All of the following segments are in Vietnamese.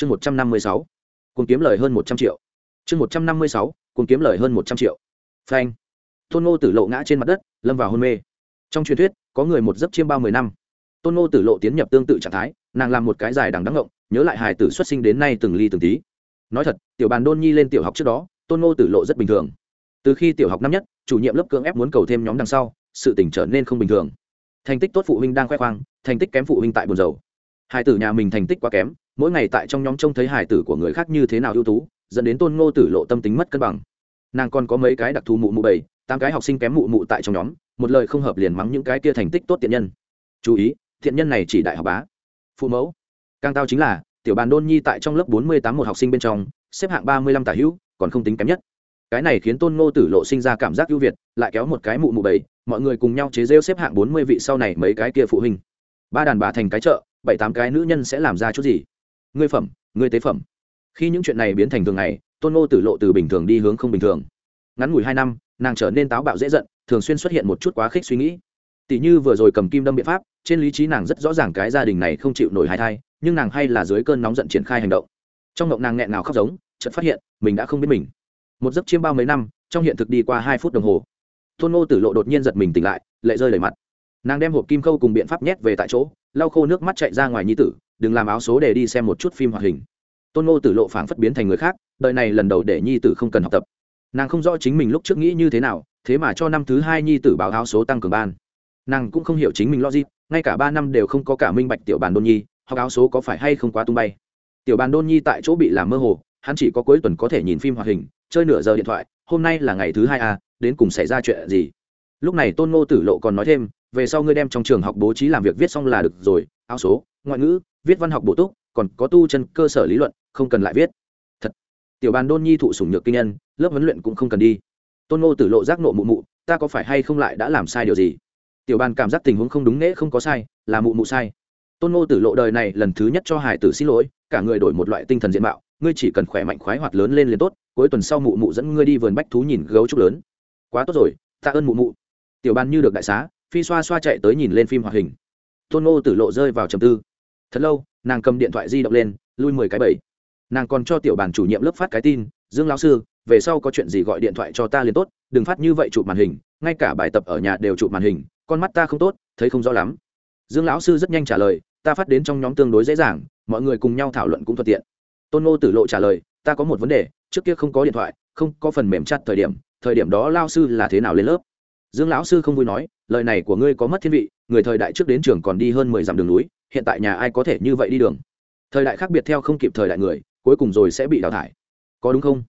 chương một trăm năm mươi sáu cùng kiếm lời hơn một trăm triệu. Chương một trăm năm mươi sáu cùng kiếm lời hơn một trăm triệu. Phanh. Tôn ngô tử lộ ngã trên mặt đất, lâm vào hôn mê. Trong truyền thuyết, có người một giấc chiêm bao mười năm. Tôn ngô tử lộ tiến nhập tương tự trạng thái, nàng làm một cái dài đằng đắng ngộng, nhớ lại hài tử xuất sinh đến nay từng ly từng tí. Nói thật, tiểu bàn đôn nhi lên tiểu học trước đó, tôn ngô tử lộ rất bình thường. Từ khi tiểu học năm nhất, chủ nhiệm lớp cưỡng ép muốn cầu thêm nhóm đằng sau, sự tỉnh trở nên không bình thường. Thành tích tốt phụ huynh đang khoe khoang, thành tích kém phụ huynh tại buồn dầu hài tử nhà mình thành tích quá kém mỗi ngày tại trong nhóm trông thấy hải tử của người khác như thế nào ưu tú, dẫn đến tôn ngô tử lộ tâm tính mất cân bằng. Nàng còn có mấy cái đặc thù mụ mụ bảy, tám cái học sinh kém mụ mụ tại trong nhóm, một lời không hợp liền mắng những cái kia thành tích tốt tiện nhân. Chú ý, thiện nhân này chỉ đại học bá. Phụ mẫu. Càng tao chính là, tiểu bàn đôn nhi tại trong lớp bốn mươi tám một học sinh bên trong, xếp hạng ba mươi lăm tả hữu, còn không tính kém nhất. Cái này khiến tôn ngô tử lộ sinh ra cảm giác ưu việt, lại kéo một cái mụ mụ bảy, mọi người cùng nhau chế rêu xếp hạng bốn mươi vị sau này mấy cái kia phụ huynh. Ba đàn bà thành cái chợ, bảy tám cái nữ nhân sẽ làm ra chút gì? Ngươi phẩm, ngươi tế phẩm. Khi những chuyện này biến thành thường ngày, tôn ngô tử lộ từ bình thường đi hướng không bình thường. Ngắn ngủi hai năm, nàng trở nên táo bạo dễ giận, thường xuyên xuất hiện một chút quá khích suy nghĩ. Tỷ như vừa rồi cầm kim đâm biện pháp, trên lý trí nàng rất rõ ràng cái gia đình này không chịu nổi hai thai, nhưng nàng hay là dưới cơn nóng giận triển khai hành động. Trong động nàng nghẹn nào khóc giống, chợt phát hiện, mình đã không biết mình. Một giấc chiêm bao mấy năm, trong hiện thực đi qua hai phút đồng hồ, tôn ngô tử lộ đột nhiên giật mình tỉnh lại, lệ rơi lệ mặt. Nàng đem hộp kim khâu cùng biện pháp nhét về tại chỗ, lau khô nước mắt chạy ra ngoài nhi tử đừng làm áo số để đi xem một chút phim hoạt hình. Tôn ngô tử lộ phảng phất biến thành người khác đời này lần đầu để nhi tử không cần học tập. Nàng không rõ chính mình lúc trước nghĩ như thế nào thế mà cho năm thứ hai nhi tử báo áo số tăng cường ban. Nàng cũng không hiểu chính mình logic ngay cả ba năm đều không có cả minh bạch tiểu bàn đôn nhi học áo số có phải hay không quá tung bay. Tiểu bàn đôn nhi tại chỗ bị làm mơ hồ hắn chỉ có cuối tuần có thể nhìn phim hoạt hình chơi nửa giờ điện thoại hôm nay là ngày thứ hai à, đến cùng xảy ra chuyện gì? Lúc này tôn ngô tử lộ còn nói thêm về sau ngươi đem trong trường học bố trí làm việc viết xong là được rồi áo số ngoại ngữ, viết văn học bổ túc, còn có tu chân cơ sở lý luận, không cần lại viết. Thật. Tiểu bàn đôn nhi thụ sủng nhược kinh nhân, lớp huấn luyện cũng không cần đi. Tôn ngô tử lộ giác nộ mụ mụ, ta có phải hay không lại đã làm sai điều gì? Tiểu bàn cảm giác tình huống không đúng nễ không có sai, là mụ mụ sai. Tôn ngô tử lộ đời này lần thứ nhất cho hải tử xin lỗi, cả người đổi một loại tinh thần diện mạo, ngươi chỉ cần khỏe mạnh khoái hoạt lớn lên liền tốt, cuối tuần sau mụ mụ dẫn ngươi đi vườn bách thú nhìn gấu trúc lớn. Quá tốt rồi, tạ ơn mụ mụ. Tiểu ban như được đại xá, phi xoa xoa chạy tới nhìn lên phim hoạt hình. Tôn ngô tử lộ rơi vào trầm tư thật lâu, nàng cầm điện thoại di động lên, lui mười cái bảy. nàng còn cho tiểu bàn chủ nhiệm lớp phát cái tin, dương lão sư, về sau có chuyện gì gọi điện thoại cho ta liền tốt, đừng phát như vậy chụp màn hình, ngay cả bài tập ở nhà đều chụp màn hình, con mắt ta không tốt, thấy không rõ lắm. Dương lão sư rất nhanh trả lời, ta phát đến trong nhóm tương đối dễ dàng, mọi người cùng nhau thảo luận cũng thuận tiện. Tôn ngô tử lộ trả lời, ta có một vấn đề, trước kia không có điện thoại, không có phần mềm chặt thời điểm thời điểm đó lao sư là thế nào lên lớp? Dương lão sư không vui nói, lời này của ngươi có mất thiên vị, người thời đại trước đến trường còn đi hơn mười dặm đường núi, hiện tại nhà ai có thể như vậy đi đường? Thời đại khác biệt theo không kịp thời đại người, cuối cùng rồi sẽ bị đào thải. Có đúng không?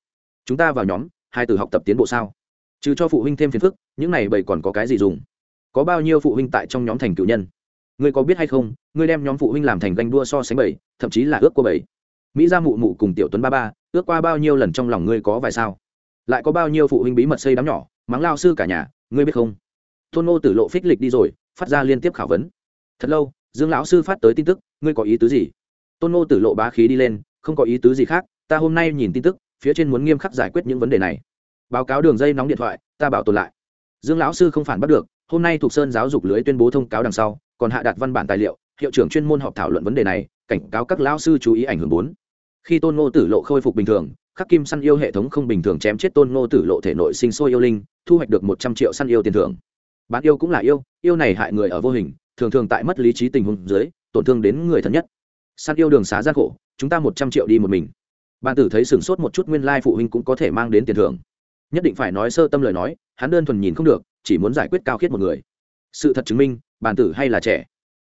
Chúng ta vào nhóm, hai từ học tập tiến bộ sao? Trừ cho phụ huynh thêm phiền phức, những này bầy còn có cái gì dùng? Có bao nhiêu phụ huynh tại trong nhóm thành cựu nhân? Ngươi có biết hay không, ngươi đem nhóm phụ huynh làm thành ganh đua so sánh bầy, thậm chí là ước qua bầy. Mỹ ra mụ mụ cùng tiểu tuấn ba ba, ước qua bao nhiêu lần trong lòng ngươi có vài sao? Lại có bao nhiêu phụ huynh bí mật xây đám nhỏ, mắng lao sư cả nhà ngươi biết không? Tôn ngô tử lộ phích lịch đi rồi, phát ra liên tiếp khảo vấn. Thật lâu, dương lão sư phát tới tin tức, ngươi có ý tứ gì? Tôn ngô tử lộ bá khí đi lên, không có ý tứ gì khác, ta hôm nay nhìn tin tức, phía trên muốn nghiêm khắc giải quyết những vấn đề này. Báo cáo đường dây nóng điện thoại, ta bảo tồn lại. Dương lão sư không phản bắt được, hôm nay thuộc sơn giáo dục lưới tuyên bố thông cáo đằng sau, còn hạ đặt văn bản tài liệu, hiệu trưởng chuyên môn họp thảo luận vấn đề này, cảnh cáo các lão sư chú ý ảnh hưởng bốn. Khi tôn ngô tử lộ khôi phục bình thường khắc kim săn yêu hệ thống không bình thường chém chết tôn ngô tử lộ thể nội sinh sôi yêu linh, thu hoạch được một trăm triệu săn yêu tiền thưởng. Bán yêu cũng là yêu yêu này hại người ở vô hình, thường thường tại mất lý trí tình huống dưới, tổn thương đến người thân nhất. Săn yêu đường xá gian khổ, chúng ta một trăm triệu đi một mình. Bàn tử thấy sửng sốt một chút nguyên lai phụ huynh cũng có thể mang đến tiền thưởng. Nhất định phải nói sơ tâm lời nói, hắn đơn thuần nhìn không được, chỉ muốn giải quyết cao khiết một người. Sự thật chứng minh bàn tử hay là trẻ.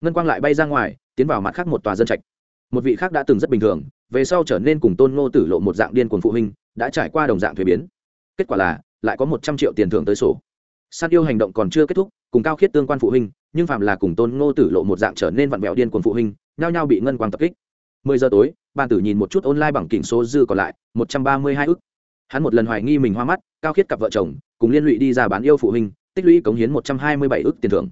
Ngân quang lại bay ra ngoài, tiến vào mặt khác một tòa dân trạch. Một vị khác đã từng rất bình thường về sau trở nên cùng tôn ngô tử lộ một dạng điên cuồng phụ huynh, đã trải qua đồng dạng thuế biến. Kết quả là, lại có một trăm triệu tiền thưởng tới sổ. Săn yêu hành động còn chưa kết thúc, cùng cao khiết tương quan phụ huynh, nhưng phạm là cùng tôn ngô tử lộ một dạng trở nên vặn vẹo điên cuồng phụ huynh, nhao nhao bị ngân quang tập kích. Mười giờ tối ban tử nhìn một chút online bằng kỉnh số dư còn lại, một trăm ba mươi hai ức. Hắn một lần hoài nghi mình hoa mắt, cao khiết cặp vợ chồng, cùng liên lụy đi ra bán yêu phụ huynh, tích lũy cống hiến một trăm hai mươi bảy ức tiền thưởng.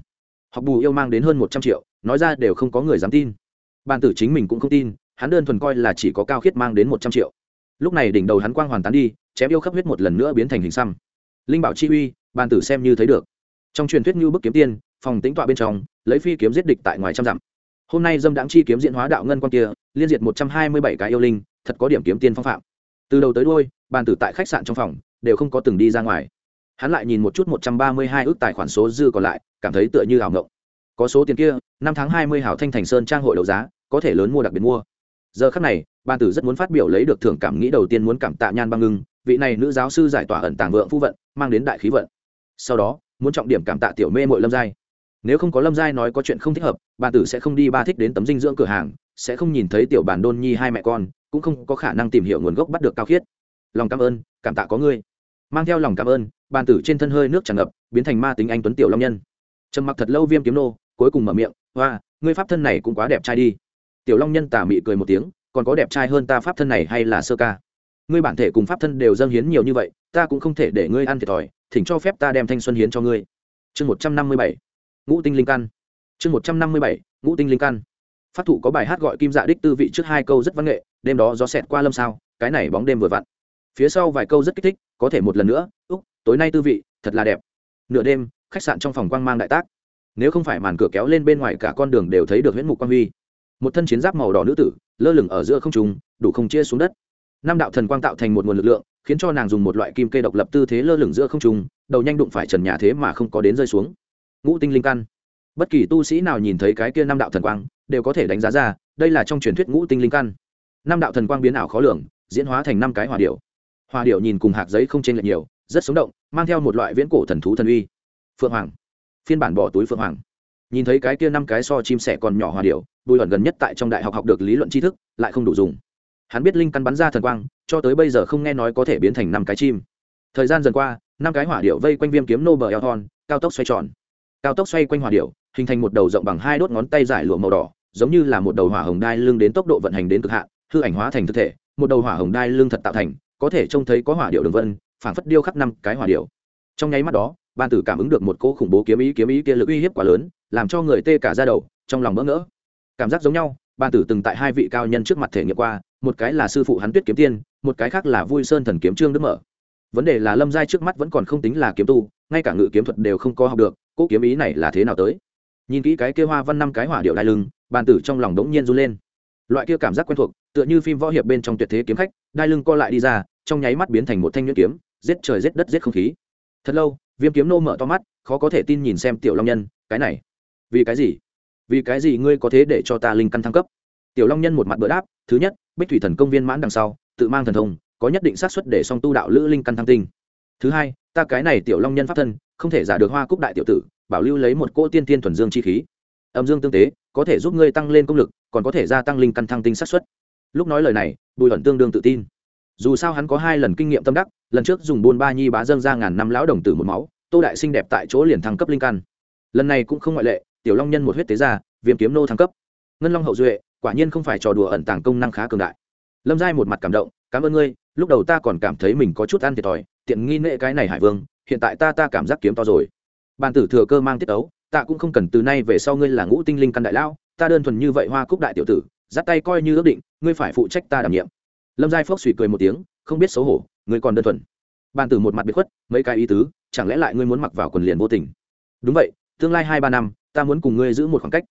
Học bù yêu mang đến hơn một trăm triệu, nói ra đều không có người dám tin. Ban tử chính mình cũng không tin hắn đơn thuần coi là chỉ có cao khiết mang đến một trăm triệu. Lúc này đỉnh đầu hắn quang hoàn tán đi, chém yêu khắp huyết một lần nữa biến thành hình xăm. Linh bảo chi uy ban tử xem như thấy được. Trong truyền thuyết như bức kiếm tiên, phòng tính tọa bên trong, lấy phi kiếm giết địch tại ngoài trăm dặm. Hôm nay dâm đáng chi kiếm diễn hóa đạo ngân quan kia, liên diệt một trăm hai mươi bảy cái yêu linh, thật có điểm kiếm tiên phong phạm. Từ đầu tới đôi bàn tử tại khách sạn trong phòng, đều không có từng đi ra ngoài. Hắn lại nhìn một chút một trăm ba mươi hai ước tài khoản số dư còn lại, cảm thấy tựa như ảo ngộng. Có số tiền kia, năm tháng hai mươi hảo thanh thành sơn trang hội đấu giá, có thể lớn mua đặc biệt mua giờ khắc này ban tử rất muốn phát biểu lấy được thưởng cảm nghĩ đầu tiên muốn cảm tạ nhan băng ngưng, vị này nữ giáo sư giải tỏa ẩn tàng vượng phu vận, mang đến đại khí vận. Sau đó, muốn trọng điểm cảm tạ tiểu mê mội lâm giai. Nếu không có lâm giai nói có chuyện không thích hợp ban tử sẽ không đi ba thích đến tấm dinh dưỡng cửa hàng, sẽ không nhìn thấy tiểu bản đôn nhi hai mẹ con, cũng không có khả năng tìm hiểu nguồn gốc bắt được cao khiết. Lòng cảm ơn, cảm tạ có ngươi. Mang theo lòng cảm ơn ban tử trên thân hơi nước tràn ngập, biến thành ma tính anh tuấn tiểu long nhân. Trầm mặc thật lâu viêm kiếm nô, cuối cùng mở miệng hoa ngươi pháp thân này cũng quá đẹp trai đi tiểu long nhân tà mị cười một tiếng, còn có đẹp trai hơn ta pháp thân này hay là sơ ca? Ngươi bản thể cùng pháp thân đều dâng hiến nhiều như vậy, ta cũng không thể để ngươi ăn thiệt thòi, thỉnh cho phép ta đem thanh xuân hiến cho ngươi. Chương một trăm năm mươi bảy, ngũ tinh linh căn. Chương một trăm năm mươi bảy, ngũ tinh linh căn. Phát thụ có bài hát gọi kim dạ đích tư vị trước hai câu rất văn nghệ, đêm đó gió xẹt qua lâm sao, cái này bóng đêm vừa vặn. Phía sau vài câu rất kích thích, có thể một lần nữa, úc, tối nay tư vị, thật là đẹp. Nửa đêm, khách sạn trong phòng quang mang đại tác. Nếu không phải màn cửa kéo lên bên ngoài cả con đường đều thấy được huyễn mục quang huy một thân chiến giáp màu đỏ nữ tử, lơ lửng ở giữa không trùng đủ không chia xuống đất. Năm đạo thần quang tạo thành một nguồn lực lượng, khiến cho nàng dùng một loại kim kê độc lập tư thế lơ lửng giữa không trùng đầu nhanh đụng phải trần nhà thế mà không có đến rơi xuống. Ngũ tinh linh căn. Bất kỳ tu sĩ nào nhìn thấy cái kia năm đạo thần quang, đều có thể đánh giá ra, đây là trong truyền thuyết ngũ tinh linh căn. Năm đạo thần quang biến ảo khó lường, diễn hóa thành năm cái hòa điệu hòa điệu nhìn cùng hạt giấy không chênh lệch nhiều, rất sống động, mang theo một loại viễn cổ thần thú thần uy. Phượng hoàng. Phiên bản bỏ túi phượng hoàng. Nhìn thấy cái kia năm cái so chim sẻ còn nhỏ hòa điệu bùi ẩn gần nhất tại trong đại học học được lý luận tri thức, lại không đủ dùng. Hắn biết linh căn bắn ra thần quang, cho tới bây giờ không nghe nói có thể biến thành năm cái chim. Thời gian dần qua, năm cái hỏa điệu vây quanh viêm kiếm nô bờ eo thon cao tốc xoay tròn. Cao tốc xoay quanh hỏa điệu hình thành một đầu rộng bằng hai đốt ngón tay dài lụa màu đỏ, giống như là một đầu hỏa hồng đai lưng đến tốc độ vận hành đến cực hạn, hư ảnh hóa thành thực thể, một đầu hỏa hồng đai lưng thật tạo thành, có thể trông thấy có hỏa điệu đường vân, phảng phất điêu khắc năm cái hỏa điệu trong nháy mắt đó, ban tử cảm ứng được một cỗ khủng bố kiếm ý kiếm ý kia lực uy hiếp quá lớn, làm cho người tê cả ra đầu, trong lòng bỡ ngỡ cảm giác giống nhau ban tử từng tại hai vị cao nhân trước mặt thể nghiệm qua, một cái là sư phụ hắn tuyết kiếm tiên, một cái khác là vui sơn thần kiếm trương đức mở. Vấn đề là lâm giai trước mắt vẫn còn không tính là kiếm tu, ngay cả ngự kiếm thuật đều không có học được cỗ kiếm ý này là thế nào tới? Nhìn kỹ cái kia hoa văn năm cái hỏa điệu đai lưng, bàn tử trong lòng đống nhiên run lên. Loại kia cảm giác quen thuộc, tựa như phim võ hiệp bên trong tuyệt thế kiếm khách, đai lưng co lại đi ra, trong nháy mắt biến thành một thanh nhuyễn kiếm, giết trời giết đất giết không khí. Thật lâu, viêm kiếm nô mở to mắt, khó có thể tin nhìn xem tiểu long nhân, cái này, vì cái gì? Vì cái gì ngươi có thế để cho ta linh căn thăng cấp? Tiểu long nhân một mặt bỡ đáp, thứ nhất, bích thủy thần công viên mãn đằng sau, tự mang thần thông, có nhất định xác suất để song tu đạo lữ linh căn thăng tinh. Thứ hai, ta cái này tiểu long nhân pháp thân, không thể giả được hoa cúc đại tiểu tử, bảo lưu lấy một cỗ tiên tiên thuần dương chi khí. Âm dương tương tế, có thể giúp ngươi tăng lên công lực, còn có thể gia tăng linh căn thăng tinh xác suất. Lúc nói lời này, bùi hận tương đương tự tin. Dù sao hắn có hai lần kinh nghiệm tâm đắc, lần trước dùng buôn ba nhi bá dâng ra ngàn năm lão đồng tử một máu, tô đại sinh đẹp tại chỗ liền thăng cấp linh căn. Lần này cũng không ngoại lệ tiểu long nhân một huyết tế ra viêm kiếm nô thăng cấp. Ngân long hậu duệ quả nhiên không phải trò đùa ẩn tàng công năng khá cường đại. Lâm giai một mặt cảm động cảm ơn ngươi lúc đầu ta còn cảm thấy mình có chút ăn thiệt thòi tiện nghi nệ cái này hải vương hiện tại ta ta cảm giác kiếm to rồi. Bàn tử thừa cơ mang tiết ấu ta cũng không cần từ nay về sau ngươi là ngũ tinh linh căn đại lao, ta đơn thuần như vậy hoa cúc đại tiểu tử dắt tay coi như ước định ngươi phải phụ trách ta đảm nhiệm. Lâm giai phốc suy cười một tiếng không biết xấu hổ ngươi còn đơn thuần. Bàn tử một mặt biệt khuất mấy cái ý tứ chẳng lẽ lại ngươi muốn mặc vào quần liền vô tình? Đúng vậy tương lai hai ba năm ta muốn cùng ngươi giữ một khoảng cách.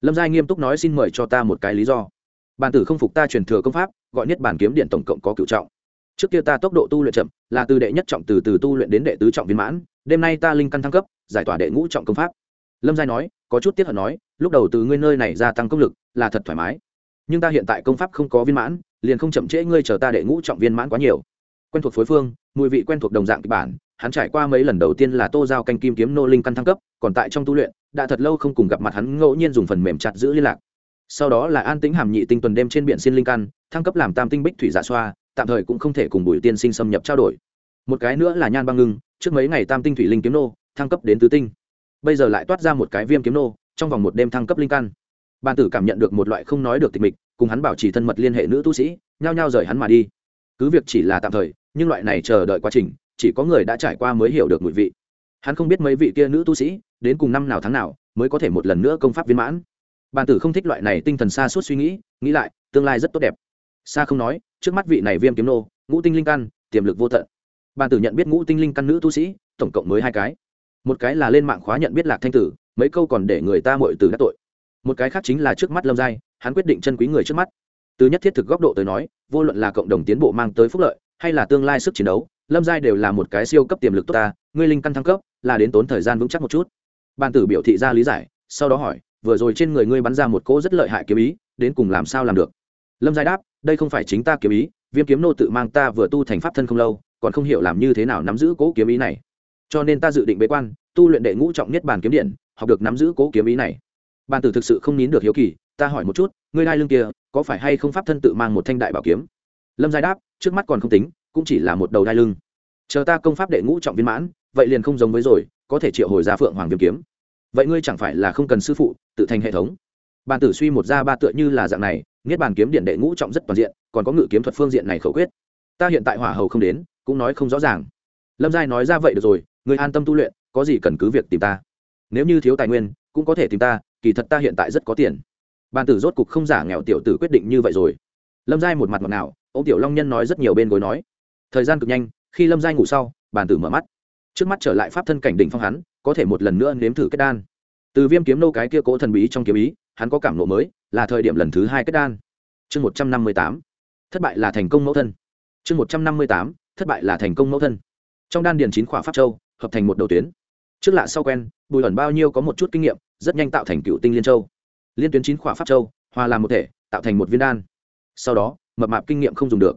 Lâm giai nghiêm túc nói xin mời cho ta một cái lý do. Bàn tử không phục ta truyền thừa công pháp, gọi nhất bản kiếm điện tổng cộng có cựu trọng. Trước kia ta tốc độ tu luyện chậm, là từ đệ nhất trọng từ từ tu luyện đến đệ tứ trọng viên mãn, đêm nay ta linh căn thăng cấp, giải tỏa đệ ngũ trọng công pháp. Lâm giai nói, có chút tiếc hận nói, lúc đầu từ ngươi nơi này gia tăng công lực, là thật thoải mái. Nhưng ta hiện tại công pháp không có viên mãn, liền không chậm trễ ngươi chờ ta đệ ngũ trọng viên mãn quá nhiều. Quen thuộc phối phương, mùi vị quen thuộc đồng dạng kịch bản hắn trải qua mấy lần đầu tiên là tô giao canh kim kiếm nô linh căn thăng cấp, còn tại trong tu luyện, đã thật lâu không cùng gặp mặt hắn, ngẫu nhiên dùng phần mềm chặt giữ liên lạc. Sau đó là an tĩnh hàm nhị tinh tuần đêm trên biển xin linh căn, thăng cấp làm tam tinh bích thủy giả xoa, tạm thời cũng không thể cùng bùi tiên sinh xâm nhập trao đổi. Một cái nữa là nhan băng ngưng, trước mấy ngày tam tinh thủy linh kiếm nô, thăng cấp đến tứ tinh. Bây giờ lại toát ra một cái viêm kiếm nô, trong vòng một đêm thăng cấp linh căn. Bàn tử cảm nhận được một loại không nói được tịch mịch, cùng hắn bảo trì thân mật liên hệ nữ tu sĩ, nhao nhao rời hắn mà đi. Cứ việc chỉ là tạm thời, nhưng loại này chờ đợi quá trình chỉ có người đã trải qua mới hiểu được mùi vị. Hắn không biết mấy vị kia nữ tu sĩ, đến cùng năm nào tháng nào, mới có thể một lần nữa công pháp viên mãn. Bàn tử không thích loại này tinh thần xa suốt suy nghĩ nghĩ lại, tương lai rất tốt đẹp. Xa không nói, trước mắt vị này viêm kiếm nô, ngũ tinh linh căn, tiềm lực vô tận. Bàn tử nhận biết ngũ tinh linh căn nữ tu sĩ, tổng cộng mới hai cái. Một cái là lên mạng khóa nhận biết lạc thanh tử, mấy câu còn để người ta mội từ các tội. Một cái khác chính là trước mắt lâm giai, hắn quyết định chân quý người trước mắt. Từ nhất thiết thực góc độ tới nói, vô luận là cộng đồng tiến bộ mang tới phúc lợi, hay là tương lai sức chiến đấu lâm giai đều là một cái siêu cấp tiềm lực tốt ta, ngươi linh căn thăng cấp, là đến tốn thời gian vững chắc một chút. Ban tử biểu thị ra lý giải, sau đó hỏi, vừa rồi trên người ngươi bắn ra một cỗ rất lợi hại kiếm ý, đến cùng làm sao làm được? Lâm giai đáp, đây không phải chính ta kiếm ý viêm kiếm nô tự mang ta vừa tu thành pháp thân không lâu, còn không hiểu làm như thế nào nắm giữ cỗ kiếm ý này. Cho nên ta dự định bế quan, tu luyện đệ ngũ trọng nhất bản kiếm điện, học được nắm giữ cỗ kiếm ý này. Ban tử thực sự không nín được hiếu kỳ, ta hỏi một chút, ngươi đai lưng kia, có phải hay không pháp thân tự mang một thanh đại bảo kiếm? Lâm giai đáp, trước mắt còn không tính cũng chỉ là một đầu đai lưng. Chờ ta công pháp đệ ngũ trọng viên mãn, vậy liền không giống với rồi, có thể triệu hồi ra phượng hoàng viêm kiếm. Vậy ngươi chẳng phải là không cần sư phụ, tự thành hệ thống. Bàn tử suy một ra ba tựa như là dạng này, niết bàn kiếm điện đệ ngũ trọng rất toàn diện, còn có ngự kiếm thuật phương diện này khẩu quyết. Ta hiện tại hỏa hầu không đến, cũng nói không rõ ràng. Lâm giai nói ra vậy được rồi người an tâm tu luyện, có gì cần cứ việc tìm ta. Nếu như thiếu tài nguyên, cũng có thể tìm ta, kỳ thật ta hiện tại rất có tiền. Bàn tử rốt cục không giả nghèo tiểu tử quyết định như vậy rồi. Lâm giai một mặt mặt nào ông tiểu long nhân nói rất nhiều bên gối nói thời gian cực nhanh, khi lâm giai ngủ sau, bàn tử mở mắt. Trước mắt trở lại pháp thân cảnh đỉnh phong hắn, có thể một lần nữa nếm thử kết đan. Từ viêm kiếm nô cái kia cố thần bí trong kiếm ý, hắn có cảm nộ mới, là thời điểm lần thứ hai kết đan. Chương một trăm năm mươi tám. Thất bại là thành công mẫu thân. Chương một trăm năm mươi tám. Thất bại là thành công mẫu thân. Trong đan điền chín khỏa pháp châu, hợp thành một đầu tuyến. Trước lạ sau quen, bùi ẩn bao nhiêu có một chút kinh nghiệm, rất nhanh tạo thành cựu tinh liên châu. Liên tuyến chín khỏa pháp châu, hòa làm một thể, tạo thành một viên đan. Sau đó, mập mạp kinh nghiệm không dùng được.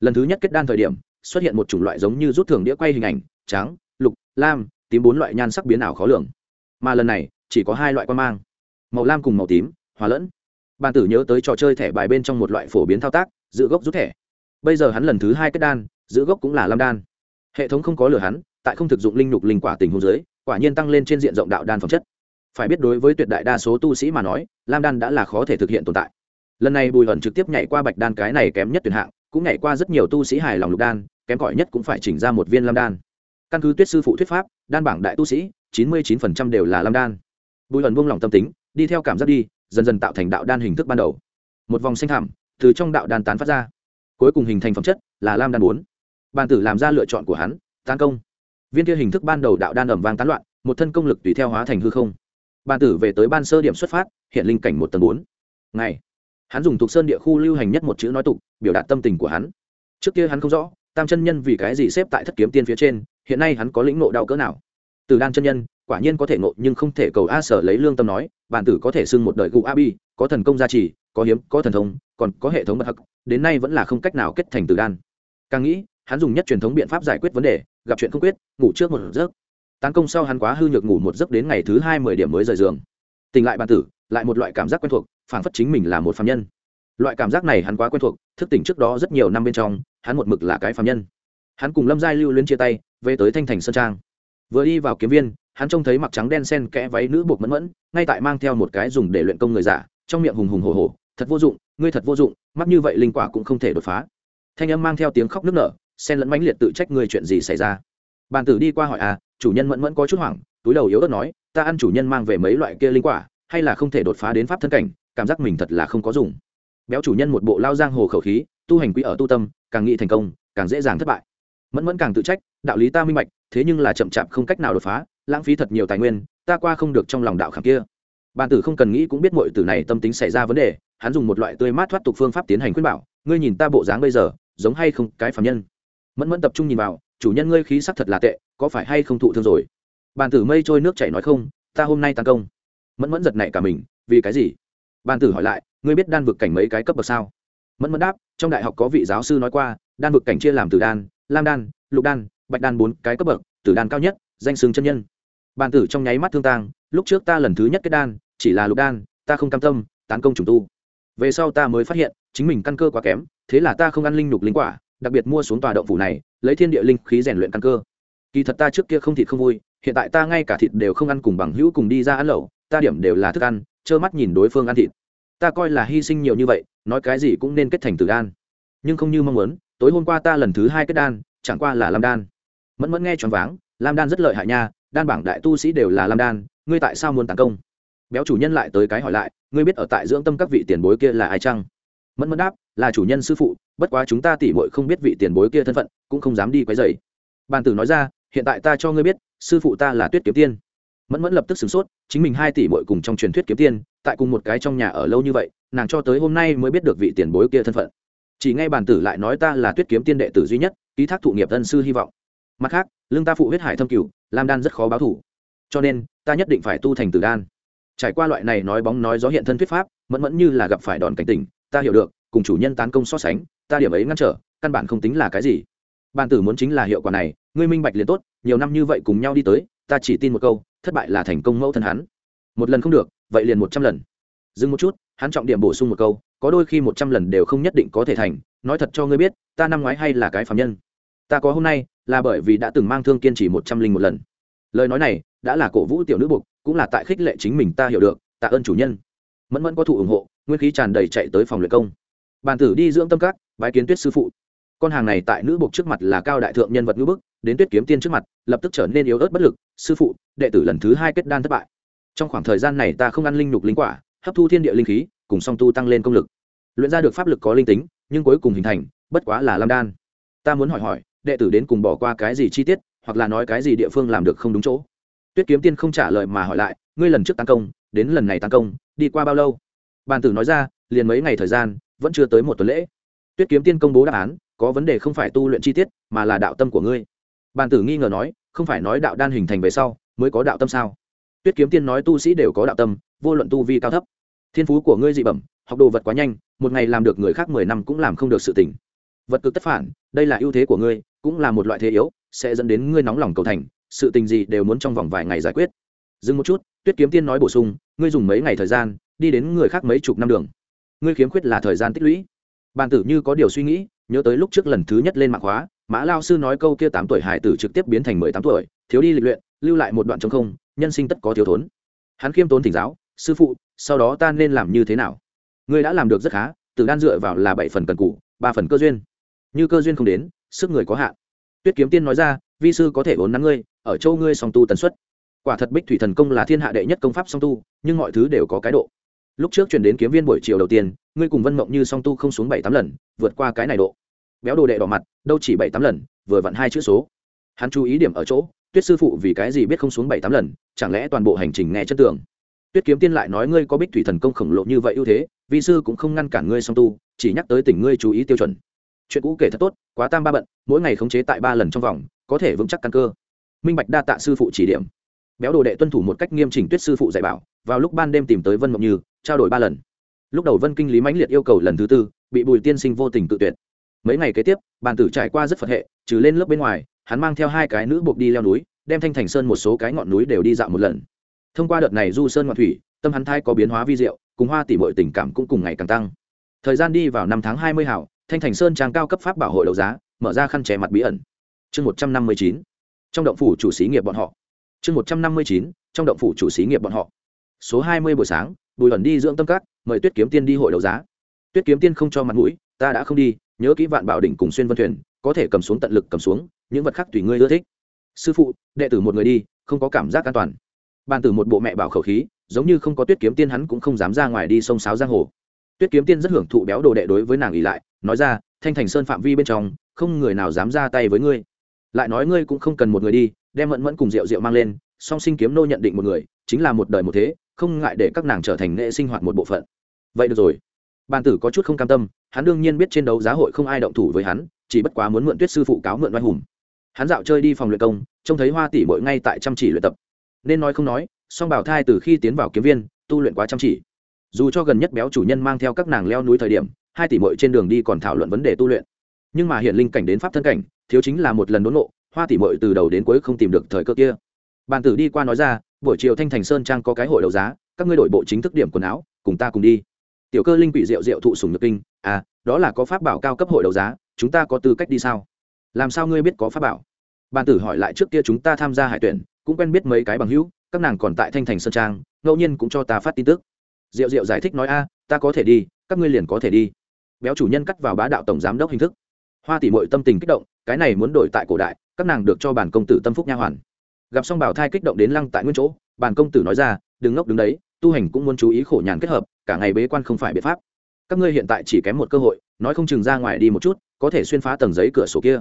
Lần thứ nhất kết đan thời điểm xuất hiện một chủng loại giống như rút thường đĩa quay hình ảnh, trắng, lục, lam, tím bốn loại nhan sắc biến ảo khó lường. Mà lần này, chỉ có hai loại quan mang. Màu lam cùng màu tím, hòa lẫn. Bàn tử nhớ tới trò chơi thẻ bài bên trong một loại phổ biến thao tác, giữ gốc rút thẻ. Bây giờ hắn lần thứ hai kết đan, giữ gốc cũng là lam đan. Hệ thống không có lừa hắn, tại không thực dụng linh nhục linh quả tình hôn dưới, quả nhiên tăng lên trên diện rộng đạo đan phẩm chất. Phải biết đối với tuyệt đại đa số tu sĩ mà nói, lam đan đã là khó thể thực hiện tồn tại. Lần này bùi hẩn trực tiếp nhảy qua bạch đan cái này kém nhất tuyệt hạng, cũng nhảy qua rất nhiều tu sĩ hài lòng lục đan kém cỏi nhất cũng phải chỉnh ra một viên lam đan. Căn cứ tuyết sư phụ thuyết pháp, đan bảng đại tu sĩ, chín mươi chín phần trăm đều là lam đan. Bùi ẩn buông lòng tâm tính, đi theo cảm giác đi, dần dần tạo thành đạo đan hình thức ban đầu. Một vòng xanh thảm từ trong đạo đan tán phát ra. Cuối cùng hình thành phẩm chất là lam đan bốn. Bàn tử làm ra lựa chọn của hắn, tán công. Viên kia hình thức ban đầu đạo đan ẩm vang tán loạn, một thân công lực tùy theo hóa thành hư không. Bàn tử về tới ban sơ điểm xuất phát, hiện linh cảnh một tầng bốn. Ngày, hắn dùng tục sơn địa khu lưu hành nhất một chữ nói tục, biểu đạt tâm tình của hắn. Trước kia hắn không rõ tam chân nhân vì cái gì xếp tại thất kiếm tiên phía trên, hiện nay hắn có lĩnh nộ đau cỡ nào? Từ đan chân nhân, quả nhiên có thể nộ nhưng không thể cầu a sở lấy lương tâm nói, bản tử có thể xưng một đời cụ a bi, có thần công gia trì, có hiếm, có thần thông, còn có hệ thống mật hắc, đến nay vẫn là không cách nào kết thành từ đan. Càng nghĩ, hắn dùng nhất truyền thống biện pháp giải quyết vấn đề, gặp chuyện không quyết, ngủ trước một giấc. Tán công sau hắn quá hư nhược ngủ một giấc đến ngày thứ hai mười điểm mới rời giường. Tỉnh lại bản tử, lại một loại cảm giác quen thuộc, phảng phất chính mình là một phạm nhân. Loại cảm giác này hắn quá quen thuộc, thức tỉnh trước đó rất nhiều năm bên trong hắn một mực là cái phạm nhân. Hắn cùng lâm giai lưu luyến chia tay, về tới thanh thành sơn trang. Vừa đi vào kiếm viên, hắn trông thấy mặc trắng đen sen kẽ váy nữ buộc mẫn mẫn, ngay tại mang theo một cái dùng để luyện công người giả, trong miệng hùng hùng hồ hồ thật vô dụng, ngươi thật vô dụng, mắc như vậy linh quả cũng không thể đột phá. Thanh âm mang theo tiếng khóc nức nở, sen lẫn mãnh liệt tự trách ngươi chuyện gì xảy ra. Bàn tử đi qua hỏi à chủ nhân mẫn mẫn có chút hoảng, túi đầu yếu ớt nói, ta ăn chủ nhân mang về mấy loại kia linh quả, hay là không thể đột phá đến pháp thân cảnh, cảm giác mình thật là không có dùng. Béo chủ nhân một bộ lao giang hồ khẩu khí tu hành quý ở tu tâm, càng nghĩ thành công, càng dễ dàng thất bại. Mẫn mẫn càng tự trách, đạo lý ta minh bạch, thế nhưng là chậm chạp không cách nào đột phá, lãng phí thật nhiều tài nguyên, ta qua không được trong lòng đạo khảm kia. Bàn tử không cần nghĩ cũng biết mọi tử này tâm tính xảy ra vấn đề, hắn dùng một loại tươi mát thoát tục phương pháp tiến hành khuyên bảo, ngươi nhìn ta bộ dáng bây giờ, giống hay không cái phạm nhân. Mẫn mẫn tập trung nhìn vào, chủ nhân ngươi khí sắc thật là tệ, có phải hay không thụ thương rồi? Bàn tử mây trôi nước chảy nói không, ta hôm nay tăng công. Mẫn mẫn giật nảy cả mình, vì cái gì? Bàn tử hỏi lại, ngươi biết đan vực cảnh mấy cái cấp bậc sao? Mẫn mẫn đáp, trong đại học có vị giáo sư nói qua, đan vực cảnh chia làm từ đan, lam đan, lục đan, bạch đan bốn cái cấp bậc, tử đan cao nhất, danh xưng chân nhân. Bàn tử trong nháy mắt thương tang, lúc trước ta lần thứ nhất kết đan, chỉ là lục đan, ta không cam tâm, tán công trùng tu. Về sau ta mới phát hiện, chính mình căn cơ quá kém, thế là ta không ăn linh nhục linh quả, đặc biệt mua xuống tòa động phủ này, lấy thiên địa linh khí rèn luyện căn cơ. Kỳ thật ta trước kia không thịt không vui, hiện tại ta ngay cả thịt đều không ăn cùng bằng hữu cùng đi ra ăn lẩu, ta điểm đều là thức ăn, trơ mắt nhìn đối phương ăn thịt ta coi là hy sinh nhiều như vậy, nói cái gì cũng nên kết thành từ đan. Nhưng không như mong muốn, tối hôm qua ta lần thứ hai kết đan, chẳng qua là lam đan. Mẫn mẫn nghe choáng váng, lam đan rất lợi hại nha, đan bảng đại tu sĩ đều là lam đan, ngươi tại sao muốn tàn công? Béo chủ nhân lại tới cái hỏi lại, ngươi biết ở tại dưỡng tâm các vị tiền bối kia là ai chăng? Mẫn mẫn đáp, là chủ nhân sư phụ, bất quá chúng ta tỉ mội không biết vị tiền bối kia thân phận, cũng không dám đi quấy dày bàn tử nói ra, hiện tại ta cho ngươi biết, sư phụ ta là tuyết kiếm tiên. Mẫn mẫn lập tức sửng sốt, chính mình hai tỷ mội cùng trong truyền thuyết kiếm tiên tại cùng một cái trong nhà ở lâu như vậy, nàng cho tới hôm nay mới biết được vị tiền bối kia thân phận. Chỉ ngay bản tử lại nói ta là tuyết kiếm tiên đệ tử duy nhất, ký thác thụ nghiệp thân sư hy vọng. Mặt khác, lương ta phụ huyết hải thâm cửu, lam đan rất khó báo thủ. Cho nên, ta nhất định phải tu thành tử đan. Trải qua loại này nói bóng nói gió hiện thân thuyết pháp, mẫn mẫn như là gặp phải đòn cảnh tỉnh, ta hiểu được, cùng chủ nhân tán công so sánh, ta điểm ấy ngăn trở, căn bản không tính là cái gì. Bản tử muốn chính là hiệu quả này, ngươi minh bạch liền tốt, nhiều năm như vậy cùng nhau đi tới, ta chỉ tin một câu, thất bại là thành công mẫu thân hắn. Một lần không được vậy liền một trăm lần. Dừng một chút, hắn trọng điểm bổ sung một câu, có đôi khi một trăm lần đều không nhất định có thể thành, nói thật cho ngươi biết, ta năm ngoái hay là cái phạm nhân. Ta có hôm nay, là bởi vì đã từng mang thương kiên trì một trăm linh một lần. Lời nói này, đã là cổ vũ tiểu nữ buộc cũng là tại khích lệ chính mình ta hiểu được, tạ ơn chủ nhân. Mẫn mẫn có thụ ủng hộ, nguyên khí tràn đầy chạy tới phòng luyện công. Bàn tử đi dưỡng tâm các, bái kiến tuyết sư phụ. Con hàng này tại nữ buộc trước mặt là cao đại thượng nhân vật ngữ bức, đến tuyết kiếm tiên trước mặt, lập tức trở nên yếu ớt bất lực, sư phụ, đệ tử lần thứ hai kết đan thất bại trong khoảng thời gian này ta không ăn linh nhục linh quả, hấp thu thiên địa linh khí, cùng song tu tăng lên công lực. Luyện ra được pháp lực có linh tính, nhưng cuối cùng hình thành, bất quá là lam đan. Ta muốn hỏi hỏi, đệ tử đến cùng bỏ qua cái gì chi tiết, hoặc là nói cái gì địa phương làm được không đúng chỗ? Tuyết kiếm tiên không trả lời mà hỏi lại, ngươi lần trước tăng công, đến lần này tăng công, đi qua bao lâu? Bàn tử nói ra, liền mấy ngày thời gian, vẫn chưa tới một tuần lễ. Tuyết kiếm tiên công bố đáp án, có vấn đề không phải tu luyện chi tiết, mà là đạo tâm của ngươi. Bàn tử nghi ngờ nói, không phải nói đạo đan hình thành về sau, mới có đạo tâm sao? Tuyết kiếm tiên nói tu sĩ đều có đạo tâm, vô luận tu vi cao thấp. Thiên phú của ngươi dị bẩm, học đồ vật quá nhanh, một ngày làm được người khác mười năm cũng làm không được sự tỉnh vật cực tất phản, đây là ưu thế của ngươi, cũng là một loại thế yếu, sẽ dẫn đến ngươi nóng lòng cầu thành, sự tình gì đều muốn trong vòng vài ngày giải quyết. Dừng một chút, tuyết kiếm tiên nói bổ sung, ngươi dùng mấy ngày thời gian, đi đến người khác mấy chục năm đường. Ngươi khiếm khuyết là thời gian tích lũy. Bàn tử như có điều suy nghĩ, nhớ tới lúc trước lần thứ nhất lên mạng hóa mã lao sư nói câu kia tám tuổi hải tử trực tiếp biến thành mười tám tuổi, thiếu đi lịch luyện lưu lại một đoạn trống không, nhân sinh tất có thiếu thốn. Hắn khiêm tốn thỉnh giáo, sư phụ, sau đó ta nên làm như thế nào? Ngươi đã làm được rất khá từ đan dựa vào là bảy phần cần cụ ba phần cơ duyên. Như cơ duyên không đến, sức người có hạn. Tuyết kiếm tiên nói ra, vi sư có thể vốn nắng ngươi, ở châu ngươi song tu tần suất. Quả thật bích thủy thần công là thiên hạ đệ nhất công pháp song tu, nhưng mọi thứ đều có cái độ. Lúc trước chuyển đến kiếm viên buổi chiều đầu tiên, ngươi cùng vân mộng như song tu không xuống bảy tám lần, vượt qua cái này độ. Béo đồ đệ đỏ mặt, đâu chỉ bảy tám lần, vừa vặn hai chữ số. Hắn chú ý điểm ở chỗ tuyết sư phụ vì cái gì biết không xuống bảy tám lần, chẳng lẽ toàn bộ hành trình nghe chất tường? Tuyết kiếm tiên lại nói ngươi có bích thủy thần công khổng lồ như vậy ưu thế vị sư cũng không ngăn cản ngươi song tu, chỉ nhắc tới tỉnh ngươi chú ý tiêu chuẩn. Chuyện cũ kể thật tốt, quá tam ba bận, mỗi ngày khống chế tại ba lần trong vòng, có thể vững chắc căn cơ. Minh bạch đa tạ sư phụ chỉ điểm. Béo đồ đệ tuân thủ một cách nghiêm chỉnh tuyết sư phụ dạy bảo, vào lúc ban đêm tìm tới vân mộng như, trao đổi ba lần. Lúc đầu vân kinh lý mãnh liệt yêu cầu lần thứ tư, bị bùi tiên sinh vô tình tự tuyệt. Mấy ngày kế tiếp, bàn tử trải qua rất phật hệ, trừ lên lớp bên ngoài hắn mang theo hai cái nữ buộc đi leo núi, đem thanh thành sơn một số cái ngọn núi đều đi dạo một lần. Thông qua đợt này du sơn ngoạn thủy, tâm hắn thai có biến hóa vi diệu, cùng hoa tỷ mọi tình cảm cũng cùng ngày càng tăng. Thời gian đi vào năm tháng hai mươi hảo, thanh thành sơn trang cao cấp pháp bảo hội đấu giá, mở ra khăn trẻ mặt bí ẩn. Chương một trăm năm mươi chín, trong động phủ chủ xí nghiệp bọn họ. Chương một trăm năm mươi chín, trong động phủ chủ xí nghiệp bọn họ. Số hai mươi buổi sáng, bùi ẩn đi dưỡng tâm cát mời tuyết kiếm tiên đi hội đấu giá. Tuyết kiếm tiên không cho mặt mũi, ta đã không đi, nhớ kỹ vạn bảo đỉnh cùng xuyên vân thuyền, có thể cầm xuống tận lực cầm xuống những vật khác tùy ngươi ưa thích. Sư phụ, đệ tử một người đi, không có cảm giác an toàn. Bàn tử một bộ mẹ bảo khẩu khí, giống như không có tuyết kiếm tiên hắn cũng không dám ra ngoài đi sông sáo giang hồ. Tuyết kiếm tiên rất hưởng thụ béo đồ đệ đối với nàng ỉ lại, nói ra, thanh thành sơn phạm vi bên trong, không người nào dám ra tay với ngươi. Lại nói ngươi cũng không cần một người đi, đem mẫn mẫn cùng rượu rượu mang lên, song sinh kiếm nô nhận định một người, chính là một đời một thế, không ngại để các nàng trở thành nghệ sinh hoạt một bộ phận. Vậy được rồi. Bàn tử có chút không cam tâm, hắn đương nhiên biết trên đấu giá hội không ai động thủ với hắn, chỉ bất quá muốn mượn tuyết sư phụ cáo mượn oai hùng hắn dạo chơi đi phòng luyện công, trông thấy hoa tỷ bội ngay tại chăm chỉ luyện tập. Nên nói không nói, song bảo thai từ khi tiến vào kiếm viên, tu luyện quá chăm chỉ. Dù cho gần nhất béo chủ nhân mang theo các nàng leo núi thời điểm, hai tỷ mội trên đường đi còn thảo luận vấn đề tu luyện. Nhưng mà hiện linh cảnh đến pháp thân cảnh, thiếu chính là một lần đốn nộ hoa tỷ mội từ đầu đến cuối không tìm được thời cơ kia. Bàn tử đi qua nói ra, buổi chiều thanh thành sơn trang có cái hội đấu giá, các ngươi đội bộ chính thức điểm quần áo, cùng ta cùng đi. Tiểu cơ linh quỷ rượu rượu thụ sùng nhược kinh à đó là có pháp bảo cao cấp hội đấu giá, chúng ta có tư cách đi sao? Làm sao ngươi biết có pháp bảo? Bàn tử hỏi lại trước kia chúng ta tham gia hải tuyển, cũng quen biết mấy cái bằng hữu, các nàng còn tại thanh thành sơn trang, ngẫu nhiên cũng cho ta phát tin tức. Diệu diệu giải thích nói, a, ta có thể đi, các ngươi liền có thể đi. Béo chủ nhân cắt vào bá đạo tổng giám đốc hình thức. Hoa tỷ mội tâm tình kích động, cái này muốn đổi tại cổ đại, các nàng được cho bản công tử tâm phúc nha hoàn. Gặp xong bảo thai kích động đến lăng tại nguyên chỗ, bản công tử nói ra, đừng ngốc đứng đấy, tu hành cũng muốn chú ý khổ nhàn kết hợp, cả ngày bế quan không phải biện pháp. Các ngươi hiện tại chỉ kém một cơ hội, nói không chừng ra ngoài đi một chút, có thể xuyên phá tầng giấy cửa sổ kia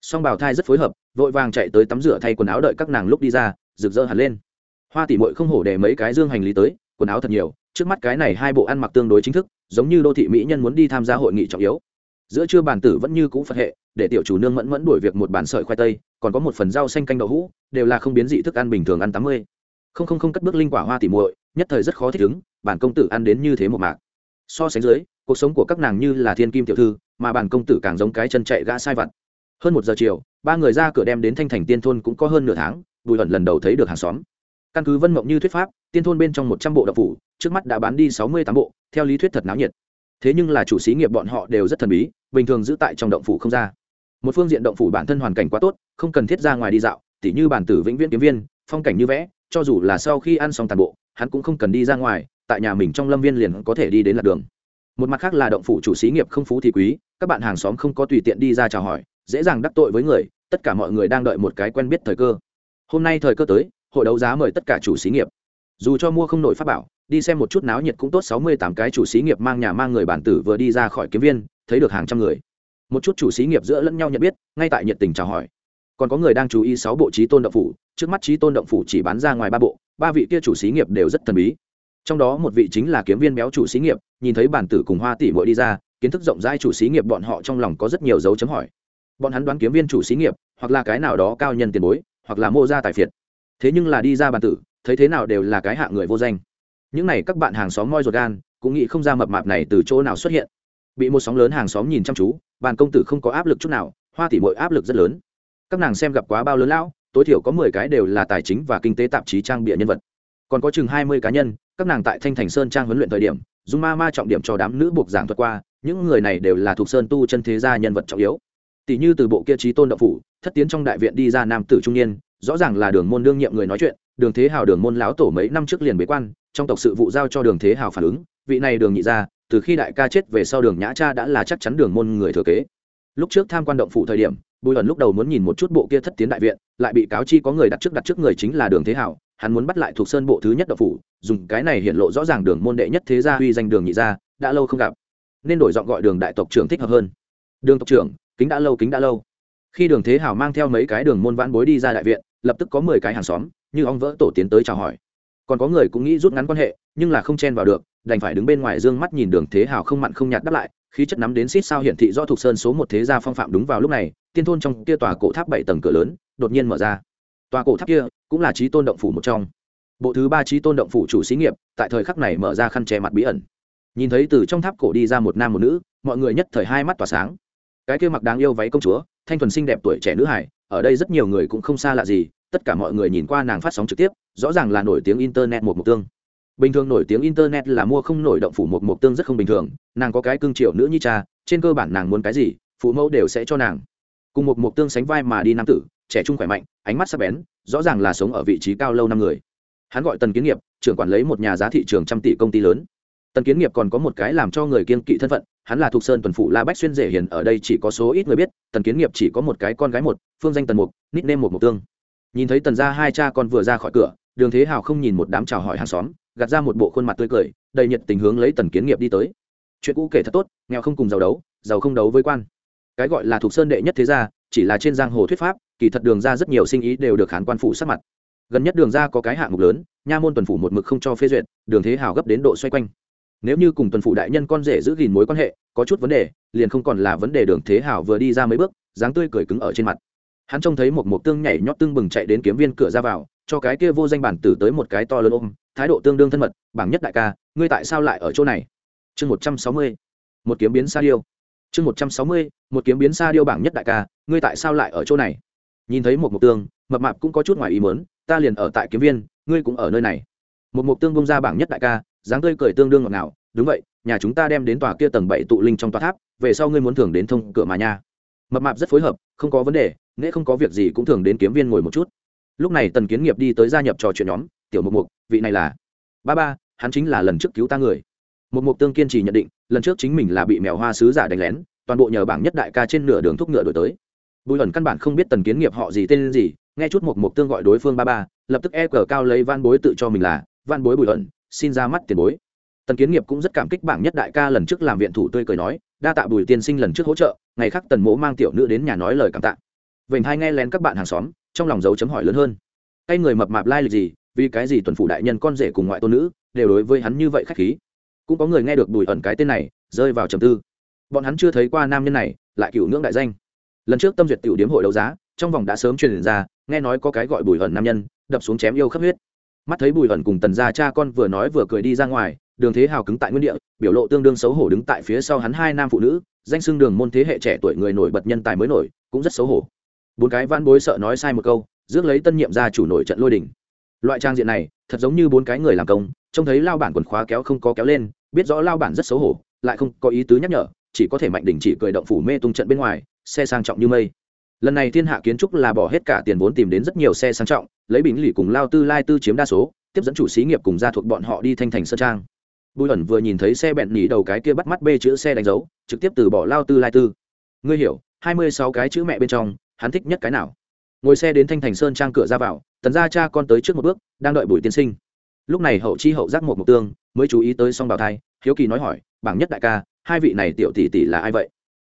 song bảo thai rất phối hợp, vội vàng chạy tới tắm rửa thay quần áo đợi các nàng lúc đi ra, rực rỡ hẳn lên. Hoa tỷ mội không hổ để mấy cái dương hành lý tới, quần áo thật nhiều, trước mắt cái này hai bộ ăn mặc tương đối chính thức, giống như đô thị mỹ nhân muốn đi tham gia hội nghị trọng yếu. Giữa trưa bàn tử vẫn như cũ phật hệ, để tiểu chủ nương mẫn mẫn đuổi việc một bàn sợi khoai tây, còn có một phần rau xanh canh đậu hũ, đều là không biến dị thức ăn bình thường ăn tám mươi. Không không không cất bước linh quả hoa tỉ muội, nhất thời rất khó thích ứng, bản công tử ăn đến như thế một mạc. So sánh dưới, cuộc sống của các nàng như là thiên kim tiểu thư, mà bản công tử càng giống cái chân chạy gã sai vặt hơn một giờ chiều, ba người ra cửa đem đến thanh thành tiên thôn cũng có hơn nửa tháng, bùi ẩn lần đầu thấy được hàng xóm. Căn cứ vân mộng như thuyết pháp, tiên thôn bên trong một trăm bộ đậu phủ, trước mắt đã bán đi sáu mươi tám bộ, theo lý thuyết thật náo nhiệt. Thế nhưng là chủ xí nghiệp bọn họ đều rất thần bí, bình thường giữ tại trong động phủ không ra. Một phương diện động phủ bản thân hoàn cảnh quá tốt, không cần thiết ra ngoài đi dạo, tỉ như bản tử vĩnh viễn kiếm viên, phong cảnh như vẽ, cho dù là sau khi ăn xong toàn bộ, hắn cũng không cần đi ra ngoài, tại nhà mình trong lâm viên liền có thể đi đến lạc đường. Một mặt khác là động phủ chủ xí nghiệp không phú thì quý, các bạn hàng xóm không có tùy tiện đi ra chào hỏi dễ dàng đắc tội với người, tất cả mọi người đang đợi một cái quen biết thời cơ. Hôm nay thời cơ tới, hội đấu giá mời tất cả chủ xí nghiệp. Dù cho mua không nổi pháp bảo, đi xem một chút náo nhiệt cũng tốt, sáu mươi tám cái chủ xí nghiệp mang nhà mang người bản tử vừa đi ra khỏi kiếm viên, thấy được hàng trăm người. Một chút chủ xí nghiệp giữa lẫn nhau nhận biết, ngay tại nhiệt tình chào hỏi. Còn có người đang chú ý sáu bộ trí tôn động phủ, trước mắt trí tôn động phủ chỉ bán ra ngoài ba bộ, ba vị kia chủ xí nghiệp đều rất thần bí. Trong đó một vị chính là kiếm viên béo chủ xí nghiệp, nhìn thấy bản tử cùng hoa tỷ muội đi ra, kiến thức rộng rãi chủ xí nghiệp bọn họ trong lòng có rất nhiều dấu chấm hỏi bọn hắn đoán kiếm viên chủ xí nghiệp, hoặc là cái nào đó cao nhân tiền bối, hoặc là mô gia tài phiệt. Thế nhưng là đi ra bàn tử, thấy thế nào đều là cái hạng người vô danh. Những này các bạn hàng xóm moi ruột gan, cũng nghĩ không ra mập mạp này từ chỗ nào xuất hiện. Bị một sóng lớn hàng xóm nhìn chăm chú, bàn công tử không có áp lực chút nào, hoa tỷ mọi áp lực rất lớn. Các nàng xem gặp quá bao lớn lão, tối thiểu có mười cái đều là tài chính và kinh tế tạp chí trang bịa nhân vật. Còn có chừng hai mươi cá nhân, các nàng tại thanh thành sơn trang huấn luyện thời điểm dung ma ma trọng điểm cho đám nữ buộc giảng thuật qua, những người này đều là thuộc sơn tu chân thế gia nhân vật trọng yếu tỷ như từ bộ kia trí tôn đậu phủ, thất tiến trong đại viện đi ra nam tử trung niên, rõ ràng là đường môn đương nhiệm người nói chuyện, đường thế hào đường môn láo tổ mấy năm trước liền bế quan, trong tộc sự vụ giao cho đường thế hào phản ứng, vị này đường nhị ra từ khi đại ca chết về sau đường nhã cha đã là chắc chắn đường môn người thừa kế. Lúc trước tham quan động phủ thời điểm, bùi ẩn lúc đầu muốn nhìn một chút bộ kia thất tiến đại viện, lại bị cáo chi có người đặt trước đặt trước người chính là đường thế hảo hắn muốn bắt lại thuộc sơn bộ thứ nhất động phủ, dùng cái này hiện lộ rõ ràng đường môn đệ nhất thế gia uy danh đường nhị gia, đã lâu không gặp. Nên đổi giọng gọi đường đại tộc trưởng thích hợp hơn. Đường tộc trưởng kính đã lâu, kính đã lâu. Khi đường thế hảo mang theo mấy cái đường môn vãn bối đi ra đại viện, lập tức có mười cái hàng xóm, như ong vỡ tổ tiến tới chào hỏi. Còn có người cũng nghĩ rút ngắn quan hệ, nhưng là không chen vào được, đành phải đứng bên ngoài dương mắt nhìn đường thế hào không mặn không nhạt đáp lại, khí chất nắm đến xít sao hiển thị do thục sơn số một thế gia phong phạm đúng vào lúc này, tiên thôn trong kia tòa cổ tháp bảy tầng cửa lớn, đột nhiên mở ra. Tòa cổ tháp kia cũng là trí tôn động phủ một trong. Bộ thứ ba trí tôn động phủ chủ xí nghiệp, tại thời khắc này mở ra khăn che mặt bí ẩn. Nhìn thấy từ trong tháp cổ đi ra một nam một nữ, mọi người nhất thời hai mắt tỏa sáng cái kia mặc đáng yêu váy công chúa, thanh thuần xinh đẹp tuổi trẻ nữ hải, ở đây rất nhiều người cũng không xa lạ gì, tất cả mọi người nhìn qua nàng phát sóng trực tiếp, rõ ràng là nổi tiếng internet một mục tương. Bình thường nổi tiếng internet là mua không nổi động phủ một mục tương rất không bình thường, nàng có cái cương triệu nữ như cha, trên cơ bản nàng muốn cái gì, phụ mẫu đều sẽ cho nàng. Cùng một mục tương sánh vai mà đi nam tử, trẻ trung khỏe mạnh, ánh mắt sắc bén, rõ ràng là sống ở vị trí cao lâu năm người. Hắn gọi tần kiến nghiệp, trưởng quản lấy một nhà giá thị trường trăm tỷ công ty lớn. Tần kiến nghiệp còn có một cái làm cho người kiên kỵ thân phận hắn là thuộc sơn tuần phụ la bách xuyên rể hiền, ở đây chỉ có số ít người biết, tần kiến nghiệp chỉ có một cái con gái một, phương danh tần mục nít nêm một mục tương. Nhìn thấy tần gia hai cha con vừa ra khỏi cửa, đường thế hào không nhìn một đám chào hỏi hàng xóm, gạt ra một bộ khuôn mặt tươi cười, đầy nhiệt tình hướng lấy tần kiến nghiệp đi tới. Chuyện cũ kể thật tốt, nghèo không cùng giàu đấu, giàu không đấu với quan. Cái gọi là thuộc sơn đệ nhất thế gia, chỉ là trên giang hồ thuyết pháp, kỳ thật đường ra rất nhiều sinh ý đều được hán quan phủ sát mặt. Gần nhất đường ra có cái hạng mục lớn, nha môn tuần phủ một mực không cho phê duyệt, đường thế hào gấp đến độ xoay quanh nếu như cùng tuần phủ đại nhân con rể giữ gìn mối quan hệ, có chút vấn đề, liền không còn là vấn đề đường thế hảo vừa đi ra mấy bước, dáng tươi cười cứng ở trên mặt. Hắn trông thấy một mục tương nhảy nhót tương bừng chạy đến kiếm viên cửa ra vào, cho cái kia vô danh bản tử tới một cái to lớn ôm, thái độ tương đương thân mật, bảng nhất đại ca, ngươi tại sao lại ở chỗ này? Chương một trăm sáu mươi, một kiếm biến sa điêu. Chương một trăm sáu mươi, một kiếm biến sa điêu bảng nhất đại ca, ngươi tại sao lại ở chỗ này? Nhìn thấy một mục tương, mập mạp cũng có chút ngoài ý mớn ta liền ở tại kiếm viên, ngươi cũng ở nơi này. Một mục tương bông ra bảng nhất đại ca dáng tươi cười tương đương ngọt ngào. Đúng vậy, nhà chúng ta đem đến tòa kia tầng bảy tụ linh trong tòa tháp, về sau ngươi muốn thường đến thông cửa mà nha. Mập mạp rất phối hợp, không có vấn đề, nễ không có việc gì cũng thường đến kiếm viên ngồi một chút. Lúc này tần kiến nghiệp đi tới gia nhập trò chuyện nhóm, tiểu mục mục, vị này là? Ba ba, hắn chính là lần trước cứu ta người. Một mục tương kiên trì nhận định, lần trước chính mình là bị mèo hoa sứ giả đánh lén, toàn bộ nhờ bảng nhất đại ca trên nửa đường thúc ngựa đổi tới. Bùi ẩn căn bản không biết tần kiến nghiệp họ gì tên gì, nghe chút một mục tương gọi đối phương ba ba, lập tức e cờ cao lấy van bối tự cho mình là, van bối bùi ẩn xin ra mắt tiền bối. Tần kiến nghiệp cũng rất cảm kích bảng nhất đại ca lần trước làm viện thủ tươi cười nói, đa tạ bùi tiên sinh lần trước hỗ trợ, ngày khác tần mỗ mang tiểu nữ đến nhà nói lời cảm tạ. Vểnh hai nghe lén các bạn hàng xóm, trong lòng dấu chấm hỏi lớn hơn. Cái người mập mạp lai lịch gì, vì cái gì tuần phủ đại nhân con rể cùng ngoại tôn nữ đều đối với hắn như vậy khách khí? Cũng có người nghe được bùi ẩn cái tên này, rơi vào trầm tư. Bọn hắn chưa thấy qua nam nhân này, lại cựu ngưỡng đại danh. Lần trước tâm duyệt tiểu điếm hội đấu giá, trong vòng đã sớm truyền ra, nghe nói có cái gọi bùi ẩn nam nhân, đập xuống chém yêu khắp huyết mắt thấy bùi ẩn cùng tần gia cha con vừa nói vừa cười đi ra ngoài, đường thế hào cứng tại nguyên địa, biểu lộ tương đương xấu hổ đứng tại phía sau hắn hai nam phụ nữ, danh xưng đường môn thế hệ trẻ tuổi người nổi bật nhân tài mới nổi, cũng rất xấu hổ. Bốn cái van bối sợ nói sai một câu, rước lấy tân nhiệm ra chủ nổi trận lôi đình. Loại trang diện này, thật giống như bốn cái người làm công, trông thấy lao bản quần khóa kéo không có kéo lên, biết rõ lao bản rất xấu hổ, lại không có ý tứ nhắc nhở, chỉ có thể mạnh đỉnh chỉ cười động phủ mê tung trận bên ngoài, xe sang trọng như mây lần này thiên hạ kiến trúc là bỏ hết cả tiền vốn tìm đến rất nhiều xe sang trọng, lấy bình lì cùng lao tư lai tư chiếm đa số, tiếp dẫn chủ xí nghiệp cùng gia thuộc bọn họ đi thanh thành sơn trang. Bùi ẩn vừa nhìn thấy xe bẹn nỉ đầu cái kia bắt mắt bê chữ xe đánh dấu, trực tiếp từ bỏ lao tư lai tư. Ngươi hiểu, hai mươi sáu cái chữ mẹ bên trong, hắn thích nhất cái nào? Ngồi xe đến thanh thành sơn trang cửa ra vào, tần gia cha con tới trước một bước, đang đợi bùi tiên sinh. Lúc này hậu chi hậu giác một mục tương, mới chú ý tới song bảo thai, hiếu kỳ nói hỏi, bảng nhất đại ca, hai vị này tiểu tỷ tỷ là ai vậy?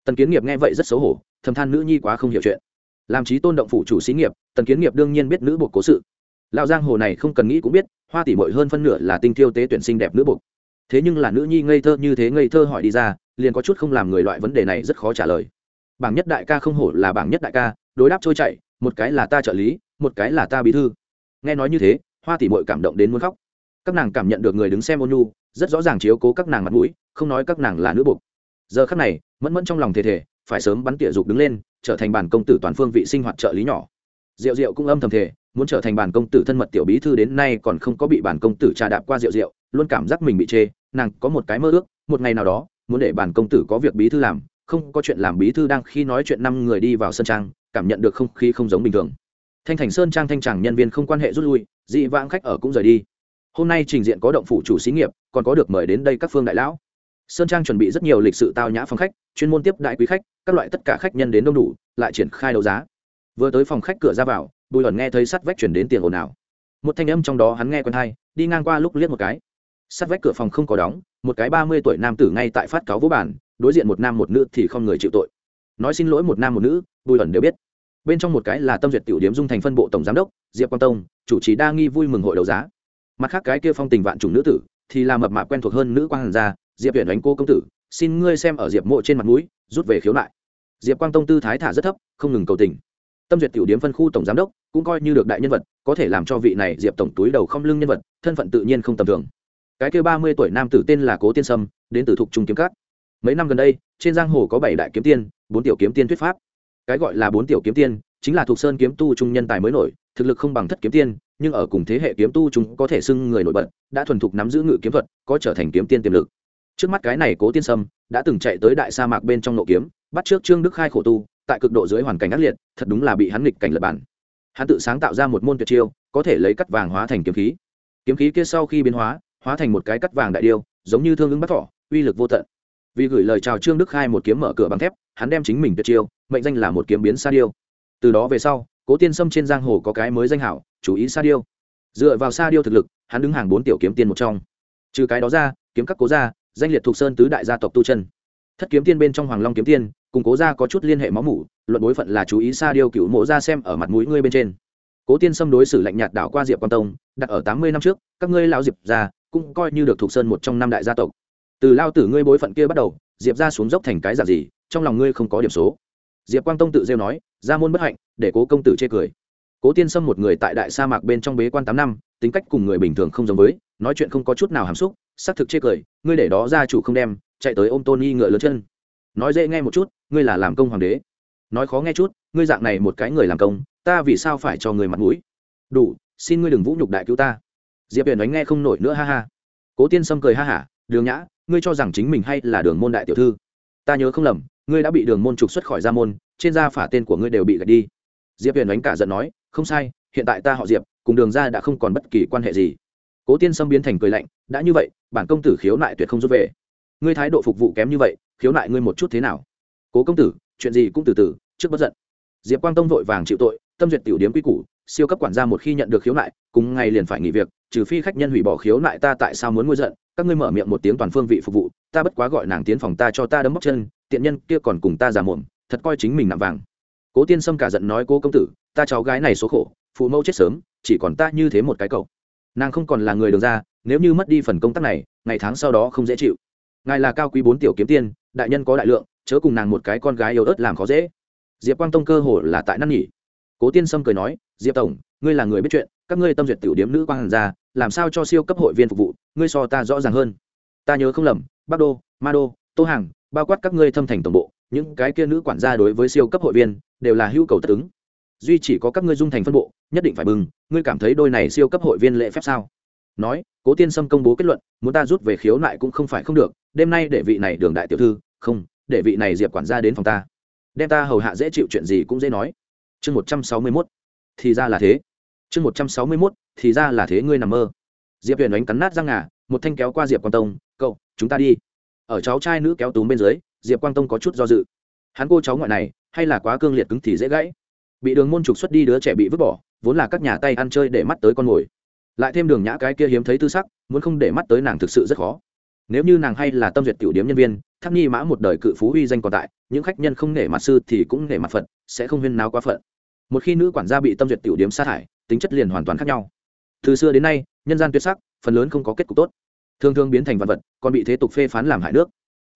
Tần kiến nghiệp nghe vậy rất xấu hổ, thầm than nữ nhi quá không hiểu chuyện. Làm trí tôn động phủ chủ xí nghiệp, tần kiến nghiệp đương nhiên biết nữ bột cố sự. Lão giang hồ này không cần nghĩ cũng biết, hoa tỷ mội hơn phân nửa là tinh thiêu tế tuyển sinh đẹp nữ bột thế nhưng là nữ nhi ngây thơ như thế ngây thơ hỏi đi ra, liền có chút không làm người loại vấn đề này rất khó trả lời. Bảng nhất đại ca không hổ là bảng nhất đại ca, đối đáp trôi chảy, một cái là ta trợ lý, một cái là ta bí thư. Nghe nói như thế, hoa tỷ mội cảm động đến muốn khóc. Các nàng cảm nhận được người đứng xem ôn nhu, rất rõ ràng chiếu cố các nàng mặt mũi, không nói các nàng là nữ bục giờ khắc này mẫn mẫn trong lòng thể thể phải sớm bắn tỉa dục đứng lên, trở thành bản công tử toàn phương vị sinh hoạt trợ lý nhỏ. Diệu diệu cũng âm thầm thể muốn trở thành bản công tử thân mật tiểu bí thư đến nay còn không có bị bản công tử trà đạp qua diệu diệu, luôn cảm giác mình bị chê, nàng có một cái mơ ước, một ngày nào đó, muốn để bản công tử có việc bí thư làm, không có chuyện làm bí thư đang khi nói chuyện năm người đi vào sân trang, cảm nhận được không khí không giống bình thường. Thanh thành sơn trang thanh tràng nhân viên không quan hệ rút lui, dị vãng khách ở cũng rời đi. Hôm nay trình diện có động phủ chủ xí nghiệp, còn có được mời đến đây các phương đại lão sơn trang chuẩn bị rất nhiều lịch sự tao nhã phòng khách, chuyên môn tiếp đại quý khách, các loại tất cả khách nhân đến đông đủ, lại triển khai đấu giá. Vừa tới phòng khách cửa ra vào, bùi ẩn nghe thấy sắt vách chuyển đến tiền ồn ào. Một thanh âm trong đó hắn nghe quen hay, đi ngang qua lúc liếc một cái. Sắt vách cửa phòng không có đóng, một cái ba mươi tuổi nam tử ngay tại phát cáo vũ bản đối diện một nam một nữ thì không người chịu tội. Nói xin lỗi một nam một nữ, bùi ẩn đều biết. Bên trong một cái là tâm duyệt tiểu điếm dung thành phân bộ tổng giám đốc, diệp quang tông, chủ trì đa nghi vui mừng hội đấu giá. Mặt khác cái kia phong tình vạn chủng nữ tử thì là mập mạp quen thuộc hơn nữ quang hàn gia, diệp huyện đánh cô công tử, xin ngươi xem ở diệp mộ trên mặt mũi, rút về khiếu nại. Diệp quang tông tư thái thả rất thấp, không ngừng cầu tình. Tâm duyệt tiểu điếm phân khu tổng giám đốc, cũng coi như được đại nhân vật, có thể làm cho vị này diệp tổng túi đầu không lưng nhân vật, thân phận tự nhiên không tầm thường. Cái kia ba mươi tuổi nam tử tên là cố tiên sâm, đến từ thục trung kiếm cát mấy năm gần đây, trên giang hồ có bảy đại kiếm tiên, bốn tiểu kiếm tiên thuyết pháp. Cái gọi là bốn tiểu kiếm tiên, chính là thuộc sơn kiếm tu trung nhân tài mới nổi, thực lực không bằng thất kiếm tiên nhưng ở cùng thế hệ kiếm tu chúng có thể xưng người nổi bật, đã thuần thục nắm giữ ngự kiếm thuật, có trở thành kiếm tiên tiềm lực. Trước mắt cái này cố tiên sâm đã từng chạy tới đại sa mạc bên trong nộ kiếm, bắt trước trương đức khai khổ tu, tại cực độ dưới hoàn cảnh ác liệt, thật đúng là bị hắn nghịch cảnh lật bản hắn tự sáng tạo ra một môn tuyệt chiêu, có thể lấy cắt vàng hóa thành kiếm khí. Kiếm khí kia sau khi biến hóa hóa thành một cái cắt vàng đại điêu, giống như thương ứng bắt thỏ uy lực vô tận. Vì gửi lời chào trương đức khai một kiếm mở cửa bằng thép, hắn đem chính mình tuyệt chiêu, mệnh danh là một kiếm biến sa điêu. Từ đó về sau, cố tiên sâm trên giang hồ có cái mới danh hảo chú ý sa điêu. Dựa vào sa điêu thực lực, hắn đứng hàng bốn tiểu kiếm tiên một trong. Trừ cái đó ra, kiếm các cố gia, danh liệt thuộc sơn tứ đại gia tộc tu chân. Thất kiếm tiên bên trong hoàng long kiếm tiên, cùng cố gia có chút liên hệ máu mủ, luận đối phận là chú ý sa điêu cựu mộ ra xem ở mặt mũi ngươi bên trên. Cố tiên xâm đối xử lạnh nhạt đảo qua diệp quan tông, đặt ở tám mươi năm trước, các ngươi lao diệp ra cũng coi như được thuộc sơn một trong năm đại gia tộc. Từ lao tử ngươi bối phận kia bắt đầu, diệp ra xuống dốc thành cái giả gì, trong lòng ngươi không có điểm số. Diệp quang tông tự rêu nói, ra môn bất hạnh, để cố công tử chê cười cố tiên sâm một người tại đại sa mạc bên trong bế quan tám năm, tính cách cùng người bình thường không giống với, nói chuyện không có chút nào hàm xúc xác thực chê cười, ngươi để đó ra chủ không đem, chạy tới ôm tôn nghi ngựa lớn chân. Nói dễ nghe một chút, ngươi là làm công hoàng đế. Nói khó nghe chút, ngươi dạng này một cái người làm công, ta vì sao phải cho người mặt mũi? Đủ, xin ngươi đừng vũ nhục đại cứu ta. Diệp huyền đánh nghe không nổi nữa, ha ha. Cố tiên sâm cười ha hả, đường nhã, ngươi cho rằng chính mình hay là đường môn đại tiểu thư? Ta nhớ không lầm, ngươi đã bị đường môn trục xuất khỏi gia môn, trên gia phả tên của ngươi đều bị gạch đi. Diệp huyền đánh cả giận nói không sai, hiện tại ta họ diệp, cùng đường ra đã không còn bất kỳ quan hệ gì. Cố tiên sâm biến thành cười lạnh, đã như vậy, bản công tử khiếu nại tuyệt không rút về. Ngươi thái độ phục vụ kém như vậy, khiếu nại ngươi một chút thế nào? Cố công tử, chuyện gì cũng từ từ, trước bất giận. Diệp quang tông vội vàng chịu tội, tâm duyệt tiểu điếm quy củ, siêu cấp quản gia một khi nhận được khiếu nại, cùng ngày liền phải nghỉ việc, trừ phi khách nhân hủy bỏ khiếu nại ta tại sao muốn ngôi giận? Các ngươi mở miệng một tiếng toàn phương vị phục vụ, ta bất quá gọi nàng tiến phòng ta cho ta đấm bóc chân, tiện nhân kia còn cùng ta già mồm thật coi chính mình nằm vàng cố tiên sâm cả giận nói, cố công tử, ta cháu gái này số khổ, phụ mẫu chết sớm, chỉ còn ta như thế một cái cậu. Nàng không còn là người đường ra, nếu như mất đi phần công tác này, ngày tháng sau đó không dễ chịu. Ngài là cao quý bốn tiểu kiếm tiên, đại nhân có đại lượng, chớ cùng nàng một cái con gái yếu ớt làm khó dễ. Diệp quang tông cơ hồ là tại năn nghỉ cố tiên sâm cười nói, diệp tổng, ngươi là người biết chuyện, các ngươi tâm duyệt tiểu điếm nữ quang hàn ra, làm sao cho siêu cấp hội viên phục vụ, ngươi so ta rõ ràng hơn. Ta nhớ không lầm, bắc đô, ma đô, tô hàng, bao quát các ngươi thâm thành tổng bộ, những cái kia nữ quản gia đối với siêu cấp hội viên đều là hữu cầu tất ứng. Duy chỉ có các ngươi dung thành phân bộ, nhất định phải bừng. Ngươi cảm thấy đôi này siêu cấp hội viên lễ phép sao? Nói, cố tiên sâm công bố kết luận, muốn ta rút về khiếu nại cũng không phải không được. Đêm nay để vị này đường đại tiểu thư, không, để vị này diệp quản gia đến phòng ta. Đem ta hầu hạ dễ chịu chuyện gì cũng dễ nói. Chương một trăm sáu mươi mốt, thì ra là thế. Chương một trăm sáu mươi mốt, thì ra là thế ngươi nằm mơ. Diệp huyền đánh cắn nát răng ngà, một thanh kéo qua diệp quang tông, cậu, chúng ta đi. Ở cháu trai nữ kéo túm bên dưới, diệp quang tông có chút do dự hắn cô cháu ngoại này, hay là quá cương liệt cứng thì dễ gãy. Bị đường môn trục xuất đi đứa trẻ bị vứt bỏ, vốn là các nhà tay ăn chơi để mắt tới con mồi. Lại thêm đường nhã cái kia hiếm thấy tư sắc, muốn không để mắt tới nàng thực sự rất khó. Nếu như nàng hay là tâm duyệt tiểu điếm nhân viên thắc nhi mã một đời cự phú uy danh còn tại, những khách nhân không nể mặt sư thì cũng nể mặt phật, sẽ không huyên náo quá phận. Một khi nữ quản gia bị tâm duyệt tiểu điếm sa thải, tính chất liền hoàn toàn khác nhau. Từ xưa đến nay, nhân gian tuyệt sắc, phần lớn không có kết cục tốt. Thường thường biến thành vật vật, còn bị thế tục phê phán làm hại nước.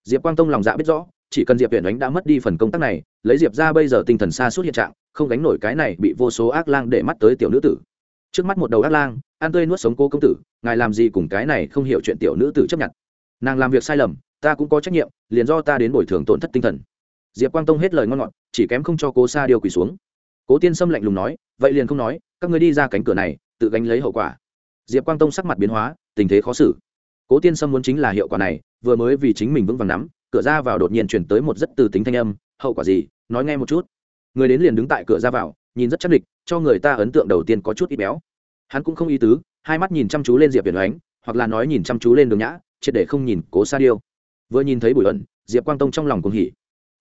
Diệp quang tông lòng dạ biết rõ chỉ cần diệp huyền ánh đã mất đi phần công tác này, lấy diệp ra bây giờ tinh thần xa suốt hiện trạng, không gánh nổi cái này bị vô số ác lang để mắt tới tiểu nữ tử. Trước mắt một đầu ác lang an tươi nuốt sống cô công tử, ngài làm gì cùng cái này không hiểu chuyện tiểu nữ tử chấp nhận. Nàng làm việc sai lầm, ta cũng có trách nhiệm, liền do ta đến bồi thường tổn thất tinh thần. Diệp quang tông hết lời ngon ngọt, chỉ kém không cho cố xa điều quỳ xuống. Cố tiên sâm lạnh lùng nói, vậy liền không nói, các người đi ra cánh cửa này, tự gánh lấy hậu quả. Diệp quang tông sắc mặt biến hóa, tình thế khó xử. Cố tiên sâm muốn chính là hiệu quả này, vừa mới vì chính mình vững vàng nắm cửa ra vào đột nhiên chuyển tới một rất từ tính thanh âm, hậu quả gì? Nói nghe một chút. Người đến liền đứng tại cửa ra vào, nhìn rất chắc địch, cho người ta ấn tượng đầu tiên có chút ít béo. Hắn cũng không ý tứ, hai mắt nhìn chăm chú lên diệp viễn ánh hoặc là nói nhìn chăm chú lên đường nhã, triệt để không nhìn cố sa điêu. Vừa nhìn thấy bùi ẩn, diệp quang tông trong lòng cùng hỉ.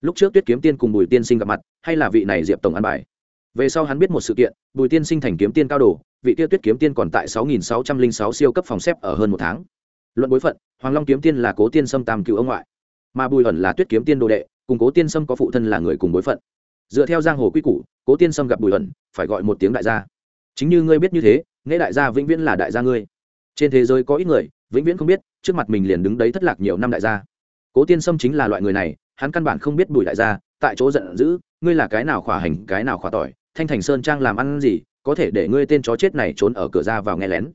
Lúc trước tuyết kiếm tiên cùng bùi tiên sinh gặp mặt, hay là vị này diệp tổng an bài. Về sau hắn biết một sự kiện, bùi tiên sinh thành kiếm tiên cao đồ, vị tiêu tuyết kiếm tiên còn tại sáu nghìn sáu trăm linh sáu siêu cấp phòng xếp ở hơn một tháng. Luận bối phận, hoàng long kiếm tiên là cố tiên sâm tam cựu ông ngoại mà bùi ẩn là tuyết kiếm tiên đồ đệ, cùng cố tiên sâm có phụ thân là người cùng bối phận. Dựa theo giang hồ quy củ, cố tiên sâm gặp bùi ẩn, phải gọi một tiếng đại gia. Chính như ngươi biết như thế nghĩa đại gia vĩnh viễn là đại gia ngươi. Trên thế giới có ít người, vĩnh viễn không biết, trước mặt mình liền đứng đấy thất lạc nhiều năm đại gia. Cố tiên sâm chính là loại người này, hắn căn bản không biết bùi đại gia, tại chỗ giận dữ, ngươi là cái nào khỏa hành, cái nào khỏa tỏi, thanh thành sơn trang làm ăn gì, có thể để ngươi tên chó chết này trốn ở cửa ra vào nghe lén.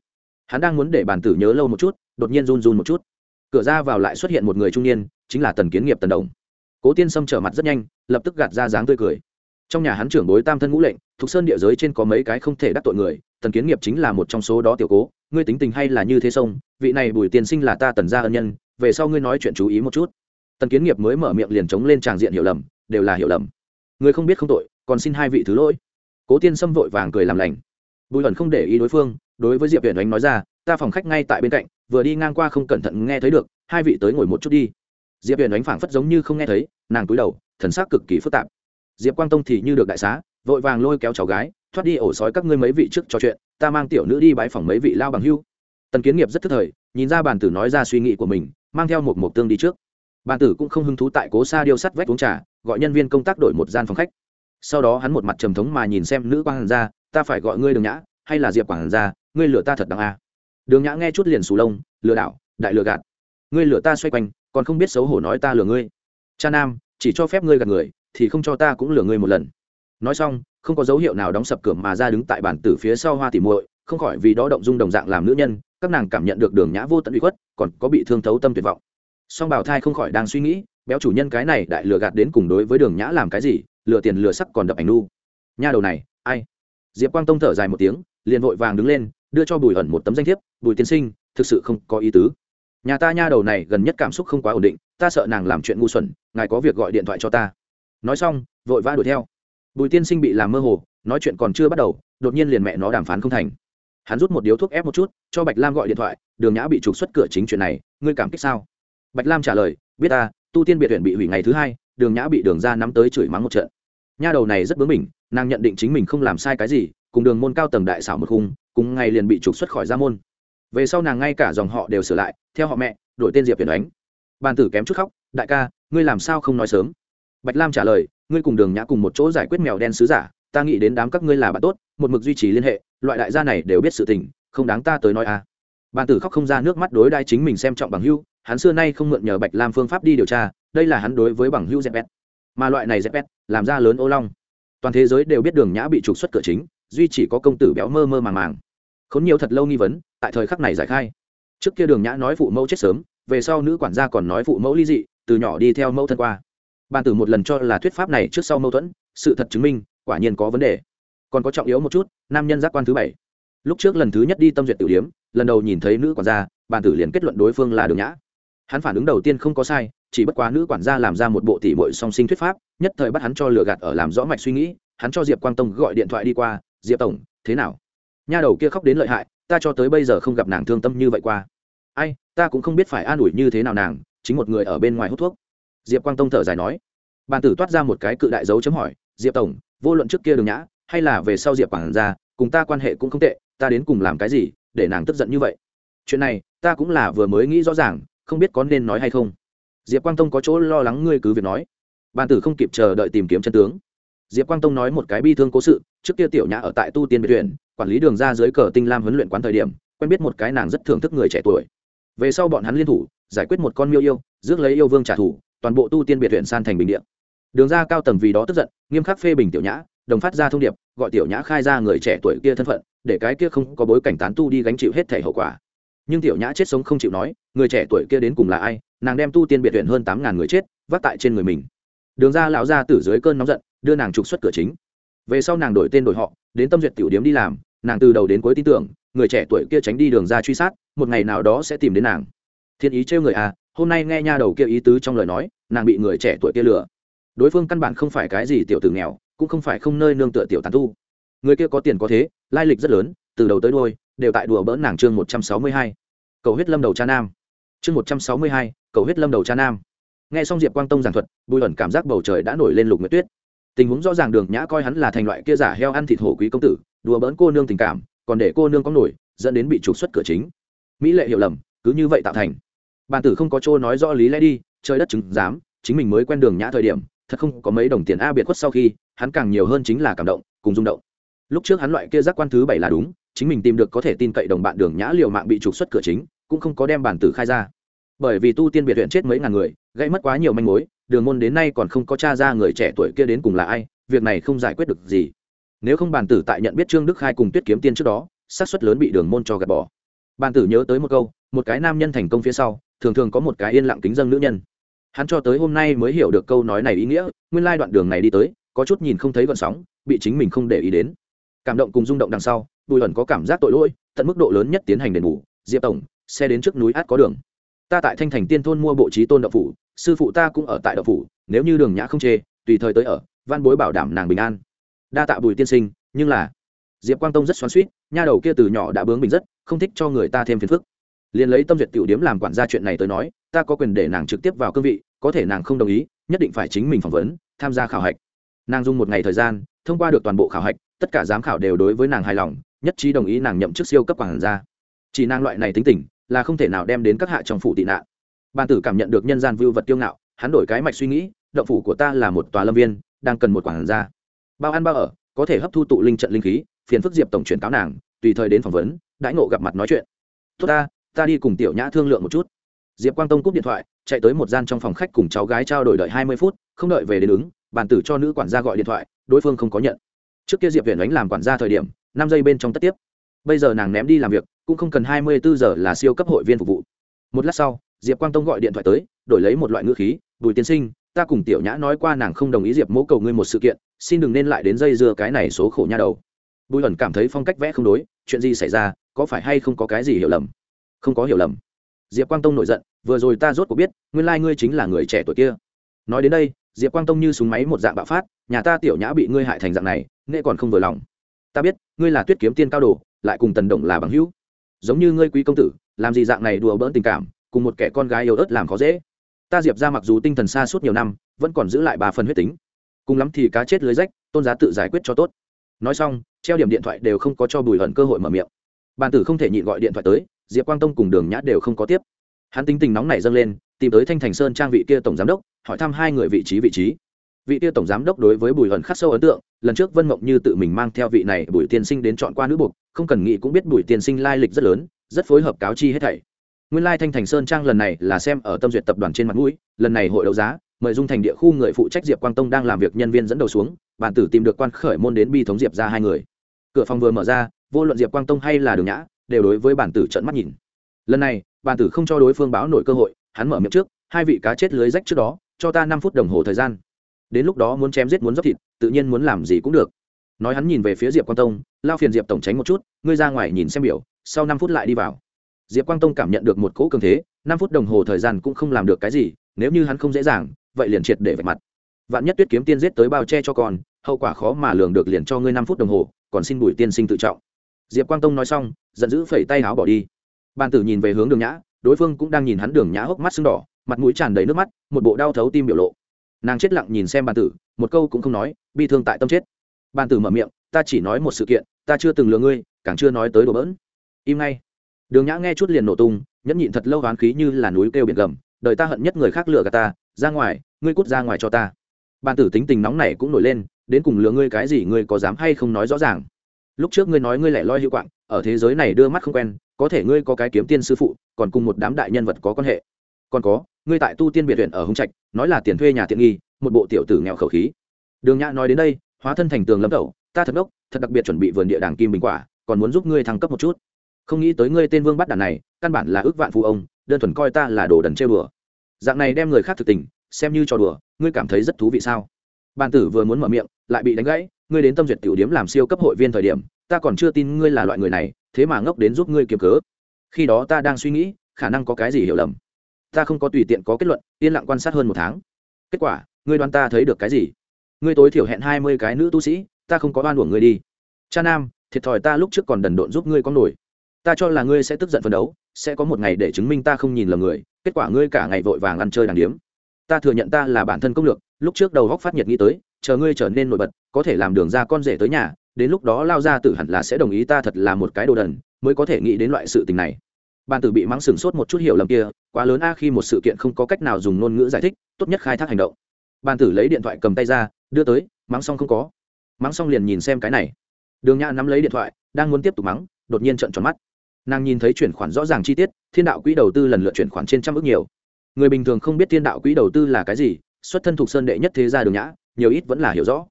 Hắn đang muốn để bàn tử nhớ lâu một chút, đột nhiên run run một chút. Cửa ra vào lại xuất hiện một người trung niên chính là tần kiến nghiệp tần đồng. Cố tiên sâm trở mặt rất nhanh, lập tức gạt ra dáng tươi cười. Trong nhà hắn trưởng bối tam thân ngũ lệnh, thuộc sơn địa giới trên có mấy cái không thể đắc tội người, tần kiến nghiệp chính là một trong số đó tiểu cố. Ngươi tính tình hay là như thế sông, vị này bùi tiên sinh là ta tần gia ân nhân, về sau ngươi nói chuyện chú ý một chút. Tần kiến nghiệp mới mở miệng liền chống lên tràng diện hiểu lầm, đều là hiểu lầm. Người không biết không tội, còn xin hai vị thứ lỗi. Cố tiên sâm vội vàng cười làm lành. Bùi ẩn không để ý đối phương, đối với diệp huyền ánh nói ra, ta phòng khách ngay tại bên cạnh, vừa đi ngang qua không cẩn thận nghe thấy được, hai vị tới ngồi một chút đi diệp huyền ánh phảng phất giống như không nghe thấy nàng cúi đầu thần sắc cực kỳ phức tạp diệp quang tông thì như được đại xá vội vàng lôi kéo cháu gái thoát đi ổ sói các ngươi mấy vị trước trò chuyện ta mang tiểu nữ đi bãi phòng mấy vị lao bằng hưu tần kiến nghiệp rất thức thời nhìn ra bàn tử nói ra suy nghĩ của mình mang theo một mộc tương đi trước bàn tử cũng không hứng thú tại cố xa điêu sắt vách uống trà gọi nhân viên công tác đổi một gian phòng khách sau đó hắn một mặt trầm thống mà nhìn xem nữ quang hàn ra ta phải gọi ngươi đường nhã hay là diệp quảng hàn ra ngươi lừa ta thật đáng a à. đường nhã nghe chút liền sù lông lừa đảo đại lừa gạt ngươi lừa ta xoay quanh còn không biết xấu hổ nói ta lừa ngươi. Cha nam, chỉ cho phép ngươi gạt người, thì không cho ta cũng lừa ngươi một lần. Nói xong, không có dấu hiệu nào đóng sập cửa mà ra đứng tại bản tử phía sau hoa tỉ muội, không khỏi vì đó động dung đồng dạng làm nữ nhân, các nàng cảm nhận được đường nhã vô tận bị khuất, còn có bị thương thấu tâm tuyệt vọng. Song bảo thai không khỏi đang suy nghĩ, béo chủ nhân cái này đại lừa gạt đến cùng đối với đường nhã làm cái gì, lừa tiền lừa sắc còn đập ảnh nu. Nha đầu này, ai? Diệp quang tông thở dài một tiếng, liền vội vàng đứng lên, đưa cho bùi ẩn một tấm danh thiếp, bùi tiên sinh, thực sự không có ý tứ nhà ta nha đầu này gần nhất cảm xúc không quá ổn định, ta sợ nàng làm chuyện ngu xuẩn, ngài có việc gọi điện thoại cho ta. Nói xong, vội vã đuổi theo. Bùi tiên sinh bị làm mơ hồ, nói chuyện còn chưa bắt đầu, đột nhiên liền mẹ nó đàm phán không thành. Hắn rút một điếu thuốc ép một chút, cho bạch lam gọi điện thoại, đường nhã bị trục xuất cửa chính chuyện này, ngươi cảm kích sao? Bạch lam trả lời, biết ta, tu tiên biệt huyện bị hủy ngày thứ hai, đường nhã bị đường ra nắm tới chửi mắng một trận. Nha đầu này rất bướng mình nàng nhận định chính mình không làm sai cái gì, cùng đường môn cao tầng đại xảo một khung, cùng ngày liền bị trục xuất khỏi gia môn về sau nàng ngay cả dòng họ đều sửa lại, theo họ mẹ, đổi tên diệp huyền ánh bàn tử kém chút khóc, đại ca, ngươi làm sao không nói sớm? Bạch lam trả lời, ngươi cùng đường nhã cùng một chỗ giải quyết mèo đen sứ giả, ta nghĩ đến đám các ngươi là bạn tốt, một mực duy trì liên hệ, loại đại gia này đều biết sự tình, không đáng ta tới nói à bàn tử khóc không ra nước mắt đối đai chính mình xem trọng bằng hưu hắn xưa nay không mượn nhờ bạch lam phương pháp đi điều tra, đây là hắn đối với bằng hưu dẹp mà loại này dẹp làm ra lớn ô long. Toàn thế giới đều biết đường nhã bị trục xuất cửa chính, duy chỉ có công tử béo mơ mơ màng màng khốn nhiều thật lâu nghi vấn, tại thời khắc này giải khai. Trước kia đường nhã nói phụ mẫu chết sớm, về sau nữ quản gia còn nói phụ mẫu ly dị, từ nhỏ đi theo mẫu thân qua. Bàn tử một lần cho là thuyết pháp này trước sau mâu thuẫn, sự thật chứng minh, quả nhiên có vấn đề. Còn có trọng yếu một chút, nam nhân giác quan thứ bảy. Lúc trước lần thứ nhất đi tâm duyệt tử điếm, lần đầu nhìn thấy nữ quản gia, bàn tử liền kết luận đối phương là đường nhã. Hắn phản ứng đầu tiên không có sai, chỉ bất quá nữ quản gia làm ra một bộ tỉ mội song sinh thuyết pháp, nhất thời bắt hắn cho lừa gạt ở làm rõ mạch suy nghĩ, hắn cho diệp quang tông gọi điện thoại đi qua, diệp tổng, thế nào? Nha đầu kia khóc đến lợi hại ta cho tới bây giờ không gặp nàng thương tâm như vậy qua. Ai ta cũng không biết phải an ủi như thế nào nàng chính một người ở bên ngoài hút thuốc. Diệp quang tông thở dài nói. Bàn tử toát ra một cái cự đại dấu chấm hỏi diệp tổng vô luận trước kia đường nhã hay là về sau diệp quản ra, cùng ta quan hệ cũng không tệ ta đến cùng làm cái gì để nàng tức giận như vậy? Chuyện này ta cũng là vừa mới nghĩ rõ ràng không biết có nên nói hay không. Diệp quang tông có chỗ lo lắng ngươi cứ việc nói. Bàn tử không kịp chờ đợi tìm kiếm chân tướng diệp quang tông nói một cái bi thương cố sự, trước kia tiểu nhã ở tại tu tiên biệt viện quản lý đường ra dưới cờ tinh lam huấn luyện quán thời điểm, quen biết một cái nàng rất thưởng thức người trẻ tuổi. Về sau bọn hắn liên thủ, giải quyết một con miêu yêu, rước lấy yêu vương trả thù, toàn bộ tu tiên biệt viện san thành bình điện đường ra cao tầng vì đó tức giận, nghiêm khắc phê bình tiểu nhã, đồng phát ra thông điệp, gọi tiểu nhã khai ra người trẻ tuổi kia thân phận, để cái kia không có bối cảnh tán tu đi gánh chịu hết thể hậu quả. Nhưng tiểu nhã chết sống không chịu nói, người trẻ tuổi kia đến cùng là ai, nàng đem tu tiên biệt viện hơn tám ngàn người chết, vác tại trên người mình đường ra lão ra từ dưới cơn nóng giận, đưa nàng trục xuất cửa chính. Về sau nàng đổi tên đổi họ, đến tâm duyệt tiểu điếm đi làm, nàng từ đầu đến cuối tin tưởng, người trẻ tuổi kia tránh đi đường ra truy sát, một ngày nào đó sẽ tìm đến nàng. Thiên ý trêu người à hôm nay nghe nha đầu kia ý tứ trong lời nói, nàng bị người trẻ tuổi kia lừa. Đối phương căn bản không phải cái gì tiểu tử nghèo, cũng không phải không nơi nương tựa tiểu tàn tu. Người kia có tiền có thế, lai lịch rất lớn, từ đầu tới đôi đều tại đùa bỡn nàng chương một trăm sáu mươi hai. Cầu huyết lâm đầu cha nam. Chương một trăm sáu mươi hai, cầu huyết lâm đầu cha nam nghe xong diệp quang tông giảng thuật, bùi ẩn cảm giác bầu trời đã nổi lên lục nguyệt tuyết. Tình huống rõ ràng đường nhã coi hắn là thành loại kia giả heo ăn thịt hổ quý công tử, đùa bỡn cô nương tình cảm, còn để cô nương có nổi, dẫn đến bị trục xuất cửa chính. Mỹ lệ hiểu lầm, cứ như vậy tạo thành. Bàn tử không có chỗ nói rõ lý lẽ đi, trời đất chứng giám, chính mình mới quen đường nhã thời điểm, thật không có mấy đồng tiền a biệt khuất sau khi, hắn càng nhiều hơn chính là cảm động, cùng rung động. Lúc trước hắn loại kia giác quan thứ bảy là đúng, chính mình tìm được có thể tin cậy đồng bạn đường nhã liều mạng bị trục xuất cửa chính, cũng không có đem bản tử khai ra bởi vì tu tiên biệt huyện chết mấy ngàn người gây mất quá nhiều manh mối, đường môn đến nay còn không có t r a ra người trẻ tuổi kia đến cùng là ai, việc này không giải quyết được gì. Nếu không bàn tử tại nhận biết trương đức khai cùng tuyết kiếm tiên trước đó, xác suất lớn bị đường môn cho gạt bỏ. Bàn tử nhớ tới một câu, một cái nam nhân thành công phía sau, thường thường có một cái yên lặng kính dân nữ nhân. Hắn cho tới hôm nay mới hiểu được câu nói này ý nghĩa, nguyên lai đoạn đường này đi tới, có chút nhìn không thấy gọn sóng, bị chính mình không để ý đến. Cảm động cùng rung động đằng sau, bùi ẩn có cảm giác tội lỗi, tận mức độ lớn nhất tiến hành đền bù. Diệp tổng, xe đến trước núi át có đường ta tại thanh thành tiên thôn mua bộ trí tôn đậu phủ, sư phụ ta cũng ở tại đậu phủ, nếu như đường nhã không chê, tùy thời tới ở, văn bối bảo đảm nàng bình an. Đa tạ bùi tiên sinh, nhưng là, diệp quang tông rất xoắn suýt nha đầu kia từ nhỏ đã bướng mình rất, không thích cho người ta thêm phiền phức. Liền lấy tâm duyệt tiểu điếm làm quản gia chuyện này tới nói, ta có quyền để nàng trực tiếp vào cương vị, có thể nàng không đồng ý, nhất định phải chính mình phỏng vấn, tham gia khảo hạch. Nàng dùng một ngày thời gian, thông qua được toàn bộ khảo hạch, tất cả giám khảo đều đối với nàng hài lòng, nhất trí đồng ý nàng nhậm chức siêu cấp quản gia. Chỉ nàng loại này tính tình là không thể nào đem đến các hạ trong phủ tị nạn. Ban tử cảm nhận được nhân gian vưu vật kiêu ngạo, hắn đổi cái mạch suy nghĩ, động phủ của ta là một tòa lâm viên, đang cần một quản gia bao ăn bao ở, có thể hấp thu tụ linh trận linh khí, phiền phức diệp tổng truyền cáo nàng, tùy thời đến phỏng vấn, đãi ngộ gặp mặt nói chuyện. Tốt ta ta đi cùng tiểu nhã thương lượng một chút. Diệp quang tông cúp điện thoại, chạy tới một gian trong phòng khách cùng cháu gái trao đổi đợi hai mươi phút, không đợi về đến ứng, bàn tử cho nữ quản gia gọi điện thoại, đối phương không có nhận. Trước kia diệp huyền ánh làm quản gia thời điểm, năm giây bên trong tất tiếp. Bây giờ nàng ném đi làm việc cũng không cần hai mươi bốn giờ là siêu cấp hội viên phục vụ. Một lát sau, diệp quang tông gọi điện thoại tới, đổi lấy một loại ngữ khí, bùi tiên sinh, ta cùng tiểu nhã nói qua nàng không đồng ý diệp Mỗ cầu ngươi một sự kiện, xin đừng nên lại đến dây dưa cái này số khổ nha đầu. Bùi ẩn cảm thấy phong cách vẽ không đối, chuyện gì xảy ra, có phải hay không có cái gì hiểu lầm? Không có hiểu lầm. Diệp quang tông nổi giận, vừa rồi ta rốt cuộc biết, nguyên lai ngươi chính là người trẻ tuổi kia. Nói đến đây, diệp quang tông như súng máy một dạng bạo phát, nhà ta tiểu nhã bị ngươi hại thành dạng này nghệ còn không vừa lòng. Ta biết, ngươi là tuyết kiếm tiên cao đồ, lại cùng tần động là bằng hữu giống như ngươi quý công tử, làm gì dạng này đùa bỡn tình cảm, cùng một kẻ con gái yếu ớt làm khó dễ. Ta diệp ra mặc dù tinh thần xa suốt nhiều năm, vẫn còn giữ lại ba phần huyết tính. Cùng lắm thì cá chết lưới rách, tôn giá tự giải quyết cho tốt. Nói xong, treo điểm điện thoại đều không có cho bùi hận cơ hội mở miệng. Bàn tử không thể nhịn gọi điện thoại tới, diệp quang tông cùng đường nhã đều không có tiếp. Hắn tính tình nóng này dâng lên, tìm tới thanh thành sơn trang vị kia tổng giám đốc, hỏi thăm hai người vị trí vị trí vị tiêu tổng giám đốc đối với bùi hận khắc sâu ấn tượng, lần trước vân mộng như tự mình mang theo vị này bùi tiên sinh đến chọn qua nữ buộc không cần nghĩ cũng biết bùi tiên sinh lai lịch rất lớn, rất phối hợp cáo chi hết thảy. Nguyên lai thanh thành sơn trang lần này là xem ở tâm duyệt tập đoàn trên mặt mũi, lần này hội đấu giá, mời dung thành địa khu người phụ trách diệp quang tông đang làm việc nhân viên dẫn đầu xuống, bản tử tìm được quan khởi môn đến bi thống diệp ra hai người. Cửa phòng vừa mở ra, vô luận diệp quang tông hay là đường nhã, đều đối với bản tử trận mắt nhìn. Lần này, bản tử không cho đối phương báo nổi cơ hội, hắn mở miệng trước, hai vị cá chết lưới rách trước đó, cho ta năm phút đồng hồ thời gian đến lúc đó muốn chém giết muốn dốc thịt, tự nhiên muốn làm gì cũng được. Nói hắn nhìn về phía diệp quang tông, lao phiền diệp tổng tránh một chút, ngươi ra ngoài nhìn xem biểu, sau năm phút lại đi vào. Diệp quang tông cảm nhận được một cỗ cường thế, năm phút đồng hồ thời gian cũng không làm được cái gì, nếu như hắn không dễ dàng, vậy liền triệt để vạch mặt. Vạn nhất tuyết kiếm tiên giết tới bao che cho con, hậu quả khó mà lường được liền cho ngươi năm phút đồng hồ, còn xin bùi tiên sinh tự trọng. Diệp quang tông nói xong, giận dữ phẩy tay áo bỏ đi. Bàn tử nhìn về hướng đường nhã, đối phương cũng đang nhìn hắn đường nhã hốc mắt sưng đỏ, mặt mũi tràn đầy nước mắt, một bộ đau thấu tim biểu lộ nàng chết lặng nhìn xem bàn tử, một câu cũng không nói, bi thương tại tâm chết. Bàn tử mở miệng, ta chỉ nói một sự kiện, ta chưa từng lừa ngươi, càng chưa nói tới đồ bỡn im ngay. Đường nhã nghe chút liền nổ tung, nhẫn nhịn thật lâu oán khí như là núi kêu biển gầm, đời ta hận nhất người khác lừa gạt ta, ra ngoài, ngươi cút ra ngoài cho ta. Bàn tử tính tình nóng này cũng nổi lên, đến cùng lừa ngươi cái gì, ngươi có dám hay không nói rõ ràng? Lúc trước ngươi nói ngươi lại loi hữu quạng, ở thế giới này đưa mắt không quen, có thể ngươi có cái kiếm tiên sư phụ, còn cùng một đám đại nhân vật có quan hệ còn có, ngươi tại tu tiên biệt huyện ở hồng trạch, nói là tiền thuê nhà tiện nghi, một bộ tiểu tử nghèo khẩu khí. Đường nhã nói đến đây, hóa thân thành tường lâm tẩu ta thật đốc, thật đặc biệt chuẩn bị vườn địa đàng kim bình quả, còn muốn giúp ngươi thăng cấp một chút. Không nghĩ tới ngươi tên vương bắt đàn này, căn bản là ước vạn phụ ông, đơn thuần coi ta là đồ đần chơi đùa. dạng này đem người khác thực tình, xem như trò đùa, ngươi cảm thấy rất thú vị sao? Bàn tử vừa muốn mở miệng, lại bị đánh gãy, ngươi đến tâm duyệt tiểu điếm làm siêu cấp hội viên thời điểm, ta còn chưa tin ngươi là loại người này, thế mà ngốc đến giúp ngươi kiếm cớ. Khi đó ta đang suy nghĩ, khả năng có cái gì hiểu lầm ta không có tùy tiện có kết luận, yên lặng quan sát hơn một tháng. Kết quả, ngươi đoán ta thấy được cái gì? Ngươi tối thiểu hẹn hai mươi cái nữ tu sĩ, ta không có oan uổng ngươi đi. Cha nam, thiệt thòi ta lúc trước còn đần độn giúp ngươi có nổi. Ta cho là ngươi sẽ tức giận phấn đấu, sẽ có một ngày để chứng minh ta không nhìn lầm người, kết quả ngươi cả ngày vội vàng ăn chơi đàng điếm. Ta thừa nhận ta là bản thân công lược, lúc trước đầu góc phát nhiệt nghĩ tới, chờ ngươi trở nên nổi bật, có thể làm đường ra con rể tới nhà, đến lúc đó lao ra tử hẳn là sẽ đồng ý ta thật là một cái đồ đần, mới có thể nghĩ đến loại sự tình này bàn tử bị mắng sừng sốt một chút hiểu lầm kia, quá lớn a khi một sự kiện không có cách nào dùng ngôn ngữ giải thích, tốt nhất khai thác hành động. Bàn tử lấy điện thoại cầm tay ra, đưa tới, mắng xong không có. Mắng xong liền nhìn xem cái này. Đường nhã nắm lấy điện thoại, đang muốn tiếp tục mắng, đột nhiên trận tròn mắt. Nàng nhìn thấy chuyển khoản rõ ràng chi tiết, thiên đạo quỹ đầu tư lần lượt chuyển khoản trên trăm ước nhiều. Người bình thường không biết thiên đạo quỹ đầu tư là cái gì, xuất thân thuộc sơn đệ nhất thế gia đường nhã, nhiều ít vẫn là hiểu rõ.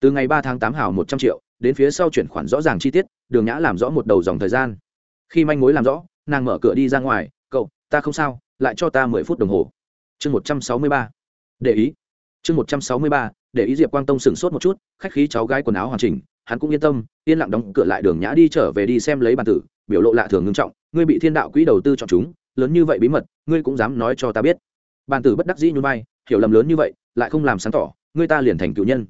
Từ ngày ba tháng tám hào một trăm triệu, đến phía sau chuyển khoản rõ ràng chi tiết, đường nhã làm rõ một đầu dòng thời gian. Khi manh mối làm rõ nàng mở cửa đi ra ngoài, cậu, ta không sao, lại cho ta mười phút đồng hồ. Chương một trăm sáu mươi ba. Để ý. Chương một trăm sáu mươi ba, để ý diệp quang tông sửng sốt một chút, khách khí cháu gái quần áo hoàn chỉnh, hắn cũng yên tâm, yên lặng đóng cửa lại đường nhã đi trở về đi xem lấy bàn tử, biểu lộ lạ thường ngưng trọng, ngươi bị thiên đạo quỹ đầu tư chọn chúng, lớn như vậy bí mật, ngươi cũng dám nói cho ta biết. Bàn tử bất đắc dĩ nhún vai, hiểu lầm lớn như vậy, lại không làm sáng tỏ, ngươi ta liền thành cựu nhân.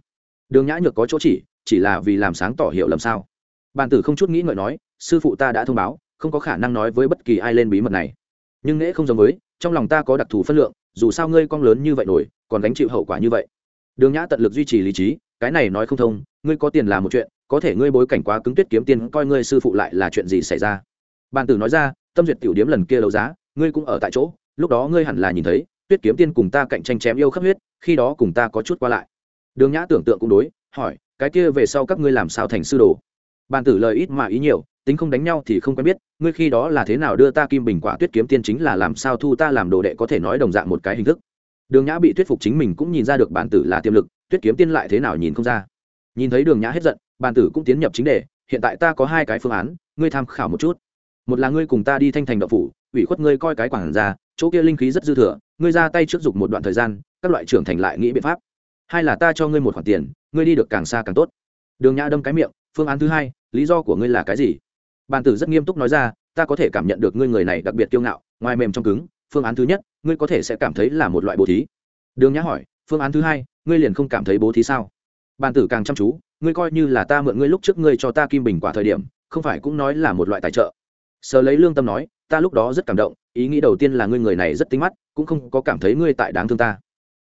Đường nhã nhược có chỗ chỉ chỉ là vì làm sáng tỏ hiểu lầm sao. Bàn tử không chút nghĩ ngợi nói, sư phụ ta đã thông báo không có khả năng nói với bất kỳ ai lên bí mật này. Nhưng nễ không giống với, trong lòng ta có đặc thù phân lượng, dù sao ngươi con lớn như vậy nổi, còn gánh chịu hậu quả như vậy. Đường nhã tận lực duy trì lý trí, cái này nói không thông, ngươi có tiền là một chuyện, có thể ngươi bối cảnh quá cứng tuyết kiếm tiền, coi ngươi sư phụ lại là chuyện gì xảy ra. Bàn tử nói ra, tâm duyệt tiểu điếm lần kia đấu giá, ngươi cũng ở tại chỗ, lúc đó ngươi hẳn là nhìn thấy, tuyết kiếm tiên cùng ta cạnh tranh chém yêu khắp huyết, khi đó cùng ta có chút qua lại. Đường nhã tưởng tượng cũng đối, hỏi, cái kia về sau các ngươi làm sao thành sư đồ? Bàn tử lời ít mà ý nhiều tính không đánh nhau thì không quen biết, ngươi khi đó là thế nào đưa ta kim bình quả tuyết kiếm tiên chính là làm sao thu ta làm đồ đệ có thể nói đồng dạng một cái hình thức. Đường nhã bị thuyết phục chính mình cũng nhìn ra được bản tử là tiềm lực, tuyết kiếm tiên lại thế nào nhìn không ra. Nhìn thấy đường nhã hết giận, bản tử cũng tiến nhập chính đề, hiện tại ta có hai cái phương án, ngươi tham khảo một chút. Một là ngươi cùng ta đi thanh thành đậu phủ, ủy khuất ngươi coi cái quảng ra chỗ kia linh khí rất dư thừa, ngươi ra tay trước dục một đoạn thời gian, các loại trưởng thành lại nghĩ biện pháp. Hai là ta cho ngươi một khoản tiền, ngươi đi được càng xa càng tốt. Đường nhã đâm cái miệng, phương án thứ hai, lý do của ngươi là cái gì? Bàn tử rất nghiêm túc nói ra, ta có thể cảm nhận được ngươi người này đặc biệt kiêu ngạo, ngoài mềm trong cứng, phương án thứ nhất, ngươi có thể sẽ cảm thấy là một loại bố thí. Đường nhã hỏi, phương án thứ hai, ngươi liền không cảm thấy bố thí sao? Bàn tử càng chăm chú, ngươi coi như là ta mượn ngươi lúc trước ngươi cho ta kim bình quả thời điểm, không phải cũng nói là một loại tài trợ? Sờ lấy lương tâm nói, ta lúc đó rất cảm động, ý nghĩ đầu tiên là ngươi người này rất tinh mắt, cũng không có cảm thấy ngươi tại đáng thương ta.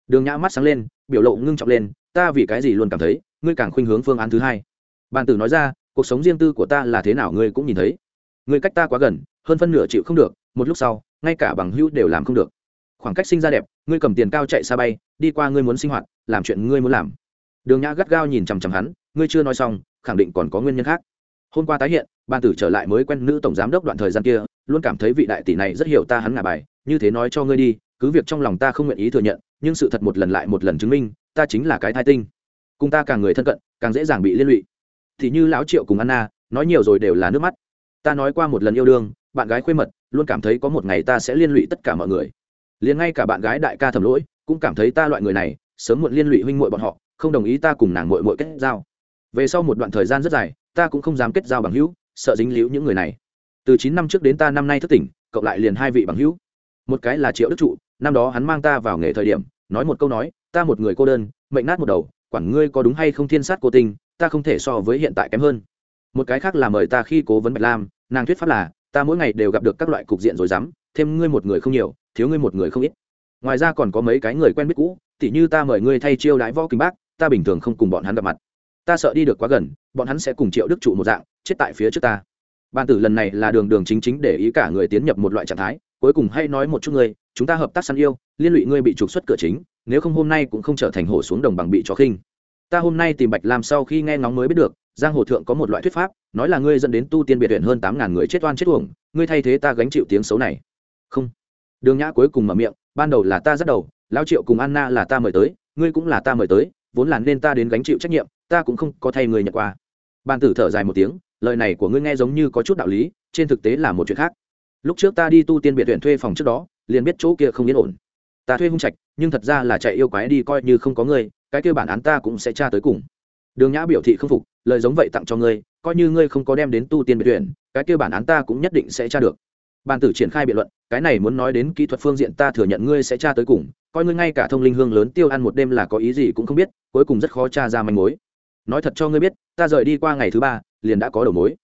Đường nhã mắt sáng lên, biểu lộ ngưng trọng lên, ta vì cái gì luôn cảm thấy, ngươi càng khuynh hướng phương án thứ hai? Bàn tử nói ra cuộc sống riêng tư của ta là thế nào ngươi cũng nhìn thấy. Ngươi cách ta quá gần, hơn phân nửa chịu không được, một lúc sau, ngay cả bằng hữu đều làm không được. Khoảng cách sinh ra đẹp, ngươi cầm tiền cao chạy xa bay, đi qua ngươi muốn sinh hoạt, làm chuyện ngươi muốn làm. Đường nhã gắt gao nhìn chằm chằm hắn, ngươi chưa nói xong, khẳng định còn có nguyên nhân khác. Hôm qua tái hiện, ban tử trở lại mới quen nữ tổng giám đốc đoạn thời gian kia, luôn cảm thấy vị đại tỷ này rất hiểu ta hắn ngả bài, như thế nói cho ngươi đi, cứ việc trong lòng ta không nguyện ý thừa nhận, nhưng sự thật một lần lại một lần chứng minh, ta chính là cái thai tinh. Cùng ta càng người thân cận, càng dễ dàng bị liên lụy thì như lão triệu cùng anna, nói nhiều rồi đều là nước mắt. Ta nói qua một lần yêu đương, bạn gái khuê mật, luôn cảm thấy có một ngày ta sẽ liên lụy tất cả mọi người. Liền ngay cả bạn gái đại ca thầm lỗi, cũng cảm thấy ta loại người này, sớm muộn liên lụy huynh muội bọn họ, không đồng ý ta cùng nàng muội muội kết giao. Về sau một đoạn thời gian rất dài, ta cũng không dám kết giao bằng hữu, sợ dính líu những người này. Từ chín năm trước đến ta năm nay thất tỉnh, cộng lại liền hai vị bằng hữu. Một cái là triệu đức trụ, năm đó hắn mang ta vào nghề thời điểm, nói một câu nói, ta một người cô đơn, mệnh nát một đầu, quản ngươi có đúng hay không thiên sát cô tình ta không thể so với hiện tại kém hơn. Một cái khác là mời ta khi cố vấn bạch lam, nàng thuyết pháp là, ta mỗi ngày đều gặp được các loại cục diện rồi dám thêm ngươi một người không nhiều, thiếu ngươi một người không ít. Ngoài ra còn có mấy cái người quen biết cũ, tỉ như ta mời ngươi thay chiêu đãi võ kinh bác, ta bình thường không cùng bọn hắn gặp mặt. Ta sợ đi được quá gần, bọn hắn sẽ cùng triệu đức trụ một dạng, chết tại phía trước ta. Ban tử lần này là đường đường chính chính để ý cả người tiến nhập một loại trạng thái, cuối cùng hay nói một chút ngươi, chúng ta hợp tác săn yêu, liên lụy ngươi bị trục xuất cửa chính, nếu không hôm nay cũng không trở thành hổ xuống đồng bằng bị chó khinh ta hôm nay tìm bạch lam sau khi nghe ngóng mới biết được, giang hồ thượng có một loại thuyết pháp, nói là ngươi dẫn đến tu tiên biệt huyện hơn tám ngàn người chết oan chết uổng, ngươi thay thế ta gánh chịu tiếng xấu này. Không. Đường nhã cuối cùng mở miệng, ban đầu là ta dắt đầu lao triệu cùng anna là ta mời tới, ngươi cũng là ta mời tới, vốn là nên ta đến gánh chịu trách nhiệm, ta cũng không có thay người nhận qua ban tử thở dài một tiếng, lời này của ngươi nghe giống như có chút đạo lý, trên thực tế là một chuyện khác. Lúc trước ta đi tu tiên biệt huyện thuê phòng trước đó, liền biết chỗ kia không yên ổn. Ta thuê hung trạch, nhưng thật ra là chạy yêu quái đi coi như không có người cái kia bản án ta cũng sẽ tra tới cùng. Đường nhã biểu thị không phục lời giống vậy tặng cho ngươi coi như ngươi không có đem đến tu tiên biệt tuyển, cái kia bản án ta cũng nhất định sẽ tra được. Bàn tử triển khai biện luận cái này muốn nói đến kỹ thuật phương diện ta thừa nhận ngươi sẽ tra tới cùng coi ngươi ngay cả thông linh hương lớn tiêu ăn một đêm là có ý gì cũng không biết cuối cùng rất khó tra ra manh mối. Nói thật cho ngươi biết ta rời đi qua ngày thứ ba liền đã có đầu mối.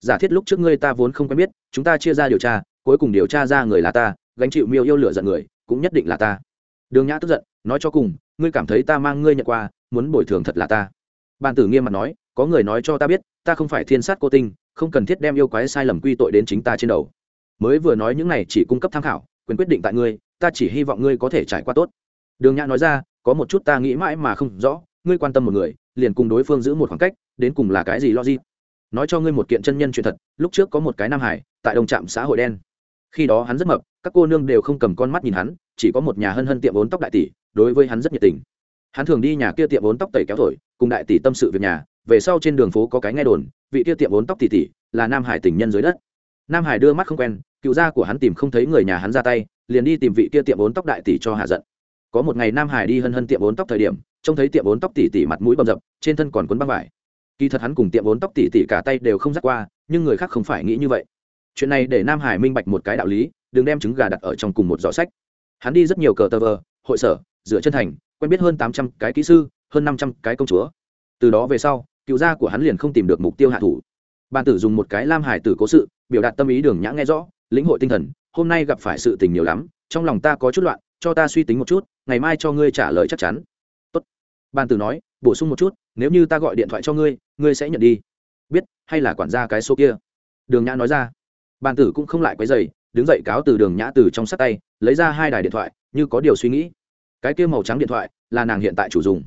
Giả thiết lúc trước ngươi ta vốn không quen biết chúng ta chia ra điều tra cuối cùng điều tra ra người là ta gánh chịu miêu yêu lửa giận người cũng nhất định là ta. Đường nhã tức giận nói cho cùng ngươi cảm thấy ta mang ngươi nhận qua muốn bồi thường thật là ta. Bàn tử nghiêm mặt nói, có người nói cho ta biết, ta không phải thiên sát cô tinh, không cần thiết đem yêu quái sai lầm quy tội đến chính ta trên đầu. Mới vừa nói những này chỉ cung cấp tham khảo, quyền quyết định tại ngươi, ta chỉ hy vọng ngươi có thể trải qua tốt. Đường nhã nói ra, có một chút ta nghĩ mãi mà không rõ, ngươi quan tâm một người, liền cùng đối phương giữ một khoảng cách, đến cùng là cái gì logic? Nói cho ngươi một kiện chân nhân chuyện thật, lúc trước có một cái nam hải, tại đồng trạm xã hội đen. Khi đó hắn rất mập, các cô nương đều không cầm con mắt nhìn hắn, chỉ có một nhà hân hân tiệm vốn tóc đại tỷ đối với hắn rất nhiệt tình. Hắn thường đi nhà kia tiệm vốn tóc tẩy kéo thổi, cùng đại tỷ tâm sự việc nhà, về sau trên đường phố có cái nghe đồn, vị kia tiệm vốn tóc tỷ tỷ là nam hải tình nhân dưới đất. Nam hải đưa mắt không quen, cựu gia của hắn tìm không thấy người nhà hắn ra tay, liền đi tìm vị kia tiệm vốn tóc đại tỷ cho hạ giận. Có một ngày nam hải đi hân hân tiệm vốn tóc thời điểm, trông thấy tiệm vốn tóc tỷ tỷ mặt mũi bầm dập, trên thân còn quấn băng vải. Kỳ thật hắn cùng tiệm vốn tóc tỷ tỷ cả tay đều không dắt qua, nhưng người khác không phải nghĩ như vậy. Chuyện này để nam hải minh bạch một cái đạo lý, đừng đem trứng gà đặt ở trong cùng một giỏ sách. Hắn đi rất nhiều cờ tờ vờ, hội sở dựa chân thành, quen biết hơn tám trăm cái kỹ sư, hơn năm trăm cái công chúa. Từ đó về sau, cựu gia của hắn liền không tìm được mục tiêu hạ thủ. Bàn tử dùng một cái lam hải tử cố sự, biểu đạt tâm ý đường nhã nghe rõ, lĩnh hội tinh thần, hôm nay gặp phải sự tình nhiều lắm, trong lòng ta có chút loạn, cho ta suy tính một chút, ngày mai cho ngươi trả lời chắc chắn. Tốt. bàn tử nói, bổ sung một chút, nếu như ta gọi điện thoại cho ngươi ngươi sẽ nhận đi. Biết, hay là quản gia cái số kia? Đường nhã nói ra. Bàn tử cũng không lại quấy dày đứng dậy cáo từ đường nhã từ trong sắt tay, lấy ra hai đài điện thoại, như có điều suy nghĩ cái kia màu trắng điện thoại là nàng hiện tại chủ dùng.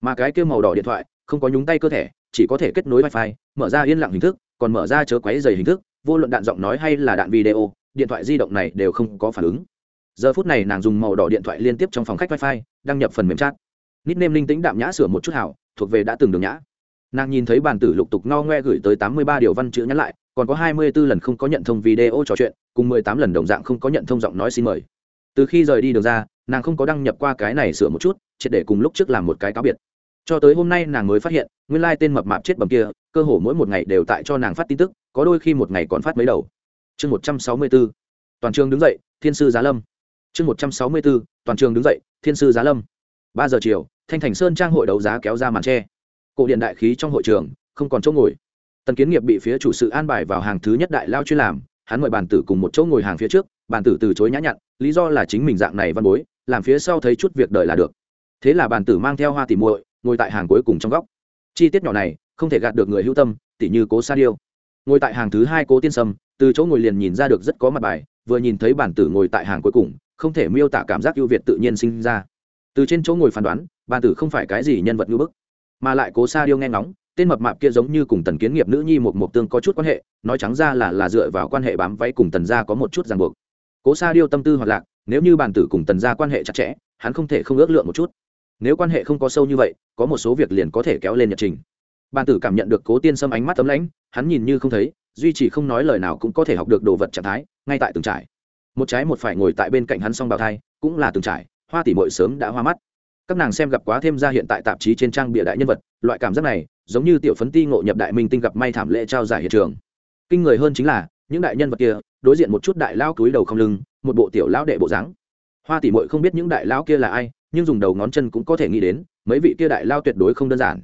Mà cái kia màu đỏ điện thoại không có nhúng tay cơ thể, chỉ có thể kết nối wifi, mở ra yên lặng hình thức, còn mở ra chớ quấy dày hình thức, vô luận đạn giọng nói hay là đạn video, điện thoại di động này đều không có phản ứng. Giờ phút này nàng dùng màu đỏ điện thoại liên tiếp trong phòng khách wifi, đăng nhập phần mềm chat. Nít nêm linh tính đạm nhã sửa một chút hảo, thuộc về đã từng đường nhã. Nàng nhìn thấy bàn tử lục tục no ngoe gửi tới tám mươi ba điều văn chữ nhắn lại, còn có hai mươi 24 lần không có nhận thông video trò chuyện, cùng mười tám lần đồng dạng không có nhận thông giọng nói xin mời từ khi rời đi đường ra, nàng không có đăng nhập qua cái này sửa một chút, triệt để cùng lúc trước làm một cái cáo biệt. Cho tới hôm nay nàng mới phát hiện, nguyên lai tên mập mạp chết bầm kia, cơ hồ mỗi một ngày đều tại cho nàng phát tin tức, có đôi khi một ngày còn phát mấy đầu. Chương một trăm sáu mươi b ố toàn trường đứng dậy, thiên sư giá lâm. Chương một trăm sáu mươi b ố toàn trường đứng dậy, thiên sư giá lâm. Ba giờ chiều, thanh thành sơn trang hội đấu giá kéo ra màn tre. Cổ điện đại khí trong hội trường, không còn chỗ ngồi. Tần kiến nghiệp bị phía chủ sự an bài vào hàng thứ nhất đại lao chuyên làm, hắn mời bàn tử cùng một chỗ ngồi hàng phía trước, bàn tử từ chối nhã nhặn lý do là chính mình dạng này văn bối, làm phía sau thấy chút việc đời là được. Thế là bàn tử mang theo hoa tỉ muội, ngồi tại hàng cuối cùng trong góc. Chi tiết nhỏ này, không thể gạt được người hữu tâm, tỉ như cố sa điêu. Ngồi tại hàng thứ hai cố tiên sâm, từ chỗ ngồi liền nhìn ra được rất có mặt bài, vừa nhìn thấy bản tử ngồi tại hàng cuối cùng, không thể miêu tả cảm giác ưu việt tự nhiên sinh ra. Từ trên chỗ ngồi phán đoán, bàn tử không phải cái gì nhân vật ngữ bức, mà lại cố sa điêu nghe ngóng, tên mập mạp kia giống như cùng tần kiến nghiệp nữ nhi một mộc tương có chút quan hệ, nói trắng ra là là dựa vào quan hệ bám váy cùng tần gia có một chút ràng buộc cố sa điêu tâm tư hoạt lạc, nếu như bàn tử cùng tần gia quan hệ chặt chẽ, hắn không thể không ước lượng một chút. Nếu quan hệ không có sâu như vậy, có một số việc liền có thể kéo lên nhật trình. Bàn tử cảm nhận được cố tiên sâm ánh mắt tấm lãnh, hắn nhìn như không thấy, duy chỉ không nói lời nào cũng có thể học được đồ vật trạng thái, ngay tại từng trải. Một trái một phải ngồi tại bên cạnh hắn song bào thai, cũng là từng trải, hoa tỷ mội sớm đã hoa mắt. Các nàng xem gặp quá thêm ra hiện tại tạp chí trên trang bịa đại nhân vật, loại cảm giác này, giống như tiểu phấn ti ngộ nhập đại minh tinh gặp may thảm lễ trao giải hiện trường. Kinh người hơn chính là những đại nhân vật kia đối diện một chút đại lao túi đầu không lưng, một bộ tiểu lão đệ bộ dáng. Hoa tỷ mội không biết những đại lao kia là ai, nhưng dùng đầu ngón chân cũng có thể nghĩ đến, mấy vị kia đại lao tuyệt đối không đơn giản.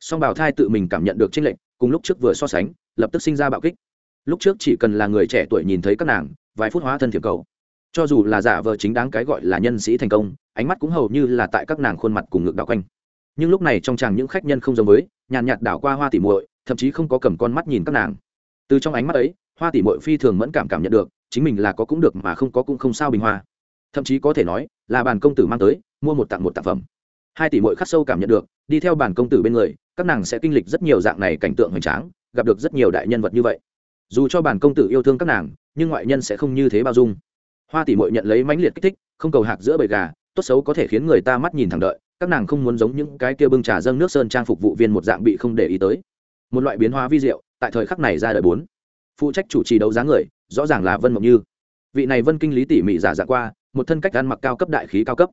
Song bào thai tự mình cảm nhận được tranh lệch, cùng lúc trước vừa so sánh, lập tức sinh ra bạo kích. Lúc trước chỉ cần là người trẻ tuổi nhìn thấy các nàng, vài phút hóa thân thiệp cầu. Cho dù là giả vờ chính đáng cái gọi là nhân sĩ thành công, ánh mắt cũng hầu như là tại các nàng khuôn mặt cùng ngực đạo quanh. Nhưng lúc này trong chàng những khách nhân không giống với, nhàn nhạt đảo qua hoa tỉ muội, thậm chí không có cầm con mắt nhìn các nàng. Từ trong ánh mắt ấy hoa tỷ muội phi thường mẫn cảm cảm nhận được, chính mình là có cũng được mà không có cũng không sao bình hoa. Thậm chí có thể nói, là bàn công tử mang tới, mua một tặng một tặng phẩm. Hai tỷ muội khắc sâu cảm nhận được, đi theo bàn công tử bên người, các nàng sẽ kinh lịch rất nhiều dạng này cảnh tượng hoành tráng, gặp được rất nhiều đại nhân vật như vậy. Dù cho bàn công tử yêu thương các nàng, nhưng ngoại nhân sẽ không như thế bao dung. Hoa tỷ muội nhận lấy mãnh liệt kích thích, không cầu hạc giữa bầy gà, tốt xấu có thể khiến người ta mắt nhìn thẳng đợi, các nàng không muốn giống những cái kia bưng trà dâng nước sơn trang phục vụ viên một dạng bị không để ý tới. Một loại biến hóa vi diệu, tại thời khắc này ra đời bốn phụ trách chủ trì đấu giá người, rõ ràng là vân mộng như. Vị này vân kinh lý tỉ mỉ giả dạng qua, một thân cách ăn mặc cao cấp đại khí cao cấp.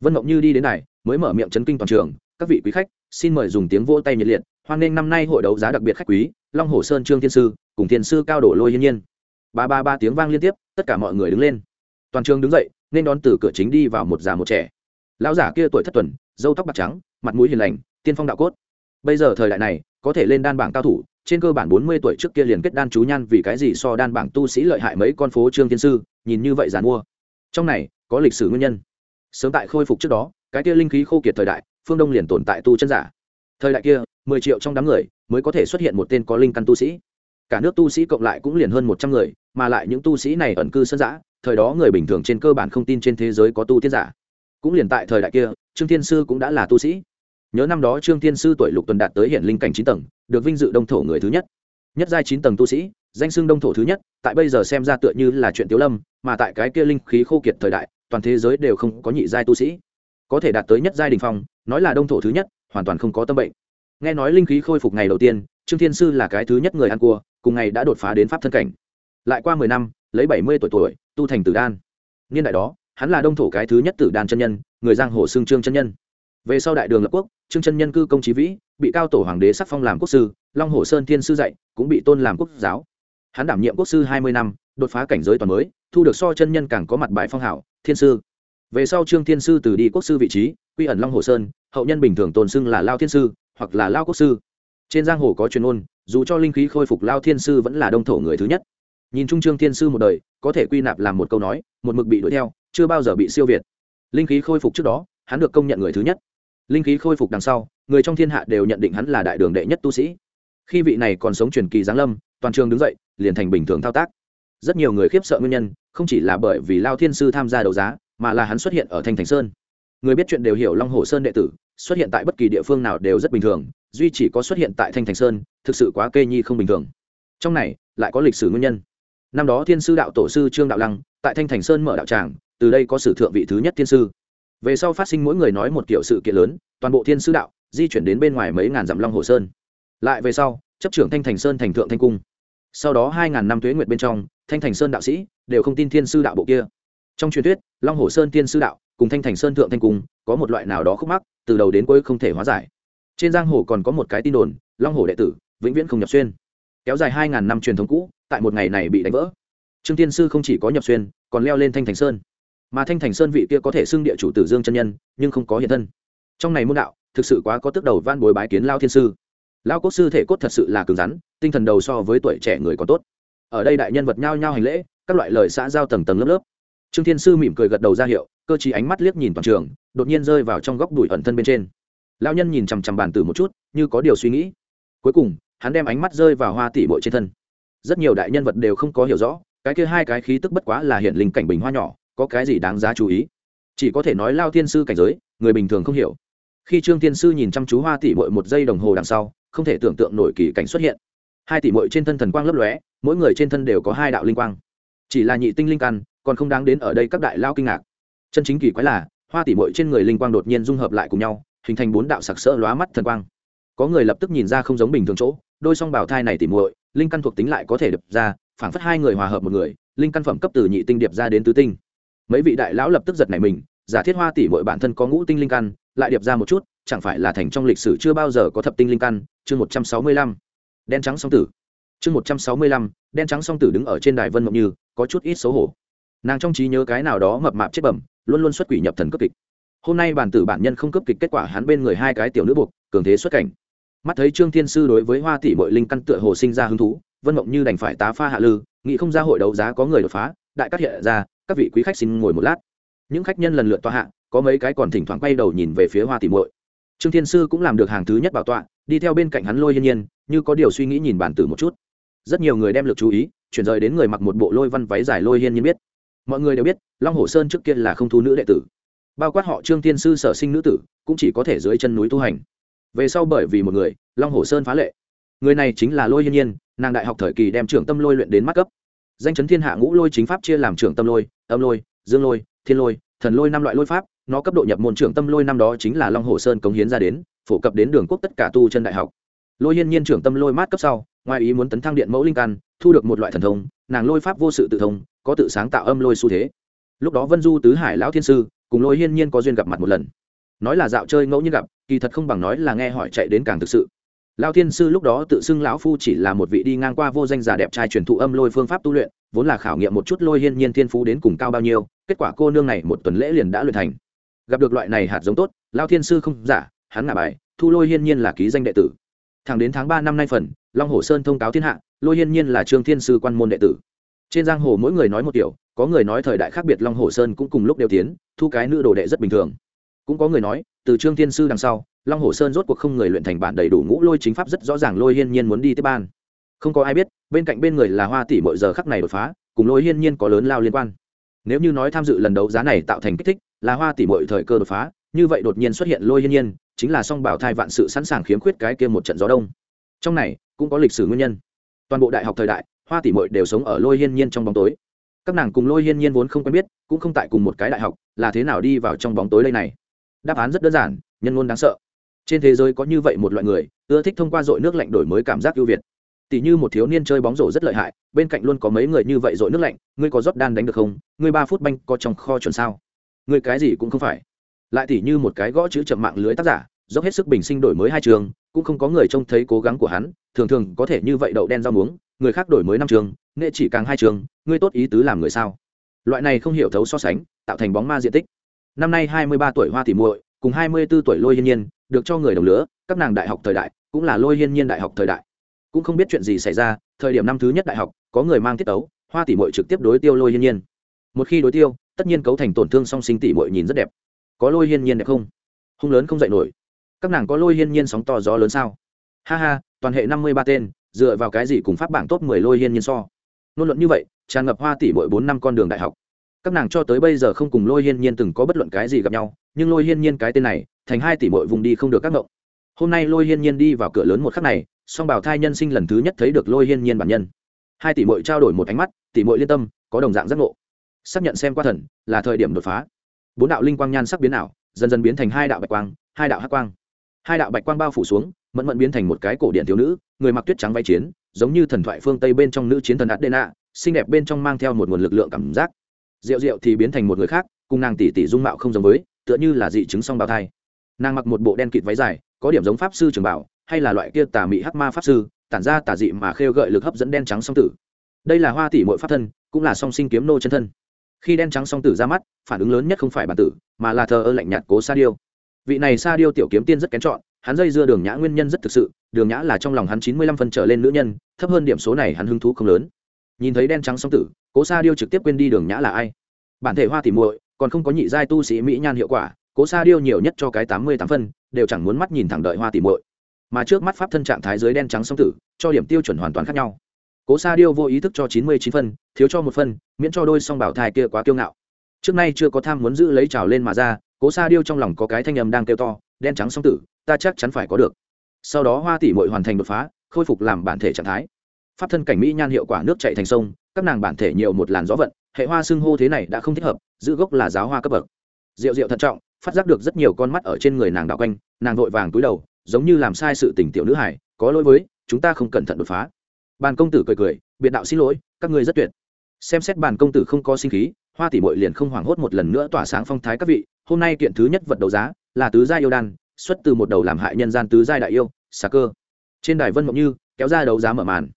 Vân mộng như đi đến này, mới mở miệng chấn kinh toàn trường, các vị quý khách, xin mời dùng tiếng vỗ tay nhiệt liệt, hoan nghênh năm nay hội đấu giá đặc biệt khách quý, long hồ sơn trương thiên sư, cùng thiên sư cao đổ lôi hiên nhiên. Ba ba ba tiếng vang liên tiếp, tất cả mọi người đứng lên. Toàn trường đứng dậy, nên đón từ cửa chính đi vào một già một trẻ. Lão giả kia tuổi thất tuần dâu tóc bạc trắng, mặt mũi hiền lành, tiên phong đạo cốt. Bây giờ thời đại này có thể lên đan bảng cao thủ, trên cơ bản bốn mươi tuổi trước kia liền kết đan chú nhan, vì cái gì so đan bảng tu sĩ lợi hại mấy con phố trương thiên sư, nhìn như vậy giàn mua trong này, có lịch sử nguyên nhân. Sớm tại khôi phục trước đó, cái kia linh khí khô kiệt thời đại, phương đông liền tồn tại tu chân giả. Thời đại kia, mười triệu trong đám người mới có thể xuất hiện một tên có linh căn tu sĩ. Cả nước tu sĩ cộng lại cũng liền hơn một trăm người, mà lại những tu sĩ này ẩn cư sân giã thời đó người bình thường trên cơ bản không tin trên thế giới có tu tiên giả. Cũng liền tại thời đại kia, trương thiên sư cũng đã là tu sĩ nhớ năm đó trương thiên sư tuổi lục tuần đạt tới hiện linh cảnh chín tầng, được vinh dự đông thổ người thứ nhất. Nhất giai chín tầng tu sĩ, danh xưng đông thổ thứ nhất, tại bây giờ xem ra tựa như là chuyện tiếu lâm, mà tại cái kia linh khí khô kiệt thời đại, toàn thế giới đều không có nhị giai tu sĩ. Có thể đạt tới nhất giai đình phong, nói là đông thổ thứ nhất, hoàn toàn không có tâm bệnh. Nghe nói linh khí khôi phục ngày đầu tiên, trương thiên sư là cái thứ nhất người ăn cua, cùng ngày đã đột phá đến pháp thân cảnh. Lại qua mười năm, lấy bảy mươi tuổi tuổi, tu thành tử đan. Niên đại đó, hắn là đông thổ cái thứ nhất tử đan chân nhân, người giang hồ xương trương chân nhân về sau đại đường lập quốc, trương chân nhân cư công trí vĩ, bị cao tổ hoàng đế sắc phong làm quốc sư, long hồ sơn thiên sư dạy, cũng bị tôn làm quốc giáo. Hắn đảm nhiệm quốc sư hai mươi năm, đột phá cảnh giới toàn mới, thu được so chân nhân càng có mặt bài phong hảo, thiên sư. Về sau trương thiên sư từ đi quốc sư vị trí, quy ẩn long hồ sơn, hậu nhân bình thường tồn xưng là lao thiên sư, hoặc là lao quốc sư. Trên giang hồ có chuyên ôn, dù cho linh khí khôi phục lao thiên sư vẫn là đông thổ người thứ nhất. Nhìn trung trương thiên sư một đời, có thể quy nạp làm một câu nói, một mực bị đuổi theo, chưa bao giờ bị siêu việt. Linh khí khôi phục trước đó, hắn được công nhận người thứ nhất linh khí khôi phục đằng sau, người trong thiên hạ đều nhận định hắn là đại đường đệ nhất tu sĩ. Khi vị này còn sống truyền kỳ giáng lâm, toàn trường đứng dậy, liền thành bình thường thao tác. Rất nhiều người khiếp sợ nguyên nhân, không chỉ là bởi vì lao thiên sư tham gia đấu giá, mà là hắn xuất hiện ở thanh thành sơn. Người biết chuyện đều hiểu long hồ sơn đệ tử, xuất hiện tại bất kỳ địa phương nào đều rất bình thường, duy chỉ có xuất hiện tại thanh thành sơn, thực sự quá kê nhi không bình thường. Trong này, lại có lịch sử nguyên nhân. Năm đó thiên sư đạo tổ sư trương đạo lăng, tại thanh thành sơn mở đạo tràng, từ đây có sử thượng vị thứ nhất thiên sư về sau phát sinh mỗi người nói một kiểu sự kiện lớn, toàn bộ thiên sư đạo, di chuyển đến bên ngoài mấy ngàn dặm long hồ sơn. Lại về sau, chấp trưởng thanh thành sơn thành thượng thanh cung. Sau đó hai ngàn năm tuế nguyệt bên trong, thanh thành sơn đạo sĩ đều không tin thiên sư đạo bộ kia. Trong truyền thuyết, long hồ sơn thiên sư đạo cùng thanh thành sơn thượng thanh cung có một loại nào đó khúc mắc, từ đầu đến cuối không thể hóa giải. Trên giang hồ còn có một cái tin đồn, long hồ đệ tử vĩnh viễn không nhập xuyên. Kéo dài hai ngàn năm truyền thống cũ, tại một ngày này bị đánh vỡ. Trương tiên sư không chỉ có nhập xuyên, còn leo lên thanh thành sơn mà thanh thành sơn vị kia có thể xưng địa chủ tử dương chân nhân, nhưng không có hiện thân. Trong này môn đạo, thực sự quá có tước đầu van bối bái kiến lao thiên sư. Lao quốc sư thể cốt thật sự là cứng rắn, tinh thần đầu so với tuổi trẻ người còn tốt. Ở đây đại nhân vật nhao nhao hành lễ, các loại lời xã giao tầng tầng lớp lớp. Trương thiên sư mỉm cười gật đầu ra hiệu, cơ chí ánh mắt liếc nhìn toàn trường, đột nhiên rơi vào trong góc đùi ẩn thân bên trên. Lao nhân nhìn chằm chằm bàn tử một chút, như có điều suy nghĩ. Cuối cùng, hắn đem ánh mắt rơi vào hoa tỷ bội trên thân. Rất nhiều đại nhân vật đều không có hiểu rõ, cái kia hai cái khí tức bất quá là hiện linh cảnh bình hoa nhỏ có cái gì đáng giá chú ý? Chỉ có thể nói lao thiên sư cảnh giới, người bình thường không hiểu. Khi trương thiên sư nhìn chăm chú hoa tỷ bội một giây đồng hồ đằng sau, không thể tưởng tượng nổi kỳ cảnh xuất hiện. Hai tỷ bội trên thân thần quang lấp lóe, mỗi người trên thân đều có hai đạo linh quang. Chỉ là nhị tinh linh căn, còn không đáng đến ở đây các đại lao kinh ngạc. Chân chính kỳ quái là, hoa tỷ bội trên người linh quang đột nhiên dung hợp lại cùng nhau, hình thành bốn đạo sặc sỡ lóa mắt thần quang. Có người lập tức nhìn ra không giống bình thường chỗ, đôi song bảo thai này tỉ muội, linh căn thuộc tính lại có thể đập ra, phảng phất hai người hòa hợp một người, linh căn phẩm cấp từ nhị tinh điệp ra đến tứ tinh mấy vị đại lão lập tức giật này mình, giả thiết hoa tỷ muội bản thân có ngũ tinh linh căn, lại điệp ra một chút, chẳng phải là thành trong lịch sử chưa bao giờ có thập tinh linh căn, chương một trăm sáu mươi lăm. Đen trắng song tử. Chương một trăm sáu mươi lăm, đen trắng song tử đứng ở trên đài vân mộng như, có chút ít xấu hổ. Nàng trong trí nhớ cái nào đó mập mạp chết bẩm, luôn luôn xuất quỷ nhập thần cấp kịch. Hôm nay bản tử bản nhân không cấp kịch kết quả hắn bên người hai cái tiểu nữ buộc, cường thế xuất cảnh. Mắt thấy trương thiên sư đối với hoa tỷ bội linh căn tựa hồ sinh ra hứng thú, vân mộng như đành phải tá pha hạ lư, nghĩ không ra hội đấu giá có người đột phá, đại cát hiện ra các vị quý khách xin ngồi một lát. Những khách nhân lần lượt tọa hạ, có mấy cái còn thỉnh thoảng quay đầu nhìn về phía hoa tỷ muội. Trương thiên sư cũng làm được hàng thứ nhất bảo tọa, đi theo bên cạnh hắn lôi yên nhiên, như có điều suy nghĩ nhìn bản tử một chút. Rất nhiều người đem lực chú ý, chuyển rời đến người mặc một bộ lôi văn váy dài lôi hiên nhiên biết. Mọi người đều biết, long hồ sơn trước kia là không thu nữ đệ tử. Bao quát họ trương thiên sư sở sinh nữ tử, cũng chỉ có thể dưới chân núi tu hành. Về sau bởi vì một người, long hồ sơn phá lệ. Người này chính là lôi hiên nhiên, nàng đại học thời kỳ đem trưởng tâm lôi luyện đến mắt cấp danh chấn thiên hạ ngũ lôi chính pháp chia làm trưởng tâm lôi, âm lôi, dương lôi, thiên lôi, thần lôi năm loại lôi pháp, nó cấp độ nhập môn trưởng tâm lôi năm đó chính là long hồ sơn cống hiến ra đến, phổ cập đến đường quốc tất cả tu chân đại học. Lôi hiên nhiên trưởng tâm lôi mát cấp sau, ngoài ý muốn tấn thăng điện mẫu linh căn, thu được một loại thần thông, nàng lôi pháp vô sự tự thông, có tự sáng tạo âm lôi xu thế. Lúc đó vân du tứ hải lão thiên sư, cùng lôi hiên nhiên có duyên gặp mặt một lần. Nói là dạo chơi ngẫu nhiên gặp, kỳ thật không bằng nói là nghe hỏi chạy đến càng thực sự lao thiên sư lúc đó tự xưng lão phu chỉ là một vị đi ngang qua vô danh giả đẹp trai truyền thụ âm lôi phương pháp tu luyện, vốn là khảo nghiệm một chút lôi hiên nhiên thiên phú đến cùng cao bao nhiêu, kết quả cô nương này một tuần lễ liền đã luyện thành. Gặp được loại này hạt giống tốt, lao thiên sư không giả, hắn ngả bài, thu lôi hiên nhiên là ký danh đệ tử. Thẳng đến tháng ba năm nay phần, long hồ sơn thông cáo thiên hạ, lôi hiên nhiên là trương thiên sư quan môn đệ tử. Trên giang hồ mỗi người nói một kiểu, có người nói thời đại khác biệt long hồ sơn cũng cùng lúc đều tiến, thu cái nữ đồ đệ rất bình thường. Cũng có người nói, từ trương thiên sư đằng sau long hồ sơn rốt cuộc không người luyện thành bản đầy đủ ngũ lôi chính pháp rất rõ ràng lôi hiên nhiên muốn đi tiếp ban. Không có ai biết, bên cạnh bên người là hoa tỷ mọi giờ khắc này đột phá, cùng lôi hiên nhiên có lớn lao liên quan. Nếu như nói tham dự lần đấu giá này tạo thành kích thích, là hoa tỷ mọi thời cơ đột phá, như vậy đột nhiên xuất hiện lôi hiên nhiên, chính là song bảo thai vạn sự sẵn sàng khiếm khuyết cái kia một trận gió đông. Trong này, cũng có lịch sử nguyên nhân. Toàn bộ đại học thời đại, hoa tỷ mội đều sống ở lôi hiên nhiên trong bóng tối. Các nàng cùng lôi hiên nhiên vốn không quen biết, cũng không tại cùng một cái đại học, là thế nào đi vào trong bóng tối đây này? Đáp án rất đơn giản, nhân ngôn đáng sợ trên thế giới có như vậy một loại người, ưa thích thông qua dội nước lạnh đổi mới cảm giác ưu việt. Tỷ như một thiếu niên chơi bóng rổ rất lợi hại, bên cạnh luôn có mấy người như vậy dội nước lạnh, ngươi có rót đan đánh được không? Ngươi ba phút banh có trong kho chuẩn sao? Ngươi cái gì cũng không phải. Lại tỷ như một cái gõ chữ chậm mạng lưới tác giả, dốc hết sức bình sinh đổi mới hai trường, cũng không có người trông thấy cố gắng của hắn, thường thường có thể như vậy đậu đen rau muống, người khác đổi mới năm trường nghệ chỉ càng hai trường, ngươi tốt ý tứ làm người sao? Loại này không hiểu thấu so sánh, tạo thành bóng ma diện tích. Năm nay hai mươi ba tuổi hoa thì muội, cùng hai mươi b ố tuổi lôi hiên nhiên được cho người đồng lứa, các nàng đại học thời đại, cũng là lôi hiên nhiên đại học thời đại. Cũng không biết chuyện gì xảy ra, thời điểm năm thứ nhất đại học, có người mang tiết tấu, hoa tỷ muội trực tiếp đối tiêu lôi hiên nhiên. Một khi đối tiêu, tất nhiên cấu thành tổn thương song sinh tỷ muội nhìn rất đẹp. Có lôi hiên nhiên đẹp không? Hung lớn không dậy nổi. Các nàng có lôi hiên nhiên sóng to gió lớn sao? Ha ha, toàn hệ năm mươi ba tên, dựa vào cái gì cùng pháp bảng top mười lôi hiên nhiên so? Ngôn luận như vậy, tràn ngập hoa tỷ mỗi bốn năm con đường đại học. Các nàng cho tới bây giờ không cùng lôi hiên nhiên từng có bất luận cái gì gặp nhau, nhưng lôi hiên nhiên cái tên này thành hai tỷ mội vùng đi không được các ngộng. Hôm nay lôi hiên nhiên đi vào cửa lớn một khắc này, song bảo thai nhân sinh lần thứ nhất thấy được lôi hiên nhiên bản nhân. Hai tỷ mội trao đổi một ánh mắt, tỷ mội liên tâm, có đồng dạng giác ngộ. Xác nhận xem qua thần, là thời điểm đột phá. Bốn đạo linh quang nhan sắc biến ảo, dần dần biến thành hai đạo bạch quang, hai đạo hắc quang. Hai đạo bạch quang bao phủ xuống, mẫn mẫn biến thành một cái cổ điện thiếu nữ, người mặc tuyết trắng váy chiến, giống như thần thoại phương tây bên trong nữ chiến thần adena, xinh đẹp bên trong mang theo một nguồn lực lượng cảm giác. Rượu rượu thì biến thành một người khác, cùng nàng tỷ tỷ dung mạo không giống với, tựa như là dị chứng song bào thai nàng mặc một bộ đen kịt váy dài, có điểm giống pháp sư trường bảo, hay là loại kia tà mị hắc ma pháp sư, tản ra tà dị mà khêu gợi lực hấp dẫn đen trắng song tử. Đây là hoa tỷ mội pháp thân, cũng là song sinh kiếm nô chân thân. Khi đen trắng song tử ra mắt, phản ứng lớn nhất không phải bản tử, mà là thờ ơ lạnh nhạt cố sa điêu. Vị này sa điêu tiểu kiếm tiên rất kén chọn, hắn dây dưa đường nhã nguyên nhân rất thực sự, đường nhã là trong lòng hắn chín mươi lăm phần trở lên nữ nhân, thấp hơn điểm số này hắn hứng thú không lớn. Nhìn thấy đen trắng song tử, cố sa điêu trực tiếp quên đi đường nhã là ai. Bản thể hoa tỷ muội, còn không có nhị giai tu sĩ mỹ nhan hiệu quả cố sa điêu nhiều nhất cho cái tám mươi tám phân, đều chẳng muốn mắt nhìn thẳng đợi hoa tìm muội. Mà trước mắt pháp thân trạng thái dưới đen trắng song tử, cho điểm tiêu chuẩn hoàn toàn khác nhau. Cố sa điêu vô ý thức cho chín mươi chín phân, thiếu cho một phân, miễn cho đôi song bảo thai kia quá kiêu ngạo. Trước nay chưa có tham muốn giữ lấy trào lên mà ra, cố sa điêu trong lòng có cái thanh âm đang kêu to, đen trắng song tử, ta chắc chắn phải có được. Sau đó hoa tỷ mội hoàn thành đột phá, khôi phục làm bản thể trạng thái. Pháp thân cảnh mỹ nhan hiệu quả nước chạy thành sông, các nàng bản thể nhiều một làn gió vận, hệ hoa xưng hô thế này đã không thích hợp, giữ gốc là giáo hoa cấp bậc. Rượu rượu thận trọng phát giác được rất nhiều con mắt ở trên người nàng đạo quanh, nàng vội vàng túi đầu, giống như làm sai sự tình tiểu nữ hải có lỗi với, chúng ta không cẩn thận đột phá. Bàn công tử cười cười, biệt đạo xin lỗi, các ngươi rất tuyệt. Xem xét bàn công tử không có sinh khí, hoa tỷ bội liền không hoảng hốt một lần nữa tỏa sáng phong thái các vị, hôm nay kiện thứ nhất vật đấu giá, là tứ gia yêu đan, xuất từ một đầu làm hại nhân gian tứ giai đại yêu, xà cơ. Trên đài vân mộng như, kéo ra đấu giá mở màn.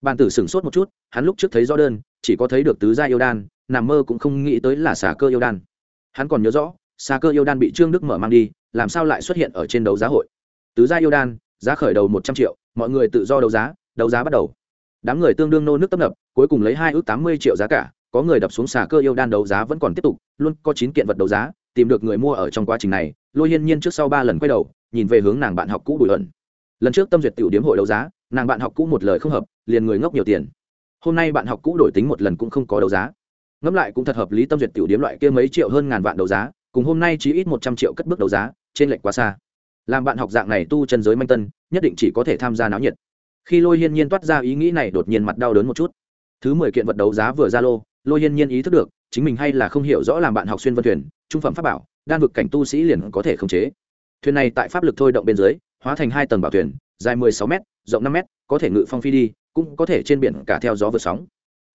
Bàn tử sửng sốt một chút, hắn lúc trước thấy rõ đơn, chỉ có thấy được tứ gia yêu đan, nằm mơ cũng không nghĩ tới là xà cơ yêu đan. Hắn còn nhớ rõ xa cơ yêu đan bị trương đức mở mang đi, làm sao lại xuất hiện ở trên đấu giá hội? Tứ gia yêu đan, giá khởi đầu một trăm triệu, mọi người tự do đấu giá đấu giá bắt đầu. Đám người tương đương nô nước tấp nập, cuối cùng lấy hai ước tám mươi triệu giá cả, có người đập xuống xà cơ yêu đan đấu giá vẫn còn tiếp tục, luôn có chín kiện vật đấu giá, tìm được người mua ở trong quá trình này, lôi hiên nhiên trước sau ba lần quay đầu, nhìn về hướng nàng bạn học cũ bùi ẩn. Lần trước tâm duyệt tiểu điếm hội đấu giá, nàng bạn học cũ một lời không hợp, liền người ngốc nhiều tiền. Hôm nay bạn học cũ đổi tính một lần cũng không có đấu giá. Ngẫm lại cũng thật hợp lý, tâm duyệt tiểu điếm loại kia mấy triệu hơn ngàn vạn đấu giá cùng hôm nay chỉ ít một trăm triệu cất bước đấu giá, trên lệnh quá xa. Làm bạn học dạng này tu chân giới manh tân, nhất định chỉ có thể tham gia náo nhiệt. Khi lôi hiên nhiên toát ra ý nghĩ này đột nhiên mặt đau đớn một chút. Thứ mười kiện vật đấu giá vừa ra lô, lôi hiên nhiên ý thức được, chính mình hay là không hiểu rõ làm bạn học xuyên vân thuyền, trung phẩm pháp bảo, đan vực cảnh tu sĩ liền có thể khống chế. Thuyền này tại pháp lực thôi động bên dưới, hóa thành hai tầng bảo thuyền, dài mười sáu m rộng năm m có thể ngự phong phi đi, cũng có thể trên biển cả theo gió vượt sóng.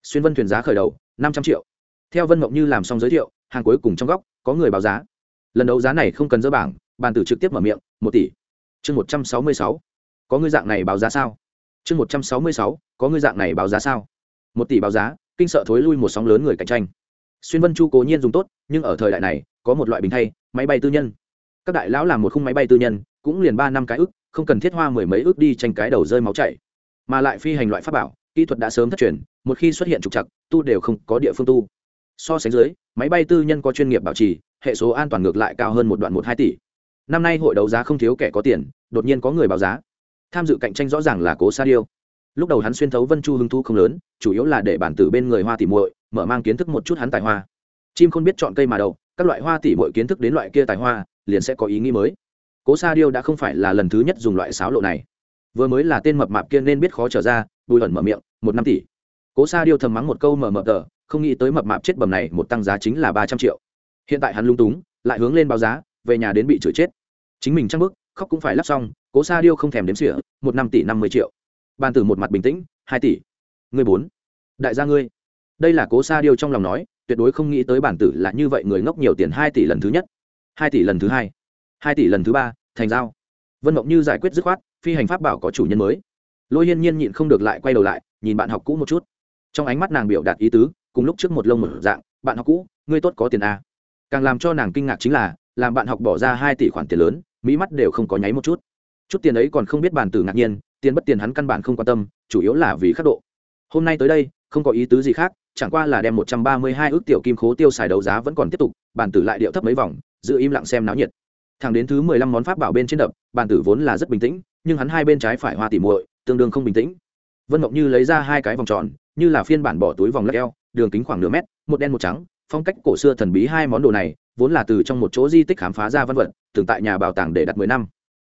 Xuyên vân thuyền giá khởi đầu, năm trăm triệu. Theo vân mộng như làm xong giới thiệu hàng cuối cùng trong góc, có người báo giá. Lần đấu giá này không cần dỡ bảng, bàn tử trực tiếp mở miệng, một tỷ. Chương một trăm sáu mươi sáu. Có người dạng này báo giá sao? Chương một trăm sáu mươi sáu, có người dạng này báo giá sao? Một tỷ báo giá, kinh sợ thối lui một sóng lớn người cạnh tranh. Xuyên vân chu cố nhiên dùng tốt, nhưng ở thời đại này, có một loại bình thay, máy bay tư nhân. Các đại lão làm một khung máy bay tư nhân, cũng liền ba năm cái ức, không cần thiết hoa mười mấy ước đi tranh cái đầu rơi máu chảy. Mà lại phi hành loại pháp bảo, kỹ thuật đã sớm thất truyền, một khi xuất hiện trục chặt tu đều không có địa phương tu so sánh dưới, máy bay tư nhân có chuyên nghiệp bảo trì, hệ số an toàn ngược lại cao hơn một đoạn một hai tỷ. Năm nay hội đấu giá không thiếu kẻ có tiền, đột nhiên có người báo giá. Tham dự cạnh tranh rõ ràng là cố sa điêu lúc đầu hắn xuyên thấu vân chu hứng thu không lớn, chủ yếu là để bản tử bên người hoa tỉ muội mở mang kiến thức một chút hắn tài hoa. Chim không biết chọn cây mà đầu các loại hoa tỉ muội kiến thức đến loại kia tài hoa, liền sẽ có ý nghĩ mới. Cố sa điêu đã không phải là lần thứ nhất dùng loại sáo lộ này. Vừa mới là tên mập mạp kia nên biết khó trở ra, bùi ẩn mở miệng, một năm tỷ. Cố sa điêu thầm mắng một câu mở mờ tờ không nghĩ tới mập mạp chết bầm này một tăng giá chính là ba trăm triệu. Hiện tại hắn lung túng, lại hướng lên báo giá, về nhà đến bị chửi chết. Chính mình trăng bức khóc cũng phải lắp xong, cố sa điêu không thèm đếm xỉa, một năm tỷ năm mươi triệu. Ban tử một mặt bình tĩnh, hai tỷ. Người bốn. Đại gia ngươi. Đây là cố sa điêu trong lòng nói, tuyệt đối không nghĩ tới bản tử là như vậy người ngốc nhiều tiền hai tỷ lần thứ nhất. Hai tỷ lần thứ hai. Hai tỷ lần thứ ba, thành giao. Vân mộng như giải quyết dứt khoát, phi hành pháp bảo có chủ nhân mới. Lôi hiên nhiên nhịn không được lại quay đầu lại, nhìn bạn học cũ một chút. Trong ánh mắt nàng biểu đạt ý tứ cùng lúc trước một lông một dạng, bạn học cũ, ngươi tốt có tiền a càng làm cho nàng kinh ngạc chính là, làm bạn học bỏ ra hai tỷ khoản tiền lớn, mỹ mắt đều không có nháy một chút. Chút tiền ấy còn không biết bàn tử ngạc nhiên, tiền bất tiền hắn căn bản không quan tâm, chủ yếu là vì khắc độ. Hôm nay tới đây, không có ý tứ gì khác, chẳng qua là đem một trăm ba mươi hai ước tiểu kim khố tiêu xài đấu giá vẫn còn tiếp tục bàn tử lại điệu thấp mấy vòng, giữ im lặng xem náo nhiệt. Thẳng đến thứ mười lăm món pháp bảo bên trên đập bàn tử vốn là rất bình tĩnh, nhưng hắn hai bên trái phải hoa tỉ muội, tương đương không bình tĩnh. Vân mộng như lấy ra hai cái vòng tròn, như là phiên bản bỏ túi vòng lắc eo đường kính khoảng nửa mét, một đen một trắng, phong cách cổ xưa thần bí hai món đồ này, vốn là từ trong một chỗ di tích khám phá ra văn vật, từng tại nhà bảo tàng để đặt mười năm.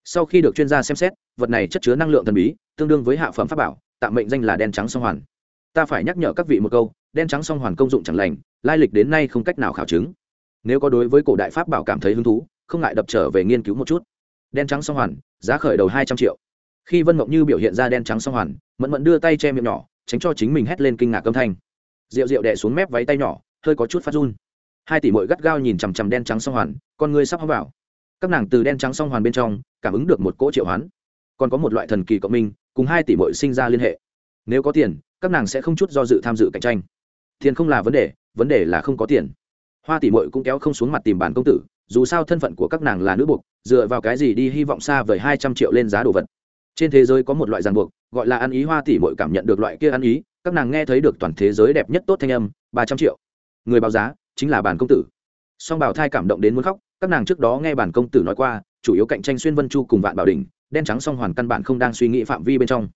Sau khi được chuyên gia xem xét, vật này chất chứa năng lượng thần bí, tương đương với hạ phẩm pháp bảo, tạm mệnh danh là đen trắng song hoàn. Ta phải nhắc nhở các vị một câu, đen trắng song hoàn công dụng chẳng lành, lai lịch đến nay không cách nào khảo chứng. Nếu có đối với cổ đại pháp bảo cảm thấy hứng thú, không ngại đập trở về nghiên cứu một chút. Đen trắng song hoàn, giá khởi đầu hai trăm triệu. Khi vân mộng như biểu hiện ra đen trắng song hoàn, mẫn mẫn đưa tay che miệng nhỏ, tránh cho chính mình hét lên kinh ngạc âm thanh rượu rượu đẻ xuống mép váy tay nhỏ, hơi có chút phát run. Hai tỷ mội gắt gao nhìn chằm chằm đen trắng song hoàn, con ngươi sắp hóng vào. Các nàng từ đen trắng song hoàn bên trong, cảm ứng được một cỗ triệu hoán. Còn có một loại thần kỳ cộng minh, cùng hai tỷ mội sinh ra liên hệ. Nếu có tiền, các nàng sẽ không chút do dự tham dự cạnh tranh. Tiền không là vấn đề vấn đề là không có tiền. Hoa tỷ mội cũng kéo không xuống mặt tìm bản công tử, dù sao thân phận của các nàng là nữ buộc, dựa vào cái gì đi hy vọng xa vời hai trăm triệu lên giá đồ vật. Trên thế giới có một loại ràng buộc, gọi là ăn ý, hoa tỷ mội cảm nhận được loại kia ăn ý các nàng nghe thấy được toàn thế giới đẹp nhất tốt thanh âm, ba trăm triệu. Người báo giá, chính là bản công tử. Song bảo thai cảm động đến muốn khóc, các nàng trước đó nghe bản công tử nói qua, chủ yếu cạnh tranh xuyên vân chu cùng vạn bảo đình đen trắng song hoàn căn bản không đang suy nghĩ phạm vi bên trong.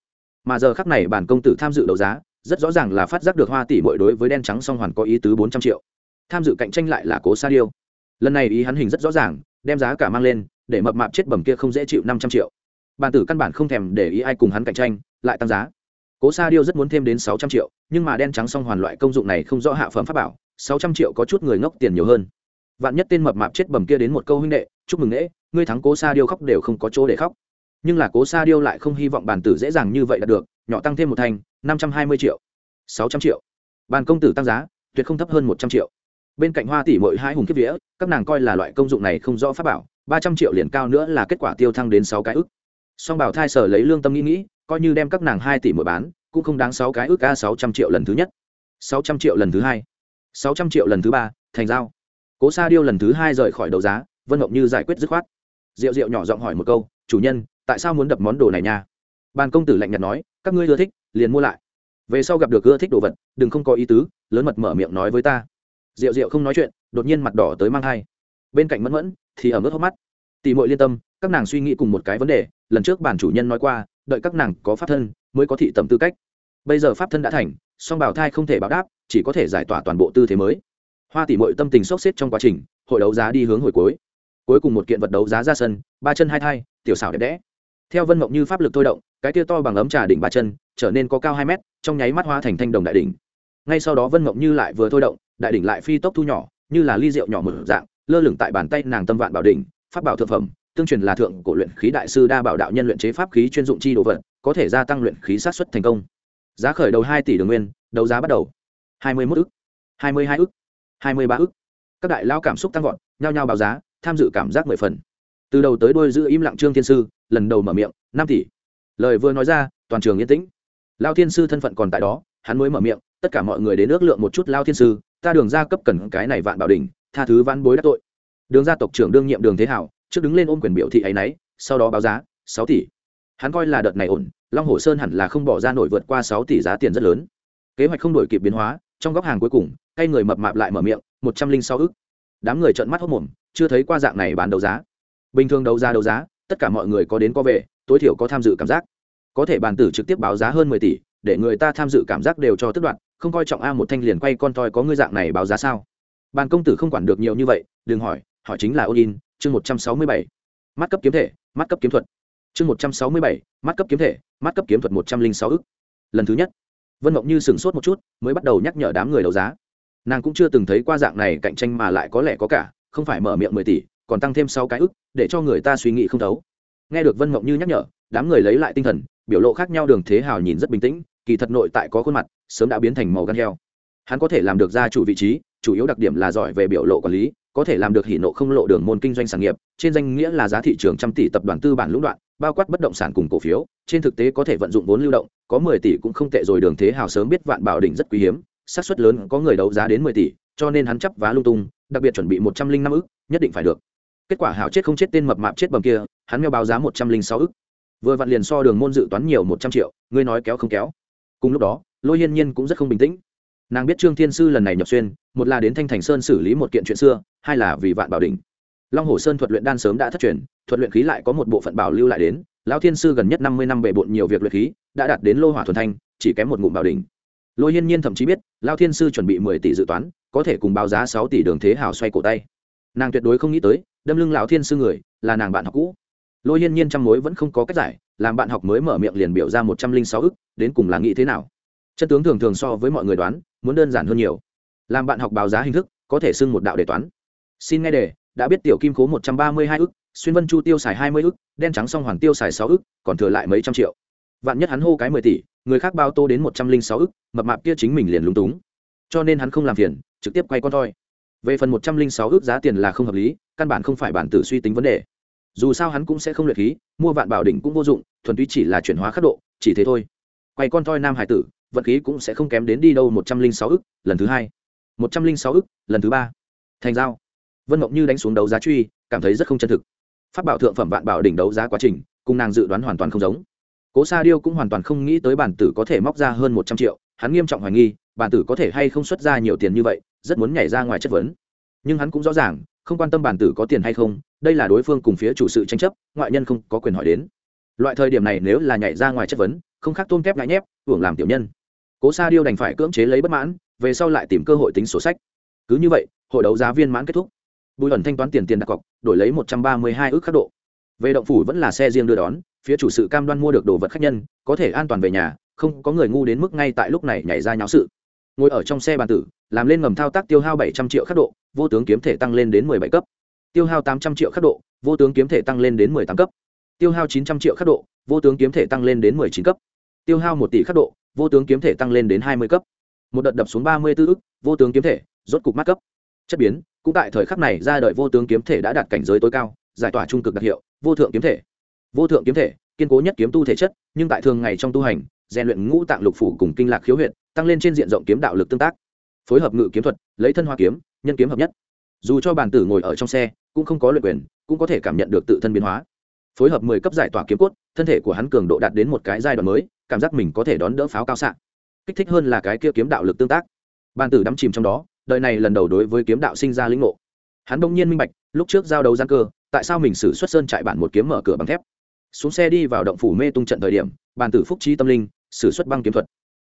Mà giờ khắc này bản công tử tham dự đấu giá, rất rõ ràng là phát giác được hoa tỷ bội đối với đen trắng song hoàn có ý tứ bốn trăm triệu. Tham dự cạnh tranh lại là cố sa điêu. Lần này ý hắn hình rất rõ ràng, đem giá cả mang lên, để mập mạp chết bầm kia không dễ chịu năm trăm triệu. Bàn tử căn bản không thèm để ý ai cùng hắn cạnh tranh, lại tăng giá cố sa điêu rất muốn thêm đến sáu trăm triệu nhưng mà đen trắng song hoàn loại công dụng này không rõ hạ phẩm pháp bảo sáu trăm triệu có chút người ngốc tiền nhiều hơn. Vạn nhất tên mập mạp chết bầm kia đến một câu huynh đệ chúc mừng lễ, ngươi thắng cố sa điêu khóc đều không có chỗ để khóc. Nhưng là cố sa điêu lại không hy vọng bàn tử dễ dàng như vậy đạt được nhỏ tăng thêm một thành năm trăm hai mươi triệu. Sáu trăm triệu. Bàn công tử tăng giá tuyệt không thấp hơn một trăm triệu. Bên cạnh hoa tỷ mỗi hai hùng kiếp vía các nàng coi là loại công dụng này không rõ pháp bảo ba trăm triệu liền cao nữa là kết quả tiêu thăng đến sáu cái ức. Song bảo thai sở lấy lương tâm nghĩ nghĩ coi như đem các nàng hai tỷ mỗi bán, cũng không đáng sáu cái ước a sáu trăm triệu lần thứ nhất. Sáu trăm triệu lần thứ hai. Sáu trăm triệu lần thứ ba, thành giao. Cố sa điêu lần thứ hai rời khỏi đấu giá, vân ngọc như giải quyết dứt khoát. Rượu rượu nhỏ giọng hỏi một câu, chủ nhân, tại sao muốn đập món đồ này nha? Bàn công tử lạnh nhạt nói, các ngươi ưa thích, liền mua lại. Về sau gặp được ưa thích đồ vật, đừng không có ý tứ, lớn mật mở miệng nói với ta. Rượu rượu không nói chuyện, đột nhiên mặt đỏ tới mang thai. Bên cạnh mẫn mẫn thì ở mức hốc mắt. Tỉ mội liên tâm, các nàng suy nghĩ cùng một cái vấn đề, lần trước bản chủ nhân nói qua đợi các nàng có pháp thân mới có thị tầm tư cách. Bây giờ pháp thân đã thành, song bảo thai không thể báo đáp, chỉ có thể giải tỏa toàn bộ tư thế mới. Hoa tỷ mội tâm tình sốc xếp trong quá trình, hội đấu giá đi hướng hồi cuối. Cuối cùng một kiện vật đấu giá ra sân, ba chân hai thai, tiểu xảo đẹp đẽ. Theo vân mộng như pháp lực thôi động, cái tia to bằng ấm trà đỉnh ba chân, trở nên có cao hai mét, trong nháy mắt hoa thành thanh đồng đại đỉnh. Ngay sau đó vân mộng như lại vừa thôi động, đại đỉnh lại phi tốc thu nhỏ, như là ly rượu nhỏ mở dạng, lơ lửng tại bàn tay nàng tâm vạn bảo đỉnh, pháp bảo thượng phẩm tương truyền là thượng cổ luyện khí đại sư đa bảo đạo nhân luyện chế pháp khí chuyên dụng chi đồ vật, có thể gia tăng luyện khí sát xuất thành công. Giá khởi đầu hai tỷ đường nguyên, đấu giá bắt đầu. Hai mươi mốt ức, hai mươi hai ức, hai mươi ba ức. Các đại lao cảm xúc tăng vọt, nhao nhao báo giá, tham dự cảm giác mười phần. Từ đầu tới đôi giữ im lặng trương thiên sư, lần đầu mở miệng, năm tỷ. Lời vừa nói ra, toàn trường yên tĩnh. Lao thiên sư thân phận còn tại đó, hắn mới mở miệng, tất cả mọi người đến ước lượng một chút lao thiên sư, ta đường ra cấp cần cái này vạn bảo đình tha thứ văn bối đắc tội. Đường gia tộc trưởng đương nhiệm đường thế hảo trước đứng lên ôm quyền biểu thị ấy nấy sau đó báo giá, sáu tỷ. Hắn coi là đợt này ổn, long hồ sơn hẳn là không bỏ ra nổi vượt qua sáu tỷ giá tiền rất lớn. Kế hoạch không đổi kịp biến hóa, trong góc hàng cuối cùng, cây người mập mạp lại mở miệng, một trăm linh sáu ức. Đám người trợn mắt hốc mồm, chưa thấy qua dạng này bán đấu giá. Bình thường đấu giá đấu giá, tất cả mọi người có đến có về, tối thiểu có tham dự cảm giác. Có thể bàn tử trực tiếp báo giá hơn mười tỷ, để người ta tham dự cảm giác đều cho tức đoạn không coi trọng a một thanh liền quay con toi có ngươi dạng này báo giá sao? Bàn công tử không quản được nhiều như vậy, đừng hỏi hỏi chính là ôn in chương một trăm sáu mươi bảy, mắt cấp kiếm thể, mắt cấp kiếm thuật. Chương một trăm sáu mươi bảy, mắt cấp kiếm thể, mắt cấp kiếm thuật một trăm linh sáu ức. Lần thứ nhất, vân mộng như sửng sốt một chút, mới bắt đầu nhắc nhở đám người đấu giá. Nàng cũng chưa từng thấy qua dạng này cạnh tranh mà lại có lẽ có cả, không phải mở miệng mười tỷ, còn tăng thêm sáu cái ức, để cho người ta suy nghĩ không thấu. Nghe được vân mộng như nhắc nhở, đám người lấy lại tinh thần, biểu lộ khác nhau đường thế hào nhìn rất bình tĩnh, kỳ thật nội tại có khuôn mặt, sớm đã biến thành màu gan heo. Hắn có thể làm được gia chủ vị trí, chủ yếu đặc điểm là giỏi về biểu lộ quản lý có thể làm được hỉ nộ không lộ đường môn kinh doanh sản nghiệp, trên danh nghĩa là giá thị trường trăm tỷ tập đoàn tư bản lũng đoạn, bao quát bất động sản cùng cổ phiếu, trên thực tế có thể vận dụng vốn lưu động, có mười tỷ cũng không tệ rồi đường thế hào sớm biết vạn bảo đỉnh rất quý hiếm, xác suất lớn có người đấu giá đến mười tỷ, cho nên hắn chấp vá lung tung, đặc biệt chuẩn bị một trăm linh năm ức, nhất định phải được. Kết quả hào chết không chết tên mập mạp chết bầm kia, hắn meo báo giá một trăm linh sáu ức. Vừa vặn liền so đường môn dự toán nhiều một trăm triệu, ngươi nói kéo không kéo. Cùng lúc đó, lôi hiên nhiên cũng rất không bình tĩnh nàng biết trương thiên sư lần này nhập xuyên, một là đến thanh thành sơn xử lý một kiện chuyện xưa, hai là vì vạn bảo đình long hồ sơn thuật luyện đan sớm đã thất truyền, thuật luyện khí lại có một bộ phận bảo lưu lại đến, lão thiên sư gần nhất năm mươi năm bề bộn nhiều việc luyện khí, đã đạt đến lô hỏa thuần thanh, chỉ kém một ngụm bảo đình lôi hiên nhiên thậm chí biết, lão thiên sư chuẩn bị mười tỷ dự toán, có thể cùng báo giá sáu tỷ đường thế hào xoay cổ tay. Nàng tuyệt đối không nghĩ tới, đâm lưng lão thiên sư người, là nàng bạn học cũ. Lôi hiên nhiên trăm mối vẫn không có cách giải, làm bạn học mới mở miệng liền biểu ra một trăm linh sáu ức, đến cùng là nghĩ thế nào? Chân tướng thường thường so với mọi người đoán muốn đơn giản hơn nhiều. Làm bạn học báo giá hình thức, có thể xưng một đạo đề toán. Xin nghe đề, đã biết tiểu kim khố một trăm ba mươi hai ức, xuyên vân chu tiêu xài hai mươi ức, đen trắng song hoàn tiêu xài sáu ức, còn thừa lại mấy trăm triệu. Vạn nhất hắn hô cái mười tỷ, người khác bao tô đến một trăm linh sáu ức, mập mạp kia chính mình liền lúng túng. Cho nên hắn không làm phiền, trực tiếp quay con thôi về phần một trăm linh sáu ước giá tiền là không hợp lý, căn bản không phải bản tử suy tính vấn đề. Dù sao hắn cũng sẽ không luyện khí, mua vạn bảo đỉnh cũng vô dụng, thuần túy chỉ là chuyển hóa khắc độ, chỉ thế thôi quay con toi nam hải tử, vận khí cũng sẽ không kém đến đi đâu một trăm linh sáu ức, lần thứ hai. một trăm linh sáu ức, lần thứ ba. Thành giao. Vân mộng như đánh xuống đấu giá truy, cảm thấy rất không chân thực. Phát bảo thượng phẩm vạn bảo đỉnh đấu giá quá trình, cùng nàng dự đoán hoàn toàn không giống. Cố sa điêu cũng hoàn toàn không nghĩ tới bản tử có thể móc ra hơn một trăm triệu, hắn nghiêm trọng hoài nghi, bản tử có thể hay không xuất ra nhiều tiền như vậy, rất muốn nhảy ra ngoài chất vấn. Nhưng hắn cũng rõ ràng, không quan tâm bản tử có tiền hay không, đây là đối phương cùng phía chủ sự tranh chấp, ngoại nhân không có quyền hỏi đến. Loại thời điểm này nếu là nhảy ra ngoài chất vấn không khác tôm kép ngại nhép, hưởng làm tiểu nhân. Cố sa điêu đành phải cưỡng chế lấy bất mãn, về sau lại tìm cơ hội tính sổ sách. Cứ như vậy, hội đấu giá viên mãn kết thúc. Bùi ẩn thanh toán tiền tiền đặt cọc, đổi lấy một trăm ba mươi hai ước khắc độ. Về động phủ vẫn là xe riêng đưa đón, phía chủ sự cam đoan mua được đồ vật khách nhân, có thể an toàn về nhà, không có người ngu đến mức ngay tại lúc này nhảy ra nháo sự. Ngồi ở trong xe bàn tử, làm lên ngầm thao tác tiêu hao bảy trăm triệu khắc độ, vô tướng kiếm thể tăng lên đến mười bảy cấp. Tiêu hao tám trăm triệu khắc độ, vô tướng kiếm thể tăng lên đến mười tám cấp. Tiêu hao chín trăm triệu khắc độ, vô tướng kiếm thể tăng lên đến mười chín cấp tiêu hao một tỷ khắc độ, vô tướng kiếm thể tăng lên đến hai mươi cấp. Một đợt đập xuống ba mươi tư ức, vô tướng kiếm thể, rốt cục mát cấp. Chất biến, cũng tại thời khắc này ra đời vô tướng kiếm thể đã đạt cảnh giới tối cao, giải tỏa trung cực đặc hiệu, vô thượng kiếm thể. Vô thượng kiếm thể, kiên cố nhất kiếm tu thể chất, nhưng tại thường ngày trong tu hành, rèn luyện ngũ tạng lục phủ cùng kinh lạc khiếu huyện tăng lên trên diện rộng kiếm đạo lực tương tác. Phối hợp ngự kiếm thuật, lấy thân hoa kiếm, nhân kiếm hợp nhất. Dù cho bàn tử ngồi ở trong xe, cũng không có luyện quyền, cũng có thể cảm nhận được tự thân biến hóa. Phối hợp mười cấp giải tỏa kiếm cốt, thân thể của hắn cường độ đạt đến một cái giai đoạn mới cảm giác mình có thể đón đỡ pháo cao xạ. Kích thích hơn là cái kia kiếm đạo lực tương tác. Bàn tử đắm chìm trong đó, đời này lần đầu đối với kiếm đạo sinh ra lĩnh ngộ. Hắn bỗng nhiên minh bạch, lúc trước giao đấu gian cơ, tại sao mình xử xuất sơn trại bản một kiếm mở cửa bằng thép? Xuống xe đi vào động phủ mê tung trận thời điểm, bàn tử phúc trí tâm linh xử xuất băng kiếm thuật.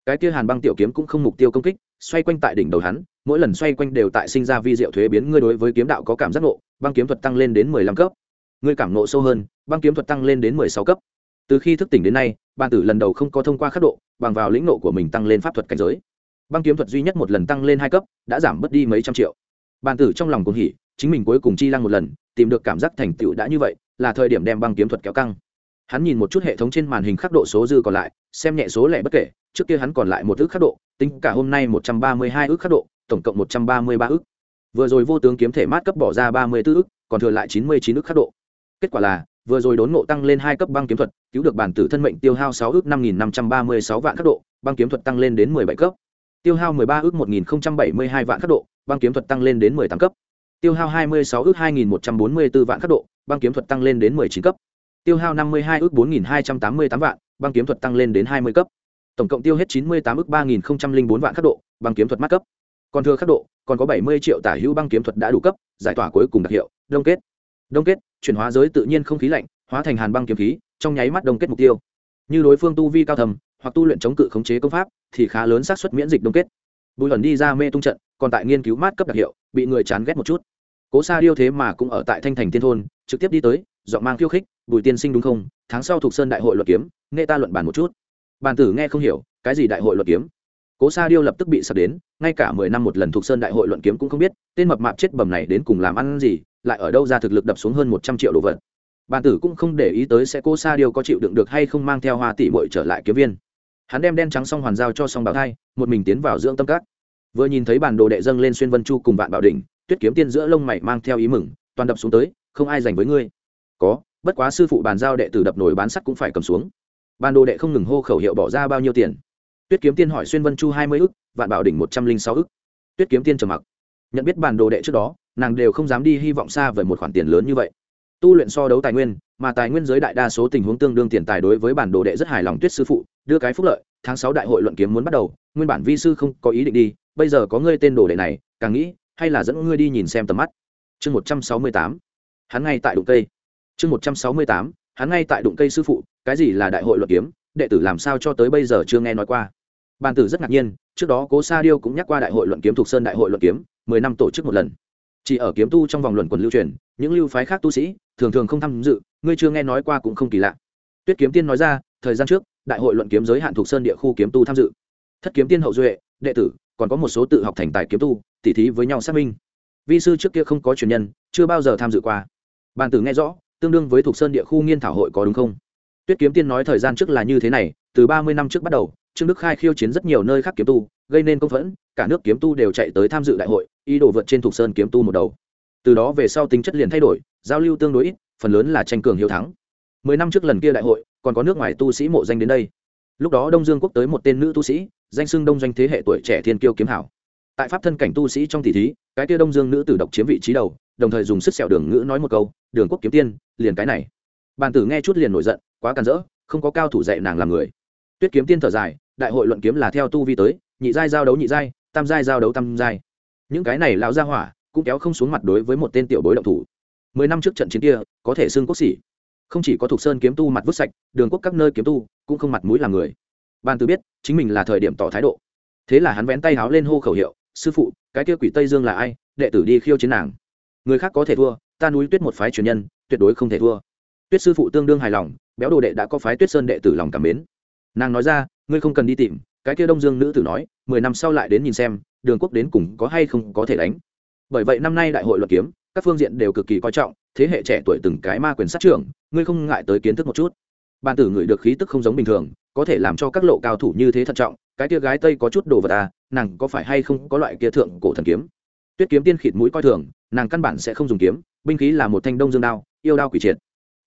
Cái kia hàn băng tiểu kiếm cũng không mục tiêu công kích, xoay quanh tại đỉnh đầu hắn, mỗi lần xoay quanh đều tại sinh ra vi diệu thuế biến, ngươi đối với kiếm đạo có cảm giác nộ băng kiếm thuật tăng lên đến mười lăm cấp. Ngươi cảm nộ sâu hơn, băng kiếm thuật tăng lên đến mười sáu cấp từ khi thức tỉnh đến nay bàn tử lần đầu không có thông qua khắc độ, bằng vào lĩnh nộ của mình tăng lên pháp thuật cảnh giới. Băng kiếm thuật duy nhất một lần tăng lên hai cấp, đã giảm bớt đi mấy trăm triệu. Bàn tử trong lòng cùng hỉ, chính mình cuối cùng chi lăng một lần, tìm được cảm giác thành tựu đã như vậy, là thời điểm đem băng kiếm thuật kéo căng. Hắn nhìn một chút hệ thống trên màn hình khắc độ số dư còn lại, xem nhẹ số lẻ bất kể, trước kia hắn còn lại một ước khắc độ, tính cả hôm nay một trăm ba mươi hai ước khắc độ, tổng cộng một trăm ba mươi ba ước. Vừa rồi vô tướng kiếm thể mát cấp bỏ ra ba mươi 34 ước, còn thừa lại chín mươi chín ước khắc độ. Kết quả là vừa rồi đốn ngộ tăng lên hai cấp băng kiếm thuật, cứu được bản tử thân mệnh tiêu hao sáu ước năm nghìn năm trăm ba mươi sáu vạn khắc độ, băng kiếm thuật tăng lên đến mười bảy cấp. Tiêu hao mười ba ước một nghìn bảy mươi hai vạn khắc độ, băng kiếm thuật tăng lên đến mười tám cấp. Tiêu hao hai mươi sáu ước hai nghìn một trăm bốn mươi b vạn khắc độ, băng kiếm thuật tăng lên đến mười chín cấp. Tiêu hao năm mươi hai ước bốn nghìn hai trăm tám mươi tám vạn, băng kiếm thuật tăng lên đến hai mươi cấp. Tổng cộng tiêu hết chín mươi tám ước ba nghìn bốn vạn khắc độ, băng kiếm thuật mắc cấp. Còn thừa khắc độ, còn có bảy mươi triệu tả hữu băng kiếm thuật đã đủ cấp, giải tỏa cuối cùng đặc hiệu, đông kết đông kết, chuyển hóa giới tự nhiên không khí lạnh, hóa thành hàn băng kiếm khí, trong nháy mắt đông kết mục tiêu. Như đối phương tu vi cao thầm, hoặc tu luyện chống cự khống chế công pháp, thì khá lớn xác suất miễn dịch đông kết. Bùi lần đi ra mê tung trận, còn tại nghiên cứu mát cấp đặc hiệu, bị người chán ghét một chút. Cố sa điêu thế mà cũng ở tại thanh thành tiên thôn, trực tiếp đi tới dọn mang khiêu khích, bùi tiên sinh đúng không? Tháng sau thuộc sơn đại hội luật kiếm, nghe ta luận bàn một chút. Bàn tử nghe không hiểu, cái gì đại hội luật kiếm? Cố sa điêu lập tức bị sập đến, ngay cả mười năm một lần thuộc sơn đại hội luận kiếm cũng không biết, tên mập mạp chết bầm này đến cùng làm ăn gì lại ở đâu ra thực lực đập xuống hơn một trăm triệu đồ vật. Bàn tử cũng không để ý tới sẽ cô sa điều có chịu đựng được hay không mang theo hoa tỷ bội trở lại kiếm viên. Hắn đem đen trắng xong hoàn giao cho song bảo thai, một mình tiến vào dưỡng tâm các. Vừa nhìn thấy bản đồ đệ dâng lên xuyên vân chu cùng vạn bảo đỉnh, tuyết kiếm tiên giữa lông mày mang theo ý mừng, toàn đập xuống tới, không ai dành với ngươi. Có, bất quá sư phụ bàn giao đệ tử đập nổi bán sắt cũng phải cầm xuống. Bản đồ đệ không ngừng hô khẩu hiệu bỏ ra bao nhiêu tiền. Tuyết kiếm tiên hỏi xuyên vân chu hai mươi ức, vạn bảo đỉnh một trăm linh sáu ức. Tuyết kiếm tiên trầm mặc nhận biết bản đồ đệ trước đó, nàng đều không dám đi hy vọng xa về một khoản tiền lớn như vậy. Tu luyện so đấu tài nguyên, mà tài nguyên giới đại đa số tình huống tương đương tiền tài đối với bản đồ đệ rất hài lòng tuyết sư phụ, đưa cái phúc lợi, tháng sáu đại hội luận kiếm muốn bắt đầu, nguyên bản vi sư không có ý định đi, bây giờ có ngươi tên đồ đệ này, càng nghĩ, hay là dẫn ngươi đi nhìn xem tầm mắt. Chương một trăm sáu mươi tám, hắn ngay tại đụng cây. Chương một trăm sáu mươi tám, hắn ngay tại đụng cây sư phụ, cái gì là đại hội luận kiếm, đệ tử làm sao cho tới bây giờ chưa nghe nói qua. Bàn tử rất ngạc nhiên, trước đó cố sa điêu cũng nhắc qua đại hội luận kiếm thuộc sơn đại hội luận kiếm mười năm tổ chức một lần. Chỉ ở kiếm tu trong vòng luận quần lưu truyền, những lưu phái khác tu sĩ thường thường không tham dự, ngươi chưa nghe nói qua cũng không kỳ lạ. Tuyết kiếm tiên nói ra, thời gian trước, đại hội luận kiếm giới hạn thuộc sơn địa khu kiếm tu tham dự. Thất kiếm tiên hậu duệ, đệ tử, còn có một số tự học thành tài kiếm tu, tỉ thí với nhau xác minh. Vi sư trước kia không có truyền nhân, chưa bao giờ tham dự qua. Bàn tử nghe rõ, tương đương với thuộc sơn địa khu nghiên thảo hội có đúng không? Tuyết kiếm tiên nói thời gian trước là như thế này, từ ba mươi năm trước bắt đầu, trương đức khai khiêu chiến rất nhiều nơi khác kiếm tu, gây nên công phẫn, cả nước kiếm tu đều chạy tới tham dự đại hội ý đồ vượt trên thục sơn kiếm tu một đầu. Từ đó về sau tính chất liền thay đổi, giao lưu tương đối ít, phần lớn là tranh cường hiếu thắng. Mười năm trước lần kia đại hội, còn có nước ngoài tu sĩ mộ danh đến đây. Lúc đó đông dương quốc tới một tên nữ tu sĩ, danh xưng đông doanh thế hệ tuổi trẻ thiên kiêu kiếm hảo. Tại pháp thân cảnh tu sĩ trong tỷ thí, cái kia đông dương nữ tử độc chiếm vị trí đầu, đồng thời dùng sức sẹo đường ngữ nói một câu, đường quốc kiếm tiên, liền cái này. Bàn tử nghe chút liền nổi giận, quá càn rỡ, không có cao thủ dạy nàng làm người. Tuyết kiếm tiên thở dài, đại hội luận kiếm là theo tu vi tới, nhị giai giao đấu nhị giai, tam giai giao đấu tam giai những cái này lão ra hỏa cũng kéo không xuống mặt đối với một tên tiểu bối động thủ. Mười năm trước trận chiến kia, có thể xưng quốc sĩ không chỉ có thục sơn kiếm tu mặt vứt sạch, đường quốc các nơi kiếm tu cũng không mặt mũi làm người. Ban tử biết, chính mình là thời điểm tỏ thái độ. Thế là hắn vén tay háo lên hô khẩu hiệu, sư phụ, cái kia quỷ tây dương là ai? Đệ tử đi khiêu chiến nàng. Người khác có thể thua, ta núi tuyết một phái truyền nhân, tuyệt đối không thể thua. Tuyết sư phụ tương đương hài lòng, béo đồ đệ đã có phái tuyết sơn đệ tử lòng cảm mến. Nàng nói ra, ngươi không cần đi tìm, cái kia đông dương nữ tử nói, mười năm sau lại đến nhìn xem đường quốc đến cùng có hay không có thể đánh. Bởi vậy năm nay đại hội luật kiếm, các phương diện đều cực kỳ coi trọng, thế hệ trẻ tuổi từng cái ma quyền sát trưởng, ngươi không ngại tới kiến thức một chút. Bàn tử ngửi được khí tức không giống bình thường, có thể làm cho các lộ cao thủ như thế thận trọng, cái tia gái tây có chút đồ vật à nàng có phải hay không có loại kia thượng cổ thần kiếm? Tuyết kiếm tiên khịt mũi coi thường, nàng căn bản sẽ không dùng kiếm, binh khí là một thanh đông dương đao, yêu đao quỷ triệt.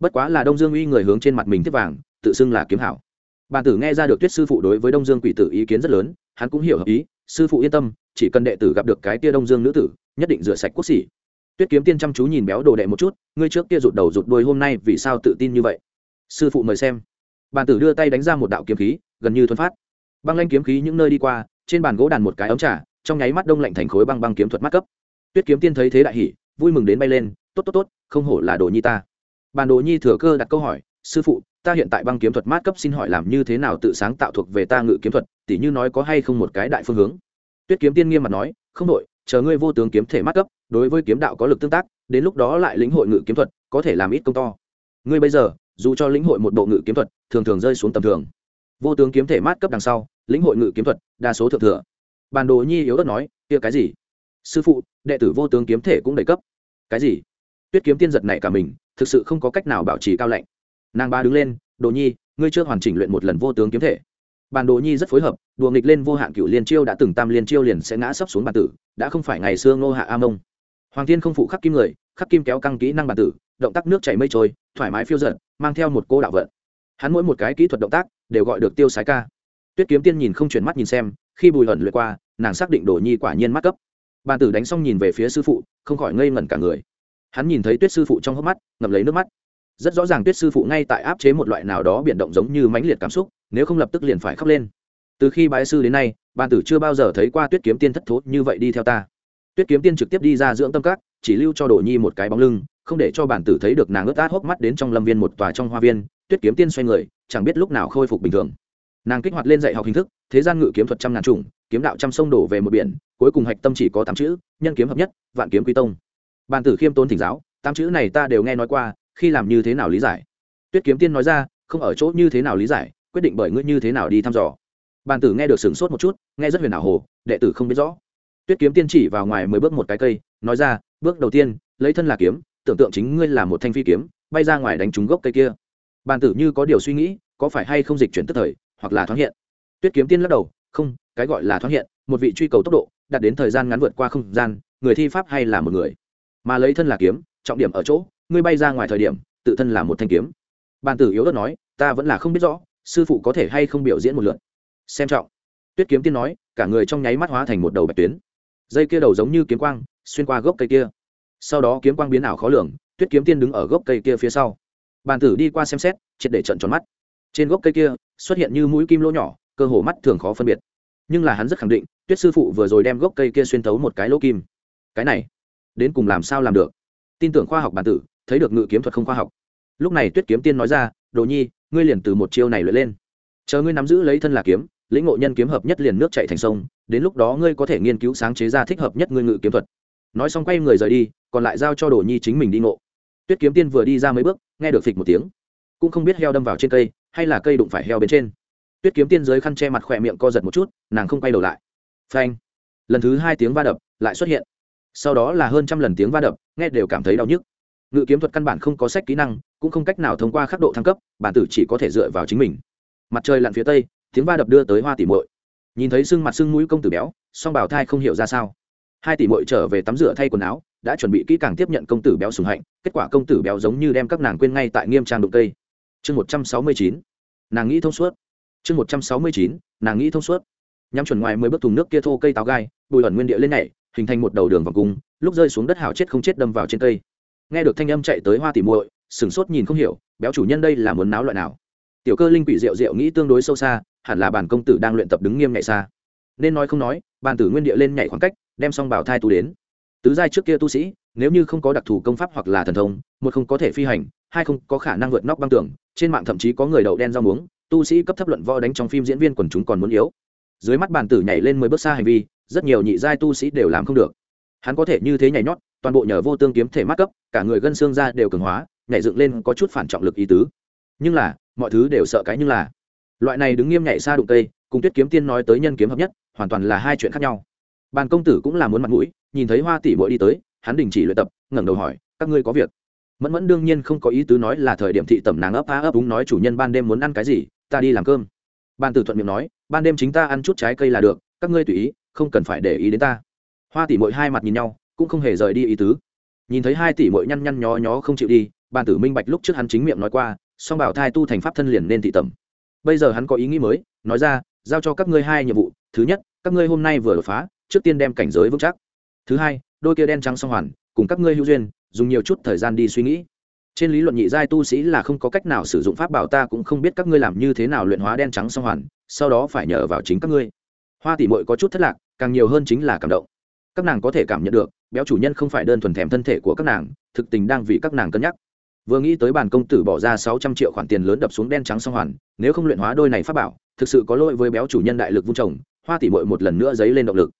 Bất quá là đông dương uy người hướng trên mặt mình tiếp vàng, tự xưng là kiếm hảo. Bàn tử nghe ra được tuyết sư phụ đối với đông dương quỷ tử ý kiến rất lớn, hắn cũng hiểu hợp ý sư phụ yên tâm, chỉ cần đệ tử gặp được cái tia đông dương nữ tử, nhất định rửa sạch quốc sĩ tuyết kiếm tiên chăm chú nhìn béo đồ đệ một chút, ngươi trước kia rụt đầu rụt đuôi hôm nay vì sao tự tin như vậy? Sư phụ mời xem. Bàn tử đưa tay đánh ra một đạo kiếm khí, gần như thuần phát. Băng lanh kiếm khí những nơi đi qua, trên bàn gỗ đàn một cái ống trà, trong nháy mắt đông lạnh thành khối băng băng kiếm thuật mắt cấp. Tuyết kiếm tiên thấy thế đại hỉ, vui mừng đến bay lên, tốt tốt tốt, không hổ là đồ nhi ta. Bàn đồ nhi thừa cơ đặt câu hỏi, sư phụ ta hiện tại băng kiếm thuật mát cấp xin hỏi làm như thế nào tự sáng tạo thuộc về ta ngự kiếm thuật, tỉ như nói có hay không một cái đại phương hướng. Tuyết kiếm tiên nghiêm mặt nói, không đội chờ ngươi vô tướng kiếm thể mát cấp, đối với kiếm đạo có lực tương tác, đến lúc đó lại lĩnh hội ngự kiếm thuật, có thể làm ít công to. Ngươi bây giờ, dù cho lĩnh hội một bộ ngự kiếm thuật, thường thường rơi xuống tầm thường. Vô tướng kiếm thể mát cấp đằng sau, lĩnh hội ngự kiếm thuật, đa số thượng thừa. Bản đồ nhi yếu ớt nói, kia cái gì? Sư phụ, đệ tử vô tướng kiếm thể cũng đầy cấp. Cái gì? Tuyết kiếm tiên giật này cả mình, thực sự không có cách nào bảo trì cao lạnh nàng ba đứng lên, đồ nhi, ngươi chưa hoàn chỉnh luyện một lần vô tướng kiếm thể. Bàn đồ nhi rất phối hợp, đùa nghịch lên vô hạn cựu liên chiêu đã từng tam liên chiêu liền sẽ ngã sấp xuống bàn tử, đã không phải ngày xưa ngô hạ a mông. Hoàng thiên không phụ khắc kim người, khắc kim kéo căng kỹ năng bàn tử, động tác nước chảy mây trôi, thoải mái phiêu giận mang theo một cô đạo vận. Hắn mỗi một cái kỹ thuật động tác đều gọi được tiêu sái ca. Tuyết kiếm tiên nhìn không chuyển mắt nhìn xem, khi bùi hẩn lượt qua, nàng xác định đồ nhi quả nhiên mắt cấp. Bàn tử đánh xong nhìn về phía sư phụ, không khỏi ngây ngẩn cả người. Hắn nhìn thấy tuyết sư phụ trong hốc mắt, ngậm lấy nước mắt rất rõ ràng tuyết sư phụ ngay tại áp chế một loại nào đó biển động giống như mãnh liệt cảm xúc, nếu không lập tức liền phải khóc lên. Từ khi bái sư đến nay, bàn tử chưa bao giờ thấy qua tuyết kiếm tiên thất thố như vậy đi theo ta. Tuyết kiếm tiên trực tiếp đi ra dưỡng tâm các, chỉ lưu cho đồ nhi một cái bóng lưng, không để cho bản tử thấy được nàng ướt át hốc mắt đến trong lâm viên một tòa trong hoa viên, tuyết kiếm tiên xoay người, chẳng biết lúc nào khôi phục bình thường. Nàng kích hoạt lên dạy học hình thức, thế gian ngự kiếm thuật trăm ngàn trùng kiếm đạo trăm sông đổ về một biển, cuối cùng hạch tâm chỉ có tám chữ, nhân kiếm hợp nhất, vạn kiếm quy tông. Bàn tử khiêm tôn thỉnh giáo, tám chữ này ta đều nghe nói qua khi làm như thế nào lý giải? Tuyết kiếm tiên nói ra, không ở chỗ như thế nào lý giải, quyết định bởi ngươi như thế nào đi thăm dò. Bàn tử nghe được sửng sốt một chút, nghe rất huyền ảo hồ, đệ tử không biết rõ. Tuyết kiếm tiên chỉ vào ngoài mới bước một cái cây, nói ra, bước đầu tiên, lấy thân là kiếm, tưởng tượng chính ngươi là một thanh phi kiếm, bay ra ngoài đánh trúng gốc cây kia. Bàn tử như có điều suy nghĩ, có phải hay không dịch chuyển tức thời, hoặc là thoáng hiện. Tuyết kiếm tiên lắc đầu, không, cái gọi là thoáng hiện, một vị truy cầu tốc độ, đạt đến thời gian ngắn vượt qua không gian, người thi pháp hay là một người. Mà lấy thân là kiếm, trọng điểm ở chỗ ngươi bay ra ngoài thời điểm, tự thân là một thanh kiếm. Bàn tử yếu đất nói, ta vẫn là không biết rõ, sư phụ có thể hay không biểu diễn một lượt. Xem trọng. Tuyết kiếm tiên nói, cả người trong nháy mắt hóa thành một đầu bạch tuyến. Dây kia đầu giống như kiếm quang, xuyên qua gốc cây kia. Sau đó kiếm quang biến ảo khó lường, tuyết kiếm tiên đứng ở gốc cây kia phía sau. Bàn tử đi qua xem xét, triệt để trận tròn mắt. Trên gốc cây kia, xuất hiện như mũi kim lỗ nhỏ, cơ hồ mắt thường khó phân biệt. Nhưng là hắn rất khẳng định, tuyết sư phụ vừa rồi đem gốc cây kia xuyên thấu một cái lỗ kim. Cái này, đến cùng làm sao làm được? Tin tưởng khoa học bản tử thấy được ngự kiếm thuật không khoa học. Lúc này tuyết kiếm tiên nói ra, đồ nhi, ngươi liền từ một chiêu này luyện lên. Chờ ngươi nắm giữ lấy thân là kiếm, lĩnh ngộ nhân kiếm hợp nhất liền nước chạy thành sông, đến lúc đó ngươi có thể nghiên cứu sáng chế ra thích hợp nhất ngươi ngự kiếm thuật. Nói xong quay người rời đi, còn lại giao cho đồ nhi chính mình đi ngộ. Tuyết kiếm tiên vừa đi ra mấy bước, nghe được phịch một tiếng. Cũng không biết heo đâm vào trên cây, hay là cây đụng phải heo bên trên. Tuyết kiếm tiên dưới khăn che mặt khỏe miệng co giật một chút, nàng không quay đầu lại. Phanh! Lần thứ hai tiếng va đập lại xuất hiện. Sau đó là hơn trăm lần tiếng va đập, nghe đều cảm thấy đau nhức ngự kiếm thuật căn bản không có sách kỹ năng, cũng không cách nào thông qua khắc độ thăng cấp, bản tử chỉ có thể dựa vào chính mình. Mặt trời lặn phía tây, tiếng va đập đưa tới hoa tỉ mội nhìn thấy sưng mặt sưng mũi công tử béo, song bảo thai không hiểu ra sao. Hai tỷ mội trở về tắm rửa thay quần áo, đã chuẩn bị kỹ càng tiếp nhận công tử béo sùng hạnh, kết quả công tử béo giống như đem các nàng quên ngay tại nghiêm trang đụng cây. Chương một trăm sáu mươi chín, nàng nghĩ thông suốt. Chương một trăm sáu mươi chín, nàng nghĩ thông suốt. Nhắm chuẩn ngoài mới bước thùng nước kia thô cây táo gai bùi ẩn nguyên địa lên nhảy, hình thành một đầu đường vòng cung, lúc rơi xuống đất hào chết không chết đâm vào trên cây nghe được thanh âm chạy tới hoa tỉ muội, sửng sốt nhìn không hiểu, béo chủ nhân đây là muốn náo loại nào? Tiểu cơ linh quỷ rượu rượu nghĩ tương đối sâu xa, hẳn là bản công tử đang luyện tập đứng nghiêm nhảy xa. Nên nói không nói bàn tử nguyên địa lên nhảy khoảng cách, đem xong bảo thai tu đến. Tứ giai trước kia tu sĩ, nếu như không có đặc thù công pháp hoặc là thần thông, một không có thể phi hành, hai không có khả năng vượt nóc băng tường, trên mạng thậm chí có người đậu đen rau muống, tu sĩ cấp thấp luận võ đánh trong phim diễn viên quần chúng còn muốn yếu. Dưới mắt bàn tử nhảy lên mười bước xa hành vi, rất nhiều nhị giai tu sĩ đều làm không được. Hắn có thể như thế nhảy nhót toàn bộ nhờ vô tương kiếm thể mát cấp, cả người gân xương ra đều cường hóa, nhảy dựng lên có chút phản trọng lực ý tứ. Nhưng là, mọi thứ đều sợ cái nhưng là, loại này đứng nghiêm nhảy xa đụng tây cùng tuyết kiếm tiên nói tới nhân kiếm hợp nhất, hoàn toàn là hai chuyện khác nhau. Bàn công tử cũng là muốn mặt mũi, nhìn thấy hoa tỷ bội đi tới, hắn đình chỉ luyện tập, ngẩng đầu hỏi, các ngươi có việc? Mẫn mẫn đương nhiên không có ý tứ nói là thời điểm thị tẩm nàng ấp á ấp úng nói chủ nhân ban đêm muốn ăn cái gì, ta đi làm cơm. Ban tử thuận miệng nói, ban đêm chính ta ăn chút trái cây là được, các ngươi tùy ý, không cần phải để ý đến ta. Hoa tỷ mỗi hai mặt nhìn nhau cũng không hề rời đi ý tứ. Nhìn thấy hai tỷ mội nhăn nhăn nhó nhó không chịu đi, bàn tử minh bạch lúc trước hắn chính miệng nói qua, song bảo thai tu thành pháp thân liền nên thị tẩm. Bây giờ hắn có ý nghĩ mới, nói ra, giao cho các ngươi hai nhiệm vụ, thứ nhất, các ngươi hôm nay vừa đột phá, trước tiên đem cảnh giới vững chắc. Thứ hai, đôi kia đen trắng song hoàn, cùng các ngươi hữu duyên, dùng nhiều chút thời gian đi suy nghĩ. Trên lý luận nhị giai tu sĩ là không có cách nào sử dụng pháp bảo ta cũng không biết các ngươi làm như thế nào luyện hóa đen trắng song hoàn, sau đó phải nhờ vào chính các ngươi. Hoa tỷ mội có chút thất lạc, càng nhiều hơn chính là cảm động các nàng có thể cảm nhận được, béo chủ nhân không phải đơn thuần thèm thân thể của các nàng, thực tình đang vì các nàng cân nhắc. Vừa nghĩ tới bàn công tử bỏ ra sáu trăm triệu khoản tiền lớn đập xuống đen trắng song hoàn, nếu không luyện hóa đôi này pháp bảo, thực sự có lỗi với béo chủ nhân đại lực vung trồng, hoa tỷ mội một lần nữa dấy lên động lực.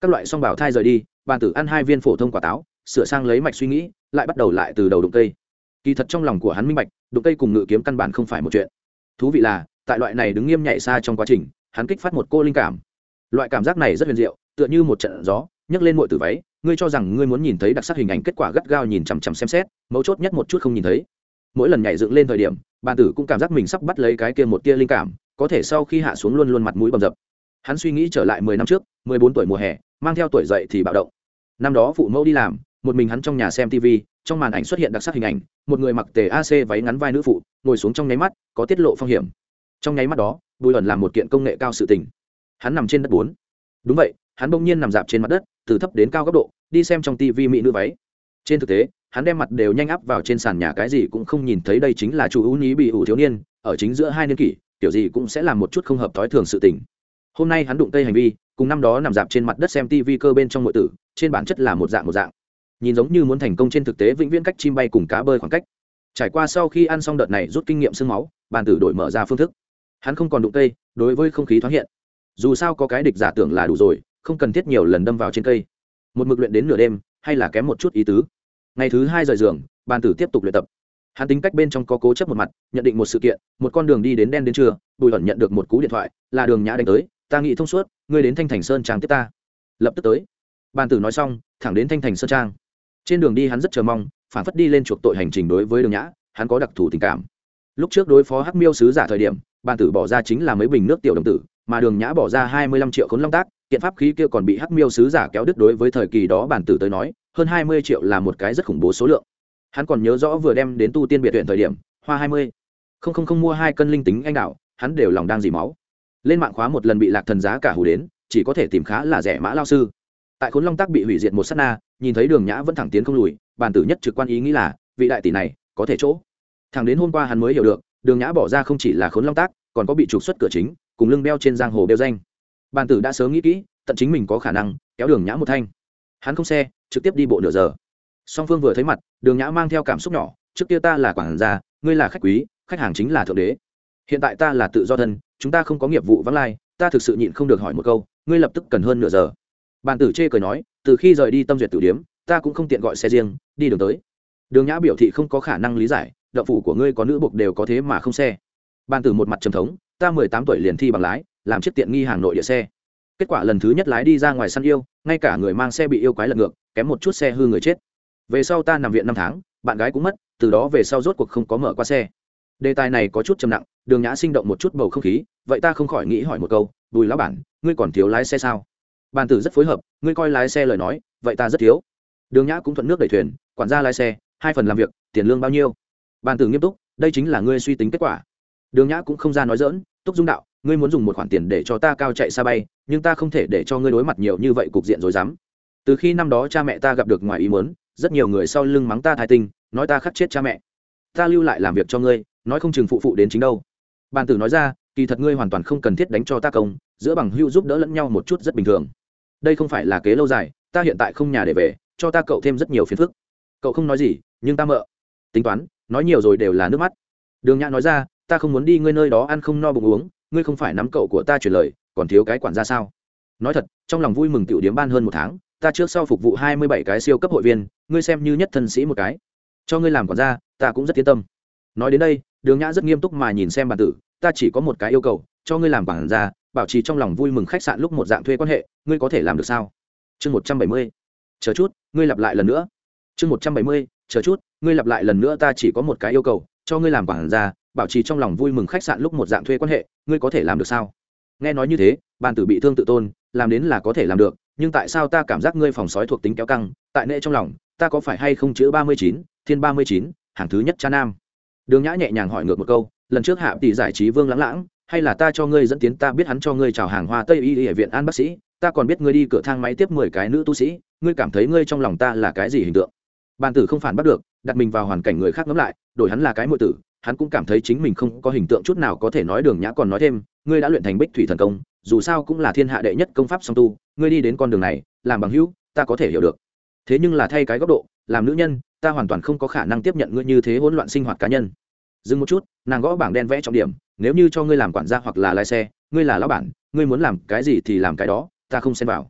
Các loại song bảo thai rời đi, bàn tử ăn hai viên phổ thông quả táo, sửa sang lấy mạch suy nghĩ, lại bắt đầu lại từ đầu đụng cây. Kỳ thật trong lòng của hắn minh bạch, đụng cây cùng ngự kiếm căn bản không phải một chuyện. Thú vị là, tại loại này đứng nghiêm nhảy xa trong quá trình, hắn kích phát một cô linh cảm. Loại cảm giác này rất huyền diệu, tựa như một trận gió nhấc lên mọi từ váy, ngươi cho rằng ngươi muốn nhìn thấy đặc sắc hình ảnh kết quả gắt gao nhìn chằm chằm xem xét, mấu chốt nhất một chút không nhìn thấy. Mỗi lần nhảy dựng lên thời điểm, bàn tử cũng cảm giác mình sắp bắt lấy cái kia một tia linh cảm, có thể sau khi hạ xuống luôn luôn mặt mũi bầm dập. Hắn suy nghĩ trở lại mười năm trước, mười bốn tuổi mùa hè, mang theo tuổi dậy thì bạo động. Năm đó phụ mẫu đi làm, một mình hắn trong nhà xem tv trong màn ảnh xuất hiện đặc sắc hình ảnh, một người mặc tề ac váy ngắn vai nữ phụ, ngồi xuống trong nháy mắt, có tiết lộ phong hiểm. Trong nháy mắt đó, bùi ẩn làm một kiện công nghệ cao sự tình. Hắn nằm trên đất bốn. Đúng vậy, hắn bỗng nhiên nằm dạp trên mặt đất từ thấp đến cao góc độ, đi xem trong tivi mỹ nữ váy. Trên thực tế, hắn đem mặt đều nhanh áp vào trên sàn nhà cái gì cũng không nhìn thấy đây chính là chủ ưu nhí bị ủ thiếu niên, ở chính giữa hai niên kỷ, kiểu gì cũng sẽ làm một chút không hợp thói thường sự tình. Hôm nay hắn đụng tây hành vi, cùng năm đó nằm dạp trên mặt đất xem tivi cơ bên trong nội tử, trên bản chất là một dạng một dạng. Nhìn giống như muốn thành công trên thực tế vĩnh viễn cách chim bay cùng cá bơi khoảng cách. Trải qua sau khi ăn xong đợt này rút kinh nghiệm sương máu, bàn tử đổi mở ra phương thức. Hắn không còn đụng tây đối với không khí thoáng hiện. Dù sao có cái địch giả tưởng là đủ rồi không cần thiết nhiều lần đâm vào trên cây. Một mực luyện đến nửa đêm, hay là kém một chút ý tứ. Ngày thứ hai rời giường, bàn tử tiếp tục luyện tập. Hắn tính cách bên trong có cố chấp một mặt, nhận định một sự kiện, một con đường đi đến đen đến trưa, bùi hẩn nhận được một cú điện thoại, là đường nhã đánh tới, ta nghĩ thông suốt, ngươi đến thanh thành sơn trang tiếp ta. Lập tức tới. Bàn tử nói xong, thẳng đến thanh thành sơn trang. Trên đường đi hắn rất chờ mong, phản phất đi lên chuộc tội hành trình đối với đường nhã, hắn có đặc thù tình cảm. Lúc trước đối phó hắc miêu sứ giả thời điểm, bàn tử bỏ ra chính là mấy bình nước tiểu đồng tử, mà đường nhã bỏ ra hai mươi lăm triệu khốn long tác kiện pháp khí kia còn bị hắc miêu sứ giả kéo đứt đối với thời kỳ đó bản tử tới nói, hơn hai mươi triệu là một cái rất khủng bố số lượng. Hắn còn nhớ rõ vừa đem đến tu tiên biệt huyện thời điểm, hoa hai mươi. Không không không mua hai cân linh tính anh đạo hắn đều lòng đang dì máu. Lên mạng khóa một lần bị lạc thần giá cả hù đến, chỉ có thể tìm khá là rẻ mã lao sư. Tại khốn long tác bị hủy diệt một s á t na, nhìn thấy đường nhã vẫn thẳng tiến không lùi, bản tử nhất trực quan ý nghĩ là, vị đại tỷ này, có thể chỗ. Thẳng đến hôm qua hắn mới hiểu được, đường nhã bỏ ra không chỉ là khốn long tác còn có bị trục xuất cửa chính, cùng lưng beo trên giang hồ beo danh bàn tử đã sớm nghĩ kỹ, tận chính mình có khả năng kéo đường nhã một thanh. Hắn không xe, trực tiếp đi bộ nửa giờ. Song phương vừa thấy mặt, đường nhã mang theo cảm xúc nhỏ, trước kia ta là quản gia, ngươi là khách quý, khách hàng chính là thượng đế. Hiện tại ta là tự do thân, chúng ta không có nghiệp vụ vắng lai, ta thực sự nhịn không được hỏi một câu, ngươi lập tức cần hơn nửa giờ. Bàn tử chê cười nói, từ khi rời đi tâm duyệt tử điếm, ta cũng không tiện gọi xe riêng, đi đường tới. Đường nhã biểu thị không có khả năng lý giải đậu phủ của ngươi có nữ buộc đều có thế mà không xe. Bàn tử một mặt trầm thống, ta mười tám tuổi liền thi bằng lái làm chiếc tiện nghi hàng nội địa xe. Kết quả lần thứ nhất lái đi ra ngoài săn yêu, ngay cả người mang xe bị yêu quái lật ngược, kém một chút xe hư người chết. Về sau ta nằm viện năm tháng, bạn gái cũng mất, từ đó về sau rốt cuộc không có mở qua xe. Đề tài này có chút trầm nặng, đường nhã sinh động một chút bầu không khí, vậy ta không khỏi nghĩ hỏi một câu, bùi lão bản, ngươi còn thiếu lái xe sao? Bàn tử rất phối hợp, ngươi coi lái xe lời nói, vậy ta rất thiếu. Đường nhã cũng thuận nước đẩy thuyền, quản gia lái xe, hai phần làm việc, tiền lương bao nhiêu? Bàn tử nghiêm túc, đây chính là ngươi suy tính kết quả. Đường nhã cũng không ra nói dỡn túc dung đạo ngươi muốn dùng một khoản tiền để cho ta cao chạy xa bay, nhưng ta không thể để cho ngươi đối mặt nhiều như vậy cục diện rồi dám từ khi năm đó cha mẹ ta gặp được ngoài ý muốn, rất nhiều người sau lưng mắng ta thai tinh, nói ta khắc chết cha mẹ. Ta lưu lại làm việc cho ngươi, nói không chừng phụ phụ đến chính đâu. Bàn tử nói ra, kỳ thật ngươi hoàn toàn không cần thiết đánh cho ta công, giữa bằng hưu giúp đỡ lẫn nhau một chút rất bình thường. Đây không phải là kế lâu dài, ta hiện tại không nhà để về, cho ta cậu thêm rất nhiều phiền phức. Cậu không nói gì, nhưng ta mợ. Tính toán, nói nhiều rồi đều là nước mắt. Đường nhã nói ra, ta không muốn đi ngươi nơi đó ăn không no bụng uống ngươi không phải nắm cậu của ta chuyển lời, còn thiếu cái quản ra sao? Nói thật, trong lòng vui mừng tiểu điếm ban hơn một tháng, ta trước sau phục vụ hai mươi bảy cái siêu cấp hội viên, ngươi xem như nhất thân sĩ một cái. Cho ngươi làm quản gia, ta cũng rất yên tâm. Nói đến đây, đường nhã rất nghiêm túc mà nhìn xem bản tử, ta chỉ có một cái yêu cầu, cho ngươi làm quản gia, bảo trì trong lòng vui mừng khách sạn lúc một dạng thuê quan hệ, ngươi có thể làm được sao? Chương một trăm bảy mươi, chờ chút, ngươi lặp lại lần nữa. Chương một trăm bảy mươi, chờ chút, ngươi lặp lại lần nữa, ta chỉ có một cái yêu cầu, cho ngươi làm quản gia bảo trì trong lòng vui mừng khách sạn lúc một dạng thuê quan hệ, ngươi có thể làm được sao? Nghe nói như thế, bàn tử bị thương tự tôn, làm đến là có thể làm được, nhưng tại sao ta cảm giác ngươi phòng sói thuộc tính kéo căng, tại nệ trong lòng, ta có phải hay không chữ ba mươi chín, thiên ba mươi chín, hàng thứ nhất cha nam? Đường nhã nhẹ nhàng hỏi ngược một câu, lần trước hạ tỷ giải trí vương lãng lãng, hay là ta cho ngươi dẫn tiến, ta biết hắn cho ngươi chào hàng hoa tây y ở viện an bác sĩ, ta còn biết ngươi đi cửa thang máy tiếp mười cái nữ tu sĩ, ngươi cảm thấy ngươi trong lòng ta là cái gì hình tượng? Bàn tử không phản bắt được, đặt mình vào hoàn cảnh người khác ngẫm lại, đổi hắn là cái muội tử hắn cũng cảm thấy chính mình không có hình tượng chút nào có thể nói đường nhã còn nói thêm, ngươi đã luyện thành bích thủy thần công, dù sao cũng là thiên hạ đệ nhất công pháp song tu, ngươi đi đến con đường này, làm bằng hữu, ta có thể hiểu được. Thế nhưng là thay cái góc độ, làm nữ nhân, ta hoàn toàn không có khả năng tiếp nhận ngươi như thế hỗn loạn sinh hoạt cá nhân. Dừng một chút, nàng gõ bảng đen vẽ trọng điểm, nếu như cho ngươi làm quản gia hoặc là lái xe, ngươi là lão bản, ngươi muốn làm cái gì thì làm cái đó, ta không xem vào.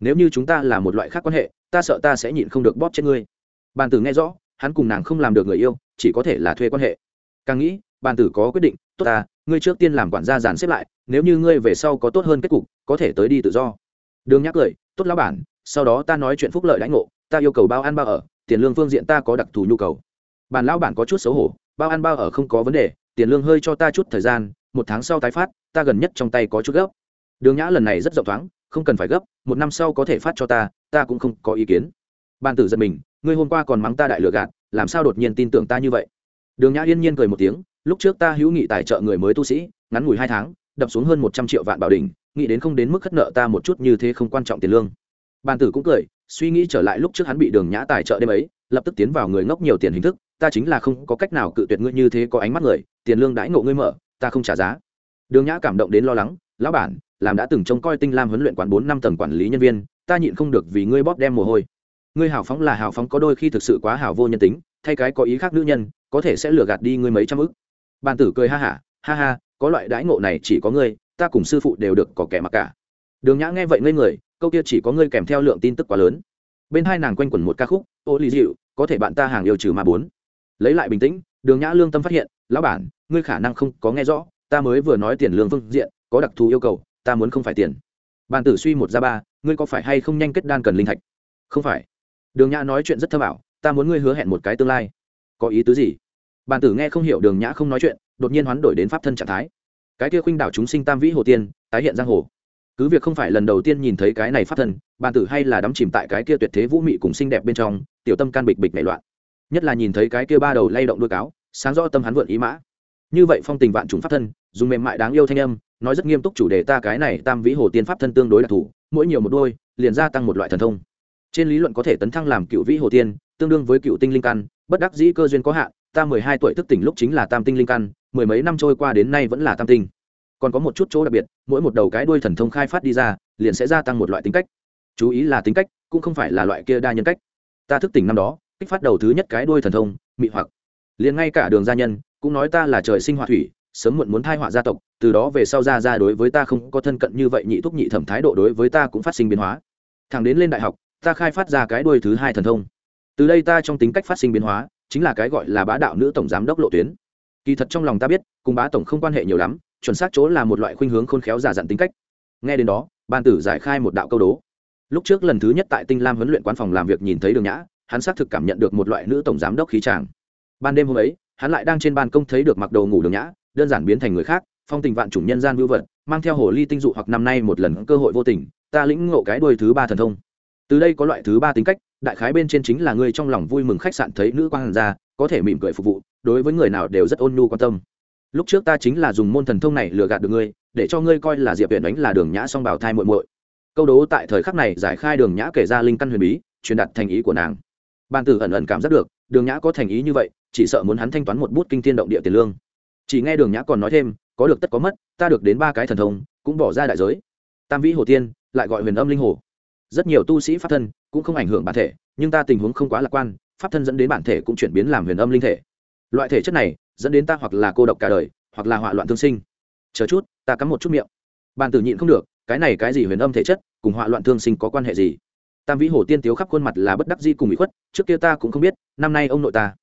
Nếu như chúng ta là một loại khác quan hệ, ta sợ ta sẽ nhịn không được bóp chết ngươi. Bàn tử nghe rõ, hắn cùng nàng không làm được người yêu, chỉ có thể là thuê quan hệ càng nghĩ, bàn tử có quyết định, tốt ta, ngươi trước tiên làm quản gia dàn xếp lại, nếu như ngươi về sau có tốt hơn kết cục, có thể tới đi tự do. Đường nhắc cười, tốt lão bản, sau đó ta nói chuyện phúc lợi lãnh ngộ, ta yêu cầu bao ăn bao ở, tiền lương phương diện ta có đặc thù nhu cầu. Bàn lão bản có chút xấu hổ, bao ăn bao ở không có vấn đề, tiền lương hơi cho ta chút thời gian, một tháng sau tái phát, ta gần nhất trong tay có chút gấp. Đường nhã lần này rất rộng thoáng, không cần phải gấp, một năm sau có thể phát cho ta ta cũng không có ý kiến. Bàn tử giật mình, ngươi hôm qua còn mắng ta đại lừa gạt, làm sao đột nhiên tin tưởng ta như vậy? Đường nhã yên nhiên cười một tiếng, lúc trước ta hữu nghị tài trợ người mới tu sĩ, ngắn ngủi hai tháng, đập xuống hơn một trăm triệu vạn bảo đình nghĩ đến không đến mức khất nợ ta một chút như thế không quan trọng tiền lương. Bàn tử cũng cười, suy nghĩ trở lại lúc trước hắn bị đường nhã tài trợ đêm ấy, lập tức tiến vào người ngốc nhiều tiền hình thức, ta chính là không có cách nào cự tuyệt ngươi như thế có ánh mắt người, tiền lương đãi ngộ ngươi mở, ta không trả giá. Đường nhã cảm động đến lo lắng, lão bản, làm đã từng trông coi tinh lam huấn luyện quán bốn năm tầng quản lý nhân viên, ta nhịn không được vì ngươi bóp đem mồ hôi. Ngươi hào phóng là hào phóng có đôi khi thực sự quá hào vô nhân tính thay cái có ý khác nữ nhân có thể sẽ lừa gạt đi ngươi mấy trăm ức. Bàn tử cười ha hả ha, ha ha có loại đãi ngộ này chỉ có ngươi ta cùng sư phụ đều được có kẻ mặc cả. Đường nhã nghe vậy ngây người câu kia chỉ có ngươi kèm theo lượng tin tức quá lớn. Bên hai nàng quanh quẩn một ca khúc ô ly dịu có thể bạn ta hàng yêu trừ mà bốn. Lấy lại bình tĩnh đường nhã lương tâm phát hiện lão bản ngươi khả năng không có nghe rõ ta mới vừa nói tiền lương phương diện có đặc thù yêu cầu ta muốn không phải tiền. Bàn tử suy một ra ba ngươi có phải hay không nhanh kết đan cần linh thạch? Không phải. Đường nhã nói chuyện rất thơ bảo ta muốn ngươi hứa hẹn một cái tương lai. Có ý tứ gì? Bàn tử nghe không hiểu đường nhã không nói chuyện, đột nhiên hoán đổi đến pháp thân trạng thái. Cái kia khuynh đảo chúng sinh tam vĩ hồ tiên, tái hiện giang hồ. Cứ việc không phải lần đầu tiên nhìn thấy cái này pháp thân, bàn tử hay là đắm chìm tại cái kia tuyệt thế vũ mị cùng xinh đẹp bên trong, tiểu tâm can bịch bịch nảy loạn. Nhất là nhìn thấy cái kia ba đầu lay động đuôi cáo, sáng rõ tâm hắn vượn ý mã. Như vậy phong tình vạn trùng pháp thân, dùng mềm mại đáng yêu thanh âm, nói rất nghiêm túc chủ đề ta cái này tam vĩ hồ tiên pháp thân tương đối đặc thù, mỗi nhiều một đôi, liền gia tăng một loại thần thông. Trên lý luận có thể tấn thăng làm cựu vĩ hồ tiên tương đương với cựu tinh linh căn, bất đắc dĩ cơ duyên có hạn, ta mười hai tuổi thức tỉnh lúc chính là tam tinh linh căn, mười mấy năm trôi qua đến nay vẫn là tam tinh. Còn có một chút chỗ đặc biệt, mỗi một đầu cái đuôi thần thông khai phát đi ra, liền sẽ gia tăng một loại tính cách. Chú ý là tính cách, cũng không phải là loại kia đa nhân cách. Ta thức tỉnh năm đó, kích phát đầu thứ nhất cái đuôi thần thông, mị hoặc. Liền ngay cả đường gia nhân, cũng nói ta là trời sinh hoạt thủy, sớm muộn muốn thai họa gia tộc, từ đó về sau ra ra đối với ta không có thân cận như vậy, nhị thúc nhị thẩm thái độ đối với ta cũng phát sinh biến hóa. Thằng đến lên đại học, ta khai phát ra cái đuôi thứ hai thần thông từ đây ta trong tính cách phát sinh biến hóa, chính là cái gọi là bá đạo nữ tổng giám đốc lộ tuyến. Kỳ thật trong lòng ta biết, cùng bá tổng không quan hệ nhiều lắm, chuẩn xác chỗ là một loại khuynh hướng khôn khéo giả dặn tính cách. Nghe đến đó, ban tử giải khai một đạo câu đố. Lúc trước lần thứ nhất tại tinh lam huấn luyện quán phòng làm việc nhìn thấy đường nhã, hắn xác thực cảm nhận được một loại nữ tổng giám đốc khí tràng ban đêm hôm ấy, hắn lại đang trên ban công thấy được mặc đồ ngủ đường nhã, đơn giản biến thành người khác, phong tình vạn chủng nhân gian vưu vật, mang theo hồ ly tinh dụ hoặc năm nay một lần cơ hội vô tình, ta lĩnh ngộ cái đuôi thứ ba thần thông từ đây có loại thứ ba tính cách, đại khái bên trên chính là người trong lòng vui mừng khách sạn thấy nữ quan ra có thể mỉm cười phục vụ, đối với người nào đều rất ôn nhu quan tâm. Lúc trước ta chính là dùng môn thần thông này lừa gạt được ngươi, để cho ngươi coi là diệp viện đánh là đường nhã song bảo thai muội muội. Câu đố tại thời khắc này giải khai đường nhã kể ra linh căn huyền bí, truyền đạt thành ý của nàng. Ban tử ẩn ẩn cảm giác được, đường nhã có thành ý như vậy, chỉ sợ muốn hắn thanh toán một bút kinh thiên động địa tiền lương. Chỉ nghe đường nhã còn nói thêm, có được tất có mất, ta được đến ba cái thần thông, cũng bỏ ra đại giới. Tam vĩ hồ tiên, lại gọi huyền âm linh hồ rất nhiều tu sĩ pháp thân cũng không ảnh hưởng bản thể, nhưng ta tình huống không quá lạc quan, pháp thân dẫn đến bản thể cũng chuyển biến làm huyền âm linh thể. Loại thể chất này dẫn đến ta hoặc là cô độc cả đời, hoặc là họa loạn thương sinh. Chờ chút, ta cắm một chút miệng. Bàn tử nhịn không được, cái này cái gì huyền âm thể chất cùng họa loạn thương sinh có quan hệ gì? Tam vĩ hồ tiên tiếu khắp khuôn mặt là bất đắc di cùng bị khuất, trước kia ta cũng không biết, năm nay ông nội ta.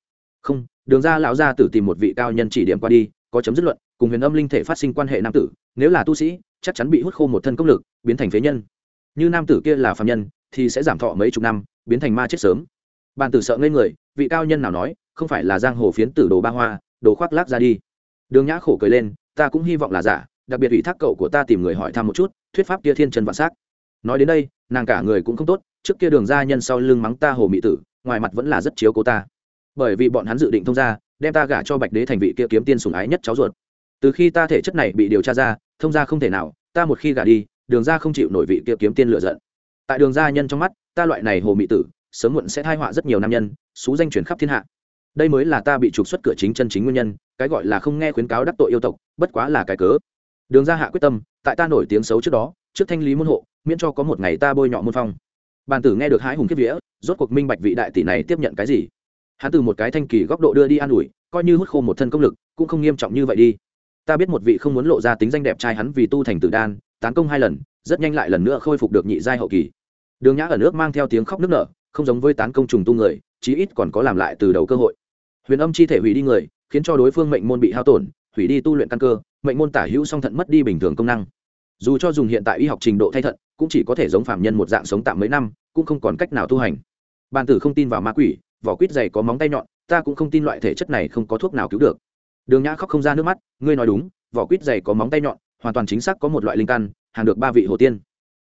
Không, đường ra lão gia tử tìm một vị cao nhân chỉ điểm qua đi, có chấm dứt luận, cùng huyền âm linh thể phát sinh quan hệ nam tử, nếu là tu sĩ, chắc chắn bị hút khô một thân công lực, biến thành phế nhân như nam tử kia là phạm nhân, thì sẽ giảm thọ mấy chục năm, biến thành ma chết sớm. Bàn tử sợ ngây người, vị cao nhân nào nói, không phải là giang hồ phiến tử đồ ba hoa, đồ khoác lác ra đi. Đường nhã khổ cười lên, ta cũng hy vọng là giả, đặc biệt ủy thác cậu của ta tìm người hỏi thăm một chút, thuyết pháp kia thiên trần vạn s á c nói đến đây, nàng cả người cũng không tốt, trước kia đường gia nhân sau lưng mắng ta hồ mị tử, ngoài mặt vẫn là rất chiếu cố ta. Bởi vì bọn hắn dự định thông ra đem ta gả cho bạch đế thành vị kia kiếm tiên sùng ái nhất cháu ruột. Từ khi ta thể chất này bị điều tra ra, thông ra không thể nào, ta một khi gả đi đường ra không chịu nổi vị kia kiếm tiên lựa giận. Tại đường gia nhân trong mắt, ta loại này hồ mị tử, sớm muộn sẽ thai họa rất nhiều nam nhân, xú danh chuyển khắp thiên hạ. Đây mới là ta bị trục xuất cửa chính chân chính nguyên nhân, cái gọi là không nghe khuyến cáo đắc tội yêu tộc, bất quá là cái cớ. Đường gia hạ quyết tâm, tại ta nổi tiếng xấu trước đó, trước thanh lý môn hộ, miễn cho có một ngày ta bôi nhọ môn phong. Bàn tử nghe được hái hùng kiếp vía, rốt cuộc minh bạch vị đại tỷ này tiếp nhận cái gì. Hắn từ một cái thanh kỳ góc độ đưa đi an ủi, coi như hút khô một thân công lực, cũng không nghiêm trọng như vậy đi. Ta biết một vị không muốn lộ ra tính danh đẹp trai hắn vì tu thành tử đan tán công hai lần, rất nhanh lại lần nữa khôi phục được nhị giai hậu kỳ. Đường nhã ở nước mang theo tiếng khóc nức nở, không giống với tán công trùng tu người, chí ít còn có làm lại từ đầu cơ hội. Huyền âm chi thể hủy đi người, khiến cho đối phương mệnh môn bị hao tổn, hủy đi tu luyện căn cơ, mệnh môn tả hữu song thận mất đi bình thường công năng. Dù cho dùng hiện tại y học trình độ thay thận, cũng chỉ có thể giống phạm nhân một dạng sống tạm mấy năm, cũng không còn cách nào tu hành. Bàn tử không tin vào ma quỷ, vỏ quýt dày có móng tay nhọn, ta cũng không tin loại thể chất này không có thuốc nào cứu được. Đường nhã khóc không ra nước mắt, ngươi nói đúng, vỏ quýt dày có móng tay nhọn hoàn toàn chính xác có một loại linh căn, hàng được ba vị hồ tiên.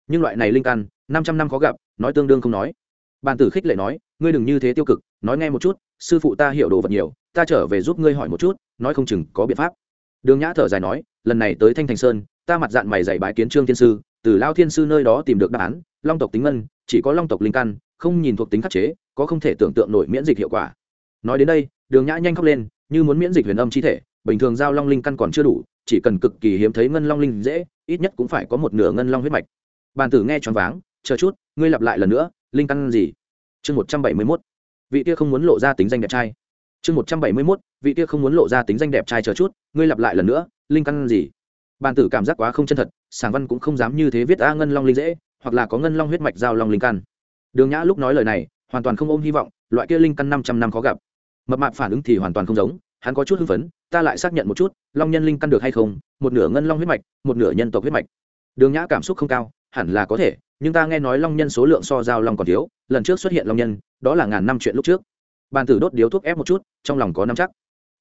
Nhưng loại này linh căn, năm trăm năm khó gặp, nói tương đương không nói. Bàn tử khích lệ nói, ngươi đừng như thế tiêu cực, nói nghe một chút, sư phụ ta hiểu đồ vật nhiều, ta trở về giúp ngươi hỏi một chút, nói không chừng có biện pháp. Đường nhã thở dài nói, lần này tới thanh thành sơn, ta mặt dạng mày dạy bái kiến trương thiên sư, từ lao thiên sư nơi đó tìm được đáp án, long tộc tính ngân, chỉ có long tộc linh căn, không nhìn thuộc tính khắc chế, có không thể tưởng tượng nổi miễn dịch hiệu quả. Nói đến đây, đường nhã nhanh khóc lên, như muốn miễn dịch huyền âm chi thể, bình thường giao long linh căn còn chưa đủ chỉ cần cực kỳ hiếm thấy ngân long linh dễ, ít nhất cũng phải có một nửa ngân long huyết mạch. Bàn tử nghe choáng váng, chờ chút, ngươi lặp lại lần nữa, linh căn gì? Chương một trăm bảy mươi mốt. Vị kia không muốn lộ ra tính danh đẹp trai. Chương một trăm bảy mươi mốt, vị kia không muốn lộ ra tính danh đẹp trai chờ chút, ngươi lặp lại lần nữa, linh căn gì? Bàn tử cảm giác quá không chân thật sàng văn cũng không dám như thế viết a ngân long linh dễ, hoặc là có ngân long huyết mạch giao long linh căn. Đường nhã lúc nói lời này, hoàn toàn không ôm hy vọng, loại kia linh căn năm trăm năm khó gặp. Mập mạp phản ứng thì hoàn toàn không giống hắn có chút hưng phấn, ta lại xác nhận một chút, long nhân linh căn được hay không? Một nửa ngân long huyết mạch, một nửa nhân tộc huyết mạch. Đường nhã cảm xúc không cao, hẳn là có thể, nhưng ta nghe nói long nhân số lượng so giao long còn thiếu, lần trước xuất hiện long nhân, đó là ngàn năm chuyện lúc trước. Bàn tử đốt điếu thuốc ép một chút, trong lòng có năm chắc.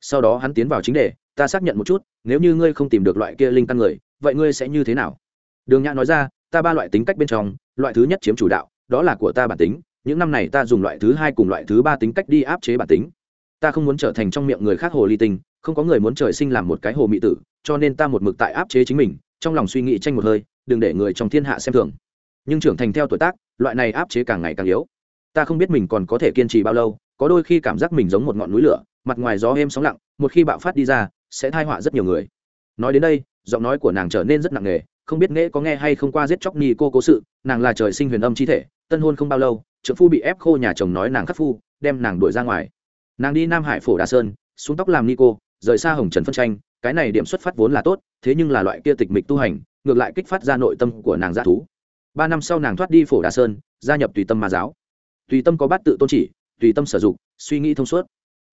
Sau đó hắn tiến vào chính đề, ta xác nhận một chút, nếu như ngươi không tìm được loại kia linh căn người, vậy ngươi sẽ như thế nào? Đường nhã nói ra, ta ba loại tính cách bên trong, loại thứ nhất chiếm chủ đạo, đó là của ta bản tính, những năm này ta dùng loại thứ hai cùng loại thứ ba tính cách đi áp chế bản tính ta không muốn trở thành trong miệng người khác hồ ly tinh, không có người muốn trời sinh làm một cái hồ mị tử, cho nên ta một mực tại áp chế chính mình, trong lòng suy nghĩ tranh một hơi, đừng để người trong thiên hạ xem thường. Nhưng trưởng thành theo tuổi tác, loại này áp chế càng ngày càng yếu. Ta không biết mình còn có thể kiên trì bao lâu, có đôi khi cảm giác mình giống một ngọn núi lửa, mặt ngoài gió êm sóng lặng, một khi bạo phát đi ra, sẽ thai họa rất nhiều người. Nói đến đây, giọng nói của nàng trở nên rất nặng nề, không biết nghễ có nghe hay không qua giết chóc ni cô cố sự, nàng là trời sinh huyền âm chi thể, tân hôn không bao lâu trợ phu bị ép khô nhà chồng nói nàng khắc phu, đem nàng đuổi ra ngoài nàng đi nam hải phổ đà sơn, xuống tóc làm ni cô rời xa hồng trần phân tranh, cái này điểm xuất phát vốn là tốt, thế nhưng là loại kia tịch mịch tu hành, ngược lại kích phát ra nội tâm của nàng dạ thú. Ba năm sau nàng thoát đi phổ đà sơn, gia nhập tùy tâm ma giáo. Tùy tâm có bát tự tôn chỉ, tùy tâm sử dụng suy nghĩ thông suốt.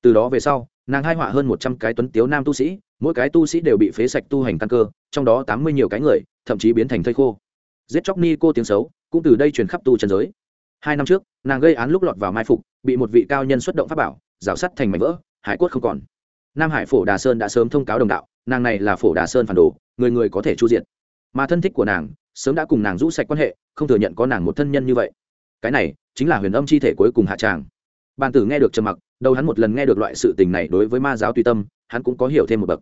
Từ đó về sau, nàng hai họa hơn một trăm cái tuấn tiếu nam tu sĩ, mỗi cái tu sĩ đều bị phế sạch tu hành căn cơ, trong đó tám mươi nhiều cái người, thậm chí biến thành thây khô. Giết chóc ni cô tiếng xấu, cũng từ đây truyền khắp tu trần giới. Hai năm trước, nàng gây án lúc lọt vào mai phục, bị một vị cao nhân xuất động pháp bảo rào sắt thành mảnh vỡ, hải Quất không còn. Nam hải phổ đà sơn đã sớm thông cáo đồng đạo, nàng này là phổ đà sơn phản đồ, người người có thể chu diện mà thân thích của nàng, sớm đã cùng nàng rũ sạch quan hệ, không thừa nhận có nàng một thân nhân như vậy. Cái này, chính là huyền âm chi thể cuối cùng hạ tràng. Bàn tử nghe được trầm mặc, đầu hắn một lần nghe được loại sự tình này đối với ma giáo tùy tâm, hắn cũng có hiểu thêm một bậc.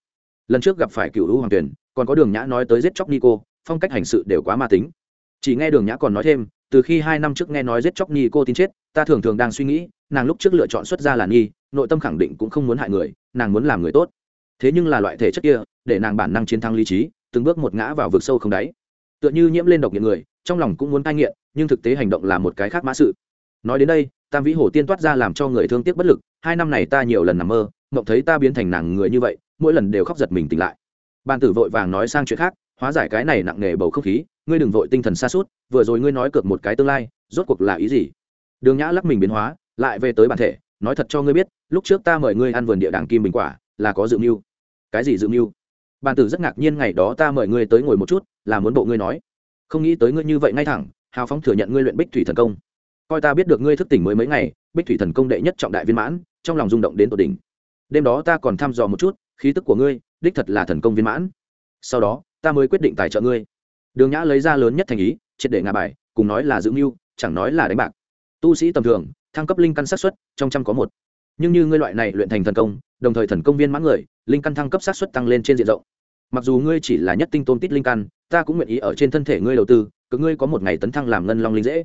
Lần trước gặp phải cựu hữu hoàng tuyển còn có đường nhã nói tới giết chóc nico, phong cách hành sự đều quá ma tính. Chỉ nghe đường nhã còn nói thêm, từ khi hai năm trước nghe nói giết chóc nico tin chết, ta thường thường đang suy nghĩ nàng lúc trước lựa chọn xuất ra là nghi nội tâm khẳng định cũng không muốn hại người, nàng muốn làm người tốt. Thế nhưng là loại thể chất kia, để nàng bản năng chiến thắng lý trí, từng bước một ngã vào vực sâu không đáy. Tựa như nhiễm lên độc nghiện người, trong lòng cũng muốn cai nghiện, nhưng thực tế hành động là một cái khác mã sự. Nói đến đây, tam vĩ hồ tiên toát ra làm cho người thương tiếc bất lực, hai năm này ta nhiều lần nằm mơ, mộng thấy ta biến thành nàng người như vậy, mỗi lần đều khóc giật mình tỉnh lại. Ban tử vội vàng nói sang chuyện khác, hóa giải cái này nặng nề bầu không khí, ngươi đừng vội tinh thần xa suốt, vừa rồi ngươi nói cược một cái tương lai, rốt cuộc là ý gì? Đường nhã lắc mình biến hóa lại về tới bản thể, nói thật cho ngươi biết, lúc trước ta mời ngươi ăn vườn địa đàng kim bình quả, là có dự mưu. Cái gì dự mưu? Bàn tử rất ngạc nhiên ngày đó ta mời ngươi tới ngồi một chút, là muốn bộ ngươi nói. Không nghĩ tới ngươi như vậy ngay thẳng, hào phóng thừa nhận ngươi luyện bích thủy thần công. Coi ta biết được ngươi thức tỉnh mới mấy ngày, bích thủy thần công đệ nhất trọng đại viên mãn, trong lòng rung động đến tột đỉnh. Đêm đó ta còn thăm dò một chút, khí tức của ngươi, đích thật là thần công viên mãn. Sau đó, ta mới quyết định tài trợ ngươi. Đường nhã lấy ra lớn nhất thành ý, triệt để ngà bài, cùng nói là giữ mưu, chẳng nói là đánh bạc. Tu sĩ tầm thường thăng cấp linh căn sát xuất trong trăm có một. Nhưng như ngươi loại này luyện thành thần công, đồng thời thần công viên mãn người, linh căn thăng cấp sát xuất tăng lên trên diện rộng. Mặc dù ngươi chỉ là nhất tinh tôn tít linh căn, ta cũng nguyện ý ở trên thân thể ngươi đầu tư, cứ ngươi có một ngày tấn thăng làm ngân long linh dễ.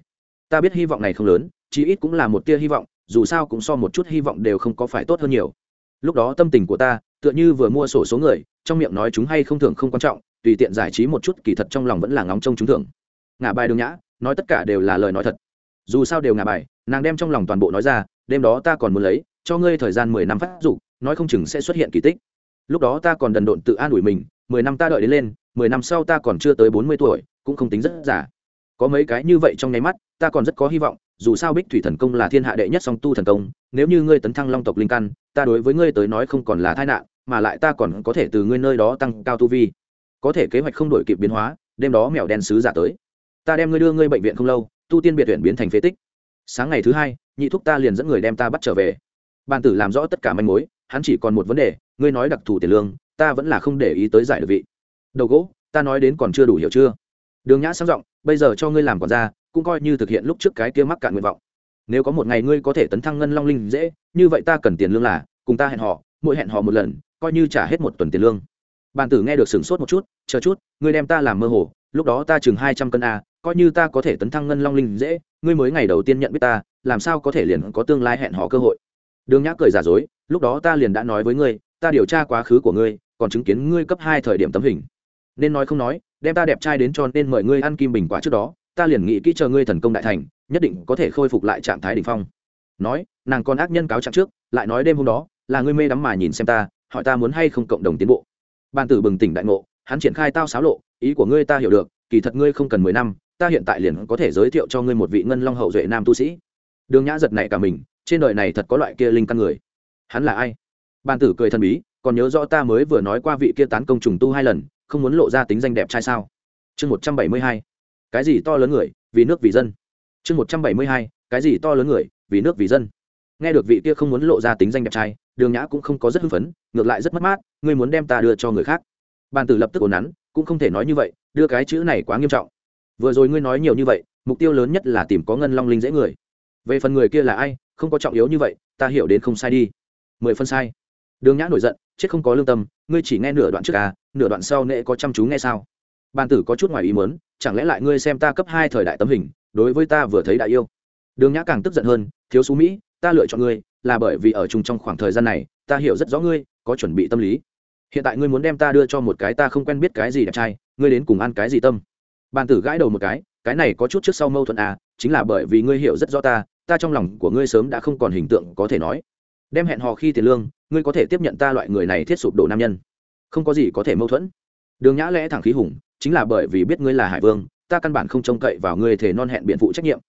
Ta biết hy vọng này không lớn, chí ít cũng là một tia hy vọng, dù sao cũng so một chút hy vọng đều không có phải tốt hơn nhiều. Lúc đó tâm tình của ta, tựa như vừa mua sổ số người, trong miệng nói chúng hay không thường không quan trọng, tùy tiện giải trí một chút kỳ thật trong lòng vẫn là ngóng trông chúng thường ngả bài đường nhã, nói tất cả đều là lời nói thật dù sao đều ngả bài, nàng đem trong lòng toàn bộ nói ra, đêm đó ta còn muốn lấy, cho ngươi thời gian mười năm phát dụng nói không chừng sẽ xuất hiện kỳ tích. Lúc đó ta còn đần độn tự an ủi mình, mười năm ta đợi đến lên, mười năm sau ta còn chưa tới bốn mươi tuổi, cũng không tính rất giả có mấy cái như vậy trong nháy mắt, ta còn rất có hy vọng, dù sao bích thủy thần công là thiên hạ đệ nhất song tu thần công, nếu như ngươi tấn thăng long tộc linh căn, ta đối với ngươi tới nói không còn là tai nạn, mà lại ta còn có thể từ ngươi nơi đó tăng cao tu vi. Có thể kế hoạch không đổi kịp biến hóa, đêm đó mèo đen sứ giả tới. Ta đem ngươi đưa ngươi bệnh viện không lâu tu tiên biệt huyện biến thành phế tích. Sáng ngày thứ hai, nhị thúc ta liền dẫn người đem ta bắt trở về. Bàn tử làm rõ tất cả manh mối, hắn chỉ còn một vấn đề, ngươi nói đặc thù tiền lương, ta vẫn là không để ý tới giải được vị. Đầu gỗ, ta nói đến còn chưa đủ hiểu chưa? Đường nhã sang giọng, bây giờ cho ngươi làm còn ra cũng coi như thực hiện lúc trước cái kia mắc cạn nguyện vọng. Nếu có một ngày ngươi có thể tấn thăng ngân long linh dễ, như vậy ta cần tiền lương là, cùng ta hẹn họ mỗi hẹn họ một lần, coi như trả hết một tuần tiền lương. Bàn tử nghe được sửng sốt một chút, chờ chút, ngươi đem ta làm mơ hồ, lúc đó ta chừng hai trăm cân a coi như ta có thể tấn thăng ngân long linh dễ, ngươi mới ngày đầu tiên nhận biết ta, làm sao có thể liền có tương lai hẹn họ cơ hội? Đường nhã cười giả dối, lúc đó ta liền đã nói với ngươi, ta điều tra quá khứ của ngươi, còn chứng kiến ngươi cấp hai thời điểm tấm hình. Nên nói không nói, đem ta đẹp trai đến cho nên mời ngươi ăn kim bình quả trước đó, ta liền nghĩ kỹ chờ ngươi thần công đại thành, nhất định có thể khôi phục lại trạng thái đ ỉ n h phong. Nói, nàng còn ác nhân cáo trạng trước, lại nói đêm hôm đó, là ngươi mê đắm mà nhìn xem ta, hỏi ta muốn hay không cộng đồng tiến bộ. Bàn tử bừng tỉnh đại ngộ, hắn triển khai tao xáo lộ, ý của ngươi ta hiểu được, kỳ thật ngươi không cần mười năm ta hiện tại liền có thể giới thiệu cho ngươi một vị ngân long hậu duệ nam tu sĩ. Đường nhã giật này cả mình, trên đời này thật có loại kia linh căn người. Hắn là ai? Ban tử cười thần bí, còn nhớ rõ ta mới vừa nói qua vị kia tán công trùng tu hai lần, không muốn lộ ra tính danh đẹp trai sao? Chương một trăm bảy mươi hai, cái gì to lớn người, vì nước vì dân. Chương một trăm bảy mươi hai, cái gì to lớn người, vì nước vì dân. Nghe được vị kia không muốn lộ ra tính danh đẹp trai, đường nhã cũng không có rất hưng phấn, ngược lại rất mất mát, ngươi muốn đem ta đưa cho người khác. Bàn tử lập tức ồn nắn, cũng không thể nói như vậy, đưa cái chữ này quá nghiêm trọng vừa rồi ngươi nói nhiều như vậy, mục tiêu lớn nhất là tìm có ngân long linh dễ người. Về phần người kia là ai, không có trọng yếu như vậy, ta hiểu đến không sai đi. Mười phân sai. Đường nhã nổi giận, chết không có lương tâm, ngươi chỉ nghe nửa đoạn trước à nửa đoạn sau nệ có chăm chú nghe sao? Bàn tử có chút ngoài ý mớn chẳng lẽ lại ngươi xem ta cấp hai thời đại tấm hình, đối với ta vừa thấy đại yêu? Đường nhã càng tức giận hơn, thiếu xú mỹ, ta lựa chọn ngươi, là bởi vì ở chung trong khoảng thời gian này, ta hiểu rất rõ ngươi, có chuẩn bị tâm lý. Hiện tại ngươi muốn đem ta đưa cho một cái ta không quen biết cái gì đẹp trai, ngươi đến cùng ăn cái gì tâm? Bàn tử gãi đầu một cái cái này có chút trước sau mâu thuẫn à chính là bởi vì ngươi hiểu rất rõ ta ta trong lòng của ngươi sớm đã không còn hình tượng có thể nói. Đem hẹn hò khi tiền lương, ngươi có thể tiếp nhận ta loại người này thiết sụp đổ nam nhân. Không có gì có thể mâu thuẫn. Đường nhã lẽ thẳng khí hùng, chính là bởi vì biết ngươi là hải vương, ta căn bản không trông cậy vào ngươi thể non hẹn biện phụ trách nhiệm.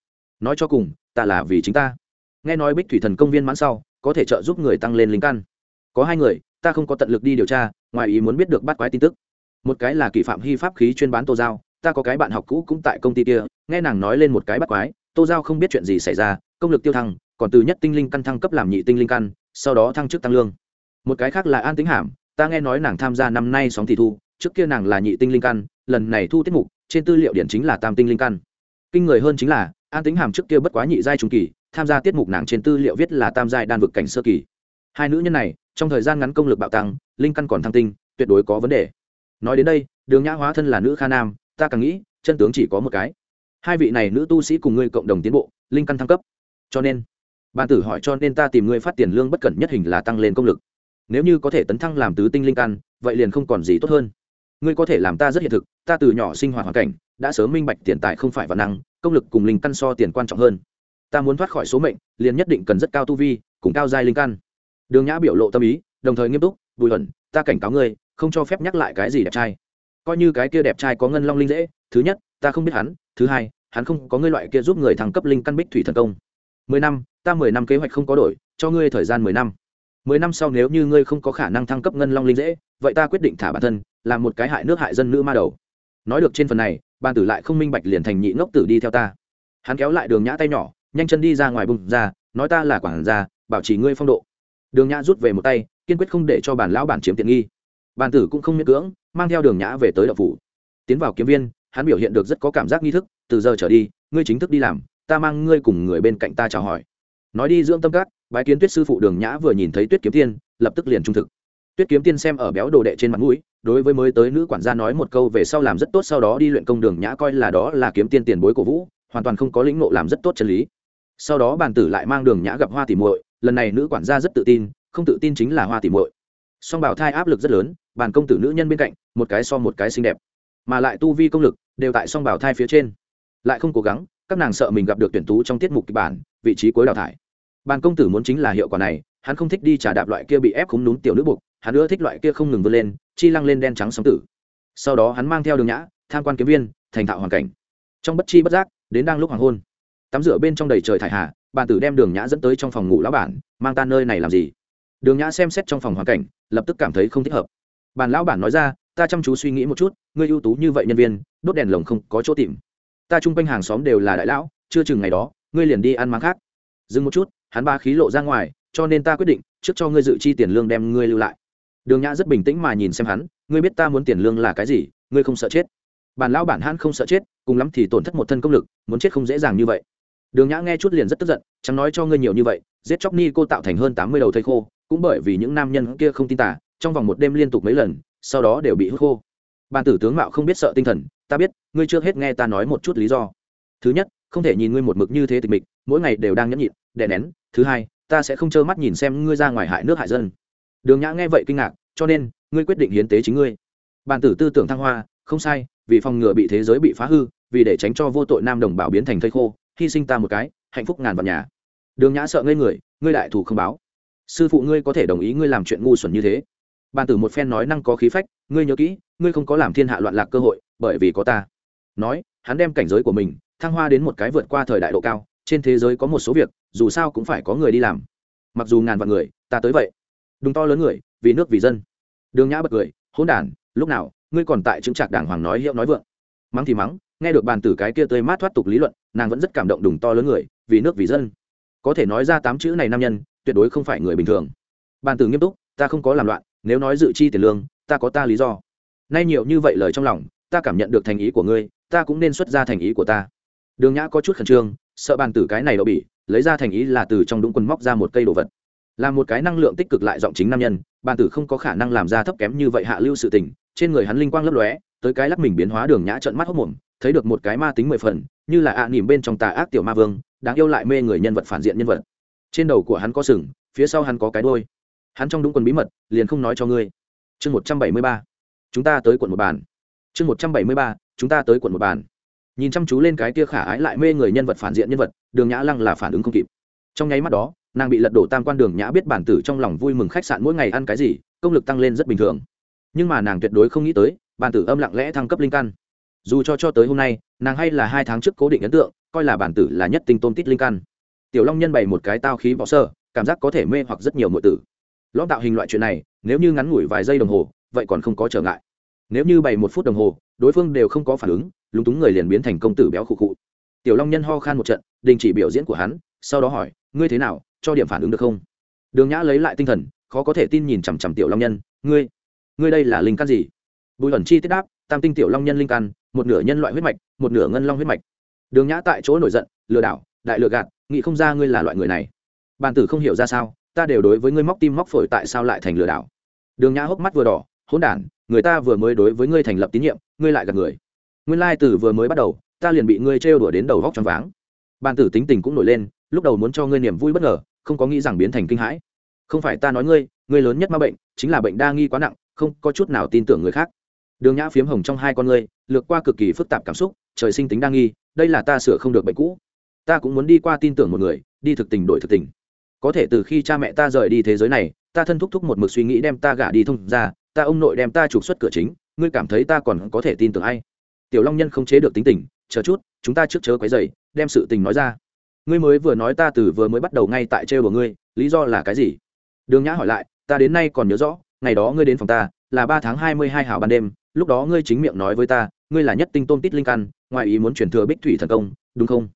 Nói cho cùng, ta là vì chính ta. Nghe nói bích thủy thần công viên mãn sau, có thể trợ giúp người tăng lên linh căn. Có hai người, ta không có tận lực đi điều tra, ngoài ý muốn biết được bắt quái tin tức. Một cái là kỷ phạm hy pháp khí chuyên bán tô giao ta có cái bạn học cũ cũng tại công ty kia, nghe nàng nói lên một cái bắt quái, tô giao không biết chuyện gì xảy ra, công lực tiêu thăng, còn từ nhất tinh linh căn thăng cấp làm nhị tinh linh căn, sau đó thăng chức tăng lương. Một cái khác là an tính hàm, ta nghe nói nàng tham gia năm nay sóng thị thu, trước kia nàng là nhị tinh linh căn, lần này thu tiết mục, trên tư liệu điển chính là tam tinh linh căn. Kinh người hơn chính là, an tính hàm trước kia bất quá nhị giai trung kỳ, tham gia tiết mục nàng trên tư liệu viết là tam giai đan vực cảnh sơ kỳ. Hai nữ nhân này, trong thời gian ngắn công lực bạo tăng, linh căn còn thăng tinh, tuyệt đối có vấn đề. Nói đến đây, đường nhã hóa thân là nữ kha nam ta càng nghĩ, chân tướng chỉ có một cái. Hai vị này nữ tu sĩ cùng ngươi cộng đồng tiến bộ, linh căn thăng cấp. Cho nên bàn tử hỏi cho nên ta tìm ngươi phát tiền lương bất cẩn nhất hình là tăng lên công lực. Nếu như có thể tấn thăng làm tứ tinh linh căn, vậy liền không còn gì tốt hơn. Ngươi có thể làm ta rất hiện thực, ta từ nhỏ sinh hoạt hoàn cảnh, đã sớm minh bạch tiền tài không phải văn năng, công lực cùng linh căn so tiền quan trọng hơn. Ta muốn thoát khỏi số mệnh, liền nhất định cần rất cao tu vi, cùng cao giai linh căn. Đường nhã biểu lộ tâm ý, đồng thời nghiêm túc, bùi ẩn ta cảnh cáo ngươi, không cho phép nhắc lại cái gì đẹp trai coi như cái kia đẹp trai có ngân long linh dễ, thứ nhất, ta không biết hắn, thứ hai, hắn không có ngươi loại kia giúp người thăng cấp linh căn bích thủy thần công. Mười năm, ta mười năm kế hoạch không có đổi, cho ngươi thời gian mười năm. Mười năm sau nếu như ngươi không có khả năng thăng cấp ngân long linh dễ, vậy ta quyết định thả bản thân, làm một cái hại nước hại dân nữ ma đầu. Nói được trên phần này, bàn tử lại không minh bạch liền thành nhị ngốc tử đi theo ta. Hắn kéo lại đường nhã tay nhỏ, nhanh chân đi ra ngoài bùng ra, nói ta là quản gia, bảo trì ngươi phong độ. Đường nhã rút về một tay, kiên quyết không để cho bản lão bản chiếm tiện nghi bàn tử cũng không miễn cưỡng, mang theo đường nhã về tới đậu phủ. Tiến vào kiếm viên, hắn biểu hiện được rất có cảm giác nghi thức, từ giờ trở đi, ngươi chính thức đi làm, ta mang ngươi cùng người bên cạnh ta chào hỏi. Nói đi dưỡng tâm các, bái kiến tuyết sư phụ đường nhã vừa nhìn thấy tuyết kiếm tiên, lập tức liền trung thực. Tuyết kiếm tiên xem ở béo đồ đệ trên mặt mũi, đối với mới tới nữ quản gia nói một câu về sau làm rất tốt, sau đó đi luyện công đường nhã coi là đó là kiếm tiên tiền bối cổ vũ, hoàn toàn không có lĩnh nộ làm rất tốt chân lý. Sau đó bàn tử lại mang đường nhã gặp hoa tỉ muội, lần này nữ quản gia rất tự tin, không tự tin chính là hoa tỉ muội. Song bảo thai áp lực rất lớn bàn công tử nữ nhân bên cạnh, một cái so một cái xinh đẹp. Mà lại tu vi công lực đều tại song bảo thai phía trên. Lại không cố gắng, các nàng sợ mình gặp được tuyển tú trong tiết mục kịch bản, vị trí cuối đào thải. Bàn công tử muốn chính là hiệu quả này, hắn không thích đi trả đạp loại kia bị ép khúng núm tiểu nữ buộc, hắn nữa thích loại kia không ngừng vươn lên, chi lăng lên đen trắng sóng tử. Sau đó hắn mang theo đường nhã, tham quan kiếm viên, thành thạo hoàn cảnh. Trong bất chi bất giác, đến đang lúc hoàng hôn. Tắm rửa bên trong đầy trời thải hà bàn tử đem đường nhã dẫn tới trong phòng ngủ lão bản, mang ta nơi này làm gì? Đường nhã xem xét trong phòng hoàn cảnh, lập tức cảm thấy không thích hợp bàn lão bản nói ra, ta chăm chú suy nghĩ một chút, ngươi ưu tú như vậy nhân viên, đốt đèn lồng không có chỗ tìm. Ta chung quanh hàng xóm đều là đại lão, chưa chừng ngày đó, ngươi liền đi ăn máng khác. Dừng một chút, hắn ba khí lộ ra ngoài, cho nên ta quyết định, trước cho ngươi dự chi tiền lương đem ngươi lưu lại. Đường nhã rất bình tĩnh mà nhìn xem hắn, ngươi biết ta muốn tiền lương là cái gì, ngươi không sợ chết. Bàn lão bản hắn không sợ chết, cùng lắm thì tổn thất một thân công lực, muốn chết không dễ dàng như vậy. Đường nhã nghe chút liền rất tức giận, chẳng nói cho ngươi nhiều như vậy, giết chóc ni cô tạo thành hơn tám mươi đầu thây khô, cũng bởi vì những nam nhân kia không tin tả trong vòng một đêm liên tục mấy lần, sau đó đều bị hút khô. Bàn tử tướng mạo không biết sợ tinh thần, ta biết, ngươi chưa hết nghe ta nói một chút lý do. Thứ nhất, không thể nhìn ngươi một mực như thế tịch mịch, mỗi ngày đều đang nhẫn nhịn, đè nén. Thứ hai, ta sẽ không trơ mắt nhìn xem ngươi ra ngoài hại nước hại dân. Đường nhã nghe vậy kinh ngạc, cho nên, ngươi quyết định hiến tế chính ngươi. Bàn tử tư tưởng thăng hoa, không sai, vì phòng ngừa bị thế giới bị phá hư, vì để tránh cho vô tội nam đồng bào biến thành thây khô, hy sinh ta một cái, hạnh phúc ngàn vào nhà. Đường nhã sợ ngây người, ngươi đại thủ không báo. Sư phụ ngươi có thể đồng ý ngươi làm chuyện ngu xuẩn như thế bàn tử một phen nói năng có khí phách, ngươi nhớ kỹ, ngươi không có làm thiên hạ loạn lạc cơ hội, bởi vì có ta. Nói, hắn đem cảnh giới của mình, thăng hoa đến một cái vượt qua thời đại độ cao, trên thế giới có một số việc, dù sao cũng phải có người đi làm. Mặc dù ngàn vạn người, ta tới vậy. Đúng to lớn người, vì nước vì dân. Đường nhã bật cười, hỗn đản, lúc nào, ngươi còn tại chứng trạc đảng hoàng nói hiệu nói vượng? Mắng thì mắng, nghe được bàn tử cái kia tươi mát thoát tục lý luận, nàng vẫn rất cảm động đùng to lớn người, vì nước vì dân. Có thể nói ra tám chữ này nam nhân, tuyệt đối không phải người bình thường. Bàn tử nghiêm túc, ta không có làm loạn nếu nói dự chi tiền lương, ta có ta lý do. Nay nhiều như vậy lời trong lòng, ta cảm nhận được thành ý của ngươi, ta cũng nên xuất ra thành ý của ta. Đường nhã có chút khẩn trương, sợ bàn tử cái này đậu bỉ, lấy ra thành ý là từ trong đúng quần móc ra một cây đồ vật. Là một cái năng lượng tích cực lại giọng chính nam nhân, bàn tử không có khả năng làm ra thấp kém như vậy hạ lưu sự tình, trên người hắn linh quang lấp lóe, tới cái lắc mình biến hóa đường nhã trận mắt hốc mồm, thấy được một cái ma tính mười phần, như là ạ à nỉm bên trong tà ác tiểu ma vương, đáng yêu lại mê người nhân vật phản diện nhân vật. Trên đầu của hắn có sừng, phía sau hắn có cái đôi hắn trong đúng quần bí mật, liền không nói cho ngươi. Chương một trăm bảy mươi ba. Chúng ta tới quận một bàn. Chương một trăm bảy mươi ba, chúng ta tới quận một bàn. Nhìn chăm chú lên cái tia khả ái lại mê người nhân vật phản diện nhân vật, đường nhã lăng là phản ứng không kịp. Trong nháy mắt đó, nàng bị lật đổ tam quan đường nhã biết bản tử trong lòng vui mừng khách sạn mỗi ngày ăn cái gì, công lực tăng lên rất bình thường. Nhưng mà nàng tuyệt đối không nghĩ tới, bản tử âm lặng lẽ thăng cấp linh căn. Dù cho cho tới hôm nay, nàng hay là hai tháng trước cố định ấn tượng, coi là bản tử là nhất tinh tôn tít linh căn. Tiểu long nhân bày một cái tao khí võ sơ, cảm giác có thể mê hoặc rất nhiều mọi tử lõm tạo hình loại chuyện này, nếu như ngắn ngủi vài giây đồng hồ, vậy còn không có trở ngại. Nếu như bày một phút đồng hồ, đối phương đều không có phản ứng, lúng túng người liền biến thành công tử béo khụ khụ. Tiểu long nhân ho khan một trận, đình chỉ biểu diễn của hắn, sau đó hỏi, ngươi thế nào, cho điểm phản ứng được không? Đường nhã lấy lại tinh thần, khó có thể tin nhìn chằm chằm tiểu long nhân, ngươi ngươi đây là linh căn gì? Bùi ẩn chi tiết đáp, tam tinh tiểu long nhân linh căn, một nửa nhân loại huyết mạch, một nửa ngân long huyết mạch. Đường nhã tại chỗ nổi giận, lừa đảo, đại lừa gạt, nghĩ không ra ngươi là loại người này. Bàn tử không hiểu ra sao ta đều đối với ngươi móc tim móc phổi tại sao lại thành lừa đảo? Đường nhã hốc mắt vừa đỏ, hỗn đản, người ta vừa mới đối với ngươi thành lập tín nhiệm, ngươi lại gạt người. Nguyên lai từ vừa mới bắt đầu, ta liền bị ngươi trêu đùa đến đầu vóc choáng váng. Bàn tử tính tình cũng nổi lên, lúc đầu muốn cho ngươi niềm vui bất ngờ, không có nghĩ rằng biến thành kinh hãi. Không phải ta nói ngươi ngươi lớn nhất ma bệnh chính là bệnh đa nghi quá nặng, không có chút nào tin tưởng người khác. Đường nhã phiếm hồng trong hai con ngươi, lược qua cực kỳ phức tạp cảm xúc, trời sinh tính đa nghi, đây là ta sửa không được bệnh cũ. Ta cũng muốn đi qua tin tưởng một người, đi thực tình đổi thực tình có thể từ khi cha mẹ ta rời đi thế giới này, ta thân thúc thúc một mực suy nghĩ đem ta gả đi thông ra ta ông nội đem ta trục xuất cửa chính, ngươi cảm thấy ta còn có thể tin tưởng ai? Tiểu long nhân không chế được tính tình, chờ chút, chúng ta trước chớ quấy dày đem sự tình nói ra. Ngươi mới vừa nói ta từ vừa mới bắt đầu ngay tại trêu của ngươi, lý do là cái gì? Đường nhã hỏi lại, ta đến nay còn nhớ rõ, ngày đó ngươi đến phòng ta, là ba tháng hai mươi hai hảo ban đêm, lúc đó ngươi chính miệng nói với ta, ngươi là nhất tinh tôm tít linh căn, ngoài ý muốn chuyển thừa bích thủy thần công, đúng không?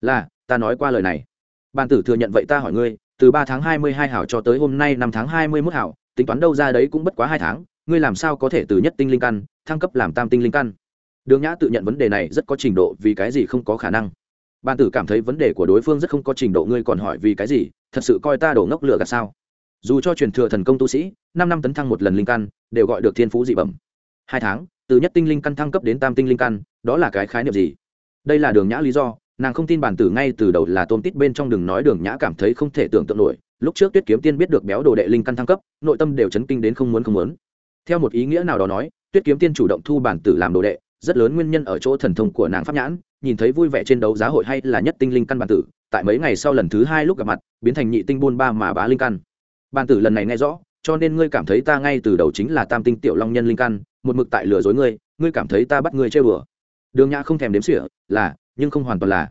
Là, ta nói qua lời này. Bàn tử thừa nhận vậy ta hỏi ngươi từ ba tháng hai mươi hai hảo cho tới hôm nay năm tháng hai mươi mốt hảo, tính toán đâu ra đấy cũng bất quá hai tháng, ngươi làm sao có thể từ nhất tinh linh căn, thăng cấp làm tam tinh linh căn? Đường nhã tự nhận vấn đề này rất có trình độ, vì cái gì không có khả năng? Bàn tử cảm thấy vấn đề của đối phương rất không có trình độ, ngươi còn hỏi vì cái gì? Thật sự coi ta đổ ngốc lửa gạt sao? Dù cho truyền thừa thần công tu sĩ, năm năm tấn thăng một lần linh căn, đều gọi được thiên phú dị bẩm. Hai tháng, từ nhất tinh linh căn thăng cấp đến tam tinh linh căn, đó là cái khái niệm gì? Đây là đường nhã lý do nàng không tin bản tử ngay từ đầu là tôm tít bên trong đường nói đường nhã cảm thấy không thể tưởng tượng nổi. Lúc trước tuyết kiếm tiên biết được béo đồ đệ linh căn thăng cấp, nội tâm đều chấn kinh đến không muốn không muốn. Theo một ý nghĩa nào đó nói, tuyết kiếm tiên chủ động thu bản tử làm đồ đệ, rất lớn nguyên nhân ở chỗ thần thông của nàng pháp nhãn, nhìn thấy vui vẻ trên đấu giá hội hay là nhất tinh linh căn bản tử, tại mấy ngày sau lần thứ hai lúc gặp mặt, biến thành nhị tinh buôn ba mà bá linh căn. Bản tử lần này nghe rõ, cho nên ngươi cảm thấy ta ngay từ đầu chính là tam tinh tiểu long nhân linh căn, một mực tại lừa dối ngươi ngươi cảm thấy ta bắt ngươi chơi bừa đường nhã không thèm đếm xỉa, là nhưng không hoàn toàn là.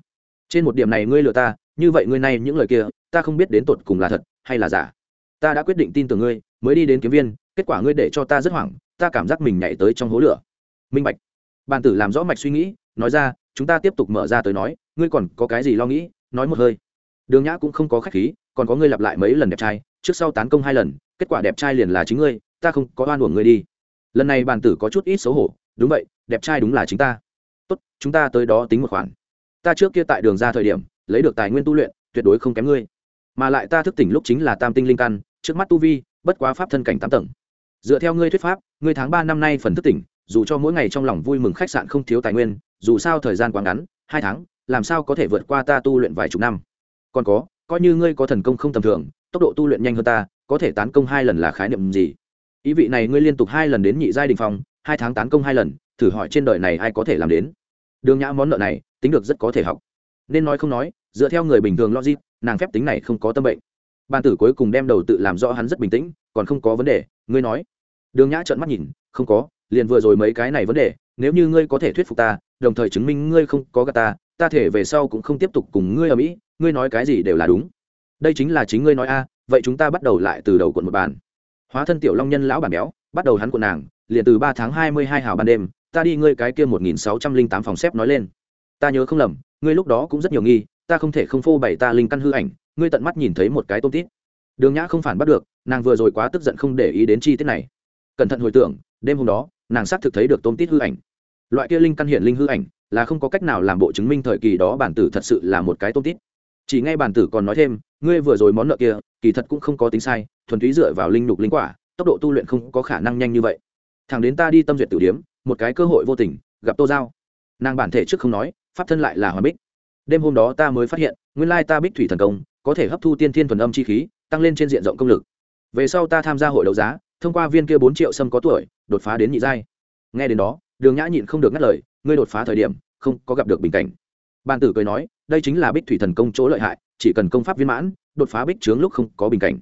Trên một điểm này ngươi lừa ta, như vậy ngươi nay những lời kia, ta không biết đến tột cùng là thật hay là giả. Ta đã quyết định tin tưởng ngươi, mới đi đến kiếm viên, kết quả ngươi để cho ta rất hoảng, ta cảm giác mình nhảy tới trong hố lửa. Minh bạch. Bàn tử làm rõ mạch suy nghĩ, nói ra, chúng ta tiếp tục mở ra tới nói, ngươi còn có cái gì lo nghĩ, nói một hơi. Đường nhã cũng không có khách khí, còn có ngươi lặp lại mấy lần đẹp trai, trước sau tán công hai lần, kết quả đẹp trai liền là chính ngươi, ta không có oan uổng ngươi đi. Lần này bàn tử có chút ít xấu hổ, đúng vậy, đẹp trai đúng là chính ta tốt, chúng ta tới đó tính một khoản. Ta trước kia tại đường ra thời điểm, lấy được tài nguyên tu luyện, tuyệt đối không kém ngươi. Mà lại ta thức tỉnh lúc chính là tam tinh linh căn, trước mắt tu vi, bất quá pháp thân cảnh tám tầng. Dựa theo ngươi thuyết pháp, ngươi tháng ba năm nay phần thức tỉnh, dù cho mỗi ngày trong lòng vui mừng khách sạn không thiếu tài nguyên, dù sao thời gian quá ngắn, hai tháng, làm sao có thể vượt qua ta tu luyện vài chục năm? Còn có, coi như ngươi có thần công không tầm thường, tốc độ tu luyện nhanh hơn ta, có thể tán công hai lần là khái niệm gì? Ý vị này ngươi liên tục hai lần đến nhị giai đình phong, hai tháng tán công hai lần, thử hỏi trên đời này ai có thể làm đến? Đường nhã món nợ này, tính được rất có thể học. Nên nói không nói, dựa theo người bình thường logic, nàng phép tính này không có tâm bệnh. Ban tử cuối cùng đem đầu tự làm rõ hắn rất bình tĩnh, còn không có vấn đề, ngươi nói. Đường nhã trợn mắt nhìn, không có, liền vừa rồi mấy cái này vấn đề, nếu như ngươi có thể thuyết phục ta, đồng thời chứng minh ngươi không có gà ta ta thể về sau cũng không tiếp tục cùng ngươi ở mỹ, ngươi nói cái gì đều là đúng. Đây chính là chính ngươi nói a, vậy chúng ta bắt đầu lại từ đầu cuộn một bàn. Hóa thân tiểu long nhân lão bản béo, bắt đầu hắn của nàng, liền từ ba tháng hai mươi hai hào ban đêm ta đi ngươi cái kia một nghìn sáu trăm linh tám phòng xếp nói lên. Ta nhớ không lầm, ngươi lúc đó cũng rất nhiều nghi, ta không thể không phô bày ta linh căn hư ảnh, ngươi tận mắt nhìn thấy một cái tôm tít. Đường nhã không phản bắt được, nàng vừa rồi quá tức giận không để ý đến chi tiết này. Cẩn thận hồi tưởng, đêm hôm đó, nàng xác thực thấy được tôm tít hư ảnh. Loại kia linh căn hiện linh hư ảnh, là không có cách nào làm bộ chứng minh thời kỳ đó bản tử thật sự là một cái tôm tít. Chỉ ngay bản tử còn nói thêm, ngươi vừa rồi món nợ kia, kỳ thật cũng không có tính sai, thuần túy dựa vào linh nục linh quả, tốc độ tu luyện không có khả năng nhanh như vậy. Thằng đến ta đi tâm duyệt tử điếm một cái cơ hội vô tình, gặp tô giao. Nàng bản thể trước không nói, pháp thân lại là hoàn bích. Đêm hôm đó ta mới phát hiện, nguyên lai ta bích thủy thần công, có thể hấp thu tiên thiên thuần âm chi khí, tăng lên trên diện rộng công lực. Về sau ta tham gia hội đấu giá, thông qua viên kia bốn triệu sâm có tuổi, đột phá đến nhị giai. Nghe đến đó, đường nhã nhịn không được ngắt lời, ngươi đột phá thời điểm, không có gặp được bình cảnh. Bàn tử cười nói, đây chính là bích thủy thần công chỗ lợi hại, chỉ cần công pháp viên mãn, đột phá bích trướng lúc không có bình cảnh.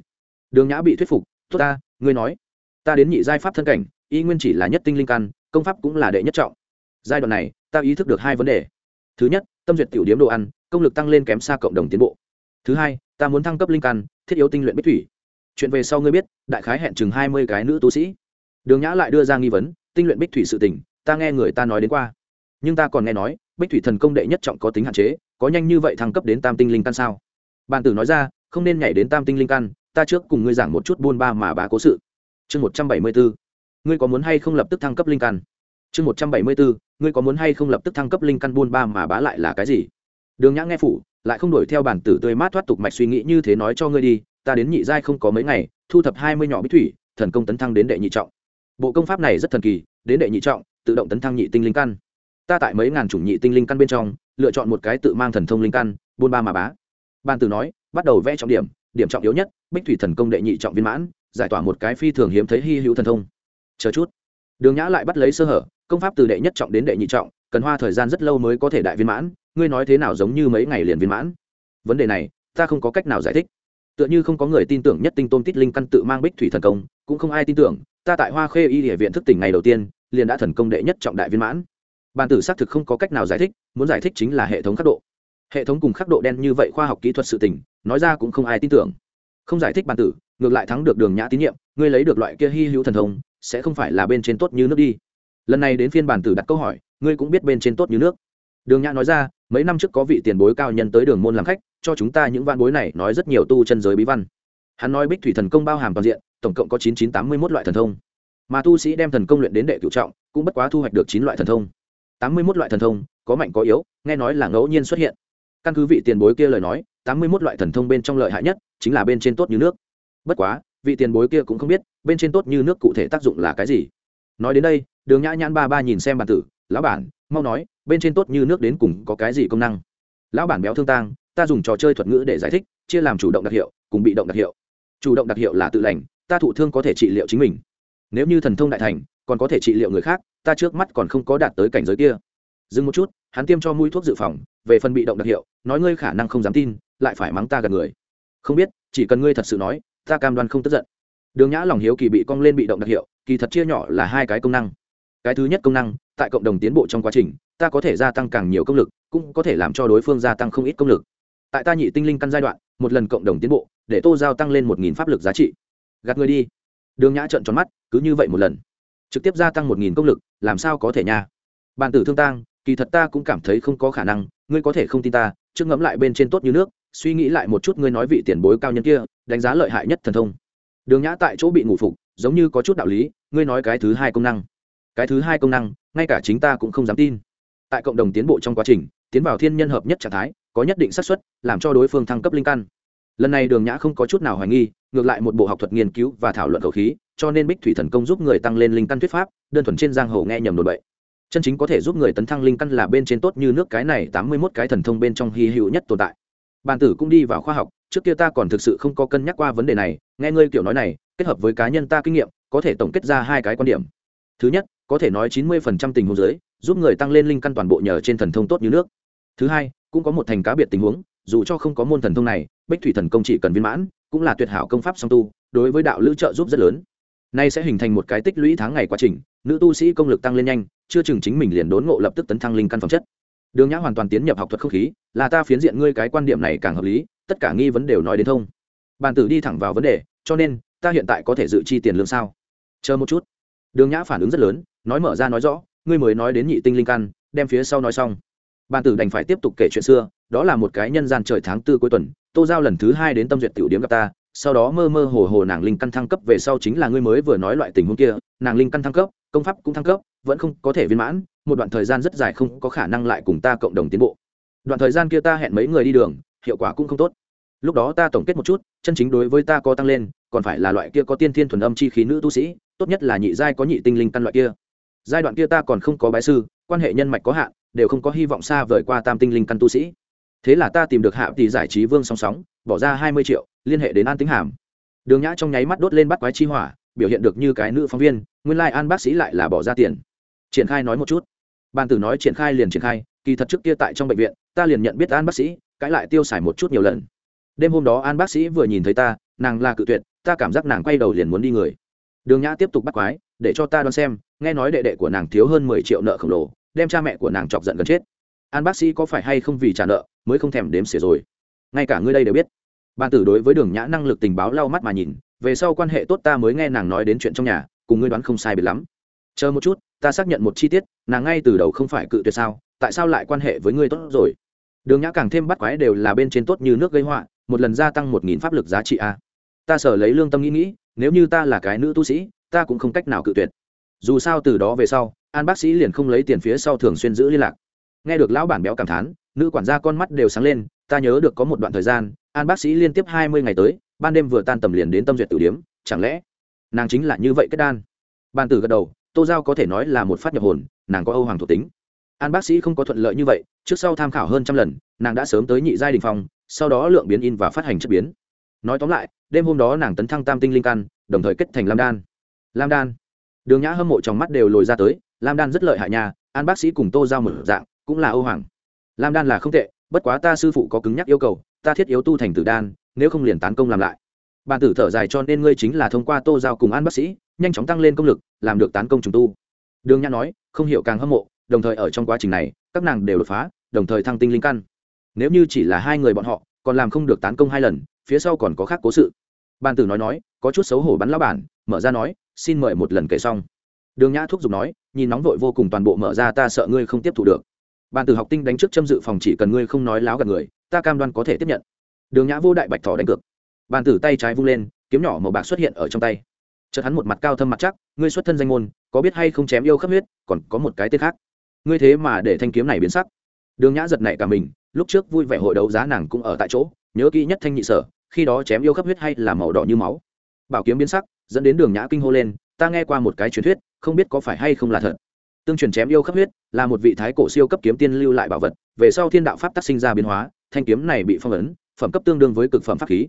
Đường nhã bị thuyết phục, tốt ta, ngươi nói, ta đến nhị giai pháp thân cảnh, y nguyên chỉ là nhất tinh linh căn công pháp cũng là đệ nhất trọng. Giai đoạn này ta ý thức được hai vấn đề. Thứ nhất tâm duyệt tiểu điếm đồ ăn công lực tăng lên kém xa cộng đồng tiến bộ. Thứ hai ta muốn thăng cấp linh căn thiết yếu tinh luyện bích thủy. Chuyện về sau ngươi biết đại khái hẹn chừng hai mươi cái nữ tu sĩ. Đường nhã lại đưa ra nghi vấn tinh luyện bích thủy sự tình, ta nghe người ta nói đến qua. Nhưng ta còn nghe nói bích thủy thần công đệ nhất trọng có tính hạn chế có nhanh như vậy thăng cấp đến tam tinh linh căn sao? Bàn tử nói ra không nên nhảy đến tam tinh linh căn ta trước cùng ngươi giảng một chút buôn ba mà bá cố sự. Chương một trăm bảy mươi bốn ngươi có muốn hay không lập tức thăng cấp linh căn? Chương một trăm bảy mươi bốn, ngươi có muốn hay không lập tức thăng cấp linh căn buôn ba mà bá lại là cái gì? Đường nhã nghe phủ, lại không đuổi theo bản tử tươi mát thoát tục mạch suy nghĩ như thế nói cho ngươi đi, ta đến nhị giai không có mấy ngày, thu thập hai mươi nhỏ bích thủy, thần công tấn thăng đến đệ nhị trọng. Bộ công pháp này rất thần kỳ, đến đệ nhị trọng, tự động tấn thăng nhị tinh linh căn. Ta tại mấy ngàn chủng nhị tinh linh căn bên trong, lựa chọn một cái tự mang thần thông linh căn, buôn ba mà bá. Ban tử nói, bắt đầu vẽ trọng điểm điểm trọng yếu nhất, bích thủy thần công đệ nhị trọng viên mãn, giải tỏa một cái phi thường hiếm thấy hy hữu thần thông chờ chút. Đường nhã lại bắt lấy sơ hở, công pháp từ đệ nhất trọng đến đệ nhị trọng, cần hoa thời gian rất lâu mới có thể đại viên mãn, ngươi nói thế nào giống như mấy ngày liền viên mãn? Vấn đề này, ta không có cách nào giải thích. Tựa như không có người tin tưởng nhất tinh tôn tít linh căn tự mang bích thủy thần công, cũng không ai tin tưởng, ta tại hoa khê y địa viện thức tỉnh ngày đầu tiên, liền đã thần công đệ nhất trọng đại viên mãn. Bàn tử xác thực không có cách nào giải thích, muốn giải thích chính là hệ thống khắc độ. Hệ thống cùng khắc độ đen như vậy khoa học kỹ thuật sự tình, nói ra cũng không ai tin tưởng. Không giải thích bàn tử, ngược lại thắng được đường nhã tín nhiệm, ngươi lấy được loại kia hy hữu thần thông sẽ không phải là bên trên tốt như nước đi. Lần này đến phiên bản tử đặt câu hỏi, ngươi cũng biết bên trên tốt như nước. Đường nhã nói ra, mấy năm trước có vị tiền bối cao nhân tới đường môn làm khách, cho chúng ta những văn bối này nói rất nhiều tu chân giới bí văn. Hắn nói bích thủy thần công bao hàm toàn diện, tổng cộng có chín chín tám mươi một loại thần thông. Mà tu sĩ đem thần công luyện đến đệ cựu trọng, cũng bất quá thu hoạch được chín loại thần thông. tám mươi một loại thần thông, có mạnh có yếu, nghe nói là ngẫu nhiên xuất hiện. Căn cứ vị tiền bối kia lời nói, tám mươi một loại thần thông bên trong lợi hại nhất chính là bên trên tốt như nước. Bất quá vị tiền bối kia cũng không biết, bên trên tốt như nước cụ thể tác dụng là cái gì. Nói đến đây, đường nhã nhãn ba ba nhìn xem bản tử, lão bản, mau nói, bên trên tốt như nước đến cùng có cái gì công năng? Lão bản béo thương tang, ta dùng trò chơi thuật ngữ để giải thích, chia làm chủ động đặc hiệu, cùng bị động đặc hiệu. Chủ động đặc hiệu là tự lành, ta thụ thương có thể trị liệu chính mình. Nếu như thần thông đại thành, còn có thể trị liệu người khác, ta trước mắt còn không có đạt tới cảnh giới kia. Dừng một chút, hắn tiêm cho mũi thuốc dự phòng, về phần bị động đặc hiệu, nói ngươi khả năng không dám tin, lại phải mắng ta gần người. Không biết, chỉ cần ngươi thật sự nói ta cam đoan không tức giận. Đường nhã lòng hiếu kỳ bị cong lên bị động đặc hiệu, kỳ thật chia nhỏ là hai cái công năng. Cái thứ nhất công năng, tại cộng đồng tiến bộ trong quá trình, ta có thể gia tăng càng nhiều công lực, cũng có thể làm cho đối phương gia tăng không ít công lực. Tại ta nhị tinh linh căn giai đoạn, một lần cộng đồng tiến bộ, để tô giao tăng lên một nghìn pháp lực giá trị. Gạt người đi. Đường nhã trợn tròn mắt, cứ như vậy một lần. Trực tiếp gia tăng một nghìn công lực, làm sao có thể nha? Bàn tử thương tang, kỳ thật ta cũng cảm thấy không có khả năng, ngươi có thể không tin ta, trước ngẫm lại bên trên tốt như nước, suy nghĩ lại một chút ngươi nói vị tiền bối cao nhân kia đánh giá lợi hại nhất thần thông. Đường nhã tại chỗ bị ngủ phục, giống như có chút đạo lý, ngươi nói cái thứ hai công năng. Cái thứ hai công năng, ngay cả chính ta cũng không dám tin. Tại cộng đồng tiến bộ trong quá trình, tiến vào thiên nhân hợp nhất trạng thái, có nhất định xác suất, làm cho đối phương thăng cấp linh căn. Lần này đường nhã không có chút nào hoài nghi, ngược lại một bộ học thuật nghiên cứu và thảo luận cầu khí, cho nên bích thủy thần công giúp người tăng lên linh căn thuyết pháp, đơn thuần trên giang hồ nghe nhầm đồn bậy. Chân chính có thể giúp người tấn thăng linh căn là bên trên tốt như nước cái này tám mươi mốt cái thần thông bên trong hy hữu nhất tồn tại. Bàn tử cũng đi vào khoa học trước kia ta còn thực sự không có cân nhắc qua vấn đề này, nghe ngươi kiểu nói này, kết hợp với cá nhân ta kinh nghiệm, có thể tổng kết ra hai cái quan điểm. Thứ nhất, có thể nói chín mươi phần trăm tình huống giới giúp người tăng lên linh căn toàn bộ nhờ trên thần thông tốt như nước. Thứ hai, cũng có một thành cá biệt tình huống, dù cho không có môn thần thông này, bích thủy thần công chỉ cần viên mãn, cũng là tuyệt hảo công pháp song tu, đối với đạo lữ trợ giúp rất lớn. Nay sẽ hình thành một cái tích lũy tháng ngày quá trình, nữ tu sĩ công lực tăng lên nhanh, chưa chừng chính mình liền đốn ngộ lập tức tấn thăng linh căn phẩm chất đường nhã hoàn toàn tiến nhập học thuật không khí, là ta phiến diện ngươi cái quan điểm này càng hợp lý, tất cả nghi vấn đều nói đến thông. Bàn tử đi thẳng vào vấn đề, cho nên, ta hiện tại có thể dự chi tiền lương sao? Chờ một chút. Đường nhã phản ứng rất lớn, nói mở ra nói rõ, ngươi mới nói đến nhị tinh linh căn, đem phía sau nói xong. Bàn tử đành phải tiếp tục kể chuyện xưa, đó là một cái nhân gian trời tháng tư cuối tuần, tô giao lần thứ hai đến tâm duyệt tiểu điếm gặp ta, sau đó mơ mơ hồ hồ nàng linh căn thăng cấp về sau chính là ngươi mới vừa nói loại tình huống kia nàng linh căn thăng cấp, công pháp cũng thăng cấp, vẫn không có thể viên mãn, một đoạn thời gian rất dài không có khả năng lại cùng ta cộng đồng tiến bộ. Đoạn thời gian kia ta hẹn mấy người đi đường, hiệu quả cũng không tốt. Lúc đó ta tổng kết một chút, chân chính đối với ta có tăng lên, còn phải là loại kia có tiên thiên thuần âm chi khí nữ tu sĩ, tốt nhất là nhị giai có nhị tinh linh căn loại kia. Giai đoạn kia ta còn không có bái sư, quan hệ nhân mạch có hạn, đều không có hy vọng xa vời qua tam tinh linh căn tu sĩ. Thế là ta tìm được hạ tỷ giải trí vương song sóng, bỏ ra hai mươi triệu, liên hệ đến an tính hàm. Đường nhã trong nháy mắt đốt lên bắt quái chi hỏa biểu hiện được như cái nữ phóng viên, nguyên lai、like、an bác sĩ lại là bỏ ra tiền. Triển khai nói một chút. Ban tử nói triển khai liền triển khai, kỳ thật trước kia tại trong bệnh viện, ta liền nhận biết an bác sĩ cãi lại tiêu xài một chút nhiều lần. Đêm hôm đó an bác sĩ vừa nhìn thấy ta, nàng là cự tuyệt, ta cảm giác nàng quay đầu liền muốn đi người. Đường nhã tiếp tục bắt quái, để cho ta đoán xem, nghe nói đệ đệ của nàng thiếu hơn mười triệu nợ khổng lồ, đem cha mẹ của nàng chọc giận gần chết. An bác sĩ có phải hay không vì trả nợ, mới không thèm đếm xỉa rồi. Ngay cả ngươi đây đều biết. Ban tử đối với đường nhã năng lực tình báo lau mắt mà nhìn về sau quan hệ tốt ta mới nghe nàng nói đến chuyện trong nhà, cùng ngươi đoán không sai biệt lắm. Chờ một chút, ta xác nhận một chi tiết, nàng ngay từ đầu không phải cự tuyệt sao, tại sao lại quan hệ với ngươi tốt rồi? Đường nhã càng thêm bắt quái đều là bên trên tốt như nước gây họa, một lần gia tăng một nghìn pháp lực giá trị a. Ta sở lấy lương tâm nghĩ nghĩ, nếu như ta là cái nữ tu sĩ, ta cũng không cách nào cự tuyệt. Dù sao từ đó về sau, an bác sĩ liền không lấy tiền phía sau thường xuyên giữ liên lạc. Nghe được lão bản béo cảm thán, nữ quản gia con mắt đều sáng lên, ta nhớ được có một đoạn thời gian an bác sĩ liên tiếp hai mươi ngày tới ban đêm vừa tan tầm liền đến tâm duyệt tử điếm chẳng lẽ nàng chính là như vậy kết đan? Ban tử gật đầu tô giao có thể nói là một phát nhập hồn nàng có âu hoàng thuộc tính. An bác sĩ không có thuận lợi như vậy trước sau tham khảo hơn trăm lần nàng đã sớm tới nhị giai đình phong, sau đó lượng biến in và phát hành chất biến. Nói tóm lại đêm hôm đó nàng tấn thăng tam tinh linh căn đồng thời kết thành lam đan. Lam đan. Đường nhã hâm mộ trong mắt đều lồi ra tới lam đan rất lợi hại nhà an bác sĩ cùng tô giao một dạng cũng là âu hoàng. Lam đan là không tệ bất quá ta sư phụ có cứng nhắc yêu cầu ta thiết yếu tu thành tử đan, nếu không liền tán công làm lại. Bàn tử thở dài cho nên ngươi chính là thông qua tô giao cùng an bác sĩ, nhanh chóng tăng lên công lực, làm được tán công trùng tu. Đường nhã nói, không hiểu càng hâm mộ, đồng thời ở trong quá trình này, các nàng đều đột phá, đồng thời thăng tinh linh căn. Nếu như chỉ là hai người bọn họ, còn làm không được tán công hai lần, phía sau còn có khác cố sự. Ban tử nói nói, có chút xấu hổ bắn lão bản, mở ra nói, xin mời một lần kể xong. Đường nhã thúc giục nói, nhìn nóng vội vô cùng toàn bộ mở ra ta sợ ngươi không tiếp thu được. Ban tử học tinh đánh trước châm dự phòng chỉ cần ngươi không nói láo gạt người ta cam đoan có thể tiếp nhận. Đường nhã vô đại bạch thỏ đánh cược. Bàn tử tay trái vung lên, kiếm nhỏ màu bạc xuất hiện ở trong tay. Chợt hắn một mặt cao thâm mặt chắc, ngươi xuất thân danh môn, có biết hay không chém yêu khắp huyết, còn có một cái tên khác. Ngươi thế mà để thanh kiếm này biến sắc. Đường nhã giật nảy cả mình, lúc trước vui vẻ hội đấu giá nàng cũng ở tại chỗ, nhớ kỹ nhất thanh nhị sở, khi đó chém yêu khắp huyết hay là màu đỏ như máu. Bảo kiếm biến sắc, dẫn đến đường nhã kinh hô lên, ta nghe qua một cái truyền thuyết, không biết có phải hay không là thật. Tương truyền chém yêu khắp huyết, là một vị thái cổ siêu cấp kiếm tiên lưu lại bảo vật, về sau thiên đạo pháp tác sinh ra biến hóa thanh kiếm này bị phong ấn, phẩm cấp tương đương với cực phẩm pháp khí.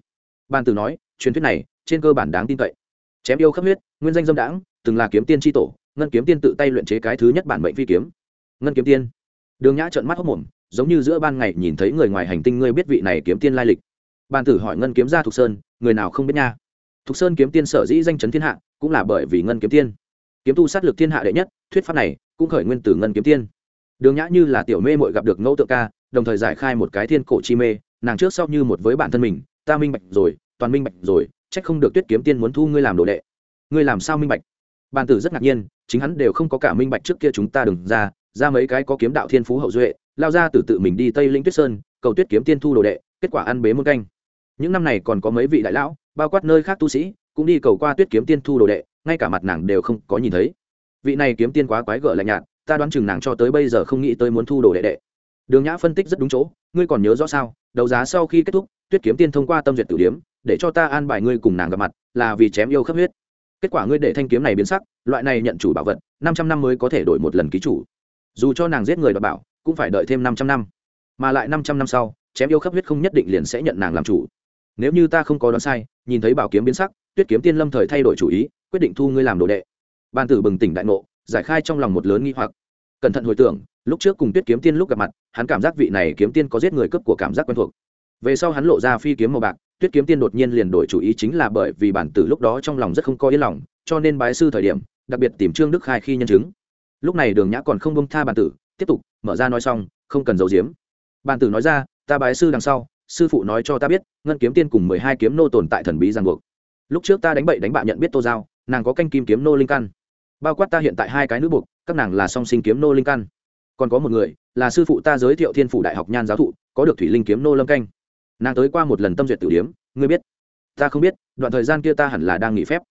Ban từ nói, truyền thuyết này, trên cơ bản đáng tin cậy. Chém yêu khắp huyết, nguyên danh dâm đãng, từng là kiếm tiên tri tổ, ngân kiếm tiên tự tay luyện chế cái thứ nhất bản mệnh phi kiếm. Ngân kiếm tiên. Đường nhã trợn mắt hốc mồm, giống như giữa ban ngày nhìn thấy người ngoài hành tinh ngươi biết vị này kiếm tiên lai lịch. Ban tử hỏi ngân kiếm gia thục sơn, người nào không biết nha? Thục sơn kiếm tiên sở dĩ danh chấn thiên hạ, cũng là bởi vì ngân kiếm tiên. Kiếm tu sát lực thiên hạ đệ nhất, thuyết pháp này, cũng khởi nguyên từ ngân kiếm tiên. Đường nhã như là tiểu mê mội gặp được ngẫu tượng ca đồng thời giải khai một cái thiên cổ chi mê, nàng trước sau như một với bản thân mình, ta minh bạch rồi, toàn minh bạch rồi trách không được tuyết kiếm tiên muốn thu ngươi làm đồ đệ. Ngươi làm sao minh bạch? Bàn tử rất ngạc nhiên, chính hắn đều không có cả minh bạch trước kia chúng ta đừng ra ra mấy cái có kiếm đạo thiên phú hậu duệ, lao ra từ tự mình đi tây linh tuyết sơn, cầu tuyết kiếm tiên thu đồ đệ, kết quả ăn bế môn canh. Những năm này còn có mấy vị đại lão, bao quát nơi khác tu sĩ, cũng đi cầu qua tuyết kiếm tiên thu đồ đệ, ngay cả mặt nàng đều không có nhìn thấy. Vị này kiếm tiên quá quái gở lạnh nhạt, ta đoán chừng nàng cho tới bây giờ không nghĩ tới muốn thu đồ đệ đệ đường nhã phân tích rất đúng chỗ, ngươi còn nhớ rõ sao? Đấu giá sau khi kết thúc, tuyết kiếm tiên thông qua tâm duyệt tử điếm, để cho ta an bài ngươi cùng nàng gặp mặt, là vì chém yêu khắp huyết. Kết quả ngươi để thanh kiếm này biến sắc, loại này nhận chủ bảo vật, năm trăm năm mới có thể đổi một lần ký chủ. Dù cho nàng giết người đoạt bảo, cũng phải đợi thêm năm trăm năm. Mà lại năm trăm năm sau, chém yêu khắp huyết không nhất định liền sẽ nhận nàng làm chủ. Nếu như ta không có đoán sai, nhìn thấy bảo kiếm biến sắc, tuyết kiếm tiên lâm thời thay đổi chủ ý, quyết định thu ngươi làm đồ đệ. Ban tử bừng tỉnh đại ngộ, giải khai trong lòng một lớn nghi hoặc. Cẩn thận hồi tưởng lúc trước cùng tuyết kiếm tiên lúc gặp mặt, hắn cảm giác vị này kiếm tiên có giết người cướp của cảm giác quen thuộc. Về sau hắn lộ ra phi kiếm màu bạc, tuyết kiếm tiên đột nhiên liền đổi chủ ý chính là bởi vì bản tử lúc đó trong lòng rất không có yên lòng, cho nên bái sư thời điểm, đặc biệt tìm trương đức khai khi nhân chứng. Lúc này đường nhã còn không bông tha bản tử, tiếp tục, mở ra nói xong, không cần giấu giếm. Bản tử nói ra, ta bái sư đằng sau, sư phụ nói cho ta biết, ngân kiếm tiên cùng mười hai kiếm nô tồn tại thần bí giang buộc. Lúc trước ta đánh bậy đánh bạ nhận biết tô giao, nàng có canh kim kiếm nô linh căn. Bao quát ta hiện tại hai cái nữ buộc, các nàng là song sinh kiếm nô linh căn còn có một người, là sư phụ ta giới thiệu thiên phủ đại học nhan giáo thụ, có được thủy linh kiếm nô lâm canh. Nàng tới qua một lần tâm duyệt tử điếm, ngươi biết? Ta không biết, đoạn thời gian kia ta hẳn là đang nghỉ phép.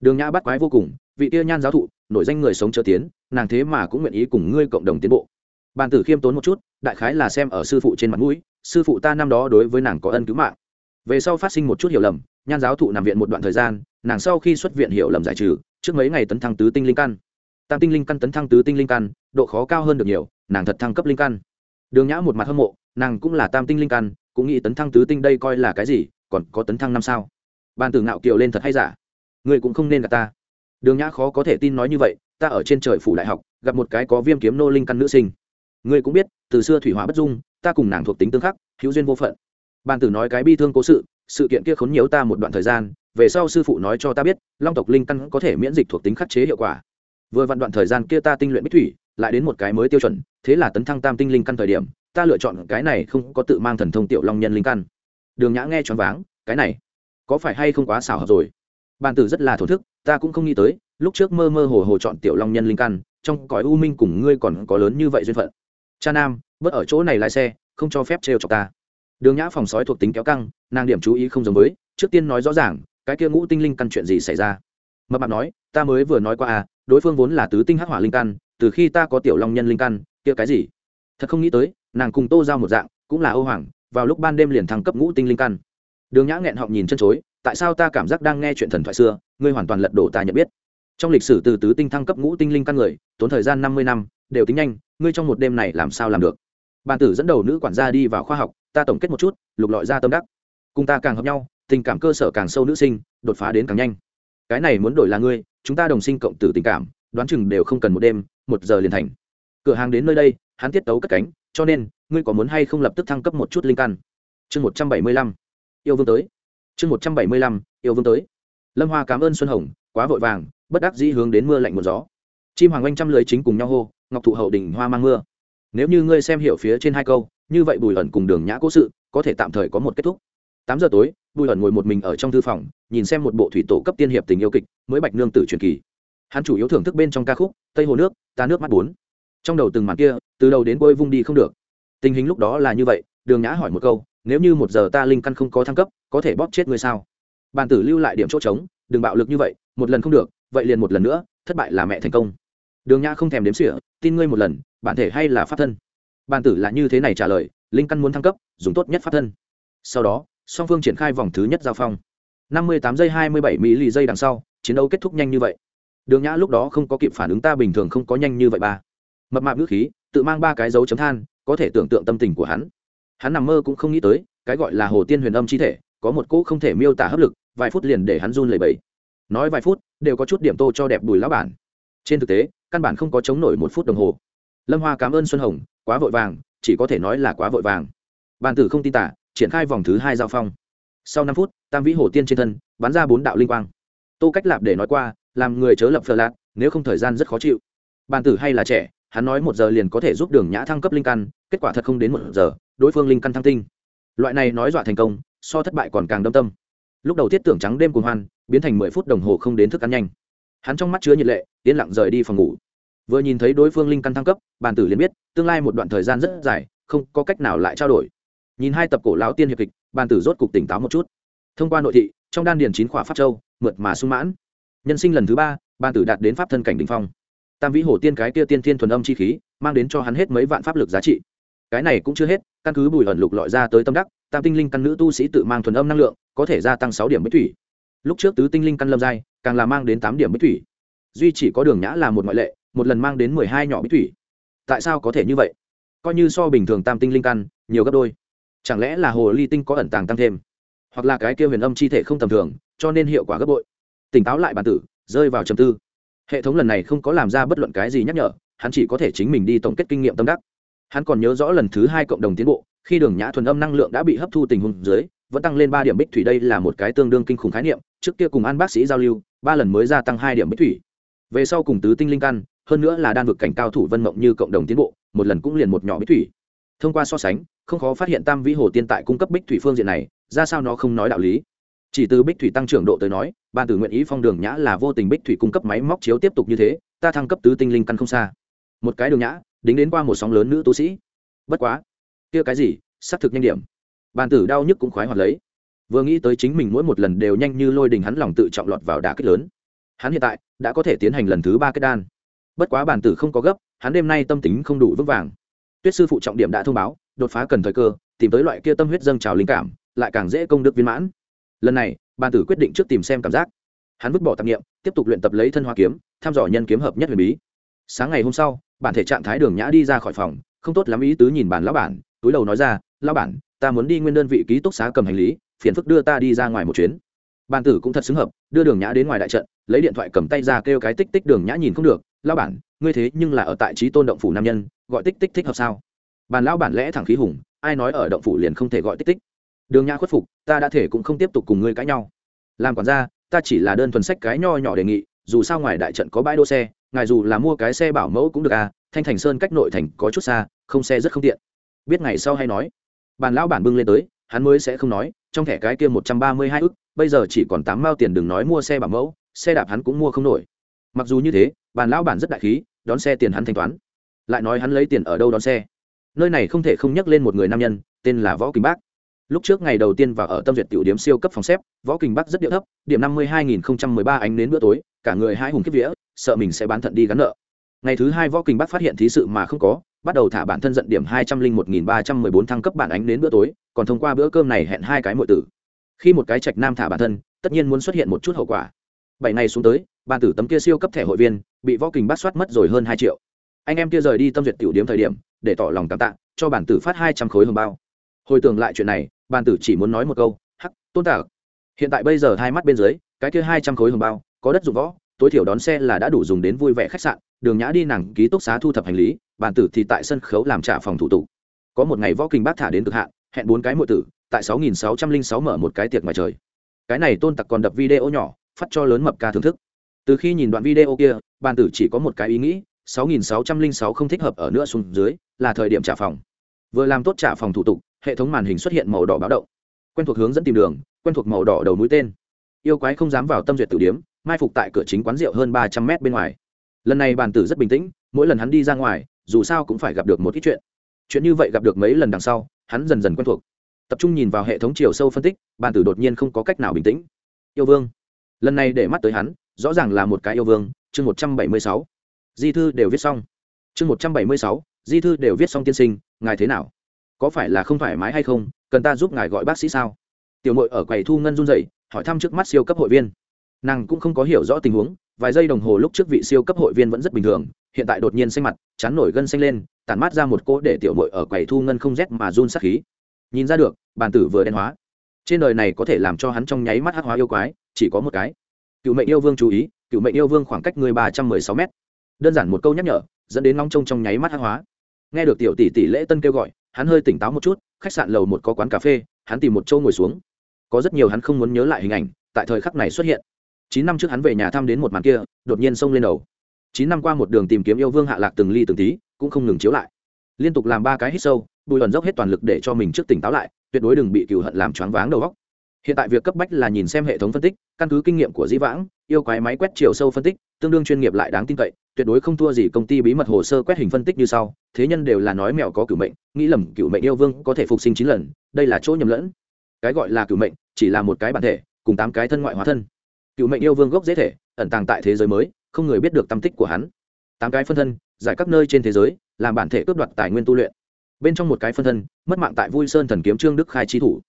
Đường nhã bắt quái vô cùng, vị kia nhan giáo thụ, nổi danh người sống chờ tiến, nàng thế mà cũng nguyện ý cùng ngươi cộng đồng tiến bộ. Bàn tử khiêm tốn một chút, đại khái là xem ở sư phụ trên mặt mũi, sư phụ ta năm đó đối với nàng có ân cứu mạng. Về sau phát sinh một chút hiểu lầm, nhan giáo thụ nằm viện một đoạn thời gian, nàng sau khi xuất viện hiểu lầm giải trừ, trước mấy ngày tấn thăng tứ tinh linh căn. Tam tinh linh căn tấn thăng tứ tinh linh căn độ khó cao hơn được nhiều, nàng thật thăng cấp linh căn. Đường nhã một mặt hâm mộ, nàng cũng là tam tinh linh căn, cũng nghĩ tấn thăng tứ tinh đây coi là cái gì, còn có tấn thăng năm sao? Ban tử ngạo kiều lên thật hay giả? Ngươi cũng không nên gặp ta. Đường nhã khó có thể tin nói như vậy, ta ở trên trời phủ đại học, gặp một cái có viêm kiếm nô linh căn nữ sinh. Ngươi cũng biết, từ xưa thủy hỏa bất dung, ta cùng nàng thuộc tính tương khắc, hữu duyên vô phận. Ban tử nói cái bi thương cố sự sự kiện kia khốn nhiều ta một đoạn thời gian, về sau sư phụ nói cho ta biết, long tộc linh căn có thể miễn dịch thuộc tính khắc chế hiệu quả. Vừa vặn đoạn thời gian kia ta tinh luyện bích thủy lại đến một cái mới tiêu chuẩn, thế là tấn thăng tam tinh linh căn thời điểm, ta lựa chọn cái này không có tự mang thần thông tiểu long nhân linh căn. Đường nhã nghe choáng váng, cái này, có phải hay không quá xảo hợp rồi? Bàn tử rất là thổ thức, ta cũng không nghĩ tới, lúc trước mơ mơ hồ hồ chọn tiểu long nhân linh căn, trong cõi u minh cùng ngươi còn có lớn như vậy duyên phận. Cha nam, bớt ở chỗ này lái xe, không cho phép trêu chọc ta. Đường nhã phòng sói thuộc tính kéo căng, nàng điểm chú ý không giống với, trước tiên nói rõ ràng, cái kia ngũ tinh linh căn chuyện gì xảy ra. Mập mạp nói, ta mới vừa nói qua à đối phương vốn là tứ tinh hắc hỏa linh căn từ khi ta có tiểu long nhân linh căn, kia cái gì? Thật không nghĩ tới, nàng cùng tô giao một dạng, cũng là ô hoàng, vào lúc ban đêm liền thăng cấp ngũ tinh linh căn. Đường nhã nghẹn họng nhìn chân chối, tại sao ta cảm giác đang nghe chuyện thần thoại xưa, ngươi hoàn toàn lật đổ ta nhận biết. Trong lịch sử từ tứ tinh thăng cấp ngũ tinh linh căn người, tốn thời gian năm mươi năm, đều tính nhanh, ngươi trong một đêm này làm sao làm được? Bàn tử dẫn đầu nữ quản gia đi vào khoa học, ta tổng kết một chút, lục lọi ra tâm đắc. Cùng ta càng hợp nhau, tình cảm cơ sở càng sâu nữ sinh, đột phá đến càng nhanh. Cái này muốn đổi là ngươi, chúng ta đồng sinh cộng tử tình cảm, đoán chừng đều không cần một đêm một giờ liền thành. Cửa hàng đến nơi đây, hắn tiết tấu cất cánh, cho nên, ngươi có muốn hay không lập tức thăng cấp một chút linh căn? Chương một trăm bảy mươi lăm. Yêu vương tới. Chương một trăm bảy mươi lăm, yêu vương tới. Lâm hoa cảm ơn xuân hồng, quá vội vàng, bất đắc dĩ hướng đến mưa lạnh một gió. Chim hoàng oanh trăm lưới chính cùng nhau hô, ngọc thụ hậu đình hoa mang mưa. Nếu như ngươi xem hiểu phía trên hai câu, như vậy bùi ẩn cùng đường nhã cố sự, có thể tạm thời có một kết thúc. Tám giờ tối, bùi ẩn ngồi một mình ở trong thư phòng, nhìn xem một bộ thủy tổ cấp tiên hiệp tình yêu kịch, mới bạch nương tử truyền kỳ hắn chủ yếu thưởng thức bên trong ca khúc, tây hồ nước, ta nước mắt bốn. Trong đầu từng màn kia, từ đầu đến cuối vung đi không được. Tình hình lúc đó là như vậy, đường nhã hỏi một câu, nếu như một giờ ta linh căn không có thăng cấp, có thể bóp chết ngươi sao? Bàn tử lưu lại điểm chỗ trống, đừng bạo lực như vậy, một lần không được, vậy liền một lần nữa, thất bại là mẹ thành công. Đường nhã không thèm đếm sỉa tin ngươi một lần, bản thể hay là pháp thân? Bàn tử là như thế này trả lời, linh căn muốn thăng cấp, dùng tốt nhất pháp thân. Sau đó, song phương triển khai vòng thứ nhất giao phong. Năm mươi tám giây hai mươi bảy mỹ lì giây đằng sau, chiến đấu kết thúc nhanh như vậy đường nhã lúc đó không có kịp phản ứng ta bình thường không có nhanh như vậy ba. Mập mạp ngữ khí, tự mang ba cái dấu chấm than, có thể tưởng tượng tâm tình của hắn. Hắn nằm mơ cũng không nghĩ tới, cái gọi là hồ tiên huyền âm chi thể, có một cỗ không thể miêu tả hấp lực, vài phút liền để hắn run lẩy bẩy. Nói vài phút, đều có chút điểm tô cho đẹp bùi lão bản. Trên thực tế, căn bản không có chống nổi một phút đồng hồ. Lâm hoa cảm ơn xuân hồng, quá vội vàng, chỉ có thể nói là quá vội vàng. Bàn tử không tin tả, triển khai vòng thứ hai giao phong. Sau năm phút, tam vĩ hồ tiên trên thân, bắn ra bốn đạo linh quang. Tô cách lạp để nói qua làm người chớ lập phờ lạc nếu không thời gian rất khó chịu. Bàn tử hay là trẻ, hắn nói một giờ liền có thể giúp đường nhã thăng cấp linh căn, kết quả thật không đến một giờ, đối phương linh căn thăng tinh. Loại này nói dọa thành công, so thất bại còn càng đâm tâm. Lúc đầu thiết tưởng trắng đêm cùng hoan, biến thành mười phút đồng hồ không đến thức ăn nhanh. Hắn trong mắt chứa nhiệt lệ, yên lặng rời đi phòng ngủ. Vừa nhìn thấy đối phương linh căn thăng cấp, bàn tử liền biết, tương lai một đoạn thời gian rất dài, không có cách nào lại trao đổi. Nhìn hai tập cổ lão tiên hiệp kịch, bàn tử rốt cục tỉnh táo một chút. Thông qua nội thị, trong đan điền chín khỏa pháp châu, mượt mà sung mãn nhân sinh lần thứ ba ban tử đạt đến pháp thân cảnh đ ỉ n h phong. Tam vĩ hổ tiên cái kia tiên thiên thuần âm chi khí, mang đến cho hắn hết mấy vạn pháp lực giá trị. Cái này cũng chưa hết, căn cứ bùi ẩn lục lọi ra tới tâm đắc, tam tinh linh căn nữ tu sĩ tự mang thuần âm năng lượng, có thể gia tăng sáu điểm bích thủy. Lúc trước tứ tinh linh căn lâm giai, càng là mang đến tám điểm bích thủy. Duy chỉ có đường nhã là một ngoại lệ, một lần mang đến mười hai nhỏ bích thủy. Tại sao có thể như vậy? Coi như so bình thường tam tinh linh căn, nhiều gấp đôi. Chẳng lẽ là hồ ly tinh có ẩn tàng tăng thêm? Hoặc là cái kia huyền âm chi thể không tầm thường, cho nên hiệu quả gấp bội tỉnh táo lại bản tử, rơi vào trầm tư. Hệ thống lần này không có làm ra bất luận cái gì nhắc nhở, hắn chỉ có thể chính mình đi tổng kết kinh nghiệm tâm đắc. Hắn còn nhớ rõ lần thứ hai cộng đồng tiến bộ, khi đường nhã thuần âm năng lượng đã bị hấp thu tình huống dưới, vẫn tăng lên ba điểm bích thủy đây là một cái tương đương kinh khủng khái niệm, trước kia cùng an bác sĩ giao lưu, ba lần mới gia tăng hai điểm bích thủy. Về sau cùng tứ tinh linh căn, hơn nữa là đan vực cảnh cao thủ vân mộng như cộng đồng tiến bộ, một lần cũng liền một nhỏ bích thủy. Thông qua so sánh, không khó phát hiện tam vĩ hồ tiên tại cung cấp bích thủy phương diện này, ra sao nó không nói đạo lý chỉ từ bích thủy tăng trưởng độ tới nói, ban tử nguyện ý phong đường nhã là vô tình bích thủy cung cấp máy móc chiếu tiếp tục như thế, ta thăng cấp tứ tinh linh căn không xa. Một cái đường nhã, đính đến qua một sóng lớn nữ tu sĩ. Bất quá, kia cái gì, xác thực nhanh điểm. Bàn tử đau nhức cũng khoái hoạt lấy. Vừa nghĩ tới chính mình mỗi một lần đều nhanh như lôi đình hắn lòng tự trọng lọt vào đà kích lớn. Hắn hiện tại, đã có thể tiến hành lần thứ ba kết đan. Bất quá bàn tử không có gấp, hắn đêm nay tâm tính không đủ vững vàng. Tuyết sư phụ trọng điểm đã thông báo, đột phá cần thời cơ, tìm tới loại kia tâm huyết dâng trào linh cảm, lại càng dễ công đức viên mãn lần này bàn tử quyết định trước tìm xem cảm giác. Hắn vứt bỏ tạp nghiệm tiếp tục luyện tập lấy thân hoa kiếm thăm dò nhân kiếm hợp nhất huyền bí. Sáng ngày hôm sau, bản thể trạng thái đường nhã đi ra khỏi phòng, không tốt lắm ý tứ nhìn bản lão bản, túi đầu nói ra, lão bản, ta muốn đi nguyên đơn vị ký túc xá cầm hành lý, phiền phức đưa ta đi ra ngoài một chuyến. Bàn tử cũng thật xứng hợp, đưa đường nhã đến ngoài đại trận, lấy điện thoại cầm tay ra kêu cái tích tích đường nhã nhìn không được, lão bản, ngươi thế nhưng là ở tại trí tôn động phủ nam nhân, gọi tích tích thích hợp sao? Bàn lão bản lẽ thẳng khí hùng, ai nói ở động phủ liền không thể gọi tích tích đường nhã khuất phục, ta đã thể cũng không tiếp tục cùng ngươi cãi nhau. Làm quản gia, ta chỉ là đơn thuần sách cái nho nhỏ đề nghị, dù sao ngoài đại trận có bãi đỗ xe, ngài dù là mua cái xe bảo mẫu cũng được à thanh thành sơn cách nội thành có chút xa, không xe rất không tiện. Biết ngày sau hay nói. Bàn lão bản bưng lên tới, hắn mới sẽ không nói, trong thẻ cái kia một trăm ba mươi hai ức, bây giờ chỉ còn tám mao tiền đừng nói mua xe bảo mẫu, xe đạp hắn cũng mua không nổi. Mặc dù như thế, bàn lão bản rất đại khí, đón xe tiền hắn thanh toán. Lại nói hắn lấy tiền ở đâu đón xe. Nơi này không thể không nhắc lên một người nam nhân, tên là võ kính bác lúc trước ngày đầu tiên vào ở tâm duyệt tiểu điểm siêu cấp phòng xếp, võ kình bắc rất điệu thấp, điểm năm mươi hai nghìn mười ba ánh đến bữa tối, cả người hai hùng kiếp vía, sợ mình sẽ bán thận đi gắn nợ. Ngày thứ hai võ kình bắc phát hiện thí sự mà không có, bắt đầu thả bản thân giận điểm hai trăm linh một nghìn ba trăm mười bốn thăng cấp bản ánh đến bữa tối, còn thông qua bữa cơm này hẹn hai cái mọi tử. Khi một cái trạch nam thả bản thân, tất nhiên muốn xuất hiện một chút hậu quả. Bảy ngày xuống tới, bàn tử tấm kia siêu cấp thẻ hội viên, bị võ kình bắt soát mất rồi hơn hai triệu. Anh em kia rời đi tâm duyệt tiểu điểm thời điểm, để tỏ lòng cảm tạ, cho bản tử phát hai trăm khối hồng bao hồi tưởng lại chuyện này, bàn tử chỉ muốn nói một câu, hắc, tôn tạc. Hiện tại bây giờ hai mắt bên dưới, cái kia hai trăm khối hồng bao, có đất dụng võ, tối thiểu đón xe là đã đủ dùng đến vui vẻ khách sạn, đường nhã đi nàng ký túc xá thu thập hành lý, bàn tử thì tại sân khấu làm trả phòng thủ tục. Có một ngày võ kinh bác thả đến cực hạn, hẹn bốn cái mọi tử, tại sáu nghìn sáu trăm linh sáu mở một cái tiệc ngoài trời. Cái này tôn tặc còn đập video nhỏ, phát cho lớn mập ca thưởng thức. Từ khi nhìn đoạn video kia, bàn tử chỉ có một cái ý nghĩ, sáu nghìn sáu trăm linh sáu không thích hợp ở nữa xuống dưới, là thời điểm trả phòng. Vừa làm tốt trả phòng thủ tục hệ thống màn hình xuất hiện màu đỏ báo động. Quen thuộc hướng dẫn tìm đường, quen thuộc màu đỏ đầu mũi tên. Yêu quái không dám vào tâm duyệt tử điếm, mai phục tại cửa chính quán rượu hơn ba trăm mét bên ngoài. Lần này bàn tử rất bình tĩnh, mỗi lần hắn đi ra ngoài, dù sao cũng phải gặp được một ít chuyện. Chuyện như vậy gặp được mấy lần đằng sau, hắn dần dần quen thuộc. Tập trung nhìn vào hệ thống chiều sâu phân tích, bàn tử đột nhiên không có cách nào bình tĩnh. Yêu vương. Lần này để mắt tới hắn, rõ ràng là một cái yêu vương, chương một trăm bảy mươi sáu. Di thư đều viết xong. Chương một trăm bảy mươi sáu, di thư đều viết xong tiên sinh, ngài thế nào? Có phải là không thoải mái hay không, cần ta giúp ngài gọi bác sĩ sao? Tiểu mội ở quầy thu ngân run dậy hỏi thăm trước mắt siêu cấp hội viên. Nàng cũng không có hiểu rõ tình huống, vài giây đồng hồ lúc trước vị siêu cấp hội viên vẫn rất bình thường, hiện tại đột nhiên xanh mặt, chán nổi gân xanh lên, tản mát ra một cỗ để tiểu mội ở quầy thu ngân không rét mà run sắc khí. Nhìn ra được, bàn tử vừa đen hóa. Trên đời này có thể làm cho hắn trong nháy mắt hắc hóa yêu quái, chỉ có một cái. Cựu mệnh yêu vương chú ý, cựu mệnh yêu vương khoảng cách người ba trăm mười sáu m đơn giản một câu nhắc nhở, dẫn đến nóng trông trong nháy mắt hắc hóa. Nghe được tiểu tỷ tỷ lễ tân kêu gọi hắn hơi tỉnh táo một chút, khách sạn lầu một có quán cà phê, hắn tìm một chỗ ngồi xuống. Có rất nhiều hắn không muốn nhớ lại hình ảnh, tại thời khắc này xuất hiện. Chín năm trước hắn về nhà thăm đến một màn kia, đột nhiên xông lên đầu. Chín năm qua một đường tìm kiếm yêu vương hạ lạc từng ly từng tí, cũng không ngừng chiếu lại. Liên tục làm ba cái hít sâu bùi ẩn dốc hết toàn lực để cho mình trước tỉnh táo lại, tuyệt đối đừng bị cựu hận làm choáng váng đầu góc hiện tại việc cấp bách là nhìn xem hệ thống phân tích, căn cứ kinh nghiệm của dĩ vãng, yêu quái máy quét chiều sâu phân tích, tương đương chuyên nghiệp lại đáng tin cậy, tuyệt đối không thua gì công ty bí mật hồ sơ quét hình phân tích như sau, thế nhân đều là nói mèo có cửu mệnh, nghĩ lầm cửu mệnh yêu vương có thể phục sinh chín lần, đây là chỗ nhầm lẫn. Cái gọi là cửu mệnh, chỉ là một cái bản thể, cùng tám cái thân ngoại hóa thân. Cửu mệnh yêu vương gốc dễ thể, ẩn tàng tại thế giới mới, không người biết được tâm tích của hắn. Tám cái phân thân, giải các nơi trên thế giới, làm bản thể cướp đoạt tài nguyên tu luyện. Bên trong một cái phân thân, mất mạng tại vui sơn thần kiếm trương đức khai chi thủ.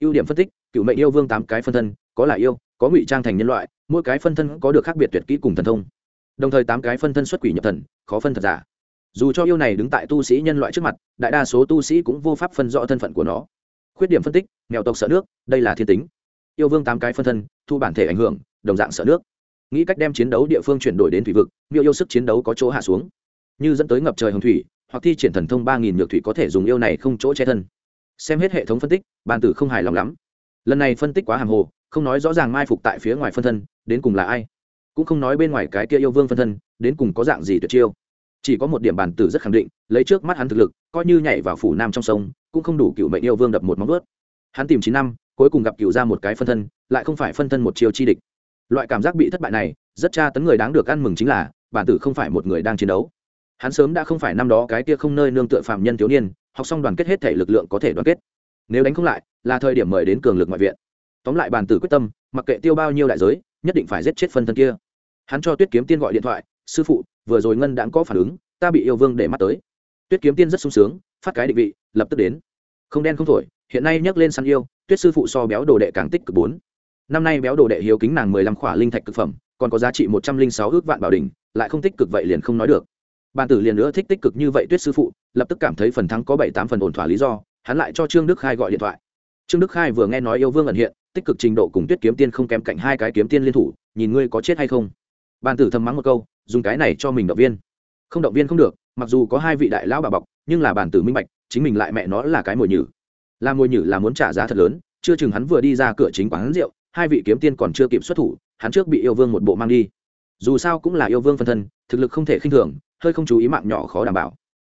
Ưu điểm phân tích cựu mệnh yêu vương tám cái phân thân, có là yêu, có ngụy trang thành nhân loại, mỗi cái phân thân có được khác biệt tuyệt kỹ cùng thần thông. Đồng thời tám cái phân thân xuất quỷ nhập thần, khó phân thật giả. Dù cho yêu này đứng tại tu sĩ nhân loại trước mặt, đại đa số tu sĩ cũng vô pháp phân rõ thân phận của nó. Khuyết điểm phân tích mèo tộc sợ nước, đây là thiên tính. Yêu vương tám cái phân thân, thu bản thể ảnh hưởng, đồng dạng sợ nước. Nghĩ cách đem chiến đấu địa phương chuyển đổi đến thủy vực, miêu yêu sức chiến đấu có chỗ hạ xuống. Như dẫn tới ngập trời hồng thủy, hoặc thi triển thần thông ba nghìn nhược thủy có thể dùng yêu này không chỗ che thân. Xem hết hệ thống phân tích, bàn tử không hài lòng lắm lần này phân tích quá hàng hồ, không nói rõ ràng mai phục tại phía ngoài phân thân, đến cùng là ai. Cũng không nói bên ngoài cái kia yêu vương phân thân, đến cùng có dạng gì tuyệt chiêu. Chỉ có một điểm bàn tử rất khẳng định, lấy trước mắt hắn thực lực, coi như nhảy vào phủ nam trong sông, cũng không đủ cựu mệnh yêu vương đập một móng ướt hắn tìm chín năm, cuối cùng gặp cựu ra một cái phân thân, lại không phải phân thân một chiêu chi địch. Loại cảm giác bị thất bại này, rất tra tấn người đáng được ăn mừng chính là, bản tử không phải một người đang chiến đấu. Hắn sớm đã không phải năm đó cái kia không nơi nương tựa phạm nhân thiếu niên, học xong đoàn kết hết thể lực lượng có thể đoàn kết nếu đánh không lại, là thời điểm mời đến cường lực ngoại viện. Tóm lại bàn tử quyết tâm, mặc kệ tiêu bao nhiêu đại giới, nhất định phải giết chết phân thân kia. Hắn cho tuyết kiếm tiên gọi điện thoại, sư phụ, vừa rồi ngân đã có phản ứng, ta bị yêu vương để mắt tới. Tuyết kiếm tiên rất sung sướng, phát cái định vị, lập tức đến. Không đen không thổi, hiện nay nhắc lên săn yêu, tuyết sư phụ so béo đồ đệ càng tích cực bốn. Năm nay béo đồ đệ hiếu kính nàng mười lăm khỏa linh thạch cực phẩm, còn có giá trị một trăm linh sáu ước vạn bảo đình lại không tích cực vậy liền không nói được. Bàn tử liền nữa thích tích cực như vậy tuyết sư phụ, lập tức cảm thấy phần thắng có bảy tám phần ổn thỏa lý do hắn lại cho trương đức khai gọi điện thoại. Trương đức khai vừa nghe nói yêu vương ẩn hiện, tích cực trình độ cùng tuyết kiếm tiên không kém cạnh hai cái kiếm tiên liên thủ, nhìn ngươi có chết hay không. Bàn tử thầm mắng một câu, dùng cái này cho mình động viên. Không động viên không được, mặc dù có hai vị đại lão bà bọc, nhưng là bàn tử minh bạch, chính mình lại mẹ nó là cái mồi nhử. Là mồi nhử là muốn trả giá thật lớn, chưa chừng hắn vừa đi ra cửa chính quán rượu, hai vị kiếm tiên còn chưa kịp xuất thủ, hắn trước bị yêu vương một bộ mang đi. Dù sao cũng là yêu vương phân thân, thực lực không thể khinh thường, hơi không chú ý mạng nhỏ khó đảm bảo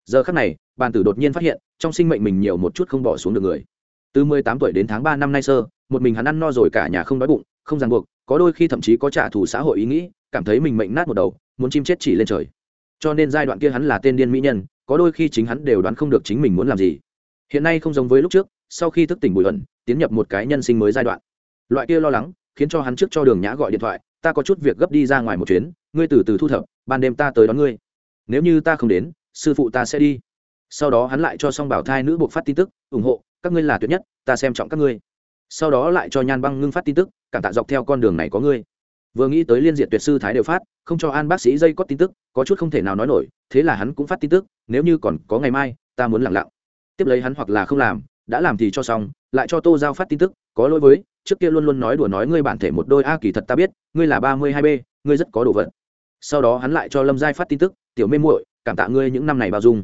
giờ khắc này, bàn tử đột nhiên phát hiện, trong sinh mệnh mình nhiều một chút không bỏ xuống được người. Từ mười tám tuổi đến tháng ba năm nay sơ, một mình hắn ăn no rồi cả nhà không đói bụng, không ràng buộc, có đôi khi thậm chí có trả thù xã hội ý nghĩ, cảm thấy mình mệnh nát một đầu, muốn chim chết chỉ lên trời. Cho nên giai đoạn kia hắn là tên điên mỹ nhân, có đôi khi chính hắn đều đoán không được chính mình muốn làm gì. Hiện nay không giống với lúc trước, sau khi thức tỉnh bùi ẩn, tiến nhập một cái nhân sinh mới giai đoạn. Loại kia lo lắng, khiến cho hắn trước cho đường nhã gọi điện thoại, ta có chút việc gấp đi ra ngoài một chuyến, ngươi từ từ thu thập, ban đêm ta tới đón ngươi. Nếu như ta không đến sư phụ ta sẽ đi. Sau đó hắn lại cho song bảo thai nữ buộc phát tin tức, ủng hộ, các ngươi là tuyệt nhất, ta xem trọng các ngươi. Sau đó lại cho nhan băng ngưng phát tin tức, cảm tạ dọc theo con đường này có ngươi. Vừa nghĩ tới liên diện tuyệt sư thái đều phát, không cho an bác sĩ dây có tin tức, có chút không thể nào nói nổi, thế là hắn cũng phát tin tức, nếu như còn có ngày mai, ta muốn lặng lặng. Tiếp lấy hắn hoặc là không làm, đã làm thì cho xong, lại cho tô giao phát tin tức, có lỗi với, trước kia luôn luôn nói đùa nói ngươi bản thể một đôi a kỳ thật ta biết, ngươi là ba mươi hai b, ngươi rất có đồ vật. Sau đó hắn lại cho lâm giai phát tin tức, tiểu mê muội cảm tạ ngươi những năm này bao dung.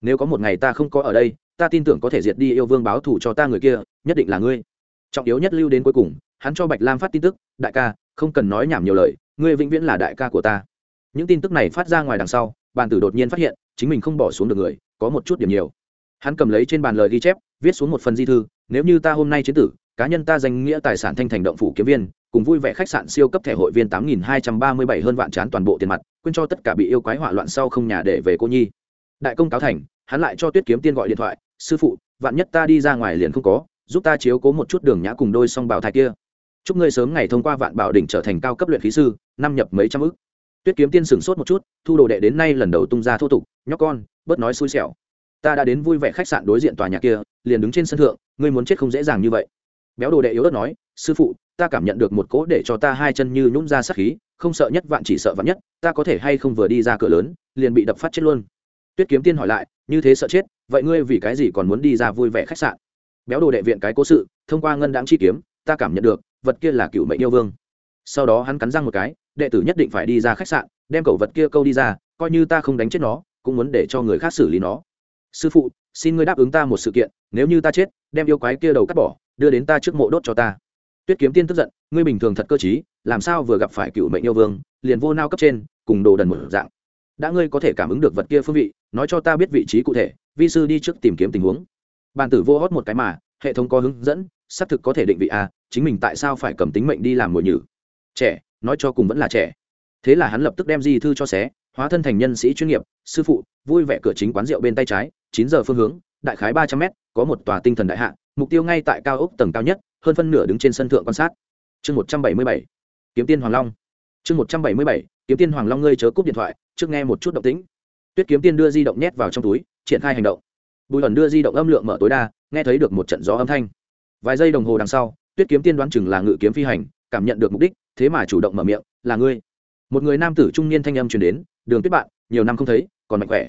Nếu có một ngày ta không có ở đây, ta tin tưởng có thể diệt đi yêu vương báo thù cho ta người kia, nhất định là ngươi. Trọng yếu nhất lưu đến cuối cùng, hắn cho bạch lam phát tin tức, đại ca, không cần nói nhảm nhiều lời, ngươi vĩnh viễn là đại ca của ta. Những tin tức này phát ra ngoài đằng sau, bàn tử đột nhiên phát hiện, chính mình không bỏ xuống được người, có một chút điểm nhiều. Hắn cầm lấy trên bàn lời ghi chép, viết xuống một phần di thư, nếu như ta hôm nay chế tử, cá nhân ta danh nghĩa tài sản thanh thành động phủ kiếm viên cùng vui vẻ khách sạn siêu cấp thẻ hội viên tám nghìn hai trăm ba mươi bảy hơn vạn chán toàn bộ tiền mặt, quên cho tất cả bị yêu quái hỏa loạn sau không nhà để về cô nhi. Đại công cáo thành, hắn lại cho tuyết kiếm tiên gọi điện thoại, sư phụ, vạn nhất ta đi ra ngoài liền không có, giúp ta chiếu cố một chút đường nhã cùng đôi song bảo thai kia. Chúc ngươi sớm ngày thông qua vạn bảo đỉnh trở thành cao cấp luyện khí sư, năm nhập mấy trăm ức. Tuyết kiếm tiên sửng sốt một chút, thu đồ đệ đến nay lần đầu tung ra thô tục, nhóc con, bớt nói xui xẻo. Ta đã đến vui vẻ khách sạn đối diện tòa nhà kia, liền đứng trên sân thượng, ngươi muốn chết không dễ dàng như vậy. Béo đồ đệ yếu ớt nói, sư phụ ta cảm nhận được một cỗ để cho ta hai chân như nhún ra sát khí, không sợ nhất vạn chỉ sợ vạn nhất, ta có thể hay không vừa đi ra cửa lớn, liền bị đập phát chết luôn. Tuyết kiếm tiên hỏi lại, như thế sợ chết, vậy ngươi vì cái gì còn muốn đi ra vui vẻ khách sạn? Béo đồ đệ viện cái cố sự, thông qua ngân đáng chi kiếm, ta cảm nhận được, vật kia là cựu mệnh yêu vương. Sau đó hắn cắn răng một cái, đệ tử nhất định phải đi ra khách sạn, đem cẩu vật kia câu đi ra, coi như ta không đánh chết nó, cũng muốn để cho người khác xử lý nó. Sư phụ, xin ngươi đáp ứng ta một sự kiện, nếu như ta chết, đem yêu quái kia đầu cắt bỏ, đưa đến ta trước mộ đốt cho ta tuyết kiếm tiên tức giận, ngươi bình thường thật cơ t làm sao vừa gặp phải cựu mệnh yêu vương, liền vô nao cấp trên, cùng đồ đần một dạng. Đã ngươi có thể cảm ứng được vật kia phương vị, nói cho ta biết vị trí cụ thể, vi sư đi trước tìm kiếm tình huống. Bàn tử vô hót một cái mà, hệ thống có hướng dẫn, xác thực có thể định vị a chính mình tại sao phải cầm tính mệnh đi làm mồi nhử. Trẻ, nói cho cùng vẫn là trẻ. Thế là hắn lập tức đem di thư cho xé, hóa thân thành nhân sĩ chuyên nghiệp, sư phụ, vui vẻ cửa chính quán rượu bên tay trái, chín giờ phương hướng, đại khái ba trăm mét, có một tòa tinh thần đại hạ, mục tiêu ngay tại cao ốc tầng cao nhất hơn phân nửa đứng trên sân thượng quan sát. Chương một trăm bảy mươi bảy, kiếm tiên hoàng long. Chương một trăm bảy mươi bảy, kiếm tiên hoàng long ngươi chớ cúp điện thoại, trước nghe một chút động tĩnh. Tuyết kiếm tiên đưa di động nhét vào trong túi, triển khai hành động. Bùi ẩn đưa di động âm lượng mở tối đa, nghe thấy được một trận gió âm thanh. Vài giây đồng hồ đằng sau, tuyết kiếm tiên đoán chừng là ngự kiếm phi hành, cảm nhận được mục đích, thế mà chủ động mở miệng, là ngươi. Một người nam tử trung niên thanh âm truyền đến, đường tuyết bạn, nhiều năm không thấy, còn mạnh khỏe.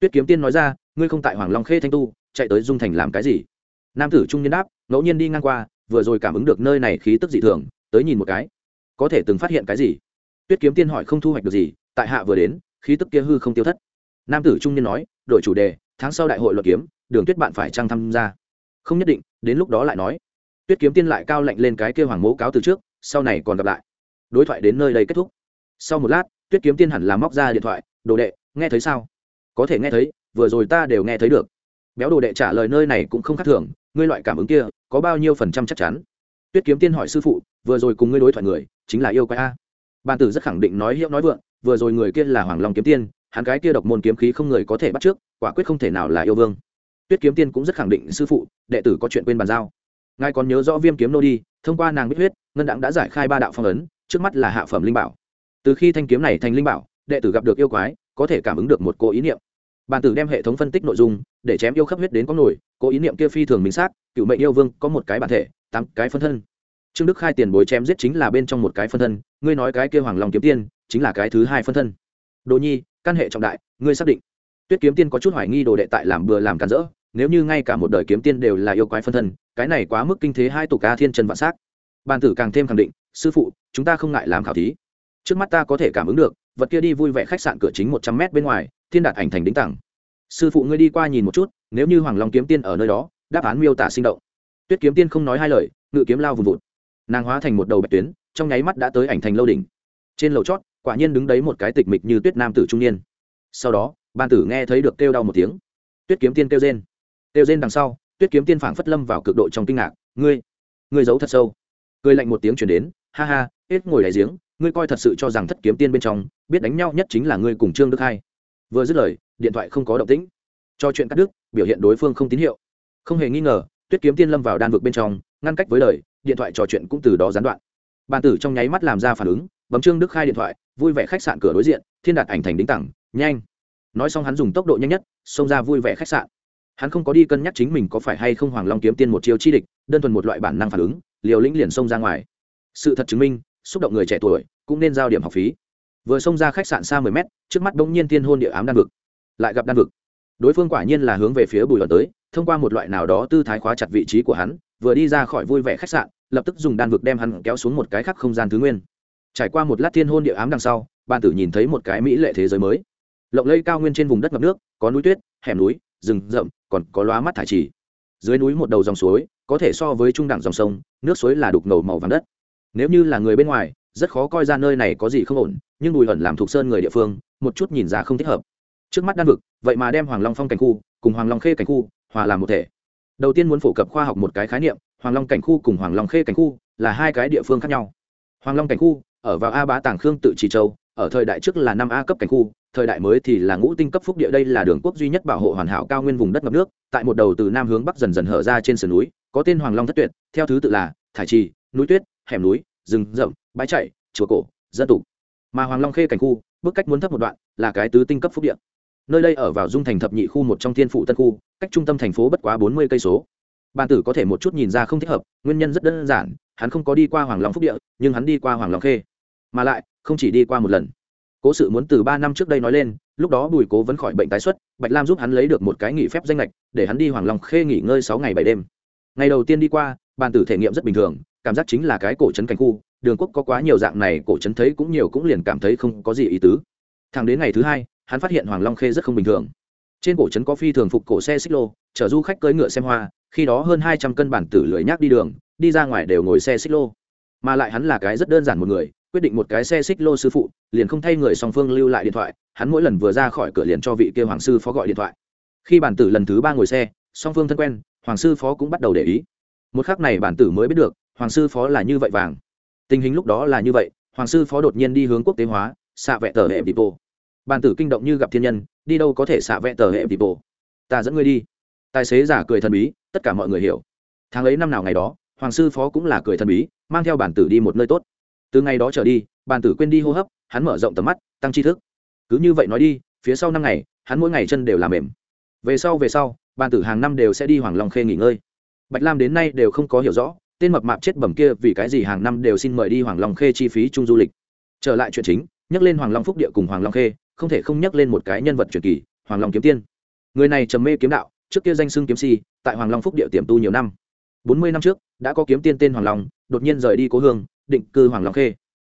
Tuyết kiếm tiên nói ra, ngươi không tại hoàng long khê thanh tu, chạy tới dung thành làm cái gì? Nam tử trung niên đáp, ngẫu nhiên đi ngang qua vừa rồi cảm ứng được nơi này khí tức dị thường, tới nhìn một cái, có thể từng phát hiện cái gì? Tuyết kiếm tiên hỏi không thu hoạch được gì, tại hạ vừa đến, khí tức kia hư không tiêu thất. Nam tử trung niên nói, đổi chủ đề, tháng sau đại hội luật kiếm, đường tuyết bạn phải trăng tham gia? Không nhất định, đến lúc đó lại nói. Tuyết kiếm tiên lại cao lạnh lên cái kêu hoàng mẫu cáo từ trước, sau này còn gặp lại. Đối thoại đến nơi đây kết thúc. Sau một lát, tuyết kiếm tiên hẳn là móc ra điện thoại, đồ đệ, nghe thấy sao? Có thể nghe thấy, vừa rồi ta đều nghe thấy được. Béo đồ đệ trả lời, nơi này cũng không khác thường ngươi loại cảm ứng kia có bao nhiêu phần trăm chắc chắn? Tuyết kiếm tiên hỏi sư phụ, vừa rồi cùng ngươi đối thoại người, chính là yêu quái a. Ban tử rất khẳng định nói hiệu nói vượng, vừa rồi người kia là hoàng long kiếm tiên, hắn cái kia độc môn kiếm khí không người có thể bắt trước, quả quyết không thể nào là yêu vương. Tuyết kiếm tiên cũng rất khẳng định, sư phụ, đệ tử có chuyện quên bàn giao. Ngài còn nhớ rõ viêm kiếm nô đi, thông qua nàng biết huyết, ngân đặng đã giải khai ba đạo phong ấn, trước mắt là hạ phẩm linh bảo. Từ khi thanh kiếm này thành linh bảo, đệ tử gặp được yêu quái, có thể cảm ứng được một cô ý niệm bàn tử đem hệ thống phân tích nội dung, để chém yêu khắp huyết đến có nổi cố ý niệm kia phi thường minh xác, cựu mệnh yêu vương có một cái bản thể, tám cái phân thân. Trương đức khai tiền bối chém giết chính là bên trong một cái phân thân, ngươi nói cái kia hoàng long kiếm tiên, chính là cái thứ hai phân thân. Đồ nhi, căn hệ trọng đại, ngươi xác định. Tuyết kiếm tiên có chút hoài nghi đồ đệ tại làm bừa làm cản rỡ, nếu như ngay cả một đời kiếm tiên đều là yêu quái phân thân, cái này quá mức kinh thế hai tục ca thiên trần vạn s á c bàn tử càng thêm khẳng định, sư phụ, chúng ta không ngại làm khảo thí. Trước mắt ta có thể cảm ứng được, vật kia đi vui vẻ khách sạn cửa chính một trăm mét bên ngoài thiên đạt ảnh thành đính tặng. Sư phụ ngươi đi qua nhìn một chút, nếu như hoàng long kiếm tiên ở nơi đó, đáp án miêu tả sinh động. Tuyết kiếm tiên không nói hai lời, ngự kiếm lao vùng vụt. Nàng hóa thành một đầu bạch tuyến, trong nháy mắt đã tới ảnh thành lâu đỉnh. Trên lầu chót, quả nhiên đứng đấy một cái tịch mịch như tuyết nam tử trung niên. Sau đó ban tử nghe thấy được kêu đau một tiếng. Tuyết kiếm tiên kêu rên. Kêu rên đằng sau, tuyết kiếm tiên phảng phất lâm vào cực độ trong kinh ngạc. Ngươi ngươi giấu thật sâu. Cười lạnh một tiếng chuyển đến, ha ha, hết ngồi đại giếng, ngươi coi thật sự cho rằng thất kiếm tiên bên trong, biết đánh nhau nhất chính là ngươi cùng trương đức hai vừa dứt lời, điện thoại không có động tĩnh. Cho chuyện cắt đứt, biểu hiện đối phương không tín hiệu. Không hề nghi ngờ, tuyết kiếm tiên lâm vào đan vực bên trong, ngăn cách với lời, điện thoại trò chuyện cũng từ đó gián đoạn. Bàn tử trong nháy mắt làm ra phản ứng, bấm trương đức khai điện thoại, vui vẻ khách sạn cửa đối diện, thiên đạt ảnh thành đính tặng, nhanh. Nói xong hắn dùng tốc độ nhanh nhất, xông ra vui vẻ khách sạn. Hắn không có đi cân nhắc chính mình có phải hay không hoàng long kiếm tiên một chiêu chi địch, đơn thuần một loại bản năng phản ứng, liều lĩnh liền xông ra ngoài. Sự thật chứng minh, xúc động người trẻ tuổi cũng nên giao điểm học phí vừa xông ra khách sạn xa mười mét, trước mắt bỗng nhiên tiên hôn địa ám đan vực. Lại gặp đan vực. Đối phương quả nhiên là hướng về phía bùi luận tới, thông qua một loại nào đó tư thái khóa chặt vị trí của hắn, vừa đi ra khỏi vui vẻ khách sạn, lập tức dùng đan vực đem hắn kéo xuống một cái khác không gian thứ nguyên. Trải qua một lát thiên hôn địa ám đằng sau, ban tử nhìn thấy một cái mỹ lệ thế giới mới. Lộng lây cao nguyên trên vùng đất ngập nước, có núi tuyết, hẻm núi, rừng rậm, còn có loá mắt thải trì. Dưới núi một đầu dòng suối, có thể so với trung đẳng dòng sông, nước suối là đục ngầu màu vàng đất. Nếu như là người bên ngoài rất khó coi ra nơi này có gì không ổn, nhưng bùi ẩn làm thuộc sơn người địa phương, một chút nhìn ra không thích hợp. Trước mắt đan vực, vậy mà đem hoàng long phong cảnh khu cùng hoàng long khê cảnh khu hòa làm một thể. Đầu tiên muốn phổ cập khoa học một cái khái niệm, hoàng long cảnh khu cùng hoàng long khê cảnh khu là hai cái địa phương khác nhau. Hoàng long cảnh khu ở vào a bá tàng khương tự trì châu, ở thời đại trước là năm a cấp cảnh khu, thời đại mới thì là ngũ tinh cấp phúc địa, đây là đường quốc duy nhất bảo hộ hoàn hảo cao nguyên vùng đất ngập nước, tại một đầu từ nam hướng bắc dần dần hở ra trên sườn núi, có tên hoàng long thất tuyệt, theo thứ tự là thải trì, núi tuyết, hẻm núi rừng rậm, bãi chạy chùa cổ, dân tục mà hoàng long khê cảnh khu bước cách muốn thấp một đoạn, là cái tứ tinh cấp phúc địa. Nơi đây ở vào dung thành thập nhị khu một trong thiên phụ tân khu, cách trung tâm thành phố bất quá bốn mươi cây số. Bàn tử có thể một chút nhìn ra không thích hợp, nguyên nhân rất đơn giản, hắn không có đi qua hoàng long phúc địa, nhưng hắn đi qua hoàng long khê. Mà lại, không chỉ đi qua một lần. Cố sự muốn từ ba năm trước đây nói lên, lúc đó bùi cố vẫn khỏi bệnh tái xuất, bạch lam giúp hắn lấy được một cái nghỉ phép danh lệch để hắn đi hoàng long khê nghỉ ngơi sáu ngày bảy đêm. Ngày đầu tiên đi qua, bàn tử thể nghiệm rất bình thường cảm giác chính là cái cổ trấn cảnh khu, đường quốc có quá nhiều dạng này cổ trấn thấy cũng nhiều cũng liền cảm thấy không có gì ý tứ. Thẳng đến ngày thứ hai, hắn phát hiện hoàng long khê rất không bình thường. Trên cổ trấn có phi thường phục cổ xe xích lô, chở du khách cưỡi ngựa xem hoa, khi đó hơn hai trăm cân bản tử lười nhác đi đường, đi ra ngoài đều ngồi xe xích lô. Mà lại hắn là cái rất đơn giản một người, quyết định một cái xe xích lô sư phụ, liền không thay người song phương lưu lại điện thoại, hắn mỗi lần vừa ra khỏi cửa liền cho vị kia hoàng sư phó gọi điện thoại. Khi bản tử lần thứ ba ngồi xe, song phương thân quen, hoàng sư phó cũng bắt đầu để ý. Một khắc này bản tử mới biết được hoàng sư phó là như vậy vàng. Tình hình lúc đó là như vậy, hoàng sư phó đột nhiên đi hướng quốc tế hóa, xạ vẹ tờ hệ bị bộ bản tử kinh động như gặp thiên nhân, đi đâu có thể xạ vẹ tờ hệ bị bộ ta dẫn ngươi đi. Tài xế giả cười thần bí, tất cả mọi người hiểu. Tháng ấy năm nào ngày đó, hoàng sư phó cũng là cười thần bí, mang theo bản tử đi một nơi tốt. Từ ngày đó trở đi, bản tử quên đi hô hấp, hắn mở rộng tầm mắt, tăng tri thức. Cứ như vậy nói đi, phía sau năm ngày, hắn mỗi ngày chân đều làm mềm. Về sau về sau, bản tử hàng năm đều sẽ đi hoàng long khê nghỉ ngơi. Bạch lam đến nay đều không có hiểu rõ tên mập mạp chết bẩm kia vì cái gì hàng năm đều xin mời đi hoàng long khê chi phí chung du lịch. Trở lại chuyện chính, nhắc lên hoàng long phúc địa cùng hoàng long khê, không thể không nhắc lên một cái nhân vật truyền kỳ, hoàng long kiếm tiên. Người này trầm mê kiếm đạo, trước kia danh xưng kiếm si, tại hoàng long phúc địa tiềm tu nhiều năm. Bốn mươi năm trước, đã có kiếm tiên tên hoàng long, đột nhiên rời đi cố hương, định cư hoàng long khê.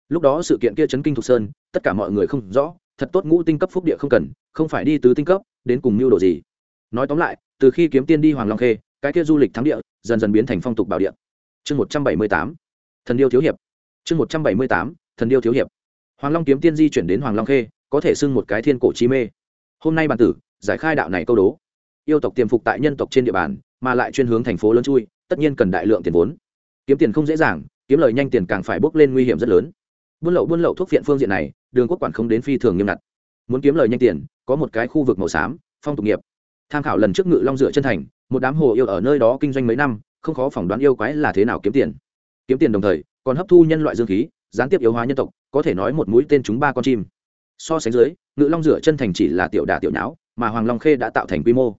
Lúc đó sự kiện kia chấn kinh thục sơn, tất cả mọi người không rõ, thật tốt ngũ tinh cấp phúc địa không cần, không phải đi tứ tinh cấp, đến cùng mưu đồ gì. Nói tóm lại, từ khi kiếm tiên đi hoàng long khê, cái kia du lịch thắng địa, dần dần biến thành phong tục bảo địa chương một trăm bảy mươi tám, thần điêu thiếu hiệp. Chương một trăm bảy mươi tám, thần điêu thiếu hiệp. Hoàng long kiếm tiên di chuyển đến hoàng long khê, có thể xưng một cái thiên cổ chi mê. Hôm nay bản tử giải khai đạo này câu đố. Yêu tộc tiềm phục tại nhân tộc trên địa bàn, mà lại chuyên hướng thành phố lớn chui, tất nhiên cần đại lượng tiền vốn. Kiếm tiền không dễ dàng, kiếm lời nhanh tiền càng phải bốc lên nguy hiểm rất lớn. Buôn lậu buôn lậu thuốc viện phương diện này, đường quốc quản không đến phi thường nghiêm ngặt. Muốn kiếm lời nhanh tiền, có một cái khu vực màu xám, phong tục nghiệp. Tham khảo lần trước ngự long dựa chân thành, một đám hồ yêu ở nơi đó kinh doanh mấy năm không khó phỏng đoán yêu quái là thế nào kiếm tiền. Kiếm tiền đồng thời, còn hấp thu nhân loại dương khí, gián tiếp yếu hóa nhân tộc, có thể nói một mũi tên chúng ba con chim. So sánh dưới, ngự long rửa chân thành chỉ là tiểu đà tiểu não mà hoàng long khê đã tạo thành quy mô.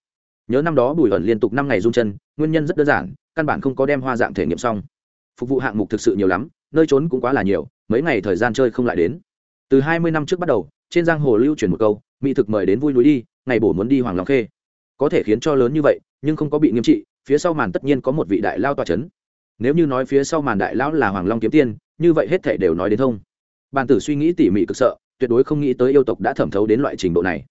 Nhớ năm đó bùi ẩn liên tục năm ngày run chân, nguyên nhân rất đơn giản, căn bản không có đem hoa dạng thể nghiệm xong. Phục vụ hạng mục thực sự nhiều lắm, nơi trốn cũng quá là nhiều, mấy ngày thời gian chơi không lại đến. Từ hai mươi năm trước bắt đầu, trên giang hồ lưu truyền một câu, mỹ thực mời đến vui núi đi, ngày bổ muốn đi hoàng long khê. Có thể khiến cho lớn như vậy, nhưng không có bị nghiêm trị phía sau màn tất nhiên có một vị đại lao tòa c h ấ n nếu như nói phía sau màn đại lão là hoàng long kiếm tiên, như vậy hết thể đều nói đến thông. Bàn tử suy nghĩ tỉ mỉ cực sợ, tuyệt đối không nghĩ tới yêu tộc đã thẩm thấu đến loại trình độ này.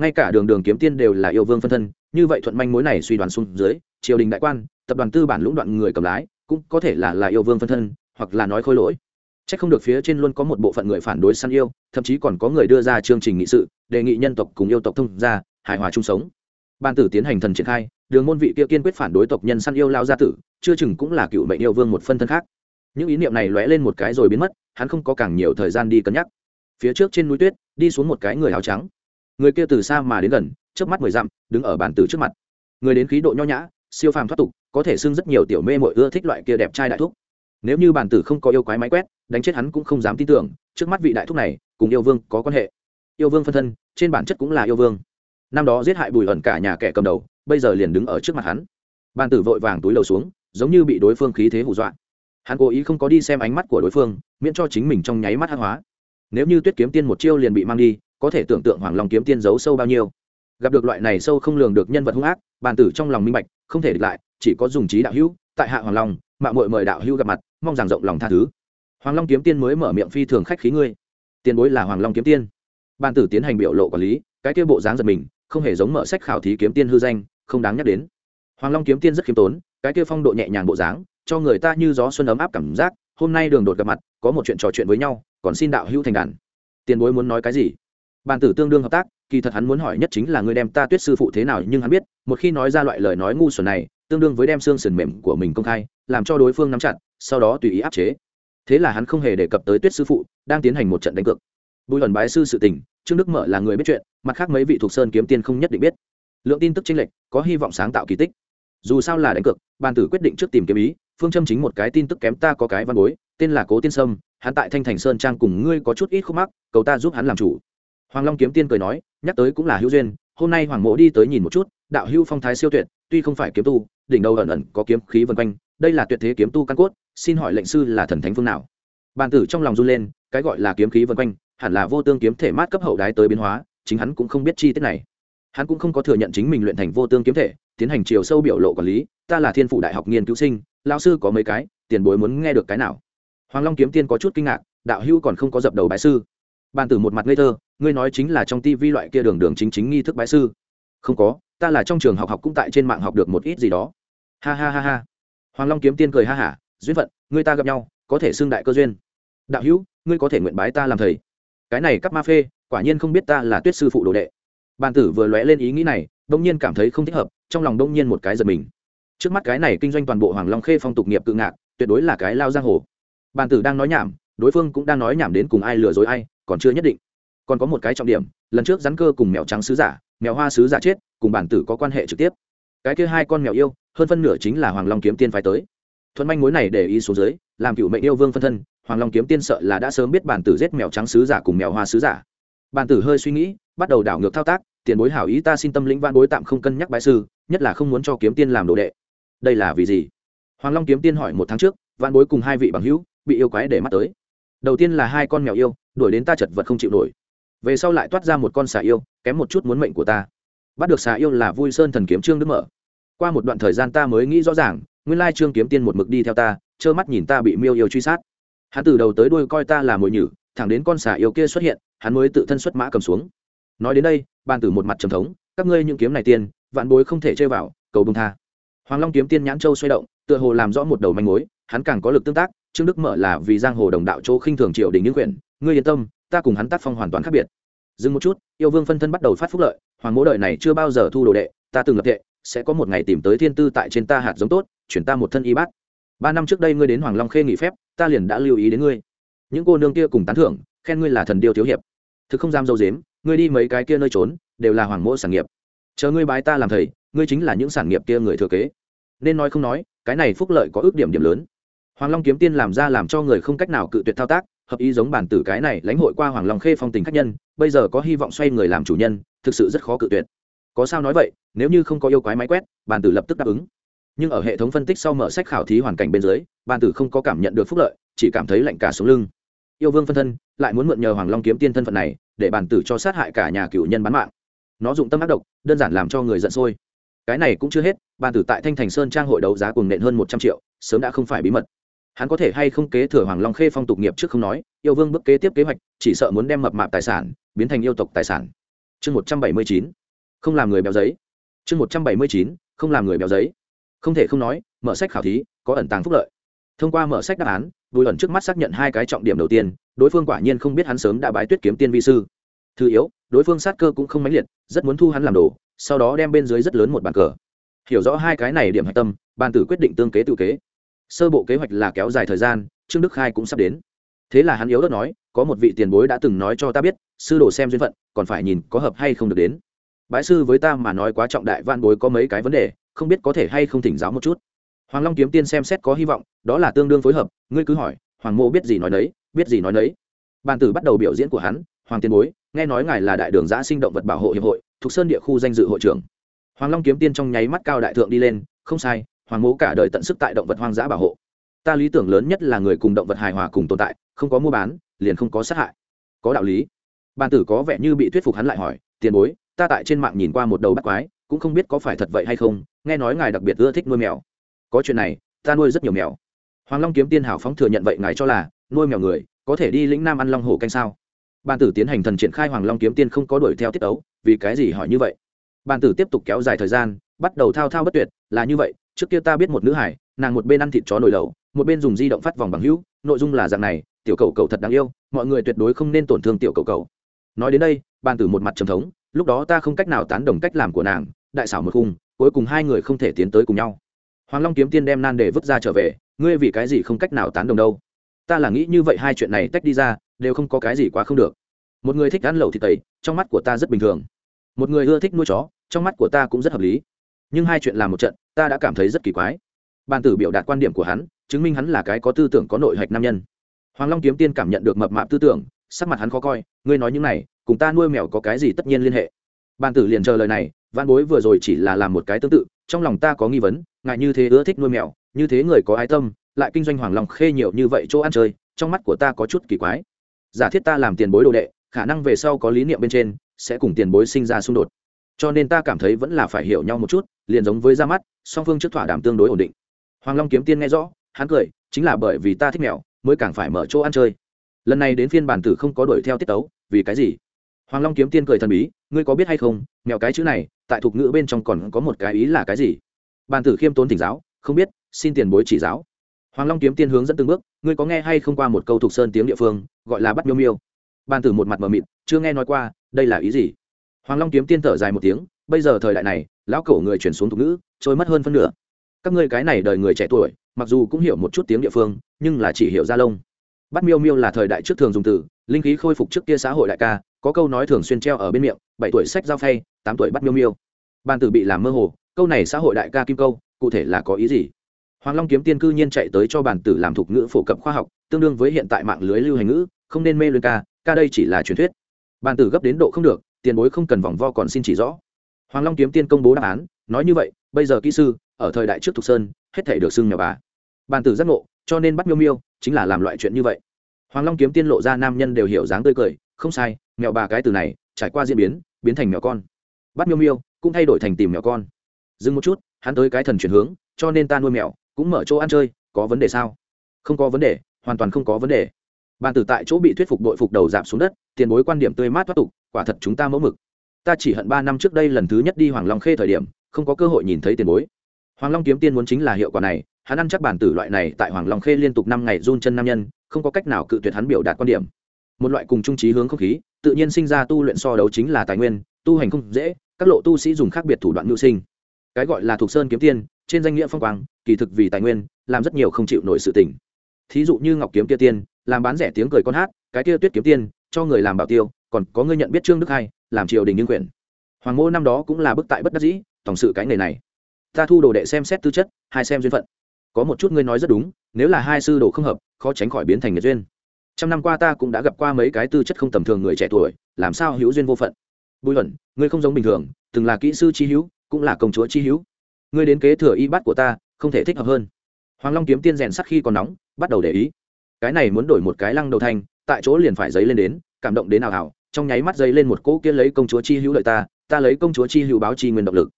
Ngay cả đường đường kiếm tiên đều là yêu vương phân thân, như vậy thuận manh mối này suy đoán xuống dưới, triều đình đại quan, tập đoàn tư bản lũng đoạn người cầm lái, cũng có thể là là yêu vương phân thân, hoặc là nói khôi lỗi. C h ắ c không được phía trên luôn có một bộ phận người phản đối săn yêu, thậm chí còn có người đưa ra chương trình nghị sự, đề nghị nhân tộc cùng yêu tộc thông ra hài hòa chung sống. Ban tử tiến hành thần triển khai đường môn vị kia kiên quyết phản đối tộc nhân săn yêu lao gia tử, chưa chừng cũng là cựu mệnh yêu vương một phân thân khác. Những ý niệm này lóe lên một cái rồi biến mất, hắn không có càng nhiều thời gian đi cân nhắc. Phía trước trên núi tuyết, đi xuống một cái người áo trắng. Người kia từ xa mà đến gần trước mắt mười dặm, đứng ở bàn tử trước mặt. Người đến khí độ nho nhã, siêu phàm thoát tục, có thể xưng rất nhiều tiểu mê mội ưa thích loại kia đẹp trai đại thúc. Nếu như bàn tử không có yêu quái máy quét, đánh chết hắn cũng không dám tin tưởng, trước mắt vị đại thúc này, cùng yêu vương có quan hệ. Yêu vương phân thân, trên bản chất cũng là yêu vương năm đó giết hại bùi ẩn cả nhà kẻ cầm đầu, bây giờ liền đứng ở trước mặt hắn. Bàn tử vội vàng túi lầu xuống, giống như bị đối phương khí thế hù dọa. Hắn cố ý không có đi xem ánh mắt của đối phương, miễn cho chính mình trong nháy mắt hát hóa. Nếu như tuyết kiếm tiên một chiêu liền bị mang đi, có thể tưởng tượng hoàng long kiếm tiên giấu sâu bao nhiêu. Gặp được loại này sâu không lường được nhân vật hung ác, bàn tử trong lòng minh bạch, không thể địch lại, chỉ có dùng trí đạo hữu, tại hạ hoàng long mạng mội mời đạo hữu gặp mặt, mong rằng rộng lòng tha thứ. Hoàng long kiếm tiên mới mở miệng phi thường khách khí ngươi. Tiền bối là hoàng long kiếm tiên. Bàn tử tiến hành biểu lộ quản lý, cái kia bộ dáng giật mình không hề giống mở sách khảo thí kiếm tiên hư danh, không đáng nhắc đến. Hoàng long kiếm tiên rất khiêm tốn, cái kia phong độ nhẹ nhàng bộ dáng, cho người ta như gió xuân ấm áp cảm giác, hôm nay đường đột gặp mặt, có một chuyện trò chuyện với nhau, còn xin đạo hữu thành đàn. Tiền bối muốn nói cái gì? Bàn tử tương đương hợp tác, kỳ thật hắn muốn hỏi nhất chính là người đem ta tuyết sư phụ thế nào, nhưng hắn biết, một khi nói ra loại lời nói ngu xuẩn này, tương đương với đem xương sườn mềm của mình công khai, làm cho đối phương nắm chặt, sau đó tùy ý áp chế. Thế là hắn không hề đề cập tới tuyết sư phụ, đang tiến hành một trận đánh cược. Bùi ẩn bái sư sự tình trương đức mở là người biết chuyện, mặt khác mấy vị thuộc sơn kiếm tiên không nhất định biết. Lượng tin tức chênh lệch, có hy vọng sáng tạo kỳ tích. Dù sao là đánh cược ban tử quyết định trước tìm kiếm ý, phương châm chính một cái tin tức kém ta có cái văn bối, tên là cố tiên sâm, hắn tại thanh thành sơn trang cùng ngươi có chút ít khúc mắc, cầu ta giúp hắn làm chủ. Hoàng long kiếm tiên cười nói, nhắc tới cũng là hữu duyên, hôm nay hoàng mộ đi tới nhìn một chút, đạo hữu phong thái siêu tuyệt, tuy không phải kiếm tu, đỉnh đầu ẩn ẩn có kiếm khí vân quanh, đây là tuyệt thế kiếm tu căn cốt, xin hỏi lệnh sư là thần thánh phương nào? Bàn tử trong lòng run lên cái gọi là kiếm khí vân quanh, hẳn là vô tương kiếm thể mát cấp hậu đái tới biến hóa, chính hắn cũng không biết chi tiết này. Hắn cũng không có thừa nhận chính mình luyện thành vô tương kiếm thể, tiến hành chiều sâu biểu lộ quản lý, ta là thiên phủ đại học nghiên cứu sinh lao sư có mấy cái, tiền bối muốn nghe được cái nào? Hoàng long kiếm tiên có chút kinh ngạc, đạo hữu còn không có dập đầu bái sư. Bàn tử một mặt ngây thơ, ngươi nói chính là trong tivi loại kia đường đường chính chính nghi thức bái sư. Không có, ta là trong trường học học cũng tại trên mạng học được một ít gì đó. Ha ha ha ha. Hoàng long kiếm tiên cười ha hả, duyên phận, ngươi ta gặp nhau, có thể xưng đại cơ duyên. Đạo hữu ngươi có thể nguyện bái ta làm thầy. Cái này cắp ma phê, quả nhiên không biết ta là tuyết sư phụ đồ đệ. Bàn tử vừa lóe lên ý nghĩ này, đông nhiên cảm thấy không thích hợp, trong lòng đông nhiên một cái giật mình. Trước mắt cái này kinh doanh toàn bộ hoàng long khê phong tục nghiệp cự ngạc, tuyệt đối là cái lao giang hồ. Bàn tử đang nói nhảm, đối phương cũng đang nói nhảm đến cùng ai lừa dối ai, còn chưa nhất định. Còn có một cái trọng điểm, lần trước rắn cơ cùng mèo trắng sứ giả, mèo hoa sứ giả chết, cùng bản tử có quan hệ trực tiếp. Cái kia hai con mèo yêu, hơn phân nửa chính là hoàng long kiếm tiên phái tới. Thuận manh mối này để ý xuống dưới, làm cựu mệnh yêu vương phân thân hoàng long kiếm tiên sợ là đã sớm biết bản tử giết mèo trắng sứ giả cùng mèo hoa sứ giả. Bản tử hơi suy nghĩ, bắt đầu đảo ngược thao tác, tiền bối hảo ý ta xin tâm lĩnh văn bối tạm không cân nhắc bái sư, nhất là không muốn cho kiếm tiên làm đồ đệ. Đây là vì gì? Hoàng long kiếm tiên hỏi một tháng trước văn bối cùng hai vị bằng hữu bị yêu quái để mắt tới. Đầu tiên là hai con mèo yêu, đuổi đến ta chật vật không chịu nổi. Về sau lại toát ra một con xà yêu, kém một chút muốn mệnh của ta. Bắt được xà yêu là vui sơn thần kiếm trương đức mở. Qua một đoạn thời gian ta mới nghĩ rõ ràng, nguyên lai trương kiếm tiên một mực đi theo ta, trơ mắt nhìn ta bị miêu yêu truy sát hắn từ đầu tới đuôi coi ta là mồi nhử, thẳng đến con xà yêu kia xuất hiện, hắn mới tự thân xuất mã cầm xuống. Nói đến đây, bàn tử một mặt trầm thống, các ngươi những kiếm này tiên vạn bối không thể chơi vào, cầu bông tha. Hoàng long kiếm tiên nhãn châu xoay động, tựa hồ làm rõ một đầu manh mối, hắn càng có lực tương tác, trương đức mở là vì giang hồ đồng đạo chỗ khinh thường triều đình những quyển ngươi yên tâm, ta cùng hắn tác phong hoàn toàn khác biệt. Dừng một chút, yêu vương phân thân bắt đầu phát phúc lợi, hoàng mỗ đời này chưa bao giờ thu đồ đệ, ta từng lập tệ sẽ có một ngày tìm tới thiên tư tại trên ta hạt giống tốt, chuyển ta một thân y bát ba năm trước đây ngươi đến hoàng long khê nghỉ phép, ta liền đã lưu ý đến ngươi. Những cô nương kia cùng tán thưởng, khen ngươi là thần điêu thiếu hiệp. Thực không dám dâu dếm, ngươi đi mấy cái kia nơi trốn, đều là hoàng mỗ sản nghiệp. Chờ ngươi bái ta làm thầy, ngươi chính là những sản nghiệp kia người thừa kế. Nên nói không nói, cái này phúc lợi có ước điểm điểm lớn. Hoàng long kiếm tiên làm ra làm cho người không cách nào cự tuyệt thao tác, hợp ý giống bản tử cái này lãnh hội qua hoàng long khê phong tình khách nhân, bây giờ có hy vọng xoay người làm chủ nhân, thực sự rất khó cự tuyệt. Có sao nói vậy, nếu như không có yêu quái máy quét, bản tử lập tức đáp ứng nhưng ở hệ thống phân tích sau mở sách khảo thí hoàn cảnh bên dưới bản tử không có cảm nhận được phúc lợi, chỉ cảm thấy lạnh cả xuống lưng. Yêu vương phân thân, lại muốn mượn nhờ hoàng long kiếm tiên thân phận này, để bản tử cho sát hại cả nhà cựu nhân bán mạng. Nó dụng tâm ác độc, đơn giản làm cho người giận sôi. Cái này cũng chưa hết bản tử tại thanh thành sơn trang hội đấu giá cùng nện hơn một trăm triệu, sớm đã không phải bí mật. Hắn có thể hay không kế thừa hoàng long khê phong tục nghiệp trước không nói, yêu vương bước kế tiếp kế hoạch, chỉ sợ muốn đem mập mạp tài sản, biến thành yêu tộc tài sản. Chương một trăm bảy mươi chín, không làm người béo giấy. Chương một trăm bảy mươi chín, không làm người béo giấy không thể không nói, mở sách khảo thí, có ẩn tàng phúc lợi. Thông qua mở sách đáp án, bùi ẩn trước mắt xác nhận hai cái trọng điểm đầu tiên, đối phương quả nhiên không biết hắn sớm đã bái tuyết kiếm tiên vi sư. Thứ yếu, đối phương sát cơ cũng không mãnh liệt, rất muốn thu hắn làm đồ, sau đó đem bên dưới rất lớn một bàn cờ. Hiểu rõ hai cái này điểm hạch tâm, bàn tử quyết định tương kế tự kế. Sơ bộ kế hoạch là kéo dài thời gian, trương đức khai cũng sắp đến. Thế là hắn yếu đất nói, có một vị tiền bối đã từng nói cho ta biết, sư đồ xem duyên phận, còn phải nhìn có hợp hay không được đến. Bãi sư với ta mà nói quá trọng đại van bối có mấy cái vấn đề không biết có thể hay không thỉnh giáo một chút. Hoàng long kiếm tiên xem xét có hy vọng, đó là tương đương phối hợp, ngươi cứ hỏi, hoàng mô biết gì nói đấy biết gì nói đấy bàn tử bắt đầu biểu diễn của hắn, hoàng tiên bối, nghe nói ngài là đại đường giã sinh động vật bảo hộ hiệp hội, thuộc sơn địa khu danh dự hội trưởng. Hoàng long kiếm tiên trong nháy mắt cao đại thượng đi lên, không sai, hoàng mẫu cả đời tận sức tại động vật hoang dã bảo hộ. Ta lý tưởng lớn nhất là người cùng động vật hài hòa cùng tồn tại, không có mua bán, liền không có sát hại. Có đạo lý. Bàn tử có vẻ như bị thuyết phục hắn lại hỏi tiền bối, ta tại trên mạng nhìn qua một đầu bắt quái cũng không biết có phải thật vậy hay không, nghe nói ngài đặc biệt ưa thích nuôi mèo. Có chuyện này, ta nuôi rất nhiều mèo. Hoàng long kiếm tiên hảo phóng thừa nhận vậy ngài cho là, nuôi mèo người, có thể đi lĩnh nam ăn long hổ canh sao? Bàn tử tiến hành thần triển khai hoàng long kiếm tiên không có đuổi theo tiết ấu vì cái gì hỏi như vậy? Bàn tử tiếp tục kéo dài thời gian, bắt đầu thao thao bất tuyệt, là như vậy, trước kia ta biết một nữ hải, nàng một bên ăn thịt chó nổi đầu một bên dùng di động phát vòng bằng hữu, nội dung là dạng này, tiểu cầu cầu thật đáng yêu, mọi người tuyệt đối không nên tổn thương tiểu cầu cầu nói đến đây, bàn tử một mặt trầm thống lúc đó ta không cách nào tán đồng cách làm của nàng, đại xảo một khung, cuối cùng hai người không thể tiến tới cùng nhau. Hoàng long kiếm tiên đem nan để vứt ra trở về, ngươi vì cái gì không cách nào tán đồng đâu? Ta là nghĩ như vậy hai chuyện này tách đi ra, đều không có cái gì quá không được. Một người thích ăn lẩu thịt tẩy, trong mắt của ta rất bình thường. Một người ưa thích nuôi chó, trong mắt của ta cũng rất hợp lý. Nhưng hai chuyện làm một trận, ta đã cảm thấy rất kỳ quái. Bàn tử biểu đạt quan điểm của hắn, chứng minh hắn là cái có tư tưởng có nội hạch nam nhân. Hoàng long kiếm tiên cảm nhận được mập mạp tư tưởng, sắc mặt hắn khó coi, ngươi nói những này cùng ta nuôi mèo có cái gì tất nhiên liên hệ. Bàn tử liền chờ lời này văn bối vừa rồi chỉ là làm một cái tương tự, trong lòng ta có nghi vấn ngại như thế ưa thích nuôi mèo, như thế người có ái tâm, lại kinh doanh hoàng long khê nhiều như vậy chỗ ăn chơi, trong mắt của ta có chút kỳ quái. Giả thiết ta làm tiền bối đồ đệ, khả năng về sau có lý niệm bên trên, sẽ cùng tiền bối sinh ra xung đột. Cho nên ta cảm thấy vẫn là phải hiểu nhau một chút, liền giống với ra mắt, song phương trước thỏa đàm tương đối ổn định. Hoàng long kiếm tiên nghe rõ, hắn cười, chính là bởi vì ta thích mèo, mới càng phải mở chỗ ăn chơi. Lần này đến phiên bản tử không có đuổi theo tiết tấu, vì cái gì? Hoàng long kiếm tiên cười thần bí, ngươi có biết hay không, mèo cái chữ này, tại thuộc ngữ bên trong còn có một cái ý là cái gì? Bàn tử khiêm tốn thỉnh giáo, không biết, xin tiền bối chỉ giáo. Hoàng long kiếm tiên hướng dẫn từng bước, ngươi có nghe hay không qua một câu thuộc sơn tiếng địa phương, gọi là bắt miêu miêu? Bàn tử một mặt mờ mịt, chưa nghe nói qua, đây là ý gì? Hoàng long kiếm tiên thở dài một tiếng, bây giờ thời đại này, lão cổ người chuyển xuống thuộc ngữ, trôi mất hơn phân nửa. Các ngươi cái này đời người trẻ tuổi, mặc dù cũng hiểu một chút tiếng địa phương, nhưng là chỉ hiểu ra lông. Bắt miêu miêu là thời đại trước thường dùng từ, linh khí khôi phục trước kia xã hội đại ca có câu nói thường xuyên treo ở bên miệng, bảy tuổi sách giao phay, tám tuổi bắt miêu miêu. Ban tử bị làm mơ hồ, câu này xã hội đại ca kim câu, cụ thể là có ý gì? Hoàng long kiếm tiên cư nhiên chạy tới cho bản tử làm thuộc ngữ phổ cập khoa học, tương đương với hiện tại mạng lưới lưu hành ngữ, không nên mê luyện ca ca đây chỉ là truyền thuyết. Bản tử gấp đến độ không được, tiền bối không cần vòng vo còn xin chỉ rõ. Hoàng long kiếm tiên công bố đáp án, nói như vậy, bây giờ kỹ sư, ở thời đại trước thục sơn, hết thể được xưng nhà bà. Bản tử giác ngộ, cho nên bắt miêu miêu, chính là làm loại chuyện như vậy. Hoàng long kiếm tiên lộ ra nam nhân đều hiểu dáng tươi cười không sai, mèo bà cái từ này, trải qua diễn biến biến thành mèo con. Bắt miêu miêu, cũng thay đổi thành tìm mèo con. Dừng một chút, hắn tới cái thần chuyển hướng, cho nên ta nuôi mèo, cũng mở chỗ ăn chơi, có vấn đề sao? Không có vấn đề, hoàn toàn không có vấn đề. Bàn tử tại chỗ bị thuyết phục đội phục đầu giảm xuống đất, tiền bối quan điểm tươi mát thoát tục, quả thật chúng ta mẫu mực. Ta chỉ hận ba năm trước đây lần thứ nhất đi hoàng long khê thời điểm, không có cơ hội nhìn thấy tiền bối. Hoàng long kiếm tiên muốn chính là hiệu quả này, hắn ăn chắc bản tử loại này tại hoàng long khê liên tục năm ngày run chân nam nhân, không có cách nào cự tuyệt hắn biểu đạt quan điểm một loại cùng trung trí hướng không khí, tự nhiên sinh ra tu luyện so đấu chính là tài nguyên, tu hành không dễ, các lộ tu sĩ dùng khác biệt thủ đoạn mưu sinh. Cái gọi là thuộc sơn kiếm tiên, trên danh nghĩa phong quang, kỳ thực vì tài nguyên, làm rất nhiều không chịu nổi sự tỉnh thí dụ như ngọc kiếm kia tiên, làm bán rẻ tiếng cười con hát, cái kia tuyết kiếm tiên, cho người làm bảo tiêu, còn có người nhận biết trương đức hai, làm triều đình nhưng quyền. Hoàng ngô năm đó cũng là bức tại bất đắc dĩ, tổng sự cái nghề này. Ta thu đồ đệ xem xét tư chất, hai xem duyên phận. Có một chút ngươi nói rất đúng, nếu là hai sư đồ không hợp, khó tránh khỏi biến thành nghiệt duyên trăm năm qua ta cũng đã gặp qua mấy cái tư chất không tầm thường người trẻ tuổi, làm sao hữu duyên vô phận? Bùi luận ngươi không giống bình thường, từng là kỹ sư chi hữu, cũng là công chúa chi hữu. Ngươi đến kế thừa y bát của ta, không thể thích hợp hơn. Hoàng long kiếm tiên rèn sắc khi còn nóng, bắt đầu để ý. Cái này muốn đổi một cái lăng đầu thanh tại chỗ liền phải giấy lên đến, cảm động đến nào hảo trong nháy mắt giấy lên một cỗ kia lấy công chúa chi hữu lợi ta ta lấy công chúa chi hữu báo chi nguyên động lực.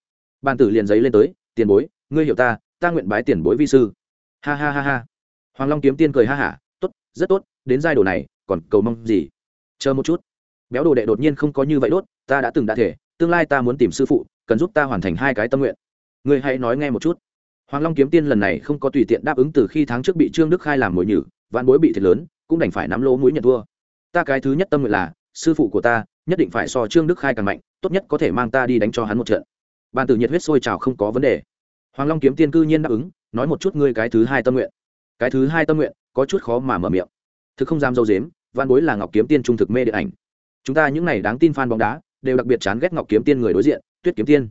Ban tử liền giấy lên tới, tiền bối, ngươi hiểu ta ta nguyện bái tiền bối vi sư. Ha ha ha ha. Hoàng long kiếm tiên cười ha hả, tốt, rất tốt đến giai độ này, còn cầu mong gì? Chờ một chút. Béo đồ đệ đột nhiên không có như vậy đốt, ta đã từng đã thể, tương lai ta muốn tìm sư phụ, cần giúp ta hoàn thành hai cái tâm nguyện. Ngươi hãy nói nghe một chút. Hoàng long kiếm tiên lần này không có tùy tiện đáp ứng từ khi tháng trước bị trương đức khai làm mồi nhử, vạn bối bị thiệt lớn, cũng đành phải nắm lỗ mũi nhận thua. Ta cái thứ nhất tâm nguyện là, sư phụ của ta, nhất định phải so trương đức khai càng mạnh, tốt nhất có thể mang ta đi đánh cho hắn một trận. Bàn tử nhiệt huyết sôi trào không có vấn đề. Hoàng long kiếm tiên cư nhiên đáp ứng, nói một chút ngươi cái thứ hai tâm nguyện. Cái thứ hai tâm nguyện, có chút khó mà mở miệng thực không dám dâu dếm, văn bối là ngọc kiếm tiên trung thực mê điện ảnh. Chúng ta những n à y đáng tin f a n bóng đá, đều đặc biệt chán ghét ngọc kiếm tiên người đối diện, tuyết kiếm tiên.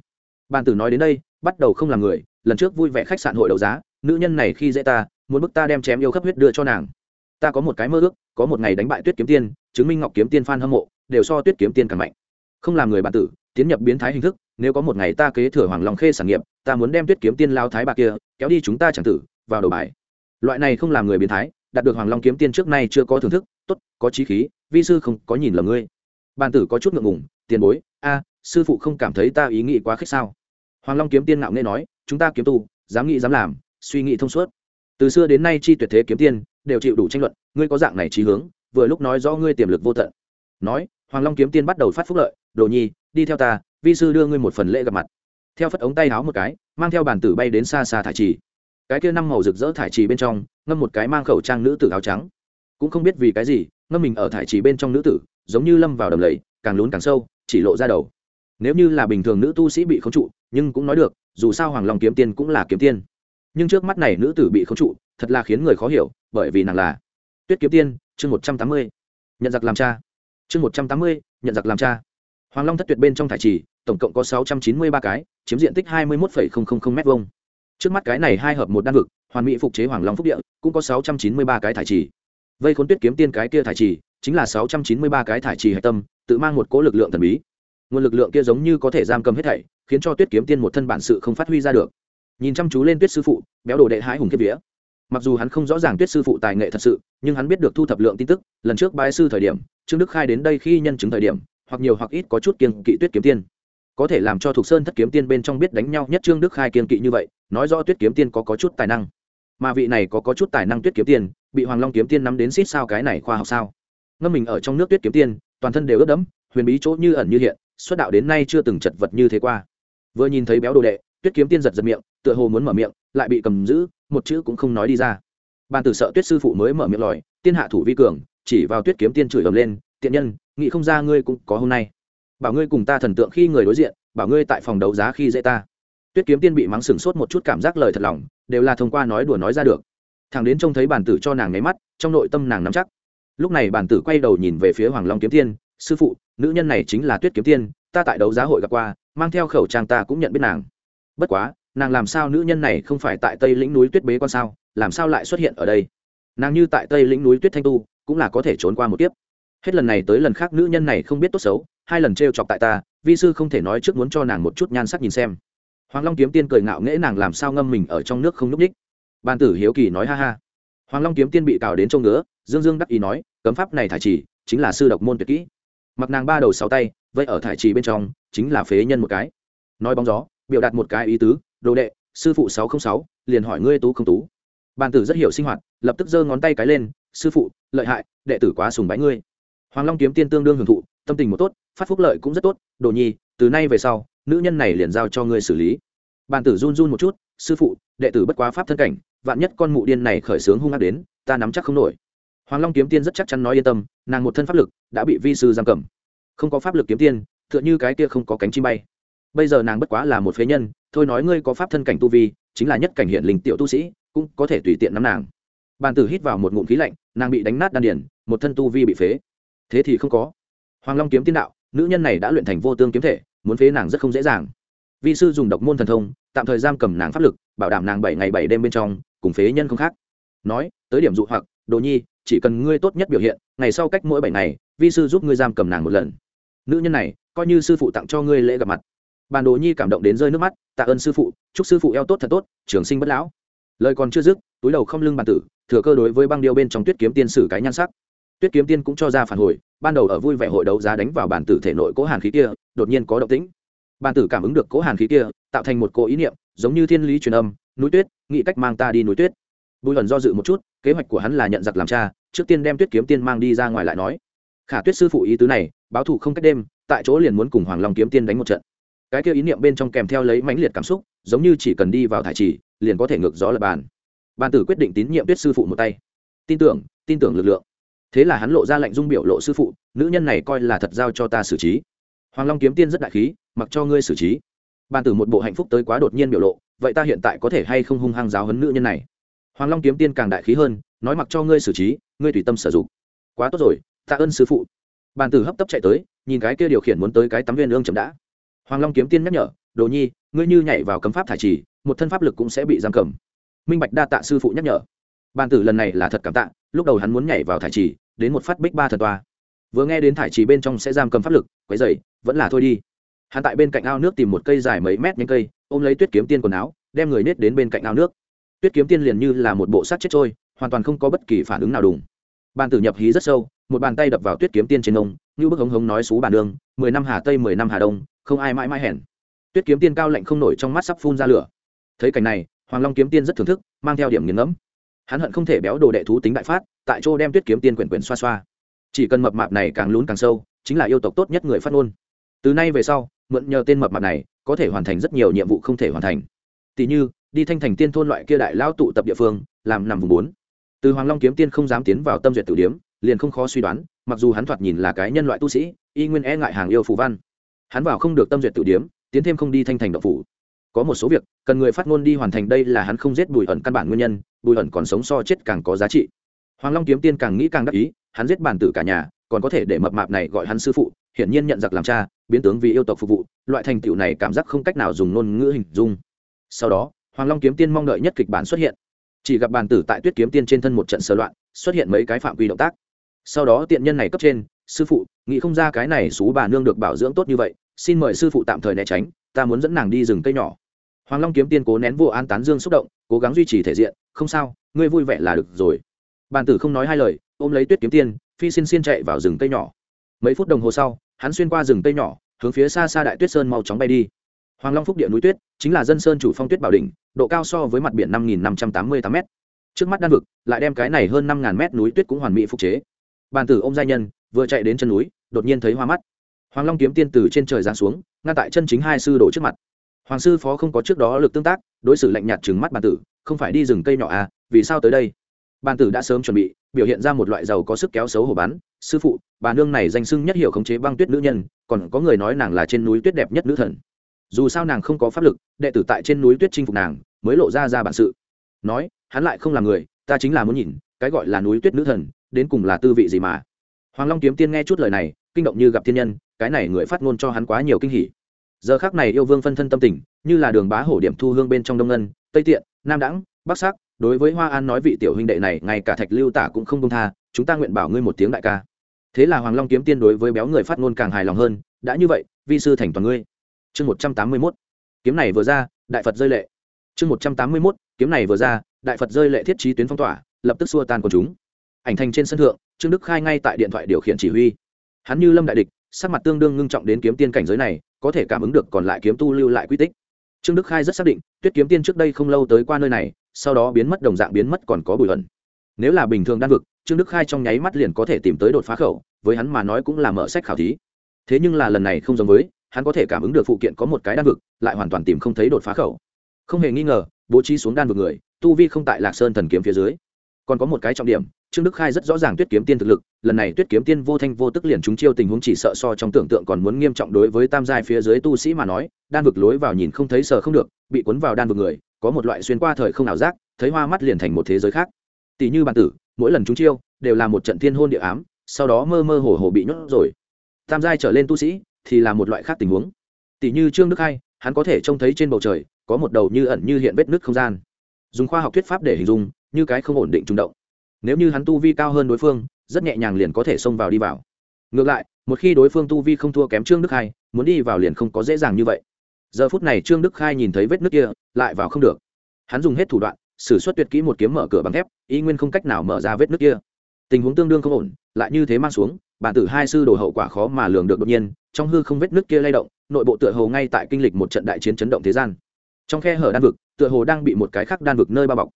Bàn tử nói đến đây, bắt đầu không làm người, lần trước vui vẻ khách sạn hội đấu giá, nữ nhân này khi dễ ta, muốn bức ta đem chém yêu khắp huyết đưa cho nàng. Ta có một cái mơ ước, có một ngày đánh bại tuyết kiếm tiên, chứng minh ngọc kiếm tiên f a n hâm mộ, đều so tuyết kiếm tiên càng mạnh. Không làm người bàn tử, tiến nhập biến thái hình thức, nếu có một ngày ta kế thừa hoàng long khê sản nghiệp, ta muốn đem tuyết kiếm tiên lao thái bạc kia, kéo đi chúng ta chẳng tử, vào đầu bài. Loại này không làm người biến thái đạt được hoàng long kiếm tiên trước nay chưa có thưởng thức, tốt, có trí khí, vi sư không có nhìn lầm ngươi. Bàn tử có chút ngượng ngùng, tiền bối, a, sư phụ không cảm thấy ta ý nghĩ quá khích sao? Hoàng long kiếm tiên ngạo nghe nói, chúng ta kiếm tu, dám nghĩ dám làm, suy nghĩ thông suốt. Từ xưa đến nay chi tuyệt thế kiếm tiên, đều chịu đủ tranh luận, ngươi có dạng này trí hướng, vừa lúc nói rõ ngươi tiềm lực vô tận. Nói, hoàng long kiếm tiên bắt đầu phát phúc lợi, đồ nhi, đi theo ta, vi sư đưa ngươi một phần lễ gặp mặt. Theo phất ống tay háo một cái, mang theo bàn tử bay đến xa xa thải trì cái kia năm màu rực rỡ thải trì bên trong, ngâm một cái mang khẩu trang nữ tử áo trắng. Cũng không biết vì cái gì, ngâm mình ở thải trì bên trong nữ tử, giống như lâm vào đầm lầy, càng lún càng sâu, chỉ lộ ra đầu. Nếu như là bình thường nữ tu sĩ bị khống trụ, nhưng cũng nói được, dù sao hoàng long kiếm tiên cũng là kiếm tiên. Nhưng trước mắt này nữ tử bị khống trụ, thật là khiến người khó hiểu, bởi vì nàng là tuyết kiếm tiên, chương một trăm tám mươi, nhận giặc làm cha. Chương một trăm tám mươi, nhận giặc làm cha. Hoàng long thất tuyệt bên trong thải trì, tổng cộng có sáu trăm chín mươi ba cái, chiếm diện tích hai mươi một m hai trước mắt cái này hai hợp một đan vực, hoàn mỹ phục chế hoàng long phúc địa, cũng có sáu trăm chín mươi ba cái thải trì. Vây khốn tuyết kiếm tiên cái kia thải trì, chính là sáu trăm chín mươi ba cái thải trì hạch tâm, tự mang một cỗ lực lượng thần bí. Nguồn lực lượng kia giống như có thể giam cầm hết thảy, khiến cho tuyết kiếm tiên một thân bản sự không phát huy ra được. Nhìn chăm chú lên tuyết sư phụ, béo đồ đệ hái hùng kiếp vía. Mặc dù hắn không rõ ràng tuyết sư phụ tài nghệ thật sự, nhưng hắn biết được thu thập lượng tin tức, lần trước bái sư thời điểm, trương đức khai đến đây khi nhân chứng thời điểm, hoặc nhiều hoặc ít có chút kiêng kỵ tuyết kiếm tiên có thể làm cho thuộc sơn thất kiếm tiên bên trong biết đánh nhau nhất trương đức khai kiên kỵ như vậy nói rõ tuyết kiếm tiên có, có chút tài năng. Mà vị này có, có chút tài năng tuyết kiếm tiên bị hoàng long kiếm tiên nắm đến xít sao cái này khoa học sao? Ngâm mình ở trong nước tuyết kiếm tiên toàn thân đều ướt đẫm huyền bí chỗ như ẩn như hiện xuất đạo đến nay chưa từng chật vật như thế qua. Vừa nhìn thấy béo đồ đệ tuyết kiếm tiên giật giật miệng tựa hồ muốn mở miệng lại bị cầm giữ một chữ cũng không nói đi ra. Bàn tử sợ tuyết sư phụ mới mở miệng lòi tiên hạ thủ vi cường chỉ vào tuyết kiếm tiên chửi ầm lên tiện nhân nghĩ không ra ngươi cũng có hôm nay bảo ngươi cùng ta thần tượng khi người đối diện, bảo ngươi tại phòng đấu giá khi dễ ta. Tuyết kiếm tiên bị mắng sừng sốt một chút cảm giác lời thật lòng, đều là thông qua nói đùa nói ra được. Thằng đến trông thấy bản tử cho nàng nháy mắt, trong nội tâm nàng nắm chắc. Lúc này bản tử quay đầu nhìn về phía hoàng long kiếm tiên, sư phụ, nữ nhân này chính là tuyết kiếm tiên, ta tại đấu giá hội gặp qua, mang theo khẩu trang ta cũng nhận biết nàng. Bất quá, nàng làm sao nữ nhân này không phải tại tây lĩnh núi tuyết bế quan sao, làm sao lại xuất hiện ở đây? Nàng như tại tây lĩnh núi tuyết thanh tu, cũng là có thể trốn qua một kiếp. Hết lần này tới lần khác nữ nhân này không biết tốt xấu hai lần t chọc tại ta, vi sư không thể nói trước muốn cho nàng một chút nhan sắc nhìn xem. Hoàng long kiếm tiên cười ngạo nghễ nàng làm sao ngâm mình ở trong nước không n ú c ních ban tử hiếu kỳ nói ha ha. Hoàng long kiếm tiên bị cào đến trông ngứa, dương dương đắc ý nói, cấm pháp này thải trì, chính là sư độc môn tuyệt kỹ. Mặc nàng ba đầu sáu tay vậy ở thải trì bên trong, chính là phế nhân một cái. Nói bóng gió, biểu đạt một cái ý tứ, đồ đệ, sư phụ sáu trăm sáu, liền hỏi ngươi tú không tú. Bàn tử rất hiểu sinh hoạt, lập tức giơ ngón tay cái lên, sư phụ, lợi hại, đệ tử quá sùng bái ngươi. Hoàng long kiếm tiên tương đương hưởng thụ tâm tình một tốt, phát phúc lợi cũng rất tốt. Đồ nhi, từ nay về sau, nữ nhân này liền giao cho ngươi xử lý. Bàn tử run run một chút, sư phụ, đệ tử bất quá pháp thân cảnh, vạn nhất con mụ điên này khởi sướng hung ác đến, ta nắm chắc không nổi. Hoàng long kiếm tiên rất chắc chắn nói yên tâm, nàng một thân pháp lực đã bị vi sư giam cầm. Không có pháp lực kiếm tiên t h ư ợ n h ư cái kia không có cánh chim bay. Bây giờ nàng bất quá là một phế nhân, thôi nói ngươi có pháp thân cảnh tu vi, chính là nhất cảnh hiện linh tiểu tu sĩ, cũng có thể tùy tiện nắm nàng. Bàn tử hít vào một ngụm khí lạnh, nàng bị đánh nát đan điển một thân tu vi bị phế. Thế thì không có hoàng long kiếm tiên đạo, nữ nhân này đã luyện thành vô tương kiếm thể, muốn phế nàng rất không dễ dàng. Vi sư dùng độc môn thần thông, tạm thời giam cầm nàng pháp lực, bảo đảm nàng bảy ngày bảy đêm bên trong, cùng phế nhân không khác. Nói, tới điểm dụ hoặc, đồ nhi, chỉ cần ngươi tốt nhất biểu hiện, ngày sau cách mỗi bảy ngày, vi sư giúp ngươi giam cầm nàng một lần. Nữ nhân này, coi như sư phụ tặng cho ngươi lễ gặp mặt. Bàn đồ nhi cảm động đến rơi nước mắt, tạ ơn sư phụ, chúc sư phụ eo tốt thật tốt, trường sinh bất lão. Lời còn chưa dứt, túi đầu không lưng bàn tử, thừa cơ đối với băng điêu bên trong tuyết kiếm tiên sử cái nhan sắc tuyết kiếm tiên cũng cho ra phản hồi, ban đầu ở vui vẻ hội đấu giá đánh vào bản tử thể nội cố hàn khí kia, đột nhiên có động tĩnh. Bản tử cảm ứng được cố hàn khí kia, tạo thành một cỗ ý niệm, giống như thiên lý truyền âm, núi tuyết, nghĩ cách mang ta đi núi tuyết. Bùi lần do dự một chút, kế hoạch của hắn là nhận giặc làm cha, trước tiên đem tuyết kiếm tiên mang đi ra ngoài lại nói. Khả tuyết sư phụ ý tứ này, báo thù không cách đêm, tại chỗ liền muốn cùng hoàng long kiếm tiên đánh một trận. Cái kia ý niệm bên trong kèm theo lấy mãnh liệt cảm xúc, giống như chỉ cần đi vào thải trì, liền có thể ngược gió lập bàn. Bàn tử quyết định tín nhiệm tuyết sư phụ một tay. Tin tưởng tin tưởng lực lượng thế là hắn lộ ra lệnh dung biểu lộ sư phụ, nữ nhân này coi là thật giao cho ta xử trí. Hoàng long kiếm tiên rất đại khí, mặc cho ngươi xử trí. Bàn tử một bộ hạnh phúc tới quá đột nhiên biểu lộ, vậy ta hiện tại có thể hay không hung hăng giáo hấn nữ nhân này? Hoàng long kiếm tiên càng đại khí hơn, nói mặc cho ngươi xử trí, ngươi tùy tâm sử dụng. Quá tốt rồi, tạ ơn sư phụ. Bàn tử hấp tấp chạy tới, nhìn cái kia điều khiển muốn tới cái tắm viên ương chậm đã. Hoàng long kiếm tiên nhắc nhở, đồ nhi, ngươi như nhảy vào cấm pháp thải trì, một thân pháp lực cũng sẽ bị giam cầm. Minh bạch đa tạ sư phụ nhắc nhở bàn tử lần này là thật cảm tạ, lúc đầu hắn muốn nhảy vào thải trì, đến một phát bích ba thần toa. Vừa nghe đến thải trì bên trong sẽ giam cầm pháp lực, quấy dày vẫn là thôi đi. Hắn tại bên cạnh ao nước tìm một cây dài mấy mét nhánh cây, ôm lấy tuyết kiếm tiên quần áo, đem người nết đến bên cạnh ao nước. Tuyết kiếm tiên liền như là một bộ sát chết trôi, hoàn toàn không có bất kỳ phản ứng nào đùng. Bàn tử nhập hí rất sâu, một bàn tay đập vào tuyết kiếm tiên trên ông như bức hống hống nói xú bàn đường, mười năm hà tây, mười năm hà đông, không ai mãi mãi hèn tuyết kiếm tiên cao lạnh không nổi trong mắt sắp phun ra lửa. Thấy cảnh này, hoàng long kiếm tiên rất thưởng thức, mang theo điểm nghiền ngẫm hắn hận không thể béo đồ đệ thú tính đại phát, tại chỗ đem tuyết kiếm tiên quyển quyển xoa xoa. Chỉ cần mập mạp này càng lún càng sâu, chính là yêu tộc tốt nhất người phát ngôn. Từ nay về sau, mượn nhờ tên mập mạp này, có thể hoàn thành rất nhiều nhiệm vụ không thể hoàn thành. Tỷ như, đi thanh thành tiên thôn loại kia đại lao tụ tập địa phương, làm nằm vùng bốn. Từ hoàng long kiếm tiên không dám tiến vào tâm duyệt tử điếm, liền không khó suy đoán, mặc dù hắn thoạt nhìn là cái nhân loại tu sĩ, y nguyên e ngại hàng yêu phù văn. Hắn vào không được tâm duyệt tử điếm, tiến thêm không đi thanh thành độc phủ. Có một số việc cần người phát ngôn đi hoàn thành đây là hắn không giết bùi ẩn căn bản nguyên nhân, bùi ẩn còn sống so chết càng có giá trị. Hoàng long kiếm tiên càng nghĩ càng đắc ý, hắn giết bản tử cả nhà, còn có thể để mập mạp này gọi hắn sư phụ, hiển nhiên nhận giặc làm cha, biến tướng vì yêu tộc phục vụ, loại thành tựu này cảm giác không cách nào dùng ngôn ngữ hình dung. Sau đó, hoàng long kiếm tiên mong đợi nhất kịch bản xuất hiện. Chỉ gặp bản tử tại tuyết kiếm tiên trên thân một trận sơ loạn, xuất hiện mấy cái phạm vi động tác. Sau đó tiện nhân này cấp trên, sư phụ, nghĩ không ra cái này xú bà nương được bảo dưỡng tốt như vậy, xin mời sư phụ tạm thời né tránh, ta muốn dẫn nàng đi rừng cây nhỏ hoàng long kiếm tiên cố nén vô an tán dương xúc động, cố gắng duy trì thể diện, không sao, ngươi vui vẻ là được rồi. Bàn tử không nói hai lời, ôm lấy tuyết kiếm tiên, phi xin xin chạy vào rừng cây nhỏ. Mấy phút đồng hồ sau, hắn xuyên qua rừng cây nhỏ, hướng phía xa xa đại tuyết sơn mau chóng bay đi. Hoàng long phúc địa núi tuyết, chính là dân sơn chủ phong tuyết bảo đỉnh, độ cao so với mặt biển năm nghìn năm trăm tám mươi tám m trước mắt đan vực, lại đem cái này hơn năm ngàn mét núi tuyết cũng hoàn mỹ phục chế. Bàn tử ô m gia nhân, vừa chạy đến chân núi, đột nhiên thấy hoa mắt. Hoàng long kiếm tiên từ trên trời giáng xuống, ngăn tại chân chính hai sư đổ trước mặt hoàng sư phó không có trước đó lực tương tác, đối xử lạnh nhạt trừng mắt bàn tử, không phải đi rừng cây nhỏ à vì sao tới đây? Bàn tử đã sớm chuẩn bị, biểu hiện ra một loại giàu có sức kéo xấu hổ bán. sư phụ, bà nương này danh sưng nhất hiệu khống chế băng tuyết nữ nhân, còn có người nói nàng là trên núi tuyết đẹp nhất nữ thần. Dù sao nàng không có pháp lực, đệ tử tại trên núi tuyết chinh phục nàng, mới lộ ra ra bản sự. Nói, hắn lại không là người, ta chính là muốn nhìn, cái gọi là núi tuyết nữ thần, đến cùng là tư vị gì mà? Hoàng long kiếm tiên nghe chút lời này, kinh động như gặp thiên nhân, cái này người phát ngôn cho hắn quá nhiều kinh hỉ giờ khác này yêu vương phân thân tâm tình, như là đường bá hổ điểm thu hương bên trong đông ngân, tây tiện, nam đẳng, bắc sắc, đối với hoa an nói vị tiểu huynh đệ này, ngay cả thạch lưu tả cũng không công tha, chúng ta nguyện bảo ngươi một tiếng đại ca. Thế là hoàng long kiếm tiên đối với béo người phát ngôn càng hài lòng hơn, đã như vậy, vi sư thành toàn ngươi. Chương một trăm tám mươi mốt. Kiếm này vừa ra, đại phật rơi lệ. Chương một trăm tám mươi mốt, kiếm này vừa ra, đại phật rơi lệ thiết trí tuyến phong tỏa, lập tức xua tan của chúng. Ảnh thành trên sân thượng, trương đức khai ngay tại điện thoại điều khiển chỉ huy. Hắn như lâm đại địch, sắc mặt tương đương ngưng trọng đến kiếm tiên cảnh giới này có thể cảm ứng được còn lại kiếm tu lưu lại quy tích. Trương đức khai rất xác định, tuyết kiếm tiên trước đây không lâu tới qua nơi này, sau đó biến mất đồng dạng biến mất còn có bùi ẩn. Nếu là bình thường đan vực, trương đức khai trong nháy mắt liền có thể tìm tới đột phá khẩu, với hắn mà nói cũng là mở sách khảo thí. Thế nhưng là lần này không giống với, hắn có thể cảm ứng được phụ kiện có một cái đan vực, lại hoàn toàn tìm không thấy đột phá khẩu. Không hề nghi ngờ, bố trí xuống đan vực người, tu vi không tại lạc sơn thần kiếm phía dưới. Còn có một cái trọng điểm trương đức khai rất rõ ràng tuyết kiếm tiên thực lực, lần này tuyết kiếm tiên vô thanh vô tức liền chúng chiêu tình huống chỉ sợ so trong tưởng tượng còn muốn nghiêm trọng đối với tam giai phía dưới tu sĩ mà nói, đan vực lối vào nhìn không thấy sờ không được, bị cuốn vào đan vực người, có một loại xuyên qua thời không nào giác, thấy hoa mắt liền thành một thế giới khác. Tỷ như bản tử, mỗi lần chúng chiêu, đều là một trận thiên hôn địa ám, sau đó mơ mơ hồ hồ bị nhốt rồi. Tam giai trở lên tu sĩ, thì là một loại khác tình huống. Tỷ như trương đức khai, hắn có thể trông thấy trên bầu trời, có một đầu như ẩn như hiện vết nứt không gian. Dùng khoa học thuyết pháp để hình dung, như cái không ổn định trung động nếu như hắn tu vi cao hơn đối phương, rất nhẹ nhàng liền có thể xông vào đi vào. Ngược lại, một khi đối phương tu vi không thua kém trương đức khai, muốn đi vào liền không có dễ dàng như vậy. Giờ phút này trương đức khai nhìn thấy vết nước kia, lại vào không được. Hắn dùng hết thủ đoạn s ử suất tuyệt kỹ một kiếm mở cửa bằng thép, y nguyên không cách nào mở ra vết nước kia. Tình huống tương đương không ổn, lại như thế mang xuống, bản tử hai sư đồ hậu quả khó mà lường được đột nhiên, trong hư không vết nước kia lay động, nội bộ tựa hồ ngay tại kinh lịch một trận đại chiến chấn động thế gian. Trong khe hở đan vực, tựa hồ đang bị một cái khác đan vực nơi bao bọc.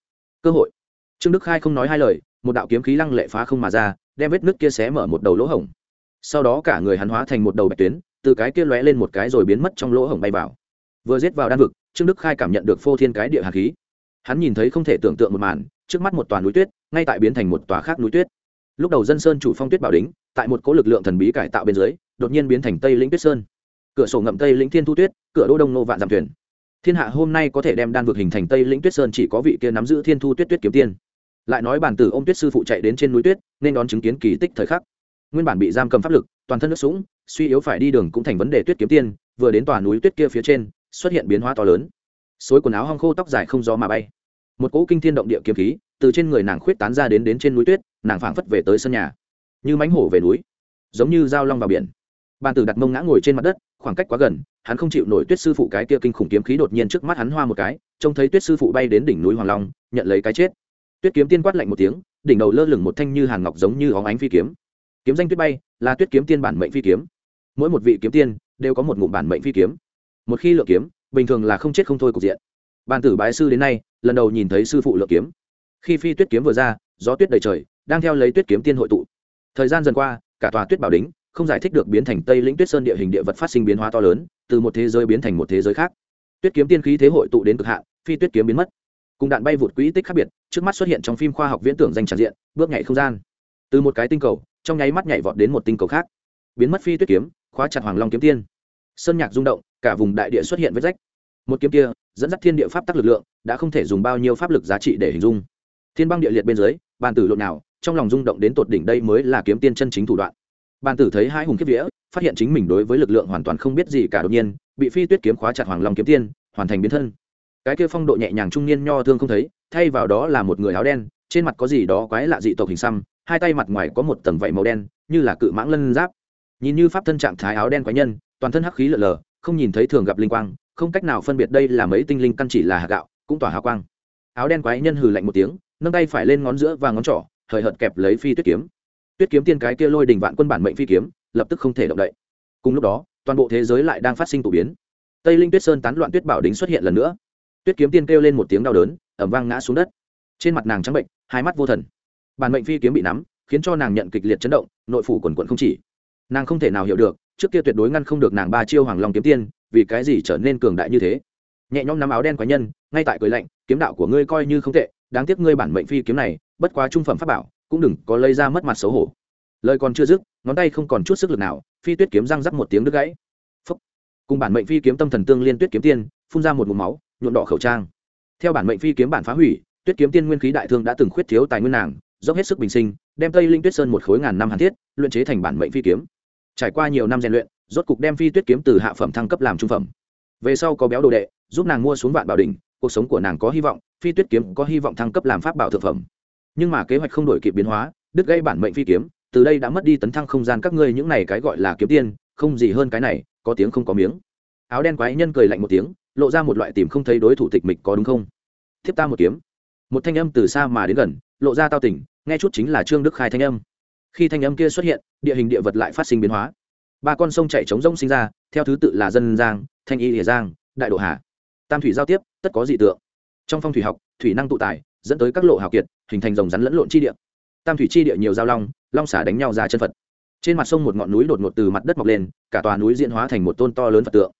Cơ hội. Trương đức khai không nói hai lời một đạo kiếm khí lăng lệ phá không mà ra, đem vết nước kia xé mở một đầu lỗ hổng. Sau đó cả người hắn hóa thành một đầu bạch tuyến, từ cái kia lóe lên một cái rồi biến mất trong lỗ hổng bay vào. Vừa giết vào đan vực, trương đức khai cảm nhận được phô thiên cái địa hạt khí. Hắn nhìn thấy không thể tưởng tượng một màn, trước mắt một tòa núi tuyết, ngay tại biến thành một tòa khác núi tuyết. Lúc đầu dân sơn chủ phong tuyết bảo đính, tại một cố lực lượng thần bí cải tạo bên dưới, đột nhiên biến thành tây lĩnh tuyết sơn. Cửa sổ ngậm tây lĩnh thiên thu tuyết, cửa đô đông nô vạn giảm thuyền. Thiên hạ hôm nay có thể đem đan vực hình thành tây lĩnh tuyết sơn chỉ có vị kia nắm giữ thiên thu tuyết tuyết kiếm tiên lại nói bản tử ô m tuyết sư phụ chạy đến trên núi tuyết, nên đón chứng kiến kỳ tích thời khắc. Nguyên bản bị giam cầm pháp lực, toàn thân nước sũng, suy yếu phải đi đường cũng thành vấn đề tuyết kiếm tiên, vừa đến tòa núi tuyết kia phía trên, xuất hiện biến hóa to lớn. Xối quần áo hong khô tóc dài không gió mà bay. Một cỗ kinh thiên động địa kiếm khí từ trên người nàng khuyết tán ra đến đến trên núi tuyết, nàng phảng phất về tới sân nhà. Như mánh hổ về núi, giống như dao long vào biển. Bàn tử đặt mông ngã ngồi trên mặt đất, khoảng cách quá gần, hắn không chịu nổi tuyết sư phụ cái kia kinh khủng kiếm khí đột nhiên trước mắt hắn hoa một cái, trông thấy tuyết sư phụ bay đến đỉnh núi hoàng long, nhận lấy cái chết tuyết kiếm tiên quát lạnh một tiếng, đỉnh đầu lơ lửng một thanh như hàn ngọc giống như óng ánh phi kiếm. Kiếm danh tuyết bay, là tuyết kiếm tiên bản mệnh phi kiếm. Mỗi một vị kiếm tiên đều có một ngụm bản mệnh phi kiếm. Một khi lựa kiếm, bình thường là không chết không thôi cục diện. Bàn tử bái sư đến nay, lần đầu nhìn thấy sư phụ lựa kiếm. Khi phi tuyết kiếm vừa ra, gió tuyết đầy trời, đang theo lấy tuyết kiếm tiên hội tụ. Thời gian dần qua, cả tòa tuyết bảo đính không giải thích được biến thành tây lĩnh tuyết sơn địa hình địa vật phát sinh biến hóa to lớn, từ một thế giới biến thành một thế giới khác. Tuyết kiếm tiên khí thế hội tụ đến cực hạn, phi tuyết kiếm biến mất. Cùng đạn bay vụt quỹ tích khác biệt trước mắt xuất hiện trong phim khoa học viễn tưởng danh tràn diện, bước nhảy không gian. Từ một cái tinh cầu, trong nháy mắt nhảy vọt đến một tinh cầu khác. Biến mất phi tuyết kiếm, khóa chặt hoàng long kiếm tiên. Sơn nhạc rung động, cả vùng đại địa xuất hiện vết rách. Một kiếm kia, dẫn dắt thiên địa pháp tắc lực lượng, đã không thể dùng bao nhiêu pháp lực giá trị để hình dung. Thiên băng địa liệt bên dưới, bàn tử lộn nào, trong lòng rung động đến tột đỉnh đây mới là kiếm tiên chân chính thủ đoạn. Bàn tử thấy hai hùng kiếp vĩa phát hiện chính mình đối với lực lượng hoàn toàn không biết gì cả đột nhiên, bị phi tuyết kiếm khóa chặt hoàng long kiếm tiên, hoàn thành biến thân. Cái kia phong độ nhẹ nhàng trung niên nho thương không thấy thay vào đó là một người áo đen, trên mặt có gì đó quái lạ dị tộc hình xăm, hai tay mặt ngoài có một tầng vảy màu đen, như là cự mãng lân giáp. Nhìn như pháp thân trạng thái áo đen quái nhân, toàn thân hắc khí lở lờ, không nhìn thấy thường gặp linh quang, không cách nào phân biệt đây là mấy tinh linh căn chỉ là hạt gạo, cũng tỏa hào quang. Áo đen quái nhân hừ lạnh một tiếng, nâng tay phải lên ngón giữa và ngón trỏ thời hợt kẹp lấy phi tuyết kiếm. Tuyết kiếm tiên cái kia lôi đình vạn quân bản mệnh phi kiếm, lập tức không thể động đậy. Cùng lúc đó, toàn bộ thế giới lại đang phát sinh tụ biến. Tây linh tuyết sơn tán loạn tuyết bảo đính xuất hiện lần nữa. Tuyết kiếm tiên kêu lên một tiếng đau đớn ẩm vang ngã xuống đất. Trên mặt nàng trắng bệnh, hai mắt vô thần. Bản mệnh phi kiếm bị nắm, khiến cho nàng nhận kịch liệt chấn động, nội phủ quần quận không chỉ. Nàng không thể nào hiểu được, trước kia tuyệt đối ngăn không được nàng ba chiêu hoàng long kiếm tiên, vì cái gì trở nên cường đại như thế? Nhẹ nhõm nắm áo đen quái nhân, ngay tại cười lạnh, kiếm đạo của ngươi coi như không tệ, đáng tiếc ngươi bản mệnh phi kiếm này, bất quá trung phẩm pháp bảo, cũng đừng có lấy ra mất mặt xấu hổ. Lời còn chưa dứt, ngón tay không còn chút sức lực nào, phi tuyết kiếm răng rắc một tiếng đứt gãy. Phúc. cùng bản mệnh phi kiếm tâm thần tương liên tuyết kiếm tiên, phun ra một mụm máu, nhuộm đỏ khẩu trang theo bản mệnh phi kiếm bản phá hủy, tuyết kiếm tiên nguyên khí đại thương đã từng khuyết thiếu tài nguyên nàng, dốc hết sức bình sinh, đem tây linh tuyết sơn một khối ngàn năm hàn thiết, luyện chế thành bản mệnh phi kiếm. Trải qua nhiều năm rèn luyện, rốt cục đem phi tuyết kiếm từ hạ phẩm thăng cấp làm trung phẩm. Về sau có béo đồ đệ, giúp nàng mua xuống vạn bảo đình cuộc sống của nàng có hy vọng, phi tuyết kiếm có hy vọng thăng cấp làm pháp bảo thượng phẩm. Nhưng mà kế hoạch không đổi kịp biến hóa, đứt gây bản mệnh phi kiếm, từ đây đã mất đi tấn thăng không gian các ngươi những này cái gọi là kiếm tiên, không gì hơn cái này, có tiếng không có miếng áo đen quái nhân cười lạnh một tiếng, lộ ra một loại tìm không thấy đối thủ tịch mịch có đúng không? Thiếp ta một kiếm. Một thanh âm từ xa mà đến gần, lộ ra tao tỉnh nghe chút chính là trương đức khai thanh âm. Khi thanh âm kia xuất hiện, địa hình địa vật lại phát sinh biến hóa. Ba con sông chạy trống rông sinh ra, theo thứ tự là dân giang, thanh y hỉa giang, đại độ hà. Tam thủy giao tiếp, tất có dị tượng. Trong phong thủy học, thủy năng tụ tài, dẫn tới các lộ hào kiệt, hình thành dòng rắn lẫn lộn chi địa. Tam thủy chi địa nhiều giao long long xả đánh nhau ra chân phật. Trên mặt sông một ngọn núi đột ngột từ mặt đất mọc lên, cả tòa núi diễn hóa thành một tôn to lớn phật tượng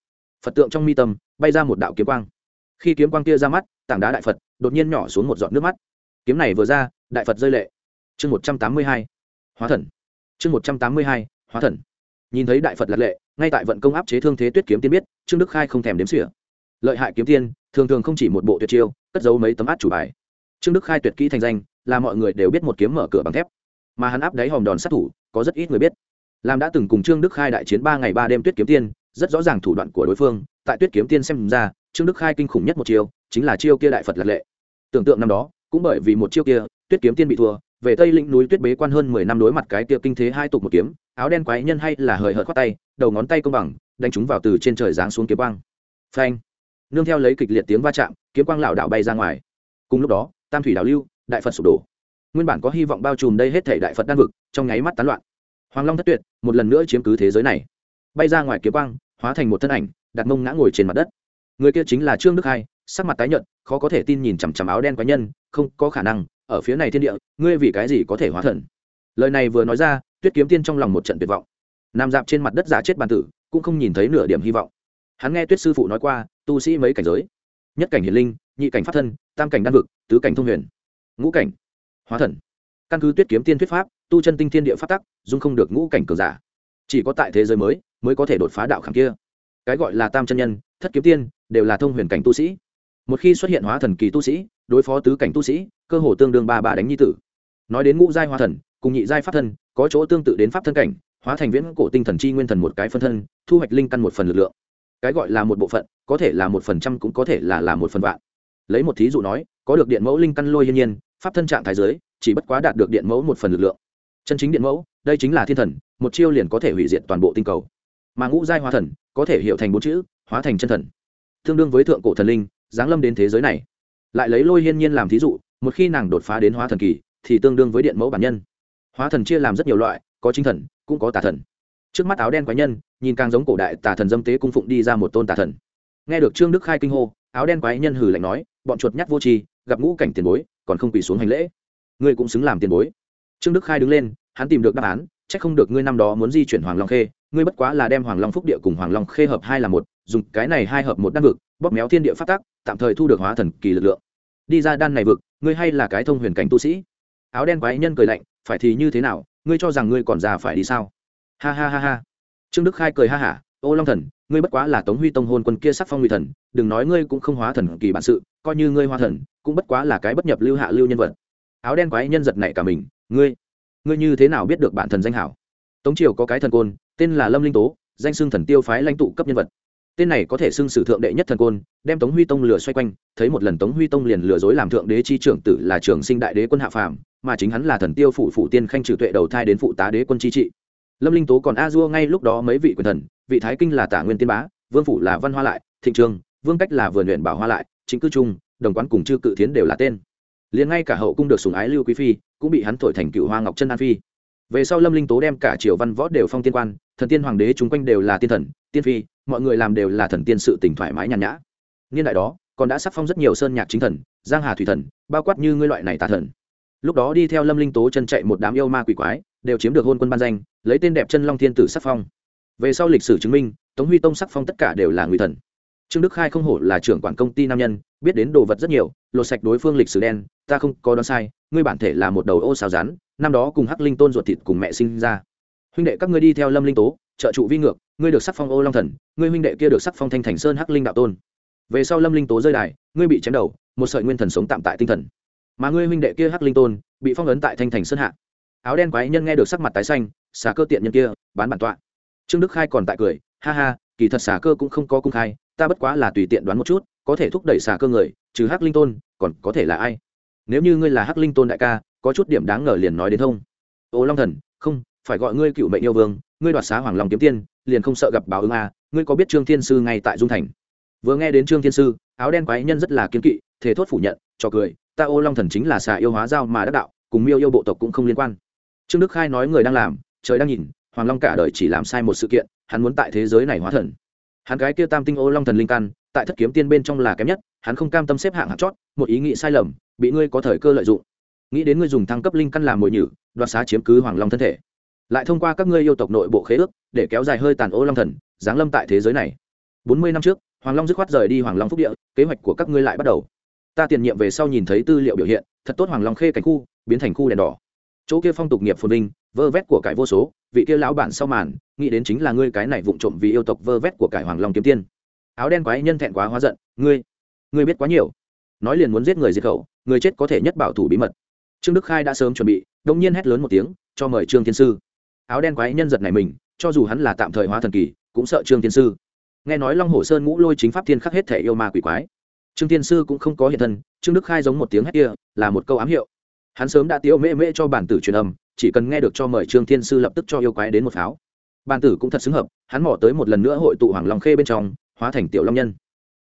phật tượng trong mi tâm, bay ra một đạo kiếm quang. Khi kiếm quang kia ra mắt, tảng đá đại phật đột nhiên nhỏ xuống một giọt nước mắt. Kiếm này vừa ra, đại phật rơi lệ. Chương một trăm tám mươi hai, hóa thần. Chương một trăm tám mươi hai, hóa thần. Nhìn thấy đại phật lật lệ, ngay tại vận công áp chế thương thế tuyết kiếm tiên biết, trương đức khai không thèm đếm xỉa. Lợi hại kiếm tiên, thường thường không chỉ một bộ tuyệt chiêu, cất giấu mấy tấm át chủ bài. Trương đức khai tuyệt kỹ thành danh, là mọi người đều biết một kiếm mở cửa bằng thép. Mà hắn áp đáy hòm đòn sát thủ, có rất ít người biết. Làm đã từng cùng trương đức khai đại chiến ba ngày ba đêm tuyết kiếm tiên rất rõ ràng thủ đoạn của đối phương, tại tuyết kiếm tiên xem ra, trương đức khai kinh khủng nhất một chiêu, chính là chiêu kia đại phật lật lệ. Tưởng tượng năm đó, cũng bởi vì một chiêu kia, tuyết kiếm tiên bị thua, về tây lĩnh núi tuyết bế quan hơn mười năm đối mặt cái kia kinh thế hai tục một kiếm, áo đen quái nhân hay là hời hợt khoát tay, đầu ngón tay công bằng, đánh chúng vào từ trên trời giáng xuống kiếm quang. Phanh! Nương theo lấy kịch liệt tiếng va chạm, kiếm quang lảo đảo bay ra ngoài. Cùng lúc đó, tam thủy đảo lưu, đại phật sụp đổ. Nguyên bản có hy vọng bao trùm đây hết thể đại phật đan vực, trong nháy mắt tán loạn. Hoàng long thất tuyệt, một lần nữa chiếm cứ thế giới này bay ra ngoài kiếm quang, hóa thành một thân ảnh, đặt mông ngã ngồi trên mặt đất. Người kia chính là trương đức hai, sắc mặt tái nhợt, khó có thể tin nhìn chằm chằm áo đen quái nhân, không có khả năng, ở phía này thiên địa, ngươi vì cái gì có thể hóa thần? Lời này vừa nói ra, tuyết kiếm tiên trong lòng một trận tuyệt vọng. Nằm dạp trên mặt đất giả chết bàn tử, cũng không nhìn thấy nửa điểm hy vọng. Hắn nghe tuyết sư phụ nói qua, tu sĩ mấy cảnh giới. Nhất cảnh hiền linh, nhị cảnh pháp thân, tam cảnh đan vực, tứ cảnh thông huyền. Ngũ cảnh, hóa thần. Căn cứ tuyết kiếm tiên thuyết pháp, tu chân tinh thiên địa pháp tắc, dung không được ngũ cảnh cường giả. Chỉ có tại thế giới mới mới có thể đột phá đạo khảm kia. Cái gọi là tam chân nhân, thất kiếm tiên, đều là thông huyền cảnh tu sĩ. Một khi xuất hiện hóa thần kỳ tu sĩ, đối phó tứ cảnh tu sĩ, cơ hồ tương đương ba ba đánh nhi tử. Nói đến ngũ giai hóa thần, cùng nhị giai pháp thân, có chỗ tương tự đến pháp thân cảnh, hóa thành viễn cổ tinh thần chi nguyên thần một cái phân thân, thu hoạch linh căn một phần lực lượng. Cái gọi là một bộ phận, có thể là một phần trăm cũng có thể là là một phần vạn. Lấy một thí dụ nói, có được điện mẫu linh căn lôi hiên nhiên, pháp thân trạng thái giới, chỉ bất quá đạt được điện mẫu một phần lực lượng. Chân chính điện mẫu, đây chính là thiên thần, một chiêu liền có thể hủy diệt toàn bộ tinh cầu mà ngũ giai hóa thần có thể hiểu thành bốn chữ, hóa thành chân thần. Tương đương với thượng cổ thần linh, giáng lâm đến thế giới này. Lại lấy lôi hiên nhiên làm thí dụ, một khi nàng đột phá đến hóa thần kỳ, thì tương đương với điện mẫu bản nhân. Hóa thần chia làm rất nhiều loại, có chính thần, cũng có tà thần. Trước mắt áo đen quái nhân, nhìn càng giống cổ đại tà thần dâm tế cung phụng đi ra một tôn tà thần. Nghe được trương đức khai kinh hô, áo đen quái nhân hừ lạnh nói, bọn chuột nhắt vô tri, gặp ngũ cảnh tiền bối, còn không quỳ xuống hành lễ. Ngươi cũng xứng làm tiền bối. Trương đức khai đứng lên, hắn tìm được đáp án c h ắ c không được ngươi năm đó muốn di chuyển hoàng long khê ngươi bất quá là đem hoàng long phúc địa cùng hoàng long khê hợp hai là một, dùng cái này hai hợp một đan vực, bóp méo thiên địa phát tác tạm thời thu được hóa thần kỳ lực lượng. Đi ra đan này vực, ngươi hay là cái thông huyền cảnh tu sĩ? Áo đen quái nhân cười lạnh, phải thì như thế nào, ngươi cho rằng ngươi còn già phải đi sao? Ha ha ha ha. Trương đức khai cười ha hả, ô long thần, ngươi bất quá là tống huy tông hôn quân kia sắc phong nguy thần, đừng nói ngươi cũng không hóa thần kỳ bản sự, coi như ngươi hóa thần, cũng bất quá là cái bất nhập lưu hạ lưu nhân vật. Áo đen quái nhân giật này cả mình, ngươi ngươi như thế nào biết được bản thần danh hảo? Tống triều có cái thần côn, tên là lâm linh tố, danh xưng thần tiêu phái lãnh tụ cấp nhân vật. Tên này có thể xưng sử thượng đệ nhất thần côn, đem tống huy tông lừa xoay quanh, thấy một lần tống huy tông liền lừa dối làm thượng đế chi trưởng tử là trường sinh đại đế quân hạ phàm, mà chính hắn là thần tiêu phụ phụ tiên khanh trừ tuệ đầu thai đến phụ tá đế quân chi trị. Lâm linh tố còn a dua ngay lúc đó mấy vị quyền thần, vị thái kinh là tả nguyên tiên bá, vương phủ là văn hoa lại, thịnh trường, vương cách là vườn luyện bảo hoa lại, chính cư trung, đồng quán cùng chư cự thiến đều là tên. Liền ngay cả hậu cung được sùng ái lưu quý phi, cũng bị hắn thổi thành cựu hoa ngọc chân an phi về sau lâm linh tố đem cả triều văn võ đều phong tiên quan, thần tiên hoàng đế chung quanh đều là tiên thần, tiên phi, mọi người làm đều là thần tiên sự tỉnh thoải mái nhàn nhã. Niên đại đó, còn đã sắc phong rất nhiều sơn nhạc chính thần, giang hà thủy thần, bao quát như ngươi loại này tà thần. Lúc đó đi theo lâm linh tố chân chạy một đám yêu ma quỷ quái, đều chiếm được hôn quân ban danh, lấy tên đẹp chân long thiên tử sắc phong. Về sau lịch sử chứng minh, tống huy tông sắc phong tất cả đều là ngụy thần. Trương đức khai không hổ là trưởng quản công ty nam nhân, biết đến đồ vật rất nhiều, lột sạch đối phương lịch sử đen, ta không có đoán sai ngươi bản thể là một đầu ô xào rán năm đó cùng hắc linh tôn ruột thịt cùng mẹ sinh ra. Huynh đệ các ngươi đi theo lâm linh tố, trợ trụ vi ngược, ngươi được sắc phong ô long thần, ngươi huynh đệ kia được sắc phong thanh thành sơn hắc linh đạo tôn. Về sau lâm linh tố rơi đài, ngươi bị chém đầu, một sợi nguyên thần sống tạm tại tinh thần. Mà ngươi huynh đệ kia hắc linh tôn, bị phong ấn tại thanh thành sơn hạ. Áo đen quái nhân nghe được sắc mặt tái xanh, xà cơ tiện nhân kia, bán bản tọa. Trương đức khai còn tại cười, ha ha, kỳ thật xà cơ cũng không có cung khai, ta bất quá là tùy tiện đoán một chút, có thể thúc đẩy xà cơ người, trừ hắc linh tôn, còn có thể là ai? Nếu như ngươi là hắc linh tôn đại ca có chút điểm đáng ngờ liền nói đến thông. Ô long thần không phải gọi ngươi cựu mệnh yêu vương ngươi đoạt xá hoàng long kiếm tiên liền không sợ gặp báo ứng a à, ngươi có biết trương thiên sư ngay tại dung thành? Vừa nghe đến trương thiên sư áo đen quái nhân rất là kiên kỵ thế thốt phủ nhận cho cười ta ô long thần chính là xà yêu hóa giao mà đắc đạo cùng miêu yêu bộ tộc cũng không liên quan. Trương đức khai nói người đang làm trời đang nhìn hoàng long cả đời chỉ làm sai một sự kiện hắn muốn tại thế giới này hóa thần. Hắn cái kia tam tinh ô long thần linh căn tại thất kiếm tiên bên trong là kém nhất hắn không cam tâm xếp hạng hạt chót một ý nghĩ sai lầm bị ngươi có thời cơ lợi dụng. Nghĩ đến ngươi dùng thăng cấp linh căn làm mồi nhử, đoạt xá chiếm cứ hoàng long thân thể. Lại thông qua các ngươi yêu tộc nội bộ khế ước, để kéo dài hơi tàn ô long thần, giáng lâm tại thế giới này. Bốn mươi năm trước, hoàng long dứt khoát rời đi hoàng long phúc địa, kế hoạch của các ngươi lại bắt đầu. Ta tiền nhiệm về sau nhìn thấy tư liệu biểu hiện, thật tốt hoàng long khê cảnh khu, biến thành khu đèn đỏ. Chỗ kia phong tục nghiệp phồn vinh, vơ vét của cải vô số, vị kia lão bản sau màn, nghĩ đến chính là ngươi cái này vụng trộm vì yêu tộc vơ vét của cải hoàng long kiếm tiên. Áo đen quái nhân thẹn quá hóa giận, ngươi ngươi biết quá nhiều nói liền muốn giết người diệt khẩu, người chết có thể nhất bảo thủ bí mật. Trương đức khai đã sớm chuẩn bị, đông nhiên hét lớn một tiếng, cho mời trương thiên sư. Áo đen quái nhân giật này mình, cho dù hắn là tạm thời hóa thần kỳ, cũng sợ trương thiên sư. Nghe nói long hồ sơn ngũ lôi chính pháp thiên khắc hết thể yêu ma quỷ quái. Trương thiên sư cũng không có hiện thân, trương đức khai giống một tiếng hét kia, là một câu ám hiệu. Hắn sớm đã tiêu mễ mễ cho bản tử truyền âm, chỉ cần nghe được cho mời trương thiên sư lập tức cho yêu quái đến một pháo. Bản tử cũng thật xứng hợp, hắn mỏ tới một lần nữa hội tụ hoàng long khê bên trong, hóa thành tiểu long nhân.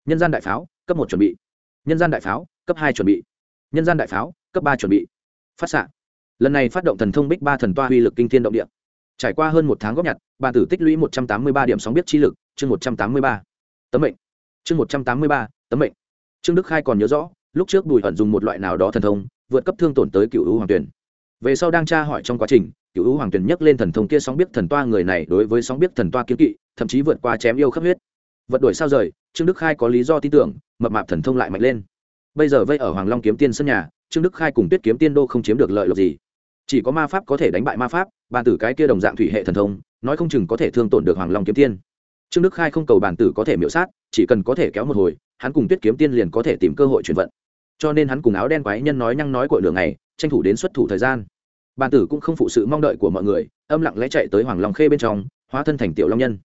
Nhân gian đại pháo, cấp một chuẩn bị nhân gian đại pháo, cấp hai chuẩn bị. Nhân gian đại pháo, cấp ba chuẩn bị. Phát xạ. Lần này phát động thần thông bích ba thần toa uy lực kinh thiên động địa. Trải qua hơn một tháng góp nhặt, bà tử tích lũy một trăm tám mươi ba điểm sóng biết chi lực, chương một trăm tám mươi ba. Tấm mệnh. Chương một trăm tám mươi ba, tấm mệnh. Trương đức khai còn nhớ rõ, lúc trước bùi ẩn dùng một loại nào đó thần thông, vượt cấp thương tổn tới cựu hữu hoàng tuyển về sau đang tra hỏi trong quá trình cựu hữu hoàng tuyển nhắc lên thần thông kia sóng biết thần toa người này đối với sóng biết thần toa kiếm kỵ, thậm chí vượt qua chém yêu khắp huyết vật đổi sao rời, trương đức khai có lý do tin tưởng, mập mạp thần thông lại mạnh lên. Bây giờ vây ở hoàng long kiếm tiên sân nhà, trương đức khai cùng tuyết kiếm tiên đô không chiếm được lợi lộc gì. Chỉ có ma pháp có thể đánh bại ma pháp bàn tử cái kia đồng dạng thủy hệ thần thông, nói không chừng có thể thương tổn được hoàng long kiếm tiên. Trương đức khai không cầu bàn tử có thể miễu sát, chỉ cần có thể kéo một hồi, hắn cùng tuyết kiếm tiên liền có thể tìm cơ hội chuyển vận. Cho nên hắn cùng áo đen quái nhân nói nhăng nói cội đường này, tranh thủ đến xuất thủ thời gian. Bàn tử cũng không phụ sự mong đợi của mọi người, âm lặng lẽ chạy tới hoàng long khê bên trong, hóa thân thành tiểu long nhân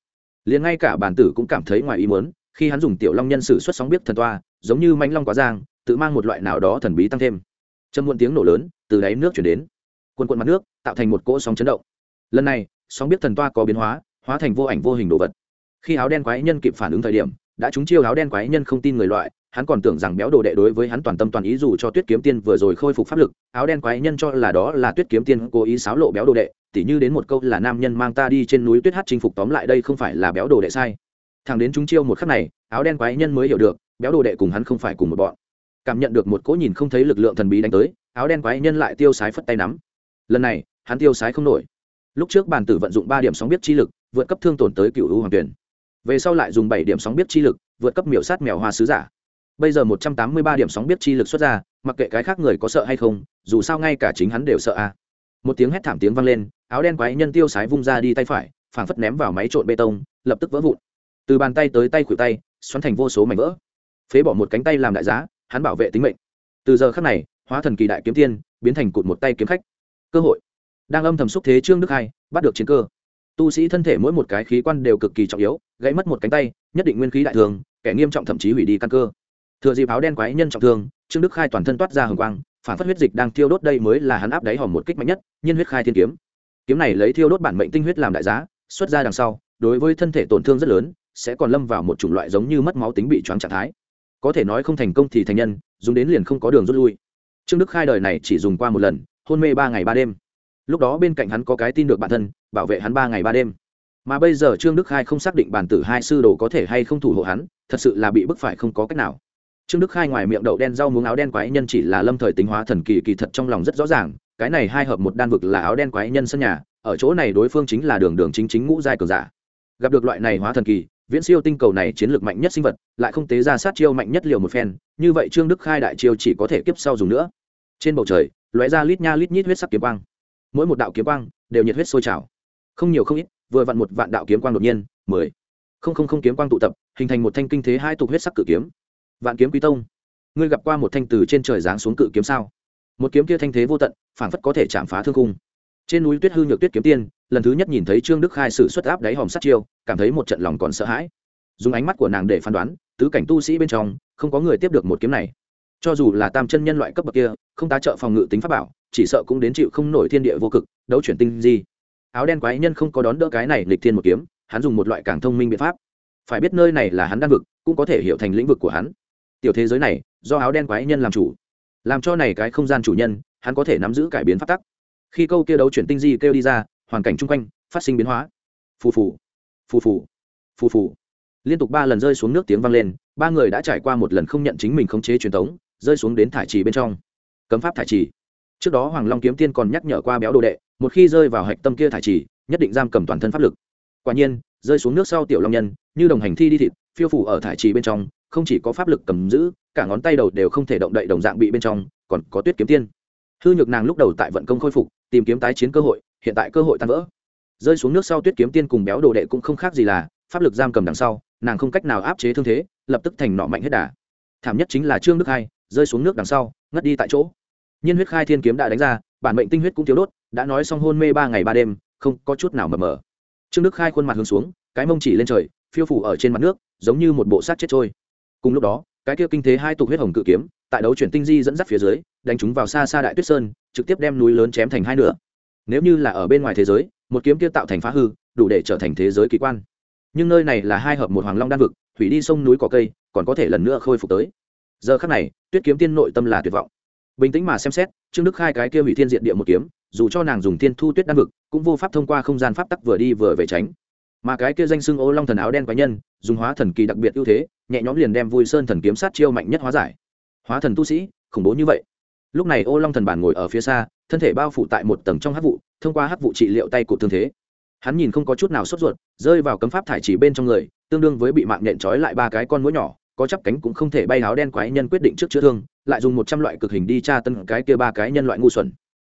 liền ngay cả bản tử cũng cảm thấy ngoài ý muốn, khi hắn dùng tiểu long nhân sử xuất sóng biết thần toa, giống như mãnh long quá giang, tự mang một loại nào đó thần bí tăng thêm. Châm muộn tiếng nổ lớn, từ đáy nước chuyển đến. Quần quận mặt nước, tạo thành một cỗ sóng chấn động. Lần này, sóng biết thần toa có biến hóa hóa thành vô ảnh vô hình đồ vật. Khi áo đen quái nhân kịp phản ứng thời điểm, đã trúng chiêu áo đen quái nhân không tin người loại, hắn còn tưởng rằng béo đồ đệ đối với hắn toàn tâm toàn ý dù cho tuyết kiếm tiên vừa rồi khôi phục pháp lực, áo đen quái nhân cho là đó là tuyết kiếm tiên cố ý xáo lộ béo đồ đệ tỉ như đến một câu là nam nhân mang ta đi trên núi tuyết hát chinh phục tóm lại đây không phải là béo đồ đệ sai. Thằng đến chúng chiêu một khắc này, áo đen quái nhân mới hiểu được, béo đồ đệ cùng hắn không phải cùng một bọn. Cảm nhận được một cỗ nhìn không thấy lực lượng thần bí đánh tới, áo đen quái nhân lại tiêu sái phất tay nắm. Lần này, hắn tiêu sái không nổi. Lúc trước bàn tử vận dụng ba điểm sóng biết chi lực, vượt cấp thương tổn tới cựu u hoàng tuyển. Về sau lại dùng bảy điểm sóng biết chi lực, vượt cấp miểu sát mèo hoa sứ giả. Bây giờ một trăm tám mươi ba điểm sóng biết chi lực xuất ra, mặc kệ cái khác người có sợ hay không, dù sao ngay cả chính hắn đều sợ a. Một tiếng hét thảm tiếng vang lên áo đen quái nhân tiêu sái vung ra đi tay phải, phảng phất ném vào máy trộn bê tông, lập tức vỡ vụn. Từ bàn tay tới tay khuỷu tay, xoắn thành vô số mảnh vỡ. Phế bỏ một cánh tay làm đại giá, hắn bảo vệ tính mệnh. Từ giờ khắc này, hóa thần kỳ đại kiếm tiên, biến thành cụt một tay kiếm khách. Cơ hội. Đang âm thầm xúc thế trương đức hai, bắt được chiến cơ. Tu sĩ thân thể mỗi một cái khí quan đều cực kỳ trọng yếu, gãy mất một cánh tay, nhất định nguyên khí đại thường, kẻ nghiêm trọng thậm chí hủy đi căn cơ. Thừa dịp áo đen quái nhân trọng thương, trương đức khai toàn thân toát ra hồng quang, phản phất huyết dịch đang thiêu đốt đây mới là hắn áp đáy hòm một kích mạnh nhất, nhiên huyết khai thiên kiếm kiếm này lấy thiêu đốt bản mệnh tinh huyết làm đại giá, xuất ra đằng sau, đối với thân thể tổn thương rất lớn, sẽ còn lâm vào một chủng loại giống như mất máu tính bị choáng trạng thái. Có thể nói không thành công thì thành nhân, dùng đến liền không có đường rút lui. Trương đức khai đời này chỉ dùng qua một lần, hôn mê ba ngày ba đêm. Lúc đó bên cạnh hắn có cái tin được bản thân, bảo vệ hắn ba ngày ba đêm. Mà bây giờ trương đức khai không xác định bản tử hai sư đồ có thể hay không thủ hộ hắn, thật sự là bị bức phải không có cách nào. Trương đức khai ngoài miệng đậu đen rau muống áo đen quái nhân chỉ là lâm thời tính hóa thần kỳ kỳ thật trong lòng rất rõ ràng cái này hai hợp một đan vực là áo đen quái nhân sân nhà, ở chỗ này đối phương chính là đường đường chính chính ngũ giai cường giả. Gặp được loại này hóa thần kỳ, viễn siêu tinh cầu này chiến lược mạnh nhất sinh vật, lại không tế ra sát chiêu mạnh nhất liều một phen, như vậy trương đức khai đại chiêu chỉ có thể kiếp sau dùng nữa. Trên bầu trời, lóe ra lít nha lít nhít huyết sắc kiếm quang. Mỗi một đạo kiếm quang đều nhiệt huyết sôi trào. Không nhiều không ít, vừa vặn một vạn đạo kiếm quang đột nhiên, mười. Không không không kiếm quang tụ tập, hình thành một thanh kinh thế hai tục huyết sắc cự kiếm. Vạn kiếm quý tông, ngươi gặp qua một thanh từ trên trời giáng xuống cự kiếm sao? Một kiếm kia thanh thế vô tận phảng phất có thể chạm phá thương cung trên núi tuyết hư nhược tuyết kiếm tiên, lần thứ nhất nhìn thấy trương đức khai sử xuất áp đáy hòm sát chiêu, cảm thấy một trận lòng còn sợ hãi. Dùng ánh mắt của nàng để phán đoán, tứ cảnh tu sĩ bên trong, không có người tiếp được một kiếm này. Cho dù là tam chân nhân loại cấp bậc kia, không tá trợ phòng ngự tính pháp bảo, chỉ sợ cũng đến chịu không nổi thiên địa vô cực, đấu chuyển tinh gì áo đen quái nhân không có đón đỡ cái này lịch thiên một kiếm, hắn dùng một loại càng thông minh biện pháp. Phải biết nơi này là hắn đan vực, cũng có thể hiểu thành lĩnh vực của hắn. Tiểu thế giới này, do áo đen quái nhân làm chủ. Làm cho này cái không gian chủ nhân hắn có thể nắm giữ cải biến phát tắc. Khi câu kia đấu chuyển tinh di kêu đi ra, hoàn cảnh chung quanh phát sinh biến hóa. Phù phù phù phù phù phù. Liên tục ba lần rơi xuống nước tiếng vang lên, ba người đã trải qua một lần không nhận chính mình khống chế truyền thống, rơi xuống đến thải trì bên trong. Cấm pháp thải trì. Trước đó hoàng long kiếm tiên còn nhắc nhở qua béo đồ đệ, một khi rơi vào hạch tâm kia thải trì, nhất định giam cầm toàn thân pháp lực. Quả nhiên, rơi xuống nước sau tiểu long nhân, như đồng hành thi đi thịt, phiêu phủ ở thải trì bên trong, không chỉ có pháp lực cầm giữ, cả ngón tay đầu đều không thể động đậy đồng dạng bị bên trong, còn có tuyết kiếm tiên hư nhược nàng lúc đầu tại vận công khôi phục, tìm kiếm tái chiến cơ hội, hiện tại cơ hội tan vỡ. Rơi xuống nước sau tuyết kiếm tiên cùng béo đồ đệ cũng không khác gì là, pháp lực giam cầm đằng sau, nàng không cách nào áp chế thương thế, lập tức thành nọ mạnh hết đà. Thảm nhất chính là trương đức hai rơi xuống nước đằng sau, ngất đi tại chỗ. Nhiên huyết khai thiên kiếm đã đánh ra, bản mệnh tinh huyết cũng thiếu đốt, đã nói xong hôn mê ba ngày ba đêm, không có chút nào mờ mờ. Trương đức khai khuôn mặt hướng xuống, cái mông chỉ lên trời, phiêu phủ ở trên mặt nước, giống như một bộ sát chết trôi. Cùng lúc đó cái kia kinh thế hai tục huyết hồng cự kiếm, tại đấu chuyển tinh di dẫn dắt phía dưới, đánh chúng vào xa xa đại tuyết sơn, trực tiếp đem núi lớn chém thành hai nửa. Nếu như là ở bên ngoài thế giới, một kiếm kia tạo thành phá hư, đủ để trở thành thế giới kỳ quan. Nhưng nơi này là hai hợp một hoàng long đan vực, thủy đi sông núi cỏ cây, còn có thể lần nữa khôi phục tới. Giờ khắc này, tuyết kiếm tiên nội tâm là tuyệt vọng. Bình tĩnh mà xem xét, trương đức khai cái kia hủy thiên diện địa một kiếm, dù cho nàng dùng tiên thu tuyết đan vực, cũng vô pháp thông qua không gian pháp tắc vừa đi vừa về tránh. Mà cái kia danh xưng ô long thần áo đen quái nhân dùng hóa thần kỳ đặc biệt ưu thế, nhẹ nhõm liền đem vui sơn thần kiếm sát chiêu mạnh nhất hóa giải. Hóa thần tu sĩ, khủng bố như vậy. Lúc này ô long thần bản ngồi ở phía xa, thân thể bao phủ tại một tầng trong hát vụ, thông qua hát vụ trị liệu tay của thương thế. Hắn nhìn không có chút nào sốt ruột, rơi vào cấm pháp thải chỉ bên trong người, tương đương với bị mạng nhện trói lại ba cái con mũi nhỏ, có chắp cánh cũng không thể bay áo đen quái nhân quyết định trước chữa thương, lại dùng một trăm loại cực hình đi tra tân cái kia ba cái nhân loại ngu xuẩn.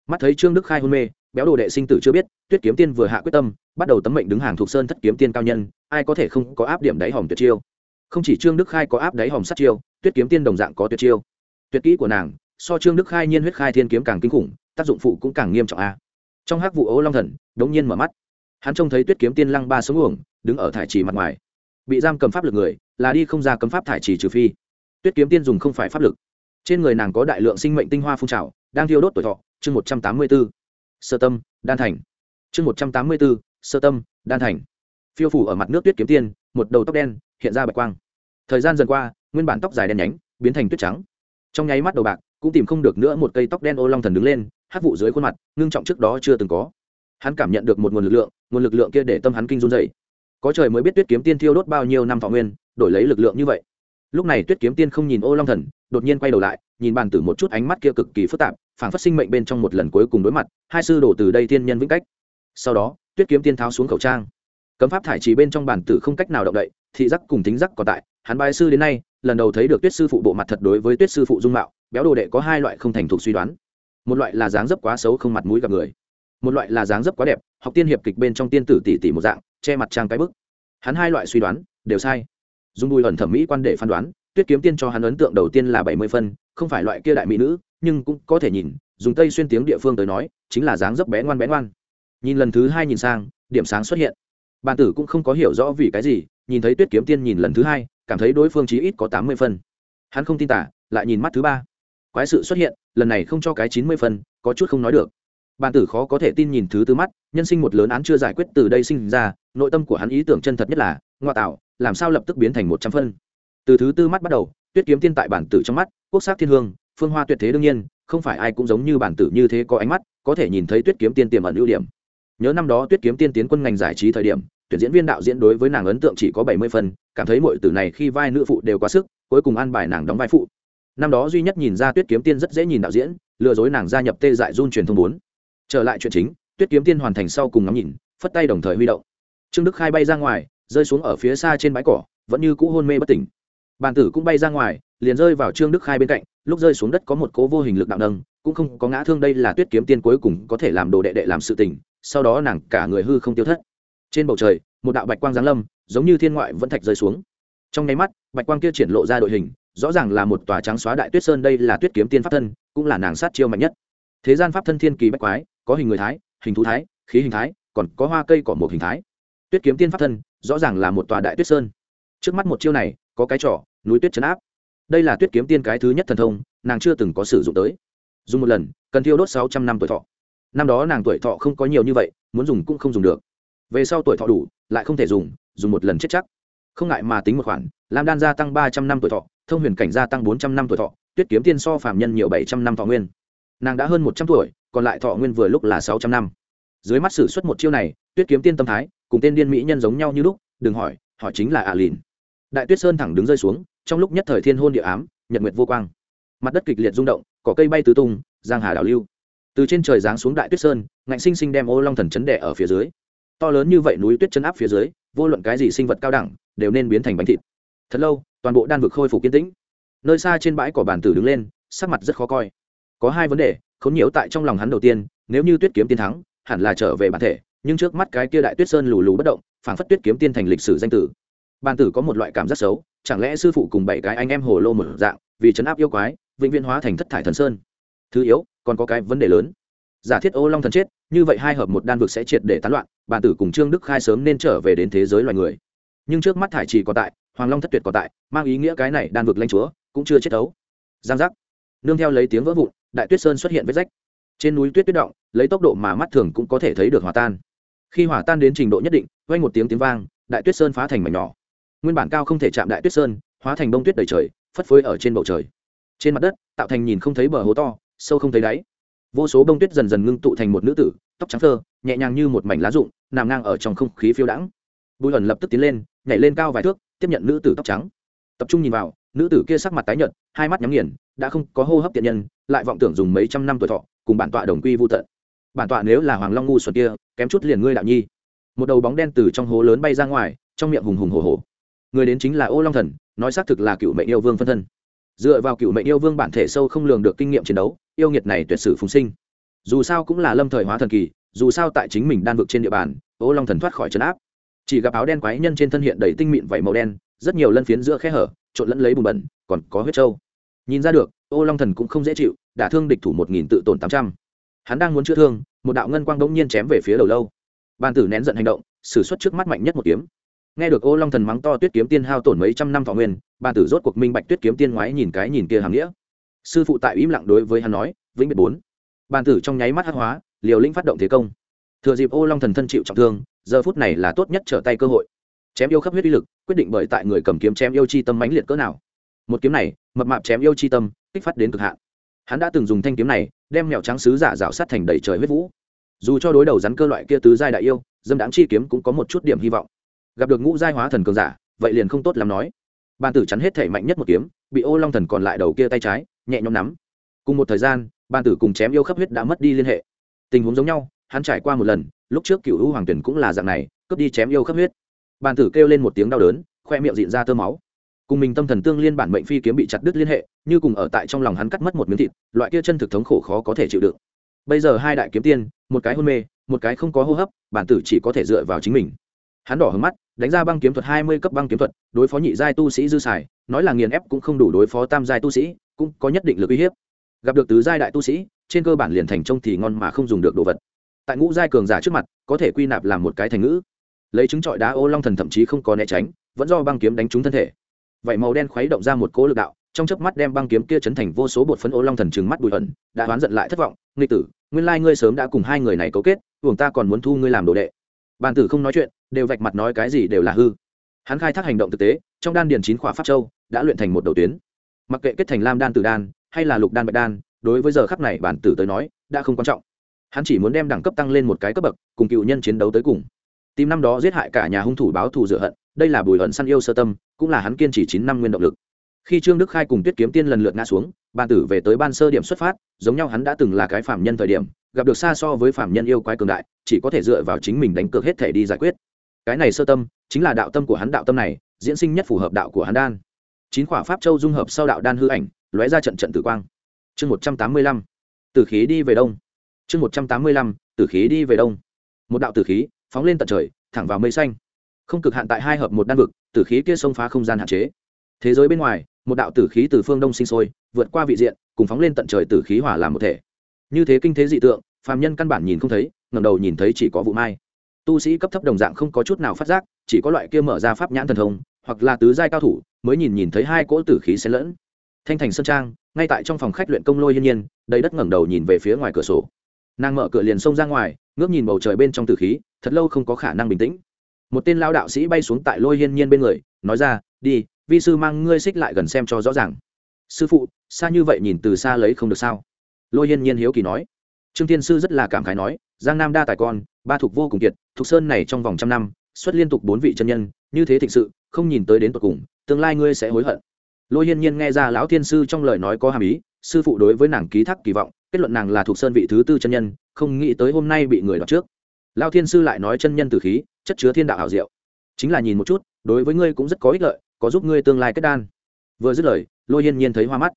Mắt thấy trương đức khai hôn mê béo đồ đệ sinh tử chưa biết, tuyết kiếm tiên vừa hạ quyết tâm, bắt đầu tấm mệnh đứng hàng thuộc sơn thất kiếm tiên cao nhân, ai có thể không có áp điểm đáy hòm tuyệt chiêu? Không chỉ trương đức khai có áp đáy hòm sát chiêu, tuyết kiếm tiên đồng dạng có tuyệt chiêu. Tuyệt kỹ của nàng, so trương đức khai nhiên huyết khai thiên kiếm càng kinh khủng, tác dụng phụ cũng càng nghiêm trọng a. Trong hắc vụ ố long thần, đống nhiên mở mắt. Hắn trông thấy tuyết kiếm tiên lăng ba sống uổng, đứng ở thải trì mặt ngoài. Bị giam cầm pháp lực người, là đi không ra cấm pháp thải trì trừ phi. Tuyết kiếm tiên dùng không phải pháp lực. Trên người nàng có đại lượng sinh mệnh tinh hoa phun trào, đang thiêu đốt tuổi thọ, chương một trăm tám mươi b ố sơ tâm, đan thành. Chương một trăm tám mươi bốn sơ tâm, đan thành. Phiêu phủ ở mặt nước tuyết kiếm tiên, một đầu tóc đen, hiện ra bạch quang. Thời gian dần qua, nguyên bản tóc dài đen nhánh, biến thành tuyết trắng. Trong nháy mắt đầu bạc, cũng tìm không được nữa một cây tóc đen ô long thần đứng lên hát vụ dưới khuôn mặt, ngưng trọng trước đó chưa từng có. Hắn cảm nhận được một nguồn lực lượng, nguồn lực lượng kia để tâm hắn kinh run dày có trời mới biết tuyết kiếm tiên thiêu đốt bao nhiêu năm thọ nguyên, đổi lấy lực lượng như vậy. Lúc này tuyết kiếm tiên không nhìn ô long thần, đột nhiên quay đầu lại, nhìn bàn tử một chút ánh mắt kia cực kỳ phức tạp phảng phát sinh mệnh bên trong một lần cuối cùng đối mặt, hai sư đổ từ đây tiên nhân vĩnh cách. Sau đó, tuyết kiếm tiên tháo xuống khẩu trang. Cấm pháp thải trì bên trong bản tử không cách nào động đậy, thị giác cùng tính giác còn tại, hắn bài sư đến nay, lần đầu thấy được tuyết sư phụ bộ mặt thật đối với tuyết sư phụ dung mạo, béo đồ đệ có hai loại không thành thục suy đoán. Một loại là dáng dấp quá xấu không mặt mũi gặp người, một loại là dáng dấp quá đẹp, học tiên hiệp kịch bên trong tiên tử tỷ tỷ một dạng, che mặt trang cái bức. Hắn hai loại suy đoán, đều sai. Dùng bùi ẩn thẩm mỹ quan để phán đoán, tuyết kiếm tiên cho hắn ấn tượng đầu tiên là bảy mươi phân, không phải loại kia đại mỹ nữ nhưng cũng có thể nhìn, dùng tây xuyên tiếng địa phương tới nói, chính là dáng dấp bé ngoan bé ngoan. Nhìn lần thứ hai nhìn sang, điểm sáng xuất hiện. Bàn tử cũng không có hiểu rõ vì cái gì, nhìn thấy tuyết kiếm tiên nhìn lần thứ hai, cảm thấy đối phương chí ít có tám mươi phân. Hắn không tin tả, lại nhìn mắt thứ ba. Quái sự xuất hiện, lần này không cho cái chín mươi phân, có chút không nói được. Bàn tử khó có thể tin nhìn thứ tư mắt, nhân sinh một lớn án chưa giải quyết từ đây sinh ra, nội tâm của hắn ý tưởng chân thật nhất là, ngoại tạo, làm sao lập tức biến thành một trăm phân. Từ thứ tư mắt bắt đầu, tuyết kiếm tiên tại bản tử trong mắt, quốc sắc thiên hương phương hoa tuyệt thế đương nhiên, không phải ai cũng giống như bản tử như thế có ánh mắt, có thể nhìn thấy tuyết kiếm tiên tiềm ẩn ưu điểm. Nhớ năm đó tuyết kiếm tiên tiến quân ngành giải trí thời điểm, tuyển diễn viên đạo diễn đối với nàng ấn tượng chỉ có bảy mươi phần, cảm thấy mọi tử này khi vai nữ phụ đều quá sức, cuối cùng an bài nàng đóng vai phụ. Năm đó duy nhất nhìn ra tuyết kiếm tiên rất dễ nhìn đạo diễn, lừa dối nàng gia nhập tê dại run truyền thông bốn. Trở lại chuyện chính, tuyết kiếm tiên hoàn thành sau cùng ngắm nhìn, phất tay đồng thời huy động. Trương đức khai bay ra ngoài, rơi xuống ở phía xa trên bãi cỏ, vẫn như cũ hôn mê bất tỉnh. Bàn tử cũng bay ra ngoài, liền rơi vào trương đức khai bên cạnh lúc rơi xuống đất có một cố vô hình lực đạo nâng, cũng không có ngã thương đây là tuyết kiếm tiên cuối cùng có thể làm đồ đệ đệ làm sự tình, sau đó nàng cả người hư không tiêu thất. Trên bầu trời, một đạo bạch quang giáng lâm, giống như thiên ngoại vẫn thạch rơi xuống. Trong nháy mắt, bạch quang kia triển lộ ra đội hình, rõ ràng là một tòa trắng xóa đại tuyết sơn, đây là tuyết kiếm tiên pháp thân, cũng là nàng sát chiêu mạnh nhất. Thế gian pháp thân thiên kỳ bách quái, có hình người thái, hình thú thái, khí hình thái, còn có hoa cây cỏ một hình thái. Tuyết kiếm tiên pháp thân, rõ ràng là một tòa đại tuyết sơn. Trước mắt một chiêu này, có cái trỏ núi tuyết chấn áp đây là tuyết kiếm tiên cái thứ nhất thần thông, nàng chưa từng có sử dụng tới. Dùng một lần, cần thiêu đốt sáu trăm năm tuổi thọ. Năm đó nàng tuổi thọ không có nhiều như vậy, muốn dùng cũng không dùng được. Về sau tuổi thọ đủ, lại không thể dùng dùng một lần chết chắc. Không ngại mà tính một khoản, lam đan gia tăng ba trăm năm tuổi thọ, thông huyền cảnh gia tăng bốn trăm năm tuổi thọ, tuyết kiếm tiên so phạm nhân nhiều bảy trăm năm thọ nguyên. Nàng đã hơn một trăm tuổi, còn lại thọ nguyên vừa lúc là sáu trăm năm. Dưới mắt xử suất một chiêu này, tuyết kiếm tiên tâm thái, cùng tên điên mỹ nhân giống nhau như lúc, đừng hỏi họ chính là ả lìn. Đại tuyết sơn thẳng đứng rơi xuống trong lúc nhất thời thiên hôn địa ám, nhật nguyệt vô quang. Mặt đất kịch liệt rung động, cỏ cây bay tứ tung, giang hà đảo lưu. Từ trên trời giáng xuống đại tuyết sơn, ngạnh sinh sinh đem ô long thần chấn đẻ ở phía dưới. To lớn như vậy núi tuyết chân áp phía dưới, vô luận cái gì sinh vật cao đẳng, đều nên biến thành bánh thịt. Thật lâu, toàn bộ đan vực khôi phục kiên tĩnh. Nơi xa trên bãi cỏ bàn tử đứng lên, sắc mặt rất khó coi. Có hai vấn đề, khốn nhiễu tại trong lòng hắn đầu tiên, nếu như tuyết kiếm tiên thắng, hẳn là trở về bản thể, nhưng trước mắt cái kia đại tuyết sơn lù lù bất động, phảng phất tuyết kiếm tiên thành lịch sử danh tử bàn tử có một loại cảm giác xấu, chẳng lẽ sư phụ cùng bảy cái anh em hồ lô một dạng, vì chấn áp yêu quái, vĩnh viễn hóa thành thất thải thần sơn? Thứ yếu, còn có cái vấn đề lớn. Giả thiết ô long thần chết, như vậy hai hợp một đan vực sẽ triệt để tán loạn, bàn tử cùng trương đức khai sớm nên trở về đến thế giới loài người. Nhưng trước mắt thải trì còn tại, hoàng long thất tuyệt còn tại, mang ý nghĩa cái này đan vực lanh chúa cũng chưa chết đấu giang giác. Nương theo lấy tiếng vỡ vụn, đại tuyết sơn xuất hiện vết rách. Trên núi tuyết tuyết động, lấy tốc độ mà mắt thường cũng có thể thấy được hòa tan. Khi hòa tan đến trình độ nhất định quanh một tiếng tiếng vang, đại tuyết sơn phá thành mảnh nhỏ nguyên bản cao không thể chạm đại tuyết sơn, hóa thành bông tuyết đầy trời, phất phới ở trên bầu trời. Trên mặt đất, tạo thành nhìn không thấy bờ hố to, sâu không thấy đáy. Vô số bông tuyết dần dần ngưng tụ thành một nữ tử, tóc trắng thơ, nhẹ nhàng như một mảnh lá rụng, nằm ngang ở trong không khí phiêu đãng. Bùi ẩn lập tức tiến lên, nhảy lên cao vài thước, tiếp nhận nữ tử tóc trắng. Tập trung nhìn vào, nữ tử kia sắc mặt tái nhợt, hai mắt nhắm nghiền, đã không có hô hấp tiện nhân, lại vọng tưởng dùng mấy trăm năm tuổi thọ, cùng bản tọa đồng quy vô tận. Bản tọa nếu là hoàng long ngu xuẩn kia, kém chút liền ngươi đạo nhi. Một đầu bóng đen từ trong hố lớn bay ra ngoài, trong miệng hùng hùng hồ hồ người đến chính là ô long thần, nói xác thực là cựu mệnh yêu vương phân thân. Dựa vào cựu mệnh yêu vương bản thể sâu không lường được kinh nghiệm chiến đấu, yêu nghiệt này tuyệt sử phùng sinh. Dù sao cũng là lâm thời hóa thần kỳ, dù sao tại chính mình đan vực trên địa bàn, ô long thần thoát khỏi trấn áp. Chỉ gặp áo đen quái nhân trên thân hiện đầy tinh mịn vảy màu đen, rất nhiều lân phiến giữa khe hở, trộn lẫn lấy bùn bẩn, còn có huyết trâu. Nhìn ra được, ô long thần cũng không dễ chịu, đả thương địch thủ một nghìn tự tổn tám trăm. Hắn đang muốn chữa thương, một đạo ngân quang đ ỗ n g nhiên chém về phía đầu lâu. Ban tử nén giận hành động s ử suất trước mắt mạnh nhất một kiếm nghe được ô long thần mắng to tuyết kiếm tiên hao tổn mấy trăm năm thọ nguyên, bà tử rốt cuộc minh bạch tuyết kiếm tiên ngoái nhìn cái nhìn kia hàm nghĩa. Sư phụ tại im lặng đối với hắn nói, vĩnh biệt bốn. Bàn tử trong nháy mắt hát hóa, liều lĩnh phát động thế công. Thừa dịp ô long thần thân chịu trọng thương, giờ phút này là tốt nhất trở tay cơ hội. Chém yêu khắp huyết uy lực, quyết định bởi tại người cầm kiếm chém yêu chi tâm mãnh liệt cỡ nào. Một kiếm này, mập mạp chém yêu chi tâm, kích phát đến cực hạn. Hắn đã từng dùng thanh kiếm này, đem mèo trắng sứ giả rào sát thành đầy trời huyết vũ. Dù cho đối đầu rắn cơ loại kia tứ giai đại yêu, dâm đáng chi kiếm cũng có một chút điểm hy vọng gặp được ngũ giai hóa thần cường giả, vậy liền không tốt làm nói. Bàn tử chắn hết thể mạnh nhất một kiếm, bị ô long thần còn lại đầu kia tay trái, nhẹ nhõm nắm. Cùng một thời gian, bàn tử cùng chém yêu khắp huyết đã mất đi liên hệ. Tình huống giống nhau, hắn trải qua một lần, lúc trước cựu hữu hoàng tuyển cũng là dạng này, cướp đi chém yêu khắp huyết. Bàn tử kêu lên một tiếng đau đớn, khoe miệng dịn ra tơ máu. Cùng mình tâm thần tương liên bản mệnh phi kiếm bị chặt đứt liên hệ, như cùng ở tại trong lòng hắn cắt mất một miếng thịt, loại kia chân thực thống khổ khó có thể chịu đựng. Bây giờ hai đại kiếm tiên, một cái hôn mê, một cái không có hô hấp, bản tử chỉ có thể dựa vào chính mình hắn đỏ hứng mắt, đánh ra băng kiếm thuật hai mươi cấp băng kiếm thuật, đối phó nhị giai tu sĩ dư xài, nói là nghiền ép cũng không đủ đối phó tam giai tu sĩ, cũng có nhất định lực uy hiếp. Gặp được tứ giai đại tu sĩ, trên cơ bản liền thành trông thì ngon mà không dùng được đồ vật. Tại ngũ giai cường giả trước mặt, có thể quy nạp làm một cái thành ngữ. Lấy trứng trọi đá ô long thần thậm chí không có né tránh, vẫn do băng kiếm đánh trúng thân thể. Vậy màu đen khuấy động ra một cỗ lực đạo, trong chớp mắt đem băng kiếm kia chấn thành vô số bột phấn ô long thần trừng mắt bụi ẩn, đã oán giận lại thất vọng. Nghịch tử, nguyên lai ngươi sớm đã cùng hai người này cấu kết uổng ta còn muốn thu ngươi làm đồ đệ bàn tử không nói chuyện, đều vạch mặt nói cái gì đều là hư. Hắn khai thác hành động thực tế, trong đan điền chín khỏa pháp châu, đã luyện thành một đầu tuyến. Mặc kệ kết thành lam đan tử đan, hay là lục đan bạch đan, đối với giờ khắc này bản tử tới nói, đã không quan trọng. Hắn chỉ muốn đem đẳng cấp tăng lên một cái cấp bậc, cùng cựu nhân chiến đấu tới cùng. Tìm năm đó giết hại cả nhà hung thủ báo thù rửa hận, đây là bùi hận săn yêu sơ tâm, cũng là hắn kiên trì chín năm nguyên động lực khi trương đức khai cùng tuyết kiếm tiên lần lượt ngã xuống, bàn tử về tới ban sơ điểm xuất phát, giống nhau hắn đã từng là cái phạm nhân thời điểm, gặp được xa so với phạm nhân yêu quái cường đại, chỉ có thể dựa vào chính mình đánh cược hết thể đi giải quyết. Cái này sơ tâm, chính là đạo tâm của hắn đạo tâm này, diễn sinh nhất phù hợp đạo của hắn đan. Chín quả pháp châu dung hợp sau đạo đan hư ảnh, lóe ra trận trận tử quang. Chương một trăm tám mươi lăm, tử khí đi về đông. Chương một trăm tám mươi lăm, tử khí đi về đông. Một đạo tử khí, phóng lên tận trời, thẳng vào mây xanh. Không cực hạn tại hai hợp một đan vực, tử khí kia xông phá không gian hạn chế thế giới bên ngoài, một đạo tử khí từ phương đông sinh sôi, vượt qua vị diện, cùng phóng lên tận trời tử khí hỏa làm một thể. Như thế kinh thế dị tượng, phàm nhân căn bản nhìn không thấy, ngẩng đầu nhìn thấy chỉ có vụ mai. Tu sĩ cấp thấp đồng dạng không có chút nào phát giác, chỉ có loại kia mở ra pháp nhãn thần thông, hoặc là tứ giai cao thủ, mới nhìn nhìn thấy hai cỗ tử khí xen lẫn. Thanh thành sơn trang, ngay tại trong phòng khách luyện công lôi hiên nhiên, đầy đất ngẩng đầu nhìn về phía ngoài cửa sổ. Nàng mở cửa liền xông ra ngoài, ngước nhìn bầu trời bên trong tử khí, thật lâu không có khả năng bình tĩnh. Một tên lao đạo sĩ bay xuống tại lôi hiên nhiên bên người, nói ra, đi vi sư mang ngươi xích lại gần xem cho rõ ràng. Sư phụ, xa như vậy nhìn từ xa lấy không được sao? Lôi hiên nhiên hiếu kỳ nói. Trương tiên sư rất là cảm khái nói, giang nam đa tài con, ba thục vô cùng kiệt thục sơn này trong vòng trăm năm, xuất liên tục bốn vị chân nhân, như thế thịnh sự, không nhìn tới đến tột cùng, tương lai ngươi sẽ hối hận. Lôi hiên nhiên nghe ra lão thiên sư trong lời nói có hàm ý, sư phụ đối với nàng ký thác kỳ vọng, kết luận nàng là thuộc sơn vị thứ tư chân nhân, không nghĩ tới hôm nay bị người đọc trước. Lao thiên sư lại nói chân nhân từ khí, chất chứa thiên đạo hảo diệu. Chính là nhìn một chút, đối với ngươi cũng rất có ích lợi có giúp ngươi tương lai kết đan. Vừa dứt lời, lôi hiên nhiên thấy hoa mắt.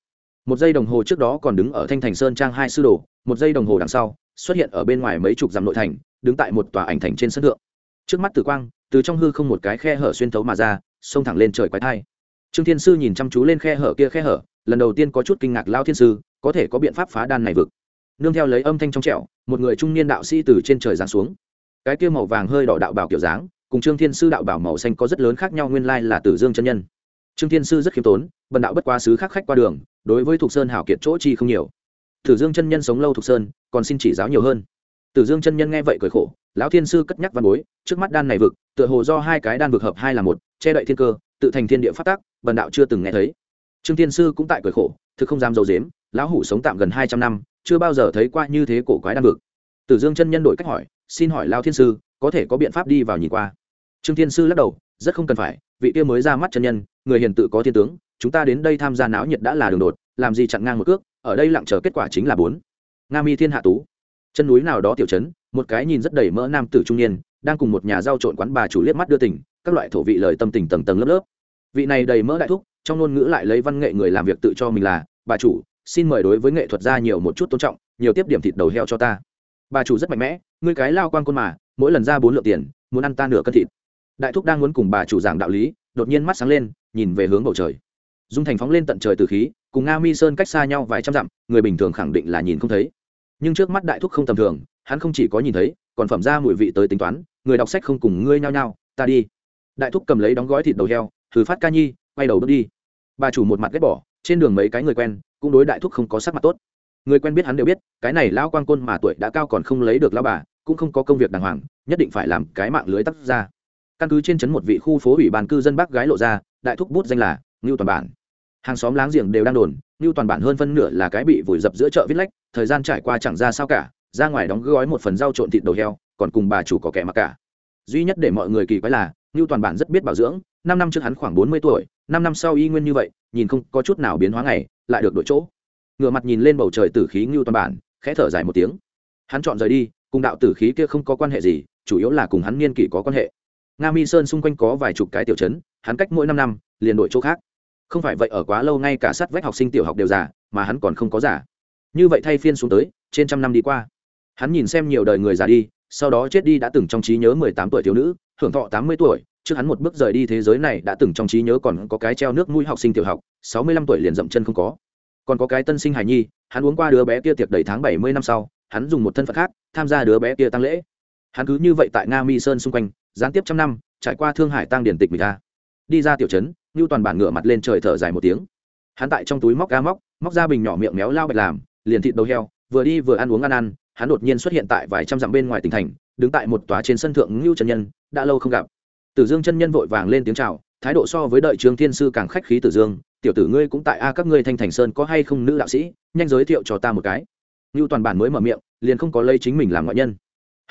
Một giây đồng hồ trước đó còn đứng ở thanh thành sơn trang hai sư đồ, một giây đồng hồ đằng sau, xuất hiện ở bên ngoài mấy chục dặm nội thành, đứng tại một tòa ảnh thành trên sân thượng. Trước mắt tử quang, từ trong hư không một cái khe hở xuyên thấu mà ra, xông thẳng lên trời quái thai. Trương thiên sư nhìn chăm chú lên khe hở kia khe hở, lần đầu tiên có chút kinh ngạc lao thiên sư, có thể có biện pháp phá đan này vực. Nương theo lấy âm thanh trong trẻo, một người trung niên đạo sĩ từ trên trời giáng xuống. Cái kia màu vàng hơi đỏ đạo bảo kiểu dáng cùng trương thiên sư đạo bảo màu xanh có rất lớn khác nhau, nguyên lai là tử dương chân nhân. Trương thiên sư rất khiêm tốn, bần đạo bất quá sứ khác khách qua đường, đối với thục sơn hảo kiệt chỗ chi không nhiều. Tử dương chân nhân sống lâu thục sơn, còn xin chỉ giáo nhiều hơn. Tử dương chân nhân nghe vậy cười khổ, lão thiên sư cất nhắc văn bối, trước mắt đan này vực, tựa hồ do hai cái đan vực hợp hai là một, che đậy thiên cơ, tự thành thiên địa phát tác bần đạo chưa từng nghe thấy. Trương thiên sư cũng tại cười khổ, thực không dám dầu dếm lão hủ sống tạm gần hai trăm năm, chưa bao giờ thấy qua như thế cổ quái đan vực. Tử dương chân nhân đổi cách hỏi, xin hỏi lao thiên sư, có thể có biện pháp đi vào nhìn qua? Trương thiên sư lắc đầu, rất không cần phải, vị kia mới ra mắt chân nhân, người hiền tự có thiên tướng, chúng ta đến đây tham gia náo nhiệt đã là đường đột, làm gì chặn ngang một cước, ở đây lặng chờ kết quả chính là bốn. Nga mi thiên hạ tú. Chân núi nào đó tiểu trấn, một cái nhìn rất đầy mỡ nam tử trung niên, đang cùng một nhà giao trộn quán bà chủ liếc mắt đưa tỉnh các loại thổ vị lời tâm tình tầng tầng lớp lớp. Vị này đầy mỡ đại thúc, trong ngôn ngữ lại lấy văn nghệ người làm việc tự cho mình là, bà chủ, xin mời đối với nghệ thuật gia nhiều một chút tôn trọng, nhiều tiếp điểm thịt đầu heo cho ta. Bà chủ rất mạnh mẽ, ngươi cái lao quan côn mà, mỗi lần ra bốn lượng tiền, muốn ăn ta nửa cân thịt đại thúc đang muốn cùng bà chủ giảng đạo lý, đột nhiên mắt sáng lên, nhìn về hướng bầu trời. Dung thành phóng lên tận trời từ khí, cùng nga mi sơn cách xa nhau vài trăm dặm, người bình thường khẳng định là nhìn không thấy. Nhưng trước mắt đại thúc không tầm thường, hắn không chỉ có nhìn thấy, còn phẩm ra mùi vị tới tính toán, người đọc sách không cùng ngươi nhao nhao, ta đi. Đại thúc cầm lấy đóng gói thịt đầu heo, thử phát ca nhi, quay đầu bước đi. Bà chủ một mặt ghét bỏ, trên đường mấy cái người quen, cũng đối đại thúc không có sắc mặt tốt. Người quen biết hắn đều biết, cái này lão quan côn mà tuổi đã cao còn không lấy được lão bà, cũng không có công việc đàng hoàng, nhất định phải làm cái mạng lưới tắt ra căn cứ trên trấn một vị khu phố ủy ban cư dân bác gái lộ ra, đại thúc bút danh là ngưu toàn bản. Hàng xóm láng giềng đều đang đồn, ngưu toàn bản hơn phân nửa là cái bị vùi dập giữa chợ viết lách, thời gian trải qua chẳng ra sao cả, ra ngoài đóng gói một phần rau trộn thịt đầu heo, còn cùng bà chủ có kẻ mặc cả. Duy nhất để mọi người kỳ quái là, ngưu toàn bản rất biết bảo dưỡng, năm năm trước hắn khoảng bốn mươi tuổi, năm năm sau y nguyên như vậy, nhìn không có chút nào biến hóa ngày, lại được đổi chỗ. Ngửa mặt nhìn lên bầu trời tử khí ngưu toàn bản, khẽ thở dài một tiếng. Hắn chọn rời đi, cùng đạo tử khí kia không có quan hệ gì, chủ yếu là cùng hắn niên kỷ có quan hệ nga mi sơn xung quanh có vài chục cái tiểu chấn hắn cách mỗi năm năm, liền đổi chỗ khác. Không phải vậy ở quá lâu ngay cả sát vách học sinh tiểu học đều giả mà hắn còn không có giả như vậy thay phiên xuống tới, trên trăm năm đi qua. Hắn nhìn xem nhiều đời người già đi, sau đó chết đi đã từng trong trí nhớ mười tám tuổi thiếu nữ, hưởng thọ tám mươi tuổi, trước hắn một bước rời đi thế giới này đã từng trong trí nhớ còn có cái treo nước mũi học sinh tiểu học, sáu mươi lăm tuổi liền dậm chân không có. Còn có cái tân sinh hài nhi, hắn uống qua đứa bé kia tiệc đầy tháng bảy mươi năm sau, hắn dùng một thân phận khác, tham gia đứa bé kia tăng lễ hắn cứ như vậy tại nga mi sơn xung quanh gián tiếp trăm năm trải qua thương hải tăng điển tịch mình ta đi ra tiểu trấn như toàn bản ngửa mặt lên trời thở dài một tiếng hắn tại trong túi móc ga móc móc ra bình nhỏ miệng méo lao bạch làm liền thịt đầu heo vừa đi vừa ăn uống ăn ăn hắn đột nhiên xuất hiện tại vài trăm dặm bên ngoài tỉnh thành đứng tại một tòa trên sân thượng ngưu trần nhân đã lâu không gặp tử dương chân nhân vội vàng lên tiếng chào thái độ so với đợi trương thiên sư càng khách khí tử dương tiểu tử ngươi cũng tại a các ngươi thanh thành sơn có hay không nữ đạo sĩ nhanh giới thiệu cho ta một cái ngưu toàn bản mới mở miệng liền không có lây chính mình làm ngoại nhân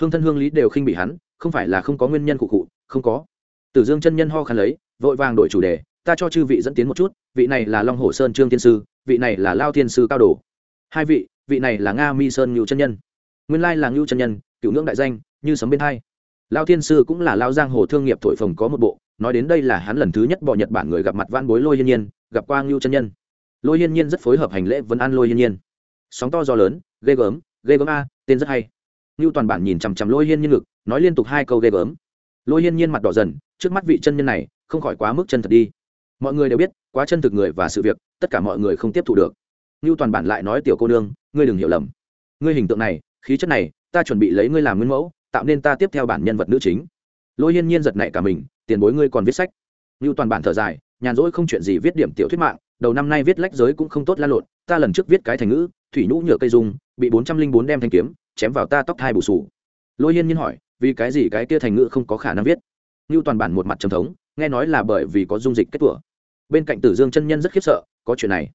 hương thân hương lý đều khinh bị hắn, không phải là không có nguyên nhân cụ cụ không có. Tử dương chân nhân ho khăn lấy, vội vàng đổi chủ đề, ta cho chư vị dẫn tiến một chút, vị này là long hồ sơn trương thiên sư, vị này là lao thiên sư cao đồ. Hai vị vị này là nga mi sơn ngưu chân nhân. Nguyên lai là ngưu chân nhân, cựu ngưỡng đại danh, như sấm bên hai. Lao thiên sư cũng là lao giang hồ thương nghiệp thổi phồng có một bộ, nói đến đây là hắn lần thứ nhất bỏ nhật bản người gặp mặt van bối lôi hiên nhiên, gặp qua ngưu chân nhân. Lôi hiên nhiên rất phối hợp hành lễ vấn an lôi hiên nhiên. Sóng to gió lớn, ghê gớm ghê gớm a, tên rất hay như toàn bản nhìn chằm chằm lôi hiên nhiên ngực, nói liên tục hai câu ghê gớm. Lôi hiên nhiên mặt đỏ dần, trước mắt vị chân nhân này, không khỏi quá mức chân thật đi. Mọi người đều biết, quá chân thực người và sự việc, tất cả mọi người không tiếp thu được. Như toàn bản lại nói tiểu cô nương, ngươi đừng hiểu lầm. Ngươi hình tượng này, khí chất này, ta chuẩn bị lấy ngươi làm nguyên mẫu, tạo nên ta tiếp theo bản nhân vật nữ chính. Lôi hiên nhiên giật nảy cả mình, tiền bối ngươi còn viết sách. Như toàn bản thở dài, nhàn rỗi không chuyện gì viết điểm tiểu thuyết mạng, đầu năm nay viết lách giới cũng không tốt la lộn, ta lần trước viết cái thành ngữ, thủy nhũ nhựa cây dung, bị bốn trăm linh bốn đem thanh kiếm chém vào ta tóc thai bù sù. Lôi hiên nhiên hỏi, vì cái gì cái kia thành ngữ không có khả năng viết? Ngưu toàn bản một mặt trầm thống, nghe nói là bởi vì có dung dịch kết tủa. Bên cạnh tử dương chân nhân rất khiếp sợ, có chuyện này.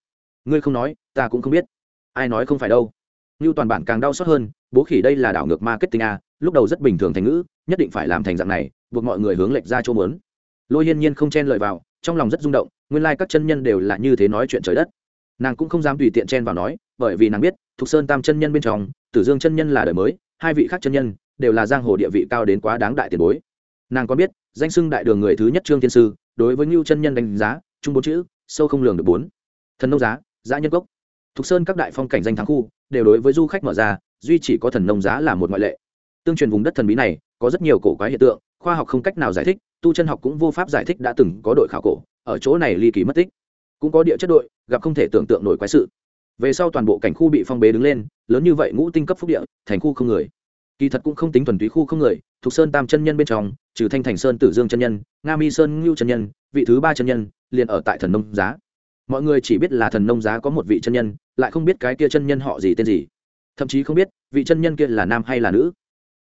Ngươi không nói, ta cũng không biết. Ai nói không phải đâu. Ngưu toàn bản càng đau xót hơn, bố khỉ đây là đảo ngược marketing a lúc đầu rất bình thường thành ngữ, nhất định phải làm thành dạng này, buộc mọi người hướng lệch ra chỗ muốn. Lôi hiên nhiên không chen lời vào, trong lòng rất rung động, nguyên lai、like、các chân nhân đều là như thế nói chuyện trời đất. Nàng cũng không dám tùy tiện chen vào nói, bởi vì nàng biết, thục sơn tam chân nhân bên trong tử dương chân nhân là đời mới, hai vị khác chân nhân đều là giang hồ địa vị cao đến quá đáng đại tiền bối. Nàng còn biết, danh xưng đại đường người thứ nhất trương thiên sư, đối với ngưu chân nhân đánh giá chung bốn chữ, sâu không lường được bốn. Thần nông giá giá nhân gốc thục sơn các đại phong cảnh danh thắng khu, đều đối với du khách mở ra, duy chỉ có thần nông giá là một ngoại lệ. Tương truyền vùng đất thần bí này, có rất nhiều cổ quái hiện tượng, khoa học không cách nào giải thích, tu chân học cũng vô pháp giải thích đã từng có đội khảo cổ, ở chỗ này ly kỳ mất tích. Cũng có địa chất đội, gặp không thể tưởng tượng nổi quái sự về sau toàn bộ cảnh khu bị phong bế đứng lên, lớn như vậy ngũ tinh cấp phúc địa, thành khu không người. Kỳ thật cũng không tính thuần túy khu không người, thuộc sơn tam chân nhân bên trong, trừ thanh thành sơn tử dương chân nhân, nga mi sơn ngưu chân nhân, vị thứ ba chân nhân, liền ở tại thần nông giá. Mọi người chỉ biết là thần nông giá có một vị chân nhân, lại không biết cái kia chân nhân họ gì tên gì. Thậm chí không biết, vị chân nhân kia là nam hay là nữ.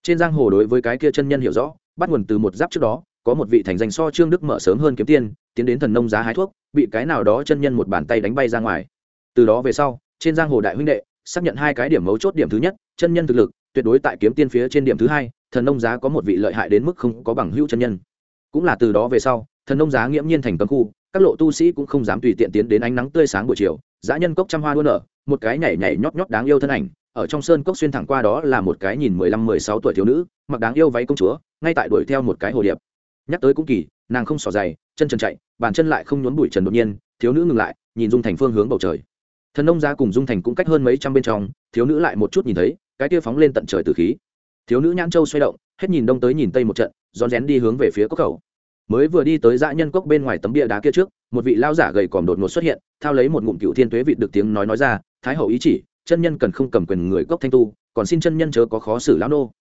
Trên giang hồ đối với cái kia chân nhân hiểu rõ, bắt nguồn từ một giáp trước đó, có một vị thành danh so trương đức mở sớm hơn kiếm tiên, tiến đến thần nông giá hái thuốc, bị cái nào đó chân nhân một bàn tay đánh bay ra ngoài. Từ đó về sau trên giang hồ đại huynh đệ, xác nhận hai cái điểm mấu chốt điểm thứ nhất, chân nhân thực lực, tuyệt đối tại kiếm tiên phía trên điểm thứ hai, thần nông giá có một vị lợi hại đến mức không có bằng hữu chân nhân. Cũng là từ đó về sau, thần nông giá nghiễm nhiên thành cấm khu, các lộ tu sĩ cũng không dám tùy tiện tiến đến ánh nắng tươi sáng buổi chiều, dã nhân cốc trăm hoa đua nở, một cái nhảy nhảy nhót nhót đáng yêu thân ảnh, ở trong sơn cốc xuyên thẳng qua đó là một cái nhìn mười lăm, mười sáu tuổi thiếu nữ, mặc đáng yêu váy công chúa, ngay tại đuổi theo một cái hồ điệp. Nhắc tới cũng kỳ, nàng không xỏ dày chân trần chạy, bàn chân lại không nhốn bụi trần đột nhiên, thiếu nữ ngừng lại, nhìn dung thành phương hướng bầu trời thần nông gia cùng dung thành cũng cách hơn mấy trăm bên trong, thiếu nữ lại một chút nhìn thấy, cái kia phóng lên tận trời từ khí. Thiếu nữ nhãn châu xoay động, hết nhìn đông tới nhìn tây một trận, rón rén đi hướng về phía cốc khẩu. Mới vừa đi tới dã nhân cốc bên ngoài tấm bia đá kia trước, một vị lao giả gầy còm đột ngột xuất hiện, thao lấy một ngụm cựu thiên tuế vị được tiếng nói nói ra, thái hậu ý chỉ, chân nhân cần không cầm quyền người cốc thanh tu, còn xin chân nhân chớ có khó xử lão nô.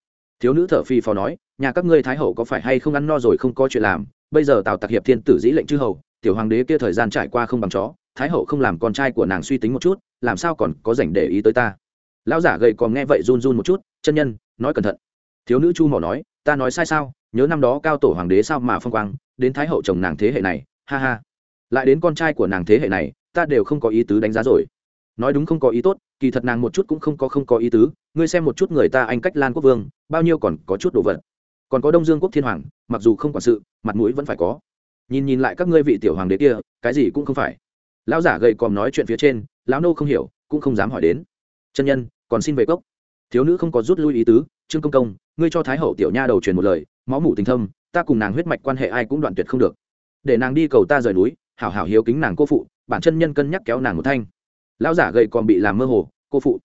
Thiếu nữ thở phi phò nói, nhà các ngươi thái hậu có phải hay không ăn no rồi không có chuyện làm, bây giờ tào tặc hiệp thiên tử dĩ lệnh chư hầu tiểu hoàng đế kia thời gian trải qua không bằng chó, thái hậu không làm con trai của nàng suy tính một chút, làm sao còn có dành để ý tới ta? Lão giả gầy còn nghe vậy run run một chút, chân nhân, nói cẩn thận. Thiếu nữ chu mỏ nói, ta nói sai sao? Nhớ năm đó cao tổ hoàng đế sao mà phong quang, đến thái hậu chồng nàng thế hệ này, ha ha. Lại đến con trai của nàng thế hệ này, ta đều không có ý tứ đánh giá rồi. Nói đúng không có ý tốt, kỳ thật nàng một chút cũng không có không có ý tứ, ngươi xem một chút người ta anh cách lan quốc vương, bao nhiêu còn có chút đồ vật. Còn có đông dương quốc thiên hoàng, mặc dù không quản sự, mặt mũi vẫn phải có nhìn nhìn lại các ngươi vị tiểu hoàng đế kia, cái gì cũng không phải. Lão giả gầy còm nói chuyện phía trên, lão nô không hiểu, cũng không dám hỏi đến. Chân nhân, còn xin về cốc. Thiếu nữ không có rút lui ý tứ, trương công công, ngươi cho thái hậu tiểu nha đầu truyền một lời, máu mủ tình thâm, ta cùng nàng huyết mạch quan hệ ai cũng đoạn tuyệt không được. Để nàng đi cầu ta rời núi, hảo hảo hiếu kính nàng cô phụ, bản chân nhân cân nhắc kéo nàng một thanh. Lão giả gầy còn bị làm mơ hồ, cô phụ.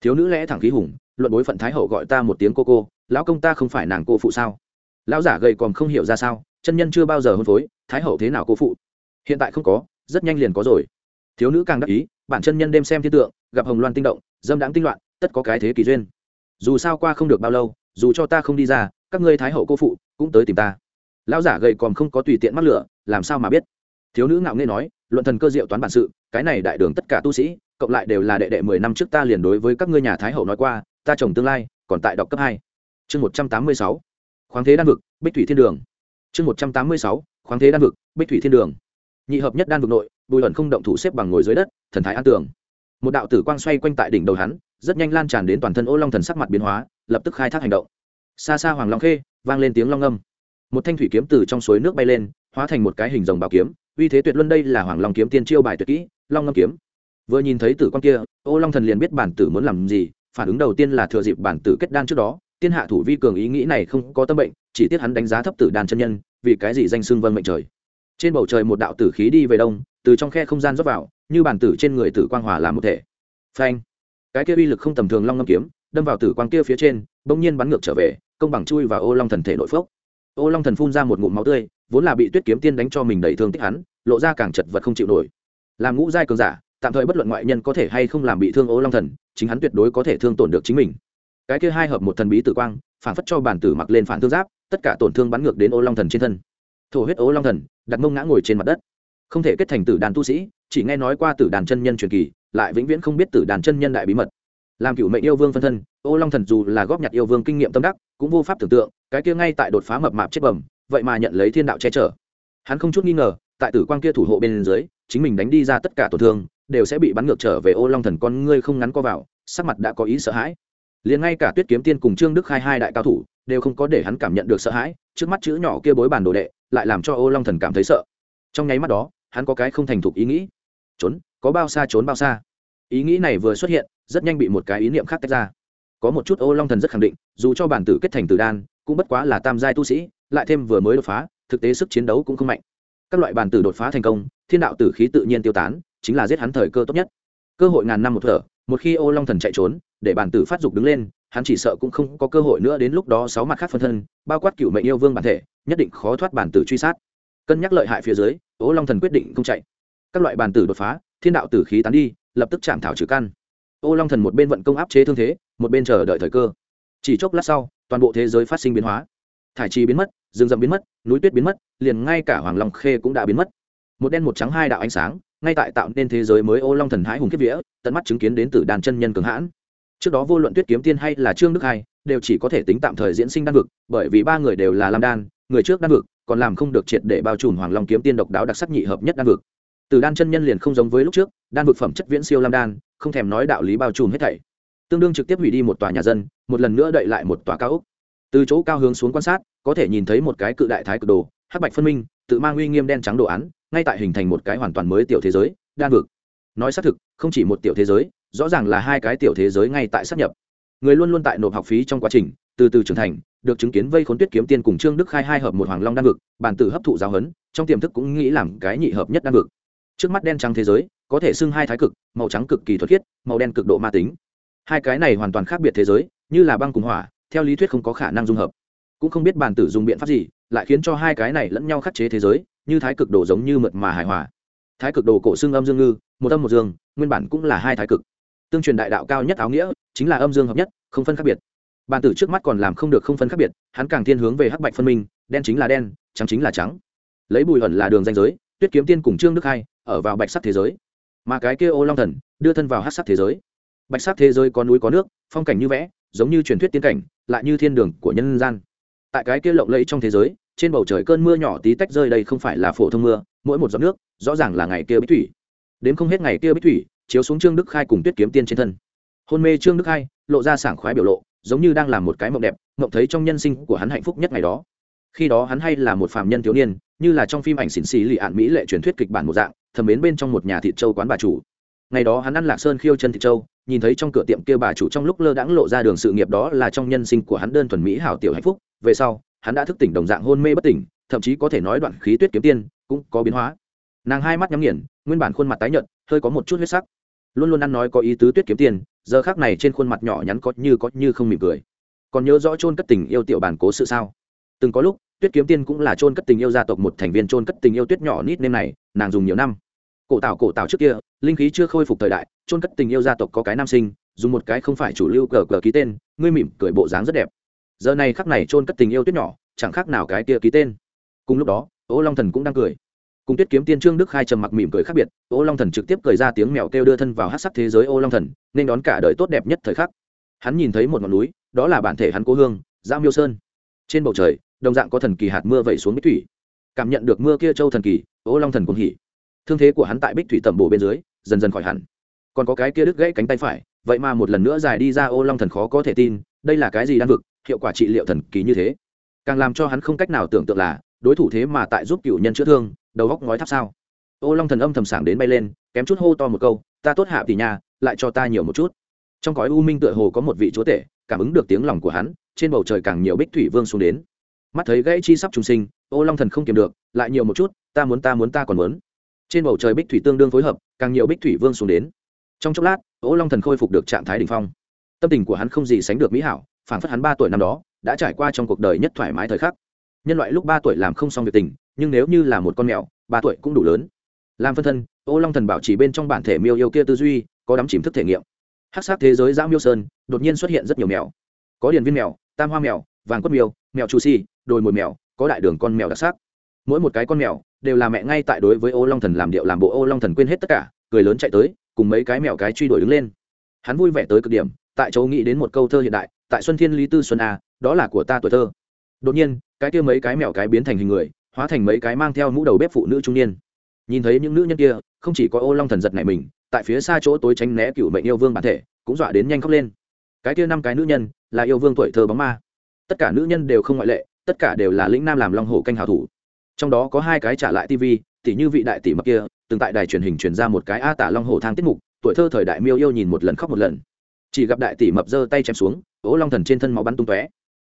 Thiếu nữ lẽ thẳng khí hùng, luận bối phận thái hậu gọi ta một tiếng cô cô, lão công ta không phải nàng cô phụ sao? Lão giả gầy còm không hiểu ra sao, chân nhân chưa bao giờ hôn phối thái hậu thế nào cô phụ? Hiện tại không có, rất nhanh liền có rồi. Thiếu nữ càng đắc ý, bản chân nhân đêm xem thiên tượng, gặp hồng loan tinh động, dâm đáng tinh loạn, tất có cái thế kỳ duyên. Dù sao qua không được bao lâu, dù cho ta không đi ra, các ngươi thái hậu cô phụ cũng tới tìm ta. Lão giả gầy còm không có tùy tiện mắc lửa, làm sao mà biết? Thiếu nữ ngạo nghê nói, luận thần cơ diệu toán bản sự, cái này đại đường tất cả tu sĩ, cộng lại đều là đệ đệ mười năm trước ta liền đối với các ngươi nhà thái hậu nói qua, ta chồng tương lai còn tại đọc cấp hai. Chương một trăm tám mươi sáu. Khoáng thế đan vực, bích thủy thiên đường. Chương một trăm tám mươi sáu khoáng thế đan vực, bích thủy thiên đường. Nhị hợp nhất đan vực nội, bùi ẩn không động thủ xếp bằng ngồi dưới đất, thần thái an tường. Một đạo tử quang xoay quanh tại đỉnh đầu hắn, rất nhanh lan tràn đến toàn thân ô long thần sắc mặt biến hóa, lập tức khai thác hành động. Xa xa hoàng long khê, vang lên tiếng long âm một thanh thủy kiếm từ trong suối nước bay lên, hóa thành một cái hình rồng bảo kiếm, uy thế tuyệt luân đây là hoàng long kiếm tiên chiêu bài tuyệt kỹ, long ngâm kiếm. Vừa nhìn thấy tử quang kia, ô long thần liền biết bản tử muốn làm gì, phản ứng đầu tiên là thừa dịp bản tử kết đan trước đó, tiên hạ thủ vi cường ý nghĩ này không có tâm bệnh, chỉ tiếc hắn đánh giá thấp tử đan chân nhân vì cái gì danh xưng vân mệnh trời? Trên bầu trời một đạo tử khí đi về đông, từ trong khe không gian rót vào, như bản tử trên người tử quang hòa làm một thể. Phanh! Cái kia uy lực không tầm thường long ngâm kiếm, đâm vào tử quang kia phía trên, bỗng nhiên bắn ngược trở về, công bằng chui vào ô long thần thể nội phốc. Ô long thần phun ra một ngụm máu tươi, vốn là bị tuyết kiếm tiên đánh cho mình đầy thương tích hắn, lộ ra càng chật vật không chịu nổi. Làm ngũ giai cường giả, tạm thời bất luận ngoại nhân có thể hay không làm bị thương ô long thần, chính hắn tuyệt đối có thể thương tổn được chính mình. Cái kia hai hợp một thần bí tử quang, phản phất cho bản tử mặc lên phản thương giáp tất cả tổn thương bắn ngược đến ô long thần trên thân thổ huyết ô long thần đặt mông ngã ngồi trên mặt đất không thể kết thành tử đàn tu sĩ chỉ nghe nói qua tử đàn chân nhân truyền kỳ lại vĩnh viễn không biết tử đàn chân nhân đại bí mật làm cựu mệnh yêu vương phân thân ô long thần dù là góp nhặt yêu vương kinh nghiệm tâm đắc cũng vô pháp tưởng tượng cái kia ngay tại đột phá mập mạp chết bẩm vậy mà nhận lấy thiên đạo che chở hắn không chút nghi ngờ tại tử quang kia thủ hộ bên dưới chính mình đánh đi ra tất cả tổn thương đều sẽ bị bắn ngược trở về ô long thần con ngươi không ngắn co vào sắc mặt đã có ý sợ hãi liền ngay cả tuyết kiếm tiên cùng trương đức khai hai đại cao thủ đều không có để hắn cảm nhận được sợ hãi trước mắt chữ nhỏ kia bối bản đồ đệ lại làm cho ô long thần cảm thấy sợ trong nháy mắt đó hắn có cái không thành thục ý nghĩ trốn có bao xa trốn bao xa ý nghĩ này vừa xuất hiện rất nhanh bị một cái ý niệm khác tách ra có một chút ô long thần rất khẳng định dù cho bản tử kết thành tử đan cũng bất quá là tam giai tu sĩ lại thêm vừa mới đột phá thực tế sức chiến đấu cũng không mạnh các loại bản tử đột phá thành công thiên đạo tử khí tự nhiên tiêu tán chính là giết hắn thời cơ tốt nhất cơ hội ngàn năm một thở một khi ô long thần chạy trốn, để bản tử phát dục đứng lên, hắn chỉ sợ cũng không có cơ hội nữa đến lúc đó sáu mặt khác phân thân, bao quát cựu mệnh yêu vương bản thể, nhất định khó thoát bản tử truy sát. Cân nhắc lợi hại phía dưới, ô long thần quyết định không chạy. Các loại bản tử đột phá, thiên đạo tử khí tán đi, lập tức chạm thảo trừ căn. Ô long thần một bên vận công áp chế thương thế, một bên chờ đợi thời cơ. Chỉ chốc lát sau, toàn bộ thế giới phát sinh biến hóa. Thải trì biến mất, rừng rậm biến mất, núi tuyết biến mất, liền ngay cả hoàng long khê cũng đã biến mất. Một đen một trắng hai đạo ánh sáng ngay tại tạo nên thế giới mới ô long thần hãi hùng kiếp vía, tận mắt chứng kiến đến từ đàn chân nhân cường hãn. Trước đó vô luận tuyết kiếm tiên hay là trương đức hai, đều chỉ có thể tính tạm thời diễn sinh đan vực, bởi vì ba người đều là lam đan, người trước đan vực, còn làm không được triệt để bao trùm hoàng long kiếm tiên độc đáo đặc sắc nhị hợp nhất đan vực. Từ đan chân nhân liền không giống với lúc trước, đan vực phẩm chất viễn siêu lam đan, không thèm nói đạo lý bao trùm hết thảy. Tương đương trực tiếp hủy đi một tòa nhà dân, một lần nữa đậy lại một tòa cao ốc. Từ chỗ cao hướng xuống quan sát, có thể nhìn thấy một cái cự đại thái cực đồ, hắc bạch phân minh, tự mang uy nghiêm đen trắng đồ án ngay tại hình thành một cái hoàn toàn mới tiểu thế giới, đan vực. Nói xác thực, không chỉ một tiểu thế giới, rõ ràng là hai cái tiểu thế giới ngay tại sắp nhập. Người luôn luôn tại nộp học phí trong quá trình, từ từ trưởng thành, được chứng kiến vây khốn tuyết kiếm tiên cùng trương đức khai hai hợp một hoàng long đan vực, bản tử hấp thụ giáo huấn, trong tiềm thức cũng nghĩ làm cái nhị hợp nhất đan vực. Trước mắt đen trắng thế giới, có thể xưng hai thái cực, màu trắng cực kỳ thuật khiết, màu đen cực độ ma tính. Hai cái này hoàn toàn khác biệt thế giới, như là băng cùng hỏa, theo lý thuyết không có khả năng dung hợp. Cũng không biết bản tử dùng biện pháp gì, lại khiến cho hai cái này lẫn nhau khắc chế thế giới như thái cực đồ giống như mượt mà hài hòa. Thái cực đồ cổ xưng âm dương ngư, một âm một dương, nguyên bản cũng là hai thái cực. Tương truyền đại đạo cao nhất áo nghĩa, chính là âm dương hợp nhất, không phân khác biệt. Bản tử trước mắt còn làm không được không phân khác biệt, hắn càng thiên hướng về hắc bạch phân minh, đen chính là đen, trắng chính là trắng. Lấy bùi ẩn là đường danh giới, tuyết kiếm tiên cùng trương đức hai, ở vào bạch sắc thế giới. Mà cái kia ô long thần, đưa thân vào hắc sắc thế giới. Bạch sắc thế giới có núi có nước, phong cảnh như vẽ, giống như truyền thuyết tiên cảnh, lại như thiên đường của nhân gian. Tại cái kia lộng lẫy trong thế giới trên bầu trời cơn mưa nhỏ tí tách rơi đây không phải là phổ thông mưa, mỗi một giọt nước, rõ ràng là ngày kia bích thủy. Đến không hết ngày kia bích thủy, chiếu xuống trương đức khai cùng tuyết kiếm tiên trên thân. Hôn mê trương đức khai, lộ ra sảng khoái biểu lộ, giống như đang làm một cái mộng đẹp, mộng thấy trong nhân sinh của hắn hạnh phúc nhất ngày đó. Khi đó hắn hay là một phạm nhân thiếu niên, như là trong phim ảnh xỉn xì lì ạn mỹ lệ truyền thuyết kịch bản một dạng, thầm mến bên trong một nhà thịt châu quán bà chủ. Ngày đó hắn ăn lạc sơn khiêu chân thịt châu nhìn thấy trong cửa tiệm kia bà chủ trong lúc lơ đãng lộ ra đường sự nghiệp đó là trong nhân sinh của hắn đơn thuần mỹ hảo tiểu hạnh phúc, về sau hắn đã thức tỉnh đồng dạng hôn mê bất tỉnh, thậm chí có thể nói đoạn khí tuyết kiếm tiên cũng có biến hóa. Nàng hai mắt nhắm nghiền, nguyên bản khuôn mặt tái nhợt, hơi có một chút huyết sắc. Luôn luôn ăn nói có ý tứ tuyết kiếm tiên, giờ khác này trên khuôn mặt nhỏ nhắn có như có như không mỉm cười. Còn nhớ rõ chôn cất tình yêu tiểu bản cố sự sao? Từng có lúc, tuyết kiếm tiên cũng là trôn cất tình yêu gia tộc một thành viên trôn cất tình yêu tuyết nhỏ nít nêm này, nàng dùng nhiều năm. Cổ tạo cổ tạo trước kia, linh khí chưa khôi phục thời đại trôn cất tình yêu gia tộc có cái nam sinh, dùng một cái không phải chủ lưu cờ cờ ký tên, ngươi mỉm cười bộ dáng rất đẹp giờ này khắc này trôn cất tình yêu tuyết nhỏ, chẳng khác nào cái kia ký tên. Cùng lúc đó, ô long thần cũng đang cười. Cùng tuyết kiếm tiên trương đức khai trầm mặc mỉm cười khác biệt, ô long thần trực tiếp cười ra tiếng mèo kêu đưa thân vào hát sắc thế giới ô long thần, nên đón cả đời tốt đẹp nhất thời khắc. Hắn nhìn thấy một ngọn núi, đó là bản thể hắn cố hương giang miêu sơn. Trên bầu trời, đồng dạng có thần kỳ hạt mưa vẩy xuống bích thủy. Cảm nhận được mưa kia châu thần kỳ, ô long thần cũng hỉ. Thương thế của hắn tại bích thủy tẩm bổ bên dưới, dần dần khỏi hẳn. Còn có cái kia đứt gãy cánh tay phải, vậy mà một lần nữa dài đi ra ô long thần khó có thể tin, đây là cái gì đan vực hiệu quả trị liệu thần kỳ như thế. Càng làm cho hắn không cách nào tưởng tượng là, đối thủ thế mà tại giúp cựu nhân chữa thương, đầu góc ngói tháp sao. Ô long thần âm thầm sảng đến bay lên, kém chút hô to một câu, ta tốt hạ tỷ nhà lại cho ta nhiều một chút. Trong cõi u minh tựa hồ có một vị chúa tể, cảm ứng được tiếng lòng của hắn, trên bầu trời càng nhiều bích thủy vương xuống đến. Mắt thấy gãy chi sắp trùng sinh, ô long thần không kiềm được, lại nhiều một chút, ta muốn ta muốn, ta còn muốn. Trên bầu trời bích thủy tương đương phối hợp, càng nhiều bích thủy vương xuống đến. Trong chốc lát, ô long thần khôi phục được trạng thái đ ỉ n h phong. Tâm tình của hắn không gì sánh được mỹ hảo phản phất hắn ba tuổi năm đó, đã trải qua trong cuộc đời nhất thoải mái thời khắc. Nhân loại lúc ba tuổi làm không xong việc tình, nhưng nếu như là một con mèo, ba tuổi cũng đủ lớn. Làm phân thân, ô long thần bảo chỉ bên trong bản thể miêu yêu kia tư duy, có đắm chìm thức thể nghiệm. Hát sát thế giới giã miêu sơn, đột nhiên xuất hiện rất nhiều mèo. Có điền viên mèo, tam hoa mèo, vàng quất miêu, mèo chu si, đồi mồi mèo, có đại đường con mèo đặc sắc. Mỗi một cái con mèo đều là mẹ ngay tại đối với ô long thần làm điệu làm bộ ô long thần quên hết tất cả, cười lớn chạy tới, cùng mấy cái mèo cái truy đuổi đứng lên. Hắn vui vẻ tới cực điểm, tại chỗ nghĩ đến một câu thơ hiện đại tại xuân thiên lý tư xuân a, đó là của ta tuổi thơ. Đột nhiên, cái kia mấy cái mèo cái biến thành hình người, hóa thành mấy cái mang theo mũ đầu bếp phụ nữ trung niên. Nhìn thấy những nữ nhân kia, không chỉ có ô long thần giật này mình, tại phía xa chỗ tối tránh né cựu mệnh yêu vương bản thể, cũng dọa đến nhanh khóc lên. Cái kia năm cái nữ nhân, là yêu vương tuổi thơ bóng ma. Tất cả nữ nhân đều không ngoại lệ, tất cả đều là lĩnh nam làm long hổ canh hào thủ. Trong đó có hai cái trả lại tv tỷ như vị đại tỷ mập kia, từng tại đài truyền hình truyền ra một cái a tả long hổ thang tiết mục, tuổi thơ thời đại miêu yêu nhìn một lần khóc một lần chỉ gặp đại tỷ mập giơ tay chém xuống, ô long thần trên thân máu bắn tung tóe.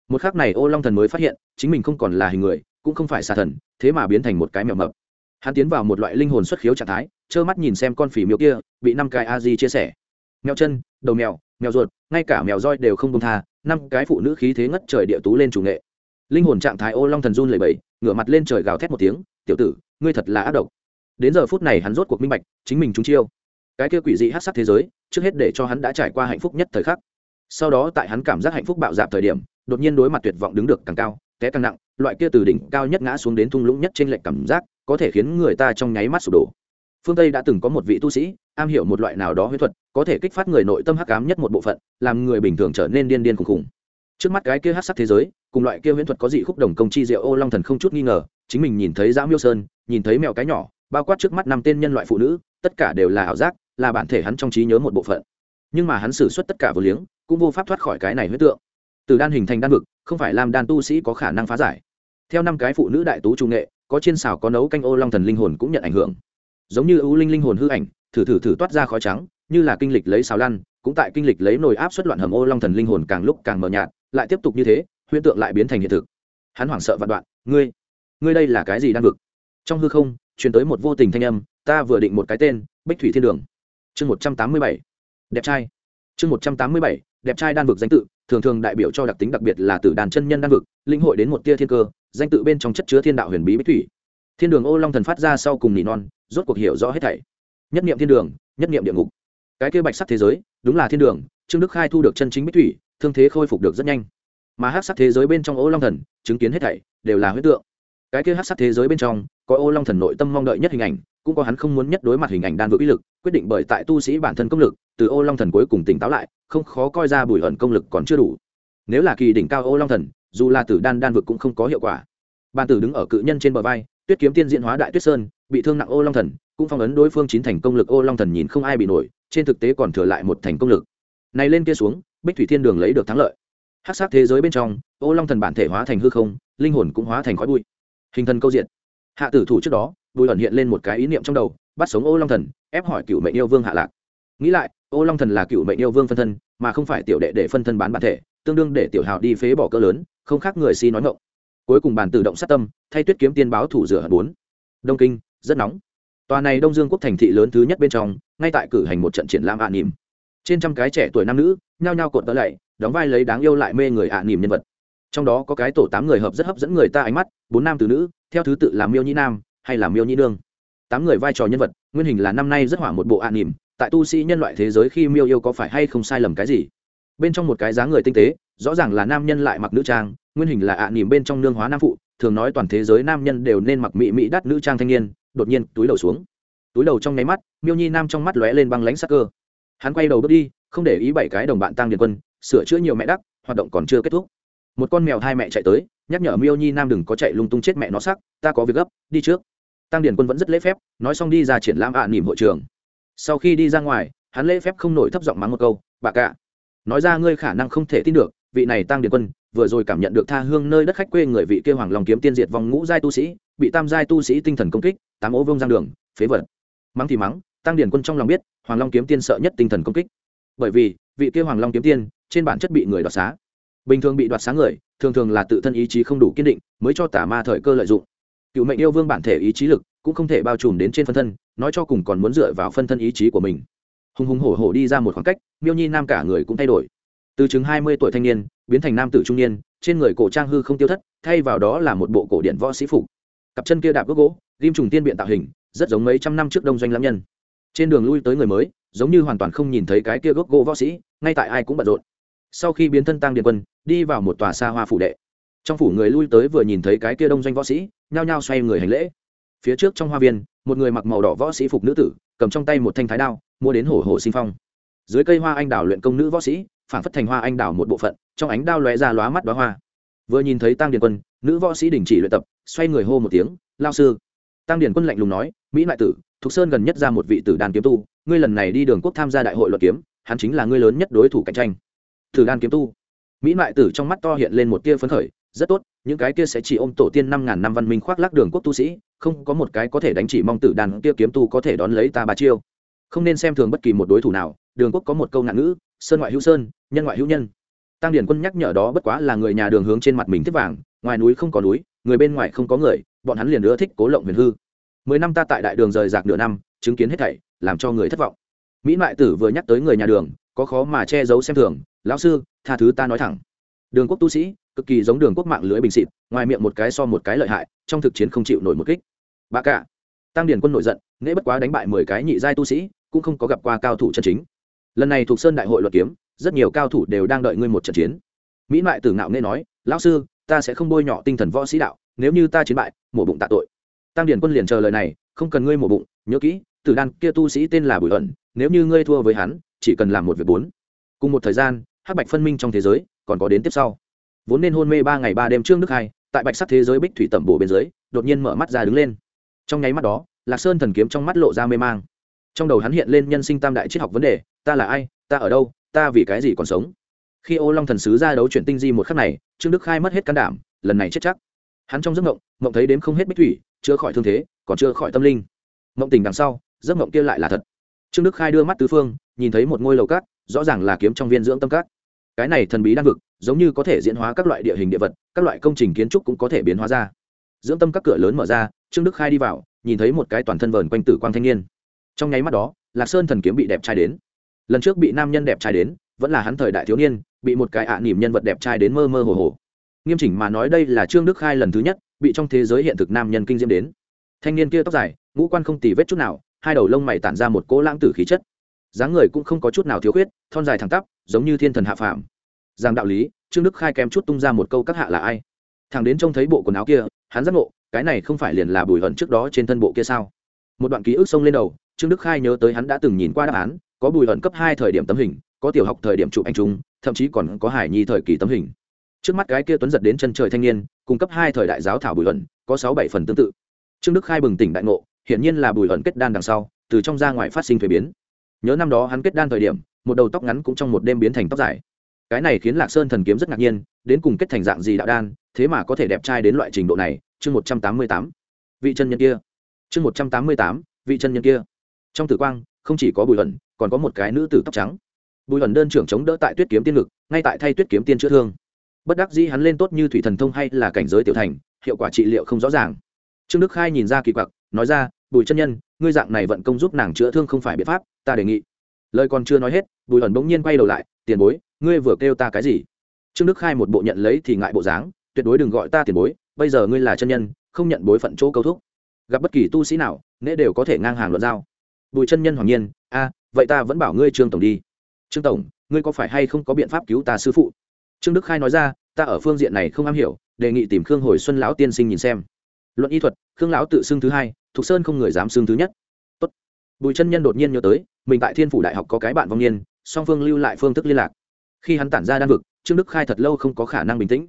Một khắc này ô long thần mới phát hiện, chính mình không còn là hình người, cũng không phải xà thần, thế mà biến thành một cái mèo mập. Hắn tiến vào một loại linh hồn xuất khiếu trạng thái, trơ mắt nhìn xem con phỉ miêu kia, bị năm cái a di chia sẻ. Mèo chân, đầu mèo mèo ruột, ngay cả mèo roi đều không công tha, năm cái phụ nữ khí thế ngất trời địa tú lên chủ nghệ. Linh hồn trạng thái ô long thần run lẩy bẩy, ngửa mặt lên trời gào thét một tiếng, tiểu tử, ngươi thật là ác độc. Đến giờ phút này hắn rốt cuộc minh bạch, chính mình trúng chiêu cái kia quỷ dị hát sắc thế giới, trước hết để cho hắn đã trải qua hạnh phúc nhất thời khắc. Sau đó tại hắn cảm giác hạnh phúc bạo dạp thời điểm, đột nhiên đối mặt tuyệt vọng đứng được càng cao, té càng nặng, loại kia từ đỉnh cao nhất ngã xuống đến thung lũng nhất trên lệnh cảm giác, có thể khiến người ta trong nháy mắt sụp đổ. Phương tây đã từng có một vị tu sĩ, am hiểu một loại nào đó huyết thuật, có thể kích phát người nội tâm hắc ám nhất một bộ phận, làm người bình thường trở nên điên điên khùng khùng trước mắt cái kia hát sắc thế giới, cùng loại kia huyễn thuật có dị khúc đồng công chi diệu, ô long thần không chút nghi ngờ, chính mình nhìn thấy dã miêu sơn, nhìn thấy mèo cái nhỏ, bao quát trước mắt năm tên nhân loại phụ nữ, tất cả đều là ảo giác là bản thể hắn trong trí nhớ một bộ phận. Nhưng mà hắn xử suất tất cả vừa liếng, cũng vô pháp thoát khỏi cái này huyết tượng. Từ đan hình thành đan vực, không phải làm đan tu sĩ có khả năng phá giải. Theo năm cái phụ nữ đại tú trung nghệ, có trên xào, có nấu canh ô long thần linh hồn cũng nhận ảnh hưởng. Giống như ưu linh linh hồn hư ảnh, thử thử thử toát ra khói trắng, như là kinh lịch lấy xào lăn, cũng tại kinh lịch lấy nồi áp suất loạn hầm ô long thần linh hồn càng lúc càng mờ nhạt, lại tiếp tục như thế, huyễn tượng lại biến thành hiện thực. Hắn hoảng sợ vạn đoạn, ngươi ngươi đây là cái gì đang vực? Trong hư không, truyền tới một vô tình thanh âm, ta vừa định một cái tên, bích thủy thiên đường chương một trăm tám mươi bảy. Đẹp trai. Chương một trăm tám mươi bảy, đẹp trai đan vực danh tự, thường thường đại biểu cho đặc tính đặc biệt là từ đàn chân nhân đan vực, linh hội đến một tia thiên cơ, danh tự bên trong chất chứa thiên đạo huyền bí bích thủy. Thiên đường ô long thần phát ra sau cùng nỉ non, rốt cuộc hiểu rõ hết thảy. Nhất niệm thiên đường, nhất niệm địa ngục. Cái kia bạch sắc thế giới, đúng là thiên đường, trương đức khai thu được chân chính bích thủy, thương thế khôi phục được rất nhanh. Mà hát sắc thế giới bên trong ô long thần, chứng kiến hết thảy, đều là huyết tượng. Cái kia hát sắc thế giới bên trong, có ô long thần nội tâm mong đợi nhất hình ảnh cũng có hắn không muốn nhất đối mặt hình ảnh đan vực uy lực, quyết định bởi tại tu sĩ bản thân công lực, từ ô long thần cuối cùng tỉnh táo lại, không khó coi ra bùi ẩn công lực còn chưa đủ. Nếu là kỳ đỉnh cao ô long thần, dù là tử đan đan vực cũng không có hiệu quả. Bàn tử đứng ở cự nhân trên bờ vai, tuyết kiếm tiên diễn hóa đại tuyết sơn, bị thương nặng ô long thần, cũng phong ấn đối phương chín thành công lực ô long thần nhìn không ai bị nổi, trên thực tế còn thừa lại một thành công lực. Này lên kia xuống, bích thủy thiên đường lấy được thắng lợi. Hát sát thế giới bên trong, ô long thần bản thể hóa thành hư không, linh hồn cũng hóa thành khói bụi. Hình thần câu diện. Hạ tử thủ trước đó bùi ẩn hiện lên một cái ý niệm trong đầu, bắt sống ô long thần, ép hỏi cựu mệnh yêu vương hạ lạc. Nghĩ lại, ô long thần là cựu mệnh yêu vương phân thân, mà không phải tiểu đệ để phân thân bán bản thể, tương đương để tiểu hào đi phế bỏ cỡ lớn, không khác người si nói ngộng cuối cùng bàn tự động sát tâm, thay tuyết kiếm tiên báo thủ rửa hận bốn. Đông kinh, rất nóng. Tòa này đông dương quốc thành thị lớn thứ nhất bên trong, ngay tại cử hành một trận triển lãm ạ nỉm trên trăm cái trẻ tuổi nam nữ, nhao nhao cột tớ lạy đóng vai lấy đáng yêu lại mê người ạ nỉm nhân vật. Trong đó có cái tổ tám người hợp rất hấp dẫn người ta ánh mắt, bốn nam từ nữ, theo thứ tự là miêu nhĩ nam hay là miêu nhĩ nương tám người vai trò nhân vật, nguyên hình là năm nay rất hỏa một bộ an nỉm, tại tu sĩ nhân loại thế giới khi miêu yêu có phải hay không sai lầm cái gì? Bên trong một cái dáng người tinh tế, rõ ràng là nam nhân lại mặc nữ trang, nguyên hình là ạ nỉm bên trong nương hóa nam phụ, thường nói toàn thế giới nam nhân đều nên mặc mị mị đắt nữ trang thanh niên, đột nhiên túi đầu xuống. Túi đầu trong nháy mắt, miêu nhi nam trong mắt lóe lên băng lãnh sắc cơ. Hắn quay đầu bước đi, không để ý bảy cái đồng bạn tăng điền quân, sửa chữa nhiều mẹ đắc, hoạt động còn chưa kết thúc. Một con mèo hai mẹ chạy tới, nhắc nhở miêu nhi nam đừng có chạy lung tung chết mẹ nó sắc, ta có việc gấp, đi trước tăng điền quân vẫn rất lễ phép, nói xong đi ra triển lãm ạ nỉm hội trường. Sau khi đi ra ngoài, hắn lễ phép không nổi thấp giọng mắng một câu, bà cạ nói ra ngươi khả năng không thể tin được, vị này tăng điền quân vừa rồi cảm nhận được tha hương nơi đất khách quê người vị kêu hoàng lòng kiếm tiên diệt vòng ngũ giai tu sĩ, bị tam giai tu sĩ tinh thần công kích, tám ô vông giang đường, phế vật. Mắng thì mắng, tăng điển quân trong lòng biết, hoàng long kiếm tiên sợ nhất tinh thần công kích. Bởi vì, vị kêu hoàng long kiếm tiên, trên bản chất bị người đoạt xá. Bình thường bị đoạt xá người, thường thường là tự thân ý chí không đủ kiên định, mới cho tả ma thời cơ lợi dụng cựu mệnh yêu vương bản thể ý chí lực cũng không thể bao trùm đến trên phân thân, nói cho cùng còn muốn dựa vào phân thân ý chí của mình. Hùng hùng hổ hổ đi ra một khoảng cách, miêu nhi nam cả người cũng thay đổi. Từ chứng hai mươi tuổi thanh niên, biến thành nam tử trung niên, trên người cổ trang hư không tiêu thất, thay vào đó là một bộ cổ điện võ sĩ phục. Cặp chân kia đạp gốc gỗ, ghim trùng tiên biện tạo hình, rất giống mấy trăm năm trước đông doanh lãm nhân. Trên đường lui tới người mới, giống như hoàn toàn không nhìn thấy cái kia gốc gỗ võ sĩ, ngay tại ai cũng bận rộn. Sau khi biến thân tăng điện quân, đi vào một tòa xa hoa phủ đệ. Trong phủ người lui tới vừa nhìn thấy cái kia đông doanh võ sĩ nhao nhao xoay người hành lễ. Phía trước trong hoa viên, một người mặc màu đỏ võ sĩ phục nữ tử, cầm trong tay một thanh thái đao, mua đến hổ hổ sinh phong. Dưới cây hoa anh đào luyện công nữ võ sĩ phản phất thành hoa anh đào một bộ phận, trong ánh đao lóe ra lóa mắt đoá hoa. Vừa nhìn thấy tăng điền quân, nữ võ sĩ đình chỉ luyện tập, xoay người hô một tiếng, lao sư. Tăng điền quân lạnh lùng nói, mỹ lại tử, thục sơn gần nhất ra một vị tử đàn kiếm tu, ngươi lần này đi đường quốc tham gia đại hội luật kiếm, hắn chính là ngươi lớn nhất đối thủ cạnh tranh. Tử đàn kiếm tu. Mỹ lại tử trong mắt to hiện lên một tia phấn khởi rất tốt, những cái kia sẽ chỉ ôm tổ tiên năm ngàn năm văn minh khoác lác đường quốc tu sĩ, không có một cái có thể đánh chỉ mong tử đàn kia kiếm tu có thể đón lấy ta ba chiêu. Không nên xem thường bất kỳ một đối thủ nào, đường quốc có một câu nạn ngữ, sơn ngoại hữu sơn, nhân ngoại hữu nhân. Tăng điển quân nhắc nhở đó bất quá là người nhà đường hướng trên mặt mình thiết vàng, ngoài núi không có núi, người bên ngoài không có người, bọn hắn liền ưa thích cố lộng huyền hư. Mười năm ta tại đại đường rời rạc nửa năm, chứng kiến hết thảy, làm cho người thất vọng. Mỹ mại tử vừa nhắc tới người nhà đường, có khó mà che giấu xem thường, lão sư, tha thứ ta nói thẳng. Đường quốc tu sĩ cực kỳ giống đường quốc mạng lưới bình xịt, ngoài miệng một cái so một cái lợi hại, trong thực chiến không chịu nổi một kích. Ba cả, tăng điển quân nổi giận nghĩa bất quá đánh bại mười cái nhị giai tu sĩ, cũng không có gặp qua cao thủ chân chính. Lần này thuộc sơn đại hội luật kiếm, rất nhiều cao thủ đều đang đợi ngươi một trận chiến. Mỹ mại tử ngạo nghe nói, lão sư, ta sẽ không bôi nhọ tinh thần võ sĩ đạo, nếu như ta chiến bại, mổ bụng tạ tội. Tăng điển quân liền chờ lời này, không cần ngươi mổ bụng, nhớ kỹ, tử đan kia tu sĩ tên là bùi ẩn, nếu như ngươi thua với hắn, chỉ cần làm một việc bốn. Cùng một thời gian, hắc bạch phân minh trong thế giới, còn có đến tiếp sau vốn nên hôn mê ba ngày ba đêm trương đức hai, tại bạch sắc thế giới bích thủy tẩm bổ bên dưới, đột nhiên mở mắt ra đứng lên. Trong nháy mắt đó, lạc sơn thần kiếm trong mắt lộ ra mê mang. Trong đầu hắn hiện lên nhân sinh tam đại triết học vấn đề, ta là ai, ta ở đâu, ta vì cái gì còn sống? Khi ô long thần sứ ra đấu chuyển tinh di một khắc này, trương đức khai mất hết can đảm, lần này chết chắc. Hắn trong giấc mộng mộng thấy đếm không hết bích thủy, chữa khỏi thương thế, còn chưa khỏi tâm linh. Mộng tình đằng sau, giấc mộng kia lại là thật. Trương đức khai đưa mắt tứ phương, nhìn thấy một ngôi lầu cát, rõ ràng là kiếm trong viên dưỡng tâm cát cái này thần bí đan vực, giống như có thể diễn hóa các loại địa hình địa vật, các loại công trình kiến trúc cũng có thể biến hóa ra. Dưỡng tâm các cửa lớn mở ra, trương đức khai đi vào, nhìn thấy một cái toàn thân vờn quanh tử quang thanh niên. Trong nháy mắt đó, lạc sơn thần kiếm bị đẹp trai đến. Lần trước bị nam nhân đẹp trai đến, vẫn là hắn thời đại thiếu niên, bị một cái ạ à nỉm nhân vật đẹp trai đến mơ mơ hồ hồ. Nghiêm chỉnh mà nói đây là trương đức khai lần thứ nhất, bị trong thế giới hiện thực nam nhân kinh diễm đến. Thanh niên kia tóc dài, ngũ quan không tì vết chút nào, hai đầu lông mày tản ra một cỗ lãng tử khí chất dáng người cũng không có chút nào thiếu khuyết, thon dài thẳng tắp, giống như thiên thần hạ phàm. Rằng đạo lý, trương đức khai kém chút tung ra một câu các hạ là ai? Thằng đến trông thấy bộ quần áo kia, hắn giác ngộ, cái này không phải liền là bùi hận trước đó trên thân bộ kia sao? Một đoạn ký ức xông lên đầu, trương đức khai nhớ tới hắn đã từng nhìn qua đáp án, có bùi hận cấp hai thời điểm tấm hình, có tiểu học thời điểm chụp ảnh chung, thậm chí còn có hải nhi thời kỳ tấm hình. Trước mắt cái kia tuấn giật đến chân trời thanh niên cung cấp hai thời đại giáo thảo bùi hận có sáu bảy phần tương tự. Trương đức khai bừng tỉnh đại ngộ, hiển nhiên là bùi hận kết đan đằng sau, từ trong ra ngoài phát sinh thuế biến nhớ năm đó hắn kết đan thời điểm, một đầu tóc ngắn cũng trong một đêm biến thành tóc dài. Cái này khiến lạc sơn thần kiếm rất ngạc nhiên, đến cùng kết thành dạng gì đạo đan, thế mà có thể đẹp trai đến loại trình độ này, chương một trăm tám mươi tám. Vị chân nhân kia. Chương một trăm tám mươi tám, vị chân nhân kia. Trong tử quang, không chỉ có bùi hận còn có một cái nữ tử tóc trắng. Bùi hận đơn trưởng chống đỡ tại tuyết kiếm tiên ngực, ngay tại thay tuyết kiếm tiên chữa thương. Bất đắc dĩ hắn lên tốt như thủy thần thông hay là cảnh giới tiểu thành, hiệu quả trị liệu không rõ ràng. Trương đức khai nhìn ra kỳ quặc, nói ra bùi chân nhân, ngươi dạng này vận công giúp nàng chữa thương không phải biện pháp, ta đề nghị. Lời còn chưa nói hết, bùi ẩn bỗng nhiên quay đầu lại, tiền bối, ngươi vừa kêu ta cái gì? Trương đức khai một bộ nhận lấy thì ngại bộ dáng, tuyệt đối đừng gọi ta tiền bối, bây giờ ngươi là chân nhân, không nhận bối phận chỗ câu thúc. Gặp bất kỳ tu sĩ nào nễ đều có thể ngang hàng luận giao. Bùi chân nhân hoàng nhiên, a, vậy ta vẫn bảo ngươi trương tổng đi. Trương tổng, ngươi có phải hay không có biện pháp cứu ta sư phụ? Trương đức khai nói ra, ta ở phương diện này không am hiểu, đề nghị tìm khương hồi xuân lão tiên sinh nhìn xem luận y thuật, khương lão tự xưng thứ hai, thục sơn không người dám xưng thứ nhất. Tốt. bùi chân nhân đột nhiên nhớ tới, mình tại thiên phủ đại học có cái bạn vong niên, song phương lưu lại phương thức liên lạc. Khi hắn tản ra đan vực, trương đức khai thật lâu không có khả năng bình tĩnh.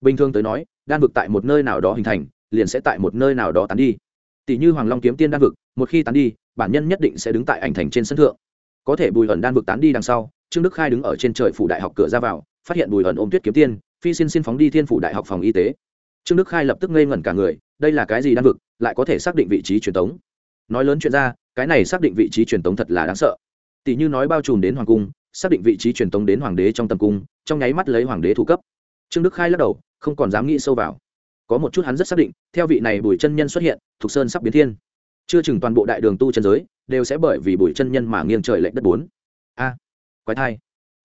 Bình thường tới nói, đan vực tại một nơi nào đó hình thành, liền sẽ tại một nơi nào đó tán đi. Tỷ như hoàng long kiếm tiên đan vực, một khi tán đi, bản nhân nhất định sẽ đứng tại ảnh thành trên sân thượng. Có thể bùi ẩn đan vực tán đi đằng sau, trương đức khai đứng ở trên trời phủ đại học cửa ra vào, phát hiện bùi ẩn ôm tuyết kiếm tiên, phi xin xin phóng đi thiên phủ đại học phòng y tế trương đức khai lập tức ngây ngẩn cả người, đây là cái gì đan vực, lại có thể xác định vị trí truyền tống? Nói lớn chuyện ra, cái này xác định vị trí truyền tống thật là đáng sợ. Tỷ như nói bao trùm đến hoàng cung, xác định vị trí truyền tống đến hoàng đế trong tầm cung, trong nháy mắt lấy hoàng đế thủ cấp. Trương đức khai lắc đầu, không còn dám nghĩ sâu vào. Có một chút hắn rất xác định, theo vị này bùi chân nhân xuất hiện, thục sơn sắp biến thiên. Chưa chừng toàn bộ đại đường tu chân giới, đều sẽ bởi vì bùi chân nhân mà nghiêng trời lệnh đất bốn. A, quái thai.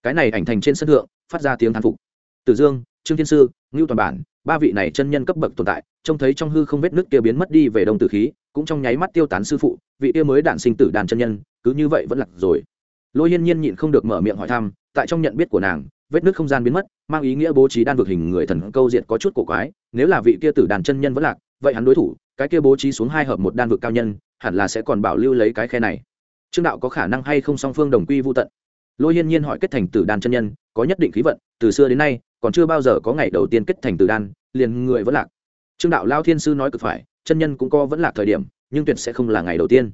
Cái này ảnh thành trên sân thượng, phát ra tiếng thán phục. Tử dương trương thiên sư, ngưu toàn bản, ba vị này chân nhân cấp bậc tồn tại, trông thấy trong hư không vết nước kia biến mất đi về đông tử khí, cũng trong nháy mắt tiêu tán sư phụ, vị kia mới đản sinh tử đàn chân nhân, cứ như vậy vẫn lặc rồi. Lôi hiên nhiên nhịn không được mở miệng hỏi thăm, tại trong nhận biết của nàng, vết nước không gian biến mất, mang ý nghĩa bố trí đan vực hình người thần câu diệt có chút cổ quái, nếu là vị kia tử đàn chân nhân vẫn lạc, vậy hắn đối thủ, cái kia bố trí xuống hai hợp một đan vực cao nhân, hẳn là sẽ còn bảo lưu lấy cái khe này. Trương đạo có khả năng hay không song phương đồng quy vô tận? Lôi hiên nhiên hỏi kết thành tử đan chân nhân, có nhất định khí vận, từ xưa đến nay, còn chưa bao giờ có ngày đầu tiên kết thành tử đan, liền người vẫn lạc. Trương đạo lao thiên sư nói cực phải, chân nhân cũng có vẫn lạc thời điểm, nhưng tuyệt sẽ không là ngày đầu tiên.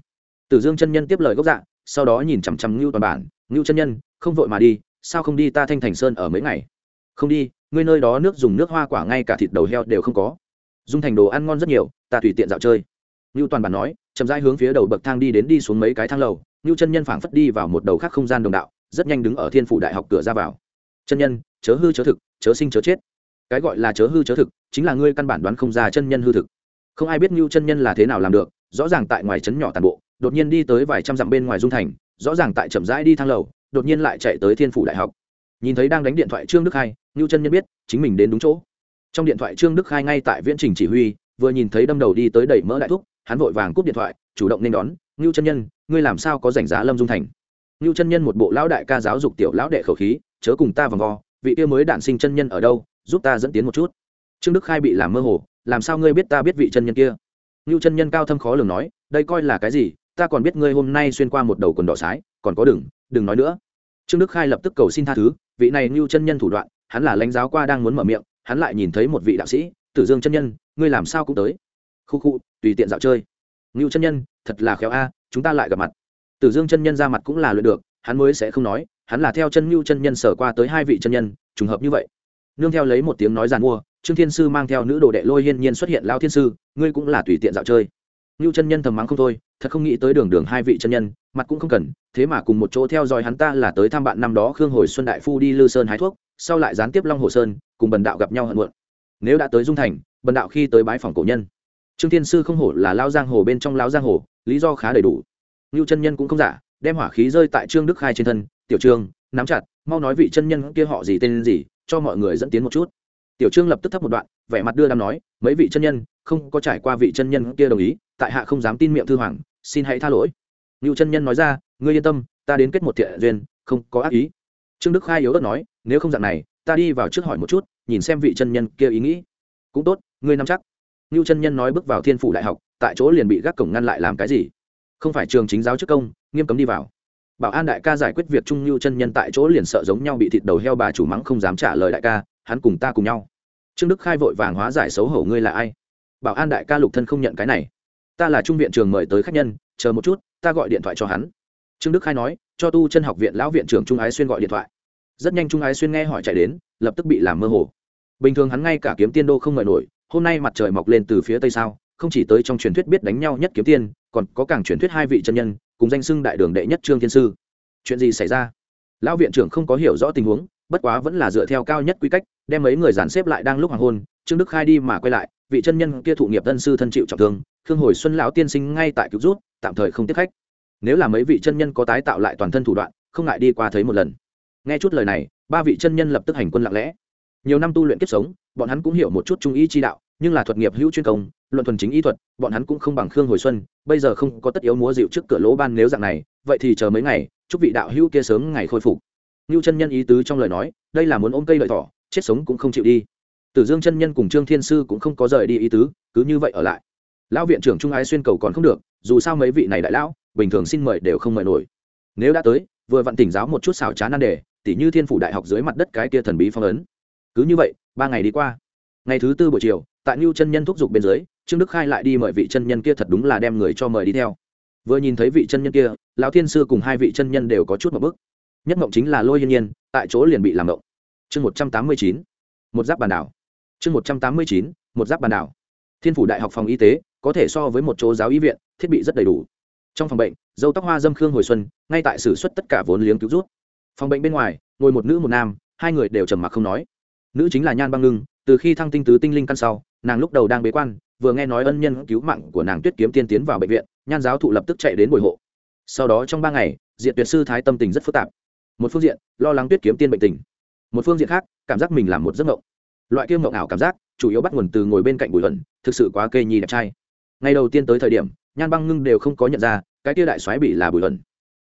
Tử dương chân nhân tiếp lời gốc dạ sau đó nhìn chằm chằm ngưu toàn bản, ngưu chân nhân, không vội mà đi, sao không đi ta thanh thành sơn ở mấy ngày? Không đi, ngươi nơi đó nước dùng nước hoa quả ngay cả thịt đầu heo đều không có. Dung thành đồ ăn ngon rất nhiều, ta tùy tiện dạo chơi. Ngưu toàn bản nói, chậm rãi hướng phía đầu bậc thang đi đến đi xuống mấy cái thang lầu, ngưu chân nhân phảng phất đi vào một đầu khác không gian đồng đạo rất nhanh đứng ở thiên phủ đại học cửa ra vào. Chân nhân, chớ hư chớ thực, chớ sinh chớ chết. Cái gọi là chớ hư chớ thực, chính là ngươi căn bản đoán không ra chân nhân hư thực. Không ai biết ngưu chân nhân là thế nào làm được, rõ ràng tại ngoài trấn nhỏ tàn bộ, đột nhiên đi tới vài trăm dặm bên ngoài dung thành, rõ ràng tại chậm rãi đi thang lầu, đột nhiên lại chạy tới thiên phủ đại học. Nhìn thấy đang đánh điện thoại trương đức khai ngưu chân nhân biết, chính mình đến đúng chỗ. Trong điện thoại trương đức khai ngay tại viễn trình chỉ huy, vừa nhìn thấy đâm đầu đi tới đẩy mỡ đại thúc, hắn vội vàng cúp điện thoại, chủ động nên đón ngưu chân nhân, ngươi làm sao có rảnh giá lâm dung thành? Ngưu chân nhân một bộ lão đại ca giáo dục tiểu lão đệ khẩu khí, chớ cùng ta vòng vo, vị kia mới đản sinh chân nhân ở đâu, giúp ta dẫn tiến một chút. Trương đức khai bị làm mơ hồ, làm sao ngươi biết ta biết vị chân nhân kia? Ngưu chân nhân cao thâm khó lường nói, đây coi là cái gì, ta còn biết ngươi hôm nay xuyên qua một đầu quần đỏ sái, còn có đừng đừng nói nữa. Trương đức khai lập tức cầu xin tha thứ, vị này ngưu chân nhân thủ đoạn, hắn là lãnh giáo qua đang muốn mở miệng, hắn lại nhìn thấy một vị đạo sĩ, tử dương chân nhân, ngươi làm sao cũng tới. Khu khu, tùy tiện dạo chơi. Ngưu chân nhân, thật là khéo a, chúng ta lại gặp mặt tử dương chân nhân ra mặt cũng là luyện được, hắn mới sẽ không nói, hắn là theo chân Nưu chân nhân sở qua tới hai vị chân nhân, trùng hợp như vậy. Nương theo lấy một tiếng nói giàn mua, trương thiên sư mang theo nữ đồ đệ lôi hiên nhiên xuất hiện lao thiên sư, ngươi cũng là tùy tiện dạo chơi. Nưu chân nhân thầm mắng không thôi, thật không nghĩ tới đường đường hai vị chân nhân, mặt cũng không cần, thế mà cùng một chỗ theo dõi hắn ta là tới thăm bạn năm đó khương hồi xuân đại phu đi lư sơn hái thuốc, sau lại gián tiếp long hồ sơn, cùng bần đạo gặp nhau hận muộn. Nếu đã tới dung thành, bần đạo khi tới bái phòng cổ nhân. Trương thiên sư không hổ là lao giang hồ bên trong lao giang hồ, lý do khá đầy đủ ngưu chân nhân cũng không giả, đem hỏa khí rơi tại trương đức khai trên thân, tiểu trương, nắm chặt, mau nói vị chân nhân kia họ gì tên gì, cho mọi người dẫn tiến một chút. Tiểu trương lập tức thấp một đoạn, vẻ mặt đưa đam nói, mấy vị chân nhân, không có trải qua vị chân nhân kia đồng ý, tại hạ không dám tin miệng thư hoàng, xin hãy tha lỗi. Ngưu chân nhân nói ra, ngươi yên tâm, ta đến kết một thiện duyên, không có ác ý. Trương đức khai yếu ớt nói, nếu không dạng này, ta đi vào trước hỏi một chút, nhìn xem vị chân nhân kia ý nghĩ. Cũng tốt, ngươi nắm chắc. Ngưu chân nhân nói bước vào thiên phủ đại học, tại chỗ liền bị gác cổng ngăn lại làm cái gì? Không phải trường chính giáo chức công, nghiêm cấm đi vào. Bảo an đại ca giải quyết việc trung lưu chân nhân tại chỗ liền sợ giống nhau bị thịt đầu heo bà chủ mắng không dám trả lời đại ca, hắn cùng ta cùng nhau. Trương đức khai vội vàng hóa giải xấu hổ ngươi là ai? Bảo an đại ca lục thân không nhận cái này. Ta là trung viện trường mời tới khách nhân, chờ một chút, ta gọi điện thoại cho hắn. Trương đức khai nói, cho tu chân học viện lão viện trưởng trung ái xuyên gọi điện thoại. Rất nhanh trung ái xuyên nghe hỏi chạy đến, lập tức bị làm mơ hồ. Bình thường hắn ngay cả kiếm tiên đô không ngợi nổi, hôm nay mặt trời mọc lên từ phía tây sao? Không chỉ tới trong truyền thuyết biết đánh nhau nhất kiếm tiên, còn có càng truyền thuyết hai vị chân nhân, cùng danh xưng đại đường đệ nhất trương thiên sư. Chuyện gì xảy ra? Lão viện trưởng không có hiểu rõ tình huống, bất quá vẫn là dựa theo cao nhất quy cách, đem mấy người dàn xếp lại đang lúc hoàng hôn, trương đức khai đi mà quay lại, vị chân nhân kia thụ nghiệp tân sư thân chịu trọng thương, khương hồi xuân lão tiên sinh ngay tại cứu rút, tạm thời không tiếp khách. Nếu là mấy vị chân nhân có tái tạo lại toàn thân thủ đoạn, không ngại đi qua thấy một lần. Nghe chút lời này, ba vị chân nhân lập tức hành quân lặng lẽ. Nhiều năm tu luyện kiếp sống, bọn hắn cũng hiểu một chút trung ý chi đạo nhưng là thuật nghiệp hữu chuyên công, luận thuần chính y thuật, bọn hắn cũng không bằng khương hồi xuân, bây giờ không có tất yếu múa dịu trước cửa lỗ ban nếu dạng này, vậy thì chờ mấy ngày, chúc vị đạo hữu kia sớm ngày khôi phục. Ngưu chân nhân ý tứ trong lời nói, đây là muốn ôm cây lợi thỏ, chết sống cũng không chịu đi. Tử dương chân nhân cùng trương thiên sư cũng không có rời đi ý tứ, cứ như vậy ở lại. Lão viện trưởng trung ái xuyên cầu còn không được, dù sao mấy vị này đại lão, bình thường xin mời đều không mời nổi. Nếu đã tới, vừa vặn tỉnh giáo một chút xào trá nan đề, tỉ như thiên phủ đại học dưới mặt đất cái kia thần bí phong ấn. Cứ như vậy, ba ngày đi qua. Ngày thứ tư buổi chiều tại Nưu chân nhân thúc giục bên dưới, trương đức khai lại đi mời vị chân nhân kia thật đúng là đem người cho mời đi theo. Vừa nhìn thấy vị chân nhân kia, lão thiên sư cùng hai vị chân nhân đều có chút một bức. Nhất ngộng chính là lôi Yên nhiên, tại chỗ liền bị làm động chương một trăm tám mươi chín, một giáp bàn đảo. Chương một trăm tám mươi chín, một giáp bàn đảo. Thiên phủ đại học phòng y tế, có thể so với một chỗ giáo y viện, thiết bị rất đầy đủ. Trong phòng bệnh, dâu tóc hoa dâm khương hồi xuân, ngay tại xử xuất tất cả vốn liếng cứu rút phòng bệnh bên ngoài, ngồi một nữ một nam, hai người đều trầm mặc không nói. Nữ chính là nhan băng ngưng, từ khi thăng tinh tứ tinh linh căn sau nàng lúc đầu đang bế quan, vừa nghe nói ân nhân cứu mạng của nàng tuyết kiếm tiên tiến vào bệnh viện, nhan giáo thụ lập tức chạy đến bồi hộ. Sau đó trong ba ngày diện tuyệt sư thái tâm tình rất phức tạp. Một phương diện, lo lắng tuyết kiếm tiên bệnh tình. Một phương diện khác, cảm giác mình làm một giấc mộng. Loại kia mộng ảo cảm giác, chủ yếu bắt nguồn từ ngồi bên cạnh bùi luận, thực sự quá kê nhi đẹp trai. Ngày đầu tiên tới thời điểm, nhan băng ngưng đều không có nhận ra, cái kia đại soái bị là bùi luận.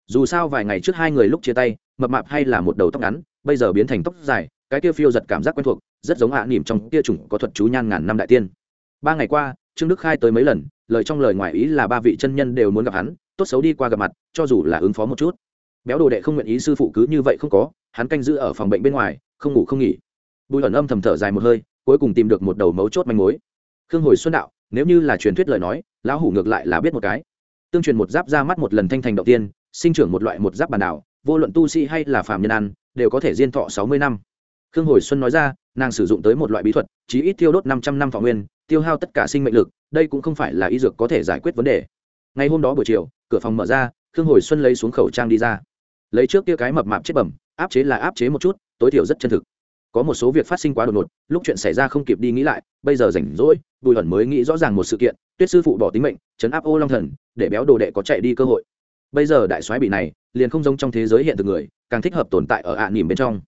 Dù sao vài ngày trước hai người lúc chia tay, mập mạp hay là một đầu tóc ngắn, bây giờ biến thành tóc dài, cái kia phiêu giật cảm giác quen thuộc rất giống hạ à nỉm trong kia chủng có thuật chú nhan ngàn năm đại tiên. Ba ngày qua, trương đức khai tới mấy lần, lời trong lời ngoài ý là ba vị chân nhân đều muốn gặp hắn, tốt xấu đi qua gặp mặt, cho dù là ứng phó một chút. Béo đồ đệ không nguyện ý sư phụ cứ như vậy không có, hắn canh giữ ở phòng bệnh bên ngoài, không ngủ không nghỉ. Bùi ẩn âm thầm thở dài một hơi, cuối cùng tìm được một đầu mấu chốt manh mối. Khương hồi xuân đạo, nếu như là truyền thuyết lời nói, lão hủ ngược lại là biết một cái. Tương truyền một giáp ra mắt một lần thanh thành đầu tiên, sinh trưởng một loại một giáp bàn đảo, vô luận tu sĩ hay là phàm nhân ăn, đều có thể diên thọ sáu mươi năm. Khương hồi xuân nói ra nàng sử dụng tới một loại bí thuật, chí ít tiêu đốt năm trăm năm phạm nguyên, tiêu hao tất cả sinh mệnh lực, đây cũng không phải là y dược có thể giải quyết vấn đề. Ngày hôm đó buổi chiều, cửa phòng mở ra, khương hồi xuân lấy xuống khẩu trang đi ra. Lấy trước kia cái mập mạp chết bẩm, áp chế là áp chế một chút, tối thiểu rất chân thực. Có một số việc phát sinh quá đột ngột, lúc chuyện xảy ra không kịp đi nghĩ lại, bây giờ rảnh rỗi, bùi ẩn mới nghĩ rõ ràng một sự kiện, tuyết sư phụ bỏ tính mệnh chấn áp ô long thần, để béo đồ đệ có chạy đi cơ hội. Bây giờ đại soái bị này, liền không giống trong thế giới hiện thực người, càng thích hợp tồn tại ở ạ à nỉm bên trong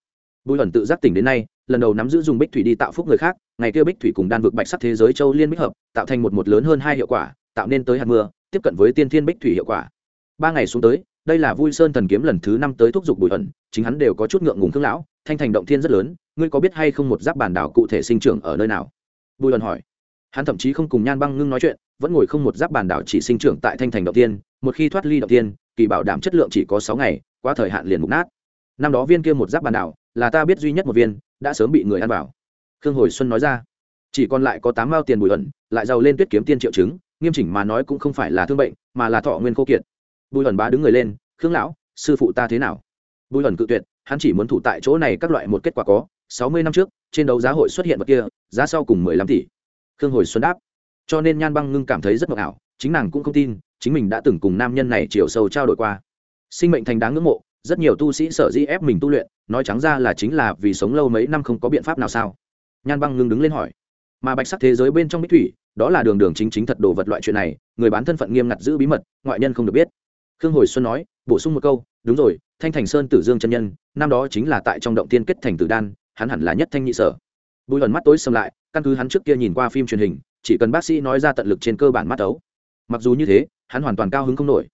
bùi ẩn tự giác tỉnh đến nay lần đầu nắm giữ dùng bích thủy đi tạo phúc người khác ngày kia bích thủy cùng đan vực bạch sắc thế giới châu liên bích hợp tạo thành một một lớn hơn hai hiệu quả tạo nên tới hạt mưa tiếp cận với tiên thiên bích thủy hiệu quả. Ba ngày xuống tới đây là vui sơn thần kiếm lần thứ năm tới thúc giục bùi ẩn chính hắn đều có chút ngượng ngùng thương lão thanh thành động thiên rất lớn ngươi có biết hay không một giáp bản đảo cụ thể sinh trưởng ở nơi nào? Bùi ẩn hỏi. Hắn thậm chí không cùng nhan băng ngưng nói chuyện vẫn ngồi không một giáp bản đảo chỉ sinh trưởng tại thanh thành động thiên. một khi thoát ly động thiên, kỳ bảo đảm chất lượng chỉ có sáu ngày qua thời hạn liền mục nát. Năm đó viên kia một giáp bản đảo là ta biết duy nhất một viên, đã sớm bị người ăn vào. Khương hồi xuân nói ra. Chỉ còn lại có tám mao tiền bùi ẩn, lại giàu lên tuyết kiếm tiên triệu chứng, nghiêm chỉnh mà nói cũng không phải là thương bệnh, mà là thọ nguyên khô kiệt. Bùi ẩn bá đứng người lên, khương lão, sư phụ ta thế nào? Bùi ẩn cự tuyệt, hắn chỉ muốn thủ tại chỗ này các loại một kết quả có, sáu mươi năm trước, trên đấu giá hội xuất hiện vật kia, giá sau cùng mười lăm tỷ. Khương hồi xuân đáp. Cho nên nhan băng ngưng cảm thấy rất mộng ảo, chính nàng cũng không tin, chính mình đã từng cùng nam nhân này chiều sâu trao đổi qua. Sinh mệnh thành đáng ngưỡng mộ rất nhiều tu sĩ sở dĩ ép mình tu luyện, nói trắng ra là chính là vì sống lâu mấy năm không có biện pháp nào sao? Nhan băng ngưng đứng lên hỏi. Mà bạch sắc thế giới bên trong bích thủy, đó là đường đường chính chính thật đồ vật loại chuyện này, người bán thân phận nghiêm ngặt giữ bí mật, ngoại nhân không được biết. Khương hồi xuân nói, bổ sung một câu, đúng rồi, thanh thành sơn tử dương chân nhân, năm đó chính là tại trong động tiên kết thành tử đan, hắn hẳn là nhất thanh nhị sở. Bùi lần mắt tối xâm lại, căn cứ hắn trước kia nhìn qua phim truyền hình, chỉ cần bác sĩ nói ra tận lực trên cơ bản mắt ấu. Mặc dù như thế, hắn hoàn toàn cao hứng không nổi.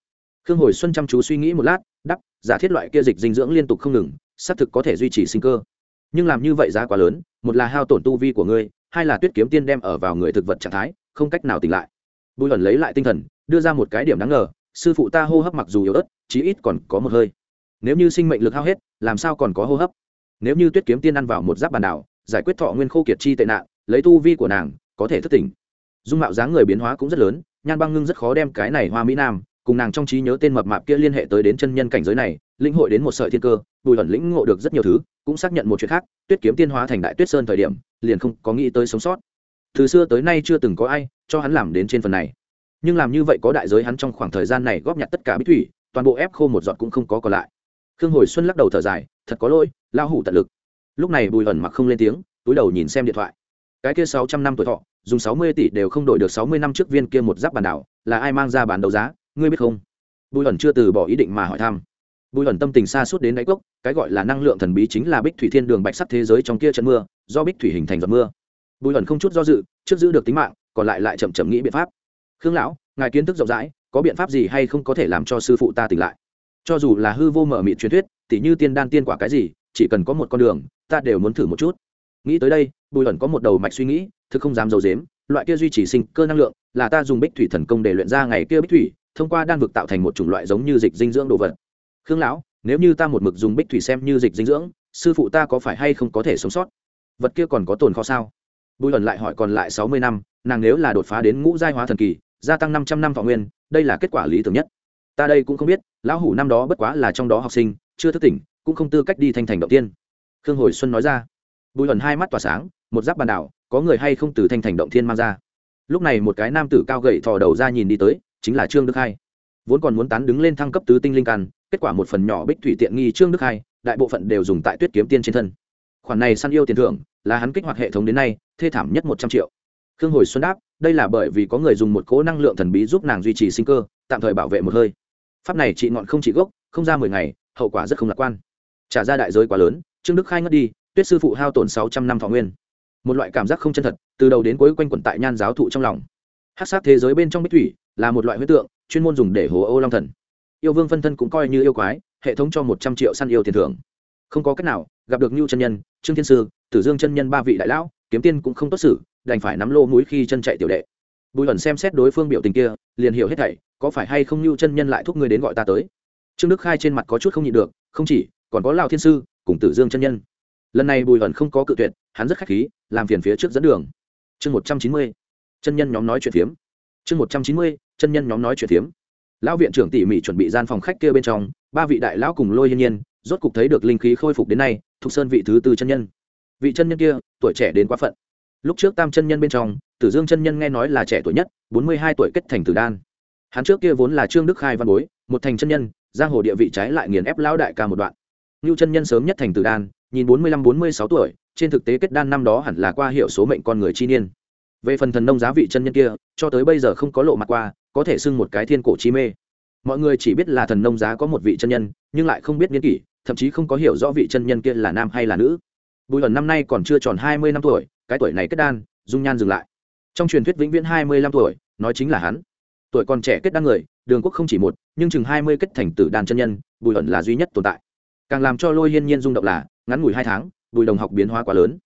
Khương hồi xuân chăm chú suy nghĩ một lát đắp, giả thiết loại kia dịch dinh dưỡng liên tục không ngừng, xác thực có thể duy trì sinh cơ. Nhưng làm như vậy giá quá lớn, một là hao tổn tu vi của ngươi, hai là tuyết kiếm tiên đem ở vào người thực vật trạng thái, không cách nào tỉnh lại. Bùi lần lấy lại tinh thần, đưa ra một cái điểm đáng ngờ, sư phụ ta hô hấp mặc dù yếu ớt, chí ít còn có một hơi. Nếu như sinh mệnh lực hao hết, làm sao còn có hô hấp? Nếu như tuyết kiếm tiên ăn vào một giáp bàn đảo, giải quyết thọ nguyên khô kiệt chi tệ nạn, lấy tu vi của nàng, có thể thất tỉnh. Dung mạo dáng người biến hóa cũng rất lớn, nhan băng ngưng rất khó đem cái này hoa mỹ nam cùng nàng trong trí nhớ tên mập mạp kia liên hệ tới đến chân nhân cảnh giới này, lĩnh hội đến một sợi thiên cơ, bùi ẩn lĩnh ngộ được rất nhiều thứ, cũng xác nhận một chuyện khác, tuyết kiếm tiên hóa thành đại tuyết sơn thời điểm, liền không có nghĩ tới sống sót. Từ xưa tới nay chưa từng có ai cho hắn làm đến trên phần này. Nhưng làm như vậy có đại giới hắn trong khoảng thời gian này góp nhặt tất cả bích thủy, toàn bộ ép khô một giọt cũng không có còn lại. Khương hồi xuân lắc đầu thở dài, thật có lỗi lao hủ tận lực. Lúc này bùi ẩn mặc không lên tiếng, túi đầu nhìn xem điện thoại. Cái kia sáu trăm năm tuổi thọ, dùng sáu mươi tỷ đều không đổi được sáu mươi năm trước viên kia một giáp bàn đảo, là ai mang ra bán đấu giá? Ngươi biết không? Bùi ẩn chưa từ bỏ ý định mà hỏi thăm. Bùi ẩn tâm tình xa suốt đến đáy cốc, cái gọi là năng lượng thần bí chính là bích thủy thiên đường bạch sắc thế giới trong kia trận mưa, do bích thủy hình thành giọt mưa. Bùi ẩn không chút do dự, trước giữ được tính mạng, còn lại lại chậm chậm nghĩ biện pháp. Khương lão, ngài kiến thức rộng rãi, có biện pháp gì hay không có thể làm cho sư phụ ta tỉnh lại? Cho dù là hư vô mở mịt truyền thuyết, tỉ như tiên đan tiên quả cái gì, chỉ cần có một con đường, ta đều muốn thử một chút. Nghĩ tới đây, bùi ẩn có một đầu mạch suy nghĩ, thực không dám d i ấ u dếm loại kia duy trì sinh cơ năng lượng, là ta dùng bích thủy thần công để luyện ra ngày kia bích thủy thông qua đan vực tạo thành một chủng loại giống như dịch dinh dưỡng đồ vật. Khương lão, nếu như ta một mực dùng bích thủy xem như dịch dinh dưỡng, sư phụ ta có phải hay không có thể sống sót? Vật kia còn có tồn kho sao? Bùi ẩn lại hỏi còn lại sáu mươi năm, nàng nếu là đột phá đến ngũ giai hóa thần kỳ, gia tăng năm trăm năm thọ nguyên, đây là kết quả lý tưởng nhất. Ta đây cũng không biết, lão hủ năm đó bất quá là trong đó học sinh, chưa thức tỉnh, cũng không tư cách đi thanh thành động tiên. Khương hồi xuân nói ra. Bùi ẩn hai mắt tỏa sáng, một giáp bàn đảo, có người hay không từ thanh thành động thiên mang ra. Lúc này một cái nam tử cao gậy thò đầu ra nhìn đi tới chính là trương đức hai. Vốn còn muốn tán đứng lên thăng cấp tứ tinh linh căn, kết quả một phần nhỏ bích thủy tiện nghi trương đức hai, đại bộ phận đều dùng tại tuyết kiếm tiên trên thân. Khoản này săn yêu tiền thưởng, là hắn kích hoạt hệ thống đến nay, thê thảm nhất một trăm triệu. Khương hồi xuân đáp, đây là bởi vì có người dùng một cố năng lượng thần bí giúp nàng duy trì sinh cơ, tạm thời bảo vệ một hơi. Pháp này trị ngọn không trị gốc, không ra mười ngày, hậu quả rất không lạc quan. Trả ra đại giới quá lớn, trương đức khai ngất đi, tuyết sư phụ hao tổn sáu trăm năm thọ nguyên. Một loại cảm giác không chân thật, từ đầu đến cuối quanh quẩn tại nhan giáo thụ trong lòng. Hát sát thế giới bên trong bích thủy là một loại huyết tượng, chuyên môn dùng để hồ ô long thần. Yêu vương phân thân cũng coi như yêu quái, hệ thống cho một trăm triệu săn yêu tiền thưởng. Không có cách nào, gặp được ngưu chân nhân, trương thiên sư, tử dương chân nhân ba vị đại lão, kiếm tiên cũng không tốt xử, đành phải nắm lô mũi khi chân chạy tiểu đệ. Bùi ẩn xem xét đối phương biểu tình kia, liền hiểu hết thảy, có phải hay không ngưu chân nhân lại thúc người đến gọi ta tới. Trương đức khai trên mặt có chút không nhịn được, không chỉ, còn có lao thiên sư, cùng tử dương chân nhân. Lần này bùi ẩn không có cự tuyệt, hắn rất khách khí, làm phiền phía trước dẫn đường. Chương một trăm chín mươi, chân nhân nhóm nói chuyện phiếm. Chương một trăm chín mươi chân nhân nhóm nói chuyện phiếm. Lão viện trưởng tỉ mỉ chuẩn bị gian phòng khách kia bên trong, ba vị đại lão cùng lôi hiên nhiên, rốt cục thấy được linh khí khôi phục đến nay thục sơn vị thứ tư chân nhân. Vị chân nhân kia, tuổi trẻ đến quá phận. Lúc trước tam chân nhân bên trong, tử dương chân nhân nghe nói là trẻ tuổi nhất, bốn mươi hai tuổi kết thành tử đan. Hắn trước kia vốn là trương đức khai văn bối, một thành chân nhân, giang hồ địa vị trái lại nghiền ép lão đại ca một đoạn. Ngưu chân nhân sớm nhất thành tử đan, nhìn bốn mươi lăm, bốn mươi sáu tuổi, trên thực tế kết đan năm đó hẳn là qua hiệu số mệnh con người chi niên về phần thần nông giá vị chân nhân kia, cho tới bây giờ không có lộ mặt qua, có thể xưng một cái thiên cổ chi mê. Mọi người chỉ biết là thần nông giá có một vị chân nhân, nhưng lại không biết niên kỷ, thậm chí không có hiểu rõ vị chân nhân kia là nam hay là nữ. Bùi ẩn năm nay còn chưa tròn hai mươi năm tuổi, cái tuổi này kết đan, dung nhan dừng lại. Trong truyền thuyết vĩnh viễn hai mươi lăm tuổi, nói chính là hắn. Tuổi còn trẻ kết đan người, đường quốc không chỉ một, nhưng chừng hai mươi kết thành tử đan chân nhân, bùi ẩn là duy nhất tồn tại. Càng làm cho lôi hiên nhiên rung động là, ngắn ngủi hai tháng, bùi đồng học biến hóa quá lớn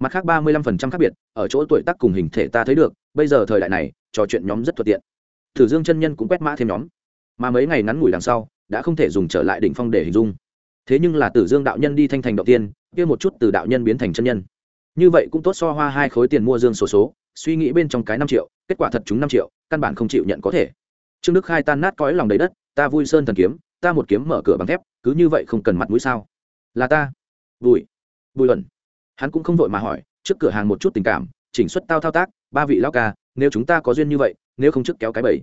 mặt khác ba mươi lăm phần trăm khác biệt ở chỗ tuổi tác cùng hình thể ta thấy được bây giờ thời đại này trò chuyện nhóm rất thuận tiện. Thử dương chân nhân cũng quét mã thêm nhóm. Mà mấy ngày ngắn ngủi đằng sau đã không thể dùng trở lại đỉnh phong để hình dung. Thế nhưng là tử dương đạo nhân đi thanh thành đầu tiên kia một chút từ đạo nhân biến thành chân nhân. Như vậy cũng tốt so hoa hai khối tiền mua dương sổ số, số suy nghĩ bên trong cái năm triệu kết quả thật chúng năm triệu căn bản không chịu nhận có thể. Trương đức khai tan nát cõi lòng đầy đất ta vui sơn thần kiếm ta một kiếm mở cửa bằng thép cứ như vậy không cần mặt mũi sao? Là ta. Bùi bùi ẩn hắn cũng không vội mà hỏi, trước cửa hàng một chút tình cảm, chỉnh xuất tao thao tác, ba vị lao ca, nếu chúng ta có duyên như vậy, nếu không trước kéo cái bẫy.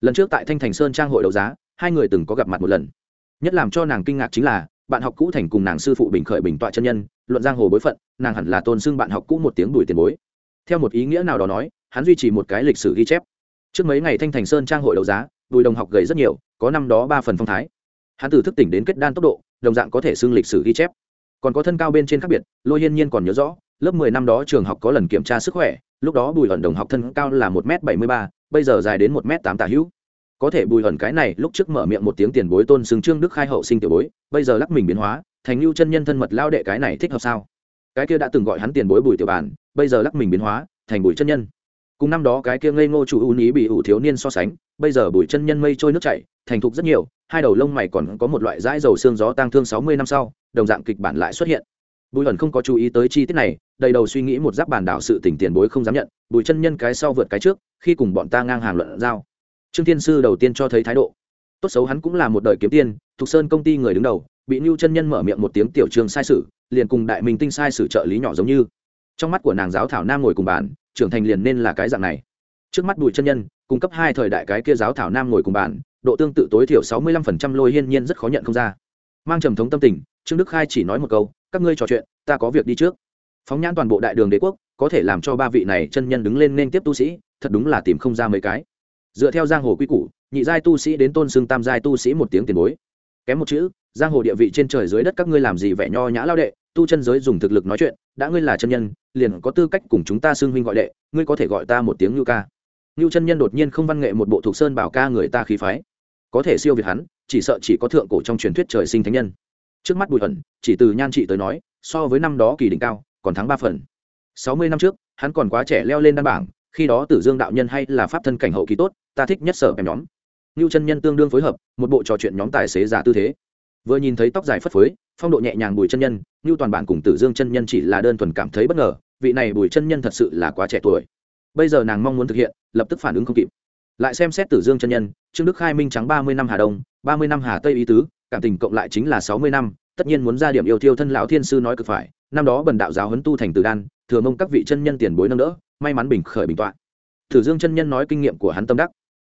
Lần trước tại thanh thành sơn trang hội đấu giá, hai người từng có gặp mặt một lần. Nhất làm cho nàng kinh ngạc chính là, bạn học cũ thành cùng nàng sư phụ bình khởi bình tọa chân nhân, luận giang hồ bối phận, nàng hẳn là tôn xưng bạn học cũ một tiếng đùi tiền bối. Theo một ý nghĩa nào đó nói, hắn duy trì một cái lịch sử ghi chép. Trước mấy ngày thanh thành sơn trang hội đấu giá, đùi đồng học gầy rất nhiều, có năm đó ba phần phong thái. Hắn từ thức tỉnh đến kết đan tốc độ, đồng dạng có thể xưng lịch sử ghi chép còn có thân cao bên trên khác biệt, lôi hiên nhiên còn nhớ rõ, lớp mười năm đó trường học có lần kiểm tra sức khỏe, lúc đó bùi ẩn đồng học thân cao là một m bảy mươi ba, bây giờ dài đến một m tám tả hữu. Có thể bùi ẩn cái này lúc trước mở miệng một tiếng tiền bối tôn xưng trương đức khai hậu sinh tiểu bối, bây giờ lắc mình biến hóa, thành lưu chân nhân thân mật lao đệ cái này thích hợp sao? Cái kia đã từng gọi hắn tiền bối bùi tiểu bản, bây giờ lắc mình biến hóa, thành bùi chân nhân. Cùng năm đó cái kia ngây ngô chủ ưu ý bị ủ thiếu niên so sánh, bây giờ bùi chân nhân mây trôi nước chảy, thành thục rất nhiều, hai đầu lông mày còn có một loại dãi dầu xương gió tang thương sáu mươi năm sau đồng dạng kịch bản lại xuất hiện. Bùi ẩn không có chú ý tới chi tiết này, đầy đầu suy nghĩ một giáp bàn đảo sự tỉnh tiền bối không dám nhận, bùi chân nhân cái sau vượt cái trước, khi cùng bọn ta ngang hàng luận giao. Trương thiên sư đầu tiên cho thấy thái độ. Tốt xấu hắn cũng là một đời kiếm tiên, thục sơn công ty người đứng đầu, bị lưu chân nhân mở miệng một tiếng tiểu trường sai sử, liền cùng đại minh tinh sai sử trợ lý nhỏ giống như. Trong mắt của nàng giáo thảo nam ngồi cùng bàn, trưởng thành liền nên là cái dạng này. Trước mắt bùi chân nhân cung cấp hai thời đại cái kia giáo thảo nam ngồi cùng bàn, độ tương tự tối thiểu sáu mươi lăm phần trăm lôi hiên nhiên rất khó nhận không ra mang trầm thống tâm tình, trương đức khai chỉ nói một câu, các ngươi trò chuyện, ta có việc đi trước. Phóng nhãn toàn bộ đại đường đế quốc, có thể làm cho ba vị này chân nhân đứng lên nên tiếp tu sĩ, thật đúng là tìm không ra mấy cái. Dựa theo giang hồ quy củ, nhị giai tu sĩ đến tôn xưng tam giai tu sĩ một tiếng tiền bối. Kém một chữ, giang hồ địa vị trên trời dưới đất các ngươi làm gì vẻ nho nhã lao đệ, tu chân giới dùng thực lực nói chuyện, đã ngươi là chân nhân, liền có tư cách cùng chúng ta xưng huynh gọi đệ, ngươi có thể gọi ta một tiếng ngưu ca. Ngưu chân nhân đột nhiên không văn nghệ một bộ thuộc sơn bảo ca người ta khí phái. Có thể siêu việt hắn chỉ sợ chỉ có thượng cổ trong truyền thuyết trời sinh thánh nhân. Trước mắt bùi ẩn, chỉ từ nhan trị tới nói, so với năm đó kỳ đỉnh cao, còn thắng ba phần. Sáu mươi năm trước, hắn còn quá trẻ leo lên đan bảng, khi đó tử dương đạo nhân hay là pháp thân cảnh hậu kỳ tốt, ta thích nhất sở em nhóm. Ngưu chân nhân tương đương phối hợp, một bộ trò chuyện nhóm tài xế giả tư thế. Vừa nhìn thấy tóc dài phất phới, phong độ nhẹ nhàng bùi chân nhân, ngưu toàn bản cùng tử dương chân nhân chỉ là đơn thuần cảm thấy bất ngờ, vị này bùi chân nhân thật sự là quá trẻ tuổi. Bây giờ nàng mong muốn thực hiện, lập tức phản ứng không kịp. Lại xem xét tử dương chân nhân, trương đức khai minh trắng ba mươi năm hà đông ba mươi năm hà tây ý tứ, cảm tình cộng lại chính là sáu mươi năm, tất nhiên muốn ra điểm yêu thiêu thân lão thiên sư nói cực phải. Năm đó bần đạo giáo huấn tu thành từ đan, thừa mông các vị chân nhân tiền bối nâng đỡ, may mắn bình khởi bình tọa. Thử dương chân nhân nói kinh nghiệm của hắn tâm đắc.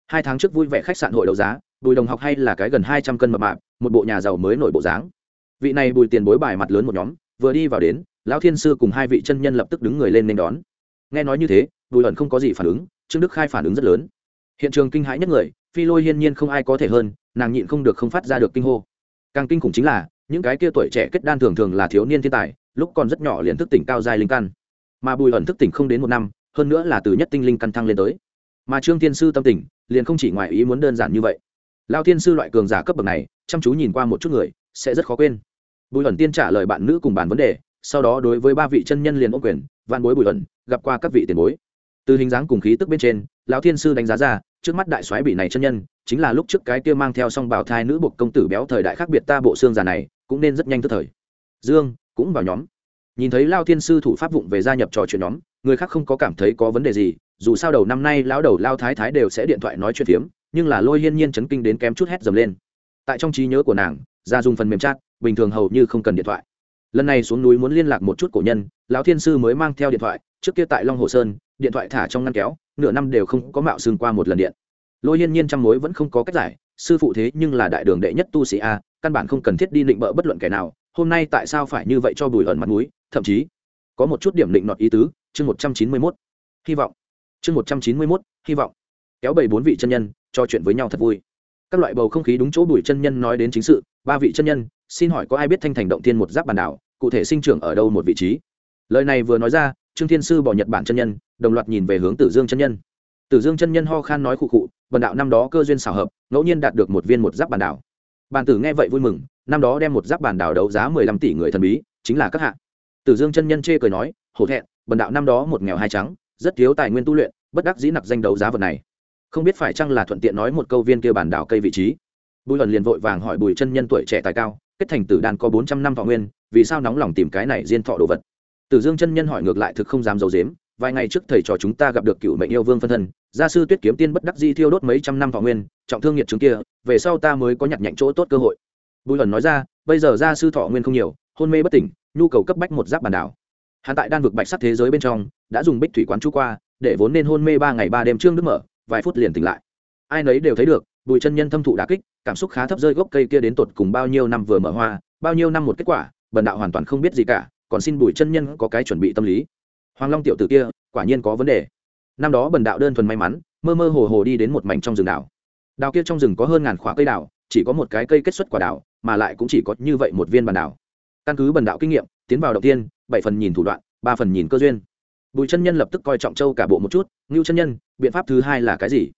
Hai tháng trước vui vẻ khách sạn hội đấu giá, bùi đồng học hay là cái gần hai trăm cân mập mạp, một bộ nhà giàu mới nổi bộ dáng. Vị này bùi tiền bối bài mặt lớn một nhóm, vừa đi vào đến, lão thiên sư cùng hai vị chân nhân lập tức đứng người lên nên đón. Nghe nói như thế, bùi ẩn không có gì phản ứng, trương đức khai phản ứng rất lớn. Hiện trường kinh hãi nhất người phi lôi hiên nhiên không ai có thể hơn, nàng nhịn không được không phát ra được kinh hô. Càng kinh khủng chính là, những cái kia tuổi trẻ kết đan thường thường là thiếu niên thiên tài, lúc còn rất nhỏ liền thức tỉnh cao giai linh căn. Mà bùi ẩn thức tỉnh không đến một năm, hơn nữa là từ nhất tinh linh căn thăng lên tới. Mà trương thiên sư tâm tình, liền không chỉ ngoài ý muốn đơn giản như vậy. Lao thiên sư loại cường giả cấp bậc này, chăm chú nhìn qua một chút người, sẽ rất khó quên. Bùi ẩn tiên trả lời bạn nữ cùng bàn vấn đề, sau đó đối với ba vị chân nhân liền ô quyền van bối bùi ẩn, gặp qua các vị tiền bối. Từ hình dáng cùng khí tức bên trên, lão thiên sư đánh giá ra trước mắt đại soái bị này chân nhân, chính là lúc trước cái kia mang theo song bảo thai nữ buộc công tử béo thời đại khác biệt ta bộ xương già này, cũng nên rất nhanh tức thời. Dương, cũng vào nhóm. Nhìn thấy lao thiên sư thủ pháp vụng về gia nhập trò chuyện nhóm, người khác không có cảm thấy có vấn đề gì, dù sao đầu năm nay lão đầu lao thái thái đều sẽ điện thoại nói chuyện phiếm, nhưng là lôi hiên nhiên chấn kinh đến kém chút hét dầm lên. Tại trong trí nhớ của nàng ra dùng phần mềm chat, bình thường hầu như không cần điện thoại. Lần này xuống núi muốn liên lạc một chút cổ nhân lão thiên sư mới mang theo điện thoại trước kia tại long hồ sơn, điện thoại thả trong ngăn kéo, nửa năm đều không có mạo xương qua một lần điện. Lôi hiên nhiên trăm mối vẫn không có cách giải, sư phụ thế nhưng là đại đường đệ nhất tu sĩ a, căn bản không cần thiết đi định bợ bất luận kẻ nào, hôm nay tại sao phải như vậy cho bùi ẩn mặt núi thậm chí, có một chút điểm định nọt ý tứ, chương một trăm chín mươi mốt, hy vọng. Chương một trăm chín mươi mốt, hy vọng. Kéo bảy bốn vị chân nhân, trò chuyện với nhau thật vui. Các loại bầu không khí đúng chỗ bùi chân nhân nói đến chính sự, ba vị chân nhân, xin hỏi có ai biết thanh thành động tiên một giáp bàn đảo, cụ thể sinh trưởng ở đâu một vị trí? Lời này vừa nói ra trương thiên sư bỏ nhật bản chân nhân, đồng loạt nhìn về hướng tử dương chân nhân. Tử dương chân nhân ho khan nói khụ khụ bản đạo năm đó cơ duyên xảo hợp, ngẫu nhiên đạt được một viên một giáp bản đảo. Bàn tử nghe vậy vui mừng, năm đó đem một giáp bản đảo đấu giá mười lăm tỷ người thần bí, chính là các hạ. Tử dương chân nhân chê cười nói, hổ thẹn bản đạo năm đó một nghèo hai trắng, rất thiếu tài nguyên tu luyện, bất đắc dĩ nặc danh đấu giá vật này. Không biết phải chăng là thuận tiện nói một câu viên kia bản đảo cây vị trí. Bùi lần liền vội vàng hỏi bùi chân nhân tuổi trẻ tài cao, kết thành tử đàn có bốn trăm năm thọ nguyên, vì sao nóng lòng tìm cái này diên thọ đồ vật? Tử dương chân nhân hỏi ngược lại thực không dám giấu i dếm vài ngày trước thầy trò chúng ta gặp được cựu mệnh yêu vương phân thân, gia sư tuyết kiếm tiên bất đắc di thiêu đốt mấy trăm năm thọ nguyên, trọng thương nhiệt chứng kia, về sau ta mới có nhặt nhạnh chỗ tốt cơ hội. Bùi lần nói ra, bây giờ gia sư thọ nguyên không nhiều, hôn mê bất tỉnh, nhu cầu cấp bách một giáp bản đảo. Hạ tại đan vực bạch sắc thế giới bên trong, đã dùng bích thủy quán chú qua, để vốn nên hôn mê ba ngày ba đêm trương đức mở, vài phút liền tỉnh lại. Ai nấy đều thấy được, bùi chân nhân thâm thụ đà kích, cảm xúc khá thấp rơi gốc cây kia đến tột cùng bao nhiêu năm vừa mở hoa, bao nhiêu năm một kết quả, bần đạo hoàn toàn không biết gì cả còn xin bùi chân nhân có cái chuẩn bị tâm lý. Hoàng long tiểu tử kia, quả nhiên có vấn đề. Năm đó bần đạo đơn thuần may mắn, mơ mơ hồ hồ đi đến một mảnh trong rừng đảo. Đào kia trong rừng có hơn ngàn khóa cây đào chỉ có một cái cây kết xuất quả đào mà lại cũng chỉ có như vậy một viên bàn đào căn cứ bần đạo kinh nghiệm, tiến vào đầu tiên, bảy phần nhìn thủ đoạn, ba phần nhìn cơ duyên. Bùi chân nhân lập tức coi trọng châu cả bộ một chút, ngưu chân nhân, biện pháp thứ hai là cái gì?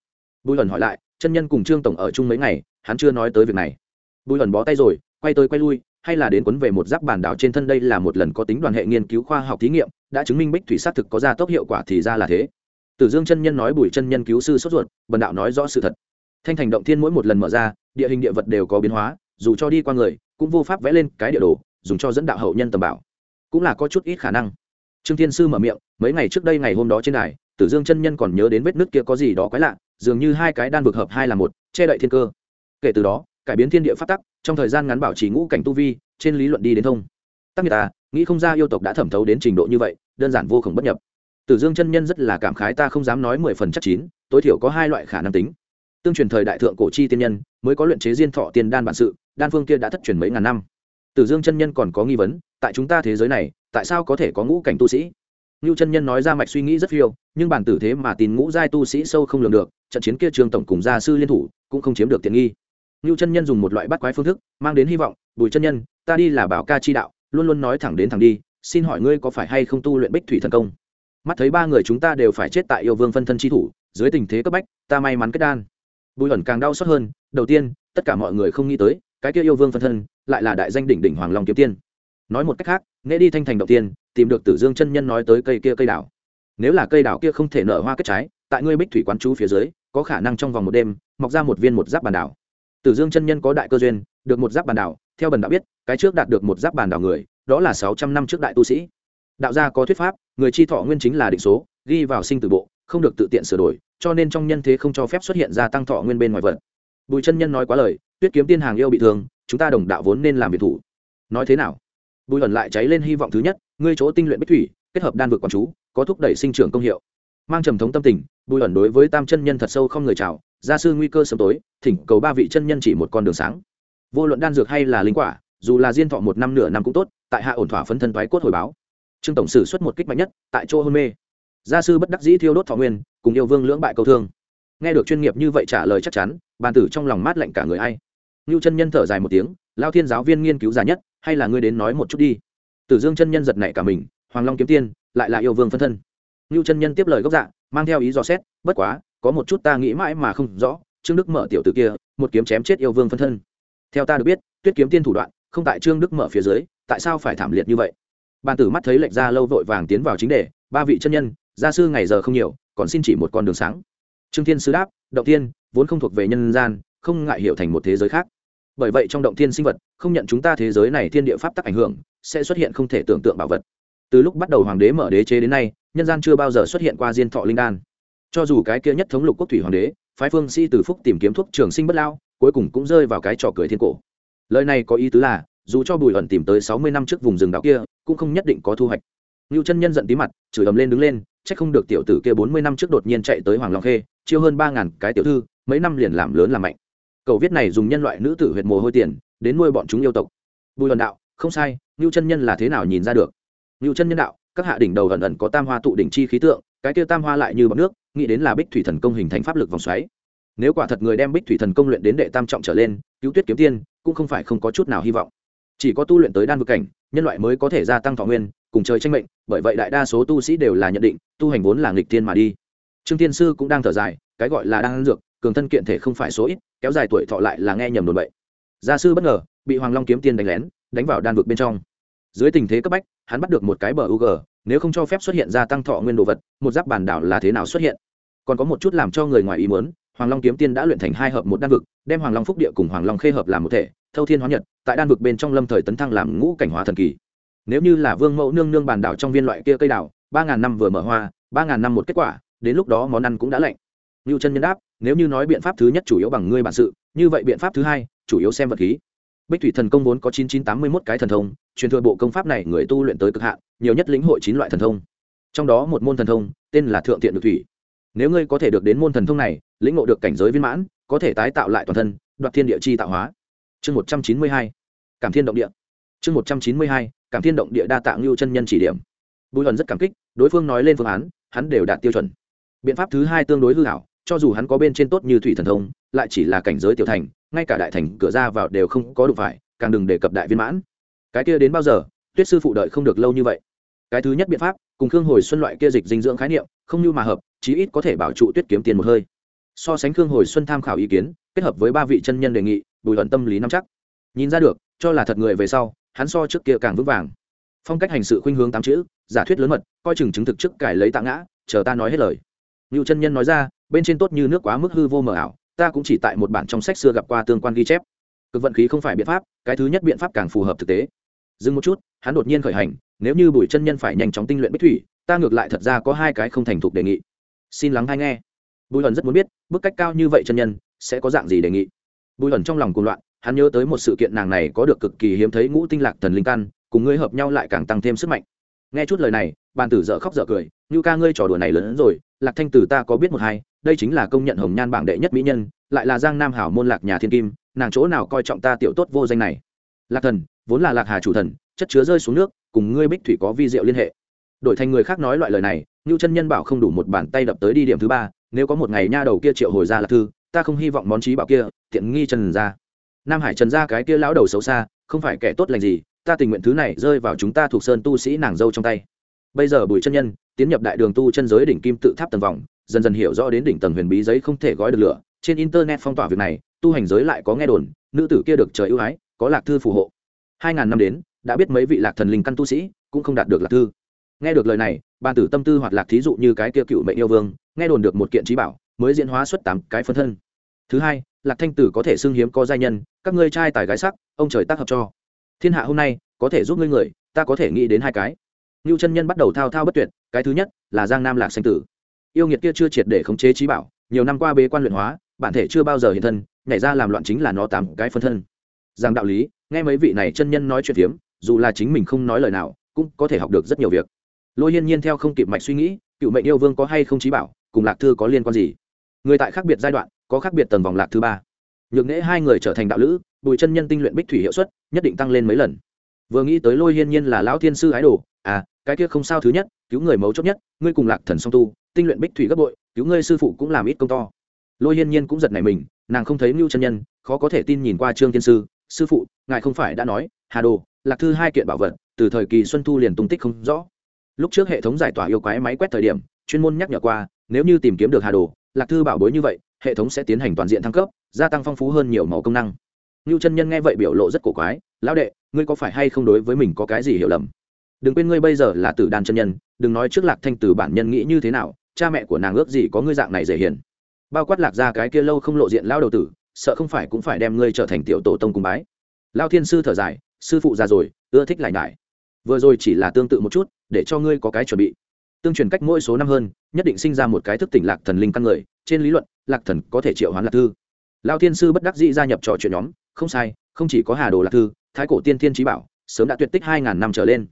Bùi hẩn hỏi lại, chân nhân cùng trương tổng ở chung mấy ngày, hắn chưa nói tới việc này. Bùi hẩn bó tay rồi, quay tới quay lui hay là đến quấn về một giáp bản đảo trên thân đây là một lần có tính đoàn hệ nghiên cứu khoa học thí nghiệm, đã chứng minh bích thủy xác thực có gia tốc hiệu quả thì ra là thế. Tử dương chân nhân nói bùi chân nhân cứu sư sốt ruột, bần đạo nói rõ sự thật. Thanh thành động thiên mỗi một lần mở ra, địa hình địa vật đều có biến hóa, dù cho đi qua người, cũng vô pháp vẽ lên cái địa đồ, dùng cho dẫn đạo hậu nhân tầm bảo. Cũng là có chút ít khả năng. Trương thiên sư mở miệng, mấy ngày trước đây ngày hôm đó trên đài, tử dương chân nhân còn nhớ đến vết nước kia có gì đó quái lạ, dường như hai cái đan vực hợp hai là một, che đậy thiên cơ. Kể từ đó cải biến thiên địa phát tắc trong thời gian ngắn bảo trì ngũ cảnh tu vi trên lý luận đi đến thông. Tắc người ta nghĩ không ra yêu tộc đã thẩm thấu đến trình độ như vậy đơn giản vô cùng bất nhập. Tử dương chân nhân rất là cảm khái ta không dám nói mười phần chắc chín tối thiểu có hai loại khả năng tính. Tương truyền thời đại thượng cổ chi tiên nhân mới có luyện chế diên thọ tiên đan bản sự đan phương kia đã thất truyền mấy ngàn năm. Tử dương chân nhân còn có nghi vấn tại chúng ta thế giới này tại sao có thể có ngũ cảnh tu sĩ? Nưu chân nhân nói ra mạch suy nghĩ rất phiêu, nhưng bản tử thế mà tin ngũ giai tu sĩ sâu không lường được, trận chiến kia trường tổng cùng gia sư liên thủ, cũng không chiếm được tiện nghi. Nưu chân nhân dùng một loại bắt quái phương thức, mang đến hy vọng, bùi chân nhân ta đi là bảo ca chi đạo luôn luôn nói thẳng đến thẳng đi xin hỏi ngươi có phải hay không tu luyện bích thủy thần công? Mắt thấy ba người chúng ta đều phải chết tại yêu vương phân thân chi thủ dưới tình thế cấp bách ta may mắn kết đan. Bùi ẩn càng đau xót hơn đầu tiên tất cả mọi người không nghĩ tới cái kia yêu vương phân thân lại là đại danh đỉnh đỉnh hoàng long kiếm tiên. Nói một cách khác nghệ đi thanh thành đầu tiên tìm được tử dương chân nhân nói tới cây kia cây đảo. Nếu là cây đảo kia không thể nở hoa kết trái tại ngươi bích thủy quán chú phía dưới có khả năng trong vòng một đêm mọc ra một viên một giáp bàn đảo tử dương chân nhân có đại cơ duyên, được một giáp bàn đảo, theo bần đạo biết, cái trước đạt được một giáp bàn đảo người, đó là sáu trăm năm trước đại tu sĩ. Đạo gia có thuyết pháp, người chi thọ nguyên chính là định số, ghi vào sinh tử bộ, không được tự tiện sửa đổi, cho nên trong nhân thế không cho phép xuất hiện ra tăng thọ nguyên bên ngoài vật. Bùi chân nhân nói quá lời, tuyết kiếm tiên hàng yêu bị thương, chúng ta đồng đạo vốn nên làm việc thủ. Nói thế nào? Bùi ẩn lại cháy lên hy vọng thứ nhất, ngươi chỗ tinh luyện bích thủy, kết hợp đan vực quản chú, có thúc đẩy sinh trưởng công hiệu. Mang trầm thống tâm tình, bùi ẩn đối với tam chân nhân thật sâu không người chào gia sư nguy cơ sớm tối, thỉnh cầu ba vị chân nhân chỉ một con đường sáng. Vô luận đan dược hay là linh quả, dù là diên thọ một năm nửa năm cũng tốt, tại hạ ổn thỏa phấn thân thoái cốt hồi báo. Trương tổng sử xuất một kích mạnh nhất, tại chỗ hôn mê. Gia sư bất đắc dĩ thiêu đốt thọ nguyên, cùng yêu vương lưỡng bại cầu thương. Nghe được chuyên nghiệp như vậy trả lời chắc chắn, bàn tử trong lòng mát lạnh cả người ai. Ngưu chân nhân thở dài một tiếng, lao thiên giáo viên nghiên cứu già nhất, hay là ngươi đến nói một chút đi. Tử dương chân nhân giật nảy cả mình, hoàng long kiếm tiên, lại là yêu vương phân thân ngưu chân nhân tiếp lời gốc dạ mang theo ý dò xét, bất quá, có một chút ta nghĩ mãi mà không rõ, trương đức mở tiểu t ử kia, một kiếm chém chết yêu vương phân thân. Theo ta được biết, tuyết kiếm tiên thủ đoạn, không tại trương đức mở phía dưới, tại sao phải thảm liệt như vậy? Bàn tử mắt thấy lệnh ra lâu vội vàng tiến vào chính đề, ba vị chân nhân, gia sư ngày giờ không nhiều, còn xin chỉ một con đường sáng. Trương thiên sứ đáp, động tiên vốn không thuộc về nhân gian, không ngại hiểu thành một thế giới khác. Bởi vậy trong động thiên sinh vật, không nhận chúng ta thế giới này thiên địa pháp tắc ảnh hưởng, sẽ xuất hiện không thể tưởng tượng bảo vật từ lúc bắt đầu hoàng đế mở đế chế đến nay, nhân gian chưa bao giờ xuất hiện qua diên thọ linh đan. Cho dù cái kia nhất thống lục quốc thủy hoàng đế, phái phương sĩ từ phúc tìm kiếm thuốc trường sinh bất lao cuối cùng cũng rơi vào cái trò cười thiên cổ. Lời này có ý tứ là, dù cho bùi ẩn tìm tới sáu mươi năm trước vùng rừng đạo kia, cũng không nhất định có thu hoạch. Ngưu chân nhân giận tí mặt, chửi ầm lên đứng lên c h ắ c không được tiểu tử kia bốn mươi năm trước đột nhiên chạy tới hoàng long khê, chiêu hơn ba ngàn cái tiểu thư, mấy năm liền làm lớn làm mạnh. Cầu viết này dùng nhân loại nữ tử huyệt mồ hôi tiền, đến nuôi bọn chúng yêu tộc. Bùi ẩn đạo, không sai ngưu chân nhân là thế nào nhìn ra được? Ngưu chân nhân đạo, các hạ đỉnh đầu ẩn ẩn có tam hoa tụ đỉnh chi khí tượng, cái kia tam hoa lại như bọc nước, nghĩ đến là bích thủy thần công hình thành pháp lực vòng xoáy. Nếu quả thật người đem bích thủy thần công luyện đến đệ tam trọng trở lên, cứu tuyết kiếm tiên, cũng không phải không có chút nào hy vọng. Chỉ có tu luyện tới đan vực cảnh, nhân loại mới có thể gia tăng thọ nguyên, cùng trời tranh mệnh, bởi vậy đại đa số tu sĩ đều là nhận định, tu hành vốn là nghịch tiên mà đi. Trương tiên sư cũng đang thở dài, cái gọi là đang dược, cường thân kiện thể không phải số ít, kéo dài tuổi thọ lại là nghe nhầm đồn bậy. Gia sư bất ngờ, bị hoàng long kiếm tiên đánh lén, đánh vào đan vực bên trong dưới tình thế cấp bách, hắn bắt được một cái bờ u nếu không cho phép xuất hiện gia tăng thọ nguyên đồ vật, một giáp bản đảo là thế nào xuất hiện? Còn có một chút làm cho người ngoài ý muốn, hoàng long kiếm tiên đã luyện thành hai hợp một đan vực, đem hoàng long phúc địa cùng hoàng long khê hợp làm một thể, thâu thiên hóa nhật, tại đan vực bên trong lâm thời tấn thăng làm ngũ cảnh hóa thần kỳ. Nếu như là vương mẫu nương nương bàn đảo trong viên loại kia cây đảo, ba ngàn năm vừa mở hoa, ba ngàn năm một kết quả, đến lúc đó món ăn cũng đã lạnh. Ngưu chân nhân đáp, nếu như nói biện pháp thứ nhất chủ yếu bằng ngươi bản sự, như vậy biện pháp thứ hai, chủ yếu xem vật khí bích thủy thần công vốn có chín chín tám mươi mốt cái thần thông, truyền thừa bộ công pháp này người tu luyện tới cực hạn, nhiều nhất lĩnh hội chín loại thần thông. Trong đó một môn thần thông, tên là thượng tiện được thủy. Nếu ngươi có thể được đến môn thần thông này, lĩnh ngộ được cảnh giới viên mãn, có thể tái tạo lại toàn thân, đoạt thiên địa chi tạo hóa. Chương một trăm chín mươi hai, cảm thiên động địa. Chương một trăm chín mươi hai, cảm thiên động địa đa tạng lưu chân nhân chỉ điểm. Bùi hần rất cảm kích, đối phương nói lên phương án, hắn đều đạt tiêu chuẩn. Biện pháp thứ hai tương đối hư hảo cho dù hắn có bên trên tốt như thủy thần thông, lại chỉ là cảnh giới tiểu thành ngay cả đại thành cửa ra vào đều không có đủ phải, càng đừng đề cập đại viên mãn. Cái kia đến bao giờ, tuyết sư phụ đợi không được lâu như vậy. Cái thứ nhất biện pháp, cùng khương hồi xuân loại kia dịch dinh dưỡng khái niệm, không như mà hợp, chí ít có thể bảo trụ tuyết kiếm tiền một hơi. So sánh khương hồi xuân tham khảo ý kiến, kết hợp với ba vị chân nhân đề nghị, bùi luận tâm lý nắm chắc. Nhìn ra được, cho là thật người về sau, hắn so trước kia càng vững vàng. Phong cách hành sự khuynh hướng tám chữ, giả thuyết lớn mật, coi chừng chứng thực trước cải lấy tạ ngã, chờ ta nói hết lời. Ngưu chân nhân nói ra, bên trên tốt như nước quá mức hư vô mờ ảo ta cũng chỉ tại một bản trong sách xưa gặp qua tương quan ghi chép. Cực vận khí không phải biện pháp, cái thứ nhất biện pháp càng phù hợp thực tế. Dừng một chút, hắn đột nhiên khởi hành, nếu như bùi chân nhân phải nhanh chóng tinh luyện bích thủy, ta ngược lại thật ra có hai cái không thành thục đề nghị. Xin lắng hay nghe. Bùi ẩn rất muốn biết, bức cách cao như vậy chân nhân, sẽ có dạng gì đề nghị? Bùi ẩn trong lòng cuồng loạn, hắn nhớ tới một sự kiện nàng này có được cực kỳ hiếm thấy ngũ tinh lạc thần linh căn, cùng ngươi hợp nhau lại càng tăng thêm sức mạnh. Nghe chút lời này, bàn tử dở khóc dở cười, như ca ngươi trò đùa này lớn hơn rồi, lạc thanh tử ta có biết một hai đây chính là công nhận hồng nhan bảng đệ nhất mỹ nhân, lại là giang nam hảo môn lạc nhà thiên kim, nàng chỗ nào coi trọng ta tiểu tốt vô danh này? Lạc thần, vốn là lạc hà chủ thần, chất chứa rơi xuống nước, cùng ngươi bích thủy có vi diệu liên hệ. Đổi thành người khác nói loại lời này như chân nhân bảo không đủ một bàn tay đập tới đi điểm thứ ba, nếu có một ngày nha đầu kia triệu hồi ra lạc thư, ta không hy vọng món trí bảo kia, tiện nghi trần ra nam hải trần ra cái kia lão đầu xấu xa, không phải kẻ tốt lành gì, ta tình nguyện thứ này rơi vào chúng ta thuộc sơn tu sĩ nàng dâu trong tay. Bây giờ bùi chân nhân, tiến nhập đại đường tu chân giới đỉnh kim tự tháp tầng vòng dần dần hiểu rõ đến đỉnh tầng huyền bí giấy không thể gói được lửa. Trên internet phong tỏa việc này, tu hành giới lại có nghe đồn, nữ tử kia được trời ưu ái, có lạc thư phù hộ. Hai ngàn năm đến, đã biết mấy vị lạc thần linh căn tu sĩ, cũng không đạt được lạc thư. Nghe được lời này ban tử tâm tư hoạt lạc thí dụ như cái kia cựu mệnh yêu vương, nghe đồn được một kiện trí bảo, mới diễn hóa xuất tám cái phân thân. Thứ hai, lạc thanh tử có thể xưng hiếm có giai nhân, các ngươi trai tài gái sắc, ông trời tác hợp cho. Thiên hạ hôm nay, có thể giúp ngươi người, ta có thể nghĩ đến hai cái. Ngưu chân nhân bắt đầu thao thao bất tuyệt, cái thứ nhất là giang nam lạc sanh tử yêu nghiệt kia chưa triệt để khống chế trí bảo, nhiều năm qua bế quan luyện hóa, bản thể chưa bao giờ hiện thân, nhảy ra làm loạn chính là nó tám cái phân thân. Giang đạo lý, nghe mấy vị này chân nhân nói chuyện phiếm, dù là chính mình không nói lời nào, cũng có thể học được rất nhiều việc. Lôi hiên nhiên theo không kịp mạch suy nghĩ, cựu mệnh yêu vương có hay không trí bảo, cùng lạc thư có liên quan gì? Người tại khác biệt giai đoạn, có khác biệt tầng vòng lạc thứ ba. Nhược nễ hai người trở thành đạo lữ, bùi chân nhân tinh luyện bích thủy hiệu suất, nhất định tăng lên mấy lần. Vừa nghĩ tới lôi hiên nhiên là lão thiên sư ái đồ à cái kia không sao thứ nhất cứu người mấu chốt nhất, ngươi cùng lạc thần song tu, tinh luyện bích thủy gấp bội, cứu ngươi sư phụ cũng làm ít công to. Lôi hiên nhiên cũng giật nảy mình, nàng không thấy mưu chân nhân, khó có thể tin nhìn qua trương thiên sư sư phụ, ngài không phải đã nói, hà đồ, lạc thư hai kiện bảo vật, từ thời kỳ xuân thu liền tung tích không rõ. Lúc trước hệ thống giải tỏa yêu quái máy quét thời điểm, chuyên môn nhắc nhở qua, nếu như tìm kiếm được hà đồ, lạc thư bảo bối như vậy, hệ thống sẽ tiến hành toàn diện thăng cấp, gia tăng phong phú hơn nhiều màu công năng. Ngưu chân nhân nghe vậy biểu lộ rất cổ quái, lão đệ, ngươi có phải hay không đối với mình có cái gì hiểu lầm? Đừng quên ngươi bây giờ là tử đan chân nhân, đừng nói trước lạc thanh từ bản nhân nghĩ như thế nào, cha mẹ của nàng ước gì có ngươi dạng này dễ hiền. Bao quát lạc ra cái kia lâu không lộ diện lao đầu tử, sợ không phải cũng phải đem ngươi trở thành tiểu tổ tông cung bái. Lao thiên sư thở dài, sư phụ già rồi, ưa thích lại ngại vừa rồi chỉ là tương tự một chút, để cho ngươi có cái chuẩn bị. Tương truyền cách mỗi số năm hơn, nhất định sinh ra một cái thức tỉnh lạc thần linh căn người, trên lý luận, lạc thần có thể triệu hoán lạc thư. Lao thiên sư bất đắc dĩ gia nhập trò chuyện nhóm, không sai, không chỉ có hà đồ lạc thư, thái cổ tiên thiên trí bảo, sớm đã tuyệt tích hai ngàn năm trở lên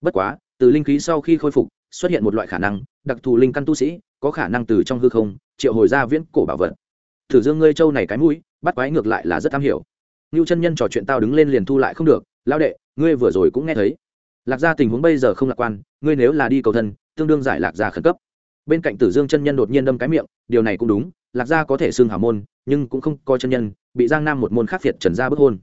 bất quá, từ linh khí sau khi khôi phục, xuất hiện một loại khả năng, đặc thù linh căn tu sĩ, có khả năng từ trong hư không, triệu hồi ra viễn cổ bảo vật. Thử dương ngươi châu này cái mũi, bắt quái ngược lại là rất am hiểu. Ngưu chân nhân trò chuyện tao đứng lên liền thu lại không được lao đệ, ngươi vừa rồi cũng nghe thấy. Lạc gia tình huống bây giờ không lạc quan, ngươi nếu là đi cầu thân, tương đương giải lạc gia khẩn cấp. Bên cạnh tử dương chân nhân đột nhiên đâm cái miệng, điều này cũng đúng, lạc gia có thể xưng hào môn, nhưng cũng không coi chân nhân, bị giang nam một môn khác phiệt trần gia bức hôn.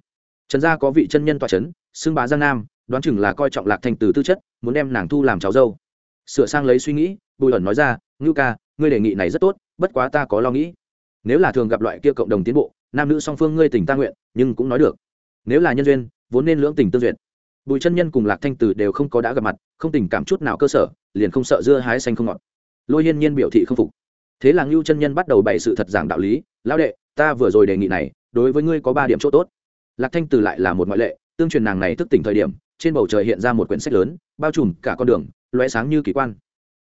Trần gia có vị chân nhân tọa c h ấ n xưng bá giang nam đoán chừng là coi trọng lạc thanh từ tư chất, muốn đem nàng thu làm cháu dâu. Sửa sang lấy suy nghĩ, bùi ẩn nói ra, ngưu ca, ngươi đề nghị này rất tốt, bất quá ta có lo nghĩ. Nếu là thường gặp loại kia cộng đồng tiến bộ, nam nữ song phương ngươi tình ta nguyện, nhưng cũng nói được. Nếu là nhân duyên, vốn nên lưỡng tình tương duyệt. Bùi chân nhân cùng lạc thanh từ đều không có đã gặp mặt, không tình cảm chút nào cơ sở, liền không sợ dưa hái xanh không ngọt. Lôi hiên nhiên biểu thị không phục. Thế là ngưu chân nhân bắt đầu bày sự thật giảng đạo lý, lão đệ, ta vừa rồi đề nghị này, đối với ngươi có ba điểm chỗ tốt. Lạc thanh từ lại là một ngoại lệ, tương truyền nàng này thức tỉnh thời điểm trên bầu trời hiện ra một quyển sách lớn, bao trùm cả con đường loé sáng như kỳ quan.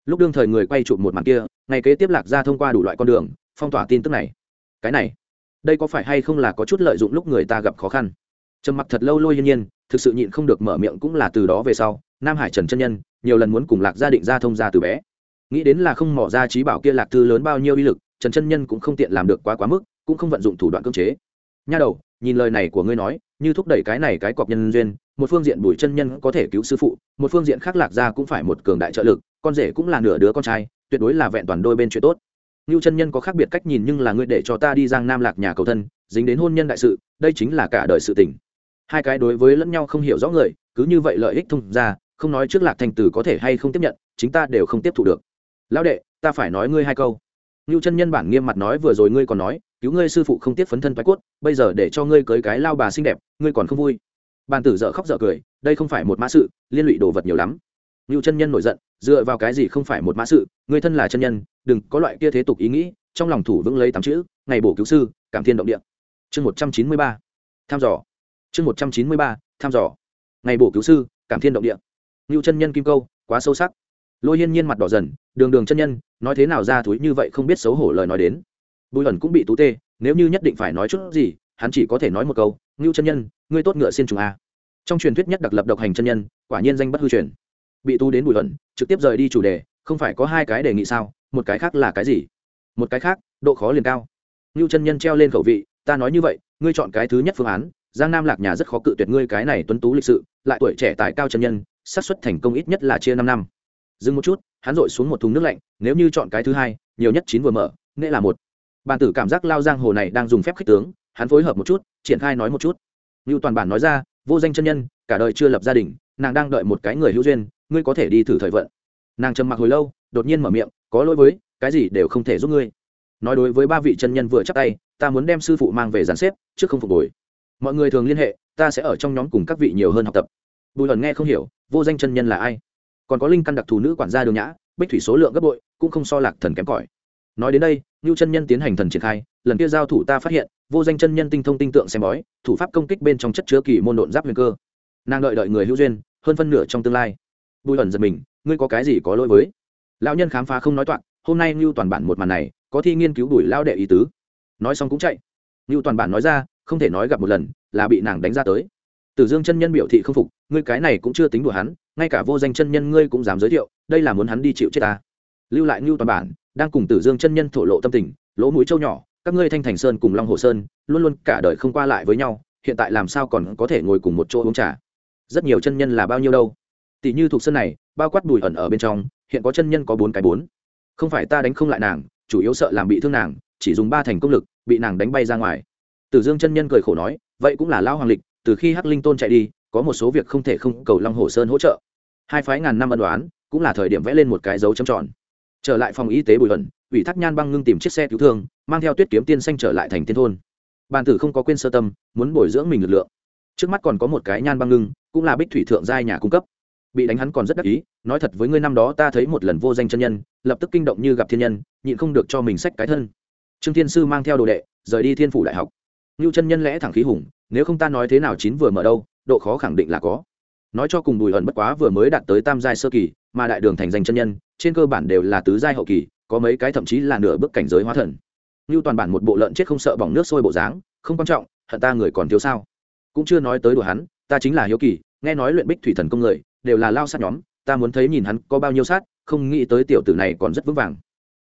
Lúc đương thời người quay chụp một màn kia, ngày kế tiếp lạc ra thông qua đủ loại con đường, phong tỏa tin tức này. Cái này, đây có phải hay không là có chút lợi dụng lúc người ta gặp khó khăn? Trầm mặc thật lâu lôi hiên nhiên, thực sự nhịn không được mở miệng cũng là từ đó về sau, nam hải trần chân nhân, nhiều lần muốn cùng lạc gia định ra thông gia từ bé. Nghĩ đến là không mỏ ra trí bảo kia lạc thư lớn bao nhiêu uy lực, trần chân nhân cũng không tiện làm được quá quá mức, cũng không vận dụng thủ đoạn cưỡng chế. Nha đầu, nhìn lời này của ngươi nói, như thúc đẩy cái này cái cọp nhân duyên một phương diện bùi chân nhân có thể cứu sư phụ, một phương diện khác lạc gia cũng phải một cường đại trợ lực, con rể cũng là nửa đứa con trai, tuyệt đối là vẹn toàn đôi bên chuyện tốt. Nưu chân nhân có khác biệt cách nhìn nhưng là ngươi để cho ta đi giang nam lạc nhà cầu thân, dính đến hôn nhân đại sự, đây chính là cả đời sự tình. Hai cái đối với lẫn nhau không hiểu rõ người, cứ như vậy lợi ích thông ra, không nói trước lạc thành tử có thể hay không tiếp nhận, chính ta đều không tiếp thu được. Lão đệ, ta phải nói ngươi hai câu. Ngưu chân nhân bản nghiêm mặt nói vừa rồi ngươi còn nói, cứu ngươi sư phụ không tiếp phấn thân thoái cốt, bây giờ để cho ngươi cưới cái lao bà xinh đẹp, ngươi còn không vui bàn tử dợ khóc dợ cười, đây không phải một mã sự, liên lụy đồ vật nhiều lắm. Ngưu chân nhân nổi giận, dựa vào cái gì không phải một mã sự ngươi thân là chân nhân, đừng có loại kia thế tục ý nghĩ, trong lòng thủ vững lấy tám chữ, ngày bổ cứu sư, cảm thiên động địa. Chương một trăm chín mươi ba, tham dò. Chương một trăm chín mươi ba, tham dò. Ngày bổ cứu sư, cảm thiên động địa. Ngưu chân nhân kim câu, quá sâu sắc. Lôi hiên nhiên mặt đỏ dần, đường đường chân nhân, nói thế nào ra thúi như vậy không biết xấu hổ lời nói đến. Bùi ẩn cũng bị tú tê, nếu như nhất định phải nói chút gì, hắn chỉ có thể nói một câu ngưu chân nhân, ngươi tốt ngựa xin trùng a trong truyền thuyết nhất đặc lập độc hành chân nhân, quả nhiên danh bất hư truyền. Bị tu đến bùi ẩn, trực tiếp rời đi chủ đề, không phải có hai cái đề nghị sao, một cái khác là cái gì? Một cái khác, độ khó liền cao. Ngưu chân nhân treo lên khẩu vị, ta nói như vậy, ngươi chọn cái thứ nhất phương án, giang nam lạc nhà rất khó cự tuyệt ngươi cái này tuấn tú lịch sự, lại tuổi trẻ tài cao chân nhân, xác suất thành công ít nhất là chia năm năm. Dừng một chút, hắn dội xuống một thùng nước lạnh, nếu như chọn cái thứ hai, nhiều nhất chín vừa mở nghĩa là một. Bàn tử cảm giác lao giang hồ này đang dùng phép khích tướng, hắn phối hợp một chút, triển khai nói một chút. Như toàn bản nói ra vô danh chân nhân, cả đời chưa lập gia đình, nàng đang đợi một cái người hữu duyên, ngươi có thể đi thử thời vận. Nàng trầm mặc hồi lâu, đột nhiên mở miệng, có lỗi với, cái gì đều không thể giúp ngươi. Nói đối với ba vị chân nhân vừa chắc tay, ta muốn đem sư phụ mang về dàn xếp, trước không phục hồi. Mọi người thường liên hệ, ta sẽ ở trong nhóm cùng các vị nhiều hơn học tập. Bùi hận nghe không hiểu, vô danh chân nhân là ai? Còn có linh căn đặc thù nữ quản gia đường nhã, bích thủy số lượng gấp bội, cũng không so lạc thần kém cỏi. Nói đến đây ngưu chân nhân tiến hành thần triển khai, lần kia giao thủ ta phát hiện vô danh chân nhân tinh thông tinh tượng xem bói, thủ pháp công kích bên trong chất chứa kỳ môn độn giáp huyền cơ. Nàng đợi đợi người hữu duyên, hơn phân nửa trong tương lai. Bùi ẩn giật mình, ngươi có cái gì có lỗi với? Lão nhân khám phá không nói toạc, hôm nay ngưu toàn bản một màn này, có thi nghiên cứu đuổi lao đệ ý tứ. Nói xong cũng chạy. Ngưu toàn bản nói ra, không thể nói gặp một lần, là bị nàng đánh ra tới. Tử dương chân nhân biểu thị không phục, ngươi cái này cũng chưa tính đùa hắn, ngay cả vô danh chân nhân ngươi cũng dám giới thiệu, đây là muốn hắn đi chịu chết ta. Lưu lại ngưu toàn bản, đang cùng tử dương chân nhân thổ lộ tâm tình, lỗ mũi trâu nhỏ các ngươi thanh thành sơn cùng long hồ sơn luôn luôn cả đời không qua lại với nhau, hiện tại làm sao còn có thể ngồi cùng một chỗ uống trà? Rất nhiều chân nhân là bao nhiêu đâu? Tỷ như thuộc sơn này, bao quát bùi ẩn ở bên trong, hiện có chân nhân có bốn cái bốn. Không phải ta đánh không lại nàng, chủ yếu sợ làm bị thương nàng, chỉ dùng ba thành công lực, bị nàng đánh bay ra ngoài. Tử dương chân nhân cười khổ nói, vậy cũng là lao hoàng lịch, từ khi hắc linh tôn chạy đi, có một số việc không thể không cầu long hồ sơn hỗ trợ. Hai phái ngàn năm ân đoán cũng là thời điểm vẽ lên một cái dấu châm tròn. Trở lại phòng y tế bùi ẩn ủy thác nhan băng ngưng tìm chiếc xe cứu thương, mang theo tuyết kiếm tiên xanh trở lại thành tiên thôn. Bàn tử không có quên sơ tâm, muốn bồi dưỡng mình lực lượng. Trước mắt còn có một cái nhan băng ngưng, cũng là bích thủy thượng giai nhà cung cấp. Bị đánh hắn còn rất đắc ý, nói thật với ngươi năm đó ta thấy một lần vô danh chân nhân, lập tức kinh động như gặp thiên nhân, nhịn không được cho mình sách cái thân. Trương thiên sư mang theo đồ đệ, rời đi thiên phủ đại học. Ngưu chân nhân lẽ thẳng khí hùng, nếu không ta nói thế nào chín vừa mở đâu, độ khó khẳng định là có. Nói cho cùng bùi ẩn bất quá vừa mới đạt tới tam giai sơ kỳ, mà đại đường thành danh chân nhân, trên cơ bản đều là tứ giai hậu kỳ có mấy cái thậm chí là nửa bước cảnh giới hóa thần. Như toàn bản một bộ lợn chết không sợ bỏng nước sôi bộ dáng, không quan trọng, hận ta người còn thiếu sao. Cũng chưa nói tới đùa hắn, ta chính là hiếu kỳ, nghe nói luyện bích thủy thần công người, đều là lao sát nhóm, ta muốn thấy nhìn hắn có bao nhiêu sát, không nghĩ tới tiểu tử này còn rất vững vàng.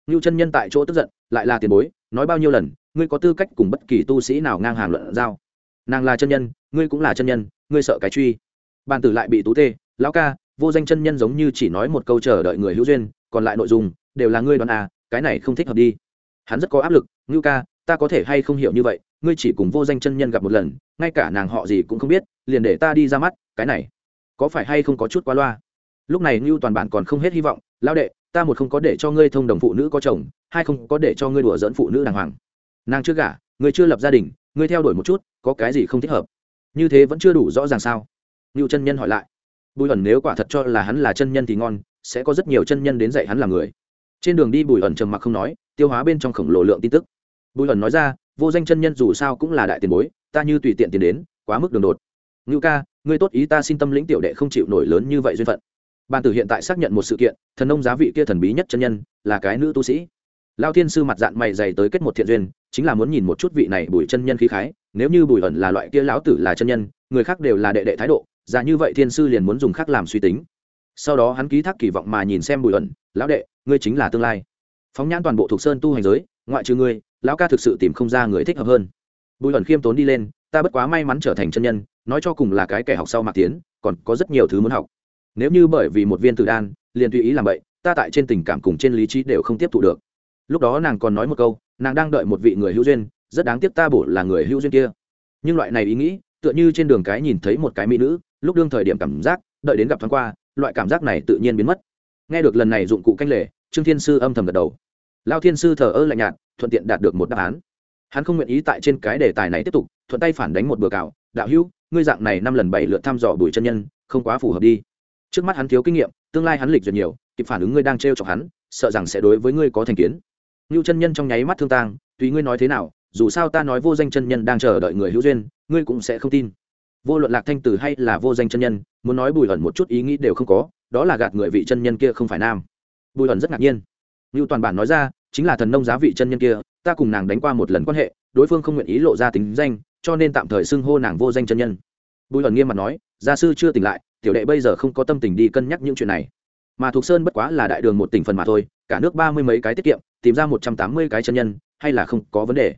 Như chân nhân tại chỗ tức giận, lại là tiền bối, nói bao nhiêu lần, ngươi có tư cách cùng bất kỳ tu sĩ nào ngang hàng luận giao. Nàng là chân nhân, ngươi cũng là chân nhân, ngươi sợ cái truy. Bàn tử lại bị tú tê, lão ca, vô danh chân nhân giống như chỉ nói một câu chờ đợi người hữu duyên, còn lại nội dung đều là ngươi đoán à cái này không thích hợp đi. Hắn rất có áp lực, ngưu ca, ta có thể hay không hiểu như vậy, ngươi chỉ cùng vô danh chân nhân gặp một lần, ngay cả nàng họ gì cũng không biết, liền để ta đi ra mắt, cái này có phải hay không có chút quá loa? Lúc này ngưu toàn bản còn không hết hy vọng lao đệ, ta một không có để cho ngươi thông đồng phụ nữ có chồng, hai không có để cho ngươi đùa dẫn phụ nữ đàng hoàng. Nàng chưa gả, ngươi chưa lập gia đình, ngươi theo đuổi một chút, có cái gì không thích hợp? Như thế vẫn chưa đủ rõ ràng sao? Ngưu chân nhân hỏi lại. Bùi ẩn nếu quả thật cho là hắn là chân nhân thì ngon, sẽ có rất nhiều chân nhân đến dạy hắn làm người trên đường đi bùi ẩn trầm mặc không nói, tiêu hóa bên trong khổng lồ lượng tin tức. Bùi ẩn nói ra, vô danh chân nhân dù sao cũng là đại tiền bối, ta như tùy tiện tiền đến, quá mức đường đột. Ngưu ca, ngươi tốt ý ta xin tâm lĩnh tiểu đệ không chịu nổi lớn như vậy duyên phận. Bàn tử hiện tại xác nhận một sự kiện, thần nông giá vị kia thần bí nhất chân nhân, là cái nữ tu sĩ. Lao thiên sư mặt dạng mày dày tới kết một thiện duyên, chính là muốn nhìn một chút vị này bùi chân nhân khí khái, nếu như bùi ẩn là loại kia lão tử là chân nhân, người khác đều là đệ đệ thái độ giả như vậy thiên sư liền muốn dùng khác làm suy tính sau đó hắn ký thác kỳ vọng mà nhìn xem bùi ẩn, lão đệ, ngươi chính là tương lai. Phóng nhãn toàn bộ thuộc sơn tu hành giới, ngoại trừ ngươi, lão ca thực sự tìm không ra người thích hợp hơn. Bùi ẩn khiêm tốn đi lên, ta bất quá may mắn trở thành chân nhân, nói cho cùng là cái kẻ học sau mạc tiến, còn có rất nhiều thứ muốn học. Nếu như bởi vì một viên tử đan, liền tùy ý làm vậy, ta tại trên tình cảm cùng trên lý trí đều không tiếp thụ được. Lúc đó nàng còn nói một câu, nàng đang đợi một vị người hữu duyên, rất đáng tiếc ta bổ là người hữu duyên kia. Nhưng loại này ý nghĩ, tựa như trên đường cái nhìn thấy một cái mỹ nữ, lúc đương thời điểm cảm giác, đợi đến gặp thoáng qua loại cảm giác này tự nhiên biến mất. Nghe được lần này dụng cụ canh lệ trương thiên sư âm thầm gật đầu. Lao thiên sư thờ ơ lạnh nhạt, thuận tiện đạt được một đáp án. Hắn không nguyện ý tại trên cái đề tài này tiếp tục, thuận tay phản đánh một bừa cào. Đạo hữu, ngươi dạng này năm lần bảy lượt thăm dò bùi chân nhân, không quá phù hợp đi. Trước mắt hắn thiếu kinh nghiệm, tương lai hắn lịch duyệt nhiều, kịp phản ứng ngươi đang t chọc hắn, sợ rằng sẽ đối với ngươi có thành kiến. Ngưu chân nhân trong nháy mắt thương tang, tùy ngươi nói thế nào, dù sao ta nói vô danh chân nhân đang chờ đợi người hữu duyên, ngươi cũng sẽ không tin vô luận lạc thanh tử hay là vô danh chân nhân, muốn nói bùi ẩn một chút ý nghĩ đều không có, đó là gạt người vị chân nhân kia không phải nam. Bùi ẩn rất ngạc nhiên. Như toàn bản nói ra, chính là thần nông giá vị chân nhân kia, ta cùng nàng đánh qua một lần quan hệ, đối phương không nguyện ý lộ ra tính danh, cho nên tạm thời xưng hô nàng vô danh chân nhân. Bùi ẩn nghiêm mặt nói, gia sư chưa tỉnh lại, tiểu đệ bây giờ không có tâm tình đi cân nhắc những chuyện này. Mà thuộc sơn bất quá là đại đường một tỉnh phần mà thôi, cả nước ba mươi mấy cái tiết kiệm, tìm ra một trăm tám mươi cái chân nhân, hay là không có vấn đề.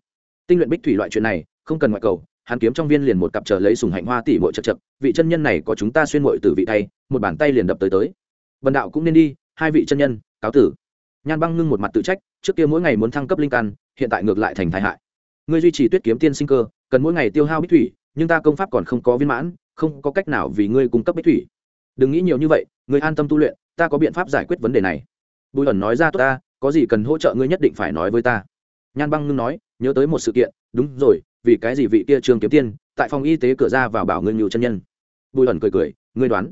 Tinh luyện bích thủy loại chuyện này, không cần ngoại cầu hắn kiếm trong viên liền một cặp chờ lấy sùng hạnh hoa tỷ mội chật chật, vị chân nhân này có chúng ta xuyên mội từ vị tay một bàn tay liền đập tới tới. Bần đạo cũng nên đi, hai vị chân nhân, cáo tử. Nhan băng ngưng một mặt tự trách, trước kia mỗi ngày muốn thăng cấp linh căn, hiện tại ngược lại thành thái hại. Ngươi duy trì tuyết kiếm tiên sinh cơ, cần mỗi ngày tiêu hao bích thủy, nhưng ta công pháp còn không có viên mãn, không có cách nào vì ngươi cung cấp bích thủy. Đừng nghĩ nhiều như vậy, ngươi an tâm tu luyện, ta có biện pháp giải quyết vấn đề này. Bùi ẩn nói ra tốt ta, có gì cần hỗ trợ ngươi nhất định phải nói với ta. Nhan băng ngưng nói, nhớ tới một sự kiện, đúng rồi vì cái gì vị kia trương kiếm tiên, tại phòng y tế cửa ra vào bảo ngươi nhiều chân nhân? Bùi ẩn cười cười, ngươi đoán.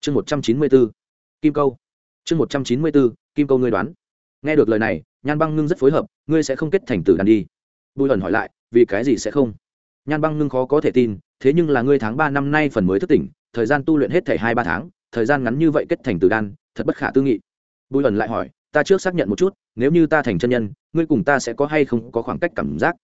Chương một trăm chín mươi bốn kim câu. Chương một trăm chín mươi bốn kim câu ngươi đoán. Nghe được lời này, nhan băng ngưng rất phối hợp, ngươi sẽ không kết thành tử đàn đi. Bùi ẩn hỏi lại, vì cái gì sẽ không? Nhan băng ngưng khó có thể tin, thế nhưng là ngươi tháng ba năm nay phần mới thức tỉnh, thời gian tu luyện hết thể hai ba tháng, thời gian ngắn như vậy kết thành tử đan, thật bất khả tư nghị. Bùi ẩn lại hỏi, ta trước xác nhận một chút, nếu như ta thành chân nhân, ngươi cùng ta sẽ có hay không có khoảng cách cảm giác?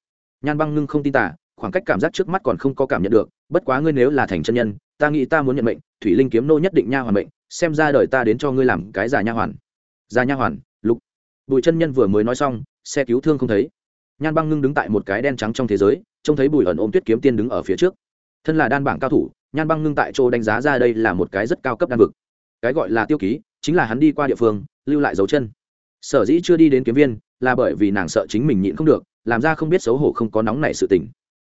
Nhan băng ngưng không tin tả, khoảng cách cảm giác trước mắt còn không có cảm nhận được, bất quá ngươi nếu là thành chân nhân, ta nghĩ ta muốn nhận mệnh, thủy linh kiếm nô nhất định nha hoàn mệnh, xem ra đời ta đến cho ngươi làm cái già nha hoàn. Già nha hoàn, lục. Bùi chân nhân vừa mới nói xong, xe cứu thương không thấy. Nhan băng ngưng đứng tại một cái đen trắng trong thế giới, trông thấy bùi ẩn ôm tuyết kiếm tiên đứng ở phía trước. Thân là đan bảng cao thủ, nhan băng ngưng tại chỗ đánh giá ra đây là một cái rất cao cấp đan vực. Cái gọi là tiêu ký, chính là hắn đi qua địa phương, lưu lại dấu chân. Sở dĩ chưa đi đến kiếm viên là bởi vì nàng sợ chính mình nhịn không được, làm ra không biết xấu hổ không có nóng nảy sự tình.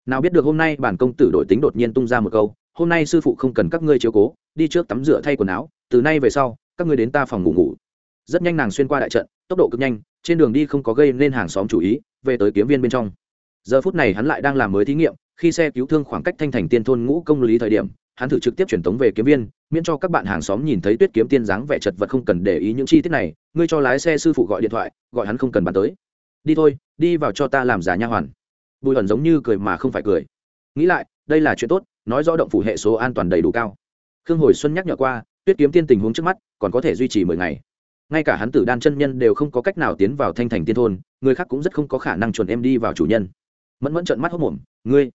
Nào biết được hôm nay bản công tử đổi tính đột nhiên tung ra một câu, hôm nay sư phụ không cần các ngươi chiếu cố, đi trước tắm rửa thay quần áo, từ nay về sau, các ngươi đến ta phòng ngủ ngủ. Rất nhanh nàng xuyên qua đại trận, tốc độ cực nhanh, trên đường đi không có gây nên hàng xóm chủ ý, về tới kiếm viên bên trong. Giờ phút này hắn lại đang làm mới thí nghiệm, khi xe cứu thương khoảng cách thanh thành tiên thôn ngũ công lý thời điểm hắn thử trực tiếp truyền tống về kiếm viên, miễn cho các bạn hàng xóm nhìn thấy tuyết kiếm tiên dáng vẻ chật vật không cần để ý những chi tiết này, ngươi cho lái xe sư phụ gọi điện thoại, gọi hắn không cần bàn tới. Đi thôi, đi vào cho ta làm giả nha hoàn. Bùi ẩn giống như cười mà không phải cười. Nghĩ lại, đây là chuyện tốt, nói rõ động phủ hệ số an toàn đầy đủ cao. Khương hồi xuân nhắc nhở qua, tuyết kiếm tiên tình huống trước mắt, còn có thể duy trì mười ngày. Ngay cả hắn tử đan chân nhân đều không có cách nào tiến vào thanh thành tiên thôn, người khác cũng rất không có khả năng chuẩn em đi vào chủ nhân. Mẫn mẫn trợn mắt hốc mồm, ngươi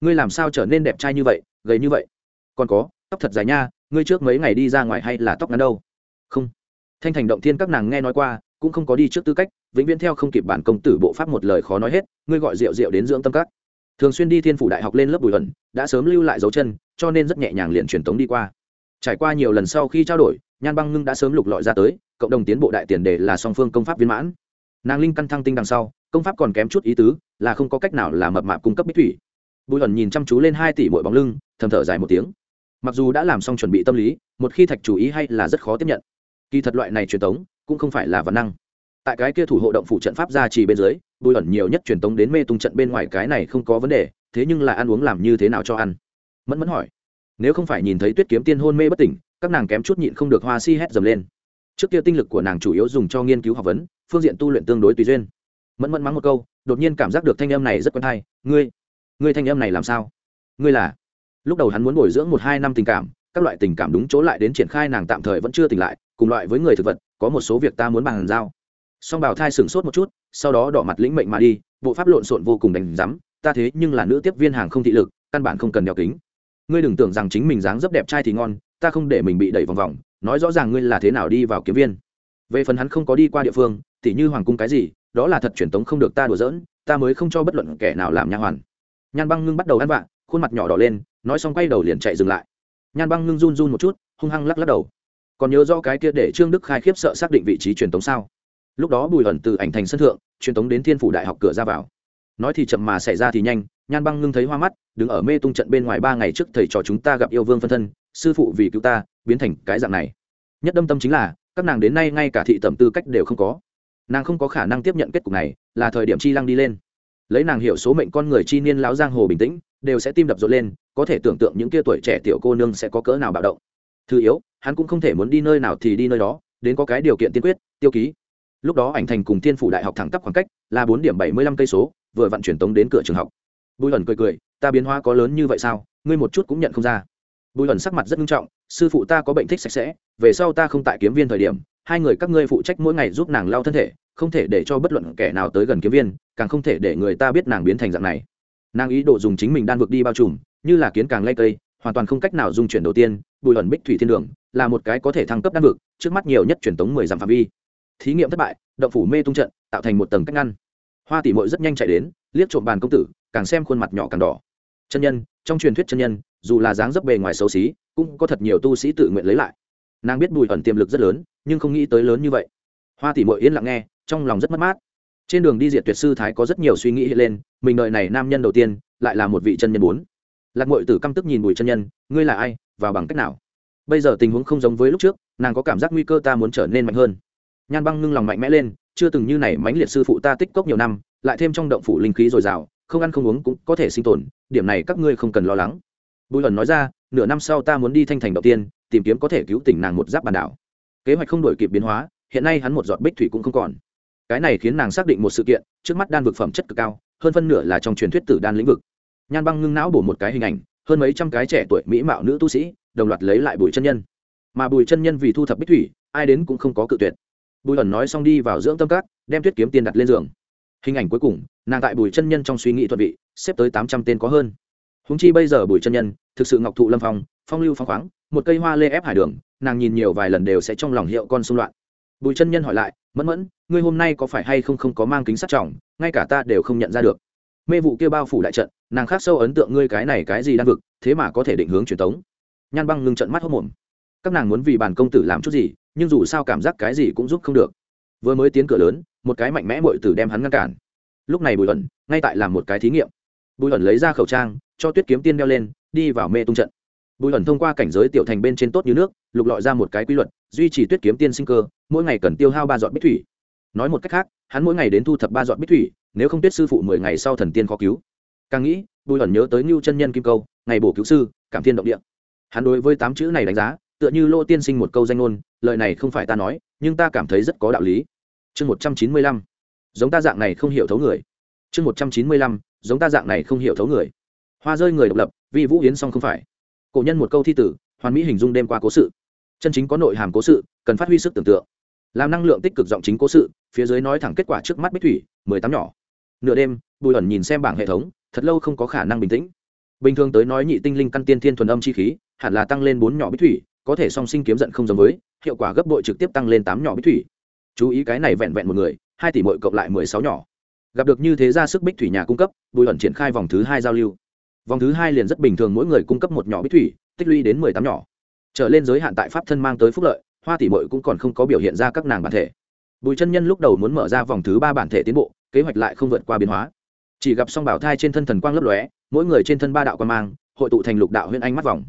ngươi làm sao trở nên đẹp trai như vậy, gầy như vậy? Còn có, tóc thật dài nha, ngươi trước mấy ngày đi ra ngoài hay là tóc ngắn đâu? Không. Thanh thành động thiên các nàng nghe nói qua, cũng không có đi trước tư cách, vĩnh viễn theo không kịp bản công tử bộ pháp một lời khó nói hết, ngươi gọi rượu rượu đến dưỡng tâm các. Thường xuyên đi thiên phủ đại học lên lớp bùi ẩn đã sớm lưu lại dấu chân, cho nên rất nhẹ nhàng liền truyền tống đi qua. Trải qua nhiều lần sau khi trao đổi, nhan băng ngưng đã sớm lục lọi ra tới, cộng đồng tiến bộ đại tiền đề là song phương công pháp viên mãn. Nàng linh căn thăng tinh đằng sau, công pháp còn kém chút ý tứ, là không có cách nào là mập mạp cung cấp bích thủy. Bùi ẩn nhìn chăm chú lên hai tỷ mỗi bóng lưng, thầm thở dài một tiếng mặc dù đã làm xong chuẩn bị tâm lý, một khi thạch chủ ý hay là rất khó tiếp nhận. Kỳ thật loại này truyền tống cũng không phải là văn năng. Tại cái kia thủ hộ động phủ trận pháp ra chỉ bên dưới, bùi ẩn nhiều nhất truyền tống đến mê tung trận bên ngoài cái này không có vấn đề, thế nhưng là ăn uống làm như thế nào cho ăn? Mẫn mẫn hỏi. Nếu không phải nhìn thấy tuyết kiếm tiên hôn mê bất tỉnh, các nàng kém chút nhịn không được hoa si hét dầm lên. Trước kia tinh lực của nàng chủ yếu dùng cho nghiên cứu học vấn, phương diện tu luyện tương đối tùy duyên. Mẫn mẫn mắng một câu, đột nhiên cảm giác được thanh âm này rất quen thai ngươi ngươi thanh âm này làm sao? Ngươi là lúc đầu hắn muốn bồi dưỡng một hai năm tình cảm, các loại tình cảm đúng chỗ lại đến triển khai nàng tạm thời vẫn chưa tỉnh lại, cùng loại với người thực vật, có một số việc ta muốn bàn giao. Song bảo thai sửng sốt một chút, sau đó đỏ mặt lĩnh mệnh mà đi, bộ pháp lộn xộn vô cùng đánh rắm ta thế nhưng là nữ tiếp viên hàng không thị lực, căn bản không cần đeo kính. Ngươi đừng tưởng rằng chính mình dáng dấp đẹp trai thì ngon, ta không để mình bị đẩy vòng vòng, nói rõ ràng ngươi là thế nào đi vào kiếm viên. Về phần hắn không có đi qua địa phương, tỉ như hoàng cung cái gì, đó là thật truyền tống không được ta đùa giỡn, ta mới không cho bất luận kẻ nào làm nha hoàn. Nhan băng ngưng bắt đầu ăn vạ khuôn mặt nhỏ đỏ lên, nói xong quay đầu liền chạy dừng lại. Nhan băng ngưng run run một chút, hung hăng lắc lắc đầu. Còn nhớ do cái kia để trương đức khai khiếp sợ xác định vị trí truyền tống sao? Lúc đó bùi ẩn từ ảnh thành sân thượng, truyền tống đến thiên phủ đại học cửa ra vào. Nói thì chậm mà xảy ra thì nhanh, nhan băng ngưng thấy hoa mắt, đứng ở mê tung trận bên ngoài ba ngày trước thầy trò chúng ta gặp yêu vương phân thân, sư phụ vì cứu ta, biến thành cái dạng này. Nhất đâm tâm chính là, các nàng đến nay ngay cả thị tẩm tư cách đều không có. Nàng không có khả năng tiếp nhận kết cục này, là thời điểm chi lăng đi lên lấy nàng hiểu số mệnh con người chi niên lão giang hồ bình tĩnh, đều sẽ tim đập rộn lên, có thể tưởng tượng những kia tuổi trẻ tiểu cô nương sẽ có cỡ nào bạo động. Thứ yếu, hắn cũng không thể muốn đi nơi nào thì đi nơi đó, đến có cái điều kiện tiên quyết, tiêu ký. Lúc đó ảnh thành cùng thiên phủ đại học thẳng tắp khoảng cách là bốn điểm bảy mươi lăm cây số, vừa vận chuyển tống đến cửa trường học. Bùi ẩn cười cười, ta biến hóa có lớn như vậy sao? Ngươi một chút cũng nhận không ra. Bùi ẩn sắc mặt rất nghiêm trọng, sư phụ ta có bệnh thích sạch sẽ, về sau ta không tại kiếm viên thời điểm hai người các ngươi phụ trách mỗi ngày giúp nàng lau thân thể, không thể để cho bất luận kẻ nào tới gần kiếm viên, càng không thể để người ta biết nàng biến thành dạng này. Nàng ý đồ dùng chính mình đan vực đi bao trùm, như là kiến càng lây cây, hoàn toàn không cách nào dung chuyển đầu tiên, bùi ẩn bích thủy thiên đường, là một cái có thể thăng cấp đan vực, trước mắt nhiều nhất truyền tống mười dặm phạm vi. Thí nghiệm thất bại, động phủ mê tung trận, tạo thành một tầng cách ngăn. Hoa tỷ mội rất nhanh chạy đến, liếc trộm bàn công tử, càng xem khuôn mặt nhỏ càng đỏ. Chân nhân, trong truyền thuyết chân nhân, dù là dáng dấp bề ngoài xấu xí, cũng có thật nhiều tu sĩ tự nguyện lấy lại. Nàng biết bùi ẩn tiềm lực rất lớn nhưng không nghĩ tới lớn như vậy. Hoa tỷ mội yên lặng nghe, trong lòng rất mất mát. Trên đường đi diệt tuyệt sư thái có rất nhiều suy nghĩ hiện lên, mình đợi này nam nhân đầu tiên, lại là một vị chân nhân bốn. Lạc mội tử căm tức nhìn bùi chân nhân, ngươi là ai, và bằng cách nào? Bây giờ tình huống không giống với lúc trước, nàng có cảm giác nguy cơ ta muốn trở nên mạnh hơn. Nhan băng ngưng lòng mạnh mẽ lên, chưa từng như này mãnh liệt sư phụ ta tích cốc nhiều năm, lại thêm trong động phủ linh khí dồi dào, không ăn không uống cũng có thể sinh tồn, điểm này các ngươi không cần lo lắng. Bùi ẩn nói ra, nửa năm sau ta muốn đi thanh thành đầu tiên, tìm kiếm có thể cứu tỉnh nàng một giáp bàn đảo kế hoạch không đổi kịp biến hóa, hiện nay hắn một giọt bích thủy cũng không còn. Cái này khiến nàng xác định một sự kiện, trước mắt đan vực phẩm chất cực cao, hơn phân nửa là trong truyền thuyết tử đan lĩnh vực. Nhan băng ngưng não bổ một cái hình ảnh, hơn mấy trăm cái trẻ tuổi mỹ mạo nữ tu sĩ, đồng loạt lấy lại bùi chân nhân. Mà bùi chân nhân vì thu thập bích thủy, ai đến cũng không có cự tuyệt. Bùi ẩn nói xong đi vào dưỡng tâm cát, đem tuyết kiếm tiền đặt lên giường. Hình ảnh cuối cùng, nàng tại bùi chân nhân trong suy nghĩ thuận vị, xếp tới tám trăm tên có hơn. Húng chi bây giờ bùi chân nhân, thực sự ngọc thụ lâm phong phong lưu phong khoáng một cây hoa lê ép hải đường, nàng nhìn nhiều vài lần đều sẽ trong lòng hiệu con xung loạn. Bùi chân nhân hỏi lại, mẫn mẫn, ngươi hôm nay có phải hay không không có mang kính sắt trọng, ngay cả ta đều không nhận ra được. Mê vụ kia bao phủ đại trận, nàng khác sâu ấn tượng ngươi cái này cái gì đang vực, thế mà có thể định hướng truyền tống. nhan băng ngưng trận mắt hốc mồm. Các nàng muốn vì bàn công tử làm chút gì, nhưng dù sao cảm giác cái gì cũng giúp không được. Vừa mới tiến cửa lớn, một cái mạnh mẽ bội tử đem hắn ngăn cản. Lúc này bùi ẩn, ngay tại làm một cái thí nghiệm. Bùi ẩn lấy ra khẩu trang, cho tuyết kiếm tiên đeo lên, đi vào mê tung trận bùi ẩn thông qua cảnh giới tiểu thành bên trên tốt như nước, lục lọi ra một cái quy luật, duy trì tuyết kiếm tiên sinh cơ, mỗi ngày cần tiêu hao ba giọt bích thủy. Nói một cách khác, hắn mỗi ngày đến thu thập ba giọt bích thủy, nếu không tuyết sư phụ mười ngày sau thần tiên khó cứu. Càng nghĩ, bùi ẩn nhớ tới ngưu chân nhân kim câu, ngày bổ cứu sư, cảm thiên động địa. Hắn đối với tám chữ này đánh giá, tựa như lô tiên sinh một câu danh ngôn, lời này không phải ta nói, nhưng ta cảm thấy rất có đạo lý. Chương một trăm chín mươi lăm. Giống ta dạng này không hiểu thấu người. Chương một trăm chín mươi lăm, giống ta dạng này không hiểu thấu người. Hoa rơi người độc lập, vì vũ yến song không phải cổ nhân một câu thi tử, hoàn mỹ hình dung đêm qua cố sự. Chân chính có nội hàm cố sự, cần phát huy sức tưởng tượng. Làm năng lượng tích cực giọng chính cố sự, phía dưới nói thẳng kết quả trước mắt bích thủy, mười tám nhỏ. Nửa đêm, bùi ẩn nhìn xem bảng hệ thống, thật lâu không có khả năng bình tĩnh. Bình thường tới nói nhị tinh linh căn tiên thiên thuần âm chi khí, hẳn là tăng lên bốn nhỏ bích thủy, có thể song sinh kiếm giận không giống với, hiệu quả gấp bội trực tiếp tăng lên tám nhỏ bích thủy. Chú ý cái này vẹn vẹn một người, hai tỷ mội cộng lại mười sáu nhỏ. Gặp được như thế ra sức bích thủy nhà cung cấp, bùi ẩn triển khai vòng thứ hai giao lưu vòng thứ hai liền rất bình thường, mỗi người cung cấp một nhỏ bích thủy, tích lũy đến mười tám nhỏ. Trở lên giới hạn tại pháp thân mang tới phúc lợi, hoa tỷ mội cũng còn không có biểu hiện ra các nàng bản thể. Bùi chân nhân lúc đầu muốn mở ra vòng thứ ba bản thể tiến bộ, kế hoạch lại không vượt qua biến hóa. Chỉ gặp song bảo thai trên thân thần quang lấp lóe, mỗi người trên thân ba đạo quan mang, hội tụ thành lục đạo huyên anh mắt vòng.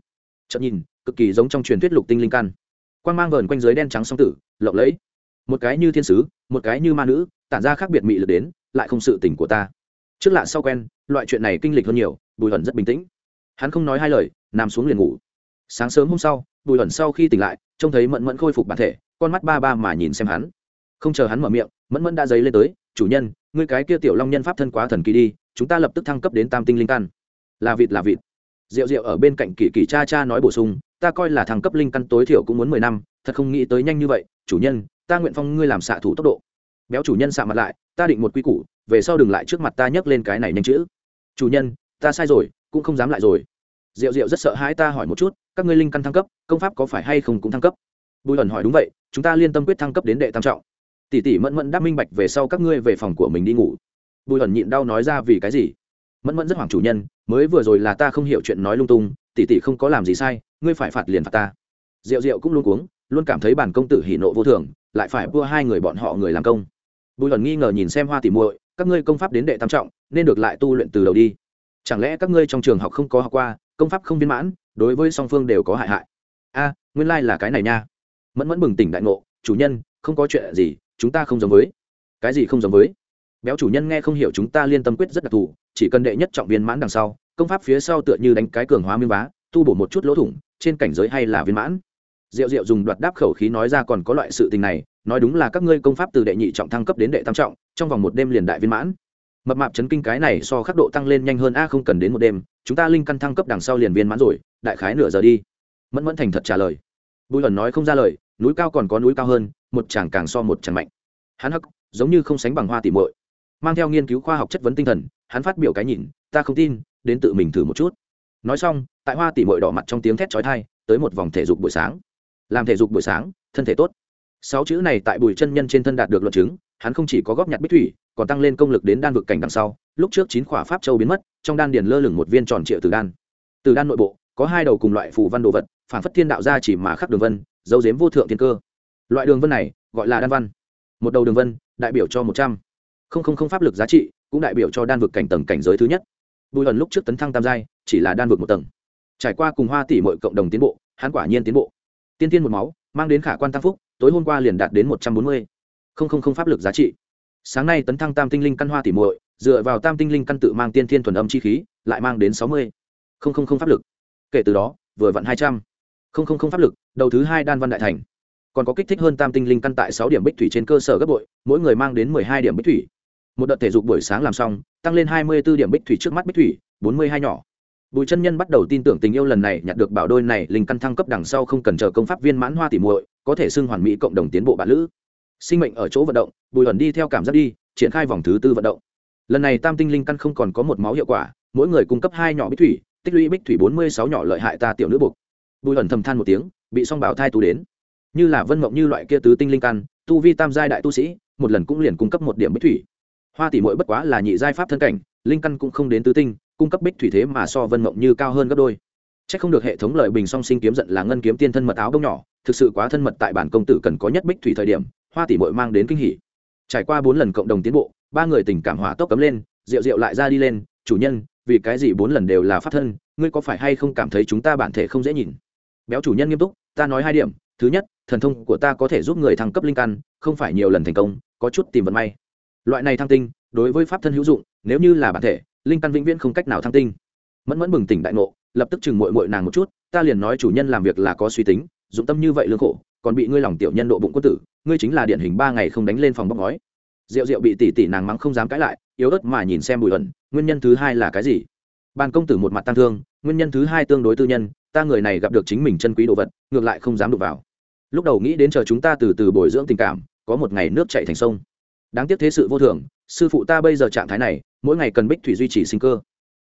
Chậm nhìn, cực kỳ giống trong truyền thuyết lục tinh linh căn. Quan mang vờn quanh dưới đen trắng song tử, lộng lẫy. Một cái như thiên sứ, một cái như ma nữ, tản ra khác biệt mị lực đến, lại không sự tỉnh của ta. Trước lạ sau quen loại chuyện này kinh lịch hơn nhiều, bùi hẩn rất bình tĩnh. Hắn không nói hai lời, nằm xuống liền ngủ. Sáng sớm hôm sau, bùi hẩn sau khi tỉnh lại, trông thấy mẫn mẫn khôi phục bản thể, con mắt ba ba mà nhìn xem hắn. Không chờ hắn mở miệng, mẫn mẫn đã dấy lên tới, chủ nhân, ngươi cái kia tiểu long nhân pháp thân quá thần kỳ đi, chúng ta lập tức thăng cấp đến tam tinh linh căn. Là vịt là vịt. Rượu rượu ở bên cạnh kỳ kỳ cha cha nói bổ sung, ta coi là thăng cấp linh căn tối thiểu cũng muốn mười năm, thật không nghĩ tới nhanh như vậy. Chủ nhân, ta nguyện phong ngươi làm xạ thủ tốc độ. Béo chủ nhân xạ mặt lại ta định một quy củ, về sau đừng lại trước mặt ta nhấc lên cái này nhanh chữ. Chủ nhân, ta sai rồi, cũng không dám lại rồi. Diệu diệu rất sợ hãi ta hỏi một chút, các ngươi linh căn thăng cấp, công pháp có phải hay không cũng thăng cấp? Bùi ẩn hỏi đúng vậy, chúng ta liên tâm quyết thăng cấp đến đệ tam trọng. Tỷ tỷ mẫn mẫn đã minh bạch về sau các ngươi về phòng của mình đi ngủ. Bùi ẩn nhịn đau nói ra vì cái gì? Mẫn mẫn rất hoảng chủ nhân, mới vừa rồi là ta không hiểu chuyện nói lung tung, tỷ tỷ không có làm gì sai, ngươi phải phạt liền phạt ta. Diệu diệu cũng luôn cuống, luôn cảm thấy bản công tử hỉ nộ vô thường, lại phải vua hai người bọn họ người làm công bùi ẩn nghi ngờ nhìn xem hoa tỉ muội, các ngươi công pháp đến đệ tam trọng, nên được lại tu luyện từ đầu đi. Chẳng lẽ các ngươi trong trường học không có học qua, công pháp không viên mãn, đối với song phương đều có hại hại? A, nguyên lai là cái này nha. Mẫn mẫn bừng tỉnh đại ngộ, chủ nhân, không có chuyện gì, chúng ta không giống với. Cái gì không giống với? Béo chủ nhân nghe không hiểu chúng ta liên tâm quyết rất đặc thù, chỉ cần đệ nhất trọng viên mãn đằng sau, công pháp phía sau tựa như đánh cái cường hóa miếng vá, tu bổ một chút lỗ thủng, trên cảnh giới hay là viên mãn. Diệu diệu dùng đoạt đáp khẩu khí nói ra còn có loại sự tình này nói đúng là các ngươi công pháp từ đệ nhị trọng thăng cấp đến đệ tam trọng, trong vòng một đêm liền đại viên mãn. Mập mạp chấn kinh cái này so khắc độ tăng lên nhanh hơn, a, không cần đến một đêm, chúng ta linh căn thăng cấp đằng sau liền viên mãn rồi, đại khái nửa giờ đi. Mẫn mẫn thành thật trả lời. Bùi hẩn nói không ra lời, núi cao còn có núi cao hơn, một chàng càng so một chàng mạnh. Hắn hắc, giống như không sánh bằng hoa tỉ muội. Mang theo nghiên cứu khoa học chất vấn tinh thần, hắn phát biểu cái nhìn, ta không tin, đến tự mình thử một chút. Nói xong, tại hoa tỉ muội đỏ mặt trong tiếng thét chói tai, tới một vòng thể dục buổi sáng. Làm thể dục buổi sáng, thân thể tốt sáu chữ này tại bùi chân nhân trên thân đạt được luận chứng, hắn không chỉ có góp nhặt bích thủy, còn tăng lên công lực đến đan vực cảnh đằng sau. Lúc trước chín khỏa pháp châu biến mất, trong đan điền lơ lửng một viên tròn triệu từ đan. Từ đan nội bộ, có hai đầu cùng loại phù văn đồ vật, phản phất thiên đạo ra chỉ mà khắc đường vân, dấu dếm vô thượng thiên cơ. Loại đường vân này, gọi là đan văn. Một đầu đường vân, đại biểu cho một trăm. Không không không pháp lực giá trị, cũng đại biểu cho đan vực cảnh tầng cảnh giới thứ nhất. Bùi ẩn lúc trước tấn thăng tam giai, chỉ là đan vực một tầng. Trải qua cùng hoa tỷ mọi cộng đồng tiến bộ, hắn quả nhiên tiến bộ. Tiên tiên một máu, mang đến khả quan tam phúc tối hôm qua liền đạt đến một trăm bốn mươi. Không không không pháp lực giá trị. Sáng nay tấn thăng tam tinh linh căn hoa tỷ muội, dựa vào tam tinh linh căn tự mang tiên thiên thuần âm chi khí, lại mang đến sáu mươi. Không không không pháp lực. Kể từ đó, vừa vặn hai trăm. Không không không pháp lực, đầu thứ hai đan văn đại thành. Còn có kích thích hơn tam tinh linh căn tại sáu điểm bích thủy trên cơ sở gấp bội, mỗi người mang đến mười hai điểm bích thủy. Một đợt thể dục buổi sáng làm xong, tăng lên hai mươi b ố điểm bích thủy trước mắt bích thủy, bốn mươi hai nhỏ bùi chân nhân bắt đầu tin tưởng tình yêu lần này nhặt được bảo đôi này, linh căn thăng cấp đằng sau không cần chờ công pháp viên mãn hoa tỉ muội, có thể xưng hoàn mỹ cộng đồng tiến bộ bạn lữ. Sinh mệnh ở chỗ vận động, bùi ẩn đi theo cảm giác đi, triển khai vòng thứ tư vận động. Lần này tam tinh linh căn không còn có một máu hiệu quả, mỗi người cung cấp hai nhỏ bích thủy, tích lũy bích thủy bốn mươi sáu nhỏ lợi hại ta tiểu nữ buộc. Bùi ẩn thầm than một tiếng, bị song bảo thai tú đến. Như là vân mộng như loại kia tứ tinh linh căn, tu vi tam giai đại tu sĩ, một lần cũng liền cung cấp một điểm bích thủy. Hoa tỷ mỗi bất quá là nhị giai pháp thân cảnh linh căn cũng không đến tứ tinh, cung cấp bích thủy thế mà so vân mộng như cao hơn gấp đôi. C h ắ c không được hệ thống lợi bình song sinh kiếm giận là ngân kiếm tiên thân mật áo đông nhỏ, thực sự quá thân mật tại bản công tử cần có nhất bích thủy thời điểm, hoa tỷ bội mang đến kinh hỉ. Trải qua bốn lần cộng đồng tiến bộ, ba người tình cảm hỏa tốc cấm lên, rượu rượu lại ra đi lên, chủ nhân, vì cái gì bốn lần đều là pháp thân, ngươi có phải hay không cảm thấy chúng ta bản thể không dễ nhìn? Béo chủ nhân nghiêm túc, ta nói hai điểm, thứ nhất, thần thông của ta có thể giúp người thăng cấp linh căn, không phải nhiều lần thành công, có chút tìm vận may. Loại này thăng tinh, đối với pháp thân hữu dụng nếu như là bản thể, linh căn vĩnh viễn không cách nào thăng tinh. Mẫn mẫn bừng tỉnh đại ngộ, lập tức chừng mội mội nàng một chút, ta liền nói chủ nhân làm việc là có suy tính, dụng tâm như vậy lương khổ, còn bị ngươi lòng tiểu nhân độ bụng quân tử, ngươi chính là điển hình ba ngày không đánh lên phòng bóc ngói. Rượu rượu bị tỷ tỷ nàng mắng không dám cãi lại, yếu ớt mà nhìn xem bùi ẩn, nguyên nhân thứ hai là cái gì? Bàn công tử một mặt tăng thương, nguyên nhân thứ hai tương đối tư nhân, ta người này gặp được chính mình chân quý đồ vật, ngược lại không dám đụng vào. Lúc đầu nghĩ đến chờ chúng ta từ từ bồi dưỡng tình cảm, có một ngày nước chạy thành sông. Đáng tiếc thế sự vô thường sư phụ ta bây giờ trạng thái này, mỗi ngày cần bích thủy duy trì sinh cơ.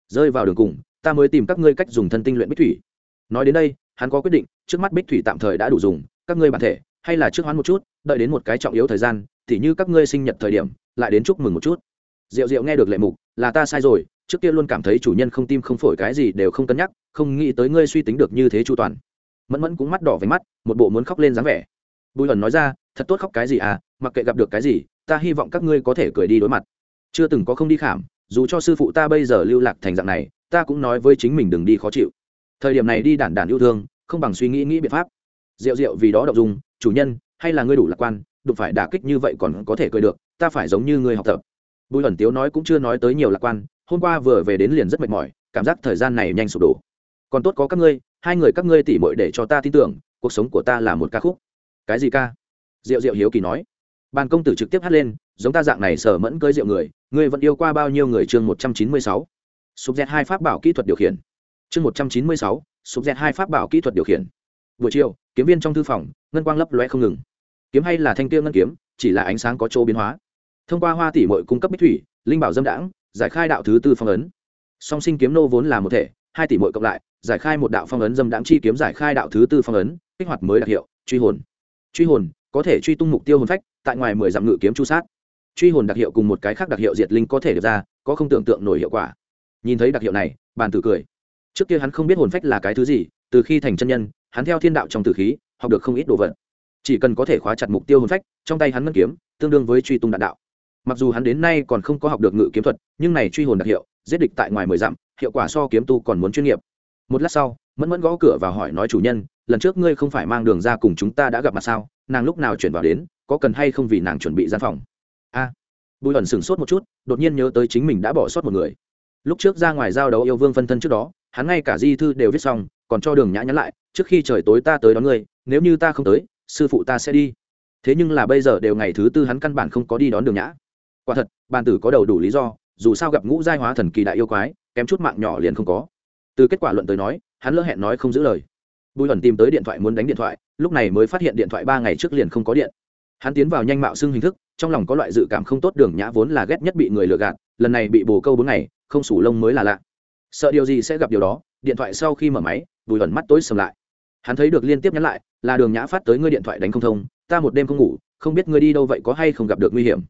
Rơi vào đường cùng, ta mới tìm các ngươi cách dùng thân tinh luyện bích thủy. Nói đến đây, hắn có quyết định, trước mắt bích thủy tạm thời đã đủ dùng, các ngươi bản thể, hay là trước hoán một chút, đợi đến một cái trọng yếu thời gian, thì như các ngươi sinh nhật thời điểm, lại đến chúc mừng một chút. Diệu diệu nghe được lệ mục, là ta sai rồi, trước kia luôn cảm thấy chủ nhân không tim không phổi cái gì đều không cân nhắc, không nghĩ tới ngươi suy tính được như thế chu toàn. Mẫn mẫn cũng mắt đỏ với mắt, một bộ muốn khóc lên dáng vẻ. Bùi ẩn nói ra, thật tốt khóc cái gì à mặc kệ gặp được cái gì ta hy vọng các ngươi có thể cười đi đối mặt. Chưa từng có không đi khảm, dù cho sư phụ ta bây giờ lưu lạc thành dạng này, ta cũng nói với chính mình đừng đi khó chịu. Thời điểm này đi đản đản yêu thương, không bằng suy nghĩ nghĩ biện pháp. Rượu rượu vì đó đọc dùng chủ nhân, hay là ngươi đủ lạc quan, đụng phải đả kích như vậy còn có thể cười được, ta phải giống như người học tập. Bùi ẩn tiếu nói cũng chưa nói tới nhiều lạc quan, hôm qua vừa về đến liền rất mệt mỏi, cảm giác thời gian này nhanh sụp đổ. Còn tốt có các ngươi, hai người các ngươi tỉ mội để cho ta tin tưởng, cuộc sống của ta là một ca khúc. Cái gì ca? Diệu diệu hiếu kỳ nói bàn công tử trực tiếp hát lên, giống ta dạng này sở mẫn cơi rượu người, ngươi vẫn yêu qua bao nhiêu người chương một trăm chín mươi sáu. Sụp dẹt hai pháp bảo kỹ thuật điều khiển. Chương một trăm chín mươi sáu, sụp dẹt hai pháp bảo kỹ thuật điều khiển. Buổi chiều, kiếm viên trong thư phòng, ngân quang lấp loe không ngừng. Kiếm hay là thanh tiêu ngân kiếm, chỉ là ánh sáng có chỗ biến hóa. Thông qua hoa tỷ mội cung cấp bích thủy, linh bảo dâm đãng, giải khai đạo thứ tư phong ấn. Song sinh kiếm nô vốn là một thể, hai tỷ mội cộng lại, giải khai một đạo phong ấn dâm đãng chi kiếm giải khai đạo thứ tư phong ấn, kích hoạt mới đặc hiệu, truy hồn. Truy hồn, có thể truy tung mục tiêu hồn phách tại ngoài mười dặm ngự kiếm chu sát. Truy hồn đặc hiệu cùng một cái khác đặc hiệu diệt linh có thể được ra, có không tưởng tượng nổi hiệu quả. Nhìn thấy đặc hiệu này, bàn tử cười. Trước kia hắn không biết hồn phách là cái thứ gì, từ khi thành chân nhân, hắn theo thiên đạo trong tử khí, học được không ít đồ vật. Chỉ cần có thể khóa chặt mục tiêu hồn phách, trong tay hắn ngân kiếm, tương đương với truy tung đạn đạo. Mặc dù hắn đến nay còn không có học được ngự kiếm thuật, nhưng này truy hồn đặc hiệu, giết địch tại ngoài mười dặm, hiệu quả so kiếm tu còn muốn chuyên nghiệp. Một lát sau, mẫn mẫn gõ cửa và hỏi nói, chủ nhân, lần trước ngươi không phải mang đường ra cùng chúng ta đã gặp mặt sao? Nàng lúc nào chuyển vào đến? Có cần hay không vì nàng chuẩn bị gian phòng? A. Bùi ẩn sửng sốt một chút, đột nhiên nhớ tới chính mình đã bỏ sót một người. Lúc trước ra ngoài giao đấu yêu vương phân thân trước đó, hắn ngay cả di thư đều viết xong, còn cho đường nhã nhắn lại, trước khi trời tối ta tới đón ngươi, nếu như ta không tới, sư phụ ta sẽ đi. Thế nhưng là bây giờ đều ngày thứ tư hắn căn bản không có đi đón đường nhã. Quả thật, bàn tử có đầu đủ lý do, dù sao gặp ngũ giai hóa thần kỳ đại yêu quái, kém chút mạng nhỏ liền không có. Từ kết quả luận tới nói, hắn lỡ hẹn nói không giữ lời. Bùi ẩn tìm tới điện thoại muốn đánh điện thoại, lúc này mới phát hiện điện thoại ba ngày trước liền không có điện hắn tiến vào nhanh mạo xưng hình thức, trong lòng có loại dự cảm không tốt đường nhã vốn là ghét nhất bị người lừa gạt, lần này bị bồ câu bốn ngày, không sủ lông mới là lạ. Sợ điều gì sẽ gặp điều đó, điện thoại sau khi mở máy, bùi ẩn mắt tối sầm lại. Hắn thấy được liên tiếp nhắn lại, là đường nhã phát tới ngươi điện thoại đánh không thông, ta một đêm không ngủ, không biết ngươi đi đâu vậy có hay không gặp được nguy hiểm.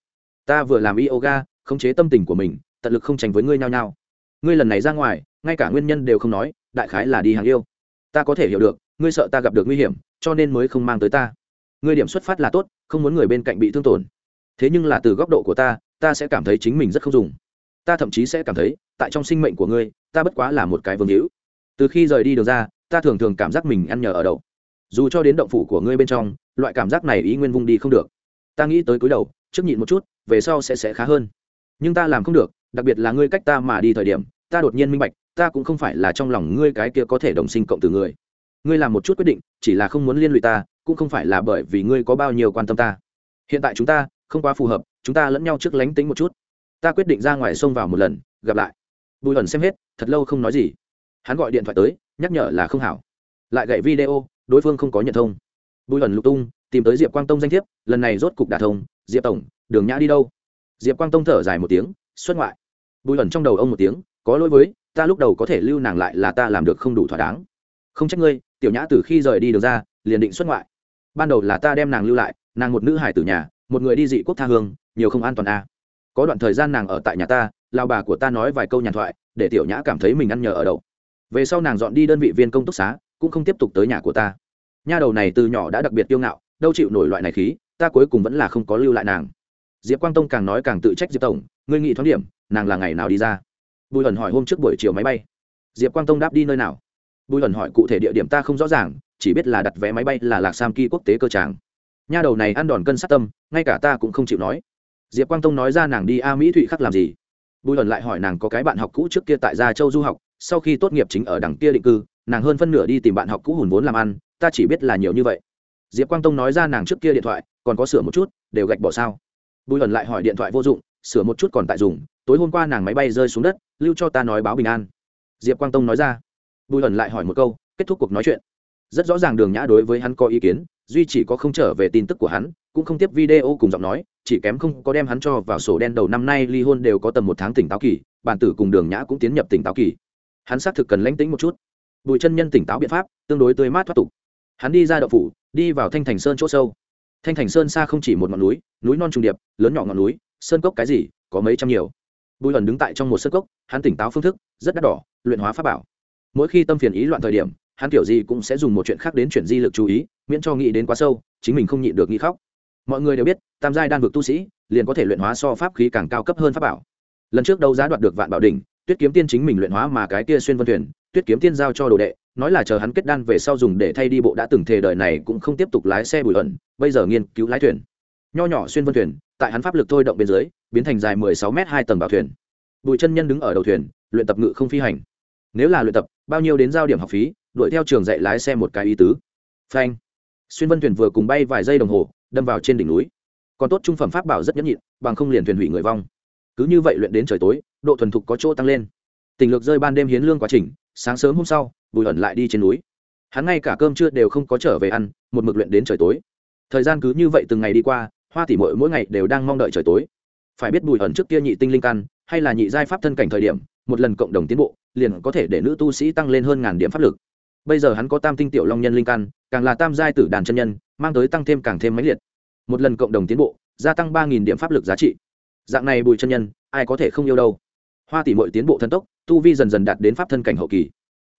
Ta vừa làm yoga, khống chế tâm tình của mình, tận lực không tránh với ngươi nhau nhau ngươi lần này ra ngoài, ngay cả nguyên nhân đều không nói, đại khái là đi hàng yêu. Ta có thể hiểu được, ngươi sợ ta gặp được nguy hiểm, cho nên mới không mang tới ta ngươi điểm xuất phát là tốt, không muốn người bên cạnh bị thương tổn. Thế nhưng là từ góc độ của ta ta sẽ cảm thấy chính mình rất không dùng. Ta thậm chí sẽ cảm thấy, tại trong sinh mệnh của ngươi, ta bất quá là một cái vương hữu. Từ khi rời đi đường ra, ta thường thường cảm giác mình ăn nhờ ở đậu. Dù cho đến động phủ của ngươi bên trong, loại cảm giác này ý nguyên vung đi không được. Ta nghĩ tới cúi đầu, trước nhịn một chút, về sau sẽ sẽ khá hơn. Nhưng ta làm không được, đặc biệt là ngươi cách ta mà đi thời điểm, ta đột nhiên minh bạch, ta cũng không phải là trong lòng ngươi cái kia có thể đồng sinh cộng từ người. Ngươi làm một chút quyết định, chỉ là không muốn liên lụy ta cũng không phải là bởi vì ngươi có bao nhiêu quan tâm ta. Hiện tại chúng ta không quá phù hợp, chúng ta lẫn nhau trước lánh tính một chút. Ta quyết định ra ngoài sông vào một lần, gặp lại. Bùi ẩn xem hết, thật lâu không nói gì. Hắn gọi điện thoại tới, nhắc nhở là không hảo. Lại gậy video, đối phương không có nhận thông. Bùi ẩn lục tung, tìm tới diệp quang tông danh thiếp, lần này rốt cục đà thông. Diệp tổng, đường nhã đi đâu? Diệp quang tông thở dài một tiếng, xuất ngoại. Bùi ẩn trong đầu ông một tiếng, có lỗi với, ta lúc đầu có thể lưu nàng lại là ta làm được không đủ thỏa đáng. Không trách ngươi, tiểu nhã từ khi rời đi được ra, liền định xuất ngoại ban đầu là ta đem nàng lưu lại, nàng một nữ hải tử nhà, một người đi dị quốc tha hương, nhiều không an toàn a à. có đoạn thời gian nàng ở tại nhà ta lao bà của ta nói vài câu nhàn thoại, để tiểu nhã cảm thấy mình ăn nhờ ở đậu. Về sau nàng dọn đi đơn vị viên công túc xá, cũng không tiếp tục tới nhà của ta. Nha đầu này từ nhỏ đã đặc biệt kiêu ngạo, đâu chịu nổi loại này khí, ta cuối cùng vẫn là không có lưu lại nàng. Diệp quang tông càng nói càng tự trách diệp tổng, ngươi nghĩ thoáng điểm, nàng là ngày nào đi ra? Bùi ẩn hỏi hôm trước buổi chiều máy bay. Diệp quang tông đáp đi nơi nào? Bùi ẩn hỏi cụ thể địa điểm ta không rõ ràng chỉ biết là đặt vé máy bay là lạc sam kỳ quốc tế cơ tràng. Nha đầu này ăn đòn cân sát tâm, ngay cả ta cũng không chịu nói. Diệp quang tông nói ra nàng đi a mỹ thụy khắc làm gì? Bùi luận lại hỏi nàng có cái bạn học cũ trước kia tại gia châu du học, sau khi tốt nghiệp chính ở đằng kia định cư, nàng hơn phân nửa đi tìm bạn học cũ hùn vốn làm ăn, ta chỉ biết là nhiều như vậy. Diệp quang tông nói ra nàng trước kia điện thoại, còn có sửa một chút, đều gạch bỏ sao. Bùi luận lại hỏi điện thoại vô dụng, sửa một chút còn tại dùng, tối hôm qua nàng máy bay rơi xuống đất, lưu cho ta nói báo bình an. Diệp quang tông nói ra. Bùi luận lại hỏi một câu, kết thúc cuộc nói chuyện rất rõ ràng đường nhã đối với hắn có ý kiến, duy chỉ có không trở về tin tức của hắn, cũng không tiếp video cùng giọng nói, chỉ kém không có đem hắn cho vào sổ đen đầu năm nay ly hôn đều có tầm một tháng tỉnh táo kỳ, bản tử cùng đường nhã cũng tiến nhập tỉnh táo kỳ. Hắn xác thực cần lánh tính một chút. Bùi chân nhân tỉnh táo biện pháp, tương đối tươi mát thoát tục. Hắn đi ra đậu phủ, đi vào thanh thành sơn chỗ sâu. Thanh thành sơn xa không chỉ một ngọn núi núi non trùng điệp, lớn nhỏ ngọn núi, sơn cốc cái gì, có mấy trăm nhiều. Bùi ẩn đứng tại trong một sơn cốc, hắn tỉnh táo phương thức rất đắt đỏ, luyện hóa pháp bảo. Mỗi khi tâm phiền ý loạn thời điểm hắn kiểu gì cũng sẽ dùng một chuyện khác đến chuyển di lực chú ý, miễn cho nghĩ đến quá sâu, chính mình không nhịn được nghĩ khóc. Mọi người đều biết, tam giai đan vực tu sĩ, liền có thể luyện hóa so pháp khí càng cao cấp hơn pháp bảo. Lần trước đấu giá đoạt được vạn bảo đỉnh, tuyết kiếm tiên chính mình luyện hóa mà cái kia xuyên vân thuyền, tuyết kiếm tiên giao cho đồ đệ, nói là chờ hắn kết đan về sau dùng để thay đi bộ đã từng thề đời này cũng không tiếp tục lái xe bùi ẩn, bây giờ nghiên cứu lái thuyền. Nho nhỏ xuyên vân thuyền, tại hắn pháp lực thôi động bên dưới, biến thành dài mười sáu m hai tầng bảo thuyền. Bùi chân nhân đứng ở đầu thuyền, luyện tập ngự không phi hành nếu là luyện tập, bao nhiêu đến giao điểm học phí, đuổi theo trường dạy lái xe một cái ý tứ. Phanh. Xuyên vân thuyền vừa cùng bay vài giây đồng hồ, đâm vào trên đỉnh núi. Còn tốt trung phẩm pháp bảo rất nhẫn nhịn, bằng không liền thuyền hủy người vong. Cứ như vậy luyện đến trời tối, độ thuần thục có chỗ tăng lên. Tình lược rơi ban đêm hiến lương quá trình, sáng sớm hôm sau, bùi ẩn lại đi trên núi. Hắn ngay cả cơm trưa đều không có trở về ăn, một mực luyện đến trời tối. Thời gian cứ như vậy từng ngày đi qua, hoa tỉ mội mỗi ngày đều đang mong đợi trời tối. Phải biết bùi ẩn trước kia nhị tinh linh căn, hay là nhị giai pháp thân cảnh thời điểm, một lần cộng đồng tiến bộ liền có thể để nữ tu sĩ tăng lên hơn ngàn điểm pháp lực. Bây giờ hắn có tam tinh tiểu long nhân linh căn càng là tam giai tử đàn chân nhân, mang tới tăng thêm càng thêm mãnh liệt. Một lần cộng đồng tiến bộ, gia tăng ba nghìn điểm pháp lực giá trị. Dạng này bùi chân nhân, ai có thể không yêu đâu. Hoa tỷ muội tiến bộ thần tốc, tu vi dần dần đạt đến pháp thân cảnh hậu kỳ.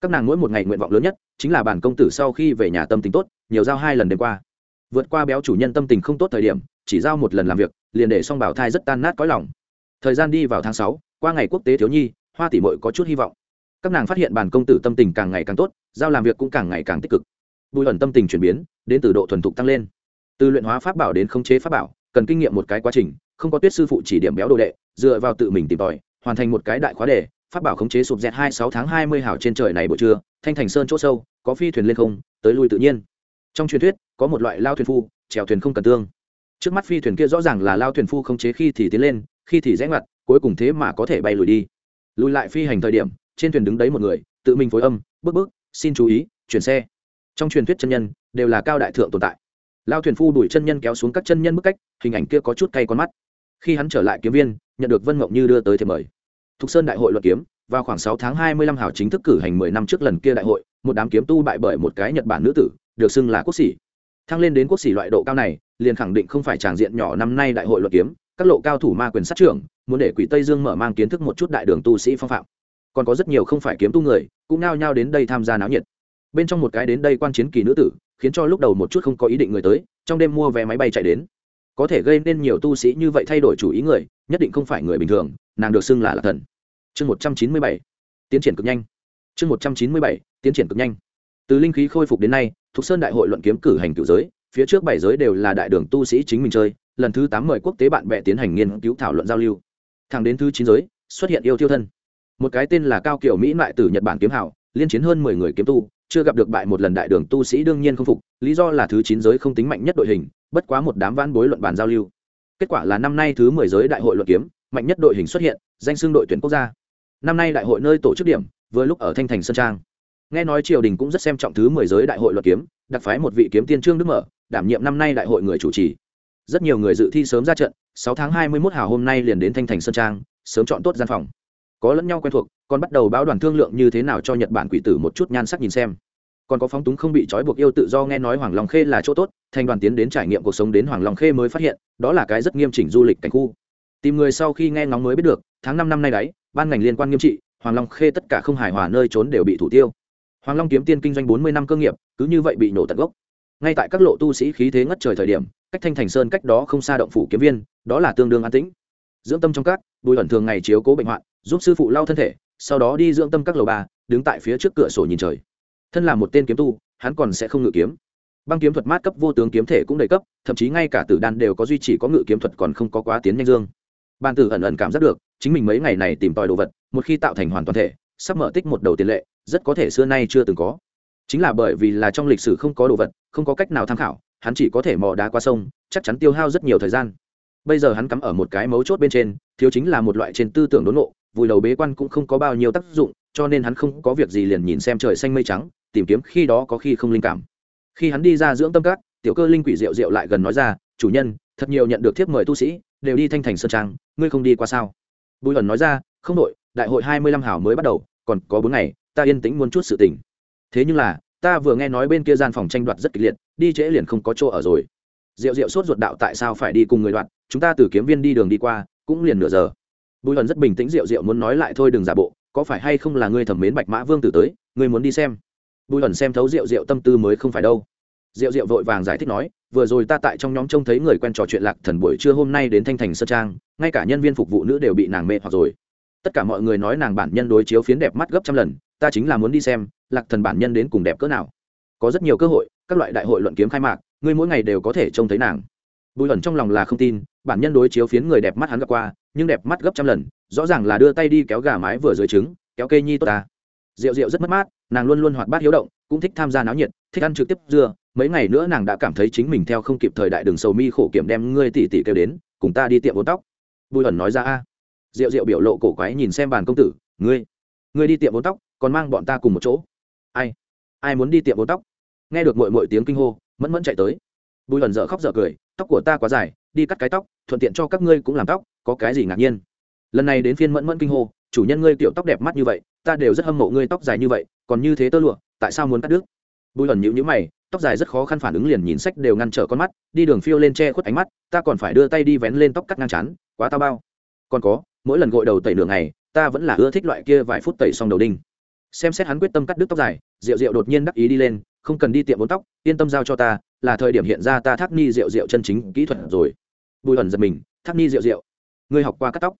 Các nàng mỗi một ngày nguyện vọng lớn nhất, chính là bản công tử sau khi về nhà tâm tình tốt, nhiều giao hai lần đêm qua. Vượt qua béo chủ nhân tâm tình không tốt thời điểm, chỉ giao một lần làm việc, liền để xong bảo thai rất tan nát cõi lòng. Thời gian đi vào tháng sáu, qua ngày quốc tế thiếu nhi, hoa tỷ mội có chút hy vọng các nàng phát hiện bản công tử tâm tình càng ngày càng tốt, giao làm việc cũng càng ngày càng tích cực. Bùi ẩn tâm tình chuyển biến, đến từ độ thuần thục tăng lên. Từ luyện hóa pháp bảo đến khống chế pháp bảo, cần kinh nghiệm một cái quá trình, không có tuyết sư phụ chỉ điểm béo đồ đệ, dựa vào tự mình tìm tòi, hoàn thành một cái đại khóa đề, pháp bảo khống chế sụp dẹt hai sáu tháng hai mươi hảo trên trời này buổi trưa, thanh thành sơn chỗ sâu, có phi thuyền lên không, tới lui tự nhiên. Trong truyền thuyết, có một loại lao thuyền phu trèo thuyền không cần tương. Trước mắt phi thuyền kia rõ ràng là lao thuyền phu khống chế khi thì tiến lên, khi thì rẽ ngoặt, cuối cùng thế mà có thể bay lùi đi. Lùi lại phi hành thời điểm trên thuyền đứng đấy một người, tự mình phối âm, bước bước, xin chú ý, chuyển xe. Trong truyền thuyết chân nhân, đều là cao đại thượng tồn tại. Lao thuyền phu đuổi chân nhân kéo xuống các chân nhân bức cách, hình ảnh kia có chút cay con mắt. Khi hắn trở lại kiếm viên, nhận được vân mộng như đưa tới thì mời. Thục sơn đại hội luật kiếm, vào khoảng sáu tháng hai mươi lăm hào chính thức cử hành mười năm trước lần kia đại hội, một đám kiếm tu bại bởi một cái nhật bản nữ tử, được xưng là quốc sĩ. Thăng lên đến quốc sĩ loại độ cao này, liền khẳng định không phải tràng diện nhỏ năm nay đại hội luật kiếm, các lộ cao thủ ma quyền sát trưởng, muốn để quỷ tây dương mở mang kiến thức một chút đại đường tu sĩ phong phạm còn có rất nhiều không phải kiếm tu người, cũng nao nhao đến đây tham gia náo nhiệt. Bên trong một cái đến đây quan chiến kỳ nữ tử, khiến cho lúc đầu một chút không có ý định người tới, trong đêm mua vé máy bay chạy đến. Có thể gây nên nhiều tu sĩ như vậy thay đổi chủ ý người, nhất định không phải người bình thường, nàng được xưng là lạc thần. Chương một trăm chín mươi bảy, tiến triển cực nhanh. Chương một trăm chín mươi bảy, tiến triển cực nhanh. Từ linh khí khôi phục đến nay thục sơn đại hội luận kiếm cử hành cựu giới, phía trước bảy giới đều là đại đường tu sĩ chính mình chơi, lần thứ tám mời quốc tế bạn bè tiến hành nghiên cứu thảo luận giao lưu. Thẳng đến thứ chín giới, xuất hiện yêu tiêu thân một cái tên là cao kiểu mỹ lại từ nhật bản kiếm hảo liên chiến hơn mười người kiếm tu, chưa gặp được bại một lần đại đường tu sĩ đương nhiên không phục, lý do là thứ chín giới không tính mạnh nhất đội hình, bất quá một đám vãn bối luận bàn giao lưu. Kết quả là năm nay thứ mười giới đại hội luận kiếm, mạnh nhất đội hình xuất hiện, danh xưng đội tuyển quốc gia. Năm nay đại hội nơi tổ chức điểm, vừa lúc ở thanh thành sơn trang. Nghe nói triều đình cũng rất xem trọng thứ mười giới đại hội luận kiếm, đặc phái một vị kiếm tiên trương đức mở, đảm nhiệm năm nay đại hội người chủ trì. Rất nhiều người dự thi sớm ra trận, sáu tháng hai mươi mốt hào hôm nay liền đến thanh thành sơn trang, sớm chọn tốt gian phòng có lẫn nhau quen thuộc, còn bắt đầu báo đoàn thương lượng như thế nào cho nhật bản quỷ tử một chút nhan sắc nhìn xem. Còn có phóng túng không bị trói buộc yêu tự do nghe nói hoàng long khê là chỗ tốt, thành đoàn tiến đến trải nghiệm cuộc sống đến hoàng long khê mới phát hiện, đó là cái rất nghiêm chỉnh du lịch cảnh khu. Tìm người sau khi nghe ngóng mới biết được, tháng năm năm nay đấy, ban ngành liên quan nghiêm trị, hoàng long khê tất cả không hài hòa nơi trốn đều bị thủ tiêu. Hoàng long kiếm tiên kinh doanh bốn mươi năm cơ nghiệp, cứ như vậy bị nổ tận gốc. Ngay tại các lộ tu sĩ khí thế ngất trời thời điểm, cách thanh thành sơn cách đó không xa động phủ kiếm viên, đó là tương đương an tĩnh. Dưỡng tâm trong các, bùi ẩn thường ngày chiếu cố bệnh hoạn giúp sư phụ lau thân thể, sau đó đi dưỡng tâm các lầu ba, đứng tại phía trước cửa sổ nhìn trời. Thân là một tên kiếm tu, hắn còn sẽ không ngự kiếm. Băng kiếm thuật mát cấp vô tướng kiếm thể cũng đầy cấp, thậm chí ngay cả tử đan đều có duy trì có ngự kiếm thuật còn không có quá tiến nhanh dương. Ban tử ẩn ẩn cảm giác được, chính mình mấy ngày này tìm tòi đồ vật, một khi tạo thành hoàn toàn thể, sắp mở tích một đầu tiền lệ, rất có thể xưa nay chưa từng có. Chính là bởi vì là trong lịch sử không có đồ vật, không có cách nào tham khảo, hắn chỉ có thể mò đá qua sông, chắc chắn tiêu hao rất nhiều thời gian. Bây giờ hắn cắm ở một cái mấu chốt bên trên, thiếu chính là một loại trên tư tưởng đốn nộ vùi đầu bế quan cũng không có bao nhiêu tác dụng, cho nên hắn không có việc gì liền nhìn xem trời xanh mây trắng, tìm kiếm khi đó có khi không linh cảm. Khi hắn đi ra dưỡng tâm các, tiểu cơ linh quỷ rượu rượu lại gần nói ra, chủ nhân, thật nhiều nhận được thiếp mời tu sĩ, đều đi thanh thành sơn trang, ngươi không đi qua sao? Bùi ẩn nói ra, không đội, đại hội hai mươi lăm hảo mới bắt đầu, còn có bốn ngày, ta yên tĩnh muốn chút sự tình. Thế nhưng là, ta vừa nghe nói bên kia gian phòng tranh đoạt rất kịch liệt, đi trễ liền không có chỗ ở rồi. Rượu rượu sốt ruột đạo tại sao phải đi cùng người đoạt, chúng ta từ kiếm viên đi đường đi qua, cũng liền nửa giờ bùi hận rất bình tĩnh rượu rượu muốn nói lại thôi đừng giả bộ, có phải hay không là ngươi thẩm mến bạch mã vương tử tới, ngươi muốn đi xem. Bùi hận xem thấu rượu rượu tâm tư mới không phải đâu. Rượu rượu vội vàng giải thích nói, vừa rồi ta tại trong nhóm trông thấy người quen trò chuyện lạc thần buổi trưa hôm nay đến thanh thành sơ trang, ngay cả nhân viên phục vụ nữ đều bị nàng mê hoặc rồi. Tất cả mọi người nói nàng bản nhân đối chiếu phiến đẹp mắt gấp trăm lần, ta chính là muốn đi xem, lạc thần bản nhân đến cùng đẹp cỡ nào. Có rất nhiều cơ hội, các loại đại hội luận kiếm khai mạc, ngươi mỗi ngày đều có thể trông thấy nàng. Bùi ẩn trong lòng là không tin, bản nhân đối chiếu phiến người đẹp mắt hắn gặp qua nhưng đẹp mắt gấp trăm lần, rõ ràng là đưa tay đi kéo gà mái vừa dưới trứng, kéo cây nhi tốt ta. Rượu rượu rất mất mát, nàng luôn luôn hoạt bát hiếu động, cũng thích tham gia náo nhiệt, thích ăn trực tiếp dưa. Mấy ngày nữa nàng đã cảm thấy chính mình theo không kịp thời đại đường sầu mi khổ kiểm đem ngươi tỉ tỉ kêu đến, cùng ta đi tiệm vốn tóc. Bùi ẩn nói ra, a. Rượu rượu biểu lộ cổ quái nhìn xem bàn công tử, ngươi ngươi đi tiệm vốn tóc, còn mang bọn ta cùng một chỗ. Ai ai muốn đi tiệm vốn tóc? Nghe được mội mội tiếng kinh hô, mẫn mẫn chạy tới. Bùi ẩn dở khóc dở cười, tóc của ta quá dài, đi cắt cái tóc, thuận tiện cho các ngươi cũng làm tóc có cái gì ngạc nhiên? Lần này đến phiên mẫn mẫn kinh hô, chủ nhân ngươi tiểu tóc đẹp mắt như vậy, ta đều rất hâm mộ ngươi tóc dài như vậy, còn như thế tơ lụa, tại sao muốn cắt đứt? Bùi ẩn nhữ nhữ mày, tóc dài rất khó khăn phản ứng liền nhìn sách đều ngăn trở con mắt, đi đường phiêu lên che khuất ánh mắt, ta còn phải đưa tay đi vén lên tóc cắt ngang chán, quá tao bao. Còn có, mỗi lần gội đầu tẩy đường này ta vẫn là ưa thích loại kia vài phút tẩy xong đầu đinh. Xem xét hắn quyết tâm cắt đứt tóc dài rượu rượu đột nhiên đắc ý đi lên, không cần đi tiệm bốn tóc, yên tâm giao cho ta, là thời điểm hiện ra ta thác ni rượu rượu chân chính kỹ thuật rồi. Bùi ẩn giật mình, thác ni rượu rượu ngươi học qua cắt tóc.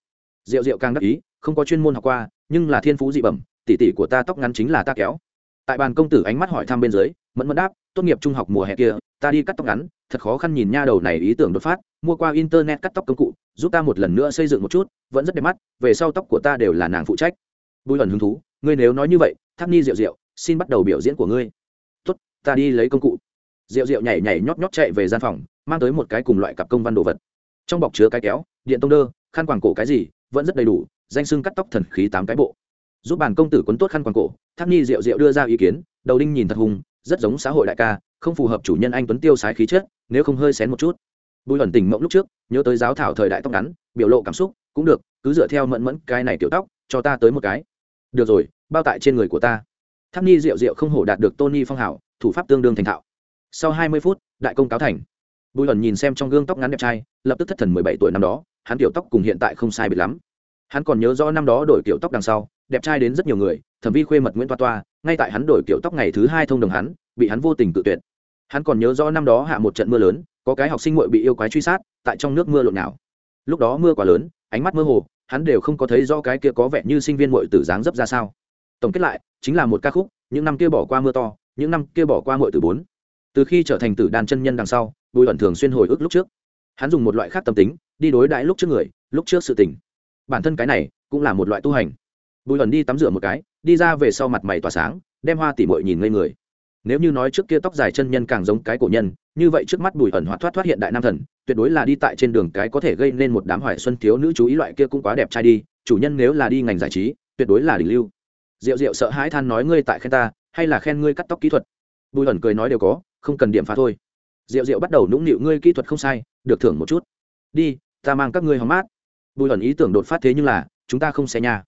Rượu rượu càng đắc ý, không có chuyên môn học qua, nhưng là thiên phú dị bẩm, tỉ tỉ của ta tóc ngắn chính là ta kéo. Tại bàn công tử ánh mắt hỏi thăm bên dưới, mẫn mẫn đáp, tốt nghiệp trung học mùa hè kia, ta đi cắt tóc ngắn, thật khó khăn nhìn nha đầu này ý tưởng đột phát, mua qua internet cắt tóc công cụ, giúp ta một lần nữa xây dựng một chút, vẫn rất đẹp mắt, về sau tóc của ta đều là nàng phụ trách. Bùi ẩn hứng thú, ngươi nếu nói như vậy, thác ni rượu rượu xin bắt đầu biểu diễn của ngươi. Tốt, ta đi lấy công cụ. Rượu rượu nhảy nhảy nhót nhót chạy về gian phòng, mang tới một cái cùng loại cặp công văn đồ vật. Trong bọc chứa cái kéo, điện tông đơ khăn quàng cổ cái gì, vẫn rất đầy đủ, danh sưng cắt tóc thần khí tám cái bộ. Giúp bản công tử quấn tốt khăn quàng cổ, thác nhi rượu rượu đưa ra ý kiến, đầu đinh nhìn thật hùng, rất giống xã hội đại ca, không phù hợp chủ nhân anh tuấn tiêu sái khí chất, nếu không hơi xén một chút. Bùi ẩn tỉnh mộng lúc trước, nhớ tới giáo thảo thời đại tóc ngắn, biểu lộ cảm xúc, cũng được, cứ dựa theo mẫn mẫn cái này tiểu tóc, cho ta tới một cái. Được rồi, bao tại trên người của ta. Tháp ni rượu rượu không hổ đạt được tony phong hảo, thủ pháp tương đương thành thạo. Sau hai mươi phút, đại công cáo thành. Bùi ẩn nhìn xem trong gương tóc ngắn đẹp trai, lập tức thất thần mười bảy tuổi năm đó hắn tiểu tóc cùng hiện tại không sai biệt lắm. Hắn còn nhớ rõ năm đó đổi kiểu tóc đằng sau, đẹp trai đến rất nhiều người, thẩm vi khuê mật nguyễn toa toa, ngay tại hắn đổi kiểu tóc ngày thứ hai thông đồng hắn, bị hắn vô tình tự tuyệt. Hắn còn nhớ rõ năm đó hạ một trận mưa lớn, có cái học sinh muội bị yêu quái truy sát, tại trong nước mưa lộn nào lúc đó mưa quá lớn, ánh mắt mơ hồ, hắn đều không có thấy do cái kia có vẻ như sinh viên muội tử dáng dấp ra sao. Tổng kết lại, chính là một ca khúc, những năm kia bỏ qua mưa to, những năm kia bỏ qua muội tử bốn. Từ khi trở thành tử đàn chân nhân đằng sau, bùi ẩn thường xuyên hồi ức lúc trước. Hắn dùng một loại khác tâm tính đi đối đãi lúc trước người, lúc trước sự tình. Bản thân cái này cũng là một loại tu hành. Bùi ẩn đi tắm rửa một cái, đi ra về sau mặt mày tỏa sáng, đem hoa tỉ mội nhìn ngây người. Nếu như nói trước kia tóc dài chân nhân càng giống cái cổ nhân, như vậy trước mắt bùi ẩn hoạt thoát thoát hiện đại nam thần, tuyệt đối là đi tại trên đường cái có thể gây nên một đám hoài xuân thiếu nữ chú ý loại kia cũng quá đẹp trai đi, chủ nhân nếu là đi ngành giải trí, tuyệt đối là đỉnh lưu. Diệu diệu sợ hãi than nói ngươi tại khen ta, hay là khen ngươi cắt tóc kỹ thuật? Bùi ẩn cười nói đều có, không cần điểm phá thôi. Diệu diệu bắt đầu nũng nịu, ngươi kỹ thuật không sai, được thưởng một chút. Đi ta mang các ngươi hóng mát. Bùi ẩn ý tưởng đột phát thế nhưng là, chúng ta không xe nhà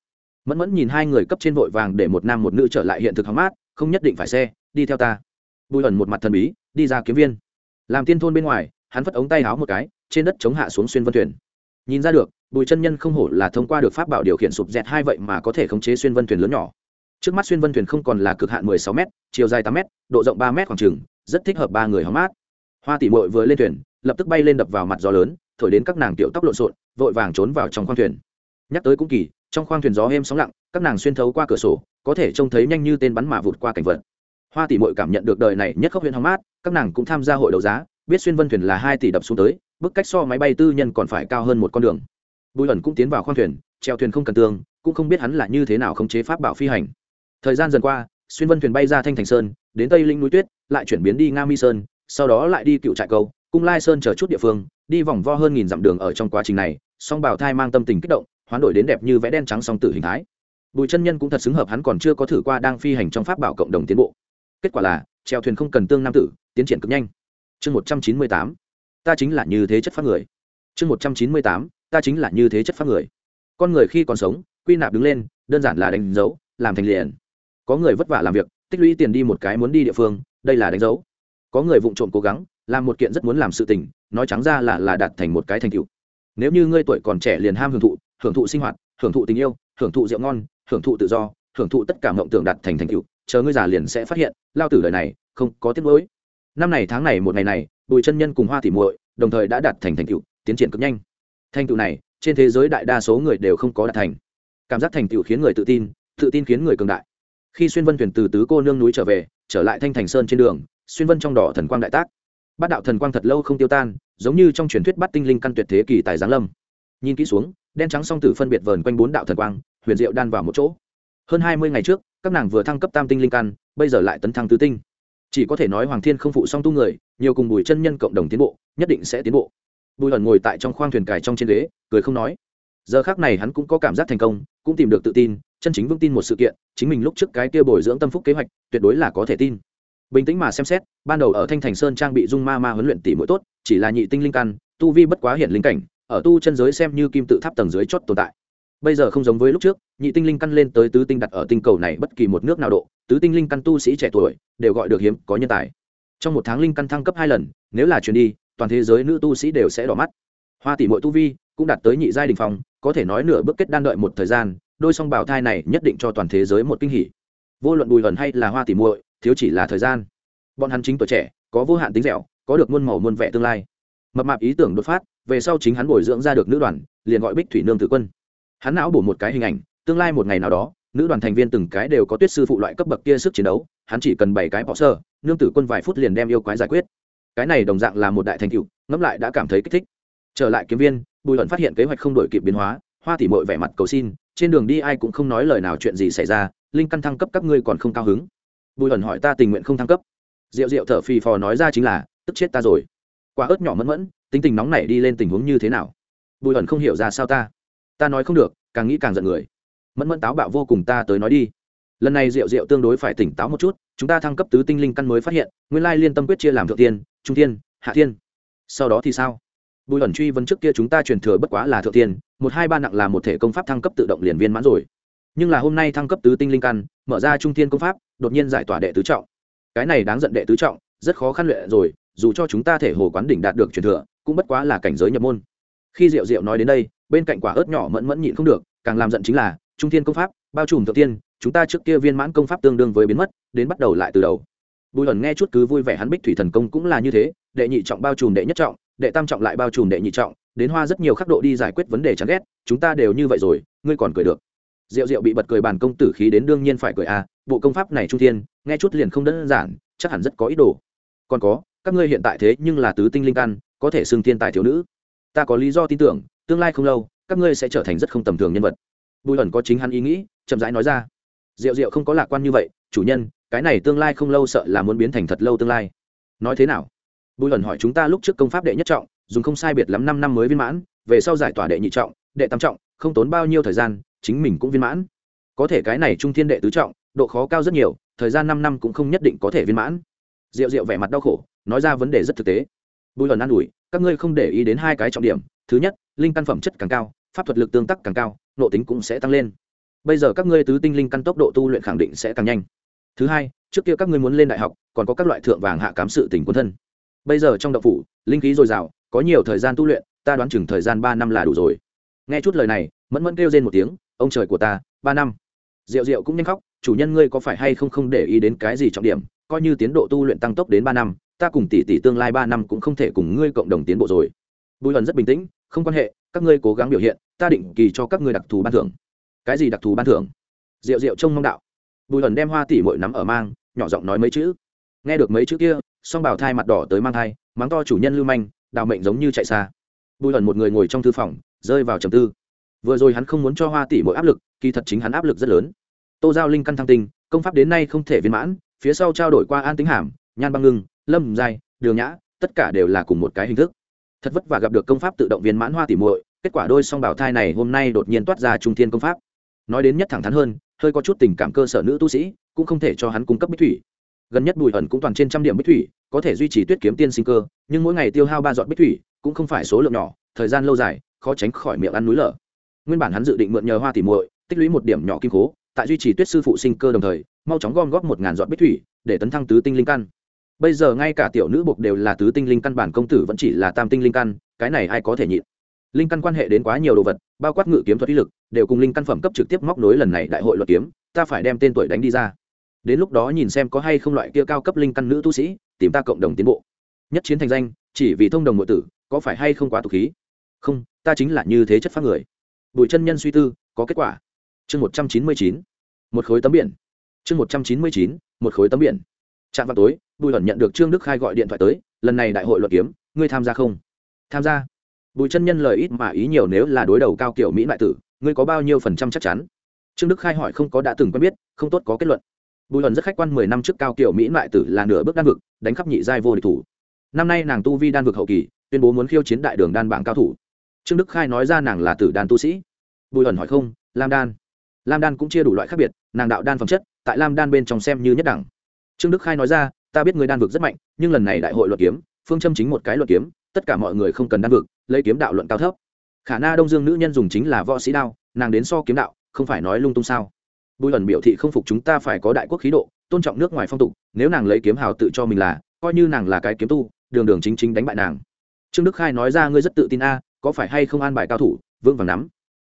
mẫn mẫn nhìn hai người cấp trên vội vàng để một nam một nữ trở lại hiện thực hóng mát, không nhất định phải xe, đi theo ta. Bùi ẩn một mặt thần bí, đi ra kiếm viên. Làm tiên thôn bên ngoài, hắn phất ống tay háo một cái, trên đất chống hạ xuống xuyên vân thuyền. Nhìn ra được, bùi chân nhân không hổ là thông qua được pháp bảo điều khiển sụp dẹt hai vậy mà có thể khống chế xuyên vân thuyền lớn nhỏ. Trước mắt xuyên vân thuyền không còn là cực hạn 16 m chiều dài 8 m độ rộng 3 m khoảng trừng rất thích hợp ba người hóng mát. Hoa tỷ muội vừa lên thuyền, lập tức bay lên đập vào mặt gió lớn thổi đến các nàng tiểu tóc lộn xộn, vội vàng trốn vào trong khoang thuyền. Nhắc tới cũng kỳ, trong khoang thuyền gió êm sóng lặng, các nàng xuyên thấu qua cửa sổ, có thể trông thấy nhanh như tên bắn mà vụt qua cảnh vật. Hoa tỷ muội cảm nhận được đời này nhất khốc huyện hóng mát, các nàng cũng tham gia hội đấu giá, biết xuyên vân thuyền là hai tỷ đập xuống tới, bức cách so máy bay tư nhân còn phải cao hơn một con đường. Bùi ẩn cũng tiến vào khoang thuyền, treo thuyền không cần tương cũng không biết hắn là như thế nào khống chế pháp bảo phi hành. Thời gian dần qua, xuyên vân thuyền bay ra thanh thành sơn, đến tây linh núi tuyết, lại chuyển biến đi nga mi sơn, sau đó lại đi cựu trại Cầu cung lai sơn chờ chút địa phương, đi vòng vo hơn nghìn dặm đường ở trong quá trình này, song bảo thai mang tâm tình kích động, hoán đổi đến đẹp như vẽ đen trắng song tử hình thái. Bùi chân nhân cũng thật xứng hợp hắn còn chưa có thử qua đang phi hành trong pháp bảo cộng đồng tiến bộ. Kết quả là, treo thuyền không cần tương nam tử, tiến triển cực nhanh. Chương một trăm chín mươi tám, ta chính là như thế chất phát người. Chương một trăm chín mươi tám, ta chính là như thế chất phát người. Con người khi còn sống, quy nạp đứng lên, đơn giản là đánh dấu, làm thành liền. Có người vất vả làm việc, tích lũy tiền đi một cái muốn đi địa phương, đây là đánh dấu. Có người vụng trộm cố gắng làm một kiện rất muốn làm sự tình, nói trắng ra là là đạt thành một cái thành tựu. Nếu như ngươi tuổi còn trẻ liền ham hưởng thụ hưởng thụ sinh hoạt, hưởng thụ tình yêu, hưởng thụ rượu ngon, hưởng thụ tự do, hưởng thụ tất cả mộng tưởng đạt thành thành tựu, chờ ngươi già liền sẽ phát hiện, lao tử đời này không có tiếc mới. năm này tháng này một ngày này, bùi chân nhân cùng hoa tỉ muội đồng thời đã đạt thành thành tựu, tiến triển cực nhanh. Thành tựu này, trên thế giới đại đa số người đều không có đạt thành. Cảm giác thành tựu khiến người tự tin tự tin khiến người cường đại. Khi xuyên vân thuyền từ tứ cô nương núi trở về, trở lại thanh thành sơn trên đường, xuyên vân trong đỏ thần quang đại tác bát đạo thần quang thật lâu không tiêu tan, giống như trong truyền thuyết bắt tinh linh căn tuyệt thế kỳ tài giáng lâm. Nhìn kỹ xuống, đen trắng song tử phân biệt vờn quanh bốn đạo thần quang, huyền diệu đan vào một chỗ. Hơn hai mươi ngày trước, các nàng vừa thăng cấp tam tinh linh căn, bây giờ lại tấn thăng tứ tinh. Chỉ có thể nói hoàng thiên không phụ song tu người, nhiều cùng bùi chân nhân cộng đồng tiến bộ, nhất định sẽ tiến bộ. Bùi ẩn ngồi tại trong khoang thuyền cài trong trên ghế, cười không nói. Giờ khác này hắn cũng có cảm giác thành công, cũng tìm được tự tin, chân chính vững tin một sự kiện, chính mình lúc trước cái kia bồi dưỡng tâm phúc kế hoạch, tuyệt đối là có thể tin bình tĩnh mà xem xét, ban đầu ở thanh thành sơn trang bị dung ma ma huấn luyện tỷ mũi tốt, chỉ là nhị tinh linh căn, tu vi bất quá hiện linh cảnh, ở tu chân giới xem như kim tự tháp tầng dưới chót tồn tại. Bây giờ không giống với lúc trước, nhị tinh linh căn lên tới tứ tinh đặt ở tinh cầu này bất kỳ một nước nào độ, tứ tinh linh căn tu sĩ trẻ tuổi đều gọi được hiếm, có nhân tài. Trong một tháng linh căn thăng cấp hai lần, nếu là chuyển đi, toàn thế giới nữ tu sĩ đều sẽ đỏ mắt. Hoa tỷ mỗi tu vi cũng đạt tới nhị giai đình phong, có thể nói nửa bước kết đan đợi một thời gian, đôi song bảo thai này nhất định cho toàn thế giới một kinh hỉ. Vô luận bùi ẩn hay là hoa tỷ muội thiếu chỉ là thời gian. Bọn hắn chính tuổi trẻ, có vô hạn tính dẻo, có được muôn màu muôn vẻ tương lai. Mập mạp ý tưởng đột phát, về sau chính hắn bồi dưỡng ra được nữ đoàn, liền gọi bích thủy nương tử quân. Hắn não bổ một cái hình ảnh, tương lai một ngày nào đó, nữ đoàn thành viên từng cái đều có tuyết sư phụ loại cấp bậc kia sức chiến đấu, hắn chỉ cần bảy cái bỏ sơ, nương tử quân vài phút liền đem yêu quái giải quyết. Cái này đồng dạng là một đại thành tựu, ngẫm lại đã cảm thấy kích thích. Trở lại kiếm viên, bùi luận phát hiện kế hoạch không đổi kịp biến hóa, hoa tỉ mội vẻ mặt cầu xin, trên đường đi ai cũng không nói lời nào chuyện gì xảy ra, linh căn thăng cấp các ngươi còn không cao hứng bùi ẩn hỏi ta tình nguyện không thăng cấp. Rượu rượu thở phì phò nói ra chính là, tức chết ta rồi. Quả ớt nhỏ mẫn mẫn, tính tình nóng này đi lên tình huống như thế nào? Bùi ẩn không hiểu ra sao ta. Ta nói không được, càng nghĩ càng giận người. Mẫn mẫn táo bạo vô cùng ta tới nói đi. Lần này rượu rượu tương đối phải tỉnh táo một chút, chúng ta thăng cấp tứ tinh linh căn mới phát hiện, nguyên lai liên tâm quyết chia làm thượng tiên, trung tiên, hạ tiên. Sau đó thì sao? Bùi ẩn truy vấn trước kia chúng ta truyền thừa bất quá là thượng tiên, một hai ba nặng là một thể công pháp thăng cấp tự động liền viên mãn rồi nhưng là hôm nay thăng cấp tứ tinh linh căn, mở ra trung thiên công pháp, đột nhiên giải tỏa đệ tứ trọng. Cái này đáng giận đệ tứ trọng, rất khó khăn luyện rồi, dù cho chúng ta thể hồ quán đỉnh đạt được truyền thừa, cũng bất quá là cảnh giới nhập môn. Khi diệu diệu nói đến đây, bên cạnh quả ớt nhỏ mẫn mẫn nhịn không được, càng làm giận chính là, trung thiên công pháp, bao trùm thượng tiên, chúng ta trước kia viên mãn công pháp tương đương với biến mất, đến bắt đầu lại từ đầu. Bùi hẩn nghe chút cứ vui vẻ hắn bích thủy thần công cũng là như thế, đệ nhị trọng bao trùm đệ nhất trọng, đệ tam trọng lại bao trùm đệ nhị trọng, đến hoa rất nhiều khắc độ đi giải quyết vấn đề chán ghét, chúng ta đều như vậy rồi, ngươi còn cười được. Diệu Diệu bị bật cười bàn công tử khí đến đương nhiên phải cười à, bộ công pháp này trung thiên, nghe chút liền không đơn giản, chắc hẳn rất có ý đồ. Còn có, các ngươi hiện tại thế nhưng là tứ tinh linh căn, có thể xưng thiên tài thiếu nữ. Ta có lý do tin tưởng, tương lai không lâu, các ngươi sẽ trở thành rất không tầm thường nhân vật. Bùi ẩn có chính hắn ý nghĩ, chậm rãi nói ra. Diệu Diệu không có lạc quan như vậy, chủ nhân, cái này tương lai không lâu sợ là muốn biến thành thật lâu tương lai. Nói thế nào? Bùi ẩn hỏi chúng ta lúc trước công pháp đệ nhất trọng, dùng không sai biệt lắm năm năm mới viên mãn, về sau giải tỏa đệ nhị trọng, đệ tam trọng, không tốn bao nhiêu thời gian, chính mình cũng viên mãn. Có thể cái này trung thiên đệ tứ trọng, độ khó cao rất nhiều, thời gian năm năm cũng không nhất định có thể viên mãn. Diệu diệu vẻ mặt đau khổ, nói ra vấn đề rất thực tế. Bùi lần an ủi, các ngươi không để ý đến hai cái trọng điểm, thứ nhất, linh căn phẩm chất càng cao, pháp thuật lực tương tác càng cao nộ tính cũng sẽ tăng lên. Bây giờ các ngươi tứ tinh linh căn tốc độ tu luyện khẳng định sẽ càng nhanh. Thứ hai, trước kia các ngươi muốn lên đại học, còn có các loại thượng vàng hạ cám sự tỉnh quân thân. Bây giờ trong đậu phủ, linh khí dồi dào, có nhiều thời gian tu luyện, ta đoán chừng thời gian ba năm là đủ rồi. Nghe chút lời này mẫn mẫn kêu lên một tiếng ông trời của ta ba năm Diệu Diệu cũng nhanh khóc, chủ nhân ngươi có phải hay không không để ý đến cái gì trọng điểm, coi như tiến độ tu luyện tăng tốc đến ba năm, ta cùng tỷ tỷ tương lai ba năm cũng không thể cùng ngươi cộng đồng tiến bộ rồi. Bùi hận rất bình tĩnh, không quan hệ, các ngươi cố gắng biểu hiện, ta định kỳ cho các ngươi đặc thù ban thưởng. Cái gì đặc thù ban thưởng? Diệu Diệu trông mong đạo. Bùi hận đem hoa tỷ muội nắm ở mang, nhỏ giọng nói mấy chữ. Nghe được mấy chữ kia, song bảo thai mặt đỏ tới mang thai, mắng to chủ nhân lưu manh, đào mệnh giống như chạy xa. Bùi hận một người ngồi trong thư phòng, rơi vào trầm tư vừa rồi hắn không muốn cho hoa tỷ mỗi áp lực, kỳ thật chính hắn áp lực rất lớn. Tô giao linh căn thăng tinh, công pháp đến nay không thể viên mãn, phía sau trao đổi qua an tính hàm, nhan băng ngưng, lâm dài đường nhã, tất cả đều là cùng một cái hình thức. Thật vất vả gặp được công pháp tự động viên mãn hoa tỷ muội, kết quả đôi song bảo thai này hôm nay đột nhiên toát ra trung thiên công pháp. Nói đến nhất thẳng thắn hơn, hơi có chút tình cảm cơ sở nữ tu sĩ, cũng không thể cho hắn cung cấp bích thủy. Gần nhất bùi ẩn cũng toàn trên trăm điểm bích thủy, có thể duy trì tuyết kiếm tiên sinh cơ, nhưng mỗi ngày tiêu hao ba dọn bích thủy, cũng không phải số lượng nhỏ, thời gian lâu dài, khó tránh khỏi miệng ăn núi lở nguyên bản hắn dự định mượn nhờ hoa tỉ muội, tích lũy một điểm nhỏ kim cố tại duy trì tuyết sư phụ sinh cơ đồng thời, mau chóng gom góp một ngàn giọt bích thủy để tấn thăng tứ tinh linh căn. Bây giờ ngay cả tiểu nữ buộc đều là tứ tinh linh căn bản công tử vẫn chỉ là tam tinh linh căn, cái này ai có thể nhịn? Linh căn quan hệ đến quá nhiều đồ vật, bao quát ngự kiếm thuật ý lực, đều cùng linh căn phẩm cấp trực tiếp móc nối lần này đại hội luật kiếm, ta phải đem tên tuổi đánh đi ra. Đến lúc đó nhìn xem có hay không loại kia cao cấp linh căn nữ tu sĩ, tìm ta cộng đồng tiến bộ. Nhất chiến thành danh, chỉ vì thông đồng nội tử, có phải hay không quá tục khí? Không, ta chính là như thế chất phát người bùi chân nhân suy tư, có kết quả. Chương một trăm chín mươi chín, một khối tấm biển. Chương một trăm chín mươi chín, một khối tấm biển. Trạm vào tối, bùi ẩn nhận được trương đức khai gọi điện thoại tới, lần này đại hội luật kiếm, ngươi tham gia không? Tham gia. Bùi chân nhân lời ít mà ý nhiều nếu là đối đầu cao kiểu mỹ đại tử, ngươi có bao nhiêu phần trăm chắc chắn? Trương đức khai hỏi không có đã từng quen biết, không tốt có kết luận. Bùi ẩn rất khách quan mười năm trước cao kiểu mỹ đại tử là nửa bước đan vực, đánh khắp nhị giai vô địch thủ. Năm nay nàng tu vi đan vực hậu kỳ, tuyên bố muốn khiêu chiến đại đường đan bảng cao thủ trương đức khai nói ra nàng là tử đan tu sĩ. Bùi ẩn hỏi không, lam đan. Lam đan cũng chia đủ loại khác biệt, nàng đạo đan phẩm chất, tại lam đan bên trong xem như nhất đẳng. Trương đức khai nói ra, ta biết người đan vực rất mạnh, nhưng lần này đại hội luật kiếm, phương châm chính một cái luật kiếm, tất cả mọi người không cần đan vực, lấy kiếm đạo luận cao thấp. Khả na đông dương nữ nhân dùng chính là võ sĩ đao, nàng đến so kiếm đạo, không phải nói lung tung sao? Bùi ẩn biểu thị không phục chúng ta phải có đại quốc khí độ, tôn trọng nước ngoài phong tục, nếu nàng lấy kiếm hào tự cho mình là, coi như nàng là cái kiếm tu, đường đường chính chính đánh bại nàng. Trương đức khai nói ra, ngươi rất tự tin a có phải hay không an bài cao thủ vương vàng nắm.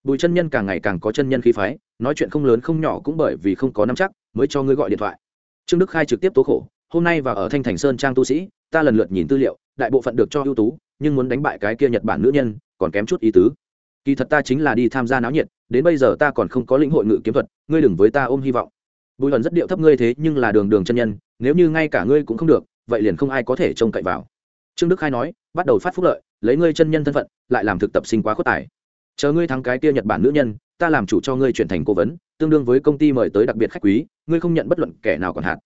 Bùi chân nhân càng ngày càng có chân nhân khí phái, nói chuyện không lớn không nhỏ cũng bởi vì không có nắm chắc, mới cho ngươi gọi điện thoại. Trương đức khai trực tiếp tố khổ, hôm nay và ở thanh thành sơn trang tu sĩ, ta lần lượt nhìn tư liệu, đại bộ phận được cho ưu tú, nhưng muốn đánh bại cái kia nhật bản nữ nhân, còn kém chút ý tứ. Kỳ thật ta chính là đi tham gia náo nhiệt, đến bây giờ ta còn không có lĩnh hội ngự kiếm thuật, ngươi đừng với ta ôm hy vọng. Bùi hận rất điệu thấp ngươi thế, nhưng là đường đường chân nhân, nếu như ngay cả ngươi cũng không được, vậy liền không ai có thể trông cậy vào trương đức khai nói, bắt đầu phát phúc lợi, lấy ngươi chân nhân thân phận, lại làm thực tập sinh quá khuất tài. Chờ ngươi thắng cái kia nhật bản nữ nhân, ta làm chủ cho ngươi chuyển thành cố vấn, tương đương với công ty mời tới đặc biệt khách quý, ngươi không nhận bất luận kẻ nào còn hạn.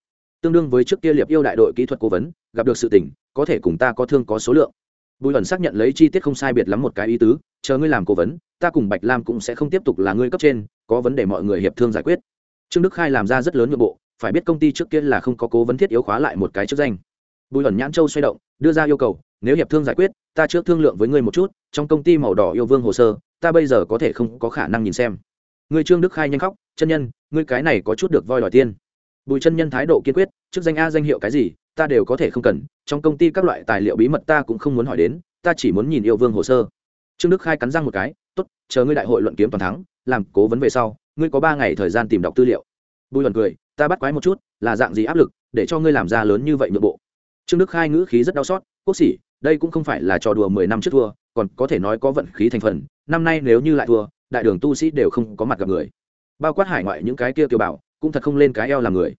Tương đương với trước kia liệp yêu đại đội kỹ thuật cố vấn, gặp được sự tình, có thể cùng ta có thương có số lượng. Bùi ẩn xác nhận lấy chi tiết không sai biệt lắm một cái ý tứ, chờ ngươi làm cố vấn, ta cùng bạch lam cũng sẽ không tiếp tục là ngươi cấp trên, có vấn đề mọi người hiệp thương giải quyết. Trương đức khai làm ra rất lớn nội bộ, phải biết công ty trước kia là không có cố vấn thiết yếu khóa lại một cái chức danh bùi ẩn nhãn châu xoay động, đưa ra yêu cầu, nếu hiệp thương giải quyết, ta trước thương lượng với ngươi một chút, trong công ty màu đỏ yêu vương hồ sơ, ta bây giờ có thể không có khả năng nhìn xem. Ngươi trương đức khai nhanh khóc, chân nhân, ngươi cái này có chút được voi đòi tiên bùi chân nhân thái độ kiên quyết, chức danh a danh hiệu cái gì, ta đều có thể không cần, trong công ty các loại tài liệu bí mật ta cũng không muốn hỏi đến, ta chỉ muốn nhìn yêu vương hồ sơ. Trương đức khai cắn răng một cái, tốt, chờ ngươi đại hội luận kiếm toàn thắng, làm cố vấn về sau, ngươi có ba ngày thời gian tìm đọc tư liệu. Bùi luận cười, ta bắt quái một chút, là dạng gì áp lực, để cho ngươi làm ra lớn như vậy nội bộ trương đức khai ngữ khí rất đau xót quốc sĩ đây cũng không phải là trò đùa mười năm trước thua còn có thể nói có vận khí thành phần năm nay nếu như lại thua đại đường tu sĩ đều không có mặt gặp người. Bao quát hải ngoại những cái kia kiều bảo cũng thật không lên cái eo làm người.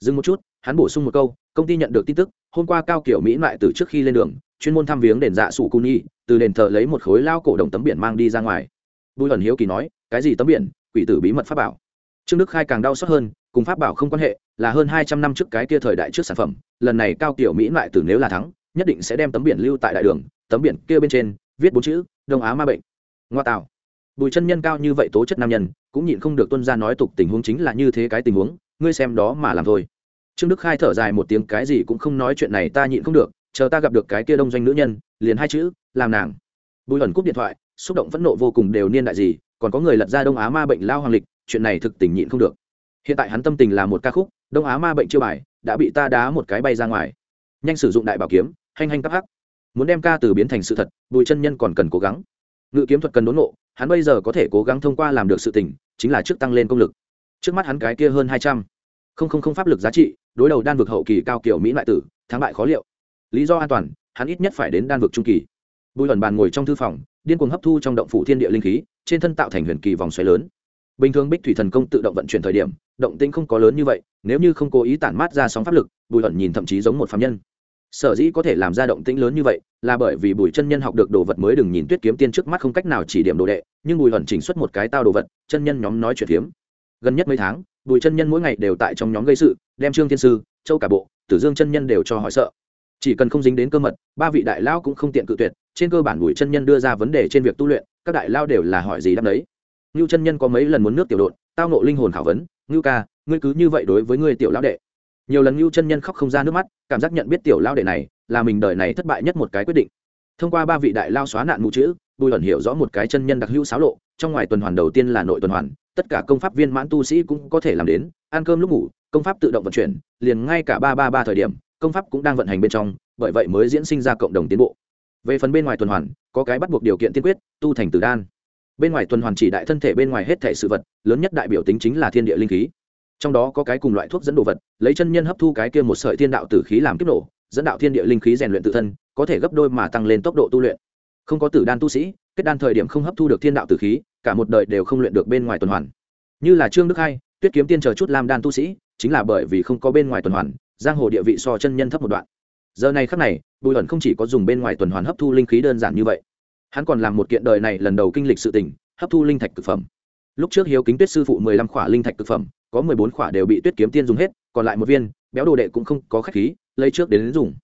Dừng một chút hắn bổ sung một câu công ty nhận được tin tức hôm qua cao kiểu mỹ lại từ trước khi lên đường chuyên môn thăm viếng đền dạ sủ Cuni, nhi từ đền thờ lấy một khối lao cổ đồng tấm biển mang đi ra ngoài. Bùi ẩn hiếu kỳ nói cái gì tấm biển? Quỷ tử bí mật pháp bảo. Trương đức khai càng đau xót hơn cùng pháp bảo không quan hệ, là hơn hai trăm năm trước cái kia thời đại trước sản phẩm, lần này cao kiểu mỹ lại từ nếu là thắng, nhất định sẽ đem tấm biển lưu tại đại đường, tấm biển kia bên trên, viết bốn chữ, đông á ma bệnh. Ngoa tạo. Bùi chân nhân cao như vậy tố chất nam nhân, cũng nhịn không được tuân ra nói tục tình huống chính là như thế cái tình huống, ngươi xem đó mà làm thôi. Trương đức khai thở dài một tiếng, cái gì cũng không nói chuyện này ta nhịn không được, chờ ta gặp được cái kia đông doanh nữ nhân, liền hai chữ, làm nàng. Bùi ẩn cúp điện thoại, xúc động phẫn nộ vô cùng đều niên đại gì, còn có người lật ra đông á ma bệnh lao hoàng lịch, chuyện này thực tình nhịn không được hiện tại hắn tâm tình là một ca khúc, đông á ma bệnh chiêu bài, đã bị ta đá một cái bay ra ngoài. Nhanh sử dụng đại bảo kiếm hành hành tắc hắc. Muốn đem ca từ biến thành sự thật, bùi chân nhân còn cần cố gắng. Ngự kiếm thuật cần đốn nộ hắn bây giờ có thể cố gắng thông qua làm được sự tình, chính là trước tăng lên công lực. Trước mắt hắn cái kia hơn hai trăm. Không không không pháp lực giá trị, đối đầu đan vực hậu kỳ cao kiểu mỹ loại tử, thắng bại khó liệu. Lý do an toàn, hắn ít nhất phải đến đan vực trung kỳ. Bùi luận bàn ngồi trong thư phòng, điên cuồng hấp thu trong động phủ thiên địa linh khí, trên thân tạo thành huyền kỳ vòng xoáy lớn bình thường bích thủy thần công tự động vận chuyển thời điểm, động tĩnh không có lớn như vậy, nếu như không cố ý tản mát ra sóng pháp lực, bùi ẩn nhìn thậm chí giống một phạm nhân. Sở dĩ có thể làm ra động tĩnh lớn như vậy, là bởi vì bùi chân nhân học được đồ vật mới đừng nhìn tuyết kiếm tiên trước mắt không cách nào chỉ điểm đồ đệ, nhưng bùi ẩn chỉnh xuất một cái tao đồ vật, chân nhân nhóm nói chuyện phiếm gần nhất mấy tháng, bùi chân nhân mỗi ngày đều tại trong nhóm gây sự, đem trương thiên sư, châu cả bộ, tử dương chân nhân đều cho hỏi sợ. Chỉ cần không dính đến cơ mật, ba vị đại lao cũng không tiện cự tuyệt, trên cơ bản bùi chân nhân đưa ra vấn đề trên việc tu luyện, các đại lao đều là hỏi gì đáp đấy ngưu chân nhân có mấy lần muốn nước tiểu đột tao nộ linh hồn khảo vấn. Ngưu ca, ngươi cứ như vậy đối với ngươi tiểu lão đệ. Nhiều lần ngưu chân nhân khóc không ra nước mắt, cảm giác nhận biết tiểu lão đệ này là mình đời này thất bại nhất một cái quyết định. Thông qua ba vị đại lao xóa nạn mù chữ, bùi ẩn hiểu rõ một cái chân nhân đặc hữu xáo lộ, trong ngoài tuần hoàn đầu tiên là nội tuần hoàn, tất cả công pháp viên mãn tu sĩ cũng có thể làm đến, ăn cơm lúc ngủ, công pháp tự động vận chuyển, liền ngay cả ba ba ba thời điểm, công pháp cũng đang vận hành bên trong, bởi vậy mới diễn sinh ra cộng đồng tiến bộ. Về phần bên ngoài tuần hoàn, có cái bắt buộc điều kiện tiên quyết, tu thành tử đan bên ngoài tuần hoàn chỉ đại thân thể bên ngoài hết thể sự vật, lớn nhất đại biểu tính chính là thiên địa linh khí. Trong đó có cái cùng loại thuốc dẫn đồ vật, lấy chân nhân hấp thu cái kia một sợi thiên đạo tử khí làm kiếp nổ, dẫn đạo thiên địa linh khí rèn luyện tự thân, có thể gấp đôi mà tăng lên tốc độ tu luyện. Không có tử đan tu sĩ, kết đan thời điểm không hấp thu được thiên đạo tử khí, cả một đời đều không luyện được bên ngoài tuần hoàn. Như là trương đức hai, tuyết kiếm tiên chờ chút lam đan tu sĩ, chính là bởi vì không có bên ngoài tuần hoàn, giang hồ địa vị so chân nhân thấp một đoạn. Giờ này khắc này, bùi ẩn không chỉ có dùng bên ngoài tuần hoàn hấp thu linh khí đơn giản như vậy hắn còn làm một kiện đời này lần đầu kinh lịch sự tình hấp thu linh thạch cực phẩm. Lúc trước hiếu kính tuyết sư phụ mười lăm khỏa linh thạch cực phẩm có mười bốn khỏa đều bị tuyết kiếm tiên dùng hết còn lại một viên béo đồ đệ cũng không có khách khí lấy trước đến, đến dùng.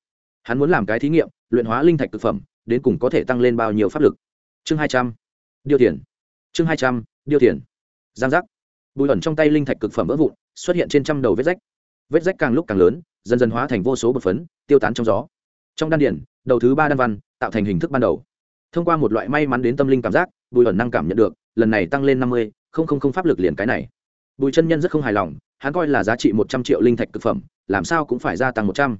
Hắn muốn làm cái thí nghiệm luyện hóa linh thạch cực phẩm đến cùng có thể tăng lên bao nhiêu pháp lực. Chương hai trăm điêu tiền. Chương hai trăm điêu tiền. Giang giác. Bùi ẩn trong tay linh thạch cực phẩm vỡ vụn xuất hiện trên trăm đầu vết rách. Vết rách càng lúc càng lớn dần dần hóa thành vô số bột phấn tiêu tán trong gió. Trong đan điển đầu thứ ba đan văn tạo thành hình thức ban đầu thông qua một loại may mắn đến tâm linh cảm giác, bùi ẩn năng cảm nhận được, lần này tăng lên năm mươi, không không không pháp lực liền cái này. Bùi chân nhân rất không hài lòng, hắn coi là giá trị một trăm triệu linh thạch cực phẩm, làm sao cũng phải gia tăng một trăm.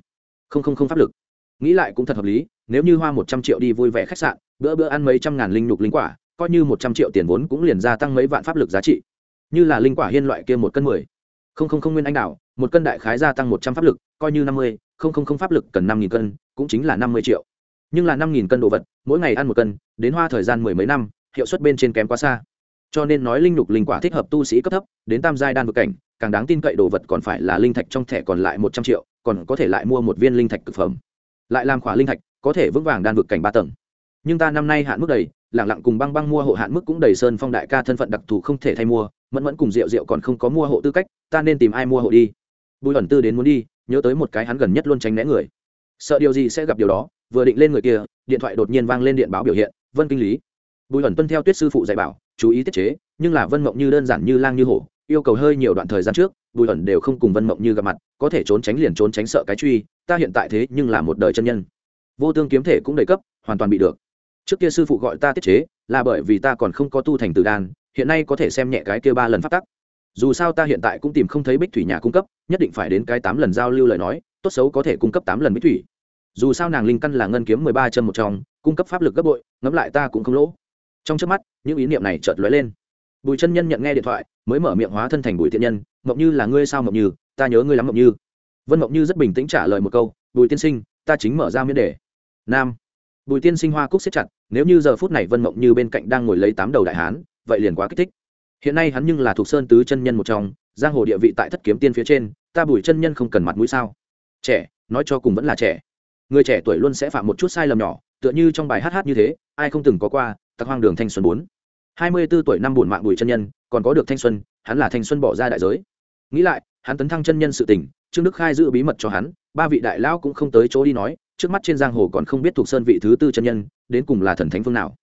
Không không không pháp lực. Nghĩ lại cũng thật hợp lý, nếu như hoa một trăm triệu đi vui vẻ khách sạn, bữa bữa ăn mấy trăm ngàn linh nhục linh quả, coi như một trăm triệu tiền vốn cũng liền gia tăng mấy vạn pháp lực giá trị. Như là linh quả hiên loại kia một cân mười. Không không không nguyên anh đảo, một cân đại khái gia tăng một trăm pháp lực, coi như năm mươi, không không không pháp lực cần năm nghìn cân, cũng chính là năm mươi triệu nhưng là năm nghìn cân đồ vật, mỗi ngày ăn một cân, đến hoa thời gian mười mấy năm, hiệu suất bên trên kém quá xa. Cho nên nói linh lục linh quả thích hợp tu sĩ cấp thấp, đến tam giai đan vực cảnh, càng đáng tin cậy đồ vật còn phải là linh thạch trong thẻ còn lại một trăm triệu, còn có thể lại mua một viên linh thạch thực phẩm. Lại làm khỏa linh thạch, có thể vững vàng đan vực cảnh ba tầng. Nhưng ta năm nay hạn mức đầy lẳng lặng cùng băng băng mua hộ hạn mức cũng đầy sơn phong đại ca thân phận đặc thù không thể thay mua, mẫn mẫn cùng rượu rượu còn không có mua hộ tư cách, ta nên tìm ai mua hộ đi. Bùi ẩn tư đến muốn đi, nhớ tới một cái hắn gần nhất luôn tránh né người. Sợ điều gì sẽ gặp điều đó vừa định lên người kia, điện thoại đột nhiên vang lên điện báo biểu hiện, vân kinh lý. Bùi ẩn tuân theo tuyết sư phụ dạy bảo, chú ý tiết chế, nhưng là vân mộng như đơn giản như lang như hổ, yêu cầu hơi nhiều đoạn thời gian trước, bùi ẩn đều không cùng vân mộng như gặp mặt, có thể trốn tránh liền trốn tránh sợ cái truy, ta hiện tại thế nhưng là một đời chân nhân. Vô tương kiếm thể cũng đầy cấp, hoàn toàn bị được. Trước kia sư phụ gọi ta tiết chế, là bởi vì ta còn không có tu thành từ đan, hiện nay có thể xem nhẹ cái kia ba lần phát tắc. Dù sao ta hiện tại cũng tìm không thấy bích thủy nhà cung cấp, nhất định phải đến cái tám lần giao lưu lời nói, tốt xấu có thể cung cấp tám lần bích thủy dù sao nàng linh căn là ngân kiếm mười ba chân một trong, cung cấp pháp lực gấp bội, ngẫm lại ta cũng không lỗ. Trong trước mắt, những ý niệm này chợt lóe lên. Bùi chân nhân nhận nghe điện thoại, mới mở miệng hóa thân thành bùi thiện nhân, mộng như là ngươi sao mộng như? Ta nhớ ngươi lắm mộng như. Vân mộng như rất bình tĩnh trả lời một câu, bùi tiên sinh, ta chính mở ra miễn đề. Nam. Bùi tiên sinh hoa cúc xếp chặt, nếu như giờ phút này vân mộng như bên cạnh đang ngồi lấy tám đầu đại hán, vậy liền quá kích thích. Hiện nay hắn nhưng là thuộc sơn tứ chân nhân một trong, giang hồ địa vị tại thất kiếm tiên phía trên, ta bùi chân nhân không cần mặt mũi sao? Trẻ, nói cho cùng vẫn là trẻ người trẻ tuổi luôn sẽ phạm một chút sai lầm nhỏ, tựa như trong bài hát hát như thế, ai không từng có qua tặc hoang đường thanh xuân bốn. Hai mươi b ố tuổi năm buồn mạng bùi chân nhân, còn có được thanh xuân, hắn là thanh xuân bỏ ra đại giới. Nghĩ lại, hắn tấn thăng chân nhân sự tình, trương đức khai giữ bí mật cho hắn, ba vị đại lão cũng không tới chỗ đi nói, trước mắt trên giang hồ còn không biết thuộc sơn vị thứ tư chân nhân, đến cùng là thần thánh phương nào.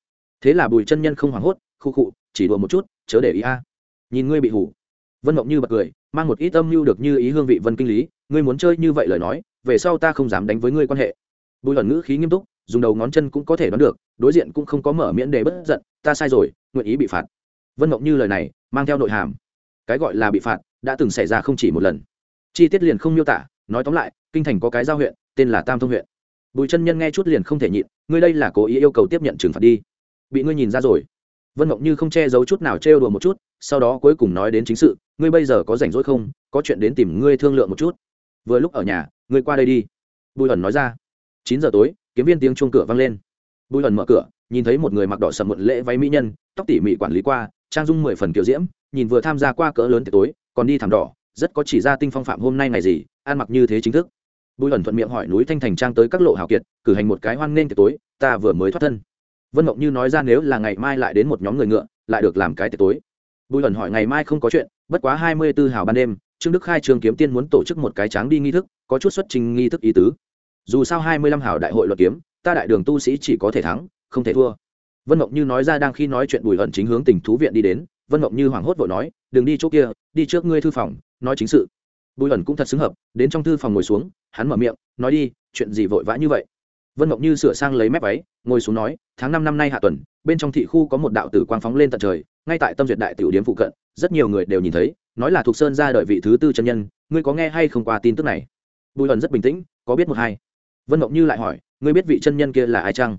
Thế là bùi chân nhân không hoảng hốt, khu khụ chỉ đùa một chút, chớ để ý a. Nhìn ngươi bị hủ vân mộng như bật cười, mang một ít âm mưu được như ý hương vị vân kinh lý, ngươi muốn chơi như vậy lời nói, về sau ta không dám đánh với ngươi quan hệ. Bùi lần ngữ khí nghiêm túc, dùng đầu ngón chân cũng có thể đoán được, đối diện cũng không có mở miễn để bất giận, ta sai rồi, nguyện ý bị phạt. Vân mộng như lời này, mang theo nội hàm. Cái gọi là bị phạt, đã từng xảy ra không chỉ một lần. Chi tiết liền không miêu tả, nói tóm lại, kinh thành có cái giao huyện, tên là tam thông huyện. Bùi chân nhân nghe chút liền không thể nhịn, ngươi đây là cố ý yêu cầu tiếp nhận trừng phạt đi. Bị ngươi nhìn ra rồi vân mộng như không che giấu chút nào trêu đùa một chút, sau đó cuối cùng nói đến chính sự, ngươi bây giờ có rảnh rỗi không? Có chuyện đến tìm ngươi thương lượng một chút. Vừa lúc ở nhà, ngươi qua đây đi. Bùi ẩn nói ra. Chín giờ tối, kiếm viên tiếng chuông cửa vang lên. Bùi ẩn mở cửa, nhìn thấy một người mặc đỏ sầm muộn lễ váy mỹ nhân, tóc tỉ mỉ quản lý qua, trang dung mười phần kiểu diễm, nhìn vừa tham gia qua cỡ lớn tiệc tối, còn đi thảm đỏ, rất có chỉ ra tinh phong phạm hôm nay ngày gì, ăn mặc như thế chính thức. Bùi ẩn thuận miệng hỏi núi thanh thành trang tới các lộ hào kiệt, cử hành một cái hoan nghênh tiệc tối, ta vừa mới thoát thân vân mộng như nói ra nếu là ngày mai lại đến một nhóm người ngựa, lại được làm cái tiệc tối. Bùi hẩn hỏi ngày mai không có chuyện, bất quá hai mươi b ố hào ban đêm, trương đức khai trường kiếm tiên muốn tổ chức một cái tráng đi nghi thức, có chút xuất trình nghi thức ý tứ. Dù sao hai mươi lăm hào đại hội luật kiếm, ta đại đường tu sĩ chỉ có thể thắng, không thể thua. Vân mộng như nói ra đang khi nói chuyện bùi hẩn chính hướng tỉnh thú viện đi đến, vân mộng như hoảng hốt vội nói, đừng đi chỗ kia, đi trước ngươi thư phòng, nói chính sự. Bùi hẩn cũng thật xứng hợp, đến trong thư phòng ngồi xuống, hắn mở miệng, nói đi, chuyện gì vội vã như vậy? Vân mộng như sửa sang lấy mép váy, ngồi xuống nói tháng năm năm nay hạ tuần, bên trong thị khu có một đạo tử quang phóng lên tận trời, ngay tại tâm duyệt đại tiểu điếm phụ cận, rất nhiều người đều nhìn thấy, nói là thuộc sơn ra đợi vị thứ tư chân nhân, ngươi có nghe hay không qua tin tức này? Bùi ẩn rất bình tĩnh, có biết một hai. Vân mộng như lại hỏi, ngươi biết vị chân nhân kia là ai chăng?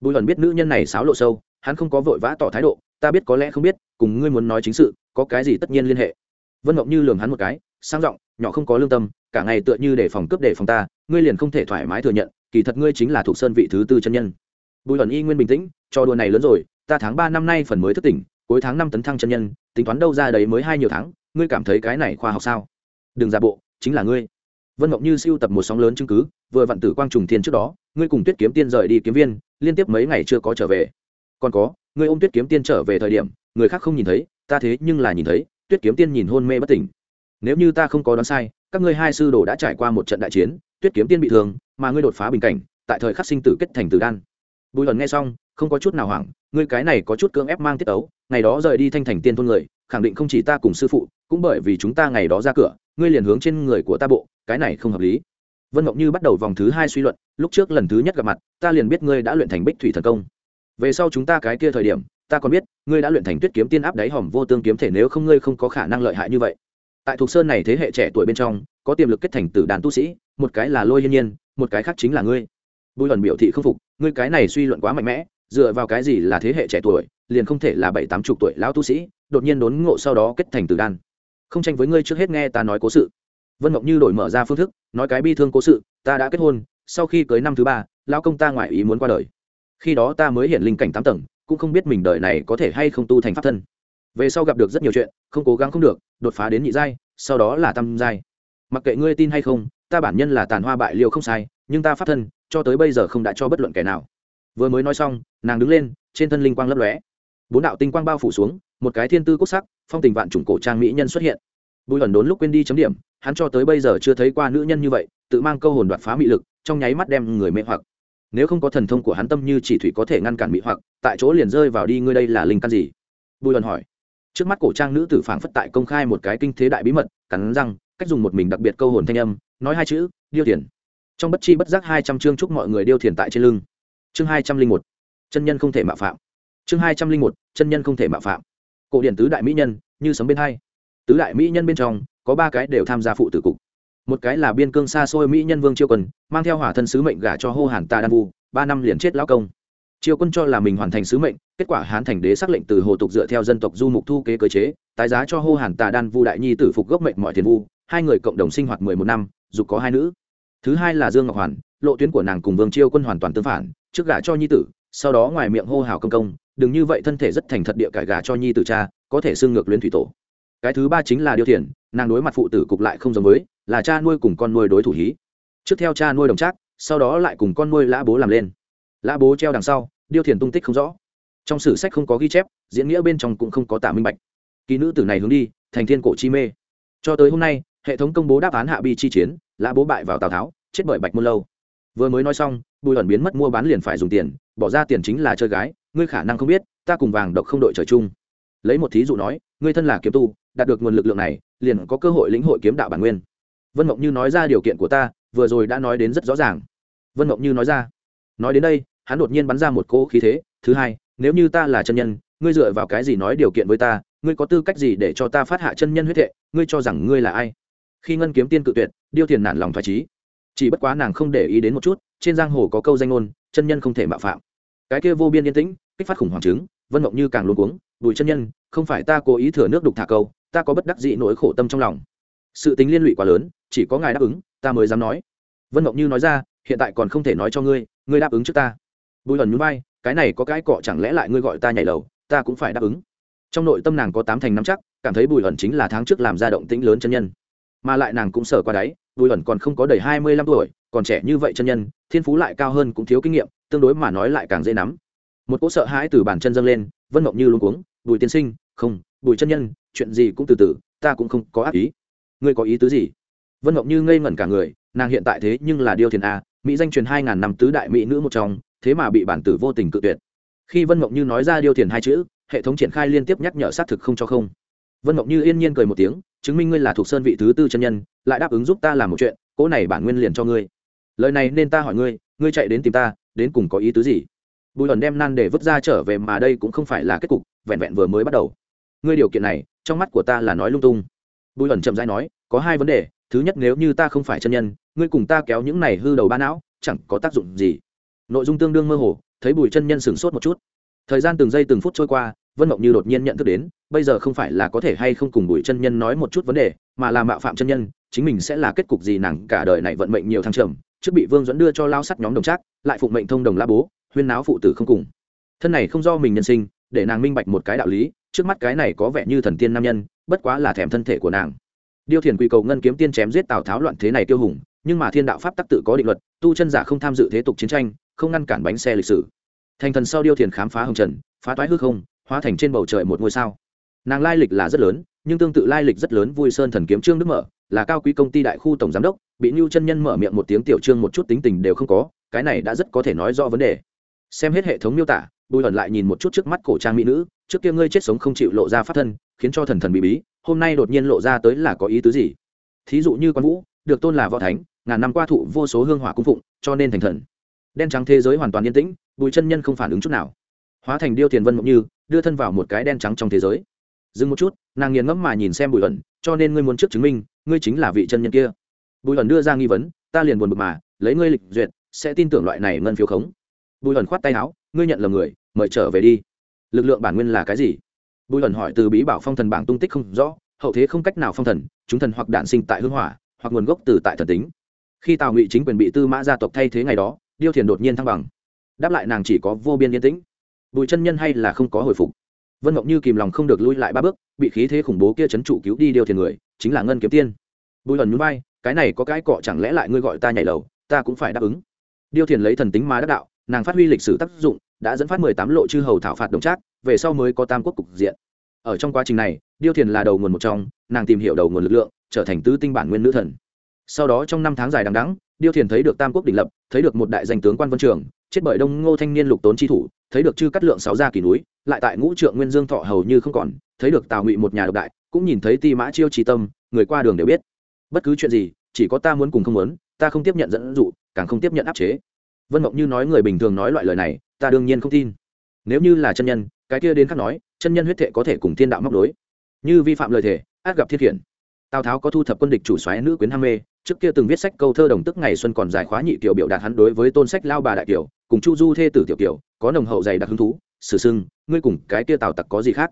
Bùi ẩn biết nữ nhân này xáo lộ sâu, hắn không có vội vã tỏ thái độ, ta biết có lẽ không biết, cùng ngươi muốn nói chính sự, có cái gì tất nhiên liên hệ. Vân mộng như lường hắn một cái, sang giọng, nhỏ không có lương tâm, cả ngày tựa như để phòng cướp để phòng ta, ngươi liền không thể thoải mái thừa nhận, kỳ thật ngươi chính là thuộc sơn vị thứ tư chân nhân bùi ẩn y nguyên bình tĩnh cho đùa này lớn rồi, ta tháng ba năm nay phần mới thức tỉnh, cuối tháng năm tấn thăng chân nhân, tính toán đâu ra đấy mới hai nhiều tháng, ngươi cảm thấy cái này khoa học sao? Đừng giả bộ, chính là ngươi. Vân mộng như siêu tập một sóng lớn chứng cứ, vừa vặn tử quang trùng thiên trước đó, ngươi cùng tuyết kiếm tiên rời đi kiếm viên, liên tiếp mấy ngày chưa có trở về. Còn có, ngươi ôm tuyết kiếm tiên trở về thời điểm, người khác không nhìn thấy, ta thế nhưng là nhìn thấy, tuyết kiếm tiên nhìn hôn mê bất tỉnh. Nếu như ta không có đoán sai, các ngươi hai sư đồ đã trải qua một trận đại chiến, tuyết kiếm tiên bị thương, mà ngươi đột phá bình cảnh, tại thời khắc sinh tử kết thành tử đan bùi lần nghe xong, không có chút nào hoảng, ngươi cái này có chút cưỡng ép mang tiết ấu ngày đó rời đi thanh thành tiên thôn người, khẳng định không chỉ ta cùng sư phụ, cũng bởi vì chúng ta ngày đó ra cửa, ngươi liền hướng trên người của ta bộ, cái này không hợp lý. Vân mộng như bắt đầu vòng thứ hai suy luận, lúc trước lần thứ nhất gặp mặt, ta liền biết ngươi đã luyện thành bích thủy thần công. Về sau chúng ta cái kia thời điểm, ta còn biết, ngươi đã luyện thành tuyết kiếm tiên áp đáy hòm vô tương kiếm thể nếu không ngươi không có khả năng lợi hại như vậy. Tại thuộc sơn này thế hệ trẻ tuổi bên trong, có tiềm lực kết thành tử đàn tu sĩ, một cái là lôi hiên nhiên, một cái khác chính là ngươi bùi lần biểu thị không phục, ngươi cái này suy luận quá mạnh mẽ, dựa vào cái gì là thế hệ trẻ tuổi, liền không thể là bảy tám chục tuổi lão tu sĩ, đột nhiên đốn ngộ sau đó kết thành tử đan. Không tranh với ngươi trước hết nghe ta nói cố sự. Vân mộng như đổi mở ra phương thức, nói cái bi thương cố sự, ta đã kết hôn, sau khi cưới năm thứ ba, lão công ta ngoại ý muốn qua đời. Khi đó ta mới hiện linh cảnh tám tầng, cũng không biết mình đời này có thể hay không tu thành pháp thân. Về sau gặp được rất nhiều chuyện, không cố gắng không được, đột phá đến nhị giai, sau đó là tam giai. Mặc kệ ngươi tin hay không, ta bản nhân là tàn hoa bại liêu không sai, nhưng ta pháp thân cho tới bây giờ không đã cho bất luận kẻ nào. Vừa mới nói xong, nàng đứng lên, trên thân linh quang lấp lóe. Bốn đạo tinh quang bao phủ xuống, một cái thiên tư cốt sắc, phong tình vạn chủng cổ trang mỹ nhân xuất hiện. Bùi ẩn đốn lúc quên đi chấm điểm, hắn cho tới bây giờ chưa thấy qua nữ nhân như vậy, tự mang câu hồn đoạt phá mị lực, trong nháy mắt đem người mê hoặc. Nếu không có thần thông của hắn tâm như chỉ thủy có thể ngăn cản mị hoặc, tại chỗ liền rơi vào đi, ngươi đây là linh căn gì? Bùi ẩn hỏi. Trước mắt cổ trang nữ tử phảng phất tại công khai một cái kinh thế đại bí mật, cắn răng, cách dùng một mình đặc biệt câu hồn thanh âm, nói hai chữ, điêu thiền trong bất chi bất giác hai trăm chương chúc mọi người điêu thiền tại trên lưng. Chương hai trăm linh một, chân nhân không thể mạo phạm. Chương hai trăm linh một, chân nhân không thể mạo phạm. Cổ điển tứ đại mỹ nhân, như sấm bên hai. Tứ đại mỹ nhân bên trong, có ba cái đều tham gia phụ tử cục. Một cái là biên cương xa xôi mỹ nhân vương chiêu quân, mang theo hỏa thân sứ mệnh gả cho hô hàn ta đan vu, ba năm liền chết lão công. Chiêu quân cho là mình hoàn thành sứ mệnh, kết quả hán thành đế xác lệnh từ hồ tục dựa theo dân tộc du mục thu kế cơ chế, tái giá cho hô hàn tà đan vu đại nhi tử phục gốc mệnh mọi thiền vu, hai người cộng đồng sinh hoạt mười một năm, dục có hai nữ thứ hai là dương ngọc hoàn, lộ tuyến của nàng cùng vương chiêu quân hoàn toàn tương phản, trước gả cho nhi tử, sau đó ngoài miệng hô hào công công, đừng như vậy thân thể rất thành thật địa cải gả cho nhi tử cha, có thể xưng ngược luyến thủy tổ. Cái thứ ba chính là điêu thiền nàng đối mặt phụ tử cục lại không giống với, là cha nuôi cùng con nuôi đối thủ hí. Trước theo cha nuôi đồng trác, sau đó lại cùng con nuôi lã bố làm lên. Lã bố treo đằng sau điêu thiền tung tích không rõ. Trong sử sách không có ghi chép, diễn nghĩa bên trong cũng không có tả minh bạch. Kỳ nữ tử này hướng đi, thành thiên cổ chi mê. Cho tới hôm nay, hệ thống công bố đáp án hạ bi chi chiến là bố bại vào tào tháo, chết bởi bạch môn lâu. Vừa mới nói xong, bùi ẩn biến mất mua bán liền phải dùng tiền, bỏ ra tiền chính là chơi gái, ngươi khả năng không biết, ta cùng vàng độc không đội trời chung. Lấy một thí dụ nói, ngươi thân là kiếm tu, đạt được nguồn lực lượng này, liền có cơ hội lĩnh hội kiếm đạo bản nguyên. Vân mộng như nói ra điều kiện của ta, vừa rồi đã nói đến rất rõ ràng. Vân mộng như nói ra. Nói đến đây, hắn đột nhiên bắn ra một cỗ khí thế, thứ hai, nếu như ta là chân nhân, ngươi dựa vào cái gì nói điều kiện với ta, ngươi có tư cách gì để cho ta phát hạ chân nhân huyết thệ, ngươi cho rằng ngươi là ai? Khi ngân kiếm tiên cự tuyệt điêu thiền nản lòng thoải trí chỉ bất quá nàng không để ý đến một chút, trên giang hồ có câu danh ngôn, chân nhân không thể mạo phạm. Cái kia vô biên yên tĩnh, kích phát khủng hoảng chứng, vân mộng như càng luôn cuống, bùi chân nhân, không phải ta cố ý thừa nước đục thả câu, ta có bất đắc dị nỗi khổ tâm trong lòng. Sự tính liên lụy quá lớn, chỉ có ngài đáp ứng, ta mới dám nói. Vân mộng như nói ra, hiện tại còn không thể nói cho ngươi ngươi đáp ứng trước ta. Bùi ẩn núi bay cái này có cái cọ chẳng lẽ lại ngươi gọi ta nhảy lầu, ta cũng phải đáp ứng. Trong nội tâm nàng có tám thành năm chắc, cảm thấy bùi ẩn chính là tháng trước làm ra động tĩnh lớn chân nhân mà lại nàng cũng sở qua đáy, bùi ẩn còn không có đầy hai mươi lăm tuổi, còn trẻ như vậy chân nhân, thiên phú lại cao hơn cũng thiếu kinh nghiệm, tương đối mà nói lại càng dễ nắm. Một cỗ sợ hãi từ bàn chân dâng lên, vân mộng như luôn cuống, bùi tiên sinh, không, bùi chân nhân, chuyện gì cũng từ từ, ta cũng không có ác ý. Ngươi có ý tứ gì? Vân mộng như ngây ngẩn cả người, nàng hiện tại thế nhưng là điêu thiền a, mỹ danh truyền hai ngàn năm tứ đại mỹ nữ một trong, thế mà bị bản tử vô tình cự tuyệt. Khi vân mộng như nói ra điêu thiền hai chữ, hệ thống triển khai liên tiếp nhắc nhở xác thực không cho không. Vân mộng như yên nhiên cười một tiếng chứng minh ngươi là thuộc sơn vị thứ tư chân nhân, lại đáp ứng giúp ta làm một chuyện, cỗ này bản nguyên liền cho ngươi. Lời này nên ta hỏi ngươi ngươi chạy đến tìm ta, đến cùng có ý tứ gì? Bùi ẩn đem nan để vứt ra trở về mà đây cũng không phải là kết cục, vẹn vẹn vừa mới bắt đầu. Ngươi điều kiện này, trong mắt của ta là nói lung tung. Bùi ẩn chậm rãi nói, có hai vấn đề, thứ nhất nếu như ta không phải chân nhân, ngươi cùng ta kéo những này hư đầu ba não, chẳng có tác dụng gì. Nội dung tương đương mơ hồ, thấy bùi chân nhân sửng sốt một chút. Thời gian từng giây từng phút trôi qua vân mộng như đột nhiên nhận thức đến, bây giờ không phải là có thể hay không cùng bùi chân nhân nói một chút vấn đề, mà là mạo phạm chân nhân, chính mình sẽ là kết cục gì nàng cả đời này vận mệnh nhiều thăng trầm, trước bị vương dẫn đưa cho lao sắt nhóm đồng trác, lại phụng mệnh thông đồng la bố, huyên náo phụ tử không cùng. Thân này không do mình nhân sinh, để nàng minh bạch một cái đạo lý, trước mắt cái này có vẻ như thần tiên nam nhân, bất quá là thèm thân thể của nàng. Điêu thiền quy cầu ngân kiếm tiên chém giết tào tháo loạn thế này tiêu hùng, nhưng mà thiên đạo pháp tắc tự có định luật, tu chân giả không tham dự thế tục chiến tranh, không ngăn cản bánh xe lịch sử. Thành thần sau điêu thiền khám phá hồng trần, phá toái hư không hóa thành trên bầu trời một ngôi sao. Nàng lai lịch là rất lớn, nhưng tương tự lai lịch rất lớn vui sơn thần kiếm trương đức mở, là cao quý công ty đại khu tổng giám đốc, bị nhu chân nhân mở miệng một tiếng tiểu trương một chút tính tình đều không có, cái này đã rất có thể nói rõ vấn đề. Xem hết hệ thống miêu tả, bùi ẩn lại nhìn một chút trước mắt cổ trang mỹ nữ, trước kia ngươi chết sống không chịu lộ ra pháp thân, khiến cho thần thần bị bí, hôm nay đột nhiên lộ ra tới là có ý tứ gì? Thí dụ như quan vũ, được tôn là võ thánh, ngàn năm qua thụ vô số hương hỏa cung phụng, cho nên thành thần. Đen trắng thế giới hoàn toàn yên tĩnh, bùi chân nhân không phản ứng chút nào hóa thành điêu tiền vân mộng như, đưa thân vào một cái đen trắng trong thế giới. Dừng một chút, nàng nghiền ngẫm mà nhìn xem bùi ẩn, cho nên ngươi muốn trước chứng minh, ngươi chính là vị chân nhân kia. Bùi ẩn đưa ra nghi vấn, ta liền buồn bực mà, lấy ngươi lịch duyệt, sẽ tin tưởng loại này ngân phiếu khống. Bùi ẩn khoát tay áo, ngươi nhận lầm người, mời trở về đi. Lực lượng bản nguyên là cái gì? Bùi ẩn hỏi từ bí bảo phong thần bảng tung tích không rõ, hậu thế không cách nào phong thần, chúng thần hoặc đản sinh tại hương hỏa, hoặc nguồn gốc từ tại thần tính. Khi tào ngụy chính quyền bị tư mã gia tộc thay thế ngày đó, điêu thiền đột nhiên thăng bằng. Đáp lại nàng chỉ có vô biên yên tĩnh bùi chân nhân hay là không có hồi phục. Vân mộng như kìm lòng không được lui lại ba bước, bị khí thế khủng bố kia chấn trụ cứu đi điều thiền người, chính là ngân kiếm tiên. Bùi ẩn núi bay cái này có cái cọ chẳng lẽ lại ngươi gọi ta nhảy lầu, ta cũng phải đáp ứng. Điêu thiền lấy thần tính mà đắc đạo, nàng phát huy lịch sử tác dụng, đã dẫn phát mười tám lộ chư hầu thảo phạt đồng trác, về sau mới có tam quốc cục diện. Ở trong quá trình này, điêu thiền là đầu nguồn một trong, nàng tìm hiểu đầu nguồn lực lượng, trở thành tứ tinh bản nguyên nữ thần. Sau đó trong năm tháng dài đằng đẵng, điêu thiền thấy được tam quốc đình lập, thấy được một đại danh tướng quan vân trường, chết bởi đông ngô thanh niên lục tốn chi thủ thấy được chư cắt lượng sáu gia kỳ núi lại tại ngũ trượng nguyên dương thọ hầu như không còn thấy được tào ngụy một nhà độc đại cũng nhìn thấy ti mã chiêu trí tâm người qua đường đều biết. Bất cứ chuyện gì chỉ có ta muốn cùng không muốn ta không tiếp nhận dẫn dụ càng không tiếp nhận áp chế. Vân mộng như nói người bình thường nói loại lời này ta đương nhiên không tin. Nếu như là chân nhân cái kia đến khác nói chân nhân huyết thệ có thể cùng thiên đạo móc đối như vi phạm lời thề, át gặp thiết hiển tào tháo có thu thập quân địch chủ xoáy nữ quyến ham mê trước kia từng viết sách câu thơ đồng tức ngày xuân còn giải khóa nhị tiểu biểu đạt hắn đối với tôn sách lao bà đại tiểu cùng chu du thê tử tiểu tiểu có nồng hậu dày đặc hứng thú xử sưng, ngươi cùng cái kia tào tặc có gì khác?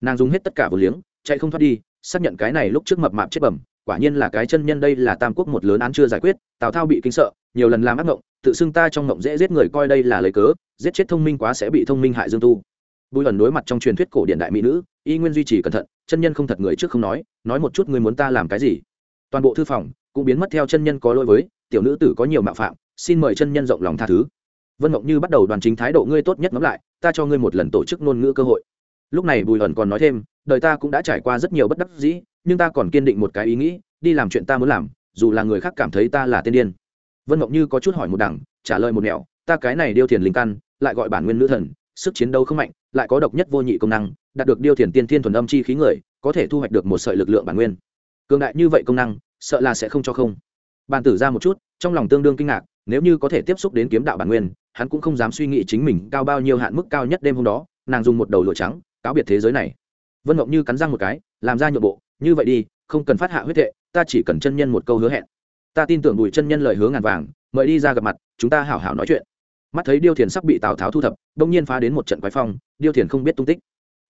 Nàng dùng hết tất cả vừa liếng, chạy không thoát đi, xác nhận cái này lúc trước mập mạp chết bẩm, quả nhiên là cái chân nhân đây là tam quốc một lớn án chưa giải quyết, tào thao bị kinh sợ, nhiều lần làm ác ngộng, tự xưng ta trong ngộng dễ giết người coi đây là lấy cớ, giết chết thông minh quá sẽ bị thông minh hại dương tu. Bùi lần đối mặt trong truyền thuyết cổ điện đại mỹ nữ, y nguyên duy trì cẩn thận, chân nhân không thật người trước không nói nói một chút người muốn ta làm cái gì. Toàn bộ thư phòng cũng biến mất theo chân nhân có lỗi với, tiểu nữ tử có nhiều mạo phạm, xin mời chân nhân rộng lòng tha thứ vân mộng như bắt đầu đoàn chính thái độ ngươi tốt nhất ngẫm lại, ta cho ngươi một lần tổ chức ngôn ngữ cơ hội. Lúc này bùi ẩn còn nói thêm, đời ta cũng đã trải qua rất nhiều bất đắc dĩ, nhưng ta còn kiên định một cái ý nghĩ, đi làm chuyện ta muốn làm, dù là người khác cảm thấy ta là tiên điên. Vân mộng như có chút hỏi một đằng, trả lời một nẻo, ta cái này điêu thiền linh căn, lại gọi bản nguyên nữ thần, sức chiến đấu không mạnh, lại có độc nhất vô nhị công năng, đạt được điêu thiền tiên thiên thuần âm chi khí người, có thể thu hoạch được một sợi lực lượng bản nguyên. Cường đại như vậy công năng, sợ là sẽ không cho không. Bàn tử ra một chút, trong lòng tương đương kinh ngạc, nếu như có thể tiếp xúc đến kiếm đạo bản nguyên hắn cũng không dám suy nghĩ chính mình cao bao nhiêu hạn mức cao nhất đêm hôm đó, nàng dùng một đầu lụa trắng, cáo biệt thế giới này. Vân ngộng như cắn răng một cái, làm ra nhượng bộ, như vậy đi, không cần phát hạ huyết thệ, ta chỉ cần chân nhân một câu hứa hẹn. Ta tin tưởng bùi chân nhân lời hứa ngàn vàng, mời đi ra gặp mặt, chúng ta hảo hảo nói chuyện. Mắt thấy điêu thiền sắp bị tào tháo thu thập đông nhiên phá đến một trận quái phong, điêu thiền không biết tung tích.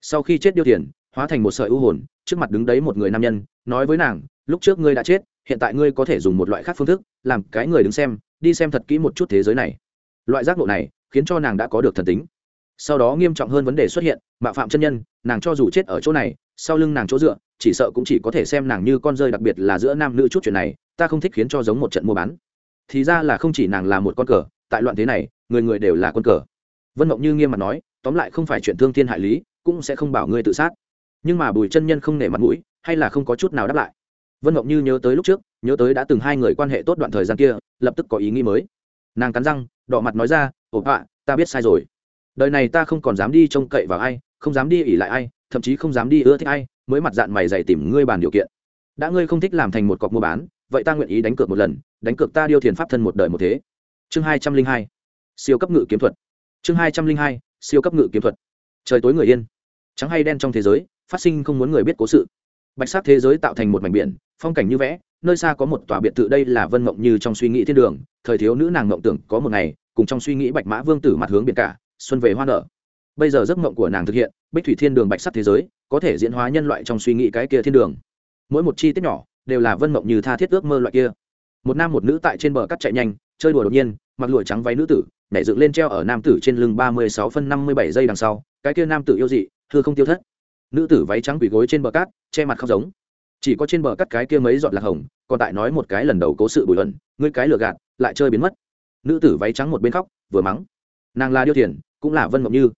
Sau khi chết điêu thiền, hóa thành một sợi u hồn, trước mặt đứng đấy một người nam nhân, nói với nàng, lúc trước ngươi đã chết, hiện tại ngươi có thể dùng một loại khác phương thức, làm cái người đứng xem, đi xem thật kỹ một chút thế giới này loại giác ngộ này khiến cho nàng đã có được thần tính. Sau đó nghiêm trọng hơn vấn đề xuất hiện, mạo phạm chân nhân, nàng cho dù chết ở chỗ này, sau lưng nàng chỗ dựa, chỉ sợ cũng chỉ có thể xem nàng như con rơi đặc biệt là giữa nam nữ chút chuyện này, ta không thích khiến cho giống một trận mua bán. Thì ra là không chỉ nàng là một con cờ, tại loạn thế này, người người đều là con cờ. Vân mộng như nghiêm mặt nói, tóm lại không phải chuyện thương thiên hại lý, cũng sẽ không bảo ngươi tự sát. Nhưng mà bùi chân nhân không nể mặt mũi, hay là không có chút nào đáp lại. Vân mộng như nhớ tới lúc trước, nhớ tới đã từng hai người quan hệ tốt đoạn thời gian kia, lập tức có ý nghĩ mới. Nàng cắn răng đỏ mặt nói ra, ồ, ạ, ta biết sai rồi. Đời này ta không còn dám đi trông cậy vào ai, không dám đi ỉ lại ai, thậm chí không dám đi ưa thích ai, mới mặt dạng mày dày tìm ngươi bàn điều kiện. Đã ngươi không thích làm thành một cọc mua bán, vậy ta nguyện ý đánh cược một lần, đánh cược ta điêu thiền pháp thân một đời một thế. Chương hai trăm linh hai. Siêu cấp ngự kiếm thuật. Chương hai trăm linh hai. Siêu cấp ngự kiếm thuật. Trời tối người yên. Trắng hay đen trong thế giới, phát sinh không muốn người biết cố sự. Bạch sắc thế giới tạo thành một mảnh biển, phong cảnh như vẽ, nơi xa có một tòa biệt thự đây là vân mộng như trong suy nghĩ thiên đường, thời thiếu nữ nàng mộng tưởng có một ngày cùng trong suy nghĩ bạch mã vương tử mặt hướng biển cả, xuân về hoa nở. Bây giờ giấc mộng của nàng thực hiện, bích thủy thiên đường bạch sắc thế giới, có thể diễn hóa nhân loại trong suy nghĩ cái kia thiên đường. Mỗi một chi tiết nhỏ, đều là vân mộng như tha thiết ước mơ loại kia. Một nam một nữ tại trên bờ cắt chạy nhanh, chơi đùa đột nhiên, mặc lụa trắng váy nữ tử, nhảy dựng lên treo ở nam tử trên lưng ba mươi sáu phân năm mươi bảy giây đằng sau, cái kia nam tử yêu dị thưa không tiêu thất. Nữ tử váy trắng quỳ gối trên bờ cát, che mặt khóc giống. Chỉ có trên bờ cắt cái kia mấy giọt lạc hồng, còn tại nói một cái lần đầu cố sự bùi luận, ngươi cái lừa gạt, lại chơi biến mất nữ tử váy trắng một bên khóc, vừa mắng. Nàng là điêu thiền, cũng là vân mộng như.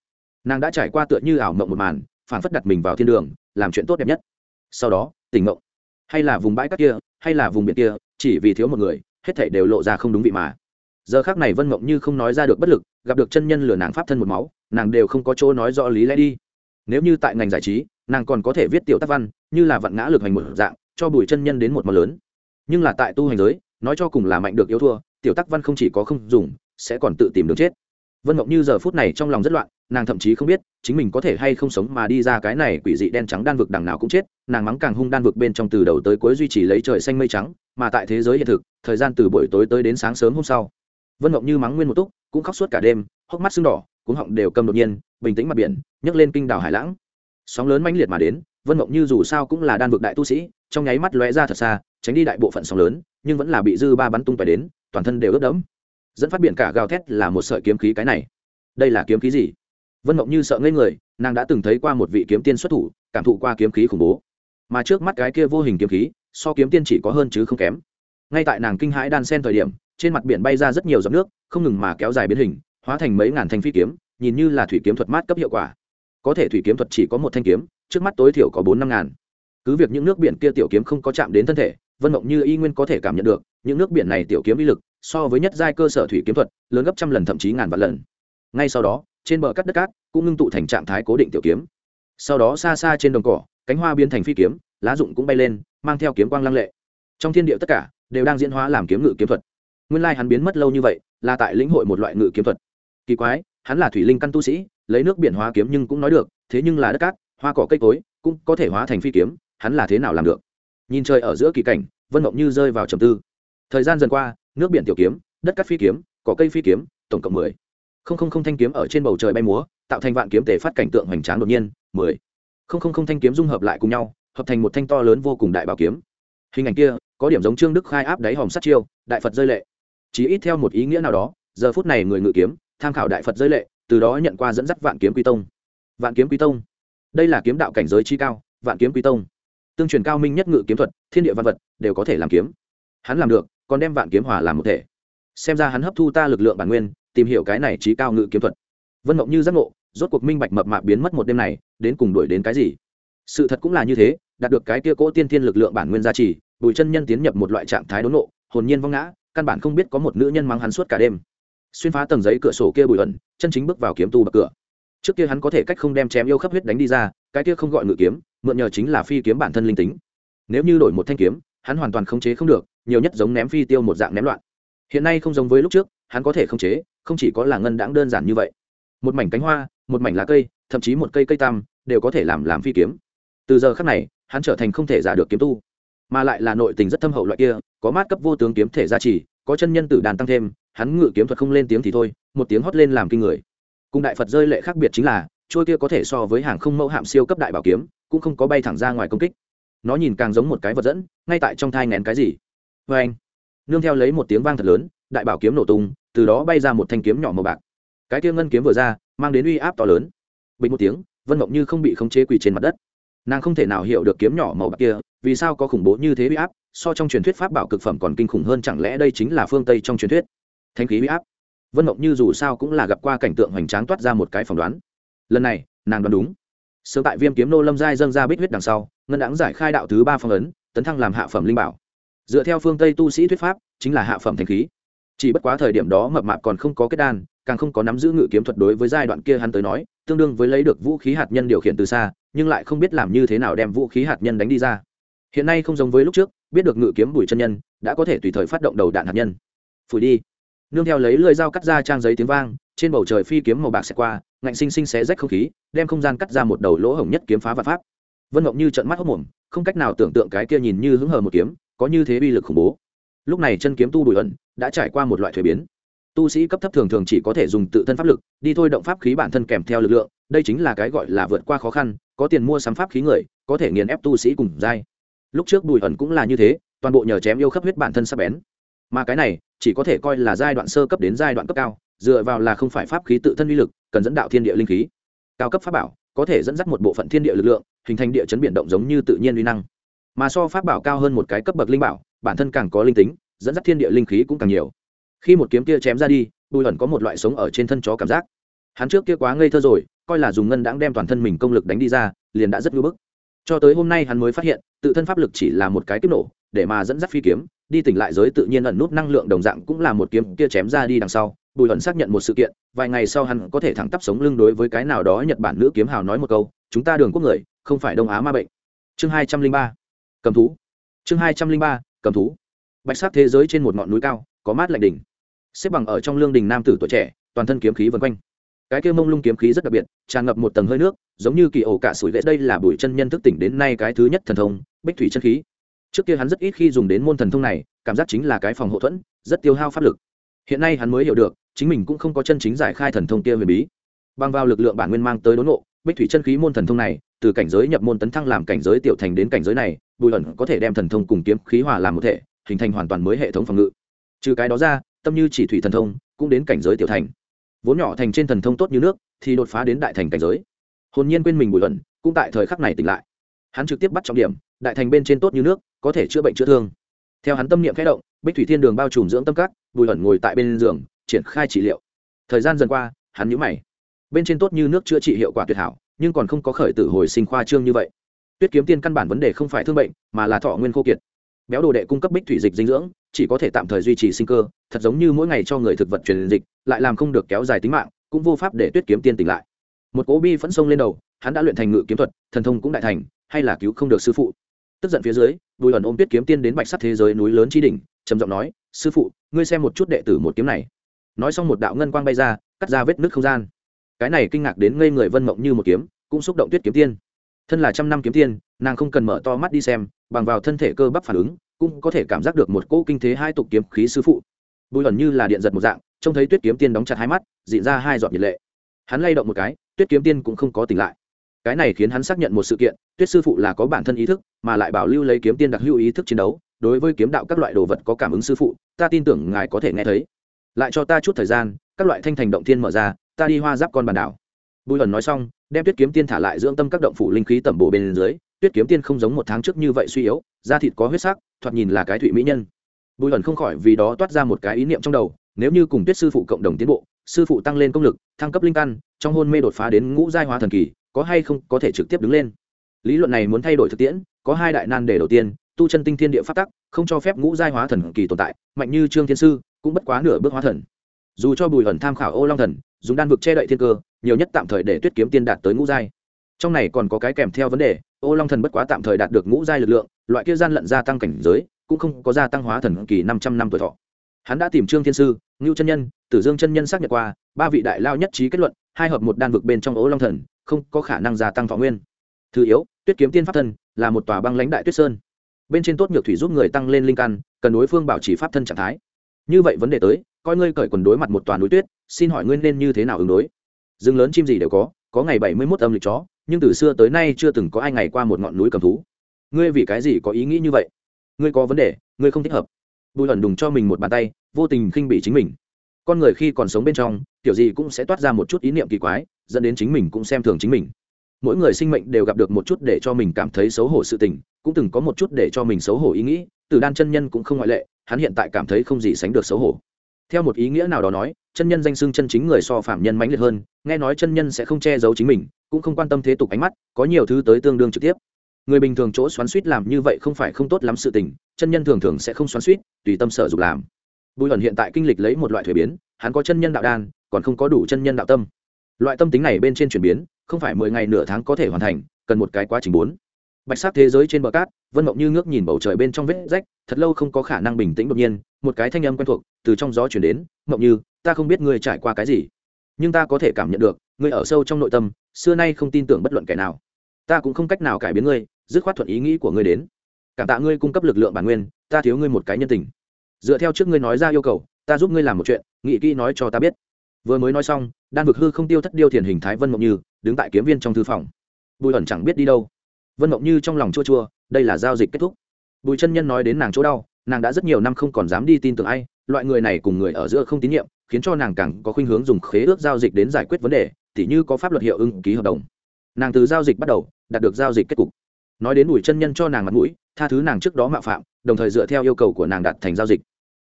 Nàng đã trải qua tựa như ảo mộng một màn phản phất đặt mình vào thiên đường, làm chuyện tốt đẹp nhất. Sau đó, tỉnh mộng hay là vùng bãi cát kia, hay là vùng biển kia, chỉ vì thiếu một người, hết thảy đều lộ ra không đúng vị mà. Giờ khác này vân mộng như không nói ra được bất lực, gặp được chân nhân lừa nàng pháp thân một máu, nàng đều không có chỗ nói rõ lý lẽ đi. Nếu như tại ngành giải trí, nàng còn có thể viết tiểu tác văn, như là vạn ngã lực hành một dạng, cho bùi chân nhân đến một món lớn. Nhưng là tại tu hành giới, nói cho cùng là mạnh được yếu thua tiểu tác văn không chỉ có không dùng, sẽ còn tự tìm đường chết. Vân mộng như giờ phút này trong lòng rất loạn, nàng thậm chí không biết, chính mình có thể hay không sống mà đi ra cái này quỷ dị đen trắng đan vực đằng nào cũng chết, nàng mắng càng hung đan vực bên trong từ đầu tới cuối duy trì lấy trời xanh mây trắng, mà tại thế giới hiện thực, thời gian từ buổi tối tới đến sáng sớm hôm sau. Vân mộng như mắng nguyên một túc, cũng khóc suốt cả đêm, hốc mắt sưng đỏ, cuống họng đều cầm đột nhiên, bình tĩnh mặt biển, nhấc lên kinh đảo hải lãng. Sóng lớn mãnh liệt mà đến, vân mộng như dù sao cũng là đan vực đại tu sĩ, trong nháy mắt lóe ra thật xa, tránh đi đại bộ phận sóng lớn, nhưng vẫn là bị dư ba bắn tung phải đến toàn thân đều ướt đẫm. Dẫn phát biển cả gào thét là một sợi kiếm khí cái này. Đây là kiếm khí gì? Vân mộng như sợ ngây người, nàng đã từng thấy qua một vị kiếm tiên xuất thủ, cảm thụ qua kiếm khí khủng bố. Mà trước mắt cái kia vô hình kiếm khí, so kiếm tiên chỉ có hơn chứ không kém. Ngay tại nàng kinh hãi đan sen thời điểm, trên mặt biển bay ra rất nhiều giọt nước, không ngừng mà kéo dài biến hình, hóa thành mấy ngàn thanh phi kiếm, nhìn như là thủy kiếm thuật mát cấp hiệu quả. Có thể thủy kiếm thuật chỉ có một thanh kiếm, trước mắt tối thiểu có bốn năm ngàn. Cứ việc những nước biển kia tiểu kiếm không có chạm đến thân thể vân mộng như y nguyên có thể cảm nhận được, những nước biển này tiểu kiếm uy lực, so với nhất giai cơ sở thủy kiếm thuật, lớn gấp trăm lần thậm chí ngàn vạn lần. Ngay sau đó, trên bờ cắt đất cát cũng ngưng tụ thành trạng thái cố định tiểu kiếm. Sau đó xa xa trên đồng cỏ, cánh hoa biến thành phi kiếm, lá rụng cũng bay lên, mang theo kiếm quang lăng lệ. Trong thiên địa tất cả đều đang diễn hóa làm kiếm ngự kiếm thuật. Nguyên lai hắn biến mất lâu như vậy, là tại lĩnh hội một loại ngự kiếm thuật. Kỳ quái, hắn là thủy linh căn tu sĩ, lấy nước biển hóa kiếm nhưng cũng nói được, thế nhưng là đất cát, hoa cỏ cây cối, cũng có thể hóa thành phi kiếm, hắn là thế nào làm được? Nhìn trời ở giữa kỳ cảnh vân mộng như rơi vào trầm tư. Thời gian dần qua, nước biển tiểu kiếm, đất cát phi kiếm, cỏ cây phi kiếm, tổng cộng mười. Không không không thanh kiếm ở trên bầu trời bay múa, tạo thành vạn kiếm tể phát cảnh tượng hoành tráng đột nhiên, mười. Không không không thanh kiếm dung hợp lại cùng nhau, hợp thành một thanh to lớn vô cùng đại bảo kiếm. Hình ảnh kia, có điểm giống trương đức khai áp đáy hòm sát chiêu, đại phật rơi lệ. Chỉ ít theo một ý nghĩa nào đó, giờ phút này người ngự kiếm, tham khảo đại phật rơi lệ, từ đó nhận qua dẫn dắt vạn kiếm quý tông. Vạn kiếm quý tông. Đây là kiếm đạo cảnh giới chi cao, vạn kiếm quý tông tương truyền cao minh nhất ngự kiếm thuật, thiên địa văn vật đều có thể làm kiếm. Hắn làm được, còn đem vạn kiếm hòa làm một thể. Xem ra hắn hấp thu ta lực lượng bản nguyên, tìm hiểu cái này trí cao ngự kiếm thuật. Vân mộng như giác ngộ, rốt cuộc minh bạch mập mạp biến mất một đêm này, đến cùng đuổi đến cái gì? Sự thật cũng là như thế, đạt được cái kia cỗ tiên thiên lực lượng bản nguyên gia trì, bùi chân nhân tiến nhập một loại trạng thái đốn nộ hồn nhiên vong ngã, căn bản không biết có một nữ nhân mắng hắn suốt cả đêm. Xuyên phá tầng giấy cửa sổ kia bùi ẩn, chân chính bước vào kiếm tu bậc cửa. Trước kia hắn có thể cách không đem chém yêu khắp huyết đánh đi ra, cái kia không gọi ngự kiếm mượn nhờ chính là phi kiếm bản thân linh tính. Nếu như đổi một thanh kiếm, hắn hoàn toàn khống chế không được, nhiều nhất giống ném phi tiêu một dạng ném loạn. Hiện nay không giống với lúc trước, hắn có thể khống chế, không chỉ có là ngân đãng đơn giản như vậy. Một mảnh cánh hoa, một mảnh lá cây, thậm chí một cây cây tam đều có thể làm làm phi kiếm. Từ giờ khắc này, hắn trở thành không thể giả được kiếm tu. Mà lại là nội tình rất thâm hậu loại kia, có mát cấp vô tướng kiếm thể gia trì, có chân nhân tử đàn tăng thêm, hắn ngự kiếm thuật không lên tiếng thì thôi, một tiếng hót lên làm kinh người. Cùng đại phật rơi lệ khác biệt chính là trôi kia có thể so với hàng không mẫu hạm siêu cấp đại bảo kiếm, cũng không có bay thẳng ra ngoài công kích. Nó nhìn càng giống một cái vật dẫn, ngay tại trong thai ngén cái gì. Vê anh, nương theo lấy một tiếng vang thật lớn, đại bảo kiếm nổ tung, từ đó bay ra một thanh kiếm nhỏ màu bạc. Cái kia ngân kiếm vừa ra, mang đến uy áp to lớn. Bình một tiếng, vân mộng như không bị khống chế quỳ trên mặt đất. Nàng không thể nào hiểu được kiếm nhỏ màu bạc kia, vì sao có khủng bố như thế uy áp, so trong truyền thuyết pháp bảo cực phẩm còn kinh khủng hơn chẳng lẽ đây chính là phương tây trong truyền thuyết? Thanh khí uy áp. Vân mộng như dù sao cũng là gặp qua cảnh tượng hoành tráng toát ra một cái phỏng đoán lần này, nàng đoán đúng. Sớm tại viêm kiếm nô lâm giai dâng ra bích huyết đằng sau, ngân đáng giải khai đạo thứ ba phong ấn, tấn thăng làm hạ phẩm linh bảo. Dựa theo phương tây tu sĩ thuyết pháp, chính là hạ phẩm thanh khí. Chỉ bất quá thời điểm đó mập mạp còn không có kết đan, càng không có nắm giữ ngự kiếm thuật đối với giai đoạn kia hắn tới nói, tương đương với lấy được vũ khí hạt nhân điều khiển từ xa, nhưng lại không biết làm như thế nào đem vũ khí hạt nhân đánh đi ra. Hiện nay không giống với lúc trước, biết được ngự kiếm bùi chân nhân, đã có thể tùy thời phát động đầu đạn hạt nhân. Phủi đi. Nương theo lấy lưỡi dao cắt ra trang giấy tiếng vang trên bầu trời phi kiếm màu bạc sẽ qua, ngạnh sinh sinh xé rách không khí, đem không gian cắt ra một đầu lỗ hổng nhất kiếm phá và pháp. Vân ngọc như trận mắt hốc mồm không cách nào tưởng tượng cái kia nhìn như hứng hờ một kiếm, có như thế uy lực khủng bố. Lúc này chân kiếm tu bùi ẩn đã trải qua một loại thuế biến. Tu sĩ cấp thấp thường thường chỉ có thể dùng tự thân pháp lực, đi thôi động pháp khí bản thân kèm theo lực lượng, đây chính là cái gọi là vượt qua khó khăn, có tiền mua sắm pháp khí người, có thể nghiền ép tu sĩ cùng giai lúc trước bùi ẩn cũng là như thế, toàn bộ nhờ chém yêu khắp huyết bản thân sắp bén. Mà cái này chỉ có thể coi là giai đoạn sơ cấp đến giai đoạn cấp cao dựa vào là không phải pháp khí tự thân uy lực, cần dẫn đạo thiên địa linh khí. Cao cấp pháp bảo, có thể dẫn dắt một bộ phận thiên địa lực lượng, hình thành địa chấn biển động giống như tự nhiên uy năng. Mà so pháp bảo cao hơn một cái cấp bậc linh bảo, bản thân càng có linh tính, dẫn dắt thiên địa linh khí cũng càng nhiều. Khi một kiếm kia chém ra đi, bùi ẩn có một loại sống ở trên thân chó cảm giác. Hắn trước kia quá ngây thơ rồi, coi là dùng ngân đãng đem toàn thân mình công lực đánh đi ra, liền đã rất ngưỡng bức. Cho tới hôm nay hắn mới phát hiện, tự thân pháp lực chỉ là một cái kiếp nổ, để mà dẫn dắt phi kiếm, đi tỉnh lại giới tự nhiên ẩn nút năng lượng đồng dạng cũng là một kiếm kia chém ra đi đằng sau bùi Hận xác nhận một sự kiện, vài ngày sau hắn có thể thẳng tắp sống lưng đối với cái nào đó nhật bản nữ kiếm hào nói một câu, chúng ta đường quốc người, không phải đông á ma bệnh. Chương hai trăm linh ba, cầm thú. Chương hai trăm linh ba, cầm thú. Bạch sắc thế giới trên một ngọn núi cao, có mát lạnh đỉnh. Xếp bằng ở trong lương đình nam tử tuổi trẻ, toàn thân kiếm khí vân quanh. Cái kia mông lung kiếm khí rất đặc biệt, tràn ngập một tầng hơi nước, giống như kỳ ổ cả sủi lệ. Đây là bùi chân nhân thức tỉnh đến nay cái thứ nhất thần thông, bích thủy chân khí. Trước kia hắn rất ít khi dùng đến môn thần thông này, cảm giác chính là cái phòng hậu thuẫn, rất tiêu hao pháp lực. Hiện nay hắn mới hiểu được chính mình cũng không có chân chính giải khai thần thông kia huyền bí. Bằng vào lực lượng bản nguyên mang tới đốn nộ bích thủy chân khí môn thần thông này, từ cảnh giới nhập môn tấn thăng làm cảnh giới tiểu thành đến cảnh giới này, bùi ẩn có thể đem thần thông cùng kiếm khí hòa làm một thể, hình thành hoàn toàn mới hệ thống phòng ngự. Trừ cái đó ra, tâm như chỉ thủy thần thông, cũng đến cảnh giới tiểu thành. Vốn nhỏ thành trên thần thông tốt như nước, thì đột phá đến đại thành cảnh giới. Hồn nhiên quên mình bùi ẩn cũng tại thời khắc này tỉnh lại. Hắn trực tiếp bắt trọng điểm, đại thành bên trên tốt như nước, có thể chữa bệnh chữa thương. Theo hắn tâm niệm khẽ động, bích thủy thiên đường bao trùm dưỡng tâm cát bùi ẩn ngồi tại bên giường triển khai trị liệu. Thời gian dần qua, hắn nhũ mày. Bên trên tốt như nước chữa trị hiệu quả tuyệt hảo, nhưng còn không có khởi tử hồi sinh khoa trương như vậy. Tuyết kiếm tiên căn bản vấn đề không phải thương bệnh, mà là thọ nguyên khô kiệt. Béo đồ đệ cung cấp bích thủy dịch dinh dưỡng, chỉ có thể tạm thời duy trì sinh cơ, thật giống như mỗi ngày cho người thực vật truyền dịch, lại làm không được kéo dài tính mạng, cũng vô pháp để tuyết kiếm tiên tỉnh lại. Một cố bi phẫn sông lên đầu, hắn đã luyện thành ngự kiếm thuật, thần thông cũng đại thành, hay là cứu không được sư phụ. Tức giận phía dưới, bùi ẩn ôm tuyết kiếm tiên đến bạch sắc thế giới núi lớn tri đỉnh, trầm giọng nói, sư phụ, ngươi xem một chút đệ tử một kiếm này nói xong một đạo ngân quang bay ra, cắt ra vết nước không gian. Cái này kinh ngạc đến ngây người vân mộng như một kiếm, cũng xúc động tuyết kiếm tiên. Thân là trăm năm kiếm tiên, nàng không cần mở to mắt đi xem, bằng vào thân thể cơ bắp phản ứng, cũng có thể cảm giác được một cỗ kinh thế hai tục kiếm khí sư phụ. Bùi ẩn như là điện giật một dạng, trông thấy tuyết kiếm tiên đóng chặt hai mắt dị ra hai giọt nhiệt lệ. Hắn lay động một cái, tuyết kiếm tiên cũng không có tỉnh lại. Cái này khiến hắn xác nhận một sự kiện, tuyết sư phụ là có bản thân ý thức, mà lại bảo lưu lấy kiếm tiên đặc hữu ý thức chiến đấu, đối với kiếm đạo các loại đồ vật có cảm ứng sư phụ, ta tin tưởng ngài có thể nghe thấy lại cho ta chút thời gian, các loại thanh thành động thiên mở ra, ta đi hoa giáp con bàn đảo. Bùi ẩn nói xong, đem tuyết kiếm tiên thả lại dưỡng tâm các động phủ linh khí tẩm bổ bên dưới, tuyết kiếm tiên không giống một tháng trước như vậy suy yếu, da thịt có huyết sắc, thoạt nhìn là cái thụy mỹ nhân. Bùi ẩn không khỏi vì đó toát ra một cái ý niệm trong đầu, nếu như cùng tuyết sư phụ cộng đồng tiến bộ, sư phụ tăng lên công lực, thăng cấp linh căn, trong hôn mê đột phá đến ngũ giai hóa thần kỳ, có hay không có thể trực tiếp đứng lên? Lý luận này muốn thay đổi thực tiễn, có hai đại nan đề đầu tiên, tu chân tinh thiên địa phát tắc, không cho phép ngũ giai hóa thần kỳ tồn tại, mạnh như trương thiên sư cũng bất quá nửa bước hóa thần. Dù cho bùi ẩn tham khảo ô long thần, dùng đan vực che đậy thiên cơ, nhiều nhất tạm thời để tuyết kiếm tiên đạt tới ngũ giai. Trong này còn có cái kèm theo vấn đề, ô long thần bất quá tạm thời đạt được ngũ giai lực lượng, loại kia gian lận gia tăng cảnh giới, cũng không có gia tăng hóa thần kỳ năm trăm năm tuổi thọ. Hắn đã tìm trương thiên sư, ngưu chân nhân, tử dương chân nhân xác nhận qua, ba vị đại lao nhất trí kết luận, hai hợp một đan vực bên trong ô long thần, không có khả năng gia tăng thọ nguyên. Thứ yếu, tuyết kiếm tiên pháp thân là một tòa băng lãnh đại tuyết sơn. Bên trên tốt nhược thủy giúp người tăng lên linh căn, cần đối phương bảo trì pháp thân trạng thái như vậy vấn đề tới, coi ngươi cởi quần đối mặt một toàn núi tuyết, xin hỏi ngươi nên như thế nào ứng đối? Rừng lớn chim gì đều có có ngày bảy mươi mốt âm lịch chó, nhưng từ xưa tới nay chưa từng có ai ngày qua một ngọn núi cầm thú. Ngươi vì cái gì có ý nghĩ như vậy? Ngươi có vấn đề, ngươi không thích hợp. Bùi ẩn đùng cho mình một bàn tay, vô tình khinh bị chính mình. Con người khi còn sống bên trong, kiểu gì cũng sẽ toát ra một chút ý niệm kỳ quái, dẫn đến chính mình cũng xem thường chính mình. Mỗi người sinh mệnh đều gặp được một chút để cho mình cảm thấy xấu hổ sự tình, cũng từng có một chút để cho mình xấu hổ ý nghĩ, từ đan chân nhân cũng không ngoại lệ hắn hiện tại cảm thấy không gì sánh được xấu hổ. Theo một ý nghĩa nào đó nói, chân nhân danh xưng chân chính người so phạm nhân mãnh liệt hơn, nghe nói chân nhân sẽ không che giấu chính mình, cũng không quan tâm thế tục ánh mắt, có nhiều thứ tới tương đương trực tiếp. Người bình thường chỗ xoắn suýt làm như vậy không phải không tốt lắm sự tình, chân nhân thường thường sẽ không xoắn suýt tùy tâm sở dục làm. Bùi ẩn hiện tại kinh lịch lấy một loại thuế biến, hắn có chân nhân đạo đan, còn không có đủ chân nhân đạo tâm. Loại tâm tính này bên trên chuyển biến, không phải mười ngày nửa tháng có thể hoàn thành, cần một cái quá trình bốn bạch sắc thế giới trên bờ cát, vân mộng như ngước nhìn bầu trời bên trong vết rách, thật lâu không có khả năng bình tĩnh đột nhiên, một cái thanh âm quen thuộc từ trong gió chuyển đến, mộng như, ta không biết ngươi trải qua cái gì, nhưng ta có thể cảm nhận được, ngươi ở sâu trong nội tâm, xưa nay không tin tưởng bất luận kẻ nào. Ta cũng không cách nào cải biến ngươi, dứt khoát thuận ý nghĩ của ngươi đến. Cảm tạ ngươi cung cấp lực lượng bản nguyên, ta thiếu ngươi một cái nhân tình. Dựa theo trước ngươi nói ra yêu cầu, ta giúp ngươi làm một chuyện nghị kỹ nói cho ta biết. Vừa mới nói xong, đan vực hư không tiêu thất điêu thiền hình thái vân mộng như, đứng tại kiếm viên trong thư phòng. Bùi ẩn chẳng biết đi đâu vân mộng như trong lòng chua chua, đây là giao dịch kết thúc. Bùi chân nhân nói đến nàng chỗ đau, nàng đã rất nhiều năm không còn dám đi tin tưởng ai, loại người này cùng người ở giữa không tín nhiệm, khiến cho nàng càng có khuynh hướng dùng khế ước giao dịch đến giải quyết vấn đề, tỉ như có pháp luật hiệu ứng, ký hợp đồng. Nàng từ giao dịch bắt đầu, đạt được giao dịch kết cục. Nói đến bùi chân nhân cho nàng mặt mũi, tha thứ nàng trước đó mạo phạm, đồng thời dựa theo yêu cầu của nàng đạt thành giao dịch.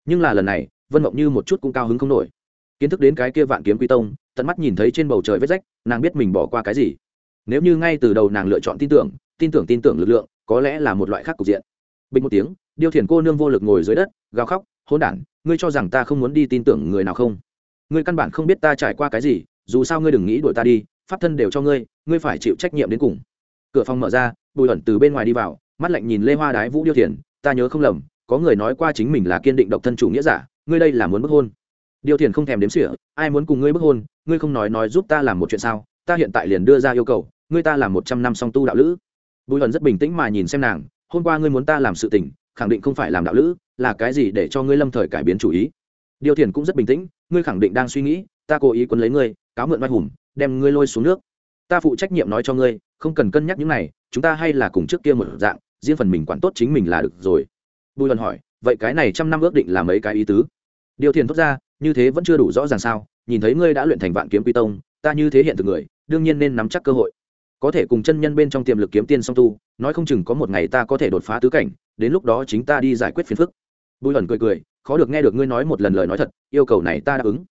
Nhưng là lần này, vân mộng như một chút cũng cao hứng không nổi. Kiến thức đến cái kia vạn kiếm quy tông, tận mắt nhìn thấy trên bầu trời vết rách, nàng biết mình bỏ qua cái gì. Nếu như ngay từ đầu nàng lựa chọn tin tưởng tin tưởng tin tưởng lực lượng, có lẽ là một loại khác cục diện. Bình một tiếng, điêu thiền cô nương vô lực ngồi dưới đất, gào khóc hôn đản, ngươi cho rằng ta không muốn đi tin tưởng người nào không? Ngươi căn bản không biết ta trải qua cái gì, dù sao ngươi đừng nghĩ đuổi ta đi, pháp thân đều cho ngươi ngươi phải chịu trách nhiệm đến cùng. Cửa phòng mở ra, bùi ẩn từ bên ngoài đi vào, mắt lạnh nhìn lê hoa đái vũ điêu thiền ta nhớ không lầm, có người nói qua chính mình là kiên định độc thân chủ nghĩa giả, ngươi đây là muốn bức hôn. Điêu thiền không thèm đếm sỉa ai muốn cùng ngươi bức hôn, ngươi không nói nói giúp ta làm một chuyện sao? Ta hiện tại liền đưa ra yêu cầu, ngươi ta làm một trăm năm song tu đạo lữ bùi hận rất bình tĩnh mà nhìn xem nàng, hôm qua ngươi muốn ta làm sự tình, khẳng định không phải làm đạo lữ, là cái gì để cho ngươi lâm thời cải biến chủ ý? Điều thiền cũng rất bình tĩnh, ngươi khẳng định đang suy nghĩ, ta cố ý quấn lấy ngươi, cáo mượn vai hùng, đem ngươi lôi xuống nước. Ta phụ trách nhiệm nói cho ngươi, không cần cân nhắc những này, chúng ta hay là cùng trước kia một dạng, riêng phần mình quản tốt chính mình là được rồi. Bùi hận hỏi, vậy cái này trăm năm ước định là mấy cái ý tứ? Điều thiền thốt ra, như thế vẫn chưa đủ rõ ràng sao, nhìn thấy ngươi đã luyện thành vạn kiếm quy tông, ta như thế hiện thực người, đương nhiên nên nắm chắc cơ hội có thể cùng chân nhân bên trong tiềm lực kiếm tiên song tu, nói không chừng có một ngày ta có thể đột phá tứ cảnh, đến lúc đó chính ta đi giải quyết phiền phức. Bùi ẩn cười cười, khó được nghe được ngươi nói một lần lời nói thật, yêu cầu này ta đáp ứng.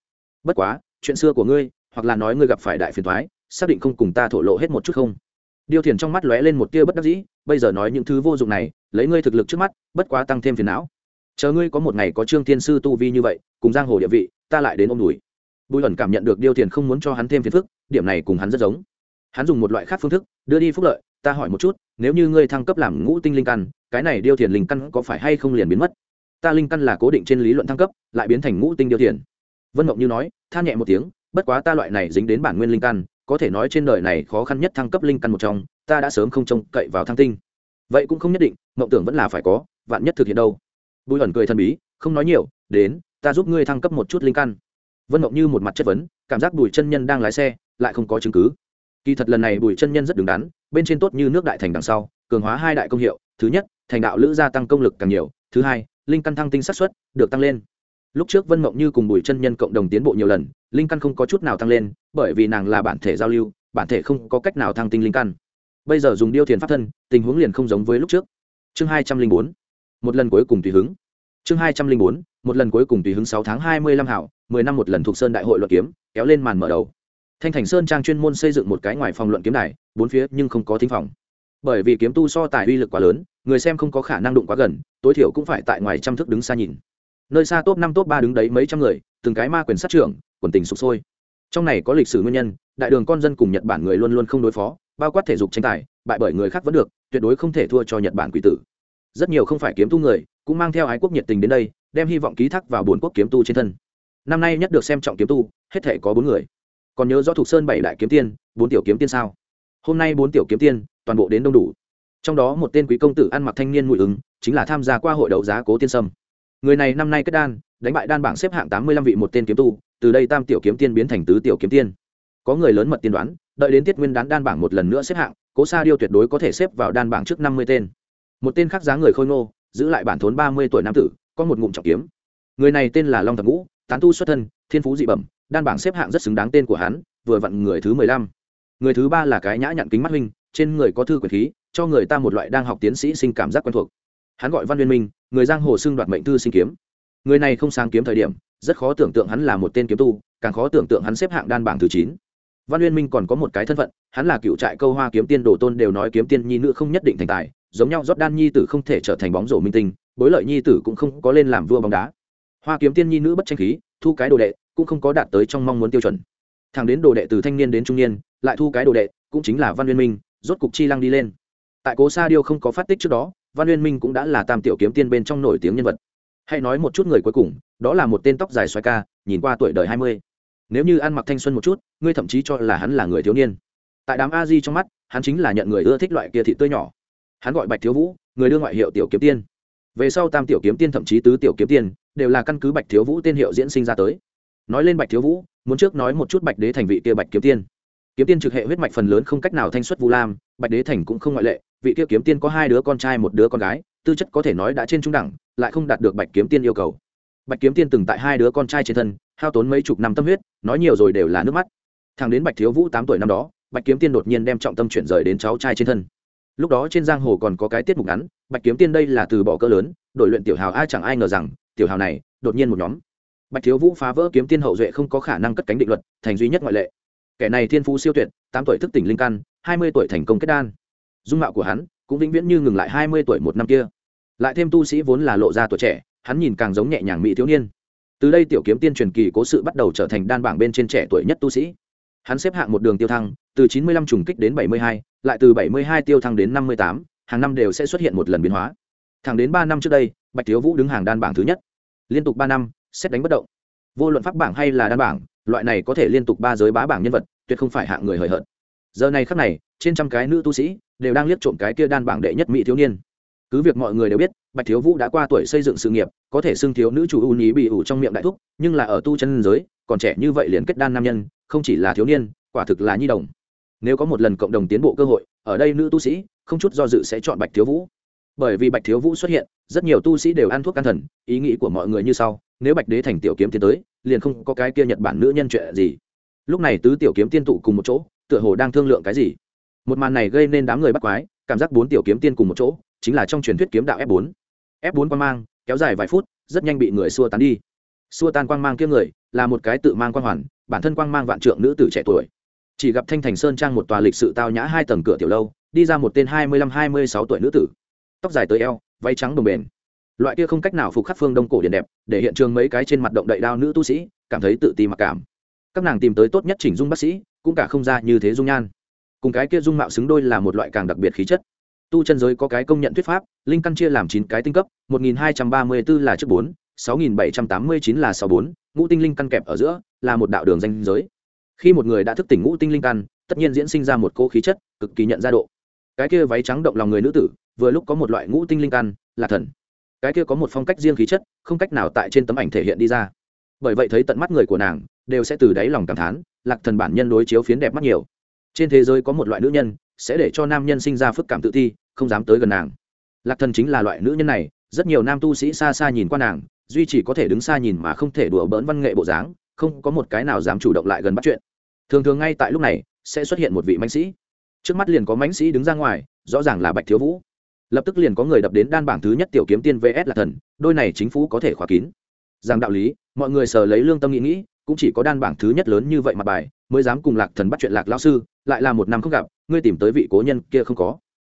Bất quá, chuyện xưa của ngươi, hoặc là nói ngươi gặp phải đại phiền thoái xác định không cùng ta thổ lộ hết một chút không? Điêu thiền trong mắt lóe lên một tia bất đắc dĩ, bây giờ nói những thứ vô dụng này, lấy ngươi thực lực trước mắt, bất quá tăng thêm phiền não. Chờ ngươi có một ngày có trương thiên sư tu vi như vậy, cùng giang hồ địa vị, ta lại đến ôm đùi. Bùi ẩn cảm nhận được điêu thiền không muốn cho hắn thêm phiền phức, điểm này cùng hắn rất giống hắn dùng một loại khác phương thức, đưa đi phúc lợi, ta hỏi một chút, nếu như ngươi thăng cấp làm ngũ tinh linh căn, cái này điêu thiền linh căn có phải hay không liền biến mất? Ta linh căn là cố định trên lý luận thăng cấp, lại biến thành ngũ tinh điêu thiền. Vân mộng như nói, than nhẹ một tiếng, bất quá ta loại này dính đến bản nguyên linh căn, có thể nói trên đời này khó khăn nhất thăng cấp linh căn một trong, ta đã sớm không trông cậy vào thăng tinh. Vậy cũng không nhất định, mộng tưởng vẫn là phải có, vạn nhất thực hiện đâu? Bùi ẩn cười thần bí, không nói nhiều, đến, ta giúp ngươi thăng cấp một chút linh căn. Vân mộng như một mặt chất vấn, cảm giác bùi chân nhân đang lái xe, lại không có chứng cứ kỳ thật lần này bùi chân nhân rất đứng đắn, bên trên tốt như nước đại thành đằng sau, cường hóa hai đại công hiệu, thứ nhất, thành đạo lữ gia tăng công lực càng nhiều, thứ hai, linh căn thăng tinh sát xuất được tăng lên. Lúc trước vân mộng như cùng bùi chân nhân cộng đồng tiến bộ nhiều lần, linh căn không có chút nào tăng lên, bởi vì nàng là bản thể giao lưu, bản thể không có cách nào thăng tinh linh căn. Bây giờ dùng điêu thiền pháp thân, tình huống liền không giống với lúc trước. Chương hai trăm linh bốn, một lần cuối cùng tùy hứng. Chương hai trăm linh bốn, một lần cuối cùng tùy hứng sáu tháng hai mươi lăm hảo, mười năm một lần thuộc sơn đại hội luận kiếm, kéo lên màn mở đầu thanh thành sơn trang chuyên môn xây dựng một cái ngoài phòng luận kiếm này, bốn phía nhưng không có thính phòng. Bởi vì kiếm tu so tài uy lực quá lớn người xem không có khả năng đụng quá gần tối thiểu cũng phải tại ngoài trăm thước đứng xa nhìn. Nơi xa top năm top ba đứng đấy mấy trăm người từng cái ma quyền sát trưởng quần tình sụp sôi. Trong này có lịch sử nguyên nhân đại đường con dân cùng nhật bản người luôn luôn không đối phó bao quát thể dục tranh tài bại bởi người khác vẫn được tuyệt đối không thể thua cho nhật bản quỷ tử. Rất nhiều không phải kiếm tu người cũng mang theo ái quốc nhiệt tình đến đây đem hy vọng ký thác vào bốn quốc kiếm tu trên thân. Năm nay nhất được xem trọng kiếm tu hết thể có bốn người còn nhớ rõ thuộc sơn bảy đại kiếm tiên, bốn tiểu kiếm tiên sao? Hôm nay bốn tiểu kiếm tiên, toàn bộ đến đông đủ. Trong đó một tên quý công tử ăn mặc thanh niên mùi ứng, chính là tham gia qua hội đấu giá cố tiên sâm. Người này năm nay kết đan, đánh bại đan bảng xếp hạng tám mươi lăm vị một tên kiếm tu, từ đây tam tiểu kiếm tiên biến thành tứ tiểu kiếm tiên. Có người lớn mật tiên đoán, đợi đến tiết nguyên đán đan bảng một lần nữa xếp hạng, cố sa điêu tuyệt đối có thể xếp vào đan bảng trước năm mươi tên. Một tên khác giá người khôi ngô, giữ lại bản thốn ba mươi tuổi nam tử, có một ngụm trọng kiếm. Người này tên là long thập ngũ, tán tu xuất thân, thiên phú dị bẩm đan bảng xếp hạng rất xứng đáng tên của hắn, vừa vặn người thứ mười lăm. Người thứ ba là cái nhã nhặn kính mắt huynh, trên người có thư quyền khí, cho người ta một loại đang học tiến sĩ sinh cảm giác quen thuộc. Hắn gọi văn viên minh, người giang hồ xưng đoạt mệnh thư sinh kiếm. Người này không sáng kiếm thời điểm, rất khó tưởng tượng hắn là một tên kiếm tu, càng khó tưởng tượng hắn xếp hạng đan bảng thứ chín. Văn uyên minh còn có một cái thân phận, hắn là cựu trại câu hoa kiếm tiên đồ tôn đều nói kiếm tiên nhi nữ không nhất định thành tài, giống nhau rót đan nhi tử không thể trở thành bóng rổ minh tinh, bối lợi nhi tử cũng không có lên làm vua bóng đá. Hoa kiếm tiên nhi nữ bất tranh khí, thu cái đồ đệ cũng không có đạt tới trong mong muốn tiêu chuẩn. Thằng đến đồ đệ từ thanh niên đến trung niên, lại thu cái đồ đệ, cũng chính là văn uyên minh, rốt cục chi lăng đi lên. Tại cố sa điêu không có phát tích trước đó, văn uyên minh cũng đã là tam tiểu kiếm tiên bên trong nổi tiếng nhân vật. Hãy nói một chút người cuối cùng, đó là một tên tóc dài xoài ca, nhìn qua tuổi đời hai mươi. Nếu như ăn mặc thanh xuân một chút, ngươi thậm chí cho là hắn là người thiếu niên. Tại đám a di trong mắt, hắn chính là nhận người ưa thích loại kia thị tươi nhỏ. Hắn gọi bạch thiếu vũ, người đưa ngoại hiệu tiểu kiếm tiên. Về sau tam tiểu kiếm tiên thậm chí tứ tiểu kiếm tiên, đều là căn cứ bạch thiếu vũ tên hiệu diễn sinh ra tới nói lên bạch thiếu vũ, muốn trước nói một chút bạch đế thành vị kia bạch kiếm tiên. Kiếm tiên trực hệ huyết mạch phần lớn không cách nào thanh xuất vu lam, bạch đế thành cũng không ngoại lệ, vị kia kiếm tiên có hai đứa con trai, một đứa con gái, tư chất có thể nói đã trên trung đẳng, lại không đạt được bạch kiếm tiên yêu cầu. Bạch kiếm tiên từng tại hai đứa con trai trên thân, hao tốn mấy chục năm tâm huyết, nói nhiều rồi đều là nước mắt. Thằng đến bạch thiếu vũ tám tuổi năm đó, bạch kiếm tiên đột nhiên đem trọng tâm chuyển rời đến cháu trai trên thân. Lúc đó trên giang hồ còn có cái tiết mục ngắn, bạch kiếm tiên đây là từ bỏ cỡ lớn đội luyện tiểu hào ai chẳng ai ngờ rằng, tiểu hào này, đột nhiên một nhóm bạch thiếu vũ phá vỡ kiếm tiên hậu duệ không có khả năng cất cánh định luật, thành duy nhất ngoại lệ. Kẻ này thiên phú siêu tuyệt, tám tuổi thức tỉnh linh căn, hai mươi tuổi thành công kết đan. Dung mạo của hắn cũng vĩnh viễn như ngừng lại hai mươi tuổi một năm kia. Lại thêm tu sĩ vốn là lộ ra tuổi trẻ, hắn nhìn càng giống nhẹ nhàng mỹ thiếu niên. Từ đây tiểu kiếm tiên truyền kỳ cố sự bắt đầu trở thành đan bảng bên trên trẻ tuổi nhất tu sĩ. Hắn xếp hạng một đường tiêu thăng, từ chín mươi lăm trùng kích đến bảy mươi hai, lại từ bảy mươi hai tiêu thăng đến năm mươi tám, hàng năm đều sẽ xuất hiện một lần biến hóa. Thẳng đến ba năm trước đây, bạch thiếu vũ đứng hàng đan bảng thứ nhất. Liên tục ba năm xét đánh bất động. Vô luận pháp bảng hay là đan bảng, loại này có thể liên tục ba giới bá bảng nhân vật, tuyệt không phải hạng người hời hợt. Giờ này khắc này, trên trăm cái nữ tu sĩ đều đang liếc trộm cái kia đan bảng đệ nhất mỹ thiếu niên. Cứ việc mọi người đều biết, bạch thiếu vũ đã qua tuổi xây dựng sự nghiệp, có thể xưng thiếu nữ chủ ưu nhí bị ủ trong miệng đại thúc, nhưng là ở tu chân giới, còn trẻ như vậy liền kết đan nam nhân, không chỉ là thiếu niên, quả thực là nhi đồng. Nếu có một lần cộng đồng tiến bộ cơ hội, ở đây nữ tu sĩ, không chút do dự sẽ chọn bạch thiếu vũ. Bởi vì bạch thiếu vũ xuất hiện, rất nhiều tu sĩ đều ăn thuốc can thần, ý nghĩ của mọi người như sau nếu bạch đế thành tiểu kiếm tiến tới, liền không có cái kia nhật bản nữ nhân chuyện gì. Lúc này tứ tiểu kiếm tiên tụ cùng một chỗ, tựa hồ đang thương lượng cái gì. Một màn này gây nên đám người bắt quái, cảm giác bốn tiểu kiếm tiên cùng một chỗ, chính là trong truyền thuyết kiếm đạo f 4 f 4 quan mang, kéo dài vài phút, rất nhanh bị người xua tán đi. Xua tan quang mang kia người, là một cái tự mang quang hoàn, bản thân quang mang vạn trượng nữ tử trẻ tuổi. Chỉ gặp thanh thành sơn trang một tòa lịch sự tao nhã hai tầng cửa tiểu lâu, đi ra một tên hai mươi lăm hai mươi sáu tuổi nữ tử. Tóc dài tới eo, váy trắng đồng bền loại kia không cách nào phục khắc phương đông cổ điển đẹp, để hiện trường mấy cái trên mặt động đậy đao nữ tu sĩ cảm thấy tự ti mặc cảm. Các nàng tìm tới tốt nhất chỉnh dung bác sĩ, cũng cả không ra như thế dung nhan. Cùng cái kia dung mạo xứng đôi là một loại càng đặc biệt khí chất. Tu chân giới có cái công nhận thuyết pháp, linh căn chia làm chín cái tinh cấp, một nghìn hai trăm ba mươi b ố là trước bốn, sáu nghìn bảy trăm tám mươi chín là sáu bốn, ngũ tinh linh căn kẹp ở giữa là một đạo đường danh giới. Khi một người đã thức tỉnh ngũ tinh linh căn, tất nhiên diễn sinh ra một cô khí chất cực kỳ nhận ra độ. Cái kia váy trắng động lòng người nữ tử, vừa lúc có một loại ngũ tinh linh căn, là thần cái kia có một phong cách riêng khí chất không cách nào tại trên tấm ảnh thể hiện đi ra. Bởi vậy thấy tận mắt người của nàng đều sẽ từ đáy lòng cảm thán lạc thần bản nhân đối chiếu phiến đẹp mắt nhiều. Trên thế giới có một loại nữ nhân sẽ để cho nam nhân sinh ra phức cảm tự thi, không dám tới gần nàng. Lạc thần chính là loại nữ nhân này rất nhiều nam tu sĩ xa xa nhìn qua nàng duy chỉ có thể đứng xa nhìn mà không thể đùa bỡn văn nghệ bộ dáng không có một cái nào dám chủ động lại gần bắt chuyện. Thường thường ngay tại lúc này sẽ xuất hiện một vị mãnh sĩ. Trước mắt liền có mãnh sĩ đứng ra ngoài rõ ràng là bạch thiếu vũ lập tức liền có người đập đến đan bảng thứ nhất tiểu kiếm tiên vs là thần, đôi này chính phủ có thể khóa kín. Rằng đạo lý, mọi người sờ lấy lương tâm nghĩ nghĩ, cũng chỉ có đan bảng thứ nhất lớn như vậy mà bài, mới dám cùng lạc thần bắt chuyện lạc lao sư, lại là một năm không gặp, ngươi tìm tới vị cố nhân kia không có.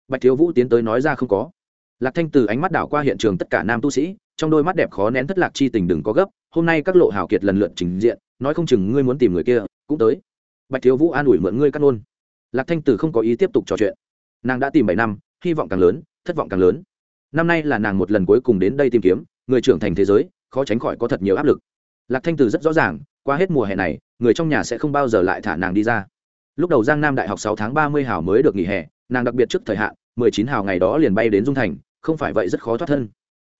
Bạch thiếu vũ tiến tới nói ra không có. Lạc thanh từ ánh mắt đảo qua hiện trường tất cả nam tu sĩ, trong đôi mắt đẹp khó nén thất lạc chi tình đừng có gấp, hôm nay các lộ hào kiệt lần lượt trình diện, nói không chừng ngươi muốn tìm người kia, cũng tới. Bạch thiếu vũ an ủi mượn ngươi cắt ngôn lạc thanh từ không có ý tiếp tục trò chuyện. Nàng đã tìm bảy năm, hy vọng càng lớn thất vọng càng lớn. Năm nay là nàng một lần cuối cùng đến đây tìm kiếm, người trưởng thành thế giới, khó tránh khỏi có thật nhiều áp lực. Lạc thanh từ rất rõ ràng, qua hết mùa hè này, người trong nhà sẽ không bao giờ lại thả nàng đi ra. Lúc đầu giang nam đại học sáu tháng ba mươi hào mới được nghỉ hè, nàng đặc biệt trước thời hạn, mười chín hào ngày đó liền bay đến dung thành, không phải vậy rất khó thoát thân.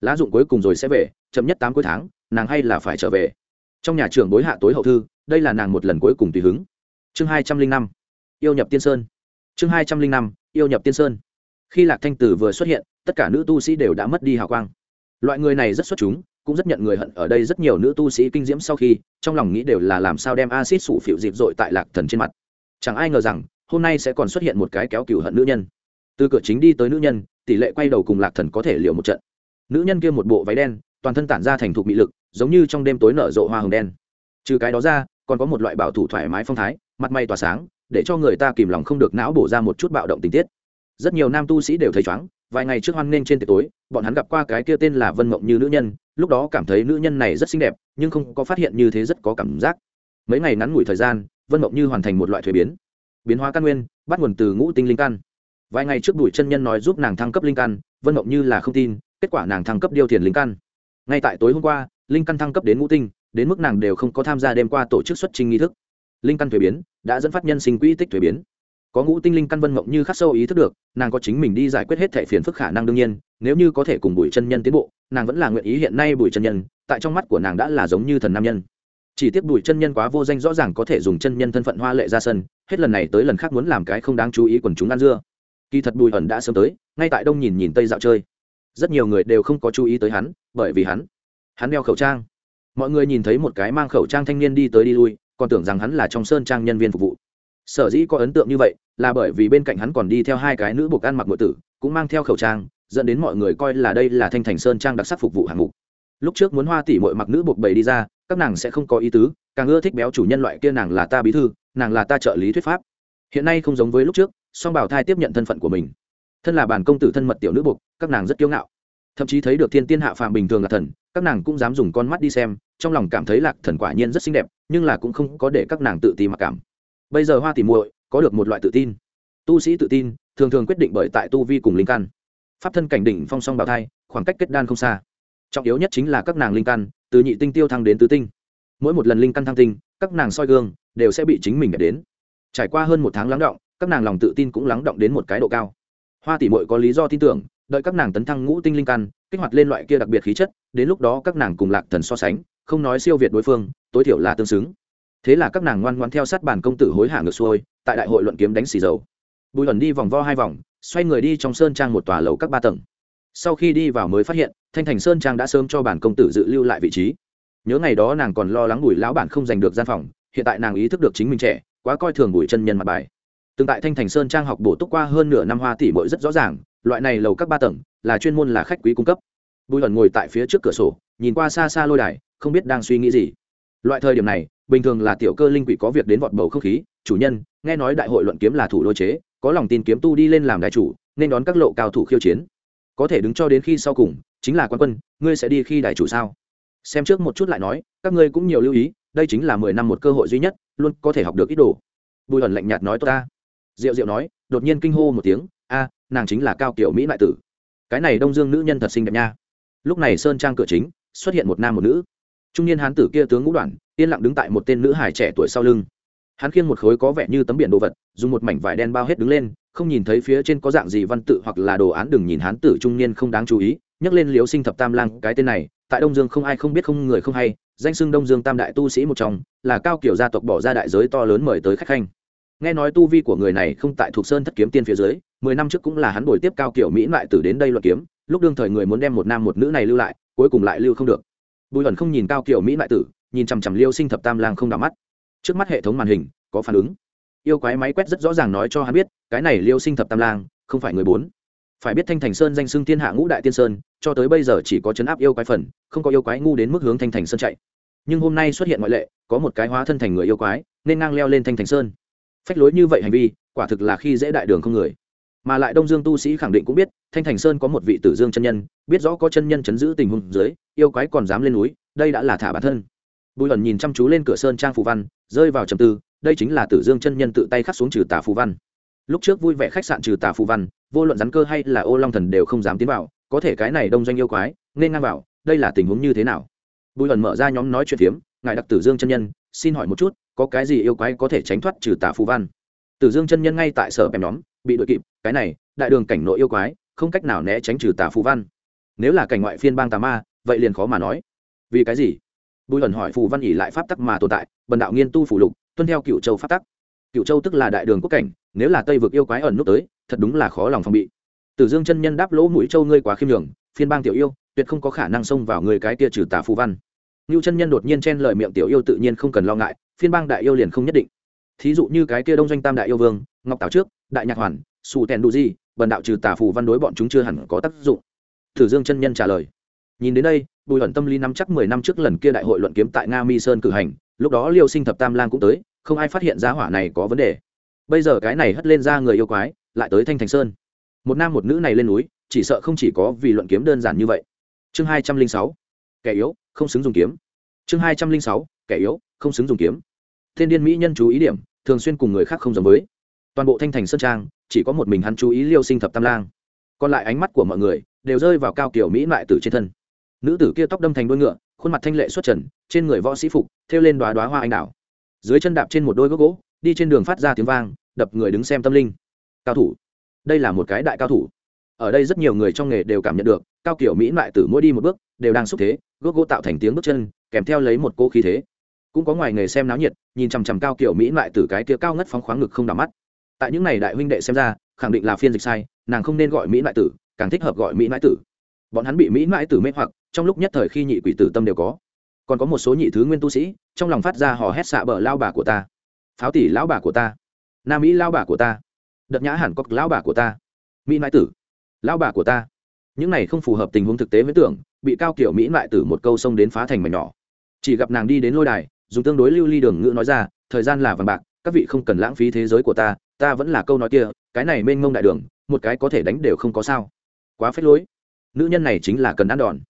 Lá dụng cuối cùng rồi sẽ về, chậm nhất tám cuối tháng, nàng hay là phải trở về. Trong nhà trường bối hạ tối hậu thư, đây là nàng một lần cuối cùng tùy hứng. Chương hai trăm linh năm, yêu nhập tiên sơn. Chương hai trăm linh năm, yêu nhập tiên sơn khi lạc thanh tử vừa xuất hiện, tất cả nữ tu sĩ đều đã mất đi hào quang. Loại người này rất xuất chúng, cũng rất nhận người hận ở đây rất nhiều nữ tu sĩ kinh diễm sau khi, trong lòng nghĩ đều là làm sao đem acid sủ phịu dịp dội tại lạc thần trên mặt. Chẳng ai ngờ rằng, hôm nay sẽ còn xuất hiện một cái kéo cửu hận nữ nhân. Từ cửa chính đi tới nữ nhân, tỷ lệ quay đầu cùng lạc thần có thể liều một trận. Nữ nhân kia một bộ váy đen, toàn thân tản ra thành thục mỹ lực, giống như trong đêm tối nở rộ hoa hồng đen. Trừ cái đó ra, còn có một loại bảo thủ thoải mái phong thái, mặt may tỏa sáng, để cho người ta kìm lòng không được não bổ ra một chút bạo động tình tiết rất nhiều nam tu sĩ đều thấy chóng, vài ngày trước hoan nghênh trên tiệc tối, bọn hắn gặp qua cái kia tên là vân mộng như nữ nhân, lúc đó cảm thấy nữ nhân này rất xinh đẹp, nhưng không có phát hiện như thế rất có cảm giác. Mấy ngày ngắn ngủi thời gian, vân mộng như hoàn thành một loại thuế biến. Biến hóa căn nguyên, bắt nguồn từ ngũ tinh linh căn. Vài ngày trước bùi chân nhân nói giúp nàng thăng cấp linh căn, vân mộng như là không tin, kết quả nàng thăng cấp điêu thiền linh căn. Ngay tại tối hôm qua, linh căn thăng cấp đến ngũ tinh, đến mức nàng đều không có tham gia đêm qua tổ chức xuất trình nghi thức. Linh căn thuế biến, đã dẫn phát nhân sinh quỹ tích thuế biến có ngũ tinh linh căn vân mộng như khắc sâu ý thức được, nàng có chính mình đi giải quyết hết thẻ phiền phức khả năng đương nhiên, nếu như có thể cùng bùi chân nhân tiến bộ, nàng vẫn là nguyện ý hiện nay bùi chân nhân, tại trong mắt của nàng đã là giống như thần nam nhân. Chỉ tiếc bùi chân nhân quá vô danh rõ ràng có thể dùng chân nhân thân phận hoa lệ ra sân, hết lần này tới lần khác muốn làm cái không đáng chú ý quần chúng ăn dưa. Kỳ thật bùi ẩn đã sớm tới, ngay tại đông nhìn nhìn tây dạo chơi. Rất nhiều người đều không có chú ý tới hắn, bởi vì hắn hắn đeo khẩu trang. Mọi người nhìn thấy một cái mang khẩu trang thanh niên đi tới đi lui, còn tưởng rằng hắn là trong sơn trang nhân viên phục vụ. Sở dĩ có ấn tượng như vậy là bởi vì bên cạnh hắn còn đi theo hai cái nữ buộc ăn mặc nội tử, cũng mang theo khẩu trang, dẫn đến mọi người coi là đây là thanh thành sơn trang đặc sắc phục vụ hạng mục. Lúc trước muốn hoa tỷ mội mặc nữ buộc bầy đi ra, các nàng sẽ không có ý tứ, càng ưa thích béo chủ nhân loại kia nàng là ta bí thư, nàng là ta trợ lý thuyết pháp. Hiện nay không giống với lúc trước, song bảo thai tiếp nhận thân phận của mình. Thân là bản công tử thân mật tiểu nữ buộc, các nàng rất kiêu ngạo. Thậm chí thấy được thiên tiên hạ phàm bình thường là thần, các nàng cũng dám dùng con mắt đi xem, trong lòng cảm thấy lạc thần quả nhiên rất xinh đẹp, nhưng là cũng không có để các nàng tự ti mặc cảm. Bây giờ hoa tỉ muội có được một loại tự tin. Tu sĩ tự tin thường thường quyết định bởi tại tu vi cùng linh căn. Pháp thân cảnh đỉnh phong song bào thai, khoảng cách kết đan không xa. Trọng yếu nhất chính là các nàng linh căn, từ nhị tinh tiêu thăng đến tứ tinh. Mỗi một lần linh căn thăng tinh, các nàng soi gương đều sẽ bị chính mình đẹp đến. Trải qua hơn một tháng lắng động, các nàng lòng tự tin cũng lắng động đến một cái độ cao. Hoa tỷ mội có lý do tin tưởng, đợi các nàng tấn thăng ngũ tinh linh căn, kích hoạt lên loại kia đặc biệt khí chất, đến lúc đó các nàng cùng lạc thần so sánh, không nói siêu việt đối phương, tối thiểu là tương xứng thế là các nàng ngoan ngoan theo sát bản công tử hối hả ngược xuôi, tại đại hội luận kiếm đánh xì dầu. Bùi ẩn đi vòng vo hai vòng, xoay người đi trong sơn trang một tòa lầu các ba tầng. Sau khi đi vào mới phát hiện, thanh thành sơn trang đã sớm cho bản công tử dự lưu lại vị trí. Nhớ ngày đó nàng còn lo lắng bùi lão bản không giành được gian phòng, hiện tại nàng ý thức được chính mình trẻ, quá coi thường bùi chân nhân mặt bài. Từng tại thanh thành sơn trang học bổ túc qua hơn nửa năm hoa tỷ bội rất rõ ràng, loại này lầu các ba tầng là chuyên môn là khách quý cung cấp. Bùi ẩn ngồi tại phía trước cửa sổ, nhìn qua xa xa lôi đài, không biết đang suy nghĩ gì. Loại thời điểm này bình thường là tiểu cơ linh quỷ có việc đến vọt bầu không khí, chủ nhân, nghe nói đại hội luận kiếm là thủ đô chế, có lòng tin kiếm tu đi lên làm đại chủ, nên đón các lộ cao thủ khiêu chiến. Có thể đứng cho đến khi sau cùng, chính là quan quân, ngươi sẽ đi khi đại chủ sao? Xem trước một chút lại nói, các ngươi cũng nhiều lưu ý, đây chính là mười năm một cơ hội duy nhất, luôn có thể học được ít đồ. Bùi ẩn lạnh nhạt nói tốt ta. Diệu diệu nói, đột nhiên kinh hô một tiếng, a, nàng chính là cao kiểu mỹ đại tử. Cái này đông dương nữ nhân thật xinh đẹp nha. Lúc này sơn trang cửa chính, xuất hiện một nam một nữ. Trung niên hán tử kia tướng ngũ đoạn yên lặng đứng tại một tên nữ hải trẻ tuổi sau lưng. Hắn khiêng một khối có vẻ như tấm biển đồ vật, dùng một mảnh vải đen bao hết đứng lên, không nhìn thấy phía trên có dạng gì văn tự hoặc là đồ án đừng nhìn hán tử trung niên không đáng chú ý, nhắc lên liếu sinh thập tam lang cái tên này, tại đông dương không ai không biết không người không hay, danh xưng đông dương tam đại tu sĩ một trong, là cao kiểu gia tộc bỏ ra đại giới to lớn mời tới khách khanh. Nghe nói tu vi của người này không tại thuộc sơn thất kiếm tiên phía dưới, mười năm trước cũng là hắn đổi tiếp cao kiểu mỹ lại tử đến đây luận kiếm, lúc đương thời người muốn đem một nam một nữ này lưu lại, cuối cùng lại lưu không được. Bùi ẩn không nhìn cao kiểu mỹ lại tử nhìn chằm chằm liêu sinh thập tam lang không đỏ mắt. Trước mắt hệ thống màn hình, có phản ứng. Yêu quái máy quét rất rõ ràng nói cho hắn biết, cái này liêu sinh thập tam lang, không phải người bốn. Phải biết thanh thành sơn danh xưng thiên hạ ngũ đại tiên sơn, cho tới bây giờ chỉ có chấn áp yêu quái phần, không có yêu quái ngu đến mức hướng thanh thành sơn chạy. Nhưng hôm nay xuất hiện ngoại lệ, có một cái hóa thân thành người yêu quái, nên ngang leo lên thanh thành sơn. Phách lối như vậy hành vi, quả thực là khi dễ đại đường không người. Mà lại đông dương tu sĩ khẳng định cũng biết, thanh thành sơn có một vị tử dương chân nhân, biết rõ có chân nhân chấn giữ tình huống dưới, yêu quái còn dám lên núi, đây đã là thả bản thân bùi ẩn nhìn chăm chú lên cửa sơn trang phù văn, rơi vào trầm tư, đây chính là tử dương chân nhân tự tay khắc xuống trừ tà phù văn. Lúc trước vui vẻ khách sạn trừ tà phù văn, vô luận rắn cơ hay là ô long thần đều không dám tiến vào, có thể cái này đông doanh yêu quái, nên ngang vào, đây là tình huống như thế nào? Bùi ẩn mở ra nhóm nói chuyện phiếm, ngài đặc tử dương chân nhân, xin hỏi một chút, có cái gì yêu quái có thể tránh thoát trừ tà phù văn? Tử dương chân nhân ngay tại sở bèm nhóm, bị đội kịp, cái này, đại đường cảnh nội yêu quái, không cách nào né tránh trừ tà phù văn. Nếu là cảnh ngoại phiên bang tà ma, vậy liền khó mà nói. Vì cái gì? Bùi ẩn hỏi phù văn ỉ lại pháp tắc mà tồn tại, bần đạo nghiên tu phủ lục, tuân theo cựu châu pháp tắc. Cựu châu tức là đại đường quốc cảnh, nếu là tây vực yêu quái ẩn nút tới, thật đúng là khó lòng phòng bị. Tử dương chân nhân đáp lỗ mũi châu ngươi quá khiêm nhường, phiên bang tiểu yêu, tuyệt không có khả năng xông vào người cái kia trừ tà phù văn. Ngưu chân nhân đột nhiên chen lời miệng tiểu yêu tự nhiên không cần lo ngại, phiên bang đại yêu liền không nhất định. Thí dụ như cái kia đông doanh tam đại yêu vương, ngọc tảo trước, đại nhạc hoàn xù tèn đủ di, bần đạo trừ tà phù văn đối bọn chúng chưa hẳn có tác dụng. Tử dương chân nhân trả lời nhìn đến đây, bùi ẩn tâm lý nắm chắc mười năm trước lần kia đại hội luận kiếm tại nga mi sơn cử hành, lúc đó liêu sinh thập tam lang cũng tới, không ai phát hiện ra hỏa này có vấn đề. Bây giờ cái này hất lên ra người yêu quái, lại tới thanh thành sơn. Một nam một nữ này lên núi, chỉ sợ không chỉ có vì luận kiếm đơn giản như vậy. Chương hai trăm linh sáu, kẻ yếu, không xứng dùng kiếm. Chương hai trăm linh sáu, kẻ yếu, không xứng dùng kiếm. Thiên điên mỹ nhân chú ý điểm, thường xuyên cùng người khác không giống với. Toàn bộ thanh thành sơn trang, chỉ có một mình hắn chú ý liêu sinh thập tam lang. Còn lại ánh mắt của mọi người, đều rơi vào cao kiểu mỹ mại tử trên thân nữ tử kia tóc đâm thành đôi ngựa, khuôn mặt thanh lệ xuất trần, trên người võ sĩ phục, thêu lên đoá đoá hoa anh đào. Dưới chân đạp trên một đôi gốc gỗ, đi trên đường phát ra tiếng vang, đập người đứng xem tâm linh. Cao thủ. Đây là một cái đại cao thủ. Ở đây rất nhiều người trong nghề đều cảm nhận được, cao kiểu mỹ mại tử mỗi đi một bước, đều đang xúc thế gốc gỗ tạo thành tiếng bước chân, kèm theo lấy một cô khí thế. Cũng có ngoài nghề xem náo nhiệt, nhìn chằm chằm cao kiểu mỹ mại tử cái kia cao ngất phóng khoáng ngực không đỏ mắt. Tại những này đại huynh đệ xem ra, khẳng định là phiên dịch sai, nàng không nên gọi mỹ mại tử, càng thích hợp gọi mỹ mãi tử bọn hắn bị mỹ mãi tử mê hoặc, trong lúc nhất thời khi nhị quỷ tử tâm đều có. Còn có một số nhị thứ nguyên tu sĩ, trong lòng phát ra hò hét xạ bờ lao bà của ta. Pháo tỷ lão bà của ta. Nam mỹ lao bà của ta. Đập nhã hẳn cọc lao bà của ta. Mỹ mãi tử. Lao bà của ta. Những này không phù hợp tình huống thực tế với tưởng, bị cao kiểu mỹ mãi tử một câu xông đến phá thành mảnh nhỏ. Chỉ gặp nàng đi đến lôi đài, dùng tương đối lưu ly đường ngữ nói ra, thời gian là vàng bạc, các vị không cần lãng phí thế giới của ta ta vẫn là câu nói kia, cái này mênh mông đại đường, một cái có thể đánh đều không có sao. Quá phết lối nữ nhân này chính là cần ăn đòn.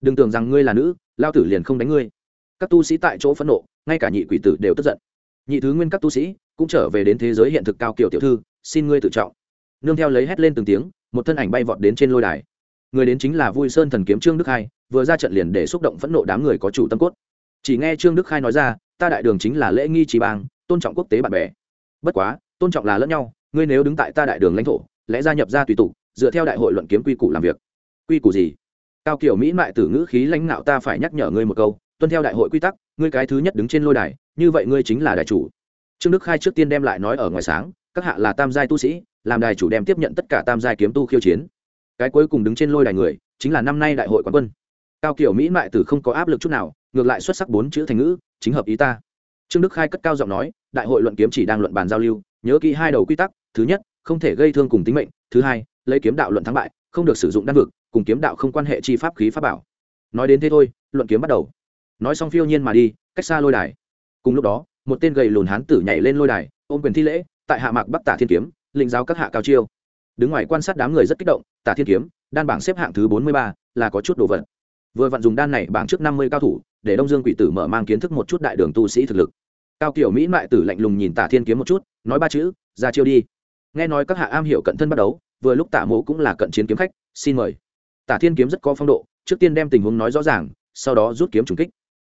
Đừng tưởng rằng ngươi là nữ, lao tử liền không đánh ngươi. Các tu sĩ tại chỗ phẫn nộ, ngay cả nhị quỷ tử đều tức giận. Nhị thứ nguyên các tu sĩ cũng trở về đến thế giới hiện thực cao kiểu tiểu thư, xin ngươi tự trọng. Nương theo lấy hét lên từng tiếng, một thân ảnh bay vọt đến trên lôi đài. Người đến chính là vui sơn thần kiếm trương đức khai, vừa ra trận liền để xúc động phẫn nộ đám người có chủ tâm cốt. Chỉ nghe trương đức khai nói ra, ta đại đường chính là lễ nghi trí bang, tôn trọng quốc tế bạn bè. Bất quá, tôn trọng là lẫn nhau, ngươi nếu đứng tại ta đại đường lãnh thổ, lẽ gia nhập ra tùy tục, dựa theo đại hội luận kiếm quy củ làm việc quy củ gì? Cao kiểu mỹ mại tử ngữ khí lãnh nạo ta phải nhắc nhở ngươi một câu, tuân theo đại hội quy tắc, ngươi cái thứ nhất đứng trên lôi đài, như vậy ngươi chính là đại chủ. Trương đức khai trước tiên đem lại nói ở ngoài sáng, các hạ là tam giai tu sĩ, làm đài chủ đem tiếp nhận tất cả tam giai kiếm tu khiêu chiến. Cái cuối cùng đứng trên lôi đài người, chính là năm nay đại hội quán quân. Cao kiểu mỹ mại tử không có áp lực chút nào, ngược lại xuất sắc bốn chữ thành ngữ, chính hợp ý ta. Trương đức khai cất cao giọng nói, đại hội luận kiếm chỉ đang luận bàn giao lưu, nhớ kỹ hai đầu quy tắc, thứ nhất, không thể gây thương cùng tính mệnh, thứ hai, lấy kiếm đạo luận thắng bại, không được sử dụng đan vực cùng kiếm đạo không quan hệ chi pháp khí pháp bảo. Nói đến thế thôi, luận kiếm bắt đầu. Nói xong phiêu nhiên mà đi, cách xa lôi đài. Cùng lúc đó, một tên gầy lùn hán tử nhảy lên lôi đài, ôm quyền thi lễ, tại hạ mạc bắc tả thiên kiếm, lĩnh giáo các hạ cao chiêu. Đứng ngoài quan sát đám người rất kích động, tả thiên kiếm, đan bảng xếp hạng thứ bốn mươi ba, là có chút đồ vật. Vừa vặn dùng đan này bảng trước năm mươi cao thủ, để đông dương quỷ tử mở mang kiến thức một chút đại đường tu sĩ thực lực. Cao kiểu mỹ mại tử lạnh lùng nhìn tả thiên kiếm một chút, nói ba chữ, ra chiêu đi. Nghe nói các hạ am hiểu cận thân bắt đấu vừa lúc tả mộ cũng là cận chiến kiếm khách, xin mời tả thiên kiếm rất có phong độ, trước tiên đem tình huống nói rõ ràng, sau đó rút kiếm trùng kích.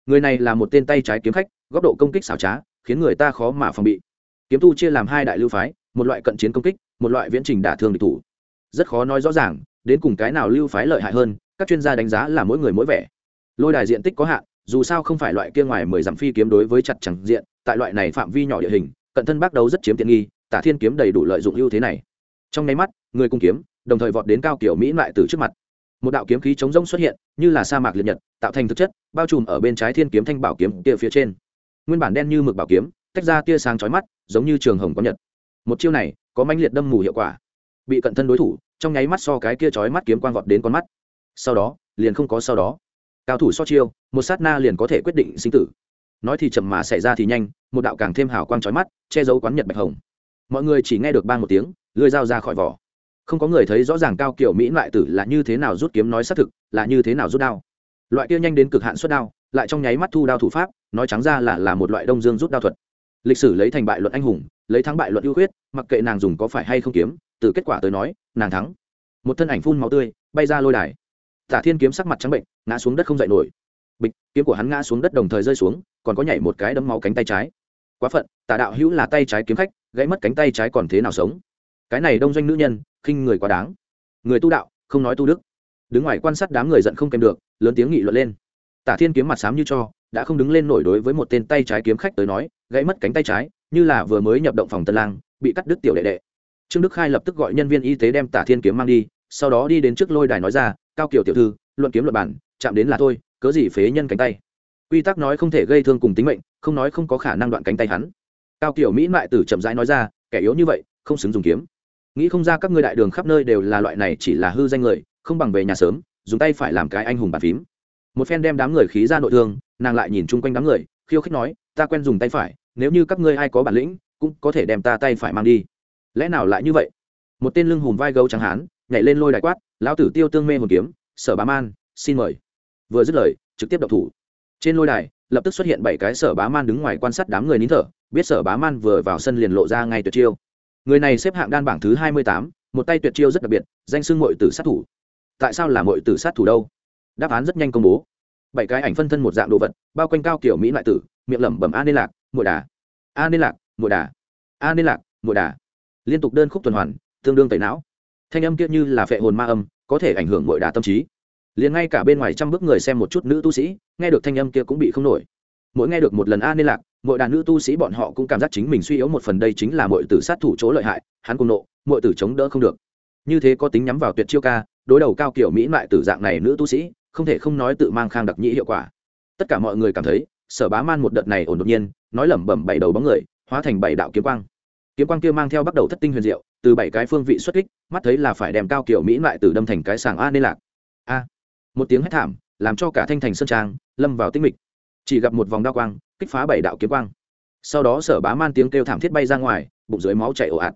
Người này là một tên tay trái kiếm khách, góc độ công kích xảo trá, khiến người ta khó mà phòng bị. Kiếm tu chia làm hai đại lưu phái, một loại cận chiến công kích, một loại viễn trình đả thương địch thủ. Rất khó nói rõ ràng, đến cùng cái nào lưu phái lợi hại hơn, các chuyên gia đánh giá là mỗi người mỗi vẻ. Lôi đài diện tích có hạn, dù sao không phải loại kia ngoài mười dặm phi kiếm đối với chặt chẳng diện, tại loại này phạm vi nhỏ địa hình, cận thân bác đấu rất chiếm tiện nghi, tả thiên kiếm đầy đủ lợi dụng ưu thế này. Trong nháy mắt, người cung kiếm, đồng thời vọt đến cao kiểu mỹ lại từ trước mặt một đạo kiếm khí chống rông xuất hiện, như là sa mạc liệt nhật, tạo thành thực chất, bao trùm ở bên trái thiên kiếm thanh bảo kiếm kia phía trên. Nguyên bản đen như mực bảo kiếm, tách ra tia sáng chói mắt, giống như trường hồng có nhật. Một chiêu này, có manh liệt đâm mù hiệu quả. Bị cận thân đối thủ, trong nháy mắt so cái kia chói mắt kiếm quang vọt đến con mắt. Sau đó, liền không có sau đó. Cao thủ so chiêu, một sát na liền có thể quyết định sinh tử. Nói thì chậm mà xảy ra thì nhanh, một đạo càng thêm hào quang chói mắt, che giấu quán nhật bạch hồng. Mọi người chỉ nghe được ba một tiếng, lưỡi dao ra khỏi vỏ không có người thấy rõ ràng cao kiểu mỹ lại tử là như thế nào rút kiếm nói xác thực, là như thế nào rút đao. Loại kia nhanh đến cực hạn xuất đao, lại trong nháy mắt thu đao thủ pháp, nói trắng ra là là một loại đông dương rút đao thuật. Lịch sử lấy thành bại luận anh hùng, lấy thắng bại luận ưu khuyết, mặc kệ nàng dùng có phải hay không kiếm, từ kết quả tới nói, nàng thắng. Một thân ảnh phun máu tươi, bay ra lôi đài. Tả thiên kiếm sắc mặt trắng bệnh, ngã xuống đất không dậy nổi. Bịch, kiếm của hắn ngã xuống đất đồng thời rơi xuống, còn có nhảy một cái đấm máu cánh tay trái. Quá phận, tả đạo hữu là tay trái kiếm khách, gãy mất cánh tay trái còn thế nào sống? Cái này đông doanh nữ nhân khinh người quá đáng. Người tu đạo, không nói tu đức. Đứng ngoài quan sát đám người giận không kèm được, lớn tiếng nghị luận lên. Tả thiên kiếm mặt xám như cho, đã không đứng lên nổi đối với một tên tay trái kiếm khách tới nói, gãy mất cánh tay trái, như là vừa mới nhập động phòng tân lang, bị cắt đứt tiểu đệ đệ. Trương đức khai lập tức gọi nhân viên y tế đem tả thiên kiếm mang đi, sau đó đi đến trước lôi đài nói ra, cao kiểu tiểu thư, luận kiếm luận bản, chạm đến là thôi, cớ gì phế nhân cánh tay? Quy tắc nói không thể gây thương cùng tính mệnh, không nói không có khả năng đoạn cánh tay hắn. Cao kiểu mỹ mại tử chậm rãi nói ra, kẻ yếu như vậy, không xứng dùng kiếm nghĩ không ra các ngươi đại đường khắp nơi đều là loại này chỉ là hư danh người, không bằng về nhà sớm, dùng tay phải làm cái anh hùng bàn phím. Một phen đem đám người khí ra nội thương, nàng lại nhìn chung quanh đám người, khiêu khích nói, ta quen dùng tay phải, nếu như các ngươi ai có bản lĩnh, cũng có thể đem ta tay phải mang đi. Lẽ nào lại như vậy? Một tên lưng hùm vai gấu trắng hán, nhảy lên lôi đại quát, lão tử tiêu tương mê hồn kiếm, sở bá man, xin mời. Vừa dứt lời, trực tiếp đập thủ. Trên lôi đài, lập tức xuất hiện bảy cái sở bá man đứng ngoài quan sát đám người nín thở, biết sở bá man vừa vào sân liền lộ ra ngay tuyệt chiêu người này xếp hạng đan bảng thứ hai mươi tám, một tay tuyệt chiêu rất đặc biệt, danh xưng mội tử sát thủ. Tại sao là mội tử sát thủ đâu? Đáp án rất nhanh công bố. Bảy cái ảnh phân thân một dạng đồ vật, bao quanh cao kiểu mỹ loại tử, miệng lẩm bẩm a nên lạc mội đà. A nên lạc mội đà. A nên lạc mội đà. Liên tục đơn khúc tuần hoàn, tương đương tẩy não. Thanh âm kia như là phệ hồn ma âm, có thể ảnh hưởng mội đà tâm trí. Liền ngay cả bên ngoài trăm bước người xem một chút nữ tu sĩ, nghe được thanh âm kia cũng bị không nổi. Mỗi nghe được một lần a nên lạc mỗi đàn nữ tu sĩ bọn họ cũng cảm giác chính mình suy yếu một phần đây chính là mọi tử sát thủ chỗ lợi hại, hắn cùng nộ, mọi tử chống đỡ không được. Như thế có tính nhắm vào tuyệt chiêu ca, đối đầu cao kiểu mỹ loại tử dạng này nữ tu sĩ, không thể không nói tự mang khang đặc nhĩ hiệu quả. Tất cả mọi người cảm thấy, sở bá man một đợt này ổn đột nhiên, nói lẩm bẩm bảy đầu bóng người, hóa thành bảy đạo kiếm quang. Kiếm quang kia mang theo bắt đầu thất tinh huyền diệu, từ bảy cái phương vị xuất kích, mắt thấy là phải đem cao kiểu mỹ loại tử đâm thành cái sàng a nên lạc. A. Một tiếng hét thảm, làm cho cả thanh thành sơn trang lâm vào tinh mịch. Chỉ gặp một vòng đao quang kích phá bảy đạo kiếm quang. Sau đó sở bá man tiếng kêu thảm thiết bay ra ngoài, bụng dưới máu chảy ồ ạt.